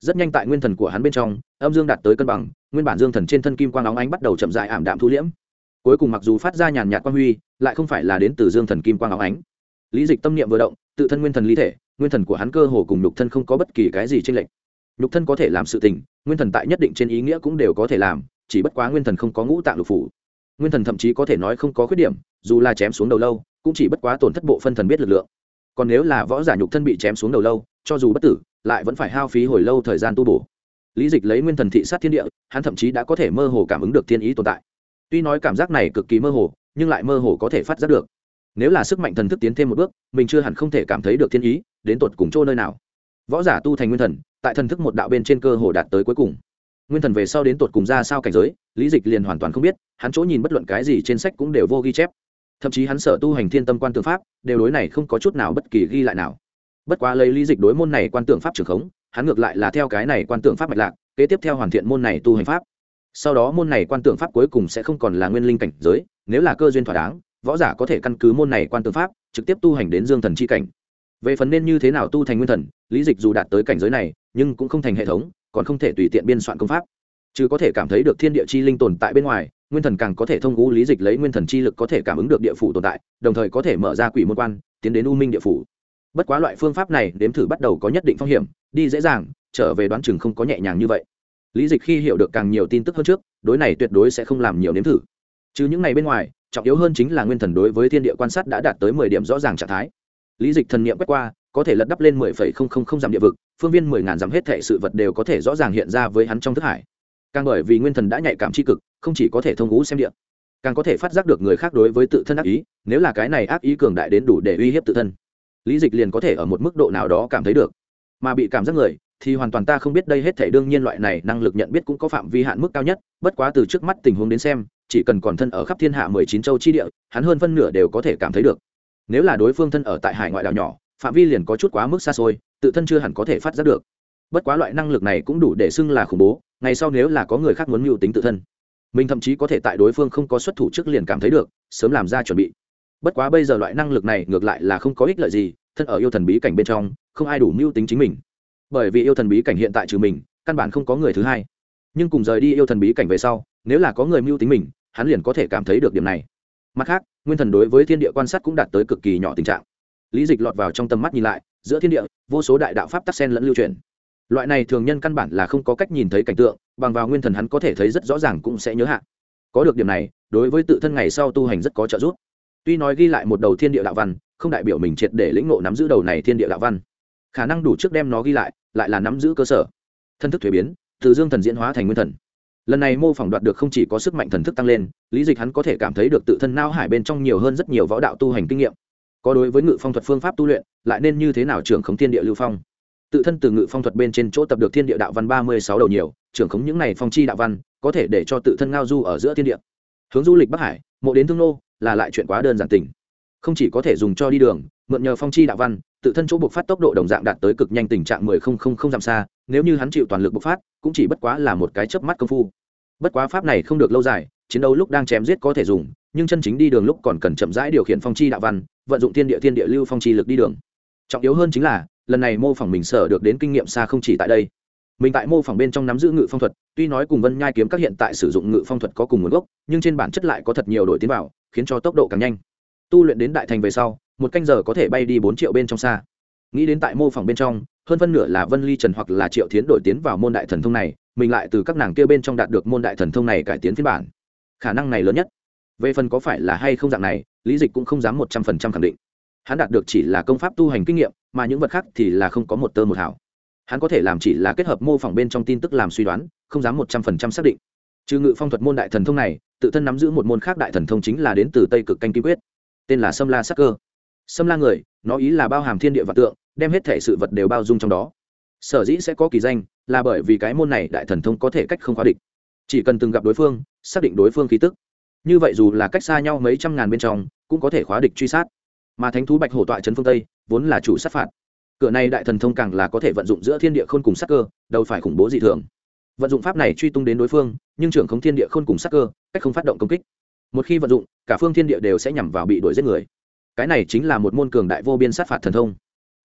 Rất nhanh tại nguyên thần của hắn bên trong, âm dương đạt tới cân bằng nguyên bản dương thần trên thân kim quang óng ánh bắt đầu chậm dại ảm đạm thu liễm. Cuối cùng mặc dù phát ra nhàn nhạt quang huy, lại không phải là đến từ dương thần kim quang óng ánh. Lý dịch tâm niệm vừa động, tự thân nguyên thần lý thể, nguyên thần của hắn cơ hồ cùng nhục thân không có bất kỳ cái gì trên lệnh nhục thân có thể làm sự tình, nguyên thần tại nhất định trên ý nghĩa cũng đều có thể làm, chỉ bất quá nguyên thần không có ngũ tạng lục phủ. Nguyên thần thậm chí có thể nói không có khuyết điểm, dù là chém xuống đầu lâu, cũng chỉ bất quá tổn thất bộ phân thần biết lực lượng. Còn nếu là võ giả nhục thân bị chém xuống đầu lâu, cho dù bất tử, lại vẫn phải hao phí hồi lâu thời gian tu bổ lý dịch lấy nguyên thần thị sát thiên địa, hắn thậm chí đã có thể mơ hồ cảm ứng được thiên ý tồn tại. Tuy nói cảm giác này cực kỳ mơ hồ, nhưng lại mơ hồ có thể phát giác được. Nếu là sức mạnh thần thức tiến thêm một bước, mình chưa hẳn không thể cảm thấy được thiên ý, đến tột cùng chỗ nơi nào. Võ giả tu thành nguyên thần, tại thần thức một đạo bên trên cơ hồ đạt tới cuối cùng. Nguyên thần về sau đến tột cùng ra sao cảnh giới, lý dịch liền hoàn toàn không biết, hắn chỗ nhìn bất luận cái gì trên sách cũng đều vô ghi chép. Thậm chí hắn sở tu hành thiên tâm quan tượng pháp, đều đối này không có chút nào bất kỳ ghi lại nào. Bất quá lấy lý dịch đối môn này quan tượng pháp trường khống hắn ngược lại là theo cái này quan tượng pháp mạch lạc, kế tiếp theo hoàn thiện môn này tu hành pháp. Sau đó môn này quan tượng pháp cuối cùng sẽ không còn là nguyên linh cảnh giới, nếu là cơ duyên thỏa đáng, võ giả có thể căn cứ môn này quan tượng pháp, trực tiếp tu hành đến dương thần c h i cảnh. Về phần nên như thế nào tu thành nguyên thần, lý dịch dù đạt tới cảnh giới này, nhưng cũng không thành hệ thống, còn không thể tùy tiện biên soạn công pháp. Chứ có thể cảm thấy được thiên địa chi linh tồn tại bên ngoài, nguyên thần càng có thể thông ngũ lý dịch lấy nguyên thần chi lực có thể cảm ứng được địa phủ tồn tại, đồng thời có thể mở ra quỷ môn quan, tiến đến u minh địa phủ bất quá loại phương pháp này đếm thử bắt đầu có nhất định phong hiểm, đi dễ dàng, trở về đoán chừng không có nhẹ nhàng như vậy. Lý dịch khi hiểu được càng nhiều tin tức hơn trước, đối này tuyệt đối sẽ không làm nhiều nếm thử. Chứ những ngày bên ngoài, trọng yếu hơn chính là nguyên thần đối với thiên địa quan sát đã đạt tới mười điểm rõ ràng trạng thái. Lý dịch thần niệm quét qua, có thể lật đắp lên mười phẩy không không không dặm địa vực, phương viên mười ngàn dặm hết thệ sự vật đều có thể rõ ràng hiện ra với hắn trong thức hải. Càng bởi vì nguyên thần đã nhạy cảm tri cực, không chỉ có thể thông ngũ xem địa, càng có thể phát giác được người khác đối với tự thân ác ý, nếu là cái này ác ý cường đại đến đủ để uy hiếp tự thân lý dịch liền có thể ở một mức độ nào đó cảm thấy được. Mà bị cảm giác người, thì hoàn toàn ta không biết đây hết thể đương nhiên loại này năng lực nhận biết cũng có phạm vi hạn mức cao nhất, bất quá từ trước mắt tình huống đến xem, chỉ cần còn thân ở khắp thiên hạ mười chín châu chi địa, hắn hơn phân nửa đều có thể cảm thấy được. Nếu là đối phương thân ở tại hải ngoại đảo nhỏ, phạm vi liền có chút quá mức xa xôi, tự thân chưa hẳn có thể phát giác được. Bất quá loại năng lực này cũng đủ để xưng là khủng bố, ngày sau nếu là có người khác muốn mưu tính tự thân, mình thậm chí có thể tại đối phương không có xuất thủ trước liền cảm thấy được, sớm làm ra chuẩn bị bất quá bây giờ loại năng lực này ngược lại là không có ích lợi gì, thân ở yêu thần bí cảnh bên trong, không ai đủ mưu tính chính mình. Bởi vì yêu thần bí cảnh hiện tại trừ mình, căn bản không có người thứ hai. Nhưng cùng rời đi yêu thần bí cảnh về sau, nếu là có người mưu tính mình, hắn liền có thể cảm thấy được điểm này. Mặt khác, nguyên thần đối với thiên địa quan sát cũng đạt tới cực kỳ nhỏ tình trạng. Lý dịch lọt vào trong tầm mắt nhìn lại, giữa thiên địa, vô số đại đạo pháp tắc sen lẫn lưu truyền. Loại này thường nhân căn bản là không có cách nhìn thấy cảnh tượng, bằng vào nguyên thần hắn có thể thấy rất rõ ràng cũng sẽ nhớ hạ. Có được điểm này, đối với tự thân ngày sau tu hành rất có trợ giúp tuy nói ghi lại một đầu thiên địa đạo văn, không đại biểu mình triệt để lĩnh ngộ nắm giữ đầu này thiên địa đạo văn. Khả năng đủ trước đem nó ghi lại lại là nắm giữ cơ sở. Thân thức thuế biến, từ dương thần diễn hóa thành nguyên thần. Lần này mô phỏng đoạt được không chỉ có sức mạnh thần thức tăng lên, lý dịch hắn có thể cảm thấy được tự thân nao hải bên trong nhiều hơn rất nhiều võ đạo tu hành kinh nghiệm. Có đối với ngự phong thuật phương pháp tu luyện, lại nên như thế nào trưởng khống thiên địa lưu phong? Tự thân từ ngự phong thuật bên trên chỗ tập được thiên địa đạo văn ba mươi sáu đầu nhiều, trưởng khống những này phong chi đạo văn, có thể để cho tự thân ngao du ở giữa thiên địa. Hướng du lịch bắc hải, mộ đến thương nô là lại chuyện quá đơn giản tình. Không chỉ có thể dùng cho đi đường, mượn nhờ phong chi đạo văn, tự thân chỗ bộc phát tốc độ đồng dạng đạt tới cực nhanh tình trạng mười không không không dặm xa, nếu như hắn chịu toàn lực bộc phát, cũng chỉ bất quá là một cái chớp mắt công phu. Bất quá pháp này không được lâu dài, chiến đấu lúc đang chém giết có thể dùng, nhưng chân chính đi đường lúc còn cần chậm rãi điều khiển phong chi đạo văn, vận dụng thiên địa thiên địa lưu phong chi lực đi đường. Trọng yếu hơn chính là, lần này mô phỏng mình sở được đến kinh nghiệm xa không chỉ tại đây. Mình tại mô phỏng bên trong nắm giữ ngự phong thuật, tuy nói cùng vân nhai kiếm các hiện tại sử dụng ngự phong thuật có cùng nguồn gốc, nhưng trên bản chất lại có thật nhiều đổi tiến vào khiến cho tốc độ càng nhanh. Tu luyện đến đại thành về sau, một canh giờ có thể bay đi bốn triệu bên trong xa. Nghĩ đến tại mô phỏng bên trong, hơn phân nửa là vân ly trần hoặc là triệu tiến đổi tiến vào môn đại thần thông này, mình lại từ các nàng kia bên trong đạt được môn đại thần thông này cải tiến phiên bản. Khả năng này lớn nhất. Về phần có phải là hay không dạng này, lý dịch cũng không dám một trăm phần trăm khẳng định. Hắn đạt được chỉ là công pháp tu hành kinh nghiệm, mà những vật khác thì là không có một tơ một hảo hắn có thể làm chỉ là kết hợp mô phỏng bên trong tin tức làm suy đoán, không dám một trăm phần trăm xác định trừ ngự phong thuật môn đại thần thông này, tự thân nắm giữ một môn khác đại thần thông chính là đến từ tây cực canh kim quyết, tên là sâm la sắc cơ. Sâm la người, nó ý là bao hàm thiên địa và tượng, đem hết thể sự vật đều bao dung trong đó. Sở dĩ sẽ có kỳ danh, là bởi vì cái môn này đại thần thông có thể cách không khóa địch. Chỉ cần từng gặp đối phương, xác định đối phương khí tức. Như vậy dù là cách xa nhau mấy trăm ngàn bên trong, cũng có thể khóa địch truy sát. Mà thánh thú bạch hổ tọa trấn phương tây, vốn là chủ sát phạt. Cửa này đại thần thông càng là có thể vận dụng giữa thiên địa khôn cùng sắc cơ, đâu phải khủng bố dị thường. Vận dụng pháp này truy tung đến đối phương nhưng trưởng không thiên địa khôn cùng sắc cơ, cách không phát động công kích. Một khi vận dụng, cả phương thiên địa đều sẽ nhằm vào bị đuổi giết người. Cái này chính là một môn cường đại vô biên sát phạt thần thông.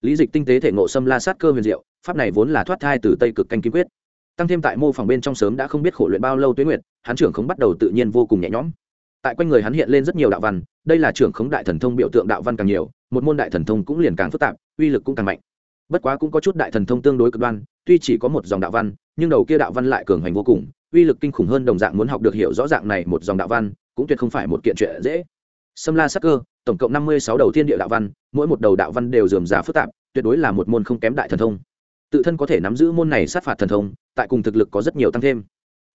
Lý dịch tinh tế thể ngộ xâm la sát cơ huyền diệu, pháp này vốn là thoát thai từ tây cực canh kim quyết. Tăng thêm tại mô phỏng bên trong sớm đã không biết khổ luyện bao lâu tuyến nguyệt, hắn trưởng không bắt đầu tự nhiên vô cùng nhẹ nhõm. Tại quanh người hắn hiện lên rất nhiều đạo văn, đây là trưởng khống đại thần thông biểu tượng đạo văn càng nhiều, một môn đại thần thông cũng liền càng phức tạp, uy lực cũng càng mạnh. Bất quá cũng có chút đại thần thông tương đối cực đoan, tuy chỉ có một dòng đạo văn, nhưng đầu kia đạo văn lại cường hành vô cùng uy lực kinh khủng hơn đồng dạng muốn học được hiểu rõ dạng này một dòng đạo văn cũng tuyệt không phải một kiện chuyện dễ Sâm La Sắc Cơ, tổng cộng năm mươi sáu đầu thiên địa đạo văn, mỗi một đầu đạo văn đều rườm rà phức tạp, tuyệt đối là một môn không kém đại thần thông. Tự thân có thể nắm giữ môn này sát phạt thần thông, tại cùng thực lực có rất nhiều tăng thêm.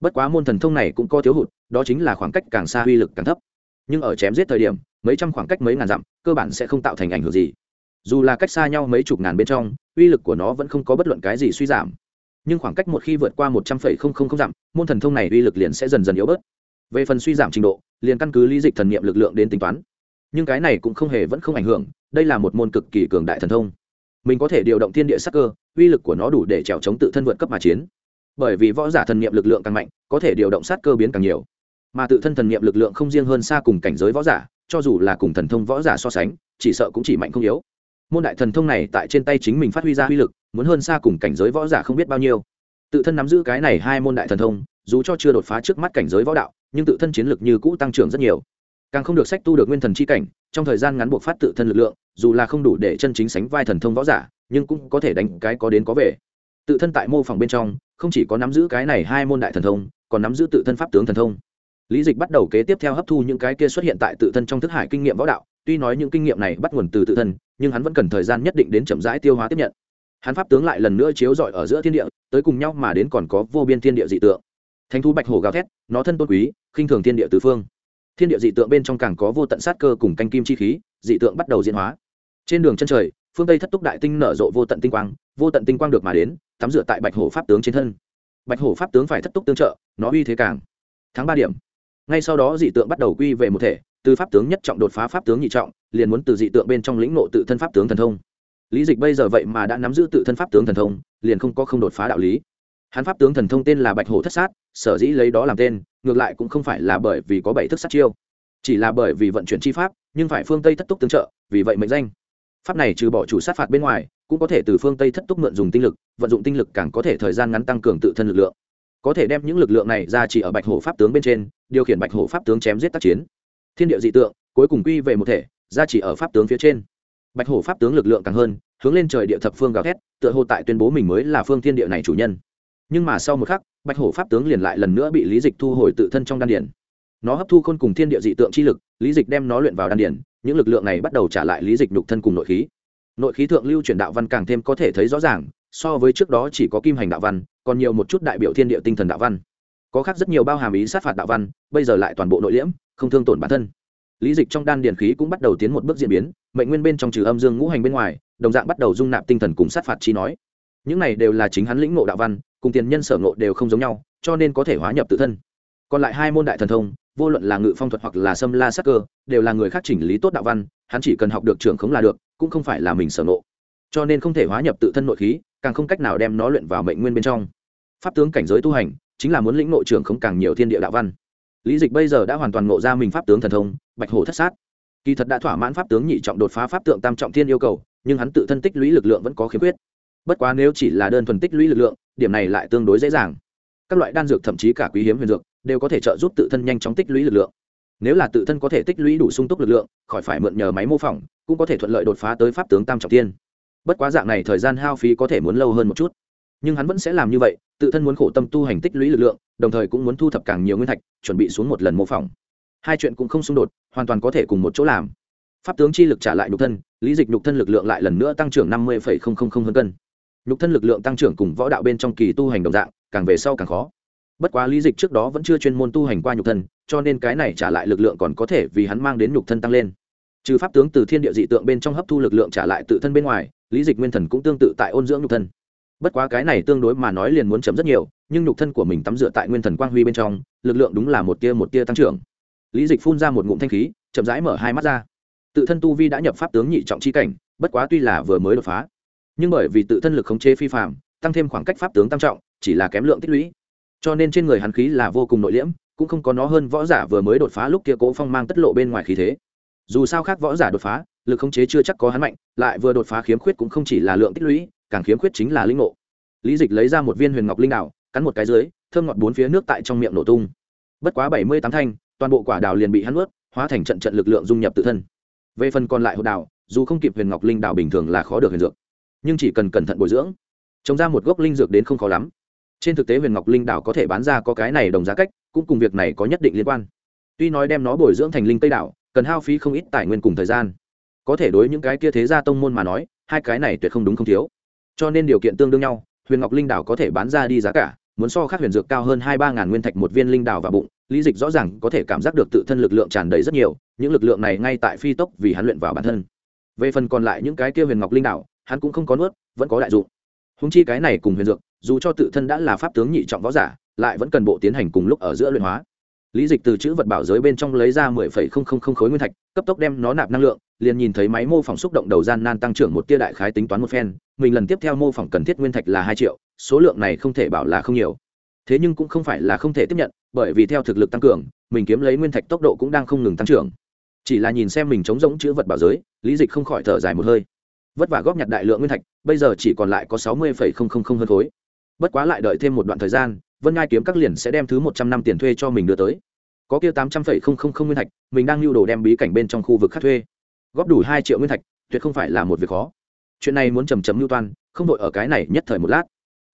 Bất quá môn thần thông này cũng có thiếu hụt, đó chính là khoảng cách càng xa uy lực càng thấp. Nhưng ở chém giết thời điểm, mấy trăm khoảng cách mấy ngàn dặm, cơ bản sẽ không tạo thành ảnh hưởng gì. Dù là cách xa nhau mấy chục ngàn bên trong, uy lực của nó vẫn không có bất luận cái gì suy giảm. Nhưng khoảng cách một khi vượt qua một trăm phẩy không không không dặm, môn thần thông này uy lực liền sẽ dần dần yếu bớt. Về phần suy giảm trình độ, liền căn cứ lý dịch thần niệm lực lượng đến tính toán. Nhưng cái này cũng không hề vẫn không ảnh hưởng đây là một môn cực kỳ cường đại thần thông. Mình có thể điều động thiên địa sắc cơ uy lực của nó đủ để trèo chống tự thân vượt cấp mà chiến. Bởi vì võ giả thần niệm lực lượng càng mạnh có thể điều động sát cơ biến càng nhiều. Mà tự thân thần niệm lực lượng không riêng hơn xa cùng cảnh giới võ giả cho dù là cùng thần thông võ giả so sánh chỉ sợ cũng chỉ mạnh không yếu môn đại thần thông này tại trên tay chính mình phát huy ra uy lực, muốn hơn xa cùng cảnh giới võ giả không biết bao nhiêu. Tự thân nắm giữ cái này hai môn đại thần thông, dù cho chưa đột phá trước mắt cảnh giới võ đạo, nhưng tự thân chiến lực như cũ tăng trưởng rất nhiều. Càng không được sách tu được nguyên thần c h i cảnh, trong thời gian ngắn buộc phát tự thân lực lượng, dù là không đủ để chân chính sánh vai thần thông võ giả, nhưng cũng có thể đánh cái có đến có về. Tự thân tại mô phỏng bên trong, không chỉ có nắm giữ cái này hai môn đại thần thông, còn nắm giữ tự thân pháp tướng thần thông. Lý dịch bắt đầu kế tiếp theo hấp thu những cái kia xuất hiện tại tự thân trong thức hải kinh nghiệm võ đạo tuy nói những kinh nghiệm này bắt nguồn từ tự thân, nhưng hắn vẫn cần thời gian nhất định đến chậm rãi tiêu hóa tiếp nhận. Hắn pháp tướng lại lần nữa chiếu rọi ở giữa thiên địa, tới cùng nhau mà đến còn có vô biên thiên địa dị tượng. Thánh thú bạch hổ gào thét, nó thân tôn quý, khinh thường thiên địa tứ phương. Thiên địa dị tượng bên trong càng có vô tận sát cơ cùng canh kim chi khí, dị tượng bắt đầu diễn hóa. Trên đường chân trời, phương tây thất túc đại tinh nở rộ vô tận tinh quang, vô tận tinh quang được mà đến, tắm rửa tại bạch hổ pháp tướng trên thân. Bạch hổ pháp tướng phải thất túc tương trợ, nó uy thế càng. Thắng ba điểm. Ngay sau đó dị tượng bắt đầu quy về một thể từ pháp tướng nhất trọng đột phá pháp tướng nhị trọng, liền muốn từ dị tượng bên trong lĩnh nộ tự thân pháp tướng thần thông. Lý dịch bây giờ vậy mà đã nắm giữ tự thân pháp tướng thần thông, liền không có không đột phá đạo lý. Hắn pháp tướng thần thông tên là bạch hổ thất sát, sở dĩ lấy đó làm tên, ngược lại cũng không phải là bởi vì có bảy thức sát chiêu. Chỉ là bởi vì vận chuyển chi pháp, nhưng phải phương tây thất túc tương trợ, vì vậy mệnh danh. Pháp này trừ bỏ chủ sát phạt bên ngoài, cũng có thể từ phương tây thất túc mượn dùng tinh lực, vận dụng tinh lực càng có thể thời gian ngắn tăng cường tự thân lực lượng. Có thể đem những lực lượng này ra chỉ ở bạch hổ pháp tướng bên trên, điều khiển bạch hổ pháp tướng chém giết tác chiến thiên địa dị tượng, cuối cùng quy về một thể ra chỉ ở pháp tướng phía trên. Bạch hổ pháp tướng lực lượng càng hơn, hướng lên trời địa thập phương gào thét, tựa hồ tại tuyên bố mình mới là phương thiên địa này chủ nhân. Nhưng mà sau một khắc, bạch hổ pháp tướng liền lại lần nữa bị lý dịch thu hồi tự thân trong đan điển nó hấp thu khôn cùng thiên địa dị tượng chi lực, lý dịch đem nó luyện vào đan điển những lực lượng này bắt đầu trả lại lý dịch nhục thân cùng nội khí. Nội khí thượng lưu chuyển đạo văn càng thêm có thể thấy rõ ràng, so với trước đó chỉ có kim hành đạo văn, còn nhiều một chút đại biểu thiên địa tinh thần đạo văn có khác rất nhiều bao hàm ý sát phạt đạo văn, bây giờ lại toàn bộ nội liễm, không thương tổn bản thân. Lý dịch trong đan điển khí cũng bắt đầu tiến một bước diễn biến, mệnh nguyên bên trong trừ âm dương ngũ hành bên ngoài, đồng dạng bắt đầu dung nạp tinh thần cùng sát phạt chi nói. Những này đều là chính hắn lĩnh ngộ đạo văn, cùng tiền nhân sở ngộ đều không giống nhau, cho nên có thể hóa nhập tự thân. Còn lại hai môn đại thần thông, vô luận là ngự phong thuật hoặc là xâm la sắc cơ, đều là người khác chỉnh lý tốt đạo văn, hắn chỉ cần học được trưởng khống là được, cũng không phải là mình sở ngộ. Cho nên không thể hóa nhập tự thân nội khí, càng không cách nào đem nó luyện vào mệnh nguyên bên trong. Pháp tướng cảnh giới tu hành chính là muốn lĩnh nội trưởng không càng nhiều thiên địa đạo văn. Lý dịch bây giờ đã hoàn toàn ngộ ra mình pháp tướng thần thông, bạch hổ thất sát. Kỳ thật đã thỏa mãn pháp tướng nhị trọng đột phá pháp tượng tam trọng thiên yêu cầu, nhưng hắn tự thân tích lũy lực lượng vẫn có khiếm khuyết. Bất quá nếu chỉ là đơn thuần tích lũy lực lượng, điểm này lại tương đối dễ dàng. Các loại đan dược thậm chí cả quý hiếm huyền dược đều có thể trợ giúp tự thân nhanh chóng tích lũy lực lượng. Nếu là tự thân có thể tích lũy đủ sung túc lực lượng, khỏi phải mượn nhờ máy mô phỏng, cũng có thể thuận lợi đột phá tới pháp tướng tam trọng thiên. bất quá dạng này thời gian hao phí có thể muốn lâu hơn một chút nhưng hắn vẫn sẽ làm như vậy, tự thân muốn khổ tâm tu hành tích lũy lực lượng, đồng thời cũng muốn thu thập càng nhiều nguyên thạch, chuẩn bị xuống một lần mô phỏng. Hai chuyện cũng không xung đột, hoàn toàn có thể cùng một chỗ làm. Pháp tướng chi lực trả lại nhục thân, lý dịch nhục thân lực lượng lại lần nữa tăng trưởng năm mươi hơn cân. Nhục thân lực lượng tăng trưởng cùng võ đạo bên trong kỳ tu hành đồng dạng, càng về sau càng khó. Bất quá lý dịch trước đó vẫn chưa chuyên môn tu hành qua nhục thân, cho nên cái này trả lại lực lượng còn có thể vì hắn mang đến nhục thân tăng lên. Trừ pháp tướng từ thiên địa dị tượng bên trong hấp thu lực lượng trả lại tự thân bên ngoài, lý dịch nguyên thần cũng tương tự tại ôn dưỡng nhục thân bất quá cái này tương đối mà nói liền muốn chấm rất nhiều, nhưng nhục thân của mình tắm rửa tại nguyên thần quang huy bên trong, lực lượng đúng là một tia một tia tăng trưởng. Lý dịch phun ra một ngụm thanh khí, chậm rãi mở hai mắt ra. Tự thân tu vi đã nhập pháp tướng nhị trọng chi cảnh, bất quá tuy là vừa mới đột phá, nhưng bởi vì tự thân lực khống chế phi phạm tăng thêm khoảng cách pháp tướng tam trọng, chỉ là kém lượng tích lũy. Cho nên trên người hắn khí là vô cùng nội liễm, cũng không có nó hơn võ giả vừa mới đột phá lúc kia cố phong mang tất lộ bên ngoài khí thế. Dù sao khác võ giả đột phá, lực khống chế chưa chắc có hắn mạnh, lại vừa đột phá khiếm khuyết cũng không chỉ là lượng tích lũy càng khiếm khuyết chính là linh ngộ. Lý dịch lấy ra một viên huyền ngọc linh đảo cắn một cái dưới, thơm ngọt bốn phía nước tại trong miệng nổ tung. Bất quá bảy mươi tám thanh, toàn bộ quả đào liền bị hắn ướt hóa thành trận trận lực lượng dung nhập tự thân. Về phần còn lại hột đào, dù không kịp huyền ngọc linh đảo bình thường là khó được huyền dược, nhưng chỉ cần cẩn thận bồi dưỡng, trồng ra một gốc linh dược đến không khó lắm. Trên thực tế huyền ngọc linh đảo có thể bán ra có cái này đồng giá cách, cũng cùng việc này có nhất định liên quan. Tuy nói đem nó bồi dưỡng thành linh tây đảo cần hao phí không ít tài nguyên cùng thời gian. Có thể đối những cái kia thế gia tông môn mà nói, hai cái này tuyệt không đúng không thiếu cho nên điều kiện tương đương nhau, huyền ngọc linh đảo có thể bán ra đi giá cả, muốn so khác huyền dược cao hơn hai ba ngàn nguyên thạch một viên linh đảo và bụng, lý dịch rõ ràng có thể cảm giác được tự thân lực lượng tràn đầy rất nhiều, những lực lượng này ngay tại phi tốc vì hắn luyện vào bản thân. Về phần còn lại những cái kia huyền ngọc linh đảo, hắn cũng không có nuốt, vẫn có đại dụng. Húng chi cái này cùng huyền dược, dù cho tự thân đã là pháp tướng nhị trọng võ giả, lại vẫn cần bộ tiến hành cùng lúc ở giữa luyện hóa. Lý dịch từ chữ vật bảo giới bên trong lấy ra mười phẩy không không không khối nguyên thạch, cấp tốc đem nó nạp năng lượng, liền nhìn thấy máy mô phỏng xúc động đầu gian nan tăng trưởng một tia đại khái tính toán một phen mình lần tiếp theo mô phỏng cần thiết nguyên thạch là hai triệu, số lượng này không thể bảo là không nhiều. Thế nhưng cũng không phải là không thể tiếp nhận, bởi vì theo thực lực tăng cường, mình kiếm lấy nguyên thạch tốc độ cũng đang không ngừng tăng trưởng. Chỉ là nhìn xem mình chống giống chữ vật bảo giới, lý dịch không khỏi thở dài một hơi. Vất vả góp nhặt đại lượng nguyên thạch, bây giờ chỉ còn lại có sáu mươi hơn khối. Bất quá lại đợi thêm một đoạn thời gian, vân ngai kiếm các liền sẽ đem thứ một trăm năm tiền thuê cho mình đưa tới. Có kia tám trăm phẩy không không không nguyên thạch, mình đang lưu đồ đem bí cảnh bên trong khu vực khác thuê. Góp đủ hai triệu nguyên thạch, tuyệt không phải là một việc khó chuyện này muốn chầm chấm lưu toan, không đội ở cái này nhất thời một lát.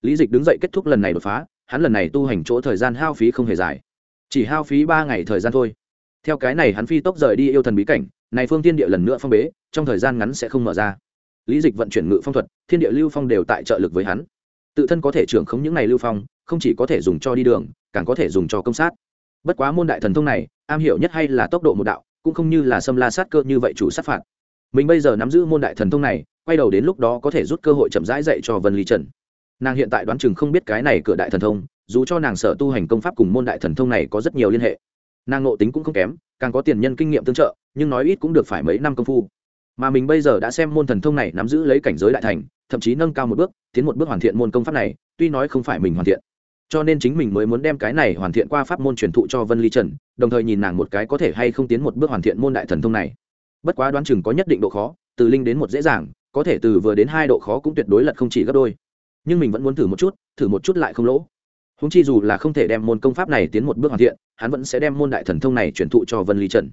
Lý dịch đứng dậy kết thúc lần này đột phá, hắn lần này tu hành chỗ thời gian hao phí không hề dài. Chỉ hao phí ba ngày thời gian thôi. Theo cái này hắn phi tốc rời đi yêu thần bí cảnh, này phương tiên địa lần nữa phong bế, trong thời gian ngắn sẽ không mở ra. Lý dịch vận chuyển ngự phong thuật, thiên địa lưu phong đều tại trợ lực với hắn. Tự thân có thể trưởng khống những này lưu phong, không chỉ có thể dùng cho đi đường, càng có thể dùng cho công sát. Bất quá môn đại thần thông này, am hiểu nhất hay là tốc độ một đạo, cũng không như là xâm la sát cơ như vậy chủ sát phạt. Mình bây giờ nắm giữ môn đại thần thông này quay đầu đến lúc đó có thể rút cơ hội chậm rãi dạy cho vân ly trần. Nàng hiện tại đoán chừng không biết cái này cửa đại thần thông, dù cho nàng sở tu hành công pháp cùng môn đại thần thông này có rất nhiều liên hệ. Nàng ngộ tính cũng không kém, càng có tiền nhân kinh nghiệm tương trợ, nhưng nói ít cũng được phải mấy năm công phu. Mà mình bây giờ đã xem môn thần thông này nắm giữ lấy cảnh giới đại thành, thậm chí nâng cao một bước, tiến một bước hoàn thiện môn công pháp này, tuy nói không phải mình hoàn thiện. Cho nên chính mình mới muốn đem cái này hoàn thiện qua pháp môn truyền thụ cho vân ly trần, đồng thời nhìn nàng một cái có thể hay không tiến một bước hoàn thiện môn đại thần thông này. Bất quá đoán chừng có nhất định độ khó, từ linh đến một dễ dàng có thể từ vừa đến hai độ khó cũng tuyệt đối lật không chỉ gấp đôi. Nhưng mình vẫn muốn thử một chút, thử một chút lại không lỗ. Húng chi dù là không thể đem môn công pháp này tiến một bước hoàn thiện, hắn vẫn sẽ đem môn đại thần thông này truyền thụ cho vân lý trần.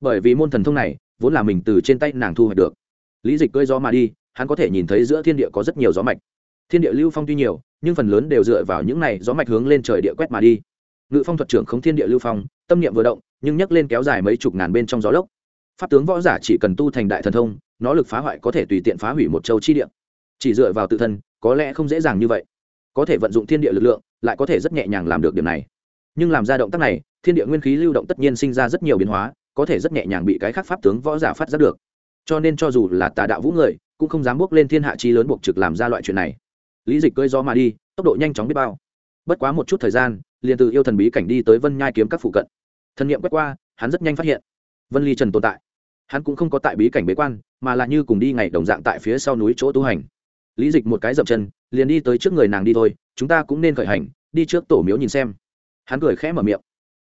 Bởi vì môn thần thông này, vốn là mình từ trên tay nàng thu hoạch được. Lý dịch cơi gió mà đi, hắn có thể nhìn thấy giữa thiên địa có rất nhiều gió mạch. Thiên địa lưu phong tuy nhiều, nhưng phần lớn đều dựa vào những này gió mạch hướng lên trời địa quét mà đi. Ngự phong thuật trưởng không thiên địa lưu phong, tâm niệm vừa động, nhưng nhấc lên kéo dài mấy chục ngàn bên trong gió lốc. Pháp tướng võ giả chỉ cần tu thành đại thần thông nó lực phá hoại có thể tùy tiện phá hủy một châu chi địa. Chỉ dựa vào tự thân, có lẽ không dễ dàng như vậy. Có thể vận dụng thiên địa lực lượng, lại có thể rất nhẹ nhàng làm được điểm này. Nhưng làm ra động tác này, thiên địa nguyên khí lưu động tất nhiên sinh ra rất nhiều biến hóa, có thể rất nhẹ nhàng bị cái khác pháp tướng võ giả phát giác được. Cho nên cho dù là tà đạo vũ người, cũng không dám bước lên thiên hạ chi lớn buộc trực làm ra loại chuyện này. Lý dịch cơi gió mà đi, tốc độ nhanh chóng biết bao. Bất quá một chút thời gian, liền từ yêu thần bí cảnh đi tới vân nhai kiếm các phụ cận. Thần nghiệm quét qua, hắn rất nhanh phát hiện. Vân ly trần tồn tại hắn cũng không có tại bí cảnh bế quan, mà là như cùng đi ngày đồng dạng tại phía sau núi chỗ tu hành. Lý dịch một cái dậm chân, liền đi tới trước người nàng đi thôi, chúng ta cũng nên khởi hành, đi trước tổ miếu nhìn xem. Hắn cười khẽ mở miệng.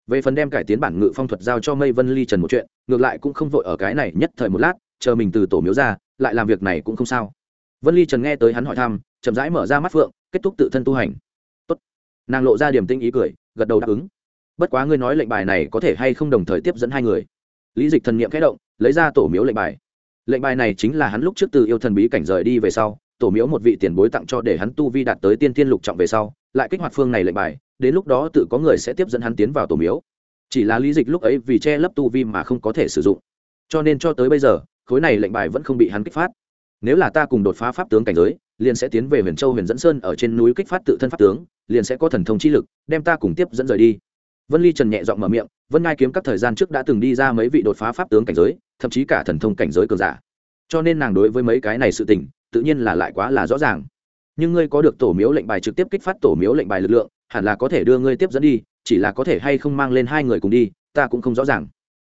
Về phần đem cải tiến bản ngự phong thuật giao cho mây vân ly trần một chuyện, ngược lại cũng không vội ở cái này nhất thời một lát, chờ mình từ tổ miếu ra, lại làm việc này cũng không sao. Vân ly trần nghe tới hắn hỏi thăm, chậm rãi mở ra mắt phượng, kết thúc tự thân tu hành. Tốt. nàng lộ ra điểm tinh ý cười, gật đầu đáp ứng. Bất quá ngươi nói lệnh bài này có thể hay không đồng thời tiếp dẫn hai người. Lý dịch thần n i ệ m khẽ động lấy ra tổ miếu lệnh bài. Lệnh bài này chính là hắn lúc trước từ yêu thần bí cảnh rời đi về sau, tổ miếu một vị tiền bối tặng cho để hắn tu vi đạt tới tiên tiên lục trọng về sau, lại kích hoạt phương này lệnh bài, đến lúc đó tự có người sẽ tiếp dẫn hắn tiến vào tổ miếu. Chỉ là lý dịch lúc ấy vì che lấp tu vi mà không có thể sử dụng. Cho nên cho tới bây giờ, khối này lệnh bài vẫn không bị hắn kích phát. Nếu là ta cùng đột phá pháp tướng cảnh giới, liền sẽ tiến về huyền châu huyền dẫn sơn ở trên núi kích phát tự thân pháp tướng, liền sẽ có thần thông chi lực, đem ta cùng tiếp dẫn rời đi vân ly trần nhẹ giọng mở miệng, vân ngai kiếm các thời gian trước đã từng đi ra mấy vị đột phá pháp tướng cảnh giới, thậm chí cả thần thông cảnh giới cường giả. Cho nên nàng đối với mấy cái này sự tình, tự nhiên là lại quá là rõ ràng. Nhưng ngươi có được tổ miếu lệnh bài trực tiếp kích phát tổ miếu lệnh bài lực lượng, hẳn là có thể đưa ngươi tiếp dẫn đi, chỉ là có thể hay không mang lên hai người cùng đi, ta cũng không rõ ràng.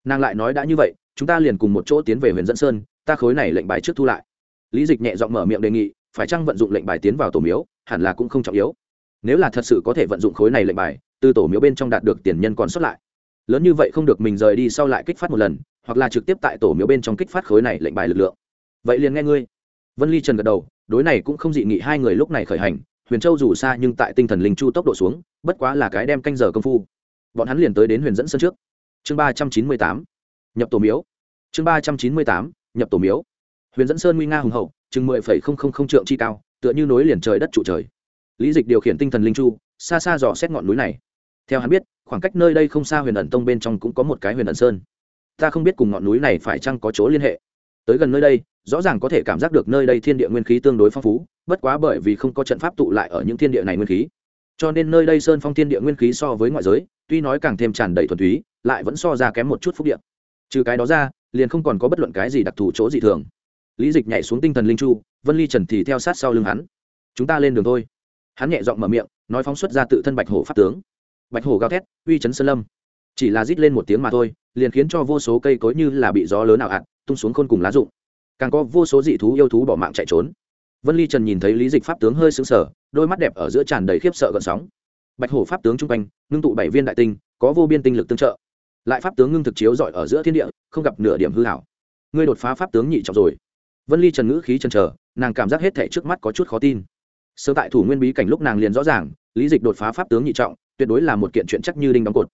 Nàng lại nói đã như vậy, chúng ta liền cùng một chỗ tiến về huyền dẫn sơn, ta khối này lệnh bài trước thu lại. Lý dịch nhẹ giọng mở miệng đề nghị, phải chăng vận dụng lệnh bài tiến vào tổ miếu, hẳn là cũng không trọng yếu nếu là thật sự có thể vận dụng khối này lệnh bài, từ tổ miếu bên trong đạt được tiền nhân còn xuất lại. Lớn như vậy không được mình rời đi sau lại kích phát một lần, hoặc là trực tiếp tại tổ miếu bên trong kích phát khối này lệnh bài lực lượng. Vậy liền nghe ngươi. Vân ly trần gật đầu, đối này cũng không dị nghị hai người lúc này khởi hành, huyền châu dù xa nhưng tại tinh thần linh chu tốc độ xuống, bất quá là cái đem canh giờ công phu. Bọn hắn liền tới đến huyền dẫn sân trước. Chương ba trăm chín mươi tám, nhập tổ miếu. Chương ba trăm chín mươi tám, nhập tổ miếu. Huyền dẫn sơn nguy nga hùng hậu, chừng mười phẩy không không không trượng chi cao, tựa như nối liền trời đất trụ trời lý dịch điều khiển tinh thần linh chu, xa xa dò xét ngọn núi này. Theo hắn biết, khoảng cách nơi đây không xa huyền ẩn tông bên trong cũng có một cái huyền ẩn sơn. Ta không biết cùng ngọn núi này phải chăng có chỗ liên hệ. Tới gần nơi đây, rõ ràng có thể cảm giác được nơi đây thiên địa nguyên khí tương đối phong phú, bất quá bởi vì không có trận pháp tụ lại ở những thiên địa này nguyên khí. Cho nên nơi đây sơn phong thiên địa nguyên khí so với ngoại giới, tuy nói càng thêm tràn đầy thuần túy, lại vẫn so ra kém một chút phúc điện trừ cái đó ra, liền không còn có bất luận cái gì đặc thù chỗ dị thường. Lý dịch nhảy xuống tinh thần linh chu, vân ly trần thì theo sát sau lưng hắn. Chúng ta lên đường thôi hắn nhẹ giọng mở miệng, nói phóng xuất ra tự thân bạch hổ pháp tướng. Bạch hổ gào thét, uy chấn sơn lâm. Chỉ là rít lên một tiếng mà thôi, liền khiến cho vô số cây cối như là bị gió lớn ảo ạt, tung xuống khôn cùng lá rụng. Càng có vô số dị thú yêu thú bỏ mạng chạy trốn. Vân ly trần nhìn thấy lý dịch pháp tướng hơi sững sờ, đôi mắt đẹp ở giữa tràn đầy khiếp sợ gợn sóng. Bạch hổ pháp tướng chung quanh, ngưng tụ bảy viên đại tinh, có vô biên tinh lực tương trợ. Lại pháp tướng ngưng thực chiếu giỏi ở giữa thiên địa, không gặp nửa điểm hư hảo ngươi đột phá pháp tướng nhị trọng rồi. Vân ly trần ngữ khí trần trờ nàng cảm giác hết thể trước mắt có chút khó tin sơ tại thủ nguyên bí cảnh lúc nàng liền rõ ràng, lý dịch đột phá pháp tướng nhị trọng, tuyệt đối là một kiện chuyện chắc như đinh đóng cột.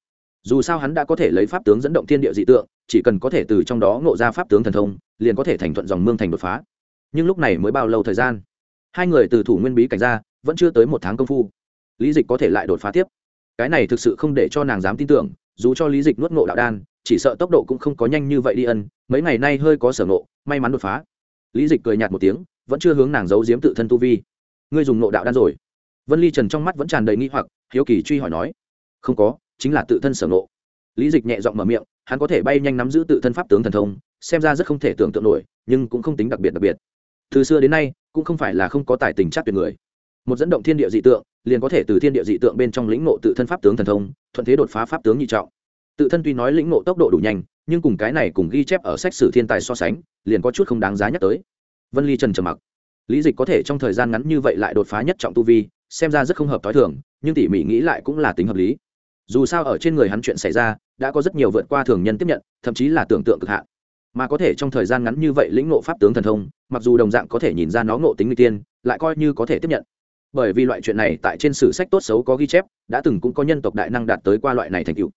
Dù sao hắn đã có thể lấy pháp tướng dẫn động thiên địa dị tượng, chỉ cần có thể từ trong đó ngộ ra pháp tướng thần thông, liền có thể thành thuận dòng mương thành đột phá. Nhưng lúc này mới bao lâu thời gian? Hai người từ thủ nguyên bí cảnh ra, vẫn chưa tới một tháng công phu. Lý dịch có thể lại đột phá tiếp. Cái này thực sự không để cho nàng dám tin tưởng, dù cho lý dịch nuốt ngộ đạo đan, chỉ sợ tốc độ cũng không có nhanh như vậy đi ân, mấy ngày nay hơi có sở ngộ, may mắn đột phá. Lý dịch cười nhạt một tiếng, vẫn chưa hướng nàng giấu giếm tự thân tu vi ngươi dùng nộ đạo đan rồi. Vân ly trần trong mắt vẫn tràn đầy nghi hoặc, hiếu kỳ truy hỏi nói, không có, chính là tự thân sở nộ lý dịch nhẹ giọng mở miệng, hắn có thể bay nhanh nắm giữ tự thân pháp tướng thần thông, xem ra rất không thể tưởng tượng nổi, nhưng cũng không tính đặc biệt đặc biệt. Từ xưa đến nay, cũng không phải là không có tài tình chắc tuyệt người. Một dẫn động thiên địa dị tượng, liền có thể từ thiên địa dị tượng bên trong lĩnh nộ tự thân pháp tướng thần thông, thuận thế đột phá pháp tướng nhị trọng. Tự thân tuy nói lĩnh nộ tốc độ đủ nhanh, nhưng cùng cái này cùng ghi chép ở sách sử thiên tài so sánh, liền có chút không đáng giá nhắc tới. Vân ly trần trầm mặc lý dịch có thể trong thời gian ngắn như vậy lại đột phá nhất trọng tu vi, xem ra rất không hợp t h o i thường, nhưng tỉ mỉ nghĩ lại cũng là tính hợp lý. Dù sao ở trên người hắn chuyện xảy ra, đã có rất nhiều vượt qua thường nhân tiếp nhận, thậm chí là tưởng tượng cực hạn. Mà có thể trong thời gian ngắn như vậy lĩnh ngộ pháp tướng thần thông, mặc dù đồng dạng có thể nhìn ra nó ngộ tính n g tiên, lại coi như có thể tiếp nhận. Bởi vì loại chuyện này tại trên sử sách tốt xấu có ghi chép, đã từng cũng có nhân tộc đại năng đạt tới qua loại này thành tựu.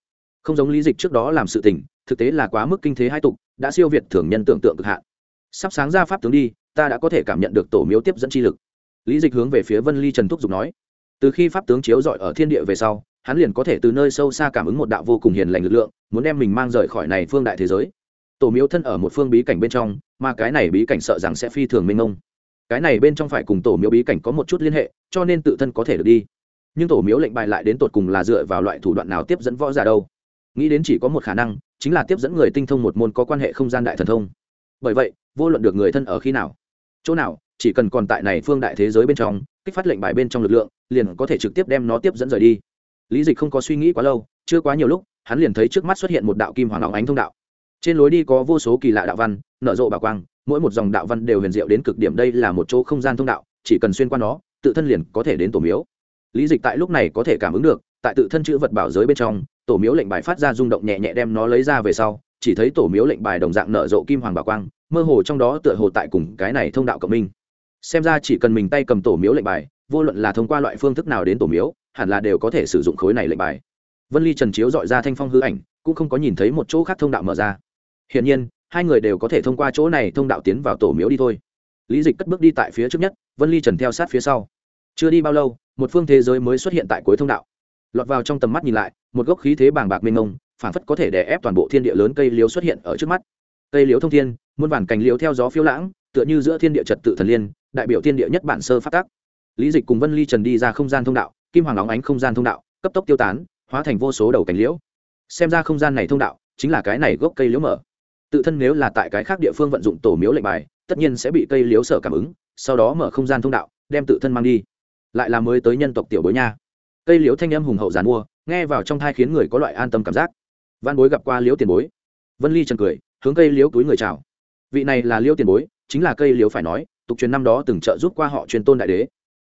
Không giống lý dịch trước đó làm sự tình, thực tế là quá mức kinh thế hai tục, đã siêu việt thường nhân tưởng tượng cực hạn. Sắp sáng ra pháp tướng đi ta đã có thể cảm nhận được tổ miếu tiếp dẫn chi lực. Lý dịch hướng về phía vân ly trần thúc giục nói, từ khi pháp tướng chiếu dọi ở thiên địa về sau, hắn liền có thể từ nơi sâu xa cảm ứng một đạo vô cùng hiền lành lực lượng, muốn đem mình mang rời khỏi này phương đại thế giới. Tổ miếu thân ở một phương bí cảnh bên trong, mà cái này bí cảnh sợ rằng sẽ phi thường minh ông cái này bên trong phải cùng tổ miếu bí cảnh có một chút liên hệ, cho nên tự thân có thể được đi. Nhưng tổ miếu lệnh bài lại đến tột cùng là dựa vào loại thủ đoạn nào tiếp dẫn võ giả đâu? Nghĩ đến chỉ có một khả năng, chính là tiếp dẫn người tinh thông một môn có quan hệ không gian đại thần thông. Bởi vậy, vô luận được người thân ở khi nào chỗ nào, chỉ cần còn tại này phương đại thế giới bên trong, kích phát lệnh bài bên trong lực lượng, liền có thể trực tiếp đem nó tiếp dẫn rời đi. Lý dịch không có suy nghĩ quá lâu, chưa quá nhiều lúc, hắn liền thấy trước mắt xuất hiện một đạo kim hoàng óng ánh thông đạo. Trên lối đi có vô số kỳ lạ đạo văn, nở rộ bà quang, mỗi một dòng đạo văn đều huyền diệu đến cực điểm đây là một chỗ không gian thông đạo, chỉ cần xuyên qua nó, tự thân liền có thể đến tổ miếu. Lý dịch tại lúc này có thể cảm ứng được, tại tự thân chữ vật bảo giới bên trong, tổ miếu lệnh bài phát ra rung động nhẹ nhẹ đem nó lấy ra về sau, chỉ thấy tổ miếu lệnh bài đồng dạng nở rộ kim hoàng bà quang mơ hồ trong đó tựa hồ tại cùng cái này thông đạo cộng minh. Xem ra chỉ cần mình tay cầm tổ miếu lệnh bài, vô luận là thông qua loại phương thức nào đến tổ miếu, hẳn là đều có thể sử dụng khối này lệnh bài. Vân ly trần chiếu dọi ra thanh phong hư ảnh, cũng không có nhìn thấy một chỗ khác thông đạo mở ra. Hiển nhiên, hai người đều có thể thông qua chỗ này thông đạo tiến vào tổ miếu đi thôi. Lý dịch cất bước đi tại phía trước nhất, vân ly trần theo sát phía sau. Chưa đi bao lâu, một phương thế giới mới xuất hiện tại cuối thông đạo. Lọt vào trong tầm mắt nhìn lại, một gốc khí thế bàng bạc mênh mông phản phất có thể đè ép toàn bộ thiên địa lớn cây liếu xuất hiện ở trước mắt. Cây liếu thông thiên muôn vàn cành liễu theo gió phiêu lãng, tựa như giữa thiên địa trật tự thần liên, đại biểu thiên địa nhất bản sơ phát tác. Lý dịch cùng vân ly trần đi ra không gian thông đạo, kim hoàng óng ánh không gian thông đạo, cấp tốc tiêu tán, hóa thành vô số đầu cành liễu. Xem ra không gian này thông đạo chính là cái này gốc cây liễu mở. Tự thân nếu là tại cái khác địa phương vận dụng tổ miếu lệnh bài, tất nhiên sẽ bị cây liễu sở cảm ứng, sau đó mở không gian thông đạo, đem tự thân mang đi. Lại là mới tới nhân tộc tiểu bối nha. Cây liễu thanh âm hùng hậu giàn mua, nghe vào trong thai khiến người có loại an tâm cảm giác. Văn bối gặp qua liễu tiền bối. Vân ly trần cười, hướng cây liễu túi người chào vị này là liêu tiền bối, chính là cây liếu phải nói, tục truyền năm đó từng trợ giúp qua họ truyền tôn đại đế.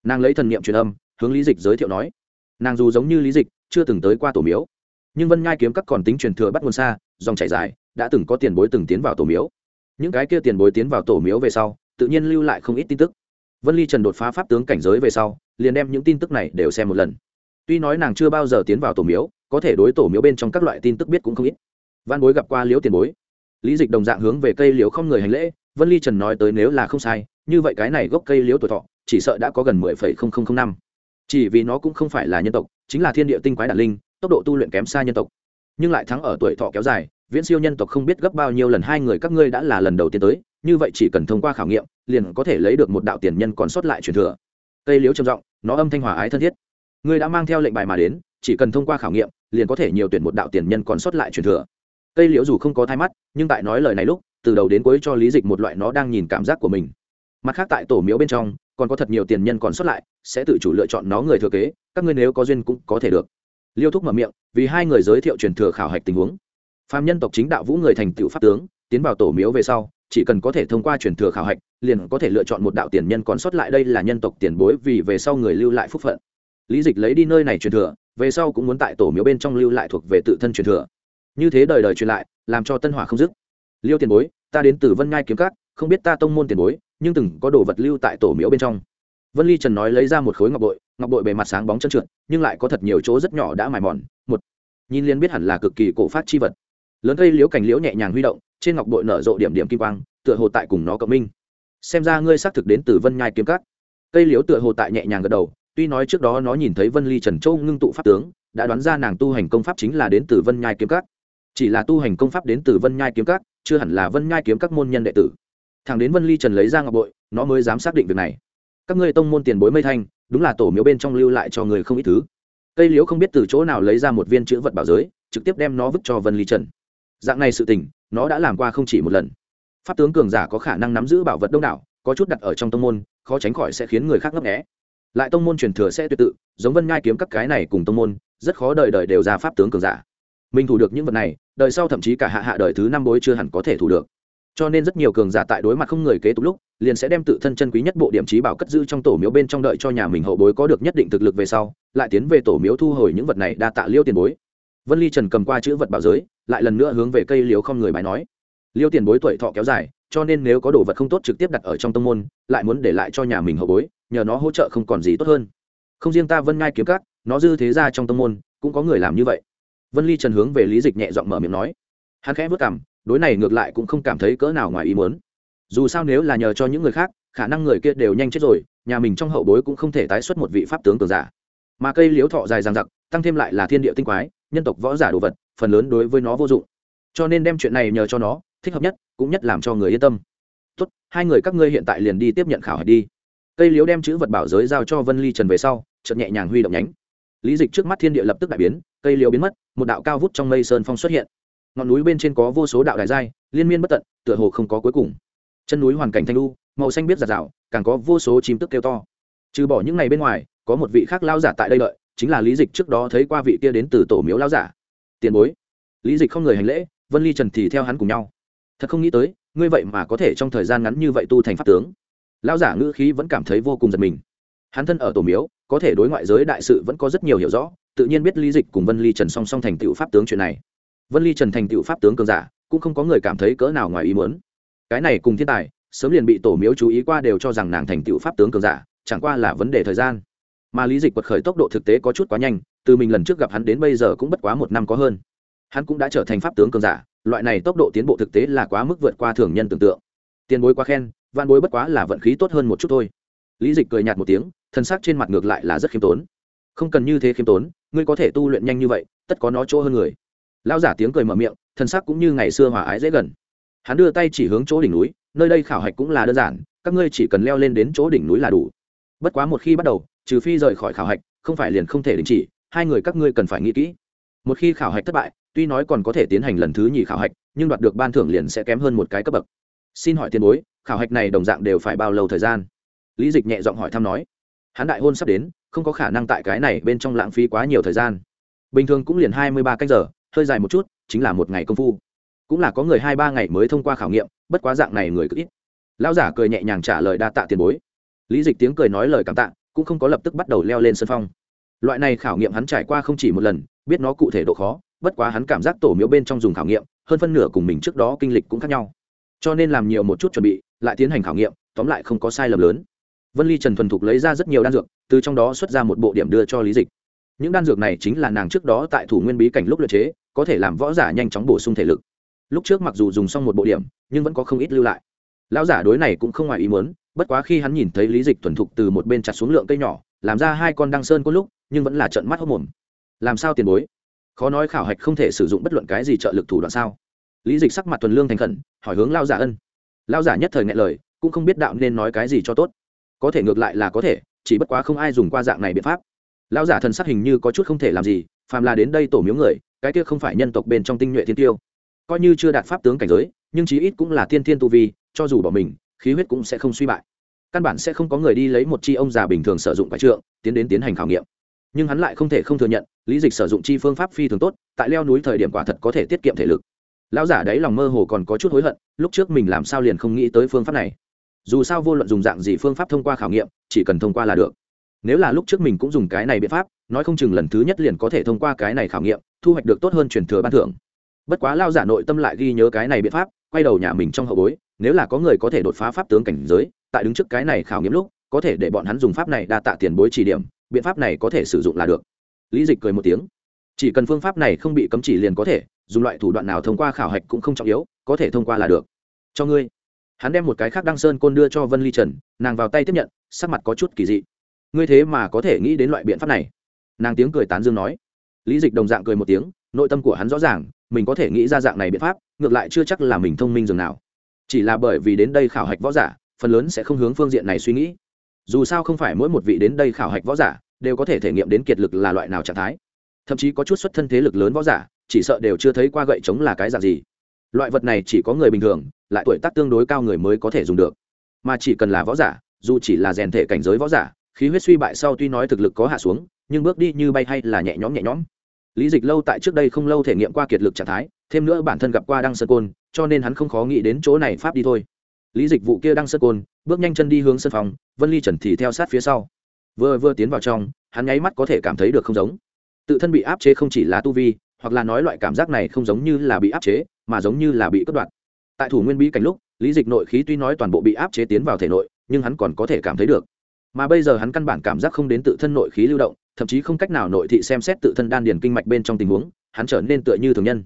Nàng lấy thần niệm truyền âm, hướng lý dịch giới thiệu nói. Nàng dù giống như lý dịch, chưa từng tới qua tổ miếu. Nhưng vân nhai kiếm các còn tính truyền thừa bắt nguồn xa, dòng chảy dài, đã từng có tiền bối từng tiến vào tổ miếu. Những cái kia tiền bối tiến vào tổ miếu về sau, tự nhiên lưu lại không ít tin tức. Vân ly trần đột phá pháp tướng cảnh giới về sau, liền đem những tin tức này đều xem một lần. Tuy nói nàng chưa bao giờ tiến vào tổ miếu, có thể đối tổ miếu bên trong các loại tin tức biết cũng không ít. Văn bối gặp qua liễu tiền bối lý dịch đồng dạng hướng về cây liễu không người hành lễ, vân ly trần nói tới nếu là không sai, như vậy cái này gốc cây liễu tuổi thọ, chỉ sợ đã có gần mười phẩy không không không năm. Chỉ vì nó cũng không phải là nhân tộc, chính là thiên địa tinh quái đản linh, tốc độ tu luyện kém xa nhân tộc. Nhưng lại thắng ở tuổi thọ kéo dài, viễn siêu nhân tộc không biết gấp bao nhiêu lần hai người các ngươi đã là lần đầu tiên tới, như vậy chỉ cần thông qua khảo nghiệm, liền có thể lấy được một đạo tiền nhân còn sót lại truyền thừa. Cây liễu trầm giọng, nó âm thanh hòa ái thân thiết. Ngươi đã mang theo lệnh bài mà đến, chỉ cần thông qua khảo nghiệm, liền có thể nhiều tuyển một đạo tiền nhân còn sót lại truyền thừa cây liễu dù không có thai mắt, nhưng tại nói lời này lúc, từ đầu đến cuối cho lý dịch một loại nó đang nhìn cảm giác của mình. Mặt khác tại tổ miếu bên trong, còn có thật nhiều tiền nhân còn sót lại, sẽ tự chủ lựa chọn nó người thừa kế, các ngươi nếu có duyên cũng có thể được. Liêu thúc mở miệng, vì hai người giới thiệu truyền thừa khảo hạch tình huống. Phạm nhân tộc chính đạo vũ người thành tựu pháp tướng, tiến vào tổ miếu về sau, chỉ cần có thể thông qua truyền thừa khảo hạch, liền có thể lựa chọn một đạo tiền nhân còn sót lại, đây là nhân tộc tiền bối vì về sau người lưu lại phúc phận. Lý dịch lấy đi nơi này truyền thừa, về sau cũng muốn tại tổ miếu bên trong lưu lại thuộc về tự thân truyền thừa như thế đời đời truyền lại, làm cho tân hỏa không dứt. Liêu tiền bối, ta đến từ vân ngai kiếm cát không biết ta tông môn tiền bối, nhưng từng có đồ vật lưu tại tổ miếu bên trong. Vân ly trần nói lấy ra một khối ngọc bội ngọc bội bề mặt sáng bóng chân trượt, nhưng lại có thật nhiều chỗ rất nhỏ đã mài mòn. Một, nhìn liên biết hẳn là cực kỳ cổ phát chi vật. Lớn cây liễu cành liễu nhẹ nhàng huy động, trên ngọc bội nở rộ điểm điểm kim quang, tựa hồ tại cùng nó cộng minh. Xem ra ngươi xác thực đến từ vân nhai kiếm cát cây liễu tựa hồ tại nhẹ nhàng gật đầu, tuy nói trước đó nó nhìn thấy vân ly trần châu ngưng tụ pháp tướng, đã đoán ra nàng tu hành công pháp chính là đến từ vân nhai kiếm cát chỉ là tu hành công pháp đến từ vân nhai kiếm các, chưa hẳn là vân nhai kiếm các môn nhân đệ tử. Thằng đến vân ly trần lấy ra ngọc bội, nó mới dám xác định việc này. Các ngươi tông môn tiền bối mây thanh, đúng là tổ miếu bên trong lưu lại cho người không ít thứ. Cây liễu không biết từ chỗ nào lấy ra một viên chữ vật bảo giới, trực tiếp đem nó vứt cho vân ly trần. Dạng này sự tình, nó đã làm qua không chỉ một lần. Pháp tướng cường giả có khả năng nắm giữ bảo vật đông đảo, có chút đặt ở trong tông môn, khó tránh khỏi sẽ khiến người khác ngấp nghẽ lại tông môn truyền thừa sẽ tuyệt tự, giống vân ngai kiếm các cái này cùng tông môn, rất khó đời đời đều ra pháp tướng cường giả mình thủ được những vật này, đời sau thậm chí cả hạ hạ đời thứ năm bối chưa hẳn có thể thủ được. Cho nên rất nhiều cường giả tại đối mặt không người kế tục lúc, liền sẽ đem tự thân chân quý nhất bộ điểm trí bảo cất giữ trong tổ miếu bên trong đợi cho nhà mình hậu bối có được nhất định thực lực về sau, lại tiến về tổ miếu thu hồi những vật này đa tạ liêu tiền bối. Vân ly trần cầm qua chữ vật bảo giới, lại lần nữa hướng về cây liếu không người bài nói. Liêu tiền bối tuổi thọ kéo dài, cho nên nếu có đồ vật không tốt trực tiếp đặt ở trong tông môn, lại muốn để lại cho nhà mình hậu bối, nhờ nó hỗ trợ không còn gì tốt hơn. Không riêng ta vân ngai kiếm cắt nó dư thế ra trong tông môn, cũng có người làm như vậy vân ly trần hướng về lý dịch nhẹ giọng mở miệng nói. Hắn khẽ vất cảm đối này ngược lại cũng không cảm thấy cỡ nào ngoài ý muốn. Dù sao nếu là nhờ cho những người khác, khả năng người kia đều nhanh chết rồi, nhà mình trong hậu bối cũng không thể tái xuất một vị pháp tướng cường giả. Mà cây liếu thọ dài dằng dặc, tăng thêm lại là thiên địa tinh quái, nhân tộc võ giả đồ vật, phần lớn đối với nó vô dụng. Cho nên đem chuyện này nhờ cho nó, thích hợp nhất, cũng nhất làm cho người yên tâm. Tốt, hai người các ngươi hiện tại liền đi tiếp nhận khảo hạch đi. Cây liếu đem chữ vật bảo giới giao cho vân ly trần về sau, chợt nhẹ nhàng huy động nhánh. Lý dịch trước mắt thiên địa lập tức đại biến cây liều biến mất, một đạo cao vút trong mây sơn phong xuất hiện. Ngọn núi bên trên có vô số đạo đại giai, liên miên bất tận, tựa hồ không có cuối cùng. Chân núi hoàn cảnh thanh lu màu xanh biết giạt rào, càng có vô số chim tức kêu to. Trừ bỏ những ngày bên ngoài, có một vị khác lao giả tại đây lợi chính là lý dịch trước đó thấy qua vị kia đến từ tổ miếu lao giả. Tiền bối. Lý dịch không người hành lễ, vân ly trần thì theo hắn cùng nhau. Thật không nghĩ tới, ngươi vậy mà có thể trong thời gian ngắn như vậy tu thành pháp tướng. Lao giả ngữ khí vẫn cảm thấy vô cùng giật mình. Hắn thân ở tổ miếu, có thể đối ngoại giới đại sự vẫn có rất nhiều hiểu rõ tự nhiên biết lý dịch cùng vân ly trần song song thành tựu pháp tướng chuyện này. Vân ly trần thành tựu pháp tướng cường giả, cũng không có người cảm thấy cỡ nào ngoài ý muốn. Cái này cùng thiên tài, sớm liền bị tổ miếu chú ý qua đều cho rằng nàng thành tựu pháp tướng cường giả, chẳng qua là vấn đề thời gian. Mà lý dịch quật khởi tốc độ thực tế có chút quá nhanh, từ mình lần trước gặp hắn đến bây giờ cũng bất quá một năm có hơn. Hắn cũng đã trở thành pháp tướng cường giả, loại này tốc độ tiến bộ thực tế là quá mức vượt qua thường nhân tưởng tượng. Tiền bối quá khen van bối bất quá là vận khí tốt hơn một chút thôi. Lý dịch cười nhạt một tiếng, thân xác trên mặt ngược lại là rất khiêm tốn không cần như thế khiêm tốn, ngươi có thể tu luyện nhanh như vậy, tất có nó chỗ hơn người. Lao giả tiếng cười mở miệng thân xác cũng như ngày xưa hòa ái dễ gần. Hắn đưa tay chỉ hướng chỗ đỉnh núi, nơi đây khảo hạch cũng là đơn giản, các ngươi chỉ cần leo lên đến chỗ đỉnh núi là đủ. Bất quá một khi bắt đầu, trừ phi rời khỏi khảo hạch, không phải liền không thể đình chỉ, hai người các ngươi cần phải nghĩ kỹ. Một khi khảo hạch thất bại, tuy nói còn có thể tiến hành lần thứ nhì khảo hạch, nhưng đoạt được ban thưởng liền sẽ kém hơn một cái cấp bậc. Xin hỏi tiền bối, khảo hạch này đồng dạng đều phải bao lâu thời gian? Lý dịch nhẹ giọng hỏi thăm nói hắn đại hôn sắp đến, không có khả năng tại cái này bên trong lãng phí quá nhiều thời gian. Bình thường cũng liền hai mươi ba cách giờ, hơi dài một chút, chính là một ngày công phu. Cũng là có người hai ba ngày mới thông qua khảo nghiệm, bất quá dạng này người cứ ít. Lão giả cười nhẹ nhàng trả lời đa tạ tiền bối. Lý dịch tiếng cười nói lời cảm tạ, cũng không có lập tức bắt đầu leo lên sân phong. Loại này khảo nghiệm hắn trải qua không chỉ một lần, biết nó cụ thể độ khó, bất quá hắn cảm giác tổ miếu bên trong dùng khảo nghiệm, hơn phân nửa cùng mình trước đó kinh lịch cũng khác nhau. Cho nên làm nhiều một chút chuẩn bị, lại tiến hành khảo nghiệm, tóm lại không có sai lầm lớn vân ly trần thuần thục lấy ra rất nhiều đan dược, từ trong đó xuất ra một bộ điểm đưa cho lý dịch. Những đan dược này chính là nàng trước đó tại thủ nguyên bí cảnh lúc luyện chế, có thể làm võ giả nhanh chóng bổ sung thể lực. Lúc trước mặc dù dùng xong một bộ điểm, nhưng vẫn có không ít lưu lại. Lão giả đối này cũng không ngoài ý muốn, bất quá khi hắn nhìn thấy lý dịch thuần thục từ một bên chặt xuống lượng cây nhỏ, làm ra hai con đăng sơn có lúc, nhưng vẫn là trận mắt hốc mồm. Làm sao tiền bối? Khó nói khảo hạch không thể sử dụng bất luận cái gì trợ lực thủ đoạn sao? Lý dịch sắc mặt thuần lương thành khẩn, hỏi hướng lao giả ân. Lao giả nhất thời ngại lời, cũng không biết đạo nên nói cái gì cho tốt có thể ngược lại là có thể, chỉ bất quá không ai dùng qua dạng này biện pháp. Lão giả thần sắc hình như có chút không thể làm gì, phàm là đến đây tổ miếu người, cái kia không phải nhân tộc bên trong tinh nhuệ thiên tiêu. Coi như chưa đạt pháp tướng cảnh giới, nhưng chí ít cũng là tiên thiên tu vi, cho dù bỏ mình, khí huyết cũng sẽ không suy bại. Căn bản sẽ không có người đi lấy một chi ông già bình thường sử dụng quái trượng, tiến đến tiến hành khảo nghiệm. Nhưng hắn lại không thể không thừa nhận, lý dịch sử dụng chi phương pháp phi thường tốt, tại leo núi thời điểm quả thật có thể tiết kiệm thể lực. Lão giả đấy lòng mơ hồ còn có chút hối hận, lúc trước mình làm sao liền không nghĩ tới phương pháp này dù sao vô luận dùng dạng gì phương pháp thông qua khảo nghiệm, chỉ cần thông qua là được. Nếu là lúc trước mình cũng dùng cái này biện pháp, nói không chừng lần thứ nhất liền có thể thông qua cái này khảo nghiệm, thu hoạch được tốt hơn truyền thừa ban thưởng. Bất quá lao giả nội tâm lại ghi nhớ cái này biện pháp, quay đầu nhà mình trong hậu bối, nếu là có người có thể đột phá pháp tướng cảnh giới, tại đứng trước cái này khảo nghiệm lúc, có thể để bọn hắn dùng pháp này đa tạ tiền bối chỉ điểm, biện pháp này có thể sử dụng là được. Lý dịch cười một tiếng. Chỉ cần phương pháp này không bị cấm chỉ liền có thể, dùng loại thủ đoạn nào thông qua khảo hạch cũng không trọng yếu, có thể thông qua là được. Cho ngươi hắn đem một cái khác đăng sơn côn đưa cho vân ly trần, nàng vào tay tiếp nhận, sắc mặt có chút kỳ dị. Ngươi thế mà có thể nghĩ đến loại biện pháp này? Nàng tiếng cười tán dương nói. Lý dịch đồng dạng cười một tiếng, nội tâm của hắn rõ ràng, mình có thể nghĩ ra dạng này biện pháp, ngược lại chưa chắc là mình thông minh dường nào. Chỉ là bởi vì đến đây khảo hạch võ giả, phần lớn sẽ không hướng phương diện này suy nghĩ. Dù sao không phải mỗi một vị đến đây khảo hạch võ giả đều có thể thể nghiệm đến kiệt lực là loại nào trạng thái. Thậm chí có chút xuất thân thế lực lớn võ giả, chỉ sợ đều chưa thấy qua gậy chống là cái dạng gì. Loại vật này chỉ có người bình thường lại tuổi tác tương đối cao người mới có thể dùng được. Mà chỉ cần là võ giả, dù chỉ là rèn thể cảnh giới võ giả, khí huyết suy bại sau tuy nói thực lực có hạ xuống, nhưng bước đi như bay hay là nhẹ nhõm nhẹ nhõm. Lý dịch lâu tại trước đây không lâu thể nghiệm qua kiệt lực trạng thái, thêm nữa bản thân gặp qua đăng sơn côn, cho nên hắn không khó nghĩ đến chỗ này pháp đi thôi. Lý dịch vụ kia đăng sơn côn, bước nhanh chân đi hướng sân phòng, vân ly trần thì theo sát phía sau. Vừa vừa tiến vào trong, hắn nháy mắt có thể cảm thấy được không giống. Tự thân bị áp chế không chỉ là tu vi, hoặc là nói loại cảm giác này không giống như là bị áp chế, mà giống như là bị cất đoạn tại thủ nguyên bí cảnh lúc, lý dịch nội khí tuy nói toàn bộ bị áp chế tiến vào thể nội, nhưng hắn còn có thể cảm thấy được. Mà bây giờ hắn căn bản cảm giác không đến tự thân nội khí lưu động, thậm chí không cách nào nội thị xem xét tự thân đan điền kinh mạch bên trong tình huống, hắn trở nên tựa như thường nhân.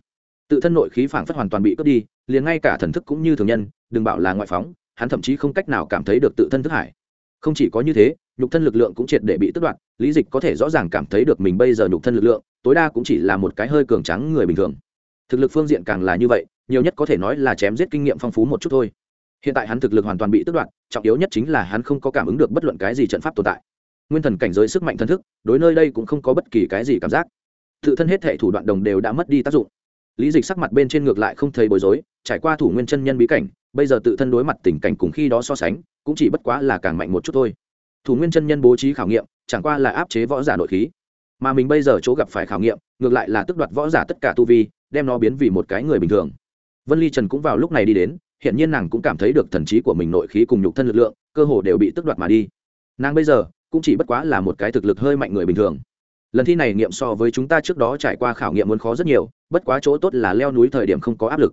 Tự thân nội khí phảng phất hoàn toàn bị cướp đi, liền ngay cả thần thức cũng như thường nhân, đừng bảo là ngoại phóng, hắn thậm chí không cách nào cảm thấy được tự thân thức hải. Không chỉ có như thế, nhục thân lực lượng cũng triệt để bị tước đoạt, lý dịch có thể rõ ràng cảm thấy được mình bây giờ nhục thân lực lượng, tối đa cũng chỉ là một cái hơi cường trắng người bình thường. Thực lực phương diện càng là như vậy nhiều nhất có thể nói là chém giết kinh nghiệm phong phú một chút thôi. Hiện tại hắn thực lực hoàn toàn bị tước đoạt, trọng yếu nhất chính là hắn không có cảm ứng được bất luận cái gì trận pháp tồn tại. Nguyên thần cảnh giới sức mạnh thân thức, đối nơi đây cũng không có bất kỳ cái gì cảm giác. Tự thân hết thể thủ đoạn đồng đều đã mất đi tác dụng. Lý dịch sắc mặt bên trên ngược lại không thấy bối rối, trải qua thủ nguyên chân nhân bí cảnh, bây giờ tự thân đối mặt tình cảnh cùng khi đó so sánh, cũng chỉ bất quá là càng mạnh một chút thôi. Thủ nguyên chân nhân bố trí khảo nghiệm, chẳng qua là áp chế võ giả nội khí. Mà mình bây giờ chỗ gặp phải khảo nghiệm, ngược lại là tức đoạt võ giả tất cả tu vi, đem nó biến vì một cái người bình thường vân ly trần cũng vào lúc này đi đến hiện nhiên nàng cũng cảm thấy được thần trí của mình nội khí cùng nhục thân lực lượng, cơ hồ đều bị tức đoạt mà đi. Nàng bây giờ, cũng chỉ bất quá là một cái thực lực hơi mạnh người bình thường. Lần thi này nghiệm so với chúng ta trước đó trải qua khảo nghiệm muốn khó rất nhiều, bất quá chỗ tốt là leo núi thời điểm không có áp lực.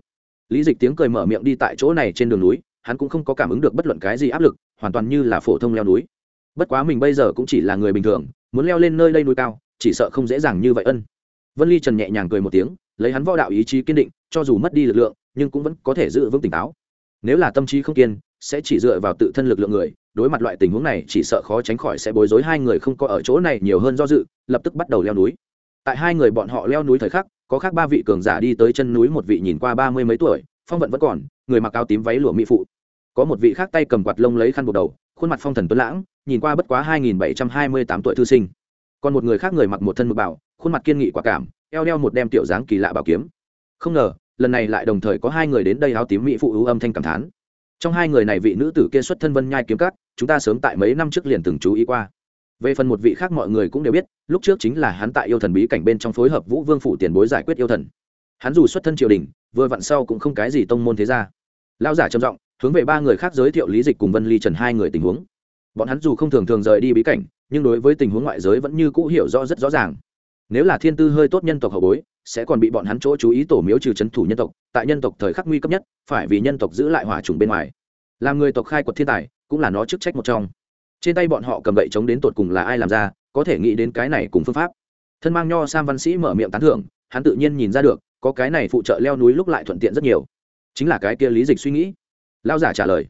Lý dịch tiếng cười mở miệng đi tại chỗ này trên đường núi, hắn cũng không có cảm ứng được bất luận cái gì áp lực, hoàn toàn như là phổ thông leo núi. Bất quá mình bây giờ cũng chỉ là người bình thường, muốn leo lên nơi đây núi cao, chỉ sợ không dễ dàng như vậy ân. Vân ly trần nhẹ nhàng cười một tiếng, lấy hắn võ đạo ý chí kiên định, cho dù mất đi lực lượng nhưng cũng vẫn có thể giữ vững tỉnh táo. Nếu là tâm trí không kiên, sẽ chỉ dựa vào tự thân lực lượng người, đối mặt loại tình huống này, chỉ sợ khó tránh khỏi sẽ bối rối hai người không có ở chỗ này nhiều hơn do dự, lập tức bắt đầu leo núi. Tại hai người bọn họ leo núi thời khắc, có khác ba vị cường giả đi tới chân núi một vị nhìn qua ba mươi mấy tuổi, phong vận vẫn còn, người mặc áo tím váy lụa mỹ phụ. Có một vị khác tay cầm quạt lông lấy khăn buộc đầu, khuôn mặt phong thần tuấn lãng, nhìn qua bất quá hai nghìn bảy trăm hai mươi tám tuổi thư sinh. Còn một người khác người mặc một thân mực bảo, khuôn mặt kiên nghị quả cảm, eo đeo một đem tiểu dáng kỳ lạ bảo kiếm. Không ngờ lần này lại đồng thời có hai người đến đây áo tím mỹ phụ ưu âm thanh cảm thán. Trong hai người này vị nữ tử kia xuất thân vân nhai kiếm cắt chúng ta sớm tại mấy năm trước liền từng chú ý qua. Về phần một vị khác mọi người cũng đều biết, lúc trước chính là hắn tại yêu thần bí cảnh bên trong phối hợp vũ vương phủ tiền bối giải quyết yêu thần. Hắn dù xuất thân triều đình, vừa vặn sau cũng không cái gì tông môn thế ra lao giả trầm giọng, hướng về ba người khác giới thiệu lý dịch cùng vân ly trần hai người tình huống. Bọn hắn dù không thường thường rời đi bí cảnh, nhưng đối với tình huống ngoại giới vẫn như cũ hiểu rõ rất rõ ràng nếu là thiên tư hơi tốt nhân tộc hậu bối, sẽ còn bị bọn hắn chỗ chú ý tổ miếu trừ c h ấ n thủ nhân tộc, tại nhân tộc thời khắc nguy cấp nhất, phải vì nhân tộc giữ lại hỏa trùng bên ngoài. Làm người tộc khai quật thiên tài, cũng là nó chức trách một trong. Trên tay bọn họ cầm gậy chống đến tột cùng là ai làm ra, có thể nghĩ đến cái này cùng phương pháp. Thân mang nho sam văn sĩ mở miệng tán thưởng, hắn tự nhiên nhìn ra được, có cái này phụ trợ leo núi lúc lại thuận tiện rất nhiều. Chính là cái kia lý dịch suy nghĩ. Lao giả trả lời.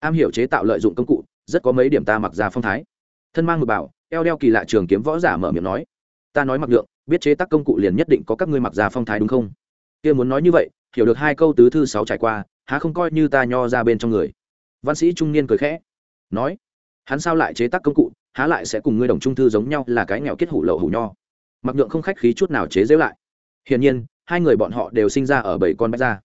Am hiểu chế tạo lợi dụng công cụ, rất có mấy điểm ta mặc ra phong thái. Thân mang ngược bảo, eo đeo kỳ lạ trường kiếm võ giả mở miệng nói ta nói mặc lượng, biết chế tác công cụ liền nhất định có các ngươi mặc già phong thái đúng không? Kia muốn nói như vậy, hiểu được hai câu tứ thư sáu trải qua, há không coi như ta nho ra bên trong người. Văn sĩ trung niên cười khẽ, nói, hắn sao lại chế tác công cụ, há lại sẽ cùng ngươi đồng trung thư giống nhau là cái nghèo kết hủ lậu hủ nho. Mặc lượng không khách khí chút nào chế giễu lại. Hiển nhiên, hai người bọn họ đều sinh ra ở bảy con bách gia.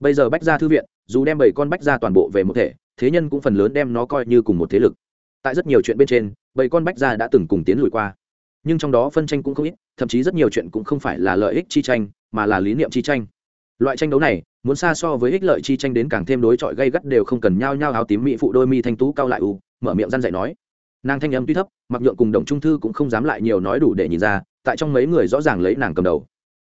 Bây giờ bách gia thư viện, dù đem bảy con bách gia toàn bộ về một thể, thế nhân cũng phần lớn đem nó coi như cùng một thế lực. Tại rất nhiều chuyện bên trên, bảy con bách gia đã từng cùng tiến lùi qua nhưng trong đó phân tranh cũng không ít, thậm chí rất nhiều chuyện cũng không phải là lợi ích chi tranh, mà là lý niệm chi tranh. Loại tranh đấu này, muốn xa so với ích lợi chi tranh đến càng thêm đối chọi gây gắt đều không cần nhao nhao áo tím mỹ phụ đôi mi thanh tú cao lại u, mở miệng răn dạy nói. Nàng thanh âm tuy thấp, mặc nhượng cùng đồng trung thư cũng không dám lại nhiều nói đủ để nhìn ra, tại trong mấy người rõ ràng lấy nàng cầm đầu.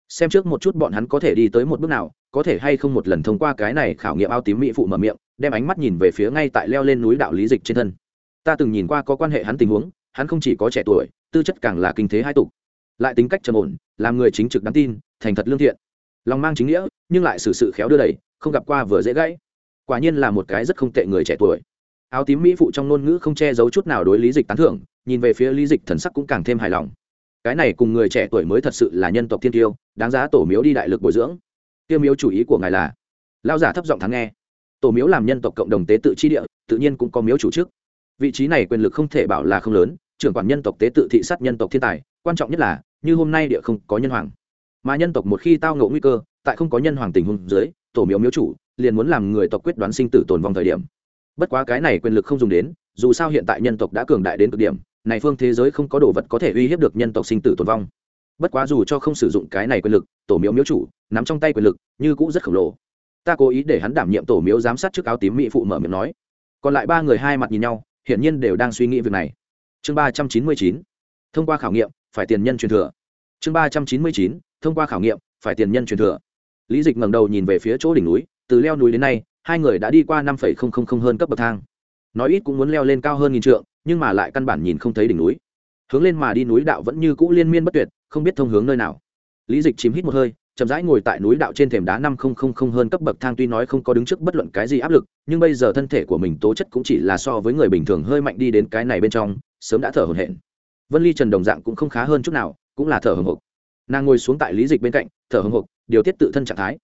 Xem trước một chút bọn hắn có thể đi tới một bước nào, có thể hay không một lần thông qua cái này khảo nghiệm áo tím mỹ phụ mở miệng, đem ánh mắt nhìn về phía ngay tại leo lên núi đạo lý dịch trên thân. Ta từng nhìn qua có quan hệ hắn tình huống, hắn không chỉ có trẻ tuổi tư chất càng là kinh thế hai tục. Lại tính cách trầm ổn, làm người chính trực đáng tin, thành thật lương thiện. Lòng mang chính nghĩa, nhưng lại xử sự khéo đưa đẩy, không gặp qua vừa dễ gãy. Quả nhiên là một cái rất không tệ người trẻ tuổi. Áo tím mỹ phụ trong ngôn ngữ không che giấu chút nào đối lý dịch tán thưởng, nhìn về phía lý dịch thần sắc cũng càng thêm hài lòng. Cái này cùng người trẻ tuổi mới thật sự là nhân tộc thiên tiêu, đáng giá tổ miếu đi đại lực bồi dưỡng. Tiêu miếu chủ ý của ngài là lao giả thấp giọng thắng nghe. Tổ miếu làm nhân tộc cộng đồng tế tự chi địa, tự nhiên cũng có miếu chủ chức vị trí này quyền lực không thể bảo là không lớn trưởng quản nhân tộc tế tự thị sát nhân tộc thiên tài, quan trọng nhất là, như hôm nay địa không có nhân hoàng. Mà nhân tộc một khi tao ngộ nguy cơ, tại không có nhân hoàng tình huống dưới, tổ miếu miếu chủ liền muốn làm người tộc quyết đoán sinh tử tồn vong thời điểm. Bất quá cái này quyền lực không dùng đến, dù sao hiện tại nhân tộc đã cường đại đến cực điểm, này phương thế giới không có đồ vật có thể uy hiếp được nhân tộc sinh tử tồn vong. Bất quá dù cho không sử dụng cái này quyền lực, tổ miếu miếu chủ, nắm trong tay quyền lực, như cũng rất khổng lồ. Ta cố ý để hắn đảm nhiệm tổ miếu giám sát trước áo tím mỹ phụ mở miệng nói. Còn lại ba người hai mặt nhìn nhau, hiển nhiên đều đang suy nghĩ việc này chương ba trăm chín mươi chín, thông qua khảo nghiệm, phải tiền nhân truyền thừa. Chương ba trăm chín mươi chín, thông qua khảo nghiệm, phải tiền nhân truyền thừa. Lý dịch ngẩng đầu nhìn về phía chỗ đỉnh núi, từ leo núi đến nay, hai người đã đi qua năm hơn cấp bậc thang. Nói ít cũng muốn leo lên cao hơn nghìn trượng, nhưng mà lại căn bản nhìn không thấy đỉnh núi. Hướng lên mà đi núi đạo vẫn như cũ liên miên bất tuyệt, không biết thông hướng nơi nào. Lý dịch chìm hít một hơi chậm rãi ngồi tại núi đạo trên thềm đá năm không không không hơn cấp bậc thang tuy nói không có đứng trước bất luận cái gì áp lực, nhưng bây giờ thân thể của mình tố chất cũng chỉ là so với người bình thường hơi mạnh đi đến cái này bên trong, sớm đã thở hổn hển. Vân ly trần đồng dạng cũng không khá hơn chút nào, cũng là thở hổn hộc. Nàng ngồi xuống tại lý dịch bên cạnh, thở hổn hộc, điều tiết tự thân trạng thái.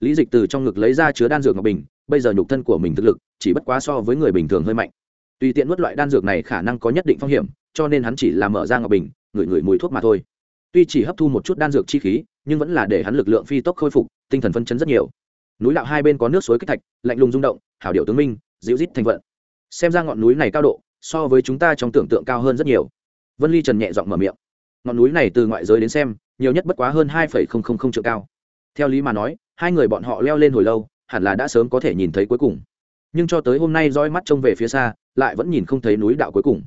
Lý dịch từ trong ngực lấy ra chứa đan dược ngọc bình, bây giờ nhục thân của mình thực lực, chỉ bất quá so với người bình thường hơi mạnh. Tùy tiện nuốt loại đan dược này khả năng có nhất định phong hiểm, cho nên hắn chỉ là mở ra ngọc bình, ngửi ngửi mùi thuốc mà thôi. Tuy chỉ hấp thu một chút đan dược chi khí nhưng vẫn là để hắn lực lượng phi tốc khôi phục, tinh thần phân chấn rất nhiều. Núi đạo hai bên có nước suối kích thạch, lạnh lùng rung động, hảo điệu tướng minh, dịu rít thành vận. Xem ra ngọn núi này cao độ, so với chúng ta trong tưởng tượng cao hơn rất nhiều. Vân ly trần nhẹ giọng mở miệng. Ngọn núi này từ ngoại giới đến xem, nhiều nhất bất quá hơn hai trượng cao. Theo lý mà nói, hai người bọn họ leo lên hồi lâu, hẳn là đã sớm có thể nhìn thấy cuối cùng. Nhưng cho tới hôm nay roi mắt trông về phía xa, lại vẫn nhìn không thấy núi đạo cuối cùng.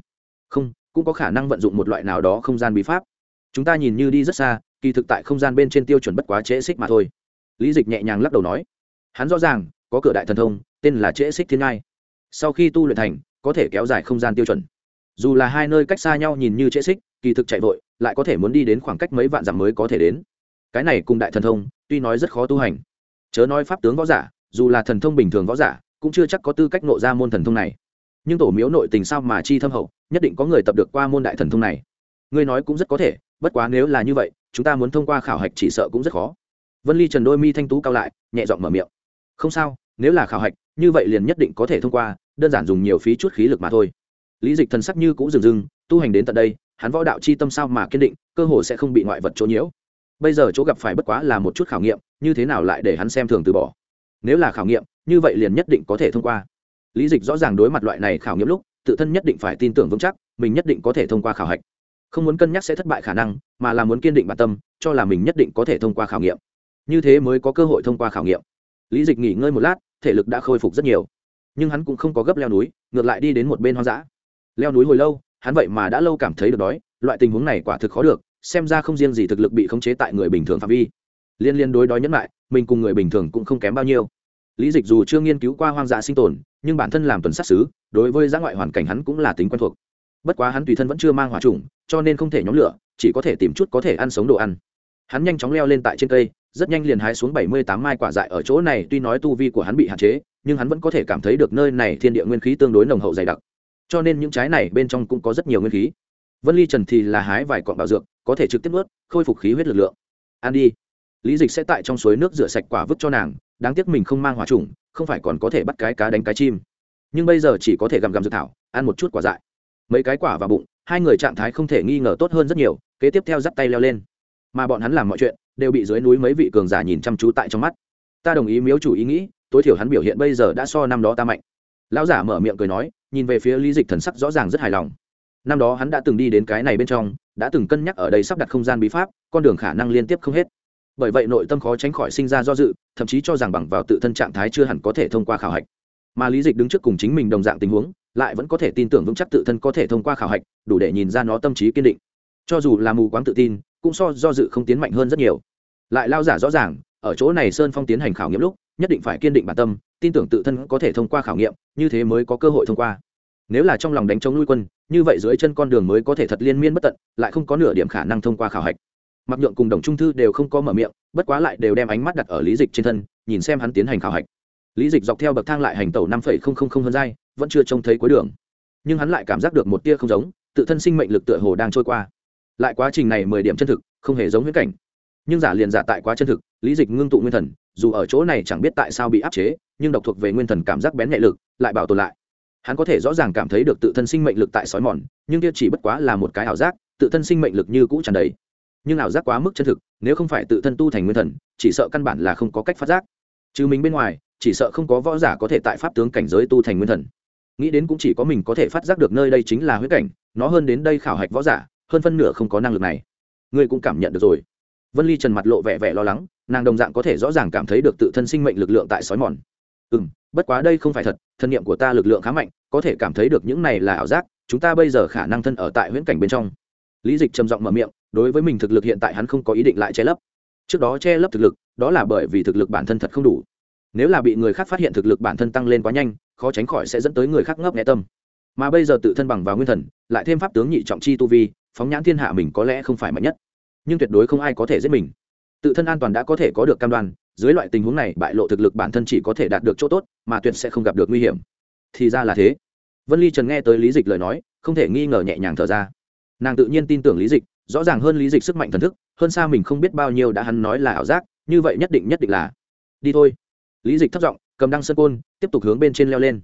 Không, cũng có khả năng vận dụng một loại nào đó không gian bí pháp. Chúng ta nhìn như đi rất xa kỳ thực tại không gian bên trên tiêu chuẩn bất quá trễ xích mà thôi. Lý dịch nhẹ nhàng lắc đầu nói, hắn rõ ràng, có cửa đại thần thông, tên là trễ xích thiên ngai. Sau khi tu luyện thành, có thể kéo dài không gian tiêu chuẩn. Dù là hai nơi cách xa nhau nhìn như trễ xích, kỳ thực chạy vội, lại có thể muốn đi đến khoảng cách mấy vạn dặm mới có thể đến. Cái này cùng đại thần thông, tuy nói rất khó tu hành, chớ nói pháp tướng võ giả, dù là thần thông bình thường võ giả, cũng chưa chắc có tư cách nộ ra môn thần thông này. Nhưng tổ miếu nội tình sao mà chi thâm hậu, nhất định có người tập được qua môn đại thần thông này. Ngươi nói cũng rất có thể bất quá nếu là như vậy, chúng ta muốn thông qua khảo hạch chỉ sợ cũng rất khó. Vân ly trần đôi mi thanh tú cao lại, nhẹ giọng mở miệng. Không sao, nếu là khảo hạch, như vậy liền nhất định có thể thông qua, đơn giản dùng nhiều phí chút khí lực mà thôi. Lý dịch thần sắc như cũng dừng dừng tu hành đến tận đây, hắn võ đạo chi tâm sao mà kiên định, cơ hồ sẽ không bị ngoại vật chỗ nhiễu. Bây giờ chỗ gặp phải bất quá là một chút khảo nghiệm, như thế nào lại để hắn xem thường từ bỏ? Nếu là khảo nghiệm, như vậy liền nhất định có thể thông qua. Lý dịch rõ ràng đối mặt loại này khảo nghiệm lúc, tự thân nhất định phải tin tưởng vững chắc, mình nhất định có thể thông qua khảo hạch không muốn cân nhắc sẽ thất bại khả năng, mà là muốn kiên định bản tâm, cho là mình nhất định có thể thông qua khảo nghiệm. Như thế mới có cơ hội thông qua khảo nghiệm. Lý dịch nghỉ ngơi một lát, thể lực đã khôi phục rất nhiều. Nhưng hắn cũng không có gấp leo núi, ngược lại đi đến một bên hoang dã. Leo núi hồi lâu, hắn vậy mà đã lâu cảm thấy được đói, loại tình huống này quả thực khó được, xem ra không riêng gì thực lực bị khống chế tại người bình thường phạm vi. Liên liên đối đói nhẫn lại mình cùng người bình thường cũng không kém bao nhiêu. Lý dịch dù chưa nghiên cứu qua hoang dã sinh tồn, nhưng bản thân làm tuần sát xứ, đối với giã ngoại hoàn cảnh hắn cũng là tính quen thuộc bất quá hắn tùy thân vẫn chưa mang hỏa trùng, cho nên không thể nhóm lửa, chỉ có thể tìm chút có thể ăn sống đồ ăn. Hắn nhanh chóng leo lên tại trên cây, rất nhanh liền hái xuống bảy mươi tám mai quả dại ở chỗ này, tuy nói tu vi của hắn bị hạn chế, nhưng hắn vẫn có thể cảm thấy được nơi này thiên địa nguyên khí tương đối nồng hậu dày đặc. Cho nên những trái này bên trong cũng có rất nhiều nguyên khí. Vân ly trần thì là hái vài cọn bảo dược, có thể trực tiếp ướt khôi phục khí huyết lực lượng. Ăn đi. Lý dịch sẽ tại trong suối nước rửa sạch quả vứt cho nàng, đáng tiếc mình không mang hỏa trùng, không phải còn có thể bắt cái cá đánh cái chim. Nhưng bây giờ chỉ có thể gặm gặm dược thảo, ăn một chút quả dại mấy cái quả vào bụng, hai người trạng thái không thể nghi ngờ tốt hơn rất nhiều, kế tiếp theo dắt tay leo lên. Mà bọn hắn làm mọi chuyện, đều bị dưới núi mấy vị cường giả nhìn chăm chú tại trong mắt. Ta đồng ý miếu chủ ý nghĩ, tối thiểu hắn biểu hiện bây giờ đã so năm đó ta mạnh. Lão giả mở miệng cười nói, nhìn về phía lý dịch thần sắc rõ ràng rất hài lòng. Năm đó hắn đã từng đi đến cái này bên trong, đã từng cân nhắc ở đây sắp đặt không gian bí pháp, con đường khả năng liên tiếp không hết. Bởi vậy nội tâm khó tránh khỏi sinh ra do dự, thậm chí cho rằng bằng vào tự thân trạng thái chưa hẳn có thể thông qua khảo hạch. Mà lý dịch đứng trước cùng chính mình đồng dạng tình huống lại vẫn có thể tin tưởng vững chắc tự thân có thể thông qua khảo hạch, đủ để nhìn ra nó tâm trí kiên định. Cho dù là mù quáng tự tin, cũng so do dự không tiến mạnh hơn rất nhiều. Lại lao giả rõ ràng, ở chỗ này sơn phong tiến hành khảo nghiệm lúc, nhất định phải kiên định bản tâm, tin tưởng tự thân có thể thông qua khảo nghiệm, như thế mới có cơ hội thông qua. Nếu là trong lòng đánh chống nuôi quân, như vậy dưới chân con đường mới có thể thật liên miên bất tận, lại không có nửa điểm khả năng thông qua khảo hạch. Mặc nhượng cùng đồng trung thư đều không có mở miệng, bất quá lại đều đem ánh mắt đặt ở lý dịch trên thân, nhìn xem hắn tiến hành khảo hạch. Lý dịch dọc theo bậc thang lại hành tẩu năm phẩy không không không hơn dai vẫn chưa trông thấy cuối đường. Nhưng hắn lại cảm giác được một tia không giống, tự thân sinh mệnh lực tựa hồ đang trôi qua. Lại quá trình này mười điểm chân thực, không hề giống huyễn cảnh. Nhưng giả liền giả tại quá chân thực, lý dịch ngưng tụ nguyên thần, dù ở chỗ này chẳng biết tại sao bị áp chế, nhưng độc thuộc về nguyên thần cảm giác bén nhạy lực, lại bảo tồn lại. Hắn có thể rõ ràng cảm thấy được tự thân sinh mệnh lực tại sói mòn, nhưng kia chỉ bất quá là một cái ảo giác, tự thân sinh mệnh lực như cũ tràn đầy. Nhưng ảo giác quá mức chân thực, nếu không phải tự thân tu thành nguyên thần, chỉ sợ căn bản là không có cách phát giác. Chứ mình bên ngoài, chỉ sợ không có võ giả có thể tại pháp tướng cảnh giới tu thành nguyên thần nghĩ đến cũng chỉ có mình có thể phát giác được nơi đây chính là huyết cảnh, nó hơn đến đây khảo hạch võ giả, hơn phân nửa không có năng lực này. Ngươi cũng cảm nhận được rồi. Vân ly trần mặt lộ vẻ vẻ lo lắng, nàng đồng dạng có thể rõ ràng cảm thấy được tự thân sinh mệnh lực lượng tại sói mòn. Ừ m bất quá đây không phải thật, thân nhiệm của ta lực lượng khá mạnh, có thể cảm thấy được những này là ảo giác, chúng ta bây giờ khả năng thân ở tại huyễn cảnh bên trong. Lý dịch trầm giọng mở miệng, đối với mình thực lực hiện tại hắn không có ý định lại che lấp. Trước đó che lấp thực lực, đó là bởi vì thực lực bản thân thật không đủ nếu là bị người khác phát hiện thực lực bản thân tăng lên quá nhanh, khó tránh khỏi sẽ dẫn tới người khác ngấp nghe tâm. Mà bây giờ tự thân bằng vào nguyên thần, lại thêm pháp tướng nhị trọng chi tu vi, phóng nhãn thiên hạ mình có lẽ không phải mạnh nhất. Nhưng tuyệt đối không ai có thể giết mình. Tự thân an toàn đã có thể có được cam đoan, dưới loại tình huống này, bại lộ thực lực bản thân chỉ có thể đạt được chỗ tốt, mà tuyệt sẽ không gặp được nguy hiểm. Thì ra là thế. Vân ly trần nghe tới lý dịch lời nói, không thể nghi ngờ nhẹ nhàng thở ra. Nàng tự nhiên tin tưởng lý dịch, rõ ràng hơn lý dịch sức mạnh thần thức, hơn xa mình không biết bao nhiêu đã hắn nói là ảo giác, như vậy nhất định nhất định là. Đi thôi lý dịch thất giọng, cầm đăng sân côn, tiếp tục hướng bên trên leo lên.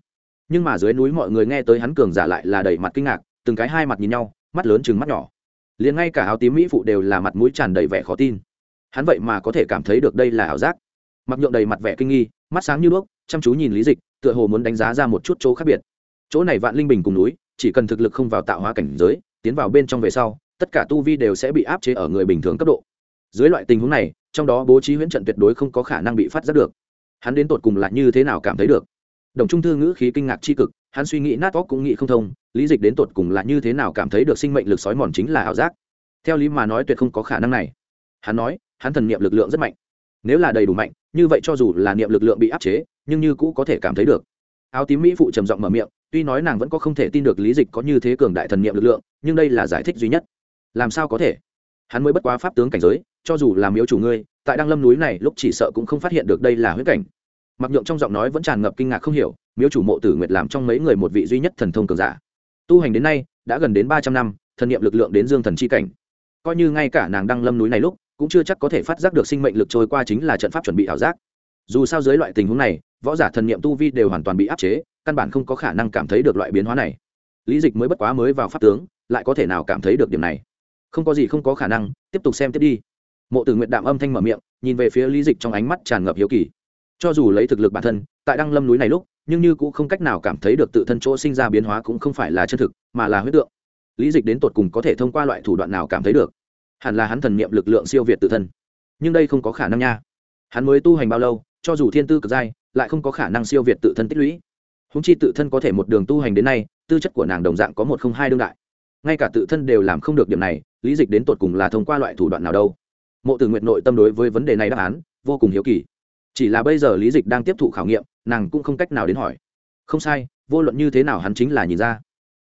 Nhưng mà dưới núi mọi người nghe tới hắn cường giả lại là đầy mặt kinh ngạc, từng cái hai mặt nhìn nhau, mắt lớn chừng mắt nhỏ. Liền ngay cả áo tím mỹ phụ đều là mặt mũi tràn đầy vẻ khó tin. Hắn vậy mà có thể cảm thấy được đây là ảo giác. Mặc nhượng đầy mặt vẻ kinh nghi, mắt sáng như đuốc, chăm chú nhìn lý dịch, tựa hồ muốn đánh giá ra một chút chỗ khác biệt. Chỗ này vạn linh bình cùng núi, chỉ cần thực lực không vào tạo hóa cảnh giới, tiến vào bên trong về sau, tất cả tu vi đều sẽ bị áp chế ở người bình thường cấp độ. Dưới loại tình huống này, trong đó bố trí huyễn trận tuyệt đối không có khả năng bị phát giác được hắn đến tột cùng là như thế nào cảm thấy được? Đồng trung thư ngữ khí kinh ngạc c h i cực, hắn suy nghĩ nát óc cũng nghĩ không thông, lý dịch đến tột cùng là như thế nào cảm thấy được sinh mệnh lực sói mòn chính là ảo giác? Theo lý mà nói tuyệt không có khả năng này. Hắn nói, hắn thần niệm lực lượng rất mạnh. Nếu là đầy đủ mạnh, như vậy cho dù là niệm lực lượng bị áp chế, nhưng như cũ có thể cảm thấy được. Áo tím mỹ phụ trầm giọng mở miệng, tuy nói nàng vẫn có không thể tin được lý dịch có như thế cường đại thần niệm lực lượng, nhưng đây là giải thích duy nhất. Làm sao có thể? Hắn mới bất quá pháp tướng cảnh giới, cho dù là miếu chủ ngươi, tại đăng lâm núi này lúc chỉ sợ cũng không phát hiện được đây là huyết cảnh. Mặc nhượng trong giọng nói vẫn tràn ngập kinh ngạc không hiểu, miếu chủ mộ tử nguyệt làm trong mấy người một vị duy nhất thần thông cường giả. Tu hành đến nay, đã gần đến ba trăm năm, thần niệm lực lượng đến dương thần c h i cảnh. Coi như ngay cả nàng đăng lâm núi này lúc, cũng chưa chắc có thể phát giác được sinh mệnh lực trôi qua chính là trận pháp chuẩn bị ảo giác. Dù sao dưới loại tình huống này, võ giả thần niệm tu vi đều hoàn toàn bị áp chế, căn bản không có khả năng cảm thấy được loại biến hóa này. Lý dịch mới bất quá mới vào pháp tướng, lại có thể nào cảm thấy được điểm này? Không có gì không có khả năng, tiếp tục xem tiếp đi. Mộ tử nguyện đạm âm thanh mở miệng, nhìn về phía lý dịch trong ánh mắt tràn ngập hiếu kỳ. Cho dù lấy thực lực bản thân, tại đăng lâm núi này lúc, nhưng như cũng không cách nào cảm thấy được tự thân chỗ sinh ra biến hóa cũng không phải là chân thực, mà là huyết tượng. Lý dịch đến tột cùng có thể thông qua loại thủ đoạn nào cảm thấy được? Hẳn là hắn thần niệm lực lượng siêu việt tự thân. Nhưng đây không có khả năng nha. Hắn mới tu hành bao lâu, cho dù thiên tư cực dai, lại không có khả năng siêu việt tự thân tích lũy. Húng chi tự thân có thể một đường tu hành đến nay, tư chất của nàng đồng dạng có một không hai đương đại. Ngay cả tự thân đều làm không được điểm này lý dịch đến tột cùng là thông qua loại thủ đoạn nào đâu? Mộ tử nguyện nội tâm đối với vấn đề này đáp án vô cùng hiếu kỳ. Chỉ là bây giờ lý dịch đang tiếp thụ khảo nghiệm, nàng cũng không cách nào đến hỏi. Không sai, vô luận như thế nào hắn chính là nhìn ra.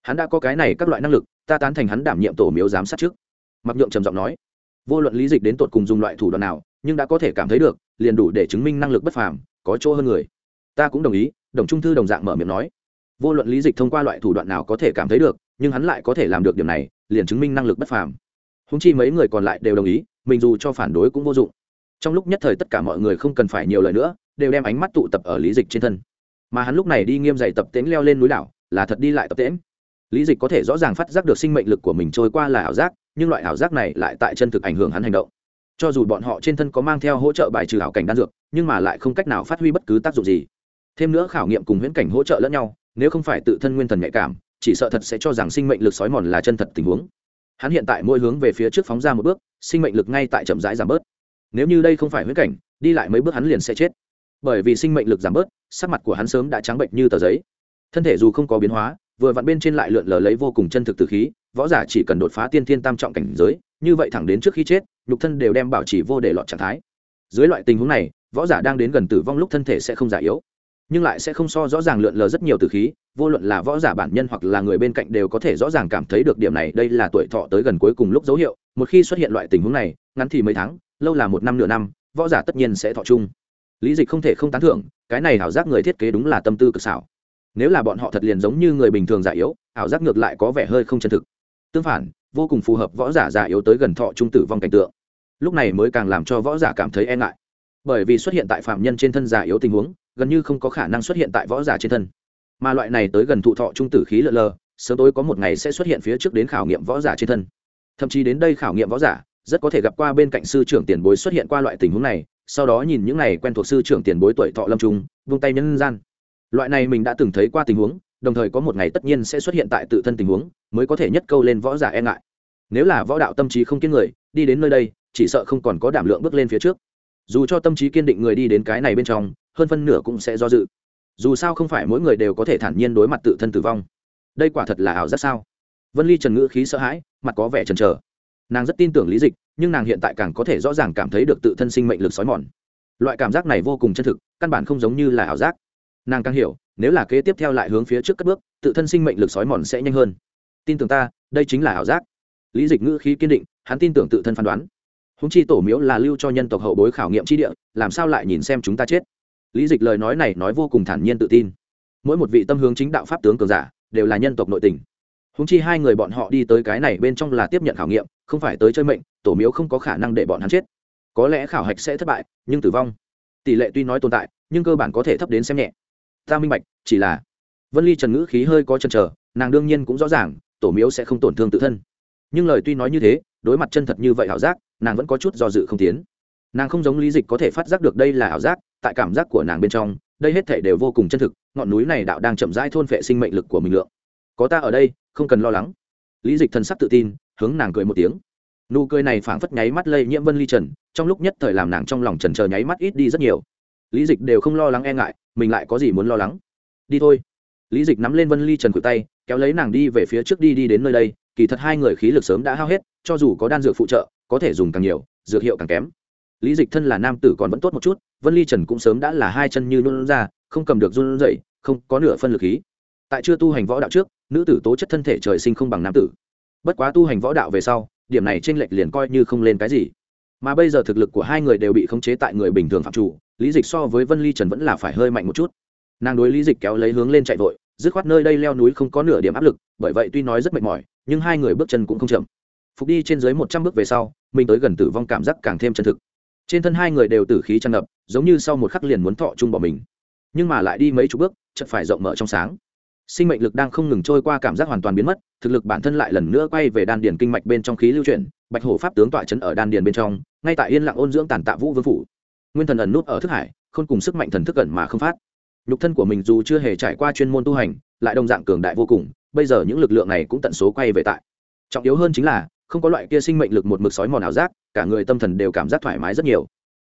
Hắn đã có cái này các loại năng lực, ta tán thành hắn đảm nhiệm tổ miếu giám sát trước. Mặc nhượng trầm giọng nói, vô luận lý dịch đến tột cùng dùng loại thủ đoạn nào, nhưng đã có thể cảm thấy được, liền đủ để chứng minh năng lực bất phàm, có chỗ hơn người. Ta cũng đồng ý, đồng trung thư đồng dạng mở miệng nói. Vô luận lý dịch thông qua loại thủ đoạn nào có thể cảm thấy được, nhưng hắn lại có thể làm được điểm này liền chứng minh năng lực bất phàm. Húng chi mấy người còn lại đều đồng ý, mình dù cho phản đối cũng vô dụng. Trong lúc nhất thời tất cả mọi người không cần phải nhiều lời nữa, đều đem ánh mắt tụ tập ở lý dịch trên thân. Mà hắn lúc này đi nghiêm dạy tập tễnh leo lên núi đảo, là thật đi lại tập tễnh. Lý dịch có thể rõ ràng phát giác được sinh mệnh lực của mình trôi qua là ảo giác, nhưng loại ảo giác này lại tại chân thực ảnh hưởng hắn hành động. Cho dù bọn họ trên thân có mang theo hỗ trợ bài trừ ảo cảnh đan dược, nhưng mà lại không cách nào phát huy bất cứ tác dụng gì. Thêm nữa khảo nghiệm cùng huyễn cảnh hỗ trợ lẫn nhau, nếu không phải tự thân nguyên thần nhạy cảm chỉ sợ thật sẽ cho rằng sinh mệnh lực sói mòn là chân thật tình huống. Hắn hiện tại mỗi hướng về phía trước phóng ra một bước, sinh mệnh lực ngay tại chậm rãi giảm bớt. Nếu như đây không phải huyễn cảnh, đi lại mấy bước hắn liền sẽ chết. Bởi vì sinh mệnh lực giảm bớt, sắc mặt của hắn sớm đã trắng bệnh như tờ giấy. Thân thể dù không có biến hóa, vừa vặn bên trên lại lượn lờ lấy vô cùng chân thực từ khí, võ giả chỉ cần đột phá tiên thiên tam trọng cảnh giới, như vậy thẳng đến trước khi chết, nhục thân đều đem bảo trì vô để lọt trạng thái. Dưới loại tình huống này, võ giả đang đến gần tử vong lúc thân thể sẽ không giả yếu, nhưng lại sẽ không so rõ ràng lượn lờ rất nhiều từ khí vô luận là võ giả bản nhân hoặc là người bên cạnh đều có thể rõ ràng cảm thấy được điểm này, đây là tuổi thọ tới gần cuối cùng lúc dấu hiệu, một khi xuất hiện loại tình huống này, ngắn thì mấy tháng, lâu là một năm nửa năm, võ giả tất nhiên sẽ thọ chung. Lý dịch không thể không tán thưởng, cái này ảo giác người thiết kế đúng là tâm tư cực xảo. Nếu là bọn họ thật liền giống như người bình thường già yếu, ảo giác ngược lại có vẻ hơi không chân thực. Tương phản, vô cùng phù hợp võ giả già yếu tới gần thọ trung tử vong cảnh tượng. Lúc này mới càng làm cho võ giả cảm thấy e ngại. Bởi vì xuất hiện tại phạm nhân trên thân già yếu tình huống, gần như không có khả năng xuất hiện tại võ giả trên thân mà loại này tới gần thụ thọ trung tử khí lợn lờ, sớm tối có một ngày sẽ xuất hiện phía trước đến khảo nghiệm võ giả trên thân. Thậm chí đến đây khảo nghiệm võ giả, rất có thể gặp qua bên cạnh sư trưởng tiền bối xuất hiện qua loại tình huống này, sau đó nhìn những này quen thuộc sư trưởng tiền bối tuổi thọ lâm trung, vung tay nhân gian. Loại này mình đã từng thấy qua tình huống, đồng thời có một ngày tất nhiên sẽ xuất hiện tại tự thân tình huống, mới có thể nhất câu lên võ giả e ngại. Nếu là võ đạo tâm trí không kiên người, đi đến nơi đây, chỉ sợ không còn có đảm lượng bước lên phía trước. Dù cho tâm trí kiên định người đi đến cái này bên trong, hơn phân nửa cũng sẽ do dự dù sao không phải mỗi người đều có thể thản nhiên đối mặt tự thân tử vong. Đây quả thật là ảo giác sao? Vân ly trần ngữ khí sợ hãi, mặt có vẻ trần trờ nàng rất tin tưởng lý dịch, nhưng nàng hiện tại càng có thể rõ ràng cảm thấy được tự thân sinh mệnh lực xói mòn. Loại cảm giác này vô cùng chân thực, căn bản không giống như là ảo giác. Nàng càng hiểu, nếu là kế tiếp theo lại hướng phía trước cất bước, tự thân sinh mệnh lực xói mòn sẽ nhanh hơn. Tin tưởng ta, đây chính là ảo giác. Lý dịch ngữ khí kiên định, hắn tin tưởng tự thân phán đoán. Húng chi tổ miếu là lưu cho nhân tộc hậu bối khảo nghiệm trí địa, làm sao lại nhìn xem chúng ta chết? Lý dịch lời nói này nói vô cùng thản nhiên tự tin. Mỗi một vị tâm hướng chính đạo pháp tướng cường giả, đều là nhân tộc nội tình. Húng chi hai người bọn họ đi tới cái này bên trong là tiếp nhận khảo nghiệm, không phải tới chơi mệnh, tổ miếu không có khả năng để bọn hắn chết. Có lẽ khảo hạch sẽ thất bại, nhưng tử vong. Tỷ lệ tuy nói tồn tại, nhưng cơ bản có thể thấp đến xem nhẹ. Ta minh bạch, chỉ là vân ly trần ngữ khí hơi có chân trở nàng đương nhiên cũng rõ ràng, tổ miếu sẽ không tổn thương tự thân. Nhưng lời tuy nói như thế, đối mặt chân thật như vậy ảo giác, nàng vẫn có chút do dự không tiến nàng không giống lý dịch có thể phát giác được đây là ảo giác, tại cảm giác của nàng bên trong, đây hết thể đều vô cùng chân thực, ngọn núi này đạo đang chậm rãi thôn phệ sinh mệnh lực của mình lượng. Có ta ở đây, không cần lo lắng. Lý dịch thần sắc tự tin, hướng nàng cười một tiếng. Nụ cười này phảng phất nháy mắt lây nhiễm vân ly trần, trong lúc nhất thời làm nàng trong lòng trần chờ nháy mắt ít đi rất nhiều. Lý dịch đều không lo lắng e ngại, mình lại có gì muốn lo lắng? Đi thôi. Lý dịch nắm lên vân ly trần cự tay, kéo lấy nàng đi về phía trước đi đi đến nơi đây, kỳ thật hai người khí lực sớm đã hao hết, cho dù có đan dược phụ trợ, có thể dùng càng nhiều, dược hiệu càng kém lý dịch thân là nam tử còn vẫn tốt một chút, vân ly trần cũng sớm đã là hai chân như luôn ra, không cầm được run dậy không có nửa phân lực khí. Tại chưa tu hành võ đạo trước, nữ tử tố chất thân thể trời sinh không bằng nam tử. Bất quá tu hành võ đạo về sau, điểm này t r ê n lệch liền coi như không lên cái gì. Mà bây giờ thực lực của hai người đều bị khống chế tại người bình thường phạm chủ, lý dịch so với vân ly trần vẫn là phải hơi mạnh một chút. Nàng đối lý dịch kéo lấy hướng lên chạy vội, dứt khoát nơi đây leo núi không có nửa điểm áp lực, bởi vậy tuy nói rất mệt mỏi, nhưng hai người bước chân cũng không chậm. Phục đi trên dưới một trăm bước về sau, mình tới gần tử vong cảm giác càng thêm chân thực trên thân hai người đều tử khí tràn ngập, giống như sau một khắc liền muốn thọ chung bỏ mình. Nhưng mà lại đi mấy chục bước, chợt phải rộng mở trong sáng. Sinh mệnh lực đang không ngừng trôi qua cảm giác hoàn toàn biến mất, thực lực bản thân lại lần nữa quay về đan điền kinh mạch bên trong khí lưu chuyển, bạch hổ pháp tướng tọa chấn ở đan điền bên trong, ngay tại yên lặng ôn dưỡng tàn tạ vũ vương phủ. Nguyên thần ẩn nút ở thức hải không cùng sức mạnh thần thức ẩn mà không phát. Nhục thân của mình dù chưa hề trải qua chuyên môn tu hành, lại đồng dạng cường đại vô cùng, bây giờ những lực lượng này cũng tận số quay về tại. Trọng yếu hơn chính là không có loại kia sinh mệnh lực một mực sói mòn ảo giác, cả người tâm thần đều cảm giác thoải mái rất nhiều.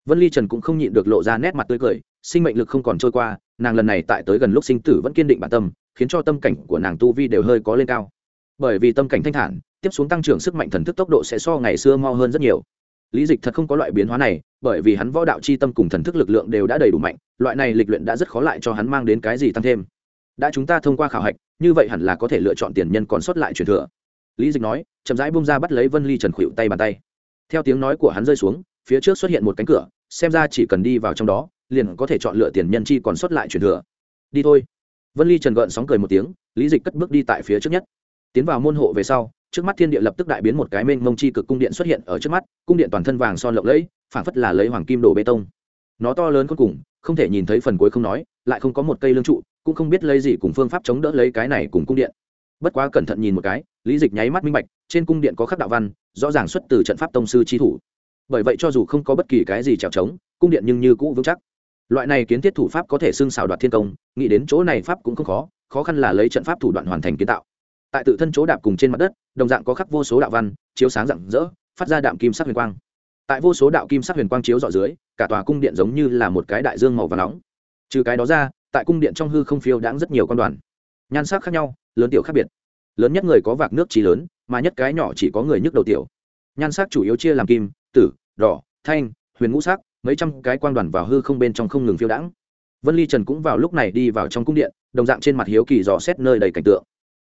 Vân ly trần cũng không nhịn được lộ ra nét mặt tươi cười, sinh mệnh lực không còn trôi qua, nàng lần này tại tới gần lúc sinh tử vẫn kiên định bản tâm, khiến cho tâm cảnh của nàng tu vi đều hơi có lên cao. Bởi vì tâm cảnh thanh thản, tiếp xuống tăng trưởng sức mạnh thần thức tốc độ sẽ so ngày xưa mau hơn rất nhiều. Lý dịch thật không có loại biến hóa này, bởi vì hắn võ đạo c h i tâm cùng thần thức lực lượng đều đã đầy đủ mạnh, loại này lịch luyện đã rất khó lại cho hắn mang đến cái gì tăng thêm. Đã chúng ta thông qua khảo hạch, như vậy hẳn là có thể lựa chọn tiền nhân còn sót lại truyền thừa lý dịch nói, chậm rãi bung ra bắt lấy vân ly trần khuỵu tay bàn tay. Theo tiếng nói của hắn rơi xuống, phía trước xuất hiện một cánh cửa, xem ra chỉ cần đi vào trong đó, liền có thể chọn lựa tiền nhân chi còn sót lại truyền thừa. Đi thôi. Vân ly trần gợn sóng cười một tiếng, lý dịch cất bước đi tại phía trước nhất. Tiến vào môn hộ về sau, trước mắt thiên địa lập tức đại biến một cái mênh mông chi cực cung điện xuất hiện ở trước mắt, cung điện toàn thân vàng son lộng lẫy, phảng phất là lấy hoàng kim đổ bê tông. Nó to lớn cuối cùng, không thể nhìn thấy phần cuối không nói, lại không có một cây lương trụ, cũng không biết lấy gì cùng phương pháp chống đỡ lấy cái này cùng cung điện bất quá cẩn thận nhìn một cái, lý dịch nháy mắt minh bạch, trên cung điện có khắc đạo văn, rõ ràng xuất từ trận pháp tông sư chi thủ. Bởi vậy cho dù không có bất kỳ cái gì trèo trống, cung điện nhưng như cũ vững chắc. Loại này kiến thiết thủ pháp có thể xưng xảo đoạt thiên công, nghĩ đến chỗ này pháp cũng không khó khó khăn là lấy trận pháp thủ đoạn hoàn thành kiến tạo. Tại tự thân chỗ đạp cùng trên mặt đất, đồng dạng có khắc vô số đạo văn, chiếu sáng rạng rỡ, phát ra đạm kim sắc huyền quang. Tại vô số đạo kim sắc huyền quang chiếu dọ dưới, cả tòa cung điện giống như là một cái đại dương màu và nóng. Trừ cái đó ra, tại cung điện trong hư không phiêu đãng rất nhiều con đoàn nhan sắc khác nhau, lớn tiểu khác biệt. Lớn nhất người có vạc nước trí lớn, mà nhất cái nhỏ chỉ có người nhức đầu tiểu. Nhan sắc chủ yếu chia làm kim, tử, đỏ, thanh, huyền ngũ sắc, mấy trăm cái quang đoàn vào hư không bên trong không ngừng phiêu đãng. Vân ly trần cũng vào lúc này đi vào trong cung điện, đồng dạng trên mặt hiếu kỳ dò xét nơi đầy cảnh tượng.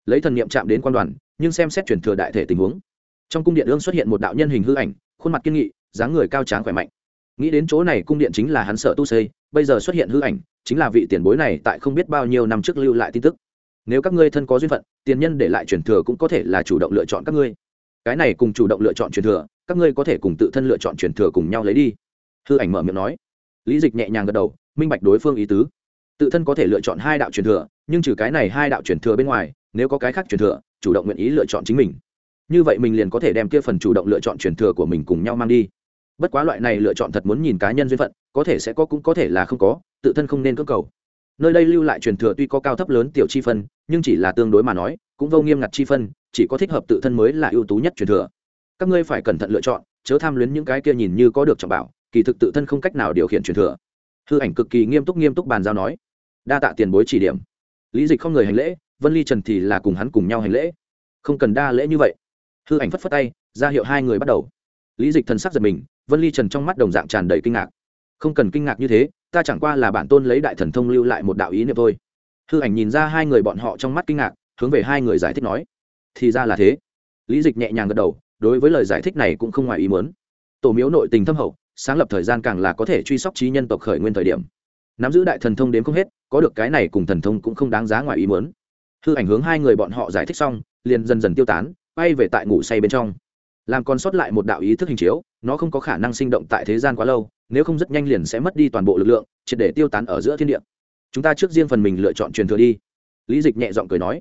Lấy thần niệm chạm đến quan đoàn, nhưng xem xét chuyển thừa đại thể tình huống. Trong cung điện ương xuất hiện một đạo nhân hình hư ảnh, khuôn mặt kiên nghị, dáng người cao tráng khỏe mạnh. Nghĩ đến chỗ này cung điện chính là hắn sợ tu xây, bây giờ xuất hiện hư ảnh, chính là vị tiền bối này tại không biết bao nhiêu năm trước lưu lại tin tức nếu các ngươi thân có duyên phận, tiền nhân để lại truyền thừa cũng có thể là chủ động lựa chọn các ngươi. Cái này cùng chủ động lựa chọn truyền thừa, các ngươi có thể cùng tự thân lựa chọn truyền thừa cùng nhau lấy đi. Hư ảnh mở miệng nói. Lý dịch nhẹ nhàng gật đầu, minh bạch đối phương ý tứ. Tự thân có thể lựa chọn hai đạo truyền thừa, nhưng trừ cái này hai đạo truyền thừa bên ngoài, nếu có cái khác truyền thừa, chủ động nguyện ý lựa chọn chính mình. Như vậy mình liền có thể đem kia phần chủ động lựa chọn truyền thừa của mình cùng nhau mang đi. Bất quá loại này lựa chọn thật muốn nhìn cá nhân duyên phận, có thể sẽ có cũng có thể là không có, tự thân không nên cưỡng cầu nơi đây lưu lại truyền thừa tuy có cao thấp lớn tiểu chi phân, nhưng chỉ là tương đối mà nói, cũng vô nghiêm ngặt chi phân, chỉ có thích hợp tự thân mới là ưu tú nhất truyền thừa. Các ngươi phải cẩn thận lựa chọn, chớ tham luyến những cái kia nhìn như có được trọng bảo, kỳ thực tự thân không cách nào điều khiển truyền thừa. Hư ảnh cực kỳ nghiêm túc nghiêm túc bàn giao nói. Đa tạ tiền bối chỉ điểm. Lý dịch không người hành lễ, vân ly trần thì là cùng hắn cùng nhau hành lễ. Không cần đa lễ như vậy. Hư ảnh phất phất tay, ra hiệu hai người bắt đầu. Lý dịch thần sắc giật mình, vân ly trần trong mắt đồng dạng tràn đầy kinh ngạc. Không cần kinh ngạc như thế ta chẳng qua là bản tôn lấy đại thần thông lưu lại một đạo ý niệm thôi. Hư ảnh nhìn ra hai người bọn họ trong mắt kinh ngạc, hướng về hai người giải thích nói, thì ra là thế. Lý dịch nhẹ nhàng gật đầu, đối với lời giải thích này cũng không ngoài ý muốn. Tổ miếu nội tình thâm hậu, sáng lập thời gian càng là có thể truy sóc trí nhân tộc khởi nguyên thời điểm. Nắm giữ đại thần thông đến không hết, có được cái này cùng thần thông cũng không đáng giá ngoài ý muốn. Hư ảnh hướng hai người bọn họ giải thích xong, liền dần dần tiêu tán bay về tại ngủ say bên trong. Làm còn sót lại một đạo ý thức hình chiếu, nó không có khả năng sinh động tại thế gian quá lâu nếu không rất nhanh liền sẽ mất đi toàn bộ lực lượng, triệt để tiêu tán ở giữa thiên địa. Chúng ta trước riêng phần mình lựa chọn truyền thừa đi. Lý dịch nhẹ giọng cười nói.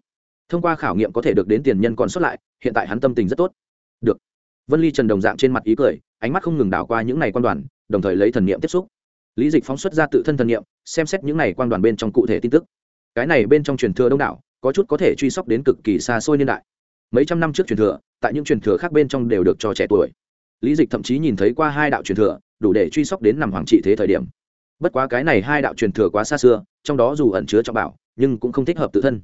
Thông qua khảo nghiệm có thể được đến tiền nhân còn sót lại, hiện tại hắn tâm tình rất tốt. Được. Vân ly trần đồng dạng trên mặt ý cười, ánh mắt không ngừng đảo qua những n à y quan đoàn, đồng thời lấy thần niệm tiếp xúc. Lý dịch phóng xuất ra tự thân thần niệm, xem xét những n à y quan đoàn bên trong cụ thể tin tức. Cái này bên trong truyền thừa đông đảo, có chút có thể truy sóc đến cực kỳ xa xôi niên đại. Mấy trăm năm trước truyền thừa, tại những truyền thừa khác bên trong đều được cho trẻ tuổi. Lý dịch thậm chí nhìn thấy qua hai đạo truyền thừa đủ để truy sóc đến nằm hoàng trị thế thời điểm. Bất quá cái này hai đạo truyền thừa quá xa xưa, trong đó dù ẩn chứa trọng bảo, nhưng cũng không thích hợp tự thân.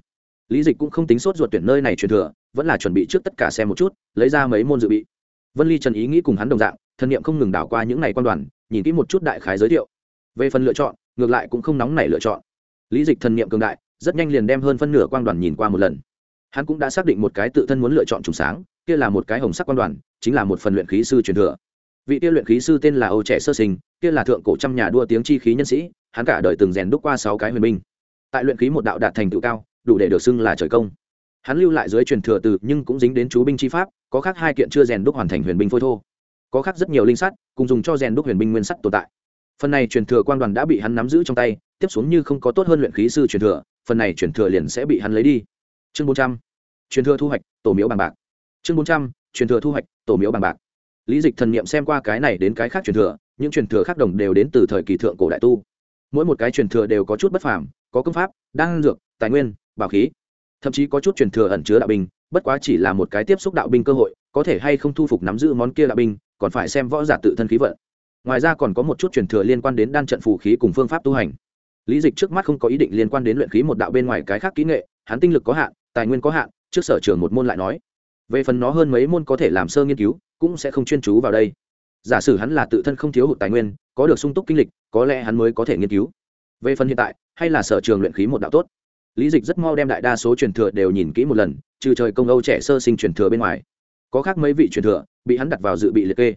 Lý dịch cũng không tính sốt ruột tuyển nơi này truyền thừa, vẫn là chuẩn bị trước tất cả xem một chút, lấy ra mấy môn dự bị. Vân ly trần ý nghĩ cùng hắn đồng dạng, thân nhiệm không ngừng đảo qua những n à y quan đoàn, nhìn kỹ một chút đại khái giới thiệu. Về phần lựa chọn, ngược lại cũng không nóng nảy lựa chọn. Lý dịch thần niệm cường đại, rất nhanh liền đem hơn phân nửa quan đoàn nhìn qua một lần. Hắn cũng đã xác định một cái tự thân muốn lựa chọn trùng sáng, kia là một cái hồng sắc quan đoàn, chính là một phần luyện khí sư truyền thừa vị tiêu luyện khí sư tên là âu trẻ sơ sinh, kia là thượng cổ trăm nhà đua tiếng chi khí nhân sĩ, hắn cả đời từng rèn đúc qua sáu cái huyền minh tại luyện khí một đạo đạt thành tựu cao, đủ để được xưng là trời công. Hắn lưu lại dưới truyền thừa từ nhưng cũng dính đến chú binh chi pháp, có khác hai kiện chưa rèn đúc hoàn thành huyền binh phôi thô. Có khác rất nhiều linh sắt, cùng dùng cho rèn đúc huyền binh nguyên sắt tồn tại. Phần này truyền thừa quan đoàn đã bị hắn nắm giữ trong tay, tiếp xuống như không có tốt hơn luyện khí sư truyền thừa, phần này truyền thừa liền sẽ bị hắn lấy đi. Chương bốn trăm. Truyền thừa thu hoạch, tổ miếu bằng bạc. Chương bốn trăm. Truyền thừa thu hoạch, tổ miếu bằng bạc lý dịch thần n i ệ m xem qua cái này đến cái khác truyền thừa, những truyền thừa khác đồng đều đến từ thời kỳ thượng cổ đại tu. Mỗi một cái truyền thừa đều có chút bất phàm, có công pháp, đan dược, tài nguyên, bảo khí. Thậm chí có chút truyền thừa ẩn chứa đạo binh, bất quá chỉ là một cái tiếp xúc đạo binh cơ hội, có thể hay không thu phục nắm giữ món kia đạo binh, còn phải xem võ giả tự thân khí vận. Ngoài ra còn có một chút truyền thừa liên quan đến đan trận phù khí cùng phương pháp tu hành. Lý dịch trước mắt không có ý định liên quan đến luyện khí một đạo bên ngoài cái khác kỹ nghệ, hắn tinh lực có hạn, tài nguyên có hạn, trước sở trường một môn lại nói. Về phần nó hơn mấy môn có thể làm sơ nghiên cứu cũng sẽ không chuyên chú vào đây. Giả sử hắn là tự thân không thiếu hụt tài nguyên, có được sung túc kinh lịch, có lẽ hắn mới có thể nghiên cứu. Về phần hiện tại, hay là sở trường luyện khí một đạo tốt. Lý dịch rất mau đem đại đa số truyền thừa đều nhìn kỹ một lần, trừ trời công âu trẻ sơ sinh truyền thừa bên ngoài. Có khác mấy vị truyền thừa bị hắn đặt vào dự bị liệt kê.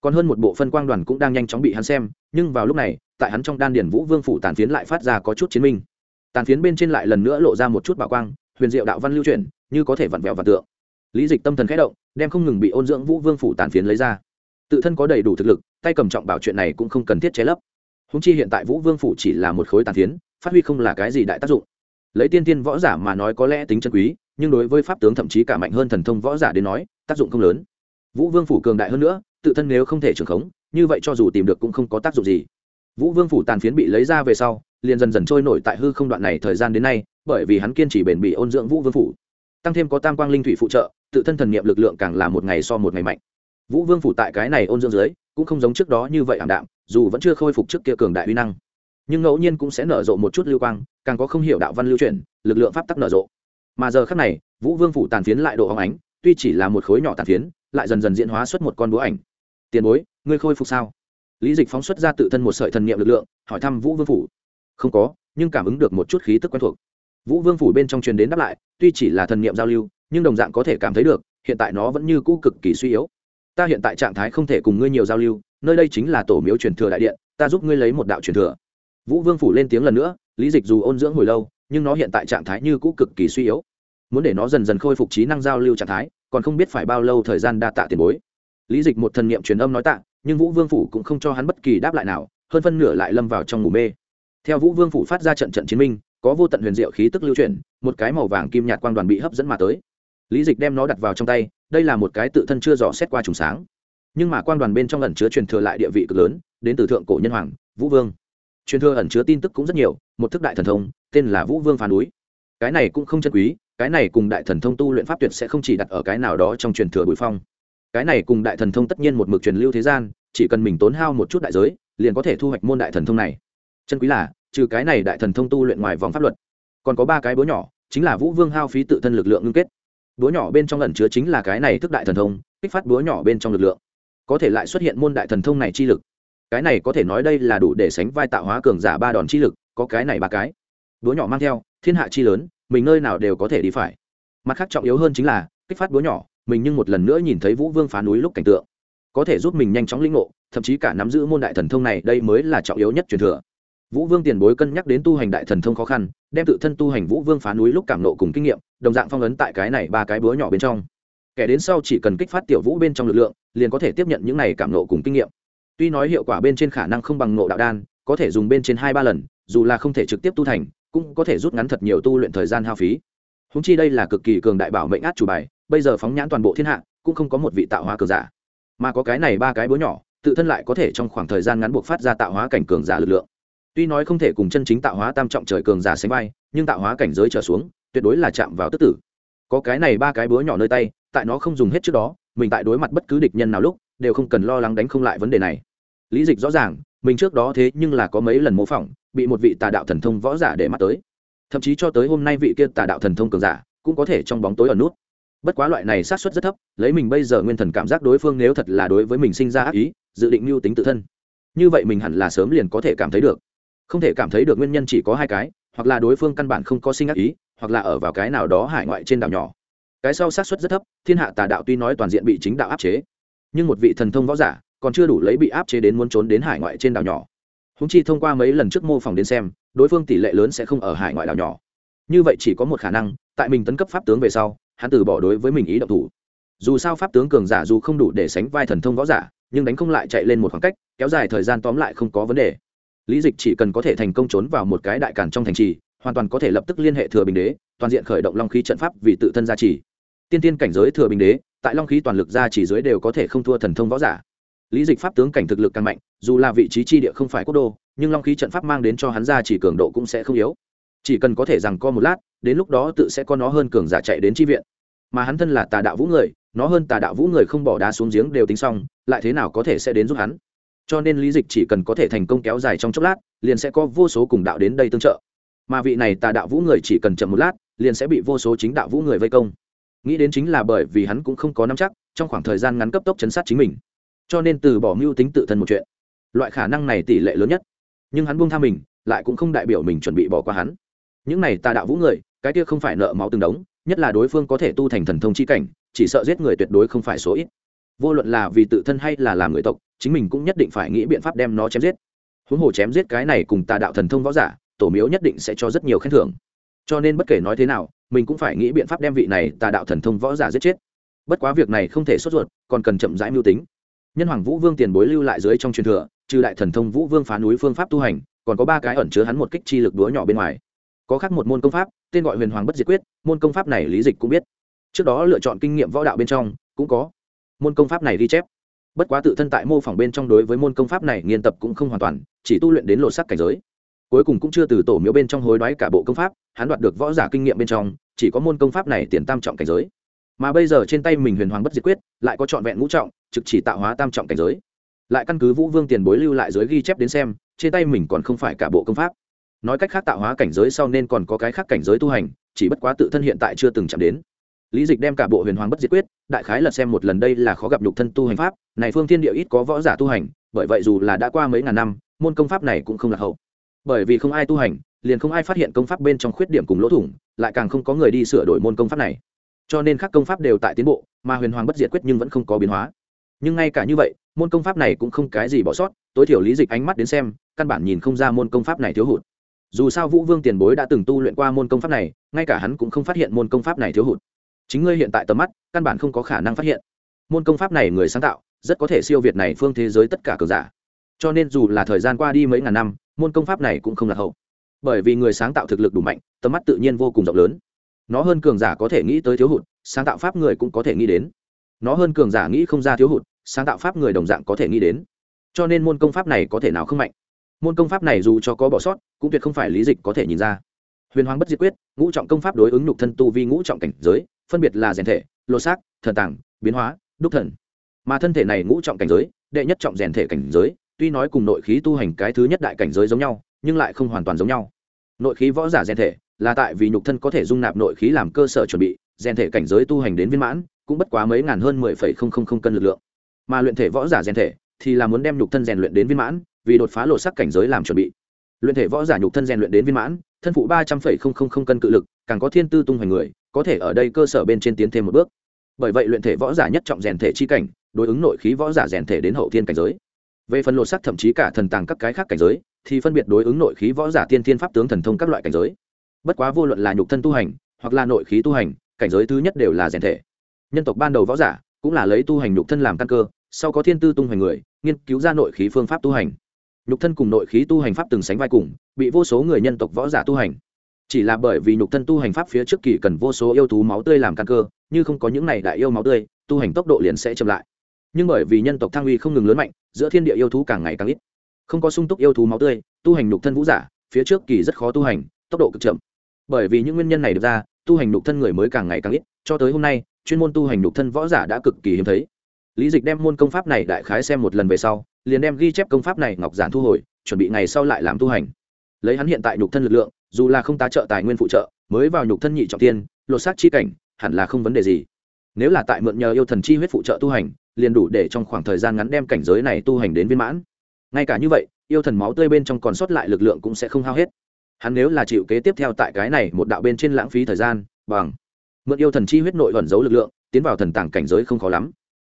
Còn hơn một bộ phân quang đoàn cũng đang nhanh chóng bị hắn xem, nhưng vào lúc này, tại hắn trong đan điển vũ vương phủ tàn phiến lại phát ra có chút chiến minh. Tàn phiến bên trên lại lần nữa lộ ra một chút bảo quang, huyền diệu đạo văn lưu truyền như có thể vặn vẹo và tượng lý dịch tâm thần khẽ động, đem không ngừng bị ôn dưỡng vũ vương phủ tàn phiến lấy ra. Tự thân có đầy đủ thực lực, tay cầm trọng bảo chuyện này cũng không cần thiết chế lấp. Húng chi hiện tại vũ vương phủ chỉ là một khối tàn phiến, phát huy không là cái gì đại tác dụng. Lấy tiên tiên võ giả mà nói có lẽ tính chân quý, nhưng đối với pháp tướng thậm chí cả mạnh hơn thần thông võ giả đến nói, tác dụng không lớn. Vũ vương phủ cường đại hơn nữa, tự thân nếu không thể trưởng khống, như vậy cho dù tìm được cũng không có tác dụng gì. Vũ vương phủ tàn phiến bị lấy ra về sau, liền dần dần trôi nổi tại hư không đoạn này thời gian đến nay, bởi vì hắn kiên trì bền bỉ ôn dưỡng vũ vương phủ. Tăng thêm có tam quang linh thủy phụ trợ tự thân thần niệm lực lượng càng là một ngày so một ngày mạnh. Vũ vương phủ tại cái này ôn dưỡng dưới, cũng không giống trước đó như vậy ảm đạm, dù vẫn chưa khôi phục trước kia cường đại uy năng. Nhưng ngẫu nhiên cũng sẽ nở rộ một chút lưu quang, càng có không hiểu đạo văn lưu chuyển lực lượng pháp tắc nở rộ. Mà giờ khác này, vũ vương phủ tàn phiến lại độ hóng ánh, tuy chỉ là một khối nhỏ tàn phiến, lại dần dần diễn hóa xuất một con búa ảnh. Tiền bối, ngươi khôi phục sao? Lý dịch phóng xuất ra tự thân một sợi thần niệm lực lượng, hỏi thăm vũ vương phủ. Không có, nhưng cảm ứng được một chút khí tức quen thuộc vũ vương phủ bên trong truyền đến đáp lại, tuy chỉ là thần niệm giao lưu, nhưng đồng dạng có thể cảm thấy được, hiện tại nó vẫn như cũ cực kỳ suy yếu. Ta hiện tại trạng thái không thể cùng ngươi nhiều giao lưu, nơi đây chính là tổ miếu truyền thừa đại điện, ta giúp ngươi lấy một đạo truyền thừa. Vũ vương phủ lên tiếng lần nữa, lý dịch dù ôn dưỡng hồi lâu, nhưng nó hiện tại trạng thái như cũ cực kỳ suy yếu. Muốn để nó dần dần khôi phục trí năng giao lưu trạng thái, còn không biết phải bao lâu thời gian đa tạ tiền bối. Lý dịch một thần niệm truyền âm nói tạ, nhưng vũ vương phủ cũng không cho hắn bất kỳ đáp lại nào, hơn phân nửa lại lâm vào trong ngủ mê. Theo vũ vương phủ phát ra trận trận chiến minh có vô tận huyền diệu khí tức lưu chuyển, một cái màu vàng kim nhạt quang đoàn bị hấp dẫn mà tới. Lý dịch đem nó đặt vào trong tay, đây là một cái tự thân chưa dò xét qua trùng sáng. Nhưng mà quang đoàn bên trong ẩn chứa truyền thừa lại địa vị cực lớn, đến từ thượng cổ nhân hoàng, vũ vương. Truyền thừa ẩn chứa tin tức cũng rất nhiều, một thức đại thần thông, tên là vũ vương phá núi. Cái này cũng không chân quý, cái này cùng đại thần thông tu luyện pháp tuyệt sẽ không chỉ đặt ở cái nào đó trong truyền thừa bụi phong. Cái này cùng đại thần thông tất nhiên một mực truyền lưu thế gian, chỉ cần mình tốn hao một chút đại giới, liền có thể thu hoạch môn đại thần thông này. Chân quý là trừ cái này đại thần thông tu luyện ngoài vòng pháp luật. Còn có ba cái búa nhỏ, chính là vũ vương hao phí tự thân lực lượng ngưng kết. Búa nhỏ bên trong lần chứa chính là cái này thức đại thần thông, kích phát búa nhỏ bên trong lực lượng. Có thể lại xuất hiện môn đại thần thông này chi lực. Cái này có thể nói đây là đủ để sánh vai tạo hóa cường giả ba đòn chi lực, có cái này ba cái. Búa nhỏ mang theo, thiên hạ chi lớn, mình nơi nào đều có thể đi phải. Mặt khác trọng yếu hơn chính là, kích phát búa nhỏ, mình nhưng một lần nữa nhìn thấy vũ vương phá núi lúc cảnh tượng. Có thể giúp mình nhanh chóng linh ngộ, thậm chí cả nắm giữ môn đại thần thông này, đây mới là trọng yếu nhất truyền thừa vũ vương tiền bối cân nhắc đến tu hành đại thần thông khó khăn, đem tự thân tu hành vũ vương phá núi lúc cảm nộ cùng kinh nghiệm, đồng dạng phong ấn tại cái này ba cái búa nhỏ bên trong. Kẻ đến sau chỉ cần kích phát tiểu vũ bên trong lực lượng, liền có thể tiếp nhận những này cảm nộ cùng kinh nghiệm. Tuy nói hiệu quả bên trên khả năng không bằng nộ đạo đan, có thể dùng bên trên hai ba lần, dù là không thể trực tiếp tu thành, cũng có thể rút ngắn thật nhiều tu luyện thời gian hao phí. Húng chi đây là cực kỳ cường đại bảo mệnh át chủ bài, bây giờ phóng nhãn toàn bộ thiên hạ, cũng không có một vị tạo hóa cường giả. Mà có cái này ba cái búa nhỏ, tự thân lại có thể trong khoảng thời gian ngắn buộc phát ra tạo hóa cảnh cường giả lực lượng tuy nói không thể cùng chân chính tạo hóa tam trọng trời cường giả sánh vai, nhưng tạo hóa cảnh giới trở xuống, tuyệt đối là chạm vào tức tử. Có cái này ba cái búa nhỏ nơi tay, tại nó không dùng hết trước đó, mình tại đối mặt bất cứ địch nhân nào lúc, đều không cần lo lắng đánh không lại vấn đề này. Lý dịch rõ ràng, mình trước đó thế nhưng là có mấy lần mô phỏng, bị một vị tà đạo thần thông võ giả để mắt tới. Thậm chí cho tới hôm nay vị kia tà đạo thần thông cường giả, cũng có thể trong bóng tối ở nút. Bất quá loại này sát xuất rất thấp, lấy mình bây giờ nguyên thần cảm giác đối phương nếu thật là đối với mình sinh ra ác ý, dự định mưu tính tự thân. Như vậy mình hẳn là sớm liền có thể cảm thấy được không thể cảm thấy được nguyên nhân chỉ có hai cái, hoặc là đối phương căn bản không có sinh ác ý, hoặc là ở vào cái nào đó hải ngoại trên đảo nhỏ. Cái sau sát suất rất thấp, thiên hạ tà đạo tuy nói toàn diện bị chính đạo áp chế, nhưng một vị thần thông võ giả còn chưa đủ lấy bị áp chế đến muốn trốn đến hải ngoại trên đảo nhỏ. Húng chi thông qua mấy lần trước mô phỏng đến xem, đối phương tỷ lệ lớn sẽ không ở hải ngoại đảo nhỏ. Như vậy chỉ có một khả năng, tại mình tấn cấp pháp tướng về sau, hắn từ bỏ đối với mình ý động thủ. Dù sao pháp tướng cường giả dù không đủ để sánh vai thần thông võ giả, nhưng đánh không lại chạy lên một khoảng cách, kéo dài thời gian tóm lại không có vấn đề lý dịch chỉ cần có thể thành công trốn vào một cái đại cản trong thành trì, hoàn toàn có thể lập tức liên hệ thừa bình đế, toàn diện khởi động long khí trận pháp vì tự thân gia trì. Tiên tiên cảnh giới thừa bình đế, tại long khí toàn lực gia trì dưới đều có thể không thua thần thông võ giả. Lý dịch pháp tướng cảnh thực lực càng mạnh, dù là vị trí chi địa không phải quốc đô, nhưng long khí trận pháp mang đến cho hắn gia trì cường độ cũng sẽ không yếu. Chỉ cần có thể rằng co một lát, đến lúc đó tự sẽ có nó hơn cường giả chạy đến chi viện. Mà hắn thân là tà đạo vũ người, nó hơn tà đạo vũ người không bỏ đá xuống giếng đều tính xong, lại thế nào có thể sẽ đến giúp hắn? Cho nên lý dịch chỉ cần có thể thành công kéo dài trong chốc lát, liền sẽ có vô số cùng đạo đến đây tương trợ. Mà vị này tà đạo vũ người chỉ cần chậm một lát, liền sẽ bị vô số chính đạo vũ người vây công. Nghĩ đến chính là bởi vì hắn cũng không có nắm chắc, trong khoảng thời gian ngắn cấp tốc chấn sát chính mình. Cho nên từ bỏ mưu tính tự thân một chuyện, loại khả năng này tỷ lệ lớn nhất. Nhưng hắn buông tha mình, lại cũng không đại biểu mình chuẩn bị bỏ qua hắn. Những này tà đạo vũ người, cái kia không phải nợ máu từng đống, nhất là đối phương có thể tu thành thần thông chi cảnh, chỉ sợ giết người tuyệt đối không phải số ít. Vô luận là vì tự thân hay là làm người tộc chính mình cũng nhất định phải nghĩ biện pháp đem nó chém giết. Huống hồ chém giết cái này cùng tà đạo thần thông võ giả, tổ miếu nhất định sẽ cho rất nhiều khen thưởng. Cho nên bất kể nói thế nào, mình cũng phải nghĩ biện pháp đem vị này tà đạo thần thông võ giả giết chết. Bất quá việc này không thể sốt ruột, còn cần chậm rãi mưu tính. Nhân hoàng vũ vương tiền bối lưu lại dưới trong truyền thừa, trừ đại thần thông vũ vương phá núi phương pháp tu hành, còn có ba cái ẩn chứa hắn một kích chi lực đúa nhỏ bên ngoài. Có khác một môn công pháp, tên gọi huyền hoàng bất diệt quyết, môn công pháp này lý dịch cũng biết. Trước đó lựa chọn kinh nghiệm võ đạo bên trong, cũng có. Môn công pháp này ghi chép bất quá tự thân tại mô phỏng bên trong đối với môn công pháp này nghiên tập cũng không hoàn toàn, chỉ tu luyện đến lộ sắc cảnh giới. Cuối cùng cũng chưa từ tổ miếu bên trong hối đoái cả bộ công pháp, hắn đoạt được võ giả kinh nghiệm bên trong, chỉ có môn công pháp này tiền tam trọng cảnh giới. Mà bây giờ trên tay mình huyền hoàng bất diệt quyết, lại có trọn vẹn ngũ trọng, trực chỉ tạo hóa tam trọng cảnh giới. Lại căn cứ vũ vương tiền bối lưu lại giới ghi chép đến xem, trên tay mình còn không phải cả bộ công pháp. Nói cách khác tạo hóa cảnh giới sau nên còn có cái khác cảnh giới tu hành, chỉ bất quá tự thân hiện tại chưa từng chạm đến lý dịch đem cả bộ huyền hoàng bất diệt quyết, đại khái lật xem một lần đây là khó gặp nhục thân tu hành pháp, này phương thiên địa ít có võ giả tu hành, bởi vậy dù là đã qua mấy ngàn năm, môn công pháp này cũng không là hậu. Bởi vì không ai tu hành, liền không ai phát hiện công pháp bên trong khuyết điểm cùng lỗ thủng, lại càng không có người đi sửa đổi môn công pháp này. Cho nên các công pháp đều tại tiến bộ, mà huyền hoàng bất diệt quyết nhưng vẫn không có biến hóa. Nhưng ngay cả như vậy, môn công pháp này cũng không cái gì bỏ sót, tối thiểu lý dịch ánh mắt đến xem, căn bản nhìn không ra môn công pháp này thiếu hụt. Dù sao vũ vương tiền bối đã từng tu luyện qua môn công pháp này, ngay cả hắn cũng không phát hiện môn công pháp này thiếu hụt chính ngươi hiện tại tầm mắt, căn bản không có khả năng phát hiện. Môn công pháp này người sáng tạo, rất có thể siêu việt này phương thế giới tất cả cờ giả. Cho nên dù là thời gian qua đi mấy ngàn năm, môn công pháp này cũng không lạc hậu. Bởi vì người sáng tạo thực lực đủ mạnh, tầm mắt tự nhiên vô cùng rộng lớn. Nó hơn cường giả có thể nghĩ tới thiếu hụt, sáng tạo pháp người cũng có thể nghĩ đến. Nó hơn cường giả nghĩ không ra thiếu hụt, sáng tạo pháp người đồng dạng có thể nghĩ đến. Cho nên môn công pháp này có thể nào không mạnh? Môn công pháp này dù cho có bỏ sót, cũng tuyệt không phải lý dịch có thể nhìn ra huyền hoàng bất diệt quyết, ngũ trọng công pháp đối ứng nhục thân tu vi ngũ trọng cảnh giới, phân biệt là rèn thể lô xác, thần tàng, biến hóa, đúc thần. Mà thân thể này ngũ trọng cảnh giới, đệ nhất trọng rèn thể cảnh giới, tuy nói cùng nội khí tu hành cái thứ nhất đại cảnh giới giống nhau, nhưng lại không hoàn toàn giống nhau. Nội khí võ giả rèn thể là tại vì nhục thân có thể dung nạp nội khí làm cơ sở chuẩn bị, rèn thể cảnh giới tu hành đến viên mãn, cũng bất quá mấy ngàn hơn mười phẩy không không không cân lực lượng. Mà luyện thể võ giả rèn thể thì là muốn đem nhục thân rèn luyện đến viên mãn, vì đột phá lộ sắc cảnh giới làm chuẩn bị. Luyện thể võ giả nhục thân rèn luyện đến viên mãn thân phụ ba trăm phẩy không không không cân cự lực, càng có thiên tư tung hoành người, có thể ở đây cơ sở bên trên tiến thêm một bước. Bởi vậy luyện thể võ giả nhất trọng rèn thể chi cảnh, đối ứng nội khí võ giả rèn thể đến hậu thiên cảnh giới. Về phần lộ sắc thậm chí cả thần tàng các cái khác cảnh giới, thì phân biệt đối ứng nội khí võ giả tiên thiên pháp tướng thần thông các loại cảnh giới. Bất quá vô luận là nhục thân tu hành, hoặc là nội khí tu hành, cảnh giới thứ nhất đều là rèn thể. Nhân tộc ban đầu võ giả cũng là lấy tu hành nhục thân làm căn cơ, sau có thiên tư tung hoành người, nghiên cứu ra nội khí phương pháp tu hành nhục thân cùng nội khí tu hành pháp từng sánh vai cùng, bị vô số người nhân tộc võ giả tu hành. Chỉ là bởi vì nhục thân tu hành pháp phía trước kỳ cần vô số yêu thú máu tươi làm căn cơ, như không có những này đại yêu máu tươi, tu hành tốc độ liền sẽ chậm lại. Nhưng bởi vì nhân tộc thăng uy không ngừng lớn mạnh, giữa thiên địa yêu thú càng ngày càng ít. Không có sung túc yêu thú máu tươi, tu hành nhục thân vũ giả, phía trước kỳ rất khó tu hành, tốc độ cực chậm. Bởi vì những nguyên nhân này được ra, tu hành nhục thân người mới càng ngày càng ít, cho tới hôm nay, chuyên môn tu hành nhục thân võ giả đã cực kỳ hiếm thấy. Lý dịch đem môn công pháp này đại khái xem một lần về sau liền đem ghi chép công pháp này ngọc giản thu hồi, chuẩn bị ngày sau lại làm tu hành. Lấy hắn hiện tại nhục thân lực lượng, dù là không tá trợ tài nguyên phụ trợ, mới vào nhục thân nhị trọng tiên, lột xác chi cảnh, hẳn là không vấn đề gì. Nếu là tại mượn nhờ yêu thần chi huyết phụ trợ tu hành, liền đủ để trong khoảng thời gian ngắn đem cảnh giới này tu hành đến viên mãn. Ngay cả như vậy, yêu thần máu tươi bên trong còn sót lại lực lượng cũng sẽ không hao hết. Hắn nếu là chịu kế tiếp theo tại cái này một đạo bên trên lãng phí thời gian, bằng mượn yêu thần chi huyết nội ẩn giấu lực lượng, tiến vào thần tàng cảnh giới không khó lắm.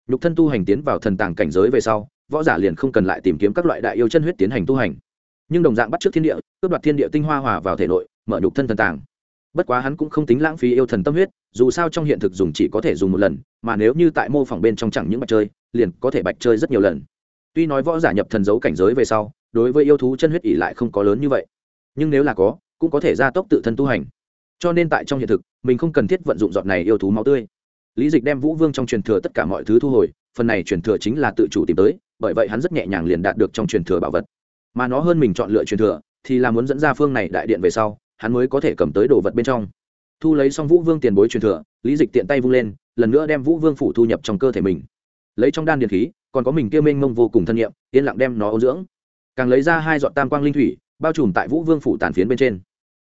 Nhục thân tu hành tiến vào thần tàng cảnh giới về sau võ giả liền không cần lại tìm kiếm các loại đại yêu chân huyết tiến hành tu hành. Nhưng đồng dạng bắt trước thiên địa, cướp đoạt thiên địa tinh hoa hòa vào thể nội, mở nhục thân thần tàng. Bất quá hắn cũng không tính lãng phí yêu thần tâm huyết, dù sao trong hiện thực dùng chỉ có thể dùng một lần, mà nếu như tại mô phỏng bên trong chẳng những bạch chơi, liền có thể bạch chơi rất nhiều lần. Tuy nói võ giả nhập thần dấu cảnh giới về sau, đối với yêu thú chân huyết ỉ lại không có lớn như vậy, nhưng nếu là có, cũng có thể gia tốc tự thân tu hành. Cho nên tại trong hiện thực, mình không cần thiết vận dụng giọt này yêu thú máu tươi lý dịch đem vũ vương trong truyền thừa tất cả mọi thứ thu hồi, phần này truyền thừa chính là tự chủ tìm tới, bởi vậy hắn rất nhẹ nhàng liền đạt được trong truyền thừa bảo vật. Mà nó hơn mình chọn lựa truyền thừa, thì là muốn dẫn ra phương này đại điện về sau, hắn mới có thể cầm tới đồ vật bên trong. Thu lấy xong vũ vương tiền bối truyền thừa, lý dịch tiện tay vung lên, lần nữa đem vũ vương phủ thu nhập trong cơ thể mình. Lấy trong đan điện khí, còn có mình kia mênh mông vô cùng thân nhiệm, yên lặng đem nó ô dưỡng. Càng lấy ra hai dọn tam quang linh thủy, bao trùm tại vũ vương phủ tàn phiến bên trên.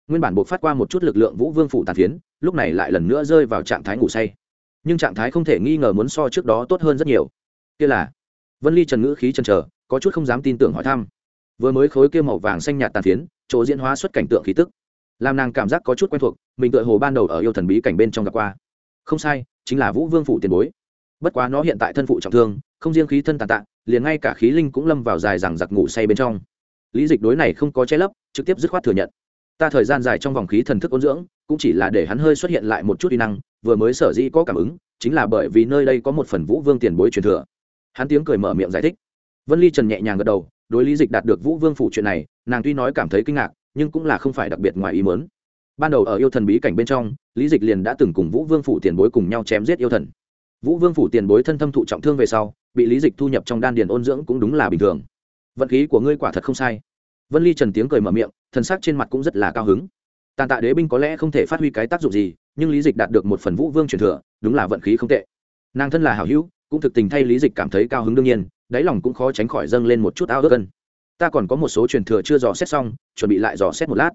Nguyên bản buộc phát qua một chút lực lượng vũ vương phủ tàn phiến, lúc này lại lần nữa rơi vào trạng thái ngủ say nhưng trạng thái không thể nghi ngờ muốn so trước đó tốt hơn rất nhiều. Kia là, vân ly trần ngữ khí trần trờ có chút không dám tin tưởng hỏi thăm. Vừa mới khối kia màu vàng xanh nhạt tàn phiến, chỗ diễn hóa xuất cảnh tượng khí tức, làm nàng cảm giác có chút quen thuộc, mình tựa hồ ban đầu ở yêu thần bí cảnh bên trong gặp qua. Không sai, chính là vũ vương phụ tiền bối. Bất quá nó hiện tại thân phụ trọng thương, không riêng khí thân tàn tạ, liền ngay cả khí linh cũng lâm vào dài rằng giặc ngủ say bên trong. Lý dịch đối này không có che lấp, trực tiếp dứt khoát thừa nhận ta thời gian dài trong vòng khí thần thức ôn dưỡng, cũng chỉ là để hắn hơi xuất hiện lại một chút uy năng, vừa mới sở dĩ có cảm ứng, chính là bởi vì nơi đây có một phần vũ vương tiền bối truyền thừa. Hắn tiếng cười mở miệng giải thích. Vân ly trần nhẹ nhàng gật đầu, đối lý dịch đạt được vũ vương phủ chuyện này, nàng tuy nói cảm thấy kinh ngạc, nhưng cũng là không phải đặc biệt ngoài ý mớn ban đầu ở yêu thần bí cảnh bên trong, lý dịch liền đã từng cùng vũ vương phủ tiền bối cùng nhau chém giết yêu thần. Vũ vương phủ tiền bối thân thâm thụ trọng thương về sau, bị lý dịch thu nhập trong đan điền ôn dưỡng cũng đúng là bình thường. Vận khí của ngươi quả thật không sai vân ly trần tiếng cười mở miệng, thần sắc trên mặt cũng rất là cao hứng. Tàn tạ đế binh có lẽ không thể phát huy cái tác dụng gì, nhưng lý dịch đạt được một phần vũ vương truyền thừa, đúng là vận khí không tệ. Nàng thân là hảo hữu, cũng thực tình thay lý dịch cảm thấy cao hứng đương nhiên, đáy lòng cũng khó tránh khỏi dâng lên một chút ao ước cân ta còn có một số truyền thừa chưa dò xét xong, chuẩn bị lại dò xét một lát.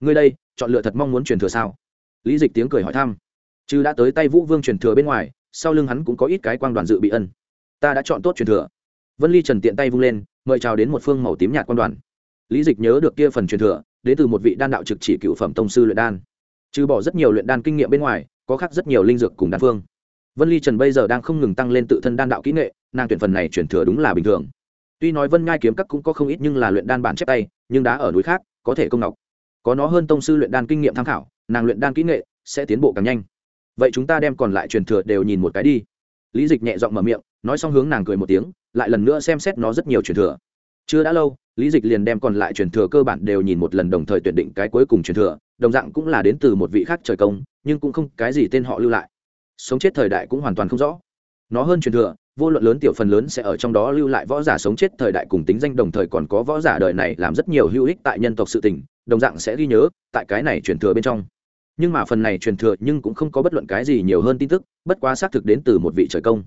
Ngươi đây, chọn lựa thật mong muốn truyền thừa sao? Lý dịch tiếng cười hỏi thăm. Chứ đã tới tay vũ vương truyền thừa bên ngoài, sau lưng hắn cũng có ít cái quang đoàn dự bị ân. Ta đã chọn tốt truyền thừa. Vân ly trần tiện tay vung lên, mời chào đến một phương màu tím nhạt quang đoàn lý dịch nhớ được kia phần truyền thừa, đến từ một vị đan đạo trực chỉ cựu phẩm tông sư luyện đan. Trừ bỏ rất nhiều luyện đan kinh nghiệm bên ngoài, có khác rất nhiều linh dược cùng đan phương. Vân ly trần bây giờ đang không ngừng tăng lên tự thân đan đạo kỹ nghệ, nàng tuyển phần này truyền thừa đúng là bình thường. Tuy nói vân ngai kiếm các cũng có không ít nhưng là luyện đan bản chép tay, nhưng đá ở núi khác, có thể công ngọc. Có nó hơn tông sư luyện đan kinh nghiệm tham khảo, nàng luyện đan kỹ nghệ sẽ tiến bộ càng nhanh. Vậy chúng ta đem còn lại truyền thừa đều nhìn một cái đi. Lý dịch nhẹ giọng mở miệng, nói xong hướng nàng cười một tiếng, lại lần nữa xem xét nó rất nhiều truyền thừa. Chưa đã lâu lý dịch liền đem còn lại truyền thừa cơ bản đều nhìn một lần đồng thời tuyển định cái cuối cùng truyền thừa, đồng dạng cũng là đến từ một vị khác trời công, nhưng cũng không cái gì tên họ lưu lại. Sống chết thời đại cũng hoàn toàn không rõ. Nó hơn truyền thừa, vô luận lớn tiểu phần lớn sẽ ở trong đó lưu lại võ giả sống chết thời đại cùng tính danh đồng thời còn có võ giả đời này làm rất nhiều hữu ích tại nhân tộc sự tình, đồng dạng sẽ ghi nhớ tại cái này truyền thừa bên trong. Nhưng mà phần này truyền thừa nhưng cũng không có bất luận cái gì nhiều hơn tin tức, bất quá xác thực đến từ một vị trời công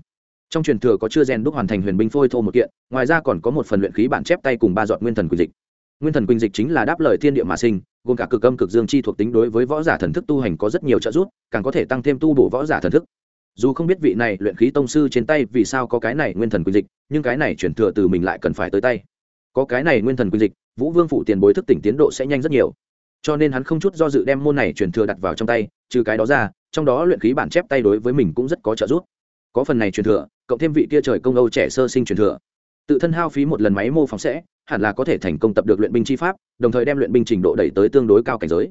trong truyền thừa có chưa rèn đúc hoàn thành huyền binh phôi thô một kiện, ngoài ra còn có một phần luyện khí bản chép tay cùng ba dọn nguyên thần quỳnh dịch. Nguyên thần quỳnh dịch chính là đáp lời thiên địa mà sinh, gồm cả cực âm cực dương chi thuộc tính đối với võ giả thần thức tu hành có rất nhiều trợ giúp, càng có thể tăng thêm tu bổ võ giả thần thức. Dù không biết vị này luyện khí tông sư trên tay vì sao có cái này nguyên thần quỳnh dịch, nhưng cái này chuyển thừa từ mình lại cần phải tới tay. Có cái này nguyên thần quỳnh dịch, vũ vương phụ tiền bối thức tỉnh tiến độ sẽ nhanh rất nhiều. Cho nên hắn không chút do dự đem môn này chuyển thừa đặt vào trong tay, trừ cái đó ra, trong đó luyện khí bản chép tay đối với mình cũng rất có trợ giúp có phần này truyền thừa, cộng thêm vị kia trời công âu trẻ sơ sinh truyền thừa. Tự thân hao phí một lần máy mô phóng sẽ, hẳn là có thể thành công tập được luyện binh chi pháp, đồng thời đem luyện binh trình độ đẩy tới tương đối cao cảnh giới.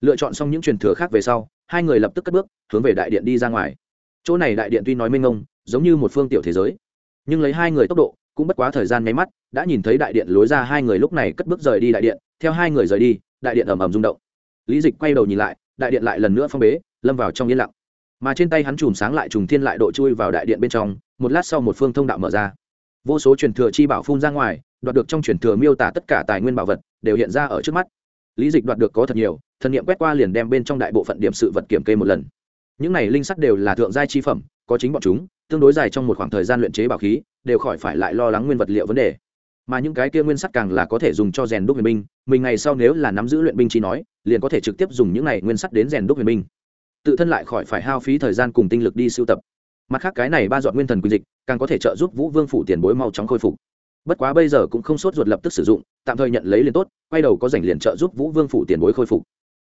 Lựa chọn xong những truyền thừa khác về sau, hai người lập tức cất bước, hướng về đại điện đi ra ngoài. Chỗ này đại điện tuy nói mênh ông giống như một phương tiểu thế giới, nhưng lấy hai người tốc độ, cũng bất quá thời gian nháy mắt, đã nhìn thấy đại điện lối ra hai người lúc này cất bước rời đi đại điện, theo hai người rời đi, đại điện ầm ầm rung động. Lý dịch quay đầu nhìn lại, đại điện lại lần nữa phong bế, lâm vào trong yên lặng mà trên tay hắn chùm sáng lại trùng thiên lại độ chui vào đại điện bên trong, một lát sau một phương thông đạo mở ra. Vô số truyền thừa chi bảo phun ra ngoài, đoạt được trong truyền thừa miêu tả tất cả tài nguyên bảo vật, đều hiện ra ở trước mắt. Lý dịch đoạt được có thật nhiều, thần nghiệm quét qua liền đem bên trong đại bộ phận điểm sự vật kiểm kê một lần. Những này linh sắt đều là thượng giai chi phẩm, có chính bọn chúng, tương đối dài trong một khoảng thời gian luyện chế bảo khí, đều khỏi phải lại lo lắng nguyên vật liệu vấn đề. Mà những cái kia nguyên sắt càng là có thể dùng cho rèn đúc huyền binh, mình ngày sau nếu là nắm giữ luyện binh chi nói, liền có thể trực tiếp dùng những này nguyên sắt đến rèn đúc huyền binh tự thân lại khỏi phải hao phí thời gian cùng tinh lực đi sưu tập. Mặt khác cái này ba dọn nguyên thần quy dịch, càng có thể trợ giúp vũ vương phủ tiền bối mau chóng khôi phục. Bất quá bây giờ cũng không sốt ruột lập tức sử dụng, tạm thời nhận lấy liền tốt, quay đầu có dành liền trợ giúp vũ vương phủ tiền bối khôi phục.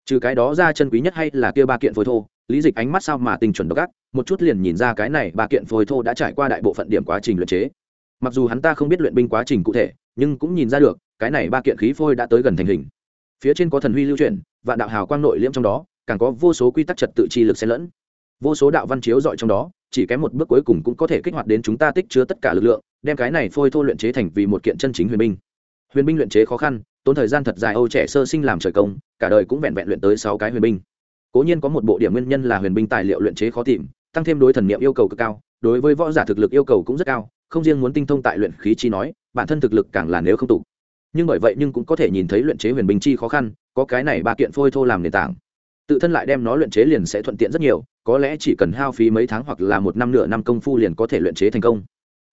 Trừ cái đó ra chân quý nhất hay là kia ba kiện phôi thô, lý dịch ánh mắt sao mà tinh chuẩn độc ác, một chút liền nhìn ra cái này ba kiện phôi thô đã trải qua đại bộ phận điểm quá trình luyện chế. Mặc dù hắn ta không biết luyện binh quá trình cụ thể, nhưng cũng nhìn ra được, cái này ba kiện khí phôi đã tới gần thành hình. Phía trên có thần huy lưu chuyển và đạo hào quang nội liễm trong đó càng có vô số quy tắc trật tự chi lực xen lẫn. Vô số đạo văn chiếu dọi trong đó, chỉ kém một bước cuối cùng cũng có thể kích hoạt đến chúng ta tích chứa tất cả lực lượng, đem cái này phôi thô luyện chế thành vì một kiện chân chính huyền binh. Huyền binh luyện chế khó khăn, tốn thời gian thật dài, âu trẻ sơ sinh làm trời công, cả đời cũng vẹn vẹn luyện tới sáu cái huyền binh. Cố nhiên có một bộ điểm nguyên nhân là huyền binh tài liệu luyện chế khó tìm, tăng thêm đối thần niệm yêu cầu cực cao, đối với võ giả thực lực yêu cầu cũng rất cao, không riêng muốn tinh thông tại luyện khí chi nói, bản thân thực lực càng là nếu không tụ. Nhưng bởi vậy nhưng cũng có thể nhìn thấy luyện chế huyền binh chi khó khăn, có cái này ba kiện phôi thô làm nền tảng tự thân lại đem nó luyện chế liền sẽ thuận tiện rất nhiều, có lẽ chỉ cần hao phí mấy tháng hoặc là một năm nửa năm công phu liền có thể luyện chế thành công.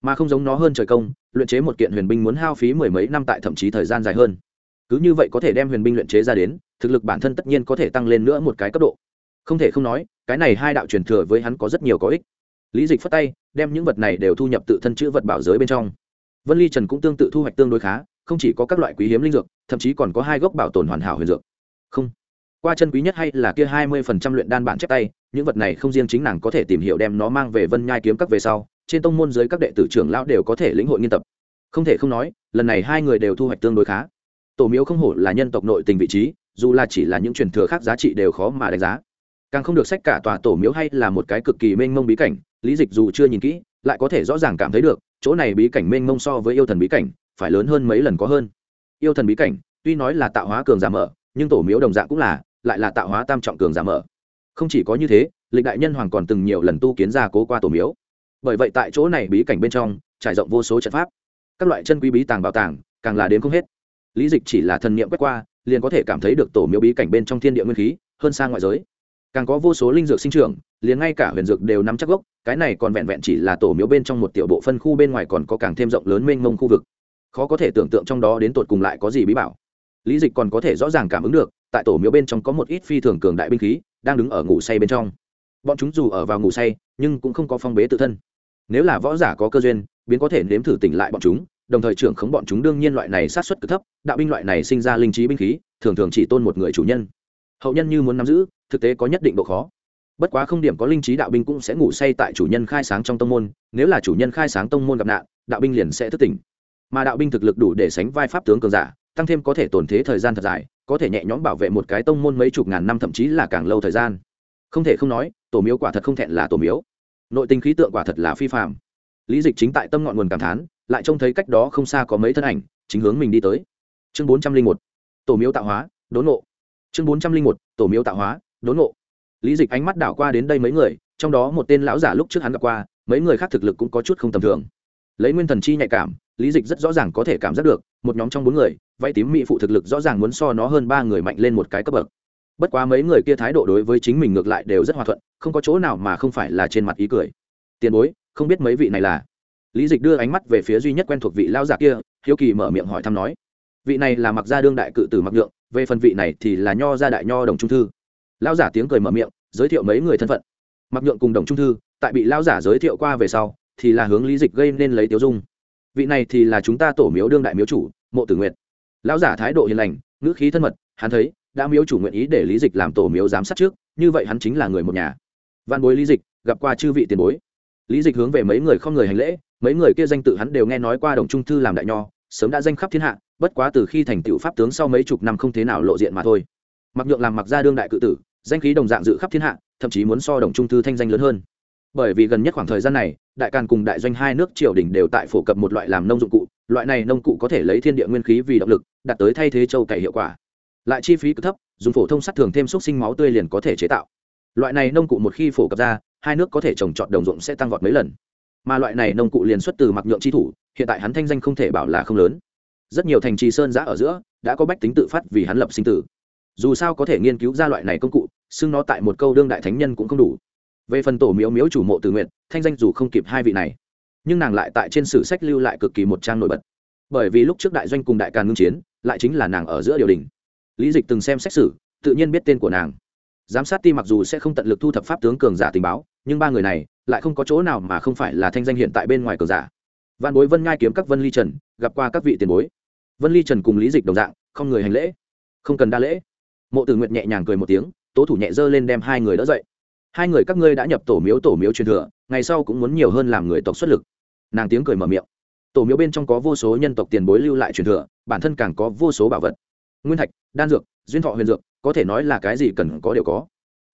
Mà không giống nó hơn trời công, luyện chế một kiện huyền binh muốn hao phí mười mấy năm tại thậm chí thời gian dài hơn. Cứ như vậy có thể đem huyền binh luyện chế ra đến, thực lực bản thân tất nhiên có thể tăng lên nữa một cái cấp độ. Không thể không nói, cái này hai đạo truyền thừa với hắn có rất nhiều có ích. Lý dịch phất tay, đem những vật này đều thu nhập tự thân chữ vật bảo giới bên trong. Vân ly trần cũng tương tự thu hoạch tương đối khá, không chỉ có các loại quý hiếm linh dược, thậm chí còn có hai gốc bảo tồn hoàn hảo huyền dược. Không qua chân quý nhất hay là kia hai mươi phần trăm luyện đan bản chép tay, những vật này không riêng chính nàng có thể tìm hiểu đem nó mang về vân nhai kiếm các về sau, trên tông môn dưới các đệ tử trưởng lão đều có thể lĩnh hội nghiên tập. Không thể không nói, lần này hai người đều thu hoạch tương đối khá. Tổ miếu không hổ là nhân tộc nội tình vị trí, dù là chỉ là những truyền thừa khác giá trị đều khó mà đánh giá. Càng không được sách cả tòa tổ miếu hay là một cái cực kỳ mênh mông bí cảnh, lý dịch dù chưa nhìn kỹ, lại có thể rõ ràng cảm thấy được, chỗ này bí cảnh mênh mông so với yêu thần bí cảnh, phải lớn hơn mấy lần có hơn. Yêu thần bí cảnh, tuy nói là tạo hóa cường giả mở, nhưng tổ miếu đồng dạng cũng là lại là tạo hóa tam trọng cường giả mở. Không chỉ có như thế, lịch đại nhân hoàng còn từng nhiều lần tu kiến ra cố qua tổ miếu. Bởi vậy tại chỗ này bí cảnh bên trong, trải rộng vô số trận pháp. Các loại chân quý bí tàng bảo tàng, càng là đến không hết. Lý dịch chỉ là thần niệm quét qua, liền có thể cảm thấy được tổ miếu bí cảnh bên trong thiên địa nguyên khí, hơn xa ngoại giới. Càng có vô số linh dược sinh trưởng, liền ngay cả huyền dược đều nắm chắc gốc, cái này còn vẹn vẹn chỉ là tổ miếu bên trong một tiểu bộ phân khu bên ngoài còn có càng thêm rộng lớn mênh mông khu vực. Khó có thể tưởng tượng trong đó đến tột cùng lại có gì bí bảo. Lý dịch còn có thể rõ ràng cảm ứng được tại tổ miếu bên trong có một ít phi thường cường đại binh khí đang đứng ở ngủ say bên trong. Bọn chúng dù ở vào ngủ say, nhưng cũng không có phong bế tự thân. Nếu là võ giả có cơ duyên, biến có thể nếm thử tỉnh lại bọn chúng, đồng thời trưởng khống bọn chúng đương nhiên loại này sát xuất cực thấp, đạo binh loại này sinh ra linh trí binh khí, thường thường chỉ tôn một người chủ nhân. Hậu nhân như muốn nắm giữ, thực tế có nhất định độ khó. Bất quá không điểm có linh trí đạo binh cũng sẽ ngủ say tại chủ nhân khai sáng trong tông môn, nếu là chủ nhân khai sáng tông môn gặp nạn, đạo binh liền sẽ thức tỉnh. Mà đạo binh thực lực đủ để sánh vai pháp tướng cường giả, tăng thêm có thể tồn thế thời gian thật dài có thể nhẹ nhõm bảo vệ một cái tông môn mấy chục ngàn năm thậm chí là càng lâu thời gian. Không thể không nói, tổ miếu quả thật không thẹn là tổ miếu. Nội tình khí tượng quả thật là phi phạm lý dịch chính tại tâm ngọn nguồn cảm thán, lại trông thấy cách đó không xa có mấy thân ảnh, chính hướng mình đi tới. Chương bốn trăm linh một, tổ miếu tạo hóa, đốn ngộ. Chương bốn trăm linh một, tổ miếu tạo hóa, đốn ngộ. Lý dịch ánh mắt đảo qua đến đây mấy người, trong đó một tên lão giả lúc trước hắn gặp qua, mấy người khác thực lực cũng có chút không tầm thường. Lấy nguyên thần chi nhạy cảm, lý dịch rất rõ ràng có thể cảm giác được, một nhóm trong bốn người váy tím mỹ phụ thực lực rõ ràng muốn so nó hơn ba người mạnh lên một cái cấp bậc. Bất quá mấy người kia thái độ đối với chính mình ngược lại đều rất hòa thuận, không có chỗ nào mà không phải là trên mặt ý cười. Tiền bối, không biết mấy vị này là? Lý dịch đưa ánh mắt về phía duy nhất quen thuộc vị lao giả kia, hiếu kỳ mở miệng hỏi thăm nói, vị này là mặc gia đương đại cự tử mặc nhượng, về phần vị này thì là nho gia đại nho đồng trung thư. Lao giả tiếng cười mở miệng, giới thiệu mấy người thân phận. Mặc nhượng cùng đồng trung thư, tại bị lao giả giới thiệu qua về sau, thì là hướng lý dịch gây nên lấy tiêu dung. Vị này thì là chúng ta tổ miếu đương đại miếu chủ, mộ tử Nguyệt lão giả thái độ hiền lành, ngữ khí thân mật, hắn thấy, đã miếu chủ nguyện ý để lý dịch làm tổ miếu giám sát trước, như vậy hắn chính là người một nhà. Văn bối lý dịch, gặp qua chư vị tiền bối. Lý dịch hướng về mấy người không người hành lễ, mấy người kia danh tự hắn đều nghe nói qua đồng trung thư làm đại nho, sớm đã danh khắp thiên hạ, bất quá từ khi thành tựu pháp tướng sau mấy chục năm không thế nào lộ diện mà thôi. Mặc nhượng làm mặc gia đương đại cự tử, danh khí đồng dạng dự khắp thiên hạ, thậm chí muốn so đồng trung thư thanh danh lớn hơn. Bởi vì gần nhất khoảng thời gian này, đại càn cùng đại doanh hai nước triều đình đều tại phổ cập một loại làm nông dụng cụ loại này nông cụ có thể lấy thiên địa nguyên khí vì động lực, đạt tới thay thế châu cày hiệu quả. Lại chi phí cực thấp, dùng phổ thông sắt thường thêm xúc sinh máu tươi liền có thể chế tạo. Loại này nông cụ một khi phổ cập ra, hai nước có thể trồng trọt đồng ruộng sẽ tăng vọt mấy lần. Mà loại này nông cụ liền xuất từ mặc nhượng chi thủ, hiện tại hắn thanh danh không thể bảo là không lớn. Rất nhiều thành trì sơn giã ở giữa, đã có bách tính tự phát vì hắn lập sinh tử. Dù sao có thể nghiên cứu ra loại này công cụ, xưng nó tại một câu đương đại thánh nhân cũng không đủ. Về phần tổ miếu miếu chủ mộ tự nguyện, thanh danh dù không kịp hai vị này nhưng nàng lại tại trên sử sách lưu lại cực kỳ một trang nổi bật. Bởi vì lúc trước đại doanh cùng đại càn ngưng chiến, lại chính là nàng ở giữa điều đình. Lý dịch từng xem xét xử tự nhiên biết tên của nàng. Giám sát ti mặc dù sẽ không tận lực thu thập pháp tướng cường giả tình báo, nhưng ba người này lại không có chỗ nào mà không phải là thanh danh hiện tại bên ngoài cường giả. Văn bối vân ngai kiếm các vân ly trần, gặp qua các vị tiền bối. Vân ly trần cùng lý dịch đồng dạng, không người hành lễ. Không cần đa lễ. Mộ tử nguyện nhẹ nhàng cười một tiếng, tố thủ nhẹ dơ lên đem hai người đỡ dậy. Hai người các ngươi đã nhập tổ miếu tổ miếu truyền thừa, ngày sau cũng muốn nhiều hơn làm người tộc xuất lực nàng tiếng cười mở miệng. Tổ miếu bên trong có vô số nhân tộc tiền bối lưu lại truyền thừa, bản thân càng có vô số bảo vật. Nguyên thạch, đan dược, duyên thọ huyền dược, có thể nói là cái gì cần có đều có.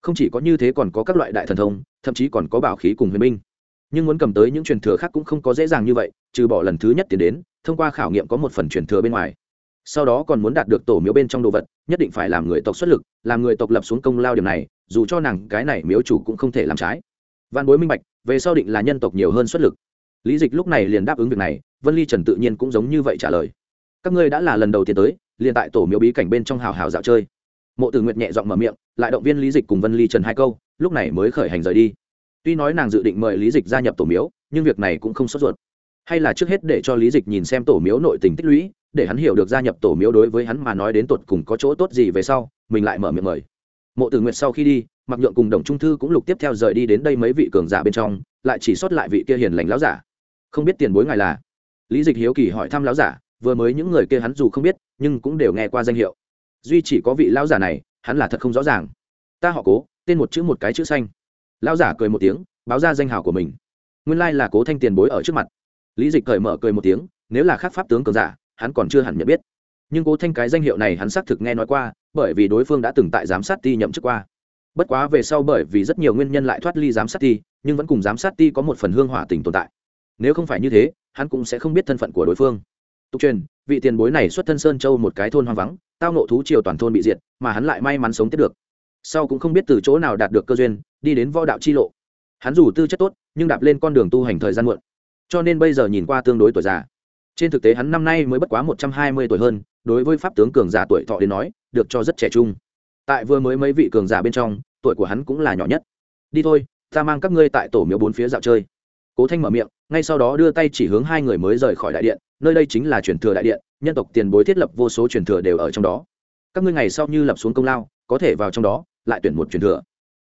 Không chỉ có như thế còn có các loại đại thần thông, thậm chí còn có bảo khí cùng huyền minh nhưng muốn cầm tới những truyền thừa khác cũng không có dễ dàng như vậy, trừ bỏ lần thứ nhất tiến đến, thông qua khảo nghiệm có một phần truyền thừa bên ngoài. Sau đó còn muốn đạt được tổ miếu bên trong đồ vật, nhất định phải làm người tộc xuất lực, làm người tộc lập xuống công lao điểm này, dù cho nàng cái này miếu chủ cũng không thể làm trái. Văn bối minh bạch, về sau định là nhân tộc nhiều hơn xuất lực lý dịch lúc này liền đáp ứng việc này, vân ly trần tự nhiên cũng giống như vậy trả lời. Các ngươi đã là lần đầu tiên tới, liền tại tổ miếu bí cảnh bên trong hào hào dạo chơi. Mộ tử nguyệt nhẹ giọng mở miệng, lại động viên lý dịch cùng vân ly trần hai câu, lúc này mới khởi hành rời đi. Tuy nói nàng dự định mời lý dịch gia nhập tổ miếu, nhưng việc này cũng không sốt ruột. Hay là trước hết để cho lý dịch nhìn xem tổ miếu nội tình tích lũy, để hắn hiểu được gia nhập tổ miếu đối với hắn mà nói đến tột cùng có chỗ tốt gì về sau, mình lại mở miệng mời. Mộ tử nguyệt sau khi đi, mặc nhượng cùng đồng trung thư cũng lục tiếp theo rời đi đến đây mấy vị cường giả bên trong, lại chỉ sót lại vị kia hiền lành láo giả không biết tiền bối ngài là. Lý dịch hiếu kỳ hỏi thăm lão giả, vừa mới những người kia hắn dù không biết, nhưng cũng đều nghe qua danh hiệu. Duy chỉ có vị lão giả này, hắn là thật không rõ ràng. Ta họ cố, tên một chữ một cái chữ xanh. Lão giả cười một tiếng, báo ra danh hào của mình. Nguyên lai là cố thanh tiền bối ở trước mặt. Lý dịch cởi mở cười một tiếng, nếu là khác pháp tướng cường giả, hắn còn chưa hẳn nhận biết. Nhưng cố thanh cái danh hiệu này hắn xác thực nghe nói qua, bởi vì đối phương đã từng tại giám sát ti nhậm chức qua. Bất quá về sau bởi vì rất nhiều nguyên nhân lại thoát ly giám sát ti, nhưng vẫn cùng giám sát ti có một phần hương hỏa tình tồn tại nếu không phải như thế, hắn cũng sẽ không biết thân phận của đối phương. Tục truyền, vị tiền bối này xuất thân sơn châu một cái thôn hoang vắng, tao nộ thú triều toàn thôn bị diệt, mà hắn lại may mắn sống tiếp được. Sau cũng không biết từ chỗ nào đạt được cơ duyên, đi đến võ đạo chi lộ. Hắn dù tư chất tốt, nhưng đạp lên con đường tu hành thời gian muộn. Cho nên bây giờ nhìn qua tương đối tuổi già. Trên thực tế hắn năm nay mới bất quá một trăm hai mươi tuổi hơn, đối với pháp tướng cường giả tuổi thọ đến nói, được cho rất trẻ trung. Tại vừa mới mấy vị cường giả bên trong, tuổi của hắn cũng là nhỏ nhất. Đi thôi, ta mang các ngươi tại tổ miếu bốn phía dạo chơi cố thanh mở miệng, ngay sau đó đưa tay chỉ hướng hai người mới rời khỏi đại điện, nơi đây chính là truyền thừa đại điện, nhân tộc tiền bối thiết lập vô số truyền thừa đều ở trong đó. Các ngươi ngày sau như lập xuống công lao, có thể vào trong đó, lại tuyển một truyền thừa.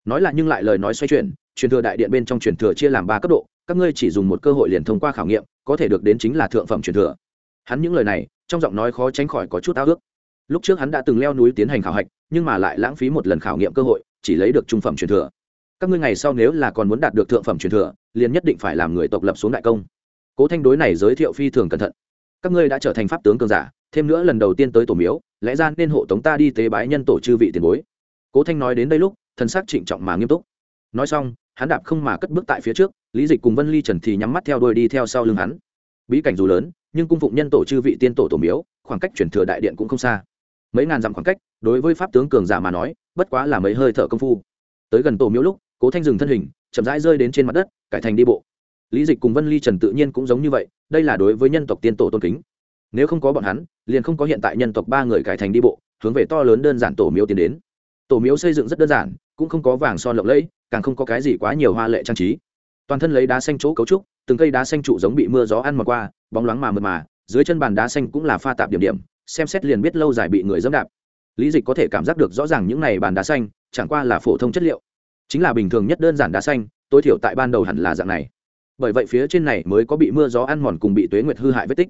Nói là nhưng lại lời nói xoay chuyển, truyền thừa đại điện bên trong truyền thừa chia làm ba cấp độ, các ngươi chỉ dùng một cơ hội liền thông qua khảo nghiệm, có thể được đến chính là thượng phẩm truyền thừa. Hắn những lời này, trong giọng nói khó tránh khỏi có chút ao ước. Lúc trước hắn đã từng leo núi tiến hành khảo hạch, nhưng mà lại lãng phí một lần khảo nghiệm cơ hội, chỉ lấy được trung phẩm truyền thừa các ngươi ngày sau nếu là còn muốn đạt được thượng phẩm truyền thừa, liền nhất định phải làm người tộc lập xuống đại công. Cố thanh đối này giới thiệu phi thường cẩn thận. Các ngươi đã trở thành pháp tướng cường giả, thêm nữa lần đầu tiên tới tổ miếu, lẽ ra nên hộ tống ta đi tế bái nhân tổ chư vị tiền bối. Cố thanh nói đến đây lúc thân sắc trịnh trọng mà nghiêm túc. Nói xong, hắn đạp không mà cất bước tại phía trước, lý dịch cùng vân ly trần thì nhắm mắt theo đuôi đi theo sau lưng hắn. Bí cảnh dù lớn, nhưng cung phụng nhân tổ chư vị tiên tổ tổ miếu, khoảng cách chuyển thừa đại điện cũng không xa. Mấy ngàn dặm khoảng cách, đối với pháp tướng cường giả mà nói, bất quá là mấy hơi thở công phu. Tới gần tổ miếu lúc cố thanh dừng thân hình, chậm rãi rơi đến trên mặt đất, cải thành đi bộ. Lý dịch cùng vân ly trần tự nhiên cũng giống như vậy, đây là đối với nhân tộc tiên tổ tôn kính. Nếu không có bọn hắn, liền không có hiện tại nhân tộc ba người cải thành đi bộ, hướng về to lớn đơn giản tổ miếu tiến đến. Tổ miếu xây dựng rất đơn giản, cũng không có vàng son lộng lẫy, càng không có cái gì quá nhiều hoa lệ trang trí. Toàn thân lấy đá xanh chỗ cấu trúc, từng cây đá xanh trụ giống bị mưa gió ăn mọt qua, bóng loáng mà mượt mà, dưới chân bàn đá xanh cũng là pha tạp điểm điểm, xem xét liền biết lâu dài bị người dẫm đạp. Lý dịch có thể cảm giác được rõ ràng những này bàn đá xanh, chẳng qua là phổ thông chất liệu chính là bình thường nhất đơn giản đá xanh, tối thiểu tại ban đầu hẳn là dạng này. Bởi vậy phía trên này mới có bị mưa gió ăn mòn cùng bị tuế nguyệt hư hại vết tích.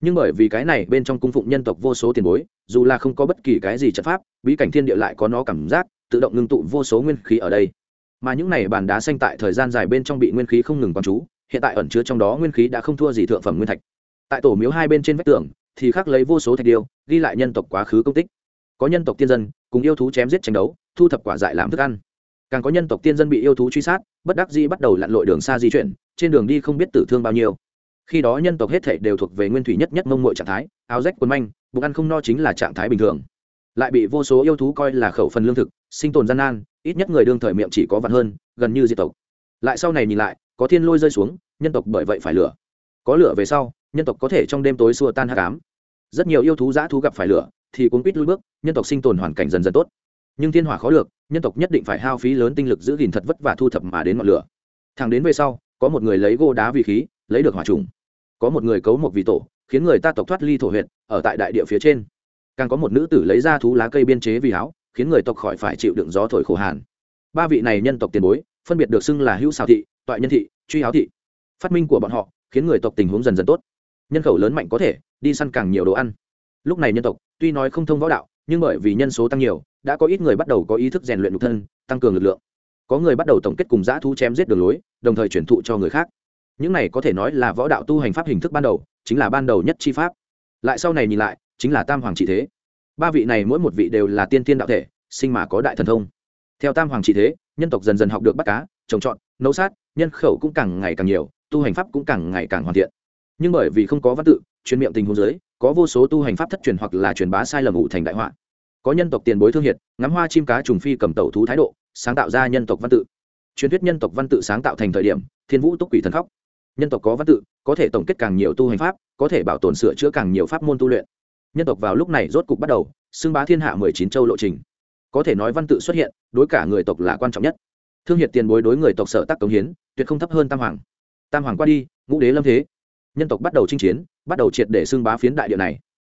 Nhưng bởi vì cái này bên trong cung phụng nhân tộc vô số tiền bối, dù là không có bất kỳ cái gì trận pháp, bí cảnh thiên địa lại có nó cảm giác, tự động ngưng tụ vô số nguyên khí ở đây. Mà những này bàn đá xanh tại thời gian dài bên trong bị nguyên khí không ngừng quán chú, hiện tại ẩn chứa trong đó nguyên khí đã không thua gì thượng phẩm nguyên thạch. Tại tổ miếu hai bên trên vách tường, thì khắc lấy vô số thạch điêu, ghi lại nhân tộc quá khứ công tích. Có nhân tộc tiên dân, cùng yêu thú chém giết tranh đấu, thu thập quả dại làm thức ăn càng có nhân tộc tiên dân bị yêu thú truy sát, bất đắc dĩ bắt đầu lặn lội đường xa di chuyển, trên đường đi không biết tử thương bao nhiêu. Khi đó nhân tộc hết thể đều thuộc về nguyên thủy nhất nhất mông mội trạng thái, áo rách quần manh, bụng ăn không no chính là trạng thái bình thường. Lại bị vô số yêu thú coi là khẩu phần lương thực, sinh tồn gian nan, ít nhất người đương thời miệng chỉ có vạn hơn, gần như diệt tộc. Lại sau này nhìn lại, có thiên lôi rơi xuống, nhân tộc bởi vậy phải lửa. Có lửa về sau, nhân tộc có thể trong đêm tối xua tan hạ cám rất nhiều yêu thú giã thú gặp phải lửa, thì cuốn quýt lui bước, nhân tộc sinh tồn hoàn cảnh dần dần tốt. Nhưng thiên hỏa khó được nhân tộc nhất định phải hao phí lớn tinh lực giữ gìn thật vất và thu thập mà đến ngọn lửa. Thẳng đến về sau, có một người lấy gô đá vì khí, lấy được hỏa trùng. Có một người cấu một vì tổ, khiến người ta tộc thoát ly thổ huyệt, ở tại đại địa phía trên. Càng có một nữ tử lấy ra thú lá cây biên chế vì áo, khiến người tộc khỏi phải chịu đựng gió thổi khổ hàn. Ba vị này nhân tộc tiền bối, phân biệt được xưng là hữu xào thị, toại nhân thị, truy áo thị. Phát minh của bọn họ, khiến người tộc tình huống dần dần tốt. Nhân khẩu lớn mạnh có thể, đi săn càng nhiều đồ ăn. Lúc này nhân tộc, tuy nói không thông võ đạo, nhưng bởi vì nhân số tăng nhiều đã có ít người bắt đầu có ý thức rèn luyện nhục thân, tăng cường lực lượng. Có người bắt đầu tổng kết cùng giã thú chém giết đường lối, đồng thời chuyển thụ cho người khác. Những này có thể nói là võ đạo tu hành pháp hình thức ban đầu, chính là ban đầu nhất chi pháp. Lại sau này nhìn lại, chính là tam hoàng trị thế. Ba vị này mỗi một vị đều là tiên tiên đạo thể, sinh mà có đại thần thông. Theo tam hoàng trị thế, nhân tộc dần dần học được bắt cá, trồng trọt, nấu sát, nhân khẩu cũng càng ngày càng nhiều, tu hành pháp cũng càng ngày càng hoàn thiện. Nhưng bởi vì không có văn tự, truyền miệng tình huống giới có vô số tu hành pháp thất truyền hoặc là truyền bá sai lầm ủ thành đại họa có nhân tộc tiền bối thương hiệt, ngắm hoa chim cá trùng phi cầm tẩu thú thái độ, sáng tạo ra nhân tộc văn tự. Truyền thuyết nhân tộc văn tự sáng tạo thành thời điểm, thiên vũ túc quỷ thần khóc. Nhân tộc có văn tự, có thể tổng kết càng nhiều tu hành pháp, có thể bảo tồn sửa chữa càng nhiều pháp môn tu luyện. Nhân tộc vào lúc này rốt cục bắt đầu, xưng bá thiên hạ mười chín châu lộ trình. Có thể nói văn tự xuất hiện, đối cả người tộc là quan trọng nhất. Thương hiệt tiền bối đối người tộc sở tác cống hiến, tuyệt không thấp hơn tam hoàng. Tam hoàng qua đi, ngũ đế lâm thế. Nhân tộc bắt đầu chinh chiến, bắt đầu triệt để xưng bá phiến đại địa này.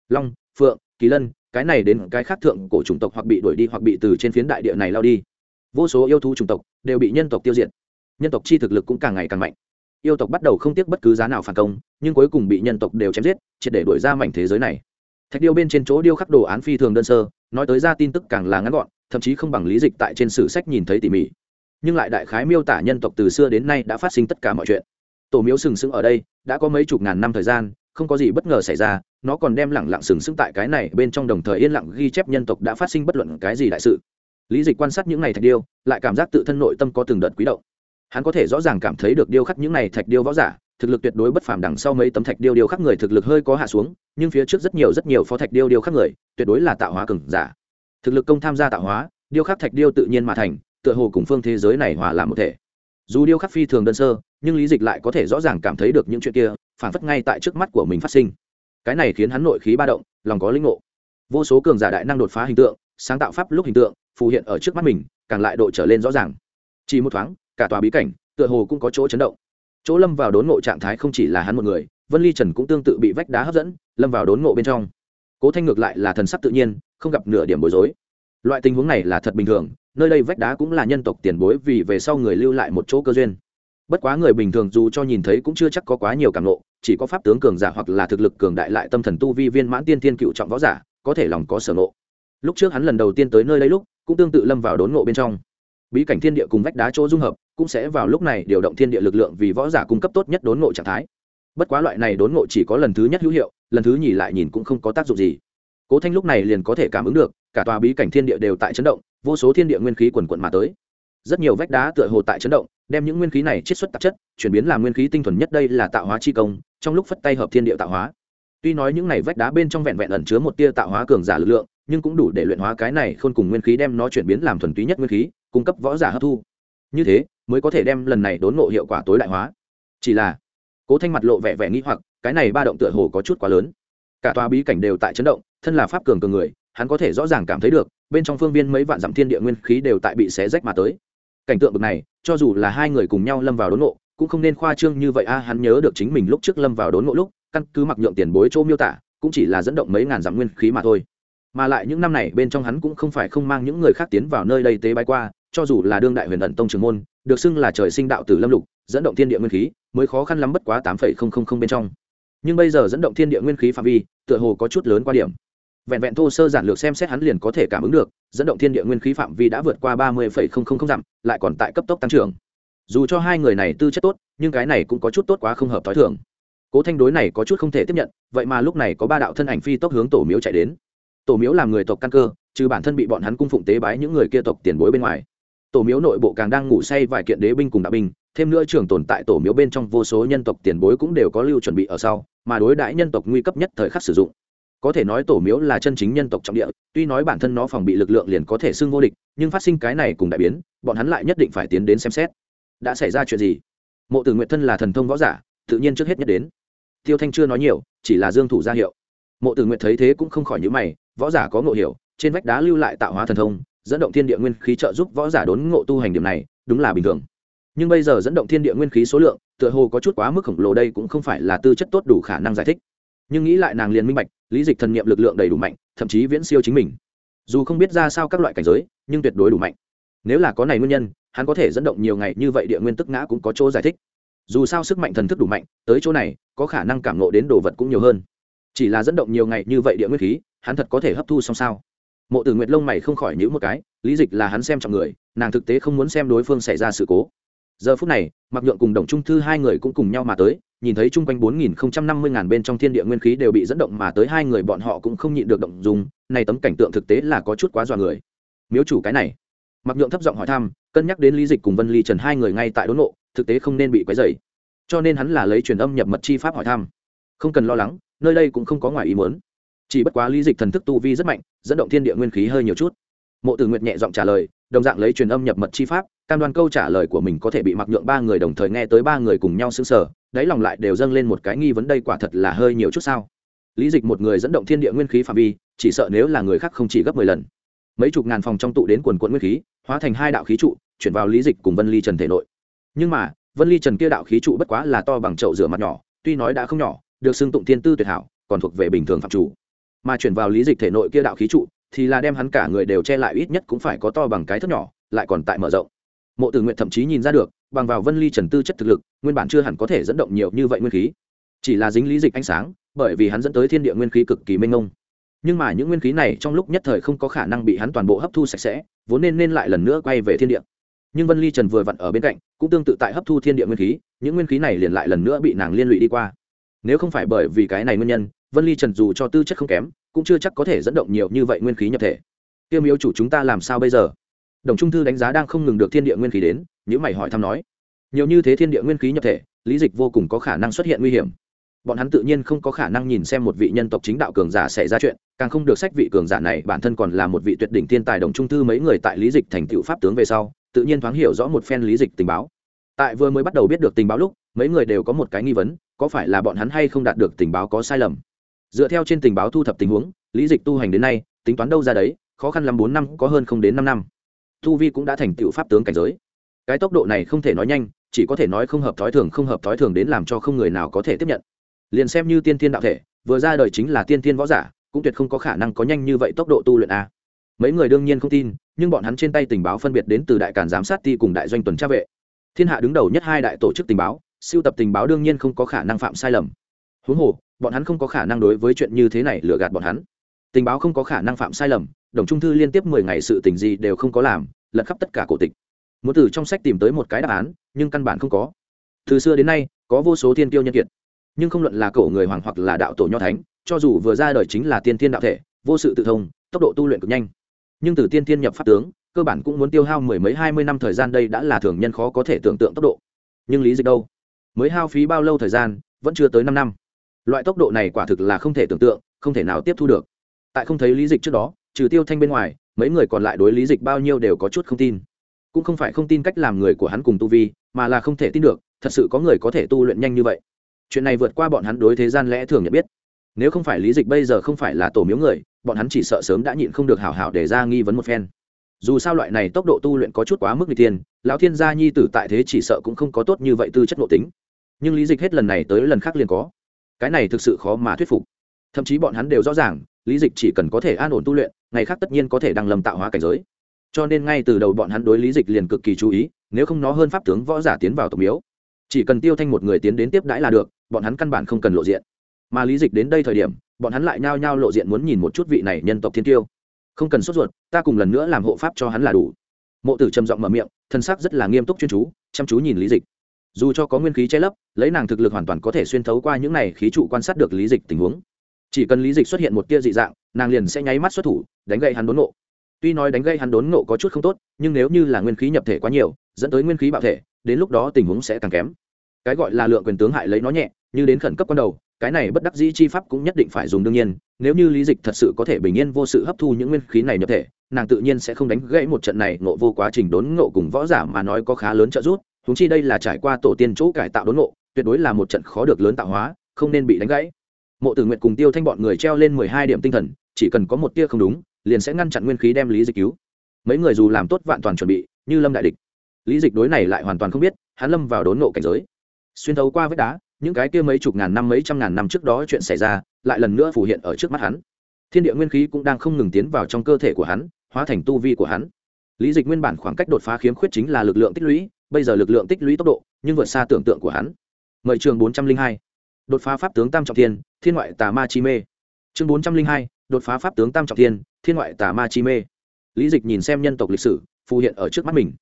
Long, phượng, kỳ lân cái này đến cái khác thượng cổ chủng tộc hoặc bị đuổi đi hoặc bị từ trên phiến đại địa này lao đi. Vô số yêu thú chủng tộc đều bị nhân tộc tiêu diệt. Nhân tộc chi thực lực cũng càng ngày càng mạnh. Yêu tộc bắt đầu không tiếc bất cứ giá nào phản công, nhưng cuối cùng bị nhân tộc đều chém giết, triệt để đuổi ra mảnh thế giới này. Thạch điêu bên trên chỗ điêu khắc đồ án phi thường đơn sơ, nói tới ra tin tức càng là ngắn gọn, thậm chí không bằng lý dịch tại trên sử sách nhìn thấy tỉ mỉ. Nhưng lại đại khái miêu tả nhân tộc từ xưa đến nay đã phát sinh tất cả mọi chuyện. Tổ miếu sừng sững ở đây, đã có mấy chục ngàn năm thời gian không có gì bất ngờ xảy ra, nó còn đem lẳng lặng sừng sững tại cái này bên trong đồng thời yên lặng ghi chép nhân tộc đã phát sinh bất luận cái gì đại sự. Lý dịch quan sát những n à y thạch điêu, lại cảm giác tự thân nội tâm có từng đợt quý động. Hắn có thể rõ ràng cảm thấy được điêu khắc những n à y thạch điêu võ giả, thực lực tuyệt đối bất phàm đằng sau mấy tấm thạch điêu điêu khắc người thực lực hơi có hạ xuống, nhưng phía trước rất nhiều rất nhiều phó thạch điêu điêu khắc người, tuyệt đối là tạo hóa cừng giả. Thực lực công tham gia tạo hóa, điêu khắc thạch điêu tự nhiên mà thành, tựa hồ cùng phương thế giới này hòa làm một thể. Dù điêu khắc phi thường đơn sơ, nhưng lý dịch lại có thể rõ ràng cảm thấy được những chuyện kia phản phất ngay tại trước mắt của mình phát sinh. Cái này khiến hắn nội khí ba động, lòng có linh ngộ. Vô số cường giả đại năng đột phá hình tượng, sáng tạo pháp lúc hình tượng, phù hiện ở trước mắt mình, càng lại độ trở lên rõ ràng. Chỉ một thoáng, cả tòa bí cảnh, tựa hồ cũng có chỗ chấn động. Chỗ lâm vào đốn ngộ trạng thái không chỉ là hắn một người, vân ly trần cũng tương tự bị vách đá hấp dẫn, lâm vào đốn ngộ bên trong. Cố thanh ngược lại là thần sắc tự nhiên, không gặp nửa điểm bối rối. Loại tình huống này là thật bình thường, nơi đây vách đá cũng là nhân tộc tiền bối vì về sau người lưu lại một chỗ cơ duyên bất quá người bình thường dù cho nhìn thấy cũng chưa chắc có quá nhiều cảm nộ chỉ có pháp tướng cường giả hoặc là thực lực cường đại lại tâm thần tu vi viên mãn tiên thiên cựu trọng võ giả, có thể lòng có sở nộ lúc trước hắn lần đầu tiên tới nơi đây lúc, cũng tương tự lâm vào đốn ngộ bên trong. Bí cảnh thiên địa cùng vách đá chỗ dung hợp, cũng sẽ vào lúc này điều động thiên địa lực lượng vì võ giả cung cấp tốt nhất đốn ngộ trạng thái. Bất quá loại này đốn ngộ chỉ có lần thứ nhất hữu hiệu, lần thứ nhì lại nhìn cũng không có tác dụng gì. Cố thanh lúc này liền có thể cảm ứng được, cả tòa bí cảnh thiên địa đều tại chấn động, vô số thiên địa nguyên khí quần quận mà tới. Rất nhiều vách đá tựa hồ tại chấn động đem những nguyên khí này chiết xuất tạp chất, chuyển biến làm nguyên khí tinh thuần nhất đây là tạo hóa chi công, trong lúc phất tay hợp thiên địa tạo hóa. Tuy nói những này vách đá bên trong vẹn vẹn ẩn chứa một tia tạo hóa cường giả lực lượng, nhưng cũng đủ để luyện hóa cái này khôn cùng nguyên khí đem nó chuyển biến làm thuần túy nhất nguyên khí, cung cấp võ giả hấp thu. Như thế, mới có thể đem lần này đốn ngộ hiệu quả tối đại hóa. Chỉ là, cố thanh mặt lộ vẻ vẻ nghĩ hoặc, cái này ba động tựa hồ có chút quá lớn. Cả tòa bí cảnh đều tại chấn động, thân là pháp cường cường người, hắn có thể rõ ràng cảm thấy được, bên trong phương viên mấy vạn dặm thiên địa nguyên khí đều tại bị xé rách mà tới cảnh tượng bực này, cho dù là hai người cùng nhau lâm vào đốn ngộ, cũng không nên khoa trương như vậy. A, hắn nhớ được chính mình lúc trước lâm vào đốn ngộ lúc, căn cứ mặc nhượng tiền bối chỗ miêu tả, cũng chỉ là dẫn động mấy ngàn dặm nguyên khí mà thôi. Mà lại những năm này, bên trong hắn cũng không phải không mang những người khác tiến vào nơi đây tế bái qua, cho dù là đương đại huyền ẩn tông trường môn, được xưng là trời sinh đạo tử lâm lục, dẫn động thiên địa nguyên khí, mới khó khăn lắm bất quá tám không không không bên trong. Nhưng bây giờ dẫn động thiên địa nguyên khí phạm vi, tựa hồ có chút lớn qua điểm vẹn vẹn thô sơ giản lược xem xét hắn liền có thể cảm ứng được, dẫn động thiên địa nguyên khí phạm vi đã vượt qua ba mươi phẩy không không không dặm, lại còn tại cấp tốc tăng trưởng. Dù cho hai người này tư chất tốt, nhưng cái này cũng có chút tốt quá không hợp t h o i thường. Cố thanh đối này có chút không thể tiếp nhận, vậy mà lúc này có ba đạo thân ảnh phi tốc hướng tổ miếu chạy đến. Tổ miếu làm người tộc căn cơ, trừ bản thân bị bọn hắn cung phụng tế bái những người kia tộc tiền bối bên ngoài. Tổ miếu nội bộ càng đang ngủ say vài kiện đế binh cùng đạo binh, thêm nữa trường tồn tại tổ miếu bên trong vô số nhân tộc tiền bối cũng đều có lưu chuẩn bị ở sau, mà đối đãi nhân tộc nguy cấp nhất thời khắc sử dụng có thể nói tổ miếu là chân chính nhân tộc trọng địa, tuy nói bản thân nó phòng bị lực lượng liền có thể xưng vô địch, nhưng phát sinh cái này cùng đại biến, bọn hắn lại nhất định phải tiến đến xem xét. Đã xảy ra chuyện gì? Mộ tử nguyện thân là thần thông võ giả, tự nhiên trước hết nhất đến. Tiêu thanh chưa nói nhiều, chỉ là dương thủ ra hiệu. Mộ tử nguyện thấy thế cũng không khỏi nhữ mày, võ giả có ngộ hiểu, trên vách đá lưu lại tạo hóa thần thông, dẫn động thiên địa nguyên khí trợ giúp võ giả đốn ngộ tu hành điểm này, đúng là bình thường. Nhưng bây giờ dẫn động thiên địa nguyên khí số lượng, tựa hồ có chút quá mức khổng lồ đây cũng không phải là tư chất tốt đủ khả năng giải thích nhưng nghĩ lại nàng liền minh bạch, lý dịch thần niệm lực lượng đầy đủ mạnh, thậm chí viễn siêu chính mình. Dù không biết ra sao các loại cảnh giới, nhưng tuyệt đối đủ mạnh. Nếu là có này nguyên nhân, hắn có thể dẫn động nhiều ngày như vậy địa nguyên tức ngã cũng có chỗ giải thích. Dù sao sức mạnh thần thức đủ mạnh, tới chỗ này, có khả năng cảm nộ đến đồ vật cũng nhiều hơn. Chỉ là dẫn động nhiều ngày như vậy địa nguyên khí, hắn thật có thể hấp thu xong sao? Mộ tử nguyệt lông mày không khỏi nhữ một cái, lý dịch là hắn xem trọng người, nàng thực tế không muốn xem đối phương xảy ra sự cố. Giờ phút này mặc nhượng cùng đồng trung thư hai người cũng cùng nhau mà tới nhìn thấy chung quanh bốn nghìn không trăm năm mươi ngàn bên trong thiên địa nguyên khí đều bị dẫn động mà tới hai người bọn họ cũng không nhịn được động dùng, này tấm cảnh tượng thực tế là có chút quá dọa người. Miếu chủ cái này. Mặc nhượng thấp giọng hỏi thăm, cân nhắc đến lý dịch cùng vân ly trần hai người ngay tại đốn nộ, thực tế không nên bị quấy dày cho nên hắn là lấy truyền âm nhập mật chi pháp hỏi thăm. Không cần lo lắng, nơi đây cũng không có ngoài ý muốn. Chỉ bất quá lý dịch thần thức tu vi rất mạnh, dẫn động thiên địa nguyên khí hơi nhiều chút. Mộ tử nguyệt nhẹ giọng trả lời, đồng dạng lấy truyền âm nhập mật chi pháp cam đoan câu trả lời của mình có thể bị mặc nhượng ba người đồng thời nghe tới ba người cùng nhau xứng sở đáy lòng lại đều dâng lên một cái nghi vấn đây quả thật là hơi nhiều chút sao? Lý dịch một người dẫn động thiên địa nguyên khí phạm vi, chỉ sợ nếu là người khác không chỉ gấp mười lần. Mấy chục ngàn phòng trong tụ đến quần quận nguyên khí, hóa thành hai đạo khí trụ, chuyển vào lý dịch cùng vân ly trần thể nội. Nhưng mà, vân ly trần kia đạo khí trụ bất quá là to bằng chậu rửa mặt nhỏ, tuy nói đã không nhỏ, được xưng tụng thiên tư tuyệt hảo, còn thuộc về bình thường phạm chủ. Mà chuyển vào lý dịch thể nội kia đạo khí trụ, thì là đem hắn cả người đều che lại, ít nhất cũng phải có to bằng cái thất nhỏ, lại còn tại mở rộng mộ tử nguyện thậm chí nhìn ra được, bằng vào vân ly trần tư chất thực lực, nguyên bản chưa hẳn có thể dẫn động nhiều như vậy nguyên khí. Chỉ là dính lý dịch ánh sáng, bởi vì hắn dẫn tới thiên địa nguyên khí cực kỳ mênh mông. Nhưng mà những nguyên khí này trong lúc nhất thời không có khả năng bị hắn toàn bộ hấp thu sạch sẽ, vốn nên nên lại lần nữa quay về thiên địa. Nhưng vân ly trần vừa vặn ở bên cạnh, cũng tương tự tại hấp thu thiên địa nguyên khí, những nguyên khí này liền lại lần nữa bị nàng liên lụy đi qua. Nếu không phải bởi vì cái này nguyên nhân, vân ly trần dù cho tư chất không kém, cũng chưa chắc có thể dẫn động nhiều như vậy nguyên khí nhập thể. Tiêu miếu chủ chúng ta làm sao bây giờ? Đồng trung thư đánh giá đang không ngừng được thiên địa nguyên khí đến những mày hỏi thăm nói, nhiều như thế thiên địa nguyên khí nhập thể, lý dịch vô cùng có khả năng xuất hiện nguy hiểm. Bọn hắn tự nhiên không có khả năng nhìn xem một vị nhân tộc chính đạo cường giả xảy ra chuyện, càng không được sách vị cường giả này bản thân còn là một vị tuyệt đỉnh thiên tài đồng trung thư mấy người tại lý dịch thành tựu pháp tướng về sau, tự nhiên thoáng hiểu rõ một phen lý dịch tình báo. Tại vừa mới bắt đầu biết được tình báo lúc, mấy người đều có một cái nghi vấn, có phải là bọn hắn hay không đạt được tình báo có sai lầm? Dựa theo trên tình báo thu thập tình huống, lý dịch tu hành đến nay, tính toán đâu ra đấy, khó khăn lắm bốn năm, có hơn không đến năm năm tu vi cũng đã thành tựu pháp tướng cảnh giới. Cái tốc độ này không thể nói nhanh, chỉ có thể nói không hợp thói thường, không hợp thói thường đến làm cho không người nào có thể tiếp nhận. Liền xem như tiên tiên đạo thể, vừa ra đời chính là tiên tiên võ giả, cũng tuyệt không có khả năng có nhanh như vậy tốc độ tu luyện a. Mấy người đương nhiên không tin, nhưng bọn hắn trên tay tình báo phân biệt đến từ đại cản giám sát ti cùng đại doanh tuần tra vệ. Thiên hạ đứng đầu nhất hai đại tổ chức tình báo, siêu tập tình báo đương nhiên không có khả năng phạm sai lầm. Huống hồ, bọn hắn không có khả năng đối với chuyện như thế này lừa gạt bọn hắn tình báo không có khả năng phạm sai lầm, đồng trung thư liên tiếp mười ngày sự tình gì đều không có làm, lật khắp tất cả cổ tịch. Muốn từ trong sách tìm tới một cái đáp án, nhưng căn bản không có. Từ xưa đến nay, có vô số thiên tiêu nhân kiệt. Nhưng không luận là cổ người hoàng hoặc là đạo tổ nho thánh, cho dù vừa ra đời chính là tiên thiên đạo thể, vô sự tự thông, tốc độ tu luyện cực nhanh. Nhưng từ tiên thiên nhập pháp tướng, cơ bản cũng muốn tiêu hao mười mấy hai mươi năm thời gian đây đã là thường nhân khó có thể tưởng tượng tốc độ. Nhưng lý dịch đâu? Mới hao phí bao lâu thời gian, vẫn chưa tới năm năm. Loại tốc độ này quả thực là không thể tưởng tượng, không thể nào tiếp thu được tại không thấy lý dịch trước đó, trừ tiêu thanh bên ngoài, mấy người còn lại đối lý dịch bao nhiêu đều có chút không tin. Cũng không phải không tin cách làm người của hắn cùng tu vi, mà là không thể tin được, thật sự có người có thể tu luyện nhanh như vậy. Chuyện này vượt qua bọn hắn đối thế gian lẽ thường nhận biết. Nếu không phải lý dịch bây giờ không phải là tổ miếu người, bọn hắn chỉ sợ sớm đã nhịn không được hảo hảo để ra nghi vấn một phen. Dù sao loại này tốc độ tu luyện có chút quá mức n g tiên lão thiên gia nhi tử tại thế chỉ sợ cũng không có tốt như vậy tư chất nội tính. Nhưng lý dịch hết lần này tới lần khác liền có. Cái này thực sự khó mà thuyết phục thậm chí bọn hắn đều rõ ràng, lý dịch chỉ cần có thể an ổn tu luyện, ngày khác tất nhiên có thể đăng lầm tạo hóa cảnh giới. Cho nên ngay từ đầu bọn hắn đối lý dịch liền cực kỳ chú ý, nếu không nó hơn pháp tướng võ giả tiến vào tổng miếu. Chỉ cần tiêu thanh một người tiến đến tiếp đãi là được, bọn hắn căn bản không cần lộ diện. Mà lý dịch đến đây thời điểm, bọn hắn lại nhao nhao lộ diện muốn nhìn một chút vị này nhân tộc thiên tiêu. Không cần sốt ruột, ta cùng lần nữa làm hộ pháp cho hắn là đủ. Mộ tử trầm giọng mở miệng, thân sắc rất là nghiêm túc chuyên chú, chăm chú nhìn lý dịch. Dù cho có nguyên khí che lấp, lấy nàng thực lực hoàn toàn có thể xuyên thấu qua những này khí trụ quan sát được lý dịch tình huống chỉ cần lý dịch xuất hiện một tia dị dạng, nàng liền sẽ nháy mắt xuất thủ, đánh gây hắn đốn nộ tuy nói đánh gây hắn đốn nộ có chút không tốt, nhưng nếu như là nguyên khí nhập thể quá nhiều, dẫn tới nguyên khí bạo thể, đến lúc đó tình huống sẽ càng kém. Cái gọi là lượng quyền tướng hại lấy nó nhẹ, như đến khẩn cấp ban đầu, cái này bất đắc dĩ chi pháp cũng nhất định phải dùng đương nhiên, nếu như lý dịch thật sự có thể bình yên vô sự hấp thu những nguyên khí này nhập thể, nàng tự nhiên sẽ không đánh gãy một trận này ngộ vô quá trình đốn ngộ cùng võ giả mà nói có khá lớn trợ giúp húng chi đây là trải qua tổ tiên chỗ cải tạo đốn ngộ, tuyệt đối là một trận khó được lớn tạo hóa, không nên bị đánh gãy mộ tử nguyện cùng tiêu thanh bọn người treo lên mười hai điểm tinh thần, chỉ cần có một tia không đúng, liền sẽ ngăn chặn nguyên khí đem lý dịch cứu. Mấy người dù làm tốt vạn toàn chuẩn bị, như lâm đại địch, lý dịch đối này lại hoàn toàn không biết, hắn lâm vào đốn nộ cảnh giới. Xuyên thấu qua vách đá, những cái kia mấy chục ngàn năm, mấy trăm ngàn năm trước đó chuyện xảy ra, lại lần nữa phủ hiện ở trước mắt hắn. Thiên địa nguyên khí cũng đang không ngừng tiến vào trong cơ thể của hắn, hóa thành tu vi của hắn. Lý dịch nguyên bản khoảng cách đột phá khiếm khuyết chính là lực lượng tích lũy, bây giờ lực lượng tích lũy tốc độ, nhưng vượt xa tưởng tượng của hắn. Mời trường bốn trăm linh hai. Đột phá pháp tướng tam trọng thiên thiên ngoại tà ma chi mê. Chương bốn trăm linh hai, đột phá pháp tướng tam trọng thiên thiên ngoại tà ma chi mê. Lý dịch nhìn xem nhân tộc lịch sử, phù hiện ở trước mắt mình.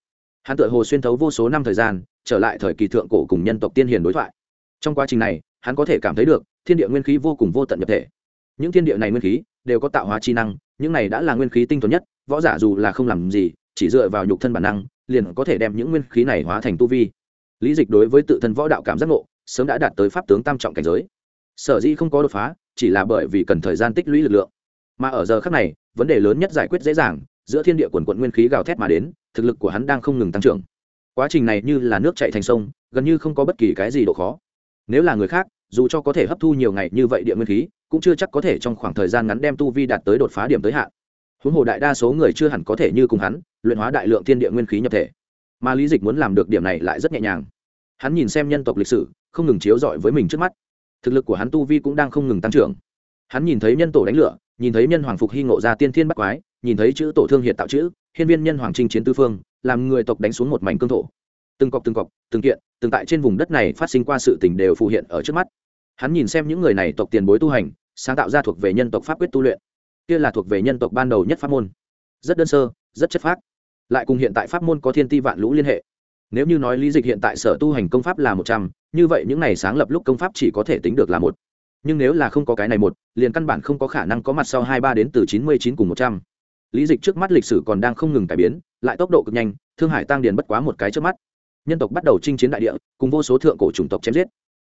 Hắn tự hồ xuyên thấu vô số năm thời gian, trở lại thời kỳ thượng cổ cùng nhân tộc tiên hiền đối thoại. Trong quá trình này, hắn có thể cảm thấy được, thiên địa nguyên khí vô cùng vô tận nhập thể. Những thiên địa này nguyên khí đều có tạo hóa chi năng, những này đã là nguyên khí tinh thuần nhất, võ giả dù là không làm gì, chỉ dựa vào nhục thân bản năng, liền có thể đem những nguyên khí này hóa thành tu vi. Lý dịch đối với tự thân võ đạo cảm giác ngộ, sớm đã đạt tới pháp tướng tam trọng cảnh giới sở dĩ không có đột phá, chỉ là bởi vì cần thời gian tích lũy lực lượng. Mà ở giờ khác này, vấn đề lớn nhất giải quyết dễ dàng, giữa thiên địa quần quận nguyên khí gào thét mà đến, thực lực của hắn đang không ngừng tăng trưởng. Quá trình này như là nước chạy thành sông, gần như không có bất kỳ cái gì độ khó. Nếu là người khác, dù cho có thể hấp thu nhiều ngày như vậy địa nguyên khí, cũng chưa chắc có thể trong khoảng thời gian ngắn đem tu vi đạt tới đột phá điểm tới hạn. Huống hồ đại đa số người chưa hẳn có thể như cùng hắn, luyện hóa đại lượng thiên địa nguyên khí nhập thể. Mà lý dịch muốn làm được điểm này lại rất nhẹ nhàng. Hắn nhìn xem nhân tộc lịch sử, không ngừng chiếu rọi với mình trước mắt thực lực của hắn tu vi cũng đang không ngừng tăng trưởng. Hắn nhìn thấy nhân tổ đánh lửa, nhìn thấy nhân hoàng phục hy ngộ ra tiên thiên bắc quái, nhìn thấy chữ tổ thương hiện tạo chữ, hiên viên nhân hoàng trinh chiến tư phương, làm người tộc đánh xuống một mảnh cương thổ. Từng cọc từng cọc, từng kiện, từng tại trên vùng đất này phát sinh qua sự tình đều phù hiện ở trước mắt. Hắn nhìn xem những người này tộc tiền bối tu hành, sáng tạo ra thuộc về nhân tộc pháp quyết tu luyện. Kia là thuộc về nhân tộc ban đầu nhất pháp môn. Rất đơn sơ, rất chất phác. Lại cùng hiện tại pháp môn có thiên ti vạn lũ liên hệ nếu như nói lý dịch hiện tại sở tu hành công pháp là một trăm, như vậy những này sáng lập lúc công pháp chỉ có thể tính được là một. Nhưng nếu là không có cái này một, liền căn bản không có khả năng có mặt sau hai ba đến từ chín mươi chín cùng một trăm. Lý dịch trước mắt lịch sử còn đang không ngừng cải biến, lại tốc độ cực nhanh, thương hải tăng điền bất quá một cái trước mắt. Nhân tộc bắt đầu chinh chiến đại địa, cùng vô số thượng cổ chủng tộc chém giết.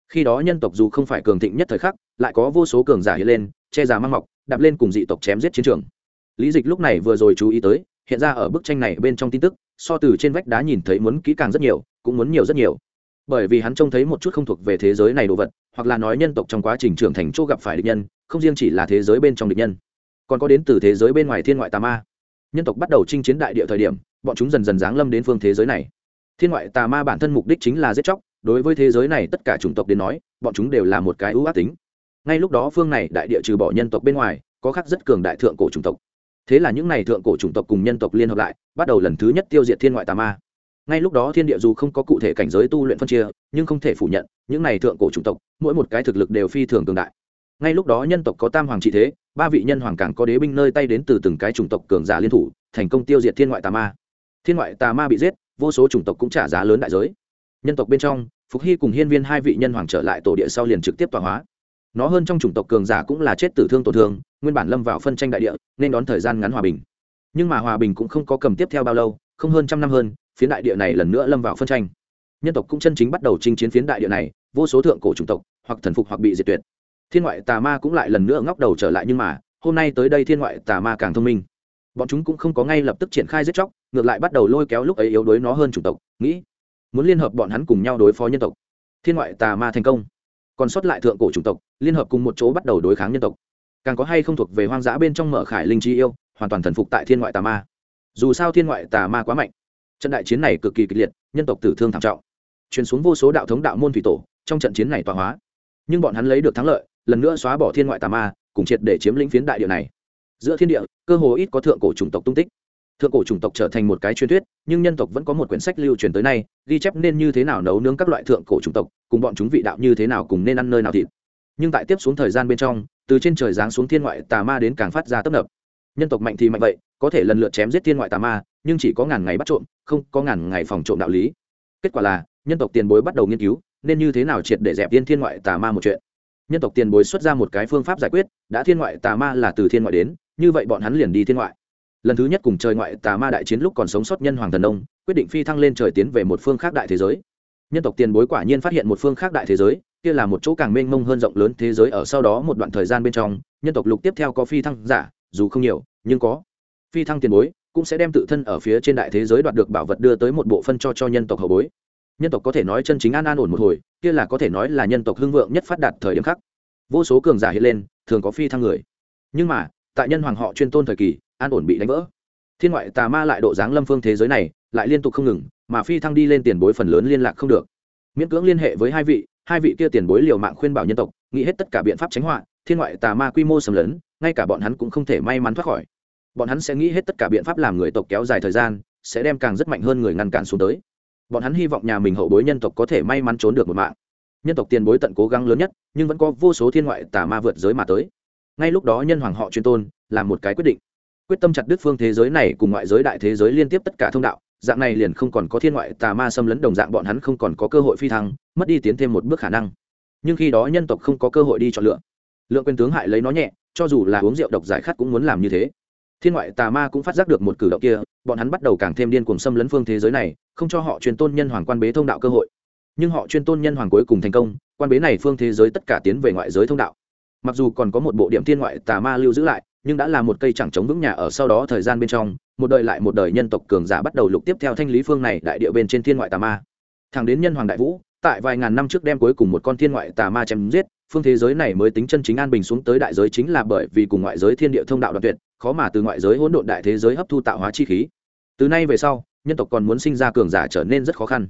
Khi đó nhân tộc dù không phải cường thịnh nhất thời khắc, lại có vô số cường giả hiện lên, che giả mang mọc, đạp lên cùng dị tộc chém giết chiến trường. Lý dịch lúc này vừa rồi chú ý tới, hiện ra ở bức tranh này bên trong tin tức so từ trên vách đá nhìn thấy muốn kỹ càng rất nhiều, cũng muốn nhiều rất nhiều. Bởi vì hắn trông thấy một chút không thuộc về thế giới này đồ vật, hoặc là nói nhân tộc trong quá trình trưởng thành chỗ gặp phải địch nhân, không riêng chỉ là thế giới bên trong địch nhân. Còn có đến từ thế giới bên ngoài thiên ngoại tà ma. Nhân tộc bắt đầu chinh chiến đại địa thời điểm, bọn chúng dần dần giáng lâm đến phương thế giới này. Thiên ngoại tà ma bản thân mục đích chính là giết chóc, đối với thế giới này tất cả chủng tộc đến nói, bọn chúng đều là một cái ưu ác tính. Ngay lúc đó phương này đại địa trừ bỏ nhân tộc bên ngoài, có khác rất cường đại thượng cổ chủng tộc thế là những n à y thượng cổ chủng tộc cùng nhân tộc liên hợp lại, bắt đầu lần thứ nhất tiêu diệt thiên ngoại tà ma. Ngay lúc đó thiên địa dù không có cụ thể cảnh giới tu luyện phân chia, nhưng không thể phủ nhận, những n à y thượng cổ chủng tộc, mỗi một cái thực lực đều phi thường cường đại. Ngay lúc đó nhân tộc có tam hoàng trị thế, ba vị nhân hoàng càng có đế binh nơi tay đến từ từng cái chủng tộc cường giả liên thủ, thành công tiêu diệt thiên ngoại tà ma. Thiên ngoại tà ma bị giết, vô số chủng tộc cũng trả giá lớn đại giới. Nhân tộc bên trong, phục hy cùng hiên viên hai vị nhân hoàng trở lại tổ địa sau liền trực tiếp tọa hóa nó hơn trong chủng tộc cường giả cũng là chết tử thương tổn thương, nguyên bản lâm vào phân tranh đại địa, nên đón thời gian ngắn hòa bình. Nhưng mà hòa bình cũng không có cầm tiếp theo bao lâu, không hơn trăm năm hơn, phiến đại địa này lần nữa lâm vào phân tranh. Nhân tộc cũng chân chính bắt đầu chinh chiến phiến đại địa này, vô số thượng cổ chủng tộc, hoặc thần phục hoặc bị diệt tuyệt. Thiên ngoại tà ma cũng lại lần nữa ngóc đầu trở lại nhưng mà, hôm nay tới đây thiên ngoại tà ma càng thông minh. Bọn chúng cũng không có ngay lập tức triển khai giết chóc, ngược lại bắt đầu lôi kéo lúc ấy yếu đuối nó hơn chủng tộc, nghĩ, muốn liên hợp bọn hắn cùng nhau đối phó nhân tộc. Thiên ngoại tà ma thành công, còn sót lại thượng cổ chủng tộc liên hợp cùng một chỗ bắt đầu đối kháng nhân tộc. Càng có hay không thuộc về hoang dã bên trong mở khải linh chi yêu, hoàn toàn thần phục tại thiên ngoại tà ma. Dù sao thiên ngoại tà ma quá mạnh, trận đại chiến này cực kỳ kịch liệt, nhân tộc tử thương thảm trọng. Truyền xuống vô số đạo thống đạo môn thủy tổ, trong trận chiến này tọa hóa. Nhưng bọn hắn lấy được thắng lợi, lần nữa xóa bỏ thiên ngoại tà ma, cùng triệt để chiếm lĩnh phiến đại địa này. Giữa thiên địa, cơ hồ ít có thượng cổ chủng tộc tung tích. Thượng cổ chủng tộc trở thành một cái truyền thuyết, nhưng nhân tộc vẫn có một quyển sách lưu truyền tới nay, ghi chép nên như thế nào nấu nướng các loại thượng cổ chủng tộc, cùng bọn chúng vị đạo như thế nào cùng nên ăn nơi nào thịt nhưng tại tiếp xuống thời gian bên trong, từ trên trời giáng xuống thiên ngoại tà ma đến càng phát ra tấp nập. Nhân tộc mạnh thì mạnh vậy, có thể lần lượt chém giết thiên ngoại tà ma, nhưng chỉ có ngàn ngày bắt trộm, không có ngàn ngày phòng trộm đạo lý. Kết quả là, nhân tộc tiền bối bắt đầu nghiên cứu, nên như thế nào triệt để dẹp tiên thiên ngoại tà ma một chuyện. Nhân tộc tiền bối xuất ra một cái phương pháp giải quyết, đã thiên ngoại tà ma là từ thiên ngoại đến, như vậy bọn hắn liền đi thiên ngoại. Lần thứ nhất cùng trời ngoại tà ma đại chiến lúc còn sống sót nhân hoàng thần đông quyết định phi thăng lên trời tiến về một phương khác đại thế giới. Nhân tộc tiền bối quả nhiên phát hiện một phương khác đại thế giới kia là một chỗ càng mênh mông hơn rộng lớn thế giới ở sau đó một đoạn thời gian bên trong, nhân tộc lục tiếp theo có phi thăng giả, dù không nhiều, nhưng có. Phi thăng tiền bối cũng sẽ đem tự thân ở phía trên đại thế giới đoạt được bảo vật đưa tới một bộ phân cho cho nhân tộc hậu bối. Nhân tộc có thể nói chân chính an an ổn một hồi, kia là có thể nói là nhân tộc hưng vượng nhất phát đạt thời điểm khác vô số cường giả hiện lên, thường có phi thăng người. Nhưng mà, tại nhân hoàng họ chuyên tôn thời kỳ, an ổn bị đánh vỡ. Thiên ngoại tà ma lại độ dáng lâm phương thế giới này, lại liên tục không ngừng, mà phi thăng đi lên tiền bối phần lớn liên lạc không được. Miễn cưỡng liên hệ với hai vị hai vị kia tiền bối liều mạng khuyên bảo nhân tộc, nghĩ hết tất cả biện pháp tránh họa, thiên ngoại tà ma quy mô sầm lớn ngay cả bọn hắn cũng không thể may mắn thoát khỏi. Bọn hắn sẽ nghĩ hết tất cả biện pháp làm người tộc kéo dài thời gian, sẽ đem càng rất mạnh hơn người ngăn cản xuống tới. Bọn hắn hy vọng nhà mình hậu bối nhân tộc có thể may mắn trốn được một mạng. Nhân tộc tiền bối tận cố gắng lớn nhất, nhưng vẫn có vô số thiên ngoại tà ma vượt giới mà tới. Ngay lúc đó nhân hoàng họ chuyên tôn, làm một cái quyết định. Quyết tâm chặt đứt phương thế giới này cùng ngoại giới đại thế giới liên tiếp tất cả thông đạo dạng này liền không còn có thiên ngoại tà ma xâm lấn đồng dạng bọn hắn không còn có cơ hội phi thăng, mất đi tiến thêm một bước khả năng. Nhưng khi đó nhân tộc không có cơ hội đi chọn lựa. Lượng quyền tướng hại lấy nó nhẹ, cho dù là uống rượu độc giải khát cũng muốn làm như thế. Thiên ngoại tà ma cũng phát giác được một cử động kia, bọn hắn bắt đầu càng thêm điên cuồng xâm lấn phương thế giới này, không cho họ truyền tôn nhân hoàng quan bế thông đạo cơ hội. Nhưng họ chuyên tôn nhân hoàng cuối cùng thành công, quan bế này phương thế giới tất cả tiến về ngoại giới thông đạo. Mặc dù còn có một bộ điểm thiên ngoại tà ma lưu giữ lại nhưng đã là một cây chẳng chống vững nhà ở sau đó thời gian bên trong, một đời lại một đời nhân tộc cường giả bắt đầu lục tiếp theo thanh lý phương này đại địa bên trên thiên ngoại tà ma. Thẳng đến nhân hoàng đại vũ, tại vài ngàn năm trước đem cuối cùng một con thiên ngoại tà ma chém giết, phương thế giới này mới tính chân chính an bình xuống tới đại giới chính là bởi vì cùng ngoại giới thiên địa thông đạo đoạn tuyệt, khó mà từ ngoại giới hỗn độn đại thế giới hấp thu tạo hóa chi khí. Từ nay về sau, nhân tộc còn muốn sinh ra cường giả trở nên rất khó khăn.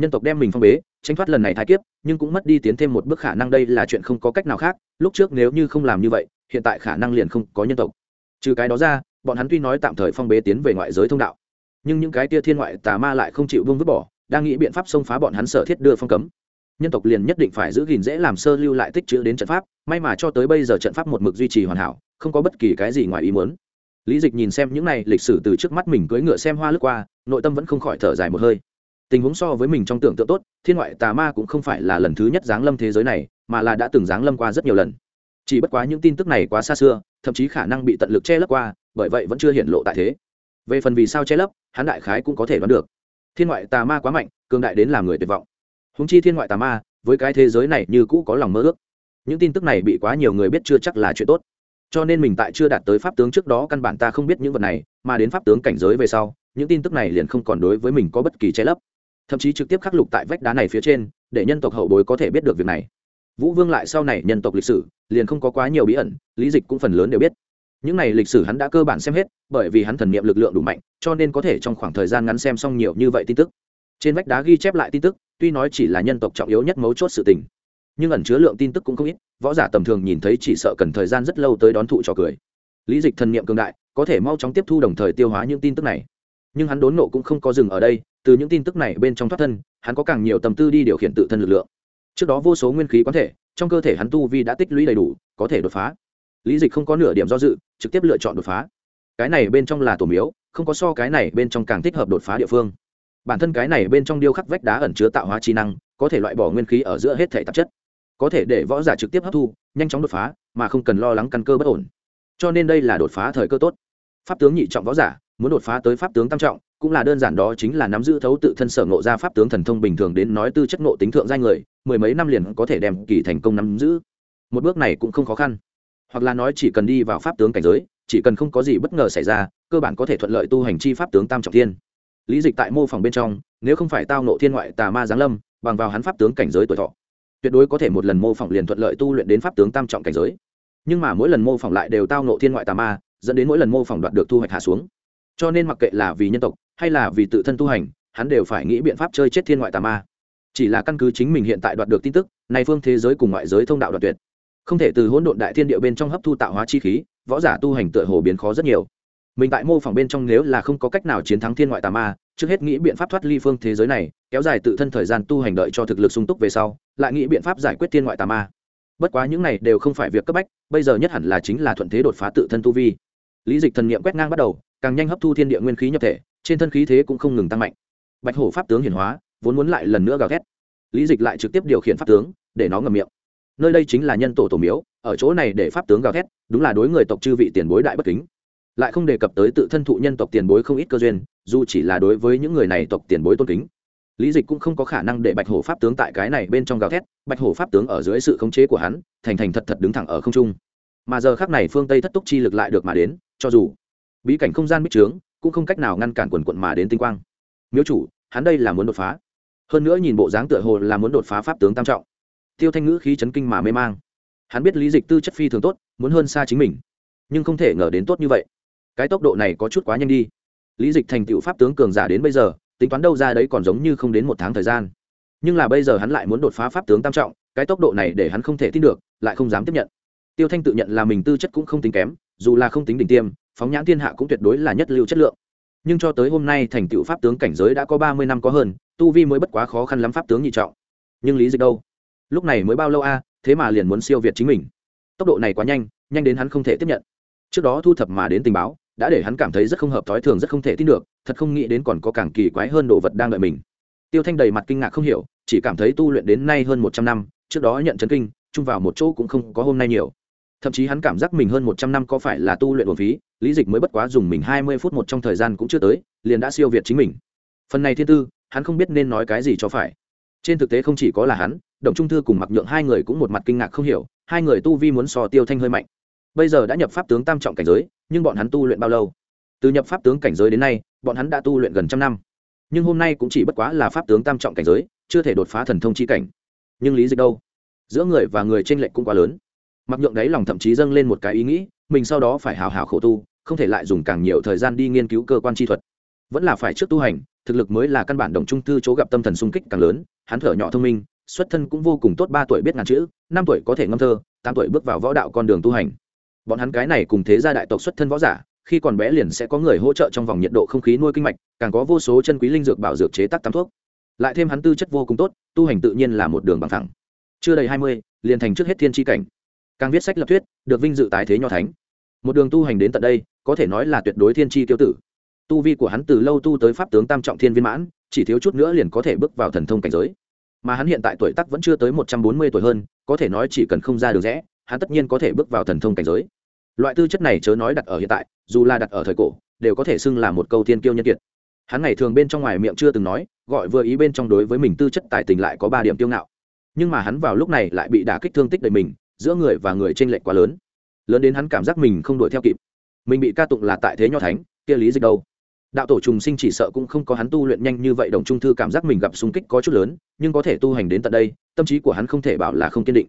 Nhân tộc đem mình phong bế, tránh thoát lần này thái kiếp, nhưng cũng mất đi tiến thêm một bước khả năng đây là chuyện không có cách nào khác, lúc trước nếu như không làm như vậy hiện tại khả năng liền không có nhân tộc. Trừ cái đó ra, bọn hắn tuy nói tạm thời phong bế tiến về ngoại giới thông đạo, nhưng những cái tia thiên ngoại tà ma lại không chịu vương vứt bỏ, đang nghĩ biện pháp xông phá bọn hắn sở thiết đưa phong cấm. Nhân tộc liền nhất định phải giữ gìn dễ làm sơ lưu lại tích chữ đến trận pháp, may mà cho tới bây giờ trận pháp một mực duy trì hoàn hảo, không có bất kỳ cái gì ngoài ý muốn. Lý dịch nhìn xem những này lịch sử từ trước mắt mình cưỡi ngựa xem hoa lướt qua, nội tâm vẫn không khỏi thở dài một hơi. Tình huống so với mình trong tưởng tượng tốt, thiên ngoại tà ma cũng không phải là lần thứ nhất giáng lâm thế giới này, mà là đã từng giáng lâm qua rất nhiều lần chỉ bất quá những tin tức này quá xa xưa, thậm chí khả năng bị tận lực che lấp qua, bởi vậy vẫn chưa hiện lộ tại thế. Về phần vì sao che lấp, hắn đại khái cũng có thể đoán được. Thiên ngoại tà ma quá mạnh, cường đại đến làm người tuyệt vọng. Húng chi thiên ngoại tà ma, với cái thế giới này như cũ có lòng mơ ước. Những tin tức này bị quá nhiều người biết chưa chắc là chuyện tốt. Cho nên mình tại chưa đạt tới pháp tướng trước đó căn bản ta không biết những vật này, mà đến pháp tướng cảnh giới về sau, những tin tức này liền không còn đối với mình có bất kỳ che lấp. Thậm chí trực tiếp khắc lục tại vách đá này phía trên, để nhân tộc hậu bối có thể biết được việc này vũ vương lại sau này nhân tộc lịch sử, liền không có quá nhiều bí ẩn, lý dịch cũng phần lớn đều biết. Những này lịch sử hắn đã cơ bản xem hết, bởi vì hắn thần niệm lực lượng đủ mạnh, cho nên có thể trong khoảng thời gian ngắn xem xong nhiều như vậy tin tức. Trên vách đá ghi chép lại tin tức, tuy nói chỉ là nhân tộc trọng yếu nhất mấu chốt sự tình, nhưng ẩn chứa lượng tin tức cũng không ít, võ giả tầm thường nhìn thấy chỉ sợ cần thời gian rất lâu tới đón thụ trò cười. Lý dịch thần niệm cường đại, có thể mau chóng tiếp thu đồng thời tiêu hóa những tin tức này. Nhưng hắn đốn nộ cũng không có dừng ở đây, từ những tin tức này bên trong thoát thân, hắn có càng nhiều tâm tư đi điều khiển tự thân lực lượng trước đó vô số nguyên khí quán thể, trong cơ thể hắn tu vi đã tích lũy đầy đủ, có thể đột phá. Lý dịch không có nửa điểm do dự, trực tiếp lựa chọn đột phá. Cái này bên trong là tổ miếu, không có so cái này bên trong càng thích hợp đột phá địa phương. Bản thân cái này bên trong điêu khắc vách đá ẩn chứa tạo hóa trí năng, có thể loại bỏ nguyên khí ở giữa hết thể tạp chất. Có thể để võ giả trực tiếp hấp thu, nhanh chóng đột phá, mà không cần lo lắng căn cơ bất ổn. Cho nên đây là đột phá thời cơ tốt. Pháp tướng nhị trọng võ giả, muốn đột phá tới pháp tướng tam trọng cũng là đơn giản đó chính là nắm giữ thấu tự thân sở ngộ ra pháp tướng thần thông bình thường đến nói tư chất ngộ tính thượng giai người, mười mấy năm liền có thể đem kỳ thành công nắm giữ. Một bước này cũng không khó khăn. Hoặc là nói chỉ cần đi vào pháp tướng cảnh giới, chỉ cần không có gì bất ngờ xảy ra, cơ bản có thể thuận lợi tu hành chi pháp tướng tam trọng thiên. Lý dịch tại mô phỏng bên trong, nếu không phải tao nộ thiên ngoại tà ma giáng lâm, bằng vào hắn pháp tướng cảnh giới tuổi thọ, tuyệt đối có thể một lần mô phỏng liền thuận lợi tu luyện đến pháp tướng tam trọng cảnh giới. Nhưng mà mỗi lần mô phỏng lại đều tao nộ thiên ngoại tà ma, dẫn đến mỗi lần mô phỏng đoạt được thu hoạch hạ xuống. Cho nên mặc kệ là vì nhân tộc hay là vì tự thân tu hành, hắn đều phải nghĩ biện pháp chơi chết thiên ngoại tà ma. Chỉ là căn cứ chính mình hiện tại đoạt được tin tức này phương thế giới cùng ngoại giới thông đạo đoạt tuyệt. Không thể từ hỗn độn đại thiên địa bên trong hấp thu tạo hóa chi khí, võ giả tu hành tựa hồ biến khó rất nhiều. Mình tại mô phỏng bên trong nếu là không có cách nào chiến thắng thiên ngoại tà ma, trước hết nghĩ biện pháp thoát ly phương thế giới này, kéo dài tự thân thời gian tu hành đợi cho thực lực sung túc về sau, lại nghĩ biện pháp giải quyết thiên ngoại tà ma. Bất quá những này đều không phải việc cấp bách, bây giờ nhất hẳn là chính là thuận thế đột phá tự thân tu vi. Lý dịch thần niệm quét ngang bắt đầu càng nhanh hấp thu thiên địa nguyên khí nhập thể, trên thân khí thế cũng không ngừng tăng mạnh. Bạch hổ pháp tướng hiển hóa, vốn muốn lại lần nữa gào thét. Lý dịch lại trực tiếp điều khiển pháp tướng, để nó ngầm miệng. Nơi đây chính là nhân tổ tổ miếu, ở chỗ này để pháp tướng gào thét, đúng là đối người tộc chư vị tiền bối đại bất kính. Lại không đề cập tới tự thân thụ nhân tộc tiền bối không ít cơ duyên, dù chỉ là đối với những người này tộc tiền bối tôn kính. Lý dịch cũng không có khả năng để bạch hổ pháp tướng tại cái này bên trong gào thét, bạch hổ pháp tướng ở dưới sự khống chế của hắn, thành thành thật thật đứng thẳng ở không trung. Mà giờ khác này phương tây thất túc chi lực lại được mà đến, cho dù bí cảnh không gian bích trướng cũng không cách nào ngăn cản quần quận mà đến tinh quang. Miếu chủ, hắn đây là muốn đột phá. Hơn nữa nhìn bộ dáng tựa hồ là muốn đột phá pháp tướng tam trọng. Tiêu thanh ngữ khí chấn kinh mà mê mang. Hắn biết lý dịch tư chất phi thường tốt, muốn hơn xa chính mình, nhưng không thể ngờ đến tốt như vậy. Cái tốc độ này có chút quá nhanh đi. Lý dịch thành tựu pháp tướng cường giả đến bây giờ, tính toán đâu ra đấy còn giống như không đến một tháng thời gian. Nhưng là bây giờ hắn lại muốn đột phá pháp tướng tam trọng, cái tốc độ này để hắn không thể tin được, lại không dám tiếp nhận. Tiêu thanh tự nhận là mình tư chất cũng không tính kém, dù là không tính đỉnh tiêm phóng nhãn thiên hạ cũng tuyệt đối là nhất lưu chất lượng. Nhưng cho tới hôm nay thành tựu pháp tướng cảnh giới đã có ba mươi năm có hơn, tu vi mới bất quá khó khăn lắm pháp tướng nhị trọng. Nhưng lý dịch đâu? Lúc này mới bao lâu a, thế mà liền muốn siêu việt chính mình. Tốc độ này quá nhanh nhanh đến hắn không thể tiếp nhận. Trước đó thu thập mà đến tình báo, đã để hắn cảm thấy rất không hợp thói thường, rất không thể tin được, thật không nghĩ đến còn có càng kỳ quái hơn đồ vật đang đợi mình. Tiêu thanh đầy mặt kinh ngạc không hiểu, chỉ cảm thấy tu luyện đến nay hơn một trăm năm, trước đó nhận chấn kinh, chung vào một chỗ cũng không có hôm nay nhiều thậm chí hắn cảm giác mình hơn một trăm năm có phải là tu luyện bổn phí, lý dịch mới bất quá dùng mình hai mươi phút một trong thời gian cũng chưa tới, liền đã siêu việt chính mình. Phần này thiên tư, hắn không biết nên nói cái gì cho phải. Trên thực tế không chỉ có là hắn động trung thư cùng mặc nhượng hai người cũng một mặt kinh ngạc không hiểu, hai người tu vi muốn so tiêu thanh hơi mạnh. Bây giờ đã nhập pháp tướng tam trọng cảnh giới, nhưng bọn hắn tu luyện bao lâu? Từ nhập pháp tướng cảnh giới đến nay, bọn hắn đã tu luyện gần trăm năm. Nhưng hôm nay cũng chỉ bất quá là pháp tướng tam trọng cảnh giới, chưa thể đột phá thần thông chi cảnh. Nhưng lý dịch đâu? Giữa người và người t r ê n lệch cũng quá lớn mặc nhượng đấy lòng thậm chí dâng lên một cái ý nghĩ, mình sau đó phải hào hào khổ tu, không thể lại dùng càng nhiều thời gian đi nghiên cứu cơ quan chi thuật. Vẫn là phải trước tu hành, thực lực mới là căn bản đồng trung thư chỗ gặp tâm thần sung kích càng lớn, hắn thở nhỏ thông minh, xuất thân cũng vô cùng tốt, ba tuổi biết ngàn chữ, năm tuổi có thể ngâm thơ, tám tuổi bước vào võ đạo con đường tu hành. Bọn hắn cái này cùng thế gia đại tộc xuất thân võ giả, khi còn bé liền sẽ có người hỗ trợ trong vòng nhiệt độ không khí nuôi kinh mạch, càng có vô số chân quý linh dược bảo dược chế tác tắm thuốc. Lại thêm hắn tư chất vô cùng tốt, tu hành tự nhiên là một đường bằng thẳng. Chưa đầy hai mươi, liền thành trước hết thiên tri cảnh càng viết sách lập thuyết, được vinh dự tái thế nho thánh. Một đường tu hành đến tận đây, có thể nói là tuyệt đối thiên tri tiêu tử. Tu vi của hắn từ lâu tu tới pháp tướng tam trọng thiên viên mãn, chỉ thiếu chút nữa liền có thể bước vào thần thông cảnh giới. Mà hắn hiện tại tuổi tắc vẫn chưa tới một trăm bốn mươi tuổi hơn, có thể nói chỉ cần không ra được rẽ, hắn tất nhiên có thể bước vào thần thông cảnh giới. Loại tư chất này chớ nói đặt ở hiện tại, dù là đặt ở thời cổ, đều có thể xưng là một câu thiên kiêu nhân kiệt. Hắn ngày thường bên trong ngoài miệng chưa từng nói, gọi vừa ý bên trong đối với mình tư chất tài tình lại có ba điểm tiêu ngạo. Nhưng mà hắn vào lúc này lại bị đả kích thương tích đầy mình giữa người và người t r ê n lệch quá lớn. Lớn đến hắn cảm giác mình không đuổi theo kịp. Mình bị ca tụng là tại thế nho thánh, kia lý dịch đâu? Đạo tổ trùng sinh chỉ sợ cũng không có hắn tu luyện nhanh như vậy, đồng trung thư cảm giác mình gặp sung kích có chút lớn, nhưng có thể tu hành đến tận đây, tâm trí của hắn không thể bảo là không kiên định.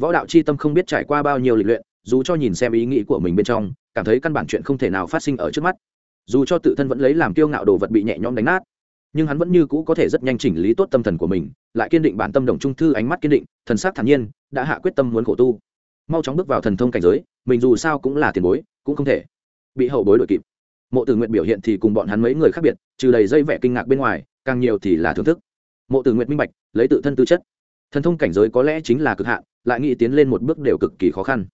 Võ đạo c h i tâm không biết trải qua bao nhiêu lịch luyện, dù cho nhìn xem ý nghĩ của mình bên trong, cảm thấy căn bản chuyện không thể nào phát sinh ở trước mắt. Dù cho tự thân vẫn lấy làm kiêu ngạo đồ vật bị nhẹ nhõm đánh nát, nhưng hắn vẫn như cũ có thể rất nhanh chỉnh lý tốt tâm thần của mình, lại kiên định bản tâm đồng trung thư ánh mắt kiên định, thần sắc thản nhiên đã hạ quyết tâm muốn khổ tu. Mau chóng bước vào thần thông cảnh giới, mình dù sao cũng là tiền bối, cũng không thể bị hậu bối đội kịp. Mộ tử nguyện biểu hiện thì cùng bọn hắn mấy người khác biệt, trừ đầy dây vẻ kinh ngạc bên ngoài, càng nhiều thì là thưởng thức. Mộ tử nguyện minh bạch, lấy tự thân tư chất. Thần thông cảnh giới có lẽ chính là cực hạn, lại nghĩ tiến lên một bước đều cực kỳ khó khăn.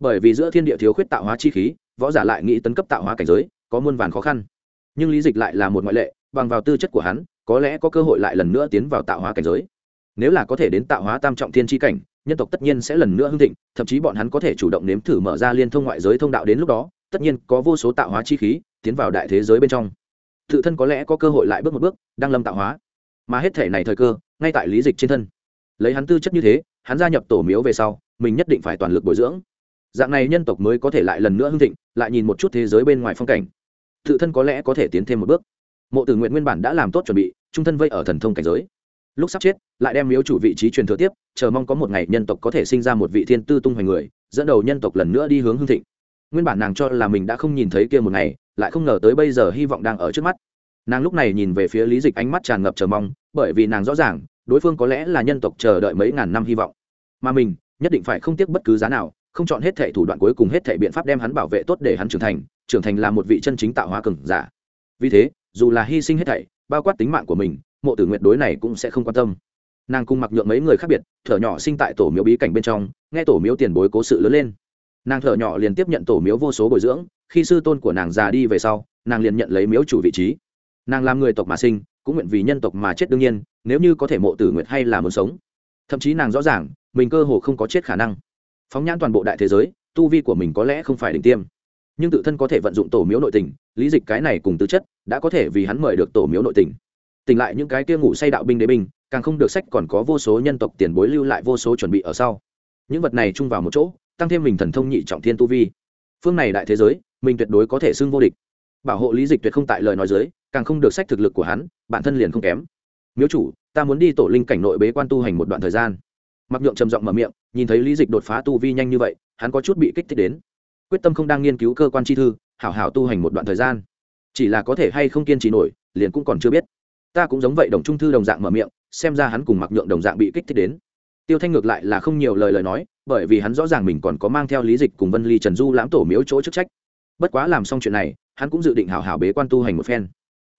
Bởi vì giữa thiên địa thiếu khuyết tạo hóa chi khí, võ giả lại nghĩ tấn cấp tạo hóa cảnh giới, có muôn vàn khó khăn. Nhưng lý dịch lại là một ngoại lệ, bằng vào tư chất của hắn, có lẽ có cơ hội lại lần nữa tiến vào tạo hóa cảnh giới. Nếu là có thể đến tạo hóa tam trọng thiên tri cảnh nhân tộc tất nhiên sẽ lần nữa hưng thịnh, thậm chí bọn hắn có thể chủ động nếm thử mở ra liên thông ngoại giới thông đạo đến lúc đó, tất nhiên có vô số tạo hóa chi khí tiến vào đại thế giới bên trong. Tự thân có lẽ có cơ hội lại bước một bước, đang lâm tạo hóa. Mà hết thể này thời cơ, ngay tại lý dịch trên thân. Lấy hắn tư chất như thế, hắn gia nhập tổ miếu về sau, mình nhất định phải toàn lực bồi dưỡng. Dạng này nhân tộc mới có thể lại lần nữa hưng thịnh, lại nhìn một chút thế giới bên ngoài phong cảnh. Tự thân có lẽ có thể tiến thêm một bước. Mộ tử nguyện nguyên bản đã làm tốt chuẩn bị, trung thân vây ở thần thông cảnh giới lúc sắp chết, lại đem miếu chủ vị trí truyền thừa tiếp, chờ mong có một ngày nhân tộc có thể sinh ra một vị thiên tư tung hoành người, dẫn đầu nhân tộc lần nữa đi hướng hương thịnh. Nguyên bản nàng cho là mình đã không nhìn thấy kia một ngày, lại không ngờ tới bây giờ hy vọng đang ở trước mắt. Nàng lúc này nhìn về phía lý dịch ánh mắt tràn ngập chờ mong, bởi vì nàng rõ ràng, đối phương có lẽ là nhân tộc chờ đợi mấy ngàn năm hy vọng. Mà mình, nhất định phải không tiếc bất cứ giá nào, không chọn hết thệ thủ đoạn cuối cùng hết thệ biện pháp đem hắn bảo vệ tốt để hắn trưởng thành trưởng thành là một vị chân chính tạo hóa cường giả. Vì thế, dù là hy sinh hết thảy, bao quát tính mạng của mình mộ tử Nguyệt đối này cũng sẽ không quan tâm. Nàng cùng mặc nhượng mấy người khác biệt, thở nhỏ sinh tại tổ miếu bí cảnh bên trong, nghe tổ miếu tiền bối cố sự lớn lên. Nàng thở nhỏ liền tiếp nhận tổ miếu vô số bồi dưỡng, khi sư tôn của nàng già đi về sau, nàng liền nhận lấy miếu chủ vị trí. Nàng làm người tộc mà sinh, cũng nguyện vì nhân tộc mà chết đương nhiên, nếu như có thể mộ tử Nguyệt hay là muốn sống. Thậm chí nàng rõ ràng, mình cơ hồ không có chết khả năng. Phóng nhãn toàn bộ đại thế giới, tu vi của mình có lẽ không phải đỉnh tiêm. Nhưng tự thân có thể vận dụng tổ miếu nội tình, lý dịch cái này cùng tư chất, đã có thể vì hắn mời được tổ miếu nội tình tỉnh lại những cái kia ngủ say đạo binh đế binh, càng không được sách còn có vô số nhân tộc tiền bối lưu lại vô số chuẩn bị ở sau. Những vật này chung vào một chỗ, tăng thêm mình thần thông nhị trọng thiên tu vi. Phương này đại thế giới, mình tuyệt đối có thể xưng vô địch. Bảo hộ lý dịch tuyệt không tại lời nói giới càng không được sách thực lực của hắn, bản thân liền không kém. Miếu chủ, ta muốn đi tổ linh cảnh nội bế quan tu hành một đoạn thời gian. Mặc nhượng trầm giọng mở miệng, nhìn thấy lý dịch đột phá tu vi nhanh như vậy, hắn có chút bị kích thích đến. Quyết tâm không đang nghiên cứu cơ quan chi thư, hảo hảo tu hành một đoạn thời gian. Chỉ là có thể hay không kiên trì nổi, liền cũng còn chưa biết ta cũng giống vậy đồng trung thư đồng dạng mở miệng, xem ra hắn cùng mặc nhượng đồng dạng bị kích thích đến. Tiêu thanh ngược lại là không nhiều lời lời nói, bởi vì hắn rõ ràng mình còn có mang theo lý dịch cùng vân ly trần du lãm tổ miếu chỗ chức trách. Bất quá làm xong chuyện này, hắn cũng dự định hảo hảo bế quan tu hành một phen.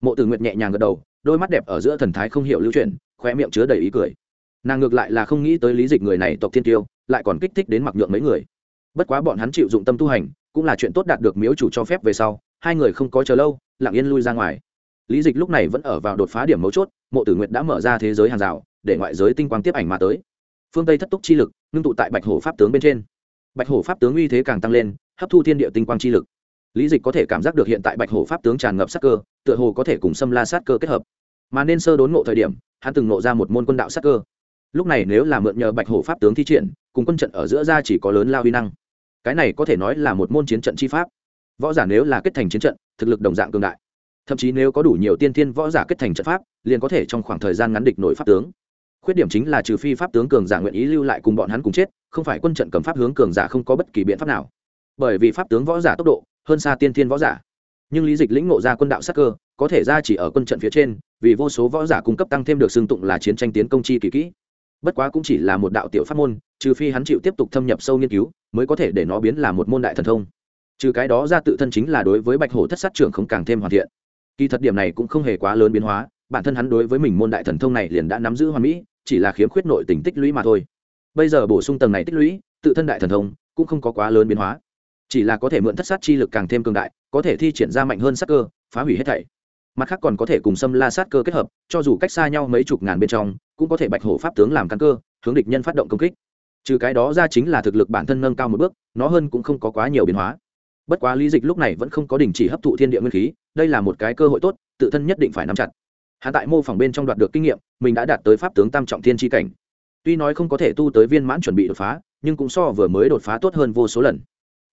Mộ tử nguyệt nhẹ nhàng gật đầu, đôi mắt đẹp ở giữa thần thái không hiểu lưu chuyển khoe miệng chứa đầy ý cười. Nàng ngược lại là không nghĩ tới lý dịch người này tộc thiên tiêu, lại còn kích thích đến mặc nhượng mấy người. Bất quá bọn hắn chịu dụng tâm tu hành, cũng là chuyện tốt đạt được miếu chủ cho phép về sau, hai người không có chờ lâu, lặng yên lui ra ngoài lý dịch lúc này vẫn ở vào đột phá điểm mấu chốt, mộ tử nguyệt đã mở ra thế giới hàng rào, để ngoại giới tinh quang tiếp ảnh mà tới. Phương tây thất túc chi lực, ngưng tụ tại bạch hổ pháp tướng bên trên. Bạch hổ pháp tướng uy thế càng tăng lên, hấp thu thiên địa tinh quang chi lực. Lý dịch có thể cảm giác được hiện tại bạch hổ pháp tướng tràn ngập sát cơ, tựa hồ có thể cùng xâm la sát cơ kết hợp. Mà nên sơ đốn ngộ thời điểm, hắn từng ngộ ra một môn quân đạo sát cơ. Lúc này nếu là mượn nhờ bạch hổ pháp tướng thi triển, cùng quân trận ở giữa ra chỉ có lớn lao huy năng. Cái này có thể nói là một môn chiến trận chi pháp. Võ giả nếu là kết thành chiến trận, thực lực đồng dạng cường đại thậm chí nếu có đủ nhiều tiên thiên võ giả kết thành trận pháp, liền có thể trong khoảng thời gian ngắn địch nổi pháp tướng. Khuyết điểm chính là trừ phi pháp tướng cường giả nguyện ý lưu lại cùng bọn hắn cùng chết, không phải quân trận cầm pháp hướng cường giả không có bất kỳ biện pháp nào. Bởi vì pháp tướng võ giả tốc độ hơn xa tiên thiên võ giả. Nhưng lý dịch lĩnh ngộ ra quân đạo sắc cơ, có thể ra chỉ ở quân trận phía trên, vì vô số võ giả cung cấp tăng thêm được xương tụng là chiến tranh tiến công chi kỳ kỹ. Bất quá cũng chỉ là một đạo tiểu pháp môn, trừ phi hắn chịu tiếp tục thâm nhập sâu nghiên cứu, mới có thể để nó biến là một môn đại thần thông. Trừ cái đó ra tự thân chính là đối với bạch hổ thất sát trưởng không càng thêm hoàn thiện kỳ thật điểm này cũng không hề quá lớn biến hóa, bản thân hắn đối với mình môn đại thần thông này liền đã nắm giữ hoàn mỹ, chỉ là khiếm khuyết nội tình tích lũy mà thôi. Bây giờ bổ sung tầng này tích lũy, tự thân đại thần thông cũng không có quá lớn biến hóa. Chỉ là có thể mượn thất sát chi lực càng thêm cường đại, có thể thi triển ra mạnh hơn sát cơ, phá hủy hết thảy. Mặt khác còn có thể cùng xâm la sát cơ kết hợp, cho dù cách xa nhau mấy chục ngàn bên trong, cũng có thể bạch hổ pháp tướng làm căn cơ, hướng địch nhân phát động công kích. Trừ cái đó ra chính là thực lực bản thân nâng cao một bước, nó hơn cũng không có quá nhiều biến hóa bất quá lý dịch lúc này vẫn không có đình chỉ hấp thụ thiên địa nguyên khí, đây là một cái cơ hội tốt, tự thân nhất định phải nắm chặt. Hạ tại mô phỏng bên trong đoạt được kinh nghiệm, mình đã đạt tới pháp tướng tam trọng thiên tri cảnh. Tuy nói không có thể tu tới viên mãn chuẩn bị đột phá, nhưng cũng so vừa mới đột phá tốt hơn vô số lần.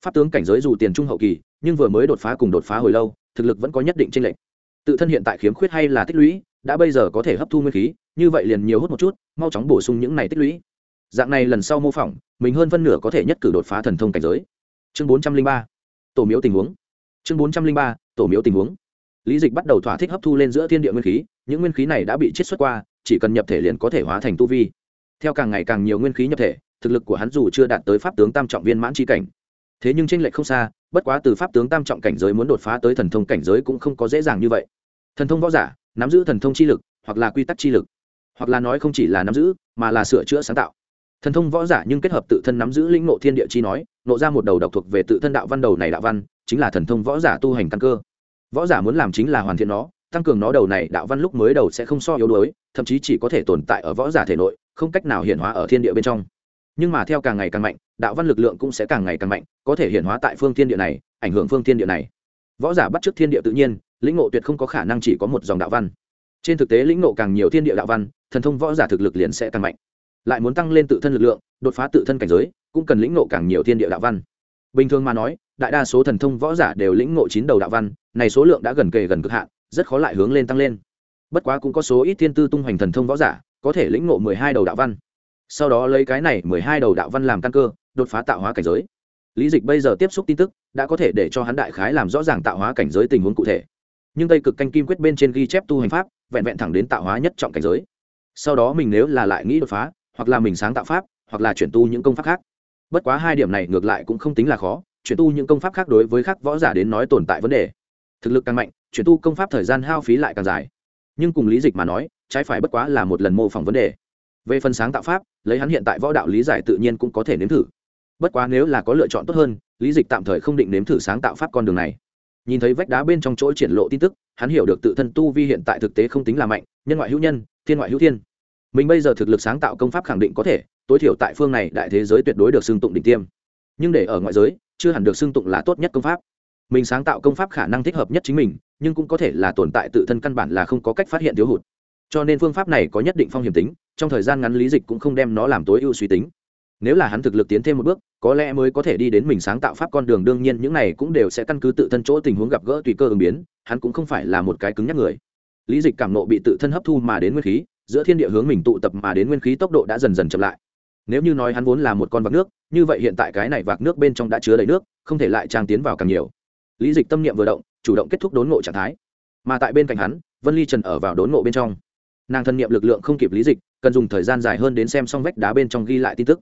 Pháp tướng cảnh giới dù tiền trung hậu kỳ, nhưng vừa mới đột phá cùng đột phá hồi lâu, thực lực vẫn có nhất định tranh lệch. Tự thân hiện tại khiếm khuyết hay là tích lũy, đã bây giờ có thể hấp thu nguyên khí, như vậy liền nhiều hút một chút, mau chóng bổ sung những này tích lũy. Dạng này lần sau mô phỏng, mình hơn phân nửa có thể nhất cử đột phá thần thông cảnh giới. Chương bốn trăm linh ba tổ miếu tình huống. Chương bốn trăm linh ba, tổ miếu tình huống. Lý dịch bắt đầu thỏa thích hấp thu lên giữa thiên địa nguyên khí, những nguyên khí này đã bị chiết xuất qua, chỉ cần nhập thể liền có thể hóa thành tu vi. Theo càng ngày càng nhiều nguyên khí nhập thể, thực lực của hắn dù chưa đạt tới pháp tướng tam trọng viên mãn tri cảnh. Thế nhưng tranh lệch không xa, bất quá từ pháp tướng tam trọng cảnh giới muốn đột phá tới thần thông cảnh giới cũng không có dễ dàng như vậy. Thần thông võ giả, nắm giữ thần thông chi lực, hoặc là quy tắc chi lực. Hoặc là nói không chỉ là nắm giữ, mà là sửa chữa sáng tạo thần thông võ giả nhưng kết hợp tự thân nắm giữ linh ngộ thiên địa chi nói nộ ra một đầu độc thuộc về tự thân đạo văn đầu này đạo văn, chính là thần thông võ giả tu hành căn cơ. Võ giả muốn làm chính là hoàn thiện nó, tăng cường nó đầu này đạo văn lúc mới đầu sẽ không so yếu đuối, thậm chí chỉ có thể tồn tại ở võ giả thể nội, không cách nào hiện hóa ở thiên địa bên trong. Nhưng mà theo càng ngày càng mạnh, đạo văn lực lượng cũng sẽ càng ngày càng mạnh, có thể hiện hóa tại phương thiên địa này, ảnh hưởng phương thiên địa này. Võ giả bắt t r ư ớ c thiên địa tự nhiên, lĩnh ngộ tuyệt không có khả năng chỉ có một dòng đạo văn. Trên thực tế lĩnh ngộ càng nhiều thiên địa đạo văn, thần thông võ giả thực lực liền sẽ càng mạnh lại muốn tăng lên tự thân lực lượng, đột phá tự thân cảnh giới, cũng cần lĩnh ngộ càng nhiều thiên địa đạo văn. Bình thường mà nói, đại đa số thần thông võ giả đều lĩnh ngộ chín đầu đạo văn, này số lượng đã gần kề gần cực hạn, rất khó lại hướng lên tăng lên. Bất quá cũng có số ít thiên tư tung hoành thần thông võ giả, có thể lĩnh ngộ mười hai đầu đạo văn. Sau đó lấy cái này mười hai đầu đạo văn làm căn cơ, đột phá tạo hóa cảnh giới. Lý dịch bây giờ tiếp xúc tin tức, đã có thể để cho hắn đại khái làm rõ ràng tạo hóa cảnh giới tình huống cụ thể. Nhưng tây cực canh kim quyết bên trên ghi chép tu hành pháp, vẹn vẹn thẳng đến tạo hóa nhất trọng cảnh giới. Sau đó mình nếu là lại nghĩ đột phá hoặc là mình sáng tạo pháp, hoặc là chuyển tu những công pháp khác. Bất quá hai điểm này ngược lại cũng không tính là khó, chuyển tu những công pháp khác đối với khác võ giả đến nói tồn tại vấn đề. Thực lực càng mạnh, chuyển tu công pháp thời gian hao phí lại càng dài. Nhưng cùng lý dịch mà nói, trái phải bất quá là một lần mô phỏng vấn đề. Về phần sáng tạo pháp, lấy hắn hiện tại võ đạo lý giải tự nhiên cũng có thể nếm thử. Bất quá nếu là có lựa chọn tốt hơn, lý dịch tạm thời không định nếm thử sáng tạo pháp con đường này. Nhìn thấy vách đá bên trong chỗ triển lộ tin tức, hắn hiểu được tự thân tu vi hiện tại thực tế không tính là mạnh, nhân ngoại hữu nhân, thiên ngoại hữu thiên mình bây giờ thực lực sáng tạo công pháp khẳng định có thể, tối thiểu tại phương này đại thế giới tuyệt đối được xưng tụng đỉnh tiêm. Nhưng để ở ngoại giới, chưa hẳn được xưng tụng là tốt nhất công pháp. Mình sáng tạo công pháp khả năng thích hợp nhất chính mình, nhưng cũng có thể là tồn tại tự thân căn bản là không có cách phát hiện thiếu hụt. Cho nên phương pháp này có nhất định phong hiểm tính, trong thời gian ngắn lý dịch cũng không đem nó làm tối ưu suy tính. Nếu là hắn thực lực tiến thêm một bước, có lẽ mới có thể đi đến mình sáng tạo pháp con đường đương nhiên những này cũng đều sẽ căn cứ tự thân chỗ tình huống gặp gỡ tùy cơ ứng biến, hắn cũng không phải là một cái cứng nhắc người. Lý dịch cảm nộ bị tự thân hấp thu mà đến nguyên khí giữa thiên địa hướng mình tụ tập mà đến nguyên khí tốc độ đã dần dần chậm lại. Nếu như nói hắn vốn là một con vạc nước, như vậy hiện tại cái này vạc nước bên trong đã chứa đầy nước, không thể lại trang tiến vào càng nhiều. Lý dịch tâm niệm vừa động, chủ động kết thúc đốn ngộ trạng thái. Mà tại bên cạnh hắn, vân ly trần ở vào đốn ngộ bên trong. Nàng thân niệm lực lượng không kịp lý dịch, cần dùng thời gian dài hơn đến xem xong vách đá bên trong ghi lại tin tức.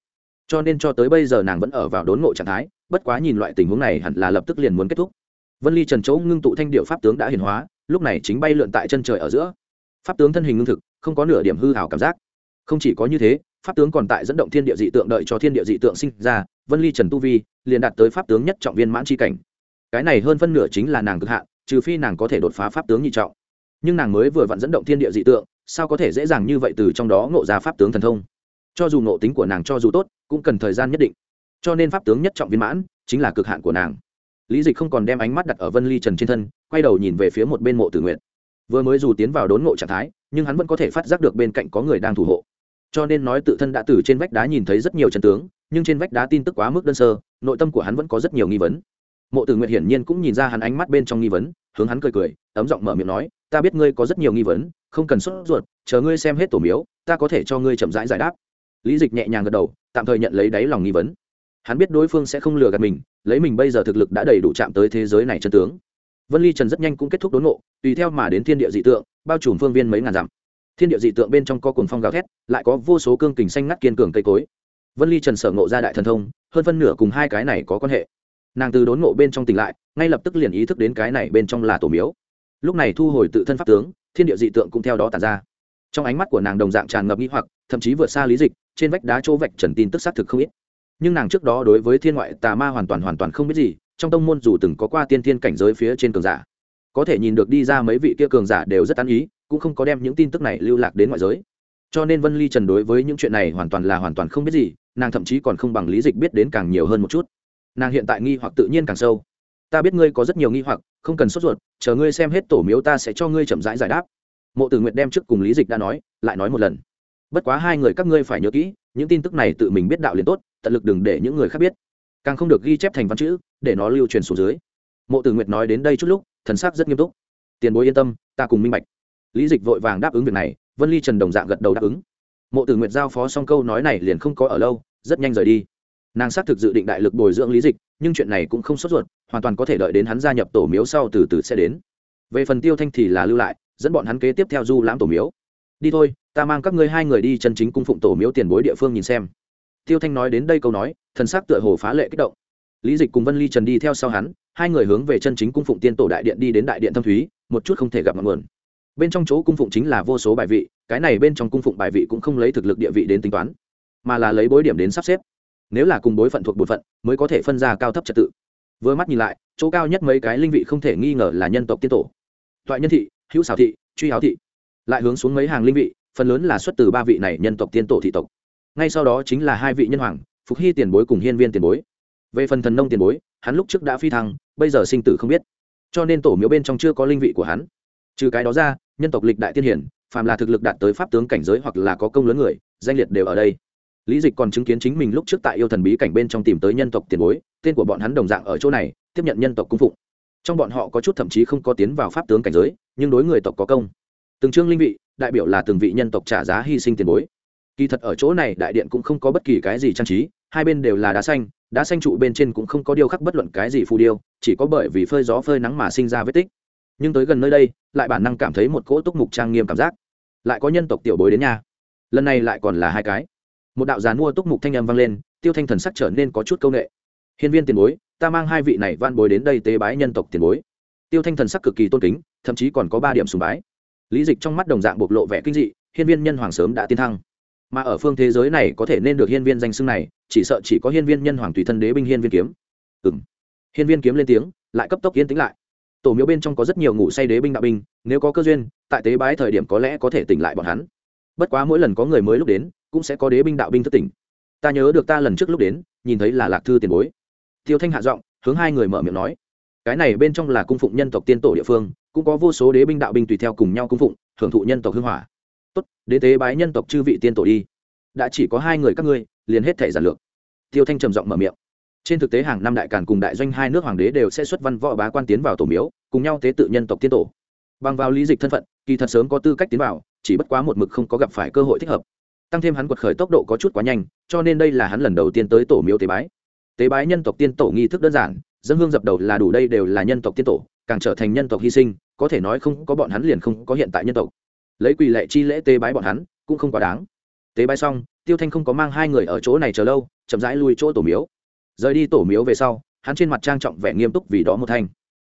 Cho nên cho tới bây giờ nàng vẫn ở vào đốn ngộ trạng thái, bất quá nhìn loại tình huống này hẳn là lập tức liền muốn kết thúc. Vân ly trần chỗ ngưng tụ thanh điệu pháp tướng đã hiển hóa, lúc này chính bay lượn tại chân trời ở giữa. Pháp tướng thân hình ngưng thực không có nửa điểm hư hảo cảm giác. Không chỉ có như thế, pháp tướng còn tại dẫn động thiên địa dị tượng đợi cho thiên địa dị tượng sinh ra, vân ly trần tu vi liền đạt tới pháp tướng nhất trọng viên mãn c cảnh. Cái này hơn phân nửa chính là nàng cực hạn, trừ phi nàng có thể đột phá pháp tướng nhị trọng. Nhưng nàng mới vừa vặn dẫn động thiên địa dị tượng, sao có thể dễ dàng như vậy từ trong đó ngộ ra pháp tướng thần thông? Cho dù ngộ tính của nàng cho dù tốt, cũng cần thời gian nhất định. Cho nên pháp tướng nhất trọng viên mãn chính là cực hạn của nàng. Lý dịch không còn đem ánh mắt đặt ở vân ly trần trên thân, quay đầu nhìn về phía một bên mộ tử nguyện vừa mới dù tiến vào đốn ngộ trạng thái, nhưng hắn vẫn có thể phát giác được bên cạnh có người đang thủ hộ. Cho nên nói tự thân đã từ trên vách đá nhìn thấy rất nhiều chân tướng, nhưng trên vách đá tin tức quá mức đơn sơ, nội tâm của hắn vẫn có rất nhiều nghi vấn. Mộ tử nguyện hiển nhiên cũng nhìn ra hắn ánh mắt bên trong nghi vấn, hướng hắn cười cười, ấm giọng mở miệng nói, ta biết ngươi có rất nhiều nghi vấn, không cần sốt ruột, chờ ngươi xem hết tổ miếu, ta có thể cho ngươi chậm rãi giải đáp. Lý dịch nhẹ nhàng gật đầu, tạm thời nhận lấy đáy lòng nghi vấn. Hắn biết đối phương sẽ không lừa gạt mình, lấy mình bây giờ thực lực đã đầy đủ chạm tới thế giới này chân tướng vân ly trần rất nhanh cũng kết thúc đốn ngộ, tùy theo mà đến thiên địa dị tượng, bao trùm phương viên mấy ngàn dặm. Thiên địa dị tượng bên trong có cồn phong gào thét, lại có vô số cương kình xanh ngắt kiên cường cây cối. Vân ly trần sở ngộ ra đại thần thông, hơn phân nửa cùng hai cái này có quan hệ. Nàng từ đốn ngộ bên trong tỉnh lại, ngay lập tức liền ý thức đến cái này bên trong là tổ miếu. Lúc này thu hồi tự thân pháp tướng, thiên địa dị tượng cũng theo đó tàn ra. Trong ánh mắt của nàng đồng dạng tràn ngập nghĩ hoặc, thậm chí vượt xa lý dịch, trên vách đá chỗ vạch trần tin tức xác thực không ít. Nhưng nàng trước đó đối với thiên ngoại tà ma hoàn toàn hoàn toàn không biết gì trong tông môn dù từng có qua tiên thiên cảnh giới phía trên cường giả, có thể nhìn được đi ra mấy vị kia cường giả đều rất tán ý, cũng không có đem những tin tức này lưu lạc đến ngoại giới. Cho nên vân ly trần đối với những chuyện này hoàn toàn là hoàn toàn không biết gì, nàng thậm chí còn không bằng lý dịch biết đến càng nhiều hơn một chút. Nàng hiện tại nghi hoặc tự nhiên càng sâu. Ta biết ngươi có rất nhiều nghi hoặc, không cần sốt ruột, chờ ngươi xem hết tổ miếu ta sẽ cho ngươi chậm rãi giải đáp. Mộ tử nguyệt đem trước cùng lý dịch đã nói, lại nói một lần. Bất quá hai người các ngươi phải nhớ kỹ, những tin tức này tự mình biết đạo liền tốt, tận lực đừng để những người khác biết càng không được ghi chép thành văn chữ, để nó lưu truyền xuống dưới. Mộ tử nguyệt nói đến đây chút lúc, thần sắc rất nghiêm túc. Tiền bối yên tâm, ta cùng minh bạch. Lý dịch vội vàng đáp ứng việc này, vân ly trần đồng dạng gật đầu đáp ứng. Mộ tử nguyệt giao phó xong câu nói này liền không có ở lâu, rất nhanh rời đi. Nàng xác thực dự định đại lực bồi dưỡng lý dịch, nhưng chuyện này cũng không sốt ruột, hoàn toàn có thể đợi đến hắn gia nhập tổ miếu sau từ từ sẽ đến. Về phần tiêu thanh thì là lưu lại, dẫn bọn hắn kế tiếp theo du lãm tổ miếu. Đi thôi, ta mang các ngươi hai người đi chân chính cung phụng tổ miếu tiền bối địa phương nhìn xem tiêu thanh nói đến đây câu nói, thần sắc tựa hồ phá lệ kích động. Lý dịch cùng vân ly trần đi theo sau hắn, hai người hướng về chân chính cung phụng tiên tổ đại điện đi đến đại điện thâm thúy, một chút không thể gặp ngọn nguồn. Bên trong chỗ cung phụng chính là vô số bài vị, cái này bên trong cung phụng bài vị cũng không lấy thực lực địa vị đến tính toán, mà là lấy bối điểm đến sắp xếp. Nếu là cùng bối phận thuộc bột phận, mới có thể phân ra cao thấp trật tự. Vừa mắt nhìn lại, chỗ cao nhất mấy cái linh vị không thể nghi ngờ là nhân tộc tiên tổ. Toại nhân thị, hữu xào thị, truy háo thị. Lại hướng xuống mấy hàng linh vị, phần lớn là xuất từ ba vị này nhân tộc tiên tổ thị tộc ngay sau đó chính là hai vị nhân hoàng, phục hy tiền bối cùng hiên viên tiền bối. Về phần thần nông tiền bối, hắn lúc trước đã phi thăng, bây giờ sinh tử không biết. Cho nên tổ miếu bên trong chưa có linh vị của hắn. Trừ cái đó ra, nhân tộc lịch đại tiên hiển, phàm là thực lực đạt tới pháp tướng cảnh giới hoặc là có công lớn người, danh liệt đều ở đây. Lý dịch còn chứng kiến chính mình lúc trước tại yêu thần bí cảnh bên trong tìm tới nhân tộc tiền bối, tên của bọn hắn đồng dạng ở chỗ này, tiếp nhận nhân tộc cung phụng. Trong bọn họ có chút thậm chí không có tiến vào pháp tướng cảnh giới, nhưng đối người tộc có công. Từng chương linh vị, đại biểu là từng vị nhân tộc trả giá hy sinh tiền bối kỳ thật ở chỗ này đại điện cũng không có bất kỳ cái gì trang trí, hai bên đều là đá xanh đá xanh trụ bên trên cũng không có điêu khắc bất luận cái gì phù điêu, chỉ có bởi vì phơi gió phơi nắng mà sinh ra vết tích. Nhưng tới gần nơi đây, lại bản năng cảm thấy một cỗ túc mục trang nghiêm cảm giác. Lại có nhân tộc tiểu bối đến nhà. Lần này lại còn là hai cái. Một đạo giàn mua túc mục thanh âm vang lên, tiêu thanh thần sắc trở nên có chút c â u n ệ hiên viên tiền bối, ta mang hai vị này van bối đến đây tế bái nhân tộc tiền bối. Tiêu thanh thần sắc cực kỳ tôn kính, thậm chí còn có ba điểm sùng bái. Lý dịch trong mắt đồng dạng bộc lộ vẻ kinh dị, hiên viên nhân hoàng sớm đã tiến thăng mà ở phương thế giới này có thể nên được hiên viên danh xưng này, chỉ sợ chỉ có hiên viên nhân hoàng tùy thân đế binh hiên viên kiếm. Ừ m hiên viên kiếm lên tiếng, lại cấp tốc yên tĩnh lại. Tổ miếu bên trong có rất nhiều ngủ say đế binh đạo binh, nếu có cơ duyên, tại tế bái thời điểm có lẽ có thể tỉnh lại bọn hắn. Bất quá mỗi lần có người mới lúc đến, cũng sẽ có đế binh đạo binh thất tỉnh. Ta nhớ được ta lần trước lúc đến, nhìn thấy là lạc thư tiền bối. Tiêu thanh hạ giọng, hướng hai người mở miệng nói. Cái này bên trong là cung phụng nhân tộc tiên tổ địa phương, cũng có vô số đế binh đạo binh tùy theo cùng nhau cung phụng hưởng thụ nhân tộc hưng hỏa tốt, đế tế bái nhân tộc chư vị tiên tổ đi. Đã chỉ có hai người các ngươi, liền hết thể giản lược. Tiêu thanh trầm giọng mở miệng. Trên thực tế hàng năm đại càn cùng đại doanh hai nước hoàng đế đều sẽ xuất văn võ bá quan tiến vào tổ miếu, cùng nhau tế tự nhân tộc tiên tổ. Bằng vào lý dịch thân phận, kỳ thật sớm có tư cách tiến vào, chỉ bất quá một mực không có gặp phải cơ hội thích hợp. Tăng thêm hắn quật khởi tốc độ có chút quá nhanh, cho nên đây là hắn lần đầu tiên tới tổ miếu tế bái. Tế bái nhân tộc tiên tổ nghi thức đơn giản, dân hương dập đầu là đủ đây đều là nhân tộc tiên tổ, càng trở thành nhân tộc hy sinh, có thể nói không có bọn hắn liền không có hiện tại nhân tộc lấy quỳ lệ chi lễ tế bái bọn hắn, cũng không quá đáng. Tế bái xong, tiêu thanh không có mang hai người ở chỗ này chờ lâu, chậm rãi lui chỗ tổ miếu. Rời đi tổ miếu về sau, hắn trên mặt trang trọng vẻ nghiêm túc vì đó một thanh.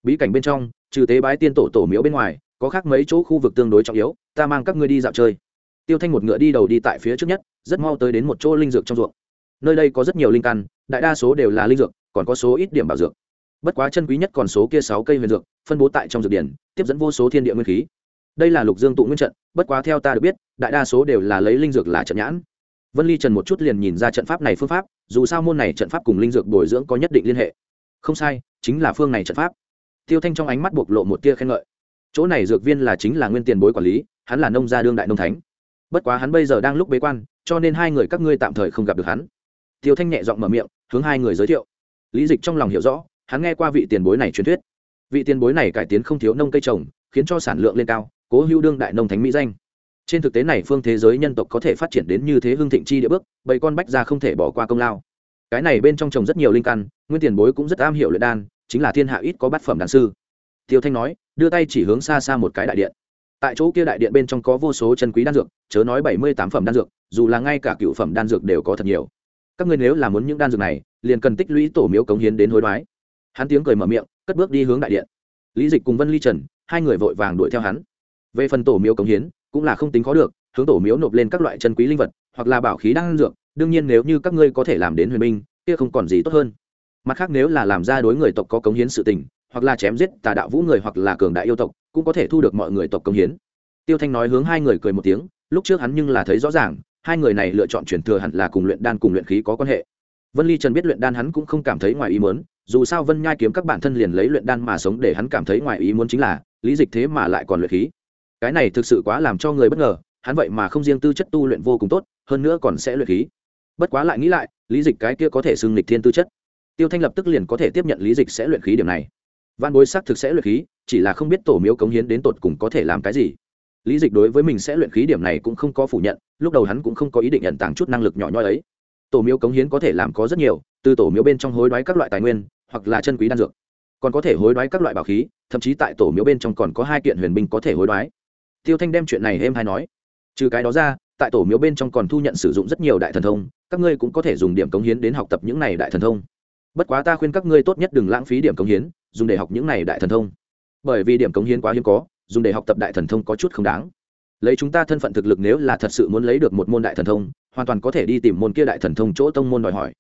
Bí cảnh bên trong, trừ tế bái tiên tổ tổ miếu bên ngoài, có khác mấy chỗ khu vực tương đối trọng yếu, ta mang các ngươi đi dạo chơi. Tiêu thanh một ngựa đi đầu đi tại phía trước nhất, rất mau tới đến một chỗ linh dược trong ruộng. Nơi đây có rất nhiều linh căn, đại đa số đều là linh dược, còn có số ít điểm bảo dược. Bất quá chân quý nhất còn số kia sáu cây huyền dược, phân bố tại trong dược điển, tiếp dẫn vô số thiên địa nguyên khí đây là lục dương tụ nguyên trận, bất quá theo ta được biết, đại đa số đều là lấy linh dược là trận nhãn. Vân ly trần một chút liền nhìn ra trận pháp này phương pháp, dù sao môn này trận pháp cùng linh dược bồi dưỡng có nhất định liên hệ. Không sai, chính là phương này trận pháp. Tiêu thanh trong ánh mắt bộc lộ một tia khen ngợi. Chỗ này dược viên là chính là nguyên tiền bối quản lý, hắn là nông gia đương đại nông thánh. Bất quá hắn bây giờ đang lúc bế quan, cho nên hai người các ngươi tạm thời không gặp được hắn. Tiêu thanh nhẹ giọng mở miệng, hướng hai người giới thiệu. Lý dịch trong lòng hiểu rõ, hắn nghe qua vị tiền bối này truyền thuyết. Vị tiền bối này cải tiến không thiếu nông cây trồng, khiến cho sản lượng lên cao cố hữu đương đại nông thánh mỹ danh. Trên thực tế này phương thế giới nhân tộc có thể phát triển đến như thế hương thịnh chi địa bước bảy con bách ra không thể bỏ qua công lao. Cái này bên trong trồng rất nhiều linh căn, nguyên tiền bối cũng rất am hiểu luyện đan, chính là thiên hạ ít có bát phẩm đan sư. Tiêu thanh nói, đưa tay chỉ hướng xa xa một cái đại điện. Tại chỗ kia đại điện bên trong có vô số chân quý đan dược, chớ nói bảy mươi tám phẩm đan dược, dù là ngay cả cựu phẩm đan dược đều có thật nhiều. Các ngươi nếu là muốn những đan dược này, liền cần tích lũy tổ miếu cống hiến đến hối đoái. Hắn tiếng cười mở miệng, cất bước đi hướng đại điện. Lý dịch cùng vân ly trần, hai người vội vàng đuổi theo hắn về phần tổ miếu cống hiến, cũng là không tính khó được, hướng tổ miếu nộp lên các loại chân quý linh vật, hoặc là bảo khí đan dược, đương nhiên nếu như các ngươi có thể làm đến huyền minh, kia không còn gì tốt hơn. Mặt khác nếu là làm ra đối người tộc có cống hiến sự tình, hoặc là chém giết tà đạo vũ người hoặc là cường đại yêu tộc, cũng có thể thu được mọi người tộc cống hiến. Tiêu thanh nói hướng hai người cười một tiếng, lúc trước hắn nhưng là thấy rõ ràng, hai người này lựa chọn chuyển thừa hẳn là cùng luyện đan cùng luyện khí có quan hệ. Vân ly trần biết luyện đan hắn cũng không cảm thấy ngoài ý muốn, dù sao vân nhai kiếm các bản thân liền lấy luyện đan mà sống để hắn cảm thấy ngoài ý muốn chính là, lý dịch thế mà lại còn luyện khí cái này thực sự quá làm cho người bất ngờ, hắn vậy mà không riêng tư chất tu luyện vô cùng tốt, hơn nữa còn sẽ luyện khí. Bất quá lại nghĩ lại, lý dịch cái kia có thể xưng lịch thiên tư chất. Tiêu thanh lập tức liền có thể tiếp nhận lý dịch sẽ luyện khí điểm này. Văn bối xác thực sẽ luyện khí, chỉ là không biết tổ miếu cống hiến đến tột cùng có thể làm cái gì. Lý dịch đối với mình sẽ luyện khí điểm này cũng không có phủ nhận, lúc đầu hắn cũng không có ý định nhận tàng chút năng lực nhỏ nhoi ấy. Tổ miếu cống hiến có thể làm có rất nhiều, từ tổ miếu bên trong hối đoái các loại tài nguyên, hoặc là chân quý đan dược. Còn có thể hối đoái các loại bảo khí, thậm chí tại tổ miếu bên trong còn có hai kiện huyền binh có thể hối đoái tiêu thanh đem chuyện này êm hay nói. Trừ cái đó ra, tại tổ miếu bên trong còn thu nhận sử dụng rất nhiều đại thần thông, các ngươi cũng có thể dùng điểm cống hiến đến học tập những này đại thần thông. Bất quá ta khuyên các ngươi tốt nhất đừng lãng phí điểm cống hiến, dùng để học những này đại thần thông. Bởi vì điểm cống hiến quá hiếm có, dùng để học tập đại thần thông có chút không đáng. Lấy chúng ta thân phận thực lực nếu là thật sự muốn lấy được một môn đại thần thông, hoàn toàn có thể đi tìm môn kia đại thần thông chỗ tông môn đòi hỏi.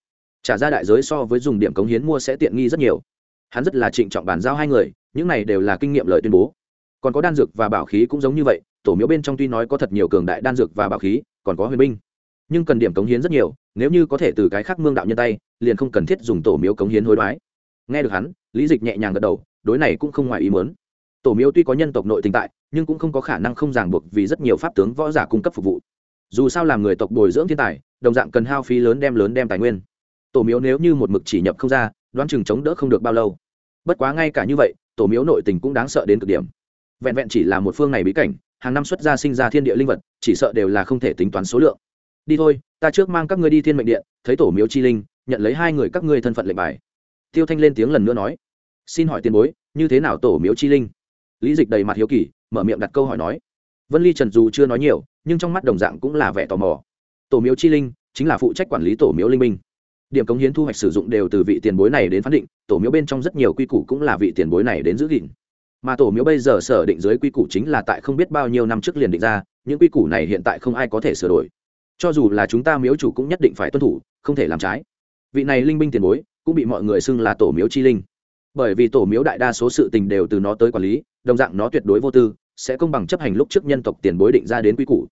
Trả ra đại giới so với dùng điểm cống hiến mua sẽ tiện nghi rất nhiều. Hắn rất là trịnh trọng bàn giao hai người, những này đều là kinh nghiệm lợi tuyên bố còn có đan dược và bảo khí cũng giống như vậy, tổ miếu bên trong tuy nói có thật nhiều cường đại đan dược và bảo khí, còn có huyền binh. Nhưng cần điểm cống hiến rất nhiều, nếu như có thể từ cái khác mương đạo nhân tay, liền không cần thiết dùng tổ miếu cống hiến hối đoái. Nghe được hắn, lý dịch nhẹ nhàng gật đầu, đối này cũng không ngoài ý mớn tổ miếu tuy có nhân tộc nội tình tại, nhưng cũng không có khả năng không ràng buộc vì rất nhiều pháp tướng võ giả cung cấp phục vụ. Dù sao làm người tộc bồi dưỡng thiên tài, đồng dạng cần hao phí lớn đem lớn đem tài nguyên. Tổ miếu nếu như một mực chỉ nhập không ra, đoán chừng chống đỡ không được bao lâu. Bất quá ngay cả như vậy, tổ miếu nội tình cũng đáng sợ đến cực điểm vẹn vẹn chỉ là một phương này bí cảnh, hàng năm xuất ra sinh ra thiên địa linh vật, chỉ sợ đều là không thể tính toán số lượng. Đi thôi, ta trước mang các ngươi đi thiên mệnh điện, thấy tổ miếu chi linh, nhận lấy hai người các ngươi thân phận lệnh bài. Tiêu thanh lên tiếng lần nữa nói, xin hỏi tiền bối, như thế nào tổ miếu chi linh? Lý dịch đầy mặt hiếu kỳ, mở miệng đặt câu hỏi nói, vân ly trần dù chưa nói nhiều, nhưng trong mắt đồng dạng cũng là vẻ tò mò. Tổ miếu chi linh chính là phụ trách quản lý tổ miếu linh minh. Điểm cống hiến thu hoạch sử dụng đều từ vị tiền bối này đến phán định, tổ miếu bên trong rất nhiều quy củ cũng là vị tiền bối này đến giữ gìn mà tổ miếu bây giờ sở định dưới quy củ chính là tại không biết bao nhiêu năm trước liền định ra, những quy củ này hiện tại không ai có thể sửa đổi. Cho dù là chúng ta miếu chủ cũng nhất định phải tuân thủ, không thể làm trái. Vị này linh binh tiền bối, cũng bị mọi người xưng là tổ miếu chi linh. Bởi vì tổ miếu đại đa số sự tình đều từ nó tới quản lý, đồng dạng nó tuyệt đối vô tư, sẽ công bằng chấp hành lúc trước nhân tộc tiền bối định ra đến quy củ.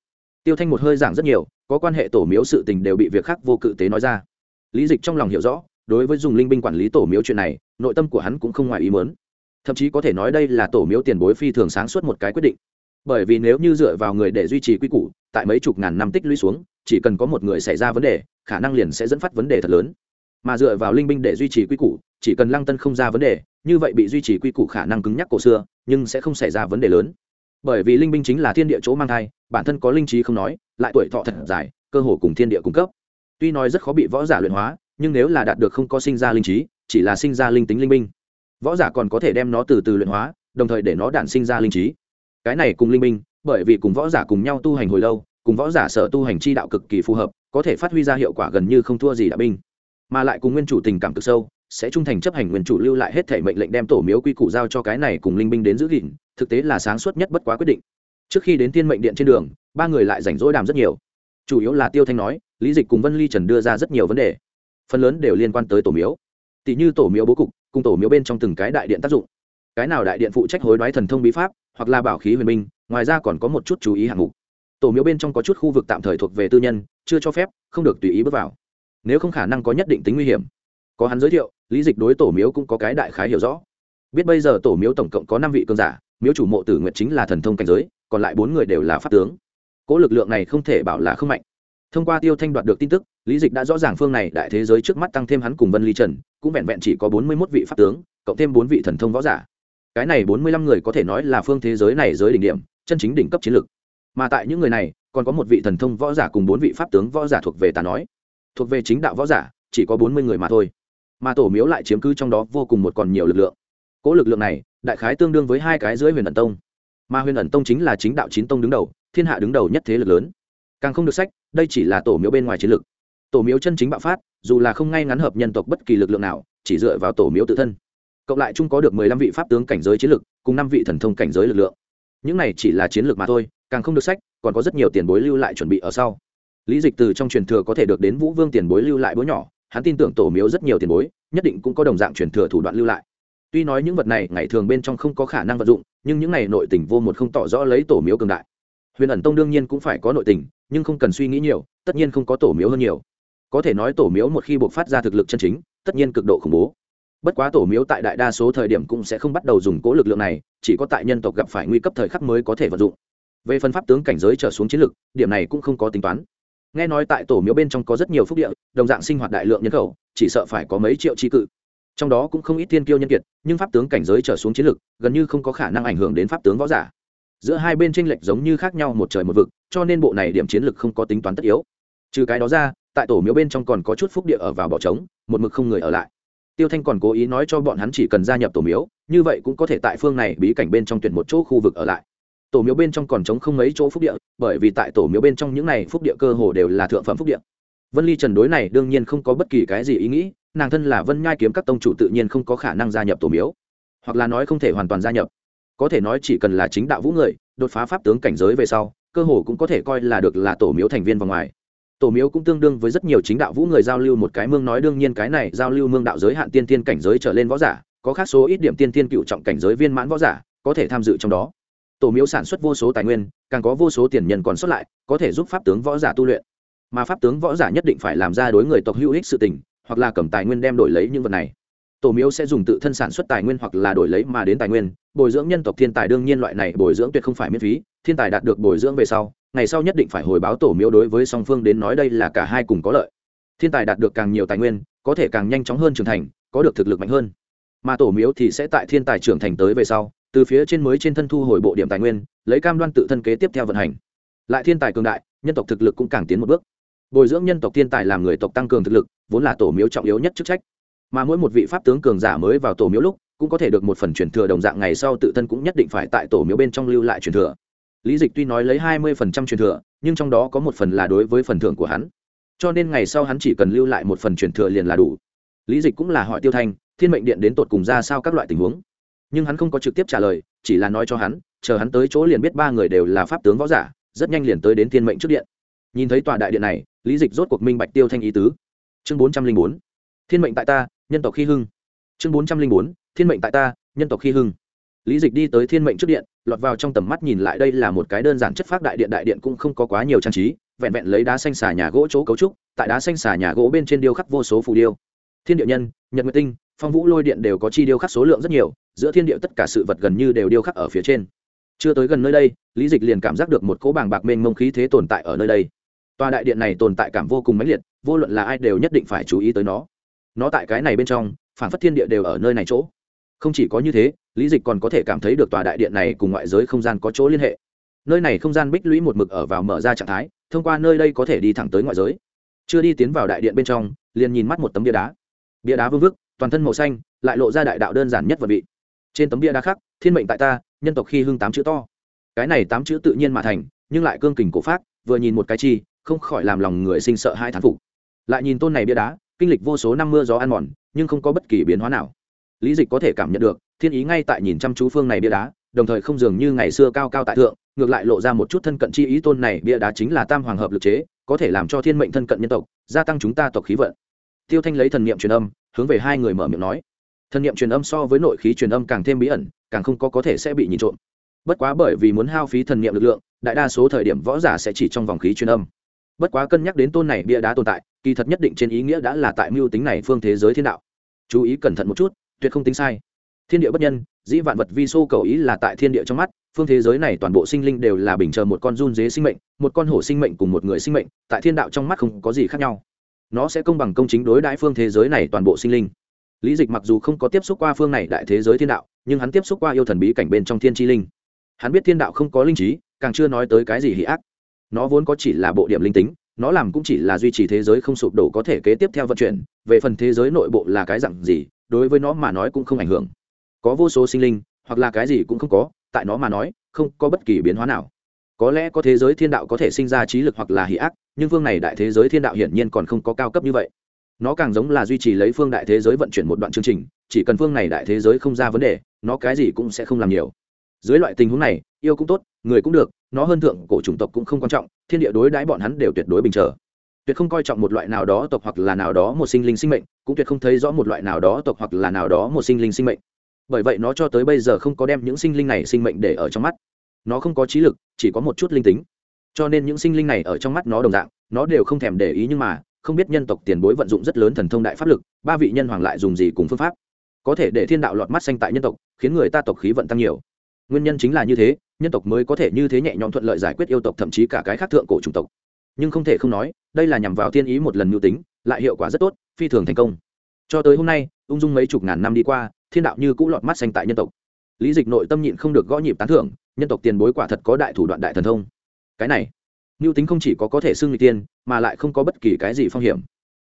Tiêu thanh một hơi giảng rất nhiều, có quan hệ tổ miếu sự tình đều bị việc khác vô cự tế nói ra. Lý dịch trong lòng hiểu rõ, đối với dùng linh binh quản lý tổ miếu chuyện này, nội tâm của hắn cũng không ngoài ý mớn thậm chí có thể nói đây là tổ miếu tiền bối phi thường sáng suốt một cái quyết định. Bởi vì nếu như dựa vào người để duy trì quy củ, tại mấy chục ngàn năm tích lũy xuống, chỉ cần có một người xảy ra vấn đề, khả năng liền sẽ dẫn phát vấn đề thật lớn. Mà dựa vào linh binh để duy trì quy củ, chỉ cần lăng tân không ra vấn đề, như vậy bị duy trì quy củ khả năng cứng nhắc cổ xưa, nhưng sẽ không xảy ra vấn đề lớn. Bởi vì linh binh chính là thiên địa chỗ mang thai, bản thân có linh trí không nói, lại tuổi thọ thật dài, cơ hồ cùng thiên địa cung cấp. Tuy nói rất khó bị võ giả luyện hóa, nhưng nếu là đạt được không có sinh ra linh trí, chỉ là sinh ra linh tính linh binh võ giả còn có thể đem nó từ từ luyện hóa đồng thời để nó đản sinh ra linh trí. Cái này cùng linh minh, bởi vì cùng võ giả cùng nhau tu hành hồi lâu cùng võ giả sở tu hành chi đạo cực kỳ phù hợp có thể phát huy ra hiệu quả gần như không thua gì đạo binh. Mà lại cùng nguyên chủ tình cảm cực sâu sẽ trung thành chấp hành nguyên chủ lưu lại hết thể mệnh lệnh đem tổ miếu quy củ giao cho cái này cùng linh binh đến giữ gìn thực tế là sáng suốt nhất bất quá quyết định. Trước khi đến tiên mệnh điện trên đường ba người lại rảnh rỗi đàm rất nhiều. Chủ yếu là tiêu thanh nói lý dịch cùng vân ly trần đưa ra rất nhiều vấn đề phần lớn đều liên quan tới tổ miếu tỷ như tổ miếu bố cục, cùng tổ miếu bên trong từng cái đại điện tác dụng. Cái nào đại điện phụ trách hối đoái thần thông bí pháp, hoặc là bảo khí huyền minh, ngoài ra còn có một chút chú ý hạng mục. Tổ miếu bên trong có chút khu vực tạm thời thuộc về tư nhân, chưa cho phép, không được tùy ý bước vào. Nếu không khả năng có nhất định tính nguy hiểm. Có hắn giới thiệu, lý dịch đối tổ miếu cũng có cái đại khái hiểu rõ. Biết bây giờ tổ miếu tổng cộng có năm vị cơn giả, miếu chủ mộ tử nguyệt chính là thần thông cảnh giới, còn lại bốn người đều là pháp tướng. Cỗ lực lượng này không thể bảo là không mạnh. Thông qua tiêu thanh đoạt được tin tức, lý dịch đã rõ ràng phương này đại thế giới trước mắt tăng thêm hắn cùng vân ly trần cũng vẹn vẹn chỉ có bốn mươi mốt vị pháp tướng, cộng thêm bốn vị thần thông võ giả. Cái này bốn mươi lăm người có thể nói là phương thế giới này giới đỉnh điểm, chân chính đỉnh cấp chiến lược. Mà tại những người này, còn có một vị thần thông võ giả cùng bốn vị pháp tướng võ giả thuộc về tà nói. Thuộc về chính đạo võ giả, chỉ có bốn mươi người mà thôi. Mà tổ miếu lại chiếm cứ trong đó vô cùng một còn nhiều lực lượng. Cỗ lực lượng này, đại khái tương đương với hai cái dưới huyền ẩn tông. Mà huyền ẩn tông chính là chính đạo chín tông đứng đầu, thiên hạ đứng đầu nhất thế lực lớn. Càng không được sách, đây chỉ là tổ miếu bên ngoài chiến lược. Tổ miếu chân chính bạo phát dù là không ngay ngắn hợp nhân tộc bất kỳ lực lượng nào, chỉ dựa vào tổ miếu tự thân. Cộng lại chung có được mười lăm vị pháp tướng cảnh giới chiến lược cùng năm vị thần thông cảnh giới lực lượng. Những này chỉ là chiến lược mà thôi, càng không được sách, còn có rất nhiều tiền bối lưu lại chuẩn bị ở sau. Lý dịch từ trong truyền thừa có thể được đến vũ vương tiền bối lưu lại bối nhỏ, hắn tin tưởng tổ miếu rất nhiều tiền bối, nhất định cũng có đồng dạng truyền thừa thủ đoạn lưu lại. Tuy nói những vật này ngày thường bên trong không có khả năng vận dụng, nhưng những này nội tình vô một không tỏ rõ lấy tổ miếu cường đại. Huyền ẩn tông đương nhiên cũng phải có nội tình, nhưng không cần suy nghĩ nhiều, tất nhiên không có tổ miếu hơn nhiều có thể nói tổ miếu một khi buộc phát ra thực lực chân chính, tất nhiên cực độ khủng bố. Bất quá tổ miếu tại đại đa số thời điểm cũng sẽ không bắt đầu dùng cố lực lượng này, chỉ có tại nhân tộc gặp phải nguy cấp thời khắc mới có thể vận dụng. Về phần pháp tướng cảnh giới trở xuống chiến lực, điểm này cũng không có tính toán. Nghe nói tại tổ miếu bên trong có rất nhiều phúc địa, đồng dạng sinh hoạt đại lượng nhân khẩu, chỉ sợ phải có mấy triệu tri cự. Trong đó cũng không ít thiên kiêu nhân kiệt, nhưng pháp tướng cảnh giới trở xuống chiến lực, gần như không có khả năng ảnh hưởng đến pháp tướng võ giả. Giữa hai bên tranh lệch giống như khác nhau một trời một vực, cho nên bộ này điểm chiến lực không có tính toán tất yếu. Trừ cái đó ra tại tổ miếu bên trong còn có chút phúc địa ở vào bỏ trống, một mực không người ở lại. Tiêu thanh còn cố ý nói cho bọn hắn chỉ cần gia nhập tổ miếu, như vậy cũng có thể tại phương này bí cảnh bên trong tuyển một chỗ khu vực ở lại. Tổ miếu bên trong còn trống không mấy chỗ phúc địa, bởi vì tại tổ miếu bên trong những này phúc địa cơ hồ đều là thượng phẩm phúc địa. Vân ly trần đối này đương nhiên không có bất kỳ cái gì ý nghĩ, nàng thân là vân nhai kiếm các tông chủ tự nhiên không có khả năng gia nhập tổ miếu, hoặc là nói không thể hoàn toàn gia nhập. Có thể nói chỉ cần là chính đạo vũ người, đột phá pháp tướng cảnh giới về sau, cơ hồ cũng có thể coi là được là tổ miếu thành viên vào ngoài tổ miếu cũng tương đương với rất nhiều chính đạo vũ người giao lưu, một cái mương nói đương nhiên cái này giao lưu mương đạo giới hạn tiên tiên cảnh giới trở lên võ giả, có khác số ít điểm tiên tiên cựu trọng cảnh giới viên mãn võ giả, có thể tham dự trong đó. Tổ miếu sản xuất vô số tài nguyên, càng có vô số tiền nhân còn xuất lại, có thể giúp pháp tướng võ giả tu luyện. Mà pháp tướng võ giả nhất định phải làm ra đối người tộc hữu ích sự tình, hoặc là cầm tài nguyên đem đổi lấy những vật này. Tổ miếu sẽ dùng tự thân sản xuất tài nguyên hoặc là đổi lấy mà đến tài nguyên, bồi dưỡng nhân tộc thiên tài đương nhiên loại này bồi dưỡng tuyệt không phải miễn phí, thiên tài đạt được bồi dưỡng về sau ngày sau nhất định phải hồi báo tổ miếu đối với song phương đến nói đây là cả hai cùng có lợi. Thiên tài đạt được càng nhiều tài nguyên, có thể càng nhanh chóng hơn trưởng thành, có được thực lực mạnh hơn. Mà tổ miếu thì sẽ tại thiên tài trưởng thành tới về sau, từ phía trên mới trên thân thu hồi bộ điểm tài nguyên, lấy cam đoan tự thân kế tiếp theo vận hành. Lại thiên tài cường đại, nhân tộc thực lực cũng càng tiến một bước. Bồi dưỡng nhân tộc thiên tài làm người tộc tăng cường thực lực, vốn là tổ miếu trọng yếu nhất chức trách. Mà mỗi một vị pháp tướng cường giả mới vào tổ miếu lúc, cũng có thể được một phần truyền thừa đồng dạng ngày sau tự thân cũng nhất định phải tại tổ miếu bên trong lưu lại truyền thừa lý dịch tuy nói lấy hai mươi phần trăm truyền thừa, nhưng trong đó có một phần là đối với phần thưởng của hắn. Cho nên ngày sau hắn chỉ cần lưu lại một phần truyền thừa liền là đủ. Lý dịch cũng là hỏi tiêu thanh, thiên mệnh điện đến tột cùng ra sao các loại tình huống? Nhưng hắn không có trực tiếp trả lời, chỉ là nói cho hắn, chờ hắn tới chỗ liền biết ba người đều là pháp tướng võ giả, rất nhanh liền tới đến thiên mệnh trước điện. Nhìn thấy tòa đại điện này, lý dịch rốt cuộc minh bạch tiêu thanh ý tứ. Chương bốn trăm linh bốn, thiên mệnh tại ta, nhân tộc khi hưng. Chương bốn trăm linh bốn, thiên mệnh tại ta, nhân tộc khi hưng. Lý dịch đi tới thiên mệnh trước điện lọt vào trong tầm mắt nhìn lại đây là một cái đơn giản chất phác đại điện đại điện cũng không có quá nhiều trang trí, vẹn vẹn lấy đá xanh xà nhà gỗ chỗ cấu trúc, tại đá xanh xà nhà gỗ bên trên điêu khắc vô số phù điêu. Thiên địa nhân, nhật nguyệt tinh, phong vũ lôi điện đều có chi điêu khắc số lượng rất nhiều, giữa thiên địa tất cả sự vật gần như đều điêu khắc ở phía trên. Chưa tới gần nơi đây, lý dịch liền cảm giác được một cỗ bàng bạc mênh mông khí thế tồn tại ở nơi đây. Tòa đại điện này tồn tại cảm vô cùng mãnh liệt, vô luận là ai đều nhất định phải chú ý tới nó. Nó tại cái này bên trong phản phất thiên địa đều ở nơi này chỗ không chỉ có như thế, lý dịch còn có thể cảm thấy được tòa đại điện này cùng ngoại giới không gian có chỗ liên hệ. Nơi này không gian bích lũy một mực ở vào mở ra trạng thái, thông qua nơi đây có thể đi thẳng tới ngoại giới. Chưa đi tiến vào đại điện bên trong, liền nhìn mắt một tấm bia đá. Bia đá vương vức, toàn thân màu xanh, lại lộ ra đại đạo đơn giản nhất vật vị. Trên tấm bia đá khắc thiên mệnh tại ta, nhân tộc khi hưng tám chữ to. Cái này tám chữ tự nhiên mà thành, nhưng lại cương kình cổ phát vừa nhìn một cái chi, không khỏi làm lòng người sinh sợ hai thán phục. Lại nhìn tôn này bia đá, kinh lịch vô số năm mưa gió ăn mòn, nhưng không có bất kỳ biến hóa nào lý dịch có thể cảm nhận được, thiên ý ngay tại nhìn chăm chú phương này bia đá, đồng thời không dường như ngày xưa cao cao tại thượng, ngược lại lộ ra một chút thân cận chi ý tôn này bia đá chính là tam hoàng hợp lực chế, có thể làm cho thiên mệnh thân cận nhân tộc, gia tăng chúng ta tộc khí vận. Tiêu thanh lấy thần niệm truyền âm, hướng về hai người mở miệng nói. Thần niệm truyền âm so với nội khí truyền âm càng thêm bí ẩn, càng không có có thể sẽ bị nhìn trộm. Bất quá bởi vì muốn hao phí thần niệm lực lượng, đại đa số thời điểm võ giả sẽ chỉ trong vòng khí truyền âm. Bất quá cân nhắc đến tôn này bia đá tồn tại, kỳ thật nhất định trên ý nghĩa đã là tại mưu tính này phương thế giới thiên đạo. Chú ý cẩn thận một chút tuyệt không tính sai. Thiên địa bất nhân, dĩ vạn vật vi xô cầu ý là tại thiên địa trong mắt, phương thế giới này toàn bộ sinh linh đều là bình chờ một con run dế sinh mệnh, một con hổ sinh mệnh cùng một người sinh mệnh, tại thiên đạo trong mắt không có gì khác nhau. Nó sẽ công bằng công chính đối đãi phương thế giới này toàn bộ sinh linh. Lý dịch mặc dù không có tiếp xúc qua phương này đại thế giới thiên đạo, nhưng hắn tiếp xúc qua yêu thần bí cảnh bên trong thiên tri linh. Hắn biết thiên đạo không có linh trí, càng chưa nói tới cái gì hỉ ác. Nó vốn có chỉ là bộ điểm linh tính, nó làm cũng chỉ là duy trì thế giới không sụp đổ có thể kế tiếp theo vận chuyển, về phần thế giới nội bộ là cái dặn gì đối với nó mà nói cũng không ảnh hưởng. Có vô số sinh linh, hoặc là cái gì cũng không có, tại nó mà nói, không có bất kỳ biến hóa nào. Có lẽ có thế giới thiên đạo có thể sinh ra trí lực hoặc là hỷ ác, nhưng phương này đại thế giới thiên đạo hiển nhiên còn không có cao cấp như vậy. Nó càng giống là duy trì lấy phương đại thế giới vận chuyển một đoạn chương trình, chỉ cần phương này đại thế giới không ra vấn đề, nó cái gì cũng sẽ không làm nhiều. Dưới loại tình huống này, yêu cũng tốt, người cũng được, nó hơn thượng cổ chủng tộc cũng không quan trọng, thiên địa đối đãi bọn hắn đều tuyệt đối bình trở tuyệt không coi trọng một loại nào đó tộc hoặc là nào đó một sinh linh sinh mệnh, cũng tuyệt không thấy rõ một loại nào đó tộc hoặc là nào đó một sinh linh sinh mệnh. Bởi vậy nó cho tới bây giờ không có đem những sinh linh này sinh mệnh để ở trong mắt. Nó không có trí lực, chỉ có một chút linh tính. Cho nên những sinh linh này ở trong mắt nó đồng dạng, nó đều không thèm để ý nhưng mà, không biết nhân tộc tiền bối vận dụng rất lớn thần thông đại pháp lực, ba vị nhân hoàng lại dùng gì cùng phương pháp. Có thể để thiên đạo lọt mắt xanh tại nhân tộc, khiến người ta tộc khí vận tăng nhiều. Nguyên nhân chính là như thế, nhân tộc mới có thể như thế nhẹ nhõm thuận lợi giải quyết yêu tộc thậm chí cả cái khác thượng cổ chủng tộc nhưng không thể không nói, đây là nhằm vào thiên ý một lần mưu tính, lại hiệu quả rất tốt, phi thường thành công. Cho tới hôm nay, ung dung mấy chục ngàn năm đi qua, thiên đạo như cũ lọt mắt xanh tại nhân tộc. Lý dịch nội tâm nhịn không được gõ nhịp tán thưởng, nhân tộc tiền bối quả thật có đại thủ đoạn đại thần thông. Cái này, mưu tính không chỉ có có thể xưng người tiên, mà lại không có bất kỳ cái gì phong hiểm.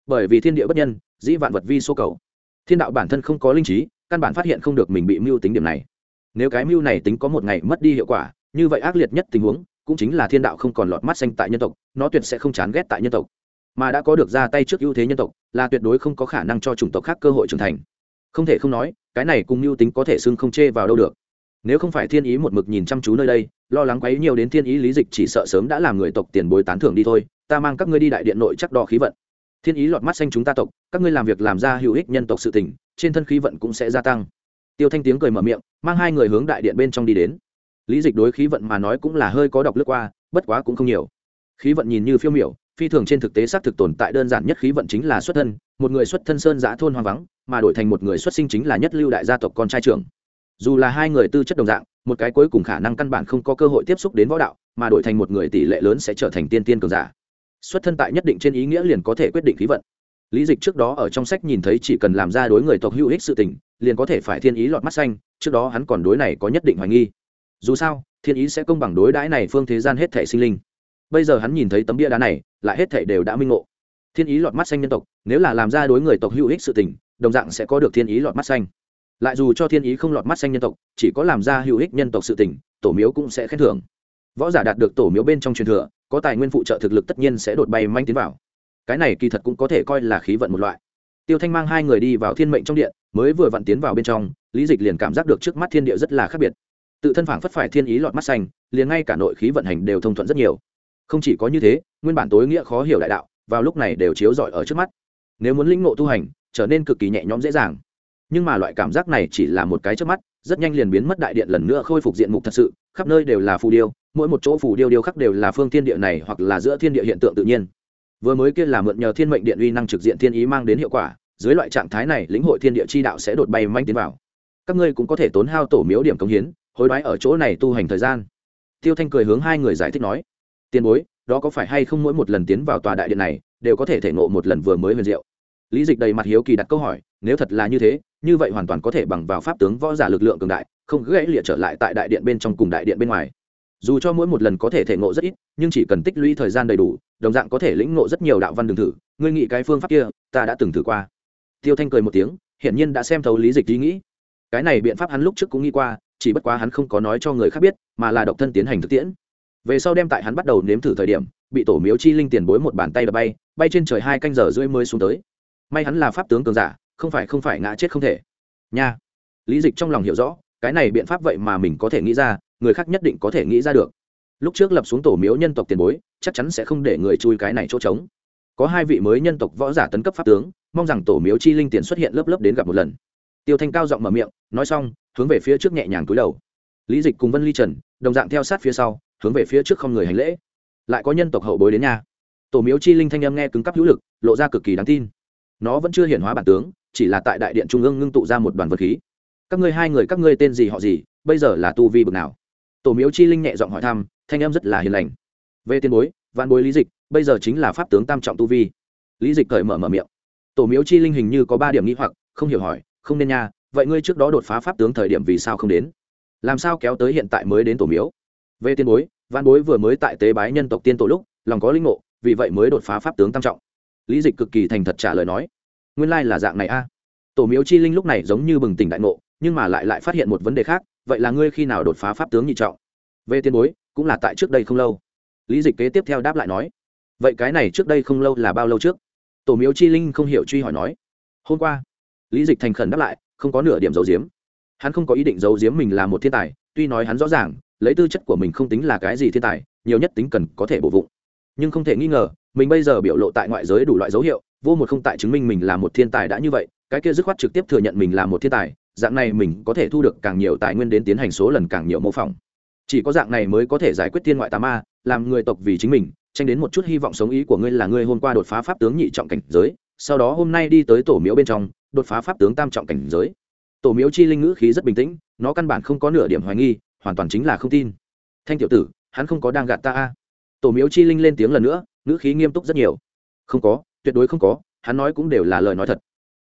Bởi vì thiên địa bất nhân, dĩ vạn vật vi số cầu. Thiên đạo bản thân không có linh trí, căn bản phát hiện không được mình bị mưu tính điểm này. Nếu cái mưu này tính có một ngày mất đi hiệu quả, như vậy ác liệt nhất tình huống cũng chính là thiên đạo không còn lọt mắt xanh tại nhân tộc, nó tuyệt sẽ không chán ghét tại nhân tộc. Mà đã có được ra tay trước ưu thế nhân tộc, là tuyệt đối không có khả năng cho chủng tộc khác cơ hội trưởng thành. Không thể không nói, cái này cùng mưu tính có thể xưng không chê vào đâu được. Nếu không phải thiên ý một mực nhìn chăm chú nơi đây, lo lắng quấy nhiều đến thiên ý lý dịch chỉ sợ sớm đã làm người tộc tiền bối tán thưởng đi thôi, ta mang các ngươi đi đại điện nội chắc đo khí vận. Thiên ý lọt mắt xanh chúng ta tộc, các ngươi làm việc làm ra hữu ích nhân tộc sự tỉnh trên thân khí vận cũng sẽ gia tăng. Tiêu thanh tiếng cười mở miệng, mang hai người hướng đại điện bên trong đi đến lý dịch đối khí vận mà nói cũng là hơi có độc lướt qua, bất quá cũng không nhiều. Khí vận nhìn như phiêu miểu, phi thường trên thực tế xác thực tồn tại đơn giản nhất khí vận chính là xuất thân, một người xuất thân sơn giã thôn hoang vắng, mà đổi thành một người xuất sinh chính là nhất lưu đại gia tộc con trai trưởng. Dù là hai người tư chất đồng dạng, một cái cuối cùng khả năng căn bản không có cơ hội tiếp xúc đến võ đạo, mà đổi thành một người tỷ lệ lớn sẽ trở thành tiên tiên cường giả. Xuất thân tại nhất định trên ý nghĩa liền có thể quyết định khí vận. Lý dịch trước đó ở trong sách nhìn thấy chỉ cần làm ra đối người tộc hữu ích sự tình, liền có thể phải thiên ý lọt mắt xanh, trước đó hắn còn đối này có nhất định hoài nghi dù sao, thiên ý sẽ công bằng đối đãi này phương thế gian hết thể sinh linh. Bây giờ hắn nhìn thấy tấm bia đá này, lại hết thể đều đã minh ngộ. Thiên ý lọt mắt xanh nhân tộc, nếu là làm ra đối người tộc hữu ích sự tình, đồng dạng sẽ có được thiên ý lọt mắt xanh. Lại dù cho thiên ý không lọt mắt xanh nhân tộc, chỉ có làm ra hữu ích nhân tộc sự tình, tổ miếu cũng sẽ khen thưởng. Võ giả đạt được tổ miếu bên trong truyền thừa, có tài nguyên phụ trợ thực lực tất nhiên sẽ đột bay manh tiến vào. Cái này kỳ thật cũng có thể coi là khí vận một loại. Tiêu thanh mang hai người đi vào thiên mệnh trong điện, mới vừa vặn tiến vào bên trong, lý dịch liền cảm giác được trước mắt thiên địa rất là khác biệt tự thân phảng phất phải thiên ý lọt mắt xanh, liền ngay cả nội khí vận hành đều thông thuận rất nhiều. Không chỉ có như thế, nguyên bản tối nghĩa khó hiểu đại đạo, vào lúc này đều chiếu rọi ở trước mắt. Nếu muốn lĩnh ngộ tu hành, trở nên cực kỳ nhẹ nhõm dễ dàng. Nhưng mà loại cảm giác này chỉ là một cái trước mắt, rất nhanh liền biến mất đại điện lần nữa khôi phục diện mục thật sự, khắp nơi đều là phù điêu, mỗi một chỗ phù điêu điêu khắc đều là phương thiên địa này hoặc là giữa thiên địa hiện tượng tự nhiên. Vừa mới kia là mượn nhờ thiên mệnh điện uy năng trực diện thiên ý mang đến hiệu quả, dưới loại trạng thái này lĩnh hội thiên địa chi đạo sẽ đột bay manh tiến vào. Các ngươi cũng có thể tốn hao tổ miếu điểm công hiến hối đoái ở chỗ này tu hành thời gian. Tiêu thanh cười hướng hai người giải thích nói, tiền bối, đó có phải hay không mỗi một lần tiến vào tòa đại điện này, đều có thể thể ngộ một lần vừa mới huyền diệu? Lý dịch đầy mặt hiếu kỳ đặt câu hỏi, nếu thật là như thế, như vậy hoàn toàn có thể bằng vào pháp tướng võ giả lực lượng cường đại, không gãy lịa trở lại tại đại điện bên trong cùng đại điện bên ngoài. Dù cho mỗi một lần có thể thể ngộ rất ít, nhưng chỉ cần tích lũy thời gian đầy đủ, đồng dạng có thể lĩnh ngộ rất nhiều đạo văn đường thử, ngươi nghĩ cái phương pháp kia, ta đã từng thử qua. Tiêu thanh cười một tiếng, hiển nhiên đã xem thấu lý dịch ý nghĩ. Cái này biện pháp hắn lúc trước cũng nghĩ qua chỉ bất quá hắn không có nói cho người khác biết, mà là độc thân tiến hành thực tiễn. Về sau đem tại hắn bắt đầu nếm thử thời điểm, bị tổ miếu chi linh tiền bối một bàn tay đập bay bay trên trời hai canh giờ rưỡi mới xuống tới. May hắn là pháp tướng cường giả, không phải không phải ngã chết không thể. Nha. Lý dịch trong lòng hiểu rõ, cái này biện pháp vậy mà mình có thể nghĩ ra, người khác nhất định có thể nghĩ ra được. Lúc trước lập xuống tổ miếu nhân tộc tiền bối, chắc chắn sẽ không để người chui cái này chỗ trống. Có hai vị mới nhân tộc võ giả tấn cấp pháp tướng, mong rằng tổ miếu chi linh tiền xuất hiện lớp lớp đến gặp một lần tiêu thanh cao giọng mở miệng, nói xong, hướng về phía trước nhẹ nhàng cúi đầu. Lý dịch cùng vân ly trần, đồng dạng theo sát phía sau, hướng về phía trước không người hành lễ. Lại có nhân tộc hậu bối đến nhà. Tổ miếu chi linh thanh âm nghe cứng cắp hữu lực, lộ ra cực kỳ đáng tin. Nó vẫn chưa hiển hóa bản tướng, chỉ là tại đại điện trung ương ngưng tụ ra một đoàn vật khí. Các ngươi hai người, các ngươi tên gì họ gì, bây giờ là tu vi bực nào? Tổ miếu chi linh nhẹ giọng hỏi thăm, thanh âm rất là hiền lành. Về tiền bối văn bối lý dịch, bây giờ chính là pháp tướng tam trọng tu vi. Lý dịch cởi mở mở miệng. Tổ miếu chi linh hình như có ba điểm nghi hoặc, không hiểu hỏi không nên nha, vậy ngươi trước đó đột phá pháp tướng thời điểm vì sao không đến? Làm sao kéo tới hiện tại mới đến tổ miếu? Về tiên bối văn bối vừa mới tại tế bái nhân tộc tiên tổ lúc, lòng có linh ngộ, vì vậy mới đột phá pháp tướng tam trọng. Lý dịch cực kỳ thành thật trả lời nói, nguyên lai là dạng này a. Tổ miếu chi linh lúc này giống như bừng tỉnh đại ngộ, nhưng mà lại lại phát hiện một vấn đề khác, vậy là ngươi khi nào đột phá pháp tướng nhị trọng? Về tiên bối, cũng là tại trước đây không lâu. Lý dịch kế tiếp theo đáp lại nói, vậy cái này trước đây không lâu là bao lâu trước? Tổ miếu chi linh không hiểu truy hỏi nói, hôm qua lý dịch thành khẩn đáp lại, không có nửa điểm giấu giếm. Hắn không có ý định giấu giếm mình là một thiên tài, tuy nói hắn rõ ràng, lấy tư chất của mình không tính là cái gì thiên tài, nhiều nhất tính cần có thể bổ vụng. Nhưng không thể nghi ngờ, mình bây giờ biểu lộ tại ngoại giới đủ loại dấu hiệu, vô một không tại chứng minh mình là một thiên tài đã như vậy, cái kia dứt khoát trực tiếp thừa nhận mình là một thiên tài, dạng này mình có thể thu được càng nhiều tài nguyên đến tiến hành số lần càng nhiều mô phỏng. Chỉ có dạng này mới có thể giải quyết thiên ngoại tà ma, làm người tộc vì chính mình, tranh đến một chút hy vọng sống ý của ngươi là ngươi hôm qua đột phá pháp tướng nhị trọng cảnh giới, sau đó hôm nay đi tới tổ miếu bên trong đột phá pháp tướng tam trọng cảnh giới. Tổ miếu chi linh ngữ khí rất bình tĩnh, nó căn bản không có nửa điểm hoài nghi, hoàn toàn chính là không tin. Thanh tiểu tử, hắn không có đang gạt ta a. Tổ miếu chi linh lên tiếng lần nữa, ngữ khí nghiêm túc rất nhiều. Không có, tuyệt đối không có, hắn nói cũng đều là lời nói thật.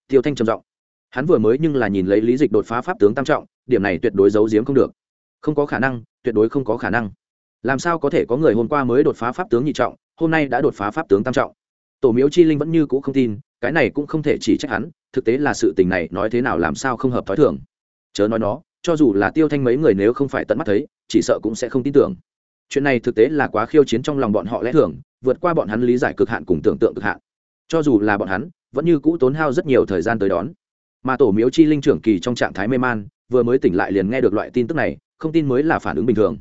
Tiêu thanh trầm giọng. Hắn vừa mới nhưng là nhìn lấy lý dịch đột phá pháp tướng tam trọng, điểm này tuyệt đối giấu giếm không được. Không có khả năng, tuyệt đối không có khả năng. Làm sao có thể có người hôm qua mới đột phá pháp tướng nhị trọng, hôm nay đã đột phá pháp tướng tam trọng? Tổ miếu chi linh vẫn như cũ không tin, cái này cũng không thể chỉ trách hắn, thực tế là sự tình này nói thế nào làm sao không hợp t h ó i thường. Chớ nói nó, cho dù là tiêu thanh mấy người nếu không phải tận mắt thấy, chỉ sợ cũng sẽ không tin tưởng. Chuyện này thực tế là quá khiêu chiến trong lòng bọn họ lẽ thường, vượt qua bọn hắn lý giải cực hạn cùng tưởng tượng cực hạn. Cho dù là bọn hắn, vẫn như cũ tốn hao rất nhiều thời gian tới đón. Mà tổ miếu chi linh trưởng kỳ trong trạng thái mê man, vừa mới tỉnh lại liền nghe được loại tin tức này, không tin mới là phản ứng bình thường.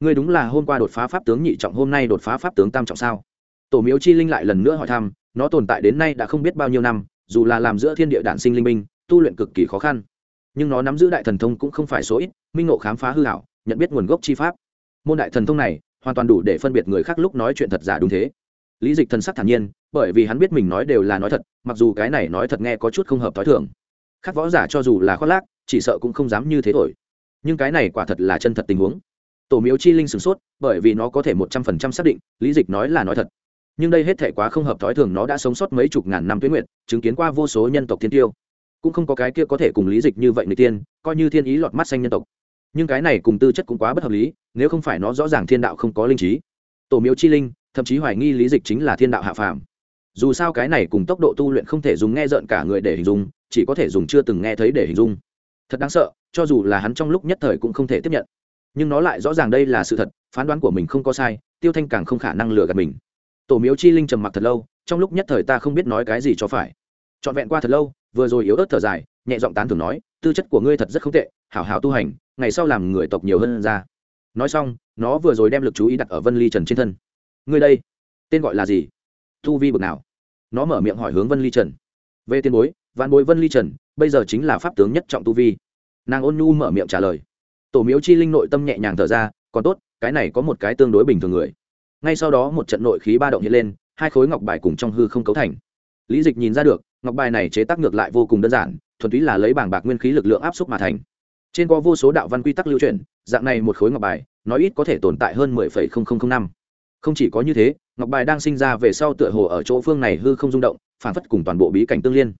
Ngươi đúng là hôm qua đột phá pháp tướng nhị trọng, hôm nay đột phá pháp tướng tam trọng sao? Tổ miếu chi linh lại lần nữa hỏi thăm, nó tồn tại đến nay đã không biết bao nhiêu năm, dù là làm giữa thiên địa đản sinh linh minh tu luyện cực kỳ khó khăn. Nhưng nó nắm giữ đại thần thông cũng không phải số ít, minh ngộ khám phá hư hảo nhận biết nguồn gốc chi pháp. Môn đại thần thông này, hoàn toàn đủ để phân biệt người khác lúc nói chuyện thật giả đúng thế. Lý dịch thần sắc thản nhiên, bởi vì hắn biết mình nói đều là nói thật, mặc dù cái này nói thật nghe có chút không hợp t h o i thường. Khác võ giả cho dù là khoác lác, chỉ sợ cũng không dám như thế thổi. Nhưng cái này quả thật là chân thật tình huống. Tổ miếu chi linh sửng sốt, bởi vì nó có thể một trăm phần trăm xác định, lý dịch nói là nói thật nhưng đây hết thể quá không hợp thói thường, nó đã sống sót mấy chục ngàn năm tuyến nguyện chứng kiến qua vô số nhân tộc thiên tiêu. Cũng không có cái kia có thể cùng lý dịch như vậy người tiên, coi như thiên ý lọt mắt xanh nhân tộc. Nhưng cái này cùng tư chất cũng quá bất hợp lý, nếu không phải nó rõ ràng thiên đạo không có linh trí. Tổ miếu chi linh, thậm chí hoài nghi lý dịch chính là thiên đạo hạ phàm. Dù sao cái này cùng tốc độ tu luyện không thể dùng nghe rợn cả người để hình dung, chỉ có thể dùng chưa từng nghe thấy để hình dung. Thật đáng sợ, cho dù là hắn trong lúc nhất thời cũng không thể tiếp nhận. Nhưng nó lại rõ ràng đây là sự thật, phán đoán của mình không có sai, tiêu thanh càng không khả năng lừa gạt mình tổ miếu chi linh trầm mặc thật lâu, trong lúc nhất thời ta không biết nói cái gì cho phải. Trọn vẹn qua thật lâu, vừa rồi yếu ớt thở dài, nhẹ giọng tán thường nói, tư chất của ngươi thật rất không tệ, hảo hảo tu hành, ngày sau làm người tộc nhiều hơn ra. Nói xong, nó vừa rồi đem lực chú ý đặt ở vân ly trần trên thân. Ngươi đây, tên gọi là gì? Tu vi bực nào? Nó mở miệng hỏi hướng vân ly trần. Về tiền bối, vạn bối vân ly trần, bây giờ chính là pháp tướng nhất trọng tu vi. Nàng ôn nhu mở miệng trả lời. Tổ miếu chi linh nội tâm nhẹ nhàng thở ra, còn tốt, cái này có một cái tương đối bình thường người ngay sau đó một trận nội khí ba động hiện lên, hai khối ngọc bài cùng trong hư không cấu thành. Lý dịch nhìn ra được, ngọc bài này chế tác ngược lại vô cùng đơn giản, thuần túy là lấy bảng bạc nguyên khí lực lượng áp xúc mà thành. Trên có vô số đạo văn quy tắc lưu truyền, dạng này một khối ngọc bài nói ít có thể tồn tại hơn mười phẩy không không không năm. Không chỉ có như thế, ngọc bài đang sinh ra về sau tựa hồ ở chỗ phương này hư không rung động phản phất cùng toàn bộ bí cảnh tương liên.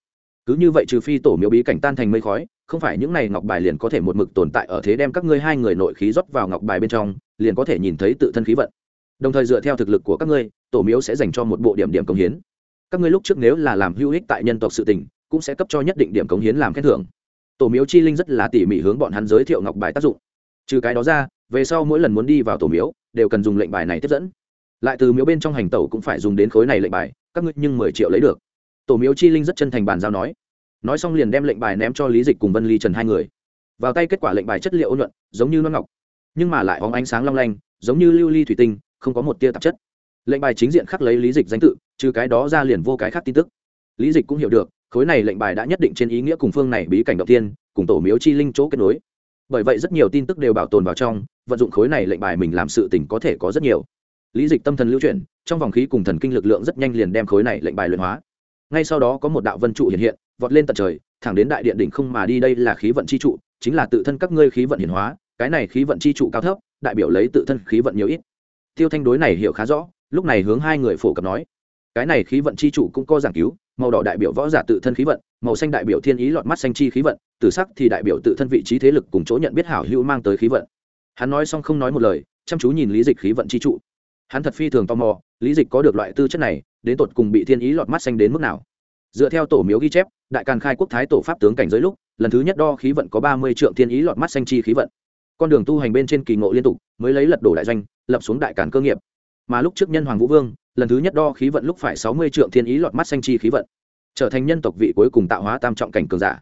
Cứ như vậy trừ phi tổ miếu bí cảnh tan thành mây khói, không phải những này ngọc bài liền có thể một mực tồn tại ở thế đem các ngươi hai người nội khí rót vào ngọc bài bên trong, liền có thể nhìn thấy tự thân khí vận đồng thời dựa theo thực lực của các ngươi, tổ miếu sẽ dành cho một bộ điểm điểm cống hiến. Các ngươi lúc trước nếu là làm hữu ích tại nhân tộc sự tình, cũng sẽ cấp cho nhất định điểm cống hiến làm khen thưởng. Tổ miếu chi linh rất là tỉ mỉ hướng bọn hắn giới thiệu ngọc bài tác dụng. Trừ cái đó ra, về sau mỗi lần muốn đi vào tổ miếu, đều cần dùng lệnh bài này tiếp dẫn. Lại từ miếu bên trong hành tẩu cũng phải dùng đến khối này lệnh bài, các ngươi nhưng mười triệu lấy được. Tổ miếu chi linh rất chân thành bàn giao nói. Nói xong liền đem lệnh bài ném cho lý dịch cùng vân ly trần hai người. Vào tay kết quả lệnh bài chất liệu ôn nhuận, giống như non ngọc, nhưng mà lại hóng ánh sáng long lanh, giống như lưu ly thủy tinh không có một tia tạp chất. Lệnh bài chính diện khắc lấy lý dịch danh tự, trừ cái đó ra liền vô cái khác tin tức. Lý dịch cũng hiểu được, khối này lệnh bài đã nhất định trên ý nghĩa cùng phương này bí cảnh đầu tiên, cùng tổ miếu chi linh chỗ kết nối. Bởi vậy rất nhiều tin tức đều bảo tồn vào trong, vận dụng khối này lệnh bài mình làm sự tình có thể có rất nhiều. Lý dịch tâm thần lưu chuyển, trong vòng khí cùng thần kinh lực lượng rất nhanh liền đem khối này lệnh bài luyện hóa. Ngay sau đó có một đạo vân trụ hiện hiện, vọt lên tận trời, thẳng đến đại điện đỉnh không mà đi đây là khí vận chi trụ, chính là tự thân các ngươi khí vận hiển hóa, cái này khí vận chi trụ cao thấp, đại biểu lấy tự thân khí vận nhiều ít tiêu thanh đối này hiểu khá rõ, lúc này hướng hai người phổ cập nói. Cái này khí vận chi trụ cũng có giảng cứu, màu đỏ đại biểu võ giả tự thân khí vận, màu xanh đại biểu thiên ý lọt mắt xanh chi khí vận, tử sắc thì đại biểu tự thân vị trí thế lực cùng chỗ nhận biết hảo hữu mang tới khí vận. Hắn nói xong không nói một lời, chăm chú nhìn lý dịch khí vận chi trụ. Hắn thật phi thường tò mò, lý dịch có được loại tư chất này, đến tột cùng bị thiên ý lọt mắt xanh đến mức nào? Dựa theo tổ miếu ghi chép, đại càn khai quốc thái tổ pháp tướng cảnh giới lúc, lần thứ nhất đo khí vận có ba mươi trượng thiên ý lọt mắt xanh chi khí vận. Con đường tu hành bên trên kỳ ngộ liên tục, mới lấy lật đổ đại doanh lập xuống đại càn cơ nghiệp. Mà lúc trước nhân hoàng vũ vương, lần thứ nhất đo khí vận lúc phải sáu mươi trượng thiên ý lọt mắt xanh chi khí vận, trở thành nhân tộc vị cuối cùng tạo hóa tam trọng cảnh cường giả.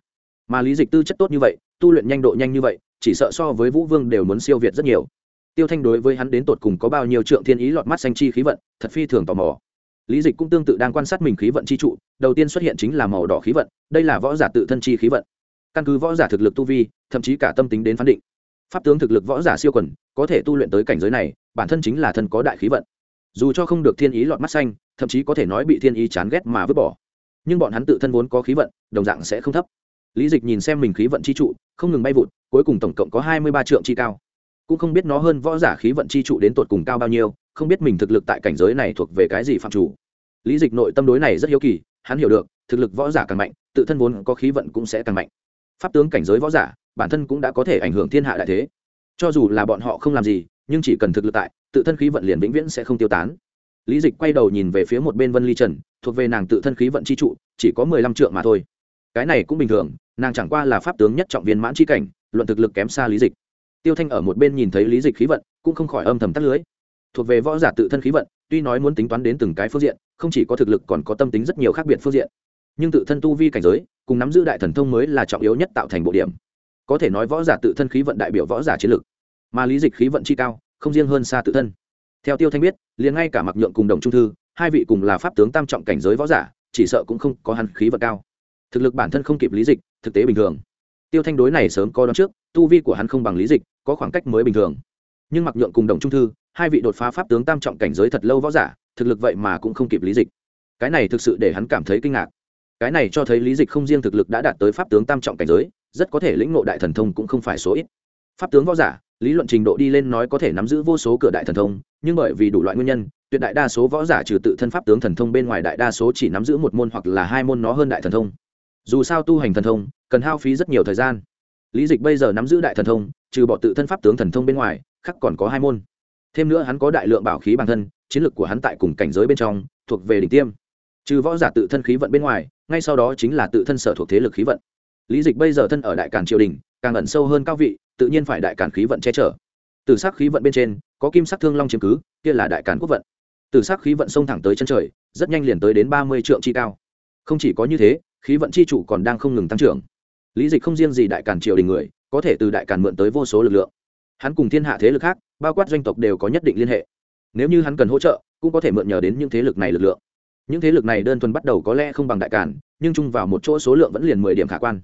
Mà lý dịch tư chất tốt như vậy, tu luyện nhanh độ nhanh như vậy, chỉ sợ so với vũ vương đều muốn siêu việt rất nhiều. Tiêu thanh đối với hắn đến tột cùng có bao nhiêu trượng thiên ý lọt mắt xanh chi khí vận, thật phi thường tò mò. Lý dịch cũng tương tự đang quan sát mình khí vận chi trụ, đầu tiên xuất hiện chính là màu đỏ khí vận, đây là võ giả tự thân chi khí vận. Căn cứ võ giả thực lực tu vi, thậm chí cả tâm tính đến phán định. Pháp tướng thực lực võ giả siêu quần, có thể tu luyện tới cảnh giới này bản thân chính là thân có đại khí vận. Dù cho không được thiên ý lọt mắt xanh, thậm chí có thể nói bị thiên ý chán ghét mà vứt bỏ. Nhưng bọn hắn tự thân vốn có khí vận, đồng dạng sẽ không thấp. Lý dịch nhìn xem mình khí vận chi trụ, không ngừng bay vụt, cuối cùng tổng cộng có hai mươi ba trượng chi cao. Cũng không biết nó hơn võ giả khí vận chi trụ đến tột cùng cao bao nhiêu, không biết mình thực lực tại cảnh giới này thuộc về cái gì phạm chủ. Lý dịch nội tâm đối này rất hiếu kỳ, hắn hiểu được, thực lực võ giả càng mạnh, tự thân vốn có khí vận cũng sẽ càng mạnh. Pháp tướng cảnh giới võ giả, bản thân cũng đã có thể ảnh hưởng thiên hạ đại thế. Cho dù là bọn họ không làm gì nhưng chỉ cần thực lực tại, tự thân khí vận liền vĩnh viễn sẽ không tiêu tán. Lý dịch quay đầu nhìn về phía một bên vân ly trần, thuộc về nàng tự thân khí vận chi trụ, chỉ có mười lăm trượng mà thôi. Cái này cũng bình thường, nàng chẳng qua là pháp tướng nhất trọng viên mãn chi cảnh, luận thực lực kém xa lý dịch. Tiêu thanh ở một bên nhìn thấy lý dịch khí vận, cũng không khỏi âm thầm tắt lưới. Thuộc về võ giả tự thân khí vận, tuy nói muốn tính toán đến từng cái phương diện, không chỉ có thực lực còn có tâm tính rất nhiều khác biệt phương diện. Nhưng tự thân tu vi cảnh giới, cùng nắm giữ đại thần thông mới là trọng yếu nhất tạo thành bộ điểm. Có thể nói võ giả tự thân khí vận đại biểu võ giả chiến lực mà lý dịch khí vận chi cao, không riêng hơn xa tự thân. Theo tiêu thanh biết, liền ngay cả mặc nhượng cùng đồng trung thư, hai vị cùng là pháp tướng tam trọng cảnh giới võ giả, chỉ sợ cũng không có hắn khí vận cao. Thực lực bản thân không kịp lý dịch, thực tế bình thường. Tiêu thanh đối này sớm có đón trước, tu vi của hắn không bằng lý dịch, có khoảng cách mới bình thường. Nhưng mặc nhượng cùng đồng trung thư, hai vị đột phá pháp tướng tam trọng cảnh giới thật lâu võ giả, thực lực vậy mà cũng không kịp lý dịch. Cái này thực sự để hắn cảm thấy kinh ngạc. Cái này cho thấy lý dịch không riêng thực lực đã đạt tới pháp tướng tam trọng cảnh giới, rất có thể lĩnh ngộ đại thần thông cũng không phải số ít. Pháp tướng võ giả lý luận trình độ đi lên nói có thể nắm giữ vô số cửa đại thần thông, nhưng bởi vì đủ loại nguyên nhân, tuyệt đại đa số võ giả trừ tự thân pháp tướng thần thông bên ngoài đại đa số chỉ nắm giữ một môn hoặc là hai môn nó hơn đại thần thông. Dù sao tu hành thần thông, cần hao phí rất nhiều thời gian. Lý dịch bây giờ nắm giữ đại thần thông, trừ bỏ tự thân pháp tướng thần thông bên ngoài khắc còn có hai môn. Thêm nữa hắn có đại lượng bảo khí bản thân, chiến lược của hắn tại cùng cảnh giới bên trong, thuộc về đỉnh tiêm. Trừ võ giả tự thân khí vận bên ngoài, ngay sau đó chính là tự thân sở thuộc thế lực khí vận. Lý dịch bây giờ thân ở đại cản triều đình càng ẩn sâu hơn cao vị, tự nhiên phải đại cản khí vận che chở. Từ sắc khí vận bên trên, có kim sắc thương long chiếm cứ, kia là đại cản quốc vận. Từ sắc khí vận xông thẳng tới chân trời, rất nhanh liền tới đến ba mươi trượng chi cao. Không chỉ có như thế, khí vận chi chủ còn đang không ngừng tăng trưởng. Lý dịch không riêng gì đại cản triều đình người, có thể từ đại cản mượn tới vô số lực lượng. Hắn cùng thiên hạ thế lực khác, bao quát doanh tộc đều có nhất định liên hệ. Nếu như hắn cần hỗ trợ, cũng có thể mượn nhờ đến những thế lực này lực lượng. Những thế lực này đơn thuần bắt đầu có lẽ không bằng đại cản, nhưng chung vào một chỗ số lượng vẫn liền mười điểm khả quan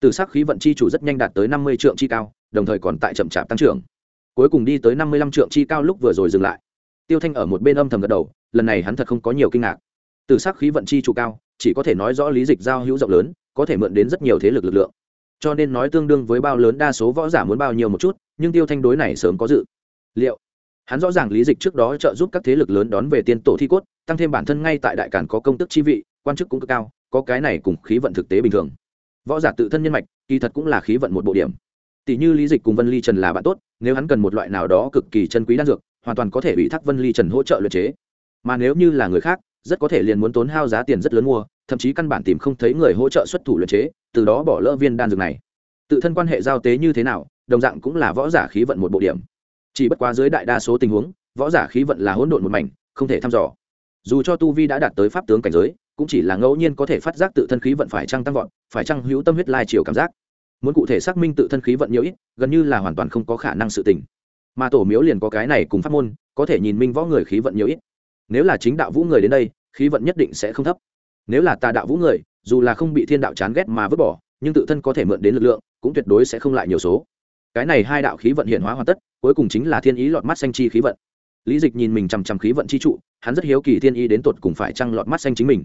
từ sắc khí vận chi chủ rất nhanh đạt tới năm mươi trượng chi cao, đồng thời còn tại chậm chạp tăng trưởng. Cuối cùng đi tới năm mươi lăm trượng chi cao lúc vừa rồi dừng lại. Tiêu thanh ở một bên âm thầm gật đầu, lần này hắn thật không có nhiều kinh ngạc. Từ sắc khí vận chi chủ cao, chỉ có thể nói rõ lý dịch giao hữu rộng lớn, có thể mượn đến rất nhiều thế lực lực lượng. Cho nên nói tương đương với bao lớn đa số võ giả muốn bao nhiêu một chút, nhưng tiêu thanh đối này sớm có dự. Liệu, hắn rõ ràng lý dịch trước đó trợ giúp các thế lực lớn đón về tiên tổ thi cốt, tăng thêm bản thân ngay tại đại cản có công tức chi vị, quan chức cũng cực cao, có cái này cùng khí vận thực tế bình thường võ giả tự thân nhân mạch, kỳ thật cũng là khí vận một bộ điểm. Tỷ như lý dịch cùng vân ly trần là bạn tốt, nếu hắn cần một loại nào đó cực kỳ chân quý đan dược, hoàn toàn có thể ủy thác vân ly trần hỗ trợ luyện chế. Mà nếu như là người khác, rất có thể liền muốn tốn hao giá tiền rất lớn mua, thậm chí căn bản tìm không thấy người hỗ trợ xuất thủ luyện chế, từ đó bỏ lỡ viên đan dược này. Tự thân quan hệ giao tế như thế nào, đồng dạng cũng là võ giả khí vận một bộ điểm. Chỉ bất quá dưới đại đa số tình huống, võ giả khí vận là hỗn độn một mảnh, không thể thăm dò. Dù cho tu vi đã đạt tới pháp tướng cảnh giới cũng chỉ là ngẫu nhiên có thể phát giác tự thân khí vận phải trăng tăng vọt, phải trăng hữu tâm huyết lai chiều cảm giác. Muốn cụ thể xác minh tự thân khí vận nhiều ít, gần như là hoàn toàn không có khả năng sự tình. Mà tổ miếu liền có cái này cùng pháp môn, có thể nhìn minh võ người khí vận nhiều ít. Nếu là chính đạo vũ người đến đây, khí vận nhất định sẽ không thấp. Nếu là tà đạo vũ người, dù là không bị thiên đạo chán ghét mà vứt bỏ, nhưng tự thân có thể mượn đến lực lượng, cũng tuyệt đối sẽ không lại nhiều số. Cái này hai đạo khí vận hiện hóa hoàn tất, cuối cùng chính là thiên ý lọt mắt xanh chi khí vận. Lý dịch nhìn mình chằm chằm khí vận chi trụ, hắn rất hiếu kỳ thiên ý đến tột cùng phải trăng lọt mắt xanh chính mình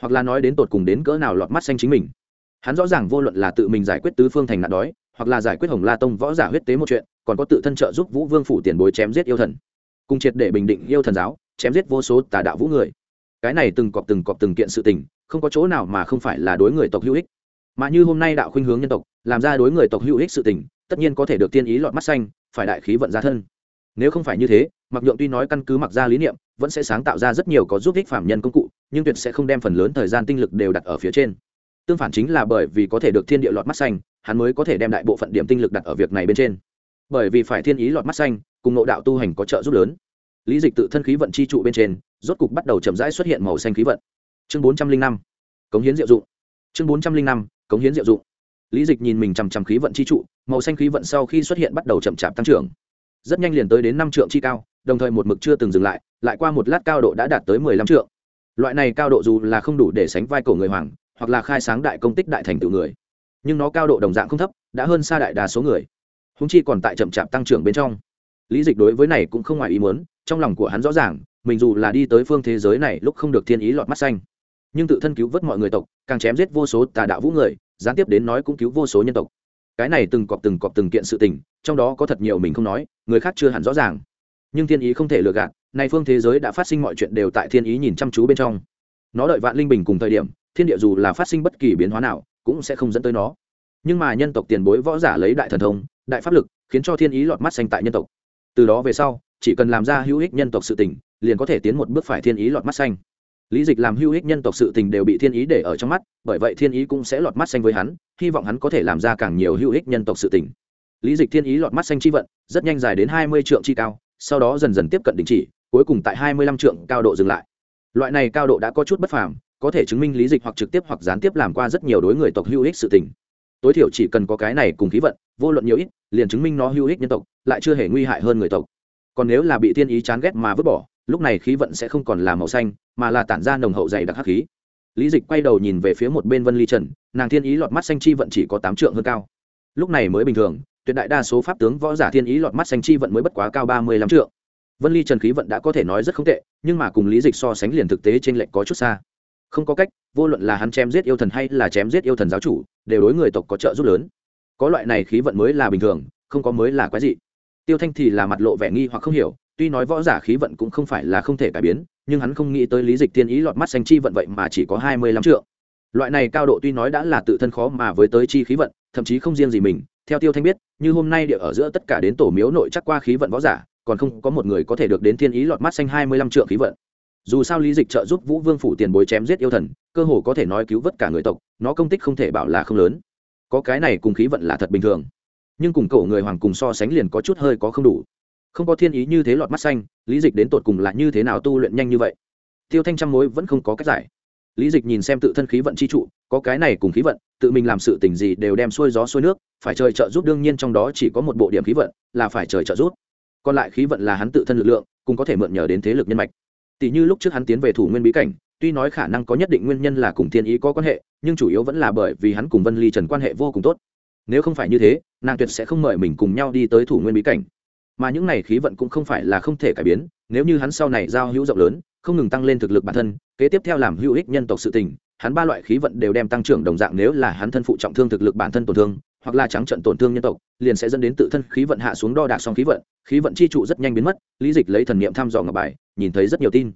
hoặc là nói đến tột cùng đến cỡ nào lọt mắt xanh chính mình. Hắn rõ ràng vô luận là tự mình giải quyết tứ phương thành nạn đói, hoặc là giải quyết hồng la tông võ giả huyết tế một chuyện, còn có tự thân trợ giúp vũ vương phủ tiền bối chém giết yêu thần. Cùng triệt để bình định yêu thần giáo, chém giết vô số tà đạo vũ người. Cái này từng cọp từng cọp từng kiện sự tình, không có chỗ nào mà không phải là đối người tộc hữu ích. Mà như hôm nay đạo khuynh hướng nhân tộc, làm ra đối người tộc hữu ích sự tình, tất nhiên có thể được tiên ý lọt mắt xanh, phải đại khí vận ra thân. Nếu không phải như thế mặc nhượng tuy nói căn cứ mặc ra lý niệm, vẫn sẽ sáng tạo ra rất nhiều có giúp ích phạm nhân công cụ nhưng tuyệt sẽ không đem phần lớn thời gian tinh lực đều đặt ở phía trên. Tương phản chính là bởi vì có thể được thiên địa lọt mắt xanh, hắn mới có thể đem đại bộ phận điểm tinh lực đặt ở việc này bên trên. Bởi vì phải thiên ý lọt mắt xanh, cùng nội đạo tu hành có trợ giúp lớn. Lý dịch tự thân khí vận chi trụ bên trên, rốt cục bắt đầu chậm rãi xuất hiện màu xanh khí vận. Chương bốn trăm linh năm, cống hiến diệu dụng. Chương bốn trăm linh năm, cống hiến diệu dụng. Lý dịch nhìn mình chằm chằm khí vận chi trụ, màu xanh khí vận sau khi xuất hiện bắt đầu chậm chạp tăng trưởng. Rất nhanh liền tới đến năm trượng chi cao, đồng thời một mực chưa từng dừng lại lại qua một lát cao độ đã đạt tới mười lăm trượng loại này cao độ dù là không đủ để sánh vai cổ người hoàng, hoặc là khai sáng đại công tích đại thành tựu người, nhưng nó cao độ đồng dạng không thấp, đã hơn xa đại đa số người. Húng chi còn tại chậm chạp tăng trưởng bên trong. Lý dịch đối với này cũng không ngoài ý muốn, trong lòng của hắn rõ ràng, mình dù là đi tới phương thế giới này lúc không được thiên ý lọt mắt xanh. Nhưng tự thân cứu vớt mọi người tộc, càng chém giết vô số tà đạo vũ người, gián tiếp đến nói cũng cứu vô số nhân tộc. Cái này từng cọp từng cọp từng kiện sự tình, trong đó có thật nhiều mình không nói, người khác chưa hẳn rõ ràng. Nhưng thiên ý không thể lừa gạt nay phương thế giới đã phát sinh mọi chuyện đều tại thiên ý nhìn chăm chú bên trong. Nó đợi vạn linh bình cùng thời điểm, thiên địa dù là phát sinh bất kỳ biến hóa nào, cũng sẽ không dẫn tới nó. Nhưng mà nhân tộc tiền bối võ giả lấy đại thần thông, đại pháp lực, khiến cho thiên ý lọt mắt xanh tại nhân tộc. Từ đó về sau, chỉ cần làm ra hữu ích nhân tộc sự tình, liền có thể tiến một bước phải thiên ý lọt mắt xanh. Lý dịch làm hữu ích nhân tộc sự tình đều bị thiên ý để ở trong mắt, bởi vậy thiên ý cũng sẽ lọt mắt xanh với hắn, hy vọng hắn có thể làm ra càng nhiều hữu ích nhân tộc sự tình. Lý dịch thiên ý lọt mắt xanh chi vận, rất nhanh dài đến hai mươi trượng chi cao, sau đó dần dần tiếp cận đình chỉ cuối cùng tại hai mươi lăm trượng cao độ dừng lại. Loại này cao độ đã có chút bất phàm, có thể chứng minh lý dịch hoặc trực tiếp hoặc gián tiếp làm qua rất nhiều đối người tộc hữu ích sự tình. Tối thiểu chỉ cần có cái này cùng khí vận, vô luận nhiều ít, liền chứng minh nó hữu ích nhân tộc, lại chưa hề nguy hại hơn người tộc. Còn nếu là bị thiên ý chán ghét mà vứt bỏ, lúc này khí vận sẽ không còn là màu xanh, mà là tản ra nồng hậu dày đặc hắc khí. Lý dịch quay đầu nhìn về phía một bên vân ly trần, nàng thiên ý lọt mắt xanh chi vận chỉ có tám trượng hơn cao. Lúc này mới bình thường, tuyệt đại đa số pháp tướng võ giả thiên ý lọt mắt xanh chi vận mới bất quá cao ba mươi lăm trượng vân ly trần khí vận đã có thể nói rất không tệ, nhưng mà cùng lý dịch so sánh liền thực tế trên lệnh có chút xa. Không có cách, vô luận là hắn chém giết yêu thần hay là chém giết yêu thần giáo chủ, đều đối người tộc có trợ giúp lớn. Có loại này khí vận mới là bình thường, không có mới là quái dị. Tiêu thanh thì là mặt lộ vẻ nghi hoặc không hiểu, tuy nói võ giả khí vận cũng không phải là không thể cải biến, nhưng hắn không nghĩ tới lý dịch tiên ý lọt mắt xanh chi vận vậy mà chỉ có hai mươi lăm triệu loại này cao độ tuy nói đã là tự thân khó mà với tới chi khí vận, thậm chí không riêng gì mình, theo tiêu thanh biết, như hôm nay địa ở giữa tất cả đến tổ miếu nội chắc qua khí vận võ giả còn không có một người có thể được đến thiên ý lọt mắt xanh hai mươi lăm trượng khí vận. Dù sao lý dịch trợ giúp vũ vương phủ tiền bối chém giết yêu thần, cơ hồ có thể nói cứu vớt cả người tộc, nó công tích không thể bảo là không lớn. Có cái này cùng khí vận là thật bình thường. Nhưng cùng cổ người hoàng cùng so sánh liền có chút hơi có không đủ. Không có thiên ý như thế lọt mắt xanh, lý dịch đến tột cùng là như thế nào tu luyện nhanh như vậy? Tiêu thanh trăm mối vẫn không có cách giải. Lý dịch nhìn xem tự thân khí vận chi trụ, có cái này cùng khí vận, tự mình làm sự tình gì đều đem xuôi gió xuôi nước, phải trời trợ giúp đương nhiên trong đó chỉ có một bộ điểm khí vận, là phải trời trợ giúp còn lại khí vận là hắn tự thân lực lượng cũng có thể mượn nhờ đến thế lực nhân mạch. Tỷ như lúc trước hắn tiến về thủ nguyên bí cảnh, tuy nói khả năng có nhất định nguyên nhân là cùng thiên ý có quan hệ, nhưng chủ yếu vẫn là bởi vì hắn cùng vân ly trần quan hệ vô cùng tốt. Nếu không phải như thế, nàng tuyệt sẽ không mời mình cùng nhau đi tới thủ nguyên bí cảnh. Mà những này khí vận cũng không phải là không thể cải biến, nếu như hắn sau này giao hữu rộng lớn, không ngừng tăng lên thực lực bản thân, kế tiếp theo làm hữu ích nhân tộc sự tình, hắn ba loại khí vận đều đem tăng trưởng đồng dạng nếu là hắn thân phụ trọng thương thực lực bản thân tổn thương hoặc là trắng trận tổn thương nhân tộc, liền sẽ dẫn đến tự thân khí vận hạ xuống đo đạc xong khí vận khí vận chi trụ rất nhanh biến mất, lý dịch lấy thần niệm thăm dò ngọc bài, nhìn thấy rất nhiều tin.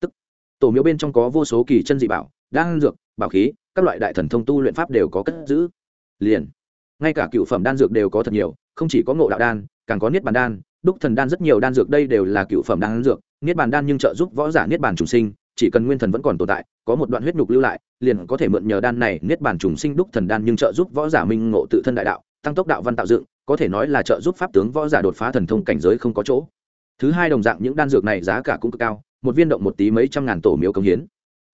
Tức, tổ miếu bên trong có vô số kỳ chân dị bảo, đan dược, bảo khí, các loại đại thần thông tu luyện pháp đều có cất giữ. Liền, ngay cả cựu phẩm đan dược đều có thật nhiều, không chỉ có ngộ đạo đan, càng có niết bàn đan, đúc thần đan rất nhiều đan dược đây đều là cựu phẩm đan dược, niết bàn đan nhưng trợ giúp võ giả niết bàn trùng sinh, chỉ cần nguyên thần vẫn còn tồn tại có một đoạn huyết nhục lưu lại, liền có thể mượn nhờ đan này niết bàn trùng sinh đúc thần đan nhưng trợ giúp võ giả minh ngộ tự thân đại đạo, tăng tốc đạo văn tạo dựng, có thể nói là trợ giúp pháp tướng võ giả đột phá thần thông cảnh giới không có chỗ. Thứ hai đồng dạng những đan dược này giá cả cũng cực cao, một viên động một tí mấy trăm ngàn tổ miếu công hiến.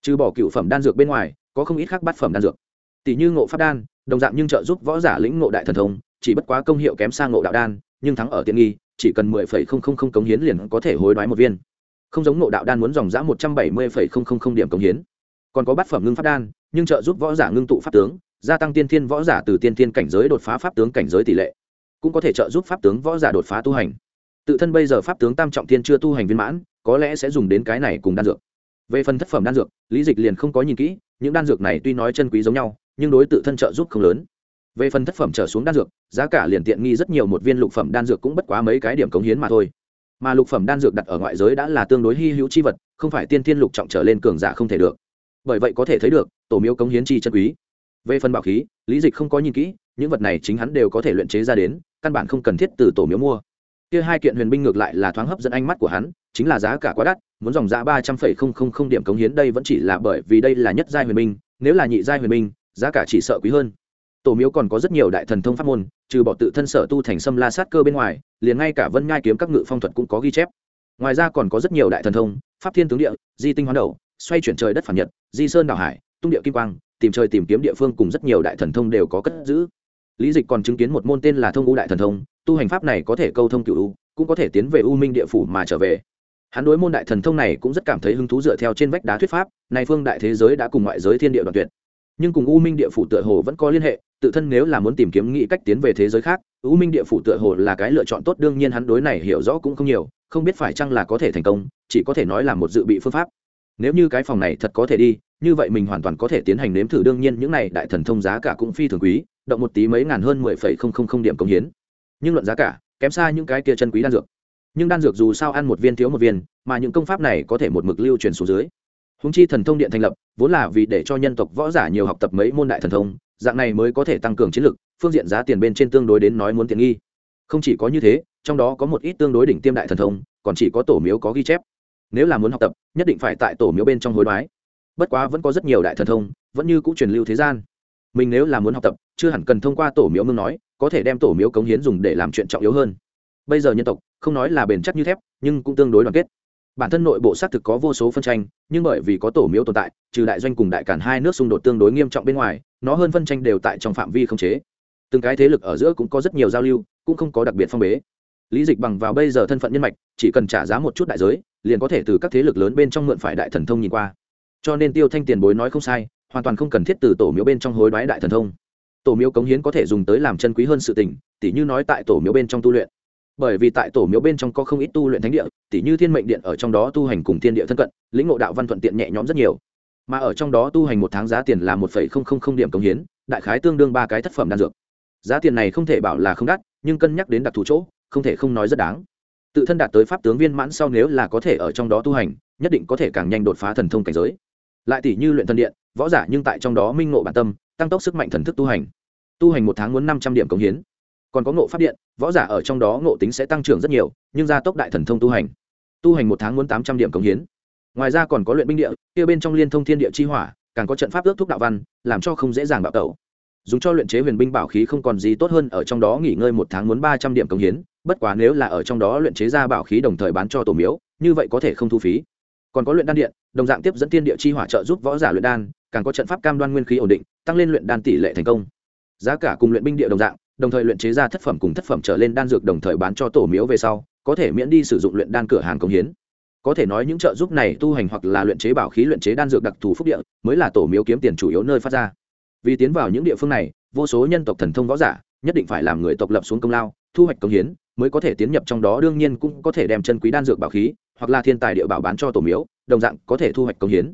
Trừ bỏ cựu phẩm đan dược bên ngoài, có không ít khác bát phẩm đan dược. Tỷ như ngộ pháp đan, đồng dạng nhưng trợ giúp võ giả lĩnh ngộ đại thần thông, chỉ bất quá công hiệu kém sang ngộ đạo đan, nhưng thắng ở tiện nghi, chỉ cần mười phẩy không không không cống hiến liền có thể hối đoái một viên. Không giống ngộ đạo đan muốn dòng dã một trăm bảy mươi phẩy không không không điểm cống hiến còn có bát phẩm ngưng pháp đan, nhưng trợ giúp võ giả ngưng tụ pháp tướng, gia tăng tiên thiên võ giả từ tiên thiên cảnh giới đột phá pháp tướng cảnh giới tỷ lệ, cũng có thể trợ giúp pháp tướng võ giả đột phá tu hành. Tự thân bây giờ pháp tướng tam trọng thiên chưa tu hành viên mãn, có lẽ sẽ dùng đến cái này cùng đan dược. Về phần thất phẩm đan dược, lý dịch liền không có nhìn kỹ, những đan dược này tuy nói chân quý giống nhau, nhưng đối tự thân trợ giúp không lớn. Về phần thất phẩm trở xuống đan dược, giá cả liền tiện nghi rất nhiều, một viên lục phẩm đan dược cũng bất quá mấy cái điểm cống hiến mà thôi. Mà lục phẩm đan dược đặt ở ngoại giới đã là tương đối hy hữu chi vật, không phải tiên thiên lục trọng trở lên cường giả không thể được bởi vậy có thể thấy được, tổ miếu cống hiến chi chân quý. Về phần bảo khí, lý dịch không có nhìn kỹ, những vật này chính hắn đều có thể luyện chế ra đến, căn bản không cần thiết từ tổ miếu mua. Kia hai kiện huyền binh ngược lại là thoáng hấp dẫn ánh mắt của hắn, chính là giá cả quá đắt, muốn dòng giá ba trăm phẩy không không không điểm cống hiến đây vẫn chỉ là bởi vì đây là nhất giai huyền binh, nếu là nhị giai huyền binh, giá cả chỉ sợ quý hơn. Tổ miếu còn có rất nhiều đại thần thông pháp môn, trừ bỏ tự thân sở tu thành xâm la sát cơ bên ngoài, liền ngay cả vân ngai kiếm các ngự phong thuật cũng có ghi chép. Ngoài ra còn có rất nhiều đại thần thông, pháp thiên tướng địa, di tinh hoán đầu xoay chuyển trời đất phản nhật, di sơn đảo hải, tung địa kim quang, tìm trời tìm kiếm địa phương cùng rất nhiều đại thần thông đều có cất giữ. Lý dịch còn chứng kiến một môn tên là thông u đại thần thông, tu hành pháp này có thể câu thông cựu u, cũng có thể tiến về u minh địa phủ mà trở về. Hắn đối môn đại thần thông này cũng rất cảm thấy hứng thú dựa theo trên vách đá thuyết pháp, này phương đại thế giới đã cùng ngoại giới thiên địa đoạn tuyệt. Nhưng cùng u minh địa phủ tựa hồ vẫn có liên hệ, tự thân nếu là muốn tìm kiếm nghĩ cách tiến về thế giới khác, u minh địa phủ tựa hồ là cái lựa chọn tốt, đương nhiên hắn đối này hiểu rõ cũng không nhiều, không biết phải chăng là có thể thành công, chỉ có thể nói là một dự bị phương pháp nếu như cái phòng này thật có thể đi, như vậy mình hoàn toàn có thể tiến hành nếm thử. Đương nhiên những này đại thần thông giá cả cũng phi thường quý, động một tí mấy ngàn hơn mười phẩy không không không điểm công hiến. Nhưng luận giá cả, kém xa những cái kia chân quý đan dược. Nhưng đan dược dù sao ăn một viên thiếu một viên, mà những công pháp này có thể một mực lưu truyền xuống dưới. Húng chi thần thông điện thành lập, vốn là vì để cho nhân tộc võ giả nhiều học tập mấy môn đại thần thông, dạng này mới có thể tăng cường chiến lực, phương diện giá tiền bên trên tương đối đến nói muốn tiện nghi. Không chỉ có như thế, trong đó có một ít tương đối đỉnh tiêm đại thần thông, còn chỉ có tổ miếu có ghi chép nếu là muốn học tập, nhất định phải tại tổ miếu bên trong hối đoái. Bất quá vẫn có rất nhiều đại thần thông, vẫn như cũng truyền lưu thế gian. Mình nếu là muốn học tập, chưa hẳn cần thông qua tổ miếu ngưng nói, có thể đem tổ miếu cống hiến dùng để làm chuyện trọng yếu hơn. Bây giờ nhân tộc, không nói là bền chắc như thép, nhưng cũng tương đối đoàn kết. Bản thân nội bộ xác thực có vô số phân tranh, nhưng bởi vì có tổ miếu tồn tại, trừ đại doanh cùng đại cản hai nước xung đột tương đối nghiêm trọng bên ngoài, nó hơn phân tranh đều tại trong phạm vi không chế. Từng cái thế lực ở giữa cũng có rất nhiều giao lưu, cũng không có đặc biệt phong bế lý dịch bằng vào bây giờ thân phận nhân mạch, chỉ cần trả giá một chút đại giới, liền có thể từ các thế lực lớn bên trong mượn phải đại thần thông nhìn qua. Cho nên tiêu thanh tiền bối nói không sai, hoàn toàn không cần thiết từ tổ miếu bên trong hối đoái đại thần thông. Tổ miếu cống hiến có thể dùng tới làm chân quý hơn sự tình, tỉ như nói tại tổ miếu bên trong tu luyện. Bởi vì tại tổ miếu bên trong có không ít tu luyện thánh địa, tỉ như thiên mệnh điện ở trong đó tu hành cùng thiên địa thân cận, lĩnh ngộ đạo văn thuận tiện nhẹ nhõm rất nhiều. Mà ở trong đó tu hành một tháng giá tiền là một điểm cống hiến, đại khái tương đương ba cái thất phẩm đan dược. Giá tiền này không thể bảo là không đắt, nhưng cân nhắc đến đặc thù chỗ không thể không nói rất đáng. Tự thân đạt tới pháp tướng viên mãn sau nếu là có thể ở trong đó tu hành, nhất định có thể càng nhanh đột phá thần thông cảnh giới. Lại tỷ như luyện thần điện, võ giả nhưng tại trong đó minh ngộ bản tâm, tăng tốc sức mạnh thần thức tu hành. Tu hành một tháng muốn năm trăm điểm cống hiến. Còn có ngộ pháp điện, võ giả ở trong đó ngộ tính sẽ tăng trưởng rất nhiều, nhưng gia tốc đại thần thông tu hành. Tu hành một tháng muốn tám trăm điểm cống hiến. Ngoài ra còn có luyện binh địa, kia bên trong liên thông thiên địa chi hỏa, càng có trận pháp ước thúc đạo văn, làm cho không dễ dàng bạo tẩu dùng cho luyện chế huyền binh bảo khí không còn gì tốt hơn, ở trong đó nghỉ ngơi một tháng muốn ba trăm điểm công hiến, bất quá nếu là ở trong đó luyện chế ra bảo khí đồng thời bán cho tổ miếu, như vậy có thể không thu phí. Còn có luyện đan điện, đồng dạng tiếp dẫn thiên địa chi hỏa trợ giúp võ giả luyện đan, càng có trận pháp cam đoan nguyên khí ổn định, tăng lên luyện đan tỷ lệ thành công. Giá cả cùng luyện binh địa đồng dạng, đồng thời luyện chế ra thất phẩm cùng thất phẩm trở lên đan dược đồng thời bán cho tổ miếu về sau, có thể miễn đi sử dụng luyện đan cửa hàng công hiến. Có thể nói những trợ giúp này tu hành hoặc là luyện chế bảo khí luyện chế đan dược đặc thù phúc địa, mới là tổ miếu kiếm tiền chủ yếu nơi phát ra vì tiến vào những địa phương này, vô số nhân tộc thần thông võ giả, nhất định phải làm người tộc lập xuống công lao, thu hoạch công hiến, mới có thể tiến nhập trong đó, đương nhiên cũng có thể đem chân quý đan dược bảo khí, hoặc là thiên tài địa bảo bán cho tổ miếu, đồng dạng có thể thu hoạch công hiến.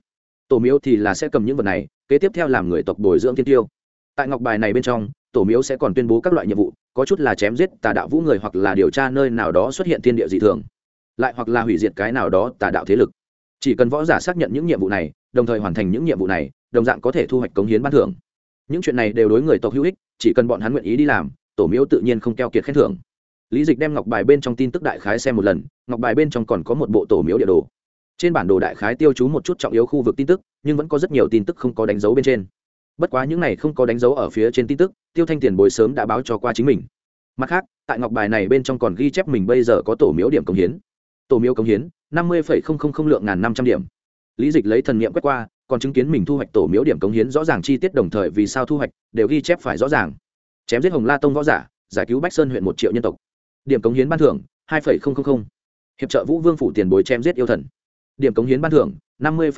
Tổ miếu thì là sẽ cầm những vật này, kế tiếp theo làm người tộc bồi dưỡng thiên tiêu. Tại ngọc bài này bên trong, tổ miếu sẽ còn tuyên bố các loại nhiệm vụ, có chút là chém giết tà đạo vũ người hoặc là điều tra nơi nào đó xuất hiện thiên địa dị thường, lại hoặc là hủy diệt cái nào đó tà đạo thế lực. Chỉ cần võ giả xác nhận những nhiệm vụ này, đồng thời hoàn thành những nhiệm vụ này, đồng dạng có thể thu hoạch cống hiến ban thưởng những chuyện này đều đối người tộc hữu ích, chỉ cần bọn hắn nguyện ý đi làm, tổ miếu tự nhiên không keo kiệt khen thưởng. Lý dịch đem ngọc bài bên trong tin tức đại khái xem một lần, ngọc bài bên trong còn có một bộ tổ miếu địa đồ. Trên bản đồ đại khái tiêu chú một chút trọng yếu khu vực tin tức, nhưng vẫn có rất nhiều tin tức không có đánh dấu bên trên. Bất quá những này không có đánh dấu ở phía trên tin tức, tiêu thanh tiền bồi sớm đã báo cho qua chính mình. Mặt khác, tại ngọc bài này bên trong còn ghi chép mình bây giờ có tổ miếu điểm công hiến. Tổ miếu công hiến, năm mươi lượng ngàn năm trăm điểm. Lý dịch lấy thần nghiệm quét qua còn chứng kiến mình thu hoạch tổ miếu điểm cống hiến rõ ràng chi tiết đồng thời vì sao thu hoạch đều ghi chép phải rõ ràng. Chém giết hồng la tông võ giả, giải cứu bách sơn huyện một triệu nhân tộc. Điểm cống hiến ban thưởng, hai hiệp trợ vũ vương phủ tiền bối chém giết yêu thần. Điểm cống hiến ban thưởng, năm mươi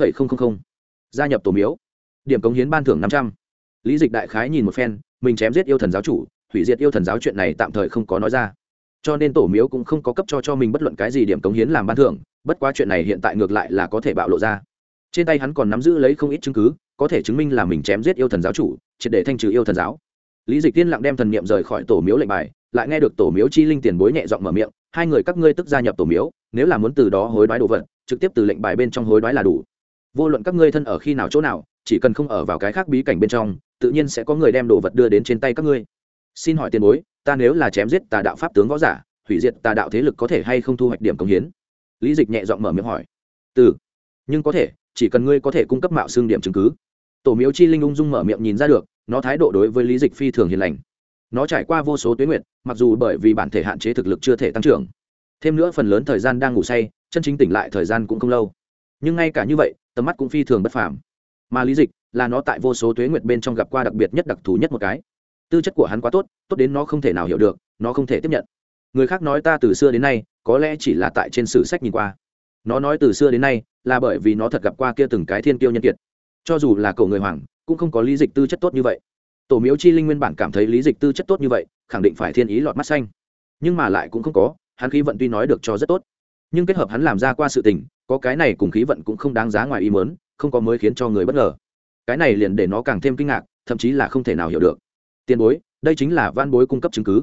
gia nhập tổ miếu. Điểm cống hiến ban thưởng năm trăm. L lý dịch đại khái nhìn một phen, mình chém giết yêu thần giáo chủ, hủy diệt yêu thần giáo chuyện này tạm thời không có nói ra. Cho nên tổ miếu cũng không có cấp cho cho mình bất luận cái gì điểm cống hiến làm ban thưởng, bất quá chuyện này hiện tại ngược lại là có thể bạo lộ ra trên tay hắn còn nắm giữ lấy không ít chứng cứ, có thể chứng minh là mình chém giết yêu thần giáo chủ, triệt để thanh trừ yêu thần giáo. Lý dịch tiên lặng đem thần niệm rời khỏi tổ miếu lệnh bài, lại nghe được tổ miếu chi linh tiền bối nhẹ giọng mở miệng, hai người các ngươi tức gia nhập tổ miếu, nếu là muốn từ đó hối đoái đồ vật, trực tiếp từ lệnh bài bên trong hối đoái là đủ. Vô luận các ngươi thân ở khi nào chỗ nào, chỉ cần không ở vào cái khác bí cảnh bên trong, tự nhiên sẽ có người đem đồ vật đưa đến trên tay các ngươi. Xin hỏi tiền bối, ta nếu là chém giết tà đạo pháp tướng võ giả, hủy diệt tà đạo thế lực có thể hay không thu hoạch điểm công hiến? Lý dịch nhẹ giọng mở miệng hỏi. Từ, nhưng có thể chỉ cần ngươi có thể cung cấp mạo xương điểm chứng cứ. Tổ miếu chi linh ung dung mở miệng nhìn ra được, nó thái độ đối với lý dịch phi thường hiền lành. Nó trải qua vô số tuyến nguyện, mặc dù bởi vì bản thể hạn chế thực lực chưa thể tăng trưởng. Thêm nữa phần lớn thời gian đang ngủ say, chân chính tỉnh lại thời gian cũng không lâu. Nhưng ngay cả như vậy, tầm mắt cũng phi thường bất phàm. Mà lý dịch là nó tại vô số tuế nguyệt bên trong gặp qua đặc biệt nhất đặc thù nhất một cái. Tư chất của hắn quá tốt tốt đến nó không thể nào hiểu được, nó không thể tiếp nhận. Người khác nói ta từ xưa đến nay, có lẽ chỉ là tại trên sử sách nhìn qua. Nó nói từ xưa đến nay là bởi vì nó thật gặp qua kia từng cái thiên kiêu nhân kiệt. Cho dù là cổ người hoàng, cũng không có lý dịch tư chất tốt như vậy. Tổ miếu chi linh nguyên bản cảm thấy lý dịch tư chất tốt như vậy, khẳng định phải thiên ý lọt mắt xanh. Nhưng mà lại cũng không có, hắn khí vận tuy nói được cho rất tốt. Nhưng kết hợp hắn làm ra qua sự tình, có cái này cùng khí vận cũng không đáng giá ngoài ý mớn không có mới khiến cho người bất ngờ. Cái này liền để nó càng thêm kinh ngạc, thậm chí là không thể nào hiểu được. Tiền bối, đây chính là van bối cung cấp chứng cứ.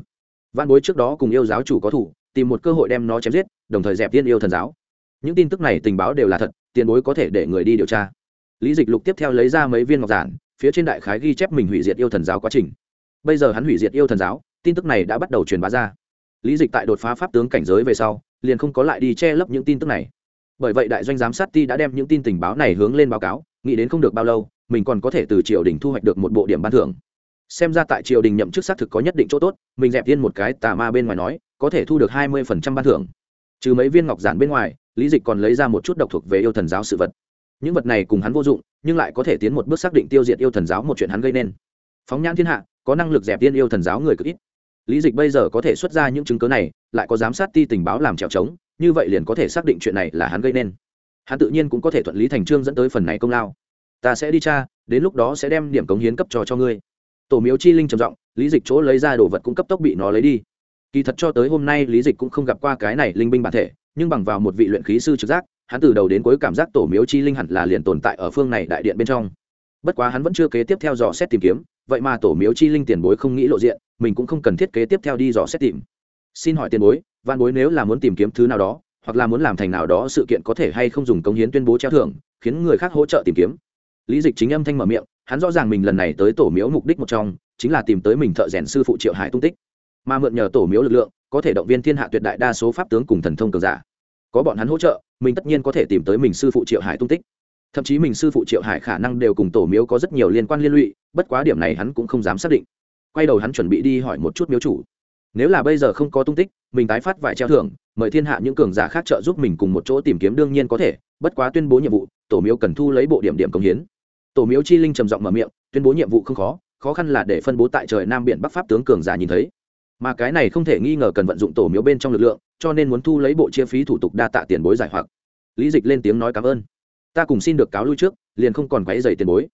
Van bối trước đó cùng yêu giáo chủ có thủ, tìm một cơ hội đem nó chém giết, đồng thời dẹp tiên yêu thần giáo những tin tức này tình báo đều là thật, tiền bối có thể để người đi điều tra. Lý dịch lục tiếp theo lấy ra mấy viên ngọc giản, phía trên đại khái ghi chép mình hủy diệt yêu thần giáo quá trình. Bây giờ hắn hủy diệt yêu thần giáo, tin tức này đã bắt đầu truyền bá ra. Lý dịch tại đột phá pháp tướng cảnh giới về sau, liền không có lại đi che lấp những tin tức này. Bởi vậy đại doanh giám sát ti đã đem những tin tình báo này hướng lên báo cáo, nghĩ đến không được bao lâu, mình còn có thể từ triều đình thu hoạch được một bộ điểm ban thưởng. Xem ra tại triều đình nhậm chức xác thực có nhất định chỗ tốt, mình dẹp tiên một cái tà ma bên ngoài nói, có thể thu được hai mươi phần trăm ban thưởng. Trừ mấy viên ngọc giản bên ngoài lý dịch còn lấy ra một chút độc thuộc về yêu thần giáo sự vật. Những vật này cùng hắn vô dụng, nhưng lại có thể tiến một bước xác định tiêu diệt yêu thần giáo một chuyện hắn gây nên. Phóng nhãn thiên hạ, có năng lực dẹp tiên yêu thần giáo người cực ít. Lý dịch bây giờ có thể xuất ra những chứng cớ này, lại có giám sát ti tình báo làm trèo trống, như vậy liền có thể xác định chuyện này là hắn gây nên. Hắn tự nhiên cũng có thể thuận lý thành trương dẫn tới phần này công lao. Ta sẽ đi cha đến lúc đó sẽ đem điểm cống hiến cấp cho cho ngươi. Tổ miếu chi linh trầm giọng, lý dịch chỗ lấy ra đồ vật cũng cấp tốc bị nó lấy đi. Kỳ thật cho tới hôm nay, lý dịch cũng không gặp qua cái này linh binh bản thể nhưng bằng vào một vị luyện khí sư trực giác, hắn từ đầu đến cuối cảm giác tổ miếu chi linh hẳn là liền tồn tại ở phương này đại điện bên trong. Bất quá hắn vẫn chưa kế tiếp theo dò xét tìm kiếm, vậy mà tổ miếu chi linh tiền bối không nghĩ lộ diện, mình cũng không cần thiết kế tiếp theo đi dò xét tìm. Xin hỏi tiền bối, văn bối nếu là muốn tìm kiếm thứ nào đó, hoặc là muốn làm thành nào đó sự kiện có thể hay không dùng công hiến tuyên bố treo thưởng, khiến người khác hỗ trợ tìm kiếm. Lý dịch chính âm thanh mở miệng, hắn rõ ràng mình lần này tới tổ miếu mục đích một trong, chính là tìm tới mình thợ rèn sư phụ triệu hải tung tích. Mà mượn nhờ tổ miếu lực lượng có thể động viên thiên hạ tuyệt đại đa số pháp tướng cùng thần thông cường giả. Có bọn hắn hỗ trợ, mình tất nhiên có thể tìm tới mình sư phụ triệu hải tung tích. Thậm chí mình sư phụ triệu hải khả năng đều cùng tổ miếu có rất nhiều liên quan liên lụy, bất quá điểm này hắn cũng không dám xác định. Quay đầu hắn chuẩn bị đi hỏi một chút miếu chủ. Nếu là bây giờ không có tung tích, mình tái phát vải treo thưởng, mời thiên hạ những cường giả khác trợ giúp mình cùng một chỗ tìm kiếm đương nhiên có thể, bất quá tuyên bố nhiệm vụ, tổ miếu cần thu lấy bộ điểm điểm công hiến. Tổ miếu chi linh trầm giọng mở miệng, tuyên bố nhiệm vụ không khó khó khăn là để phân bố tại trời nam biển bắc pháp tướng cường giả nhìn thấy mà cái này không thể nghi ngờ cần vận dụng tổ miếu bên trong lực lượng, cho nên muốn thu lấy bộ chi phí thủ tục đa tạ tiền bối giải hoặc. Lý dịch lên tiếng nói cảm ơn. Ta cùng xin được cáo lui trước, liền không còn quáy dày tiền bối.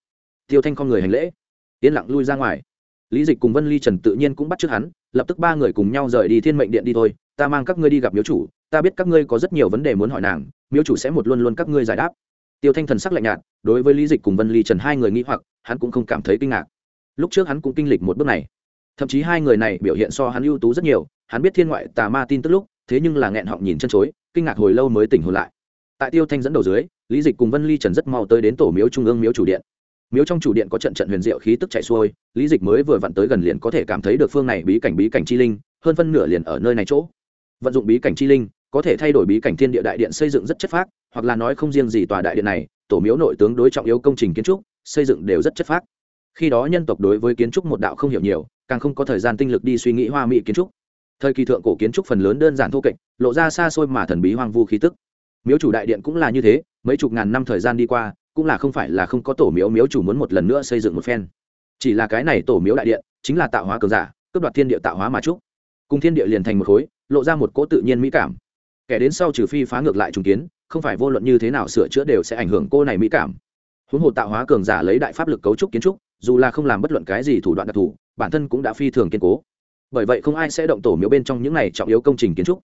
Tiêu thanh không người hành lễ. Yên lặng lui ra ngoài. Lý dịch cùng vân ly trần tự nhiên cũng bắt trước hắn, lập tức ba người cùng nhau rời đi thiên mệnh điện đi thôi. Ta mang các ngươi đi gặp miếu chủ, ta biết các ngươi có rất nhiều vấn đề muốn hỏi nàng, miếu chủ sẽ một luôn luôn các ngươi giải đáp. Tiêu thanh thần sắc lạnh nhạt, đối với lý dịch cùng vân ly trần hai người nghĩ hoặc, hắn cũng không cảm thấy kinh ngạc. Lúc trước hắn cũng kinh lịch một bước này thậm chí hai người này biểu hiện so hắn ưu tú rất nhiều, hắn biết thiên ngoại tà ma tin tức lúc, thế nhưng là nghẹn họng nhìn chân chối, kinh ngạc hồi lâu mới tỉnh hồn lại. Tại tiêu thanh dẫn đầu dưới, lý dịch cùng vân ly trần rất mau tới đến tổ miếu trung ương miếu chủ điện. Miếu trong chủ điện có trận trận huyền diệu khí tức chạy xuôi, lý dịch mới vừa vặn tới gần liền có thể cảm thấy được phương này bí cảnh bí cảnh chi linh, hơn phân nửa liền ở nơi này chỗ. Vận dụng bí cảnh chi linh, có thể thay đổi bí cảnh thiên địa đại điện xây dựng rất chất phác, hoặc là nói không riêng gì tòa đại điện này, tổ miếu nội tướng đối trọng yếu công trình kiến trúc, xây dựng đều rất chất phác khi đó nhân tộc đối với kiến trúc một đạo không hiểu nhiều, càng không có thời gian tinh lực đi suy nghĩ hoa mỹ kiến trúc. Thời kỳ thượng cổ kiến trúc phần lớn đơn giản thô kệch, lộ ra xa xôi mà thần bí hoang vu khí tức. Miếu chủ đại điện cũng là như thế, mấy chục ngàn năm thời gian đi qua, cũng là không phải là không có tổ miếu miếu chủ muốn một lần nữa xây dựng một phen. Chỉ là cái này tổ miếu đại điện, chính là tạo hóa cường giả, cướp đoạt thiên địa tạo hóa mà trúc cùng thiên địa liền thành một khối, lộ ra một cỗ tự nhiên mỹ cảm. Kẻ đến sau trừ phi phá ngược lại trùng kiến, không phải vô luận như thế nào sửa chữa đều sẽ ảnh hưởng cô này mỹ cảm huống hồ tạo hóa cường giả lấy đại pháp lực cấu trúc kiến trúc, dù là không làm bất luận cái gì thủ đoạn đặc thù, bản thân cũng đã phi thường kiên cố. Bởi vậy không ai sẽ động tổ miếu bên trong những này trọng yếu công trình kiến trúc.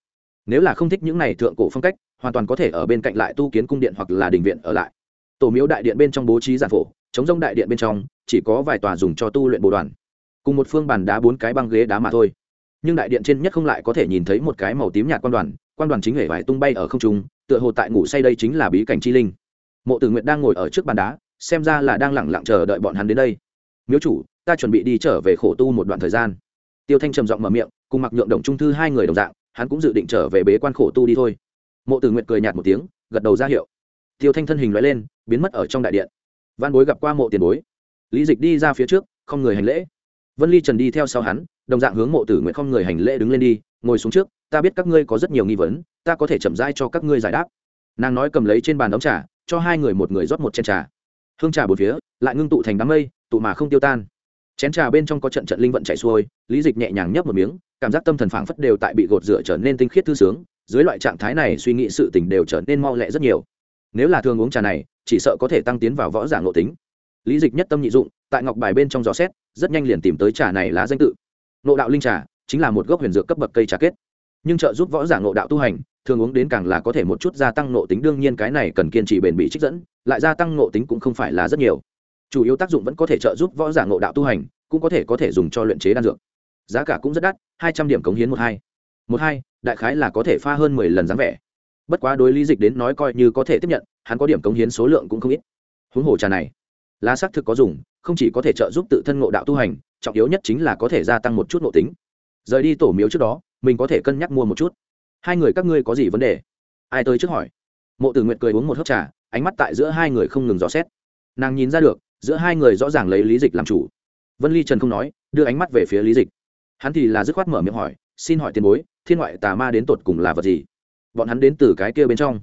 Nếu là không thích những này thượng cổ phong cách, hoàn toàn có thể ở bên cạnh lại tu kiến cung điện hoặc là đình viện ở lại. Tổ miếu đại điện bên trong bố trí giản phổ, chống rông đại điện bên trong, chỉ có vài tòa dùng cho tu luyện bồ đoàn. Cùng một phương bàn đá bốn cái băng ghế đá mà thôi. Nhưng đại điện trên nhất không lại có thể nhìn thấy một cái màu tím nhạt quan đoàn quan đoàn chính hệ vải tung bay ở không trung, tựa hồ tại ngủ say đây chính là bí cảnh chi linh mộ tử Nguyệt đang ngồi ở trước bàn đá, xem ra là đang lẳng lặng chờ đợi bọn hắn đến đây. Miếu chủ, ta chuẩn bị đi trở về khổ tu một đoạn thời gian. Tiêu thanh trầm giọng mở miệng, cùng mặc nhượng động trung thư hai người đồng dạng, hắn cũng dự định trở về bế quan khổ tu đi thôi. Mộ tử Nguyệt cười nhạt một tiếng, gật đầu ra hiệu. Tiêu thanh thân hình loại lên, biến mất ở trong đại điện. Văn bối gặp qua mộ tiền bối. Lý dịch đi ra phía trước, không người hành lễ. Vân ly trần đi theo sau hắn, đồng dạng hướng mộ tử nguyện không người hành lễ đứng lên đi, ngồi xuống trước, ta biết các ngươi có rất nhiều nghi vấn, ta có thể chậm rãi cho các ngươi giải đáp. Nàng nói cầm lấy trên bàn đóng trà cho hai người một người rót một chén trà. Hương trà bốn phía, lại ngưng tụ thành đám mây, tụ mà không tiêu tan. Chén trà bên trong có trận trận linh vận chạy xuôi, lý dịch nhẹ nhàng nhấp một miếng, cảm giác tâm thần phảng phất đều tại bị gột rửa trở nên tinh khiết thư sướng, dưới loại trạng thái này suy nghĩ sự tình đều trở nên mau lẹ rất nhiều. Nếu là thường uống trà này, chỉ sợ có thể tăng tiến vào võ giả ngộ tính. Lý dịch nhất tâm nhị dụng, tại ngọc bài bên trong gió xét, rất nhanh liền tìm tới trà này lá danh tự. Nộ đạo linh trà, chính là một gốc huyền dược cấp bậc cây trà kết. Nhưng trợ giúp võ giả ngộ đạo tu hành thường uống đến càng là có thể một chút gia tăng nộ tính, đương nhiên cái này cần kiên trì bền bỉ trích dẫn, lại gia tăng nộ tính cũng không phải là rất nhiều. Chủ yếu tác dụng vẫn có thể trợ giúp võ giả ngộ đạo tu hành, cũng có thể có thể dùng cho luyện chế đan dược. Giá cả cũng rất đắt, hai trăm điểm cống hiến một hai. Một hai, đại khái là có thể pha hơn mười lần dáng vẻ. Bất quá đối lý dịch đến nói coi như có thể tiếp nhận, hắn có điểm cống hiến số lượng cũng không ít. Huống hồ trà này, lá xác thực có dùng, không chỉ có thể trợ giúp tự thân ngộ đạo tu hành, trọng yếu nhất chính là có thể gia tăng một chút ngộ tính. Rời đi tổ miếu trước đó, mình có thể cân nhắc mua một chút hai người các ngươi có gì vấn đề? Ai tới trước hỏi? Mộ tử Nguyệt cười uống một hớp trà, ánh mắt tại giữa hai người không ngừng dò xét. Nàng nhìn ra được, giữa hai người rõ ràng lấy lý dịch làm chủ. Vân ly trần không nói, đưa ánh mắt về phía lý dịch. Hắn thì là dứt khoát mở miệng hỏi, xin hỏi tiền bối, thiên ngoại tà ma đến tột cùng là vật gì? Bọn hắn đến từ cái kia bên trong.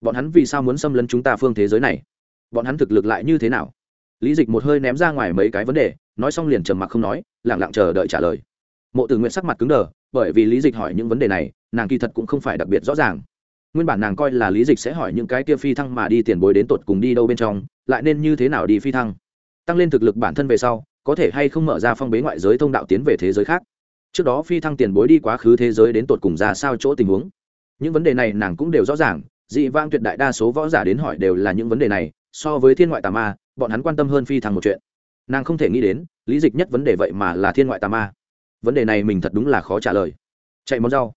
Bọn hắn vì sao muốn xâm lấn chúng ta phương thế giới này? Bọn hắn thực lực lại như thế nào? Lý dịch một hơi ném ra ngoài mấy cái vấn đề, nói xong liền trầm mặc không nói lẳng lặng chờ đợi trả lời mộ tử nguyện sắc mặt cứng đờ, bởi vì lý dịch hỏi những vấn đề này, nàng kỳ thật cũng không phải đặc biệt rõ ràng. Nguyên bản nàng coi là lý dịch sẽ hỏi những cái kia phi thăng mà đi tiền bối đến tột cùng đi đâu bên trong, lại nên như thế nào đi phi thăng. Tăng lên thực lực bản thân về sau, có thể hay không mở ra phong bế ngoại giới thông đạo tiến về thế giới khác. Trước đó phi thăng tiền bối đi quá khứ thế giới đến tột cùng ra sao chỗ tình huống. Những vấn đề này nàng cũng đều rõ ràng, dị vang tuyệt đại đa số võ giả đến hỏi đều là những vấn đề này, so với thiên ngoại tà ma, bọn hắn quan tâm hơn phi thăng một chuyện. Nàng không thể nghĩ đến, lý dịch nhất vấn đề vậy mà là thiên ngoại tà ma vấn đề này mình thật đúng là khó trả lời. Chạy món rau.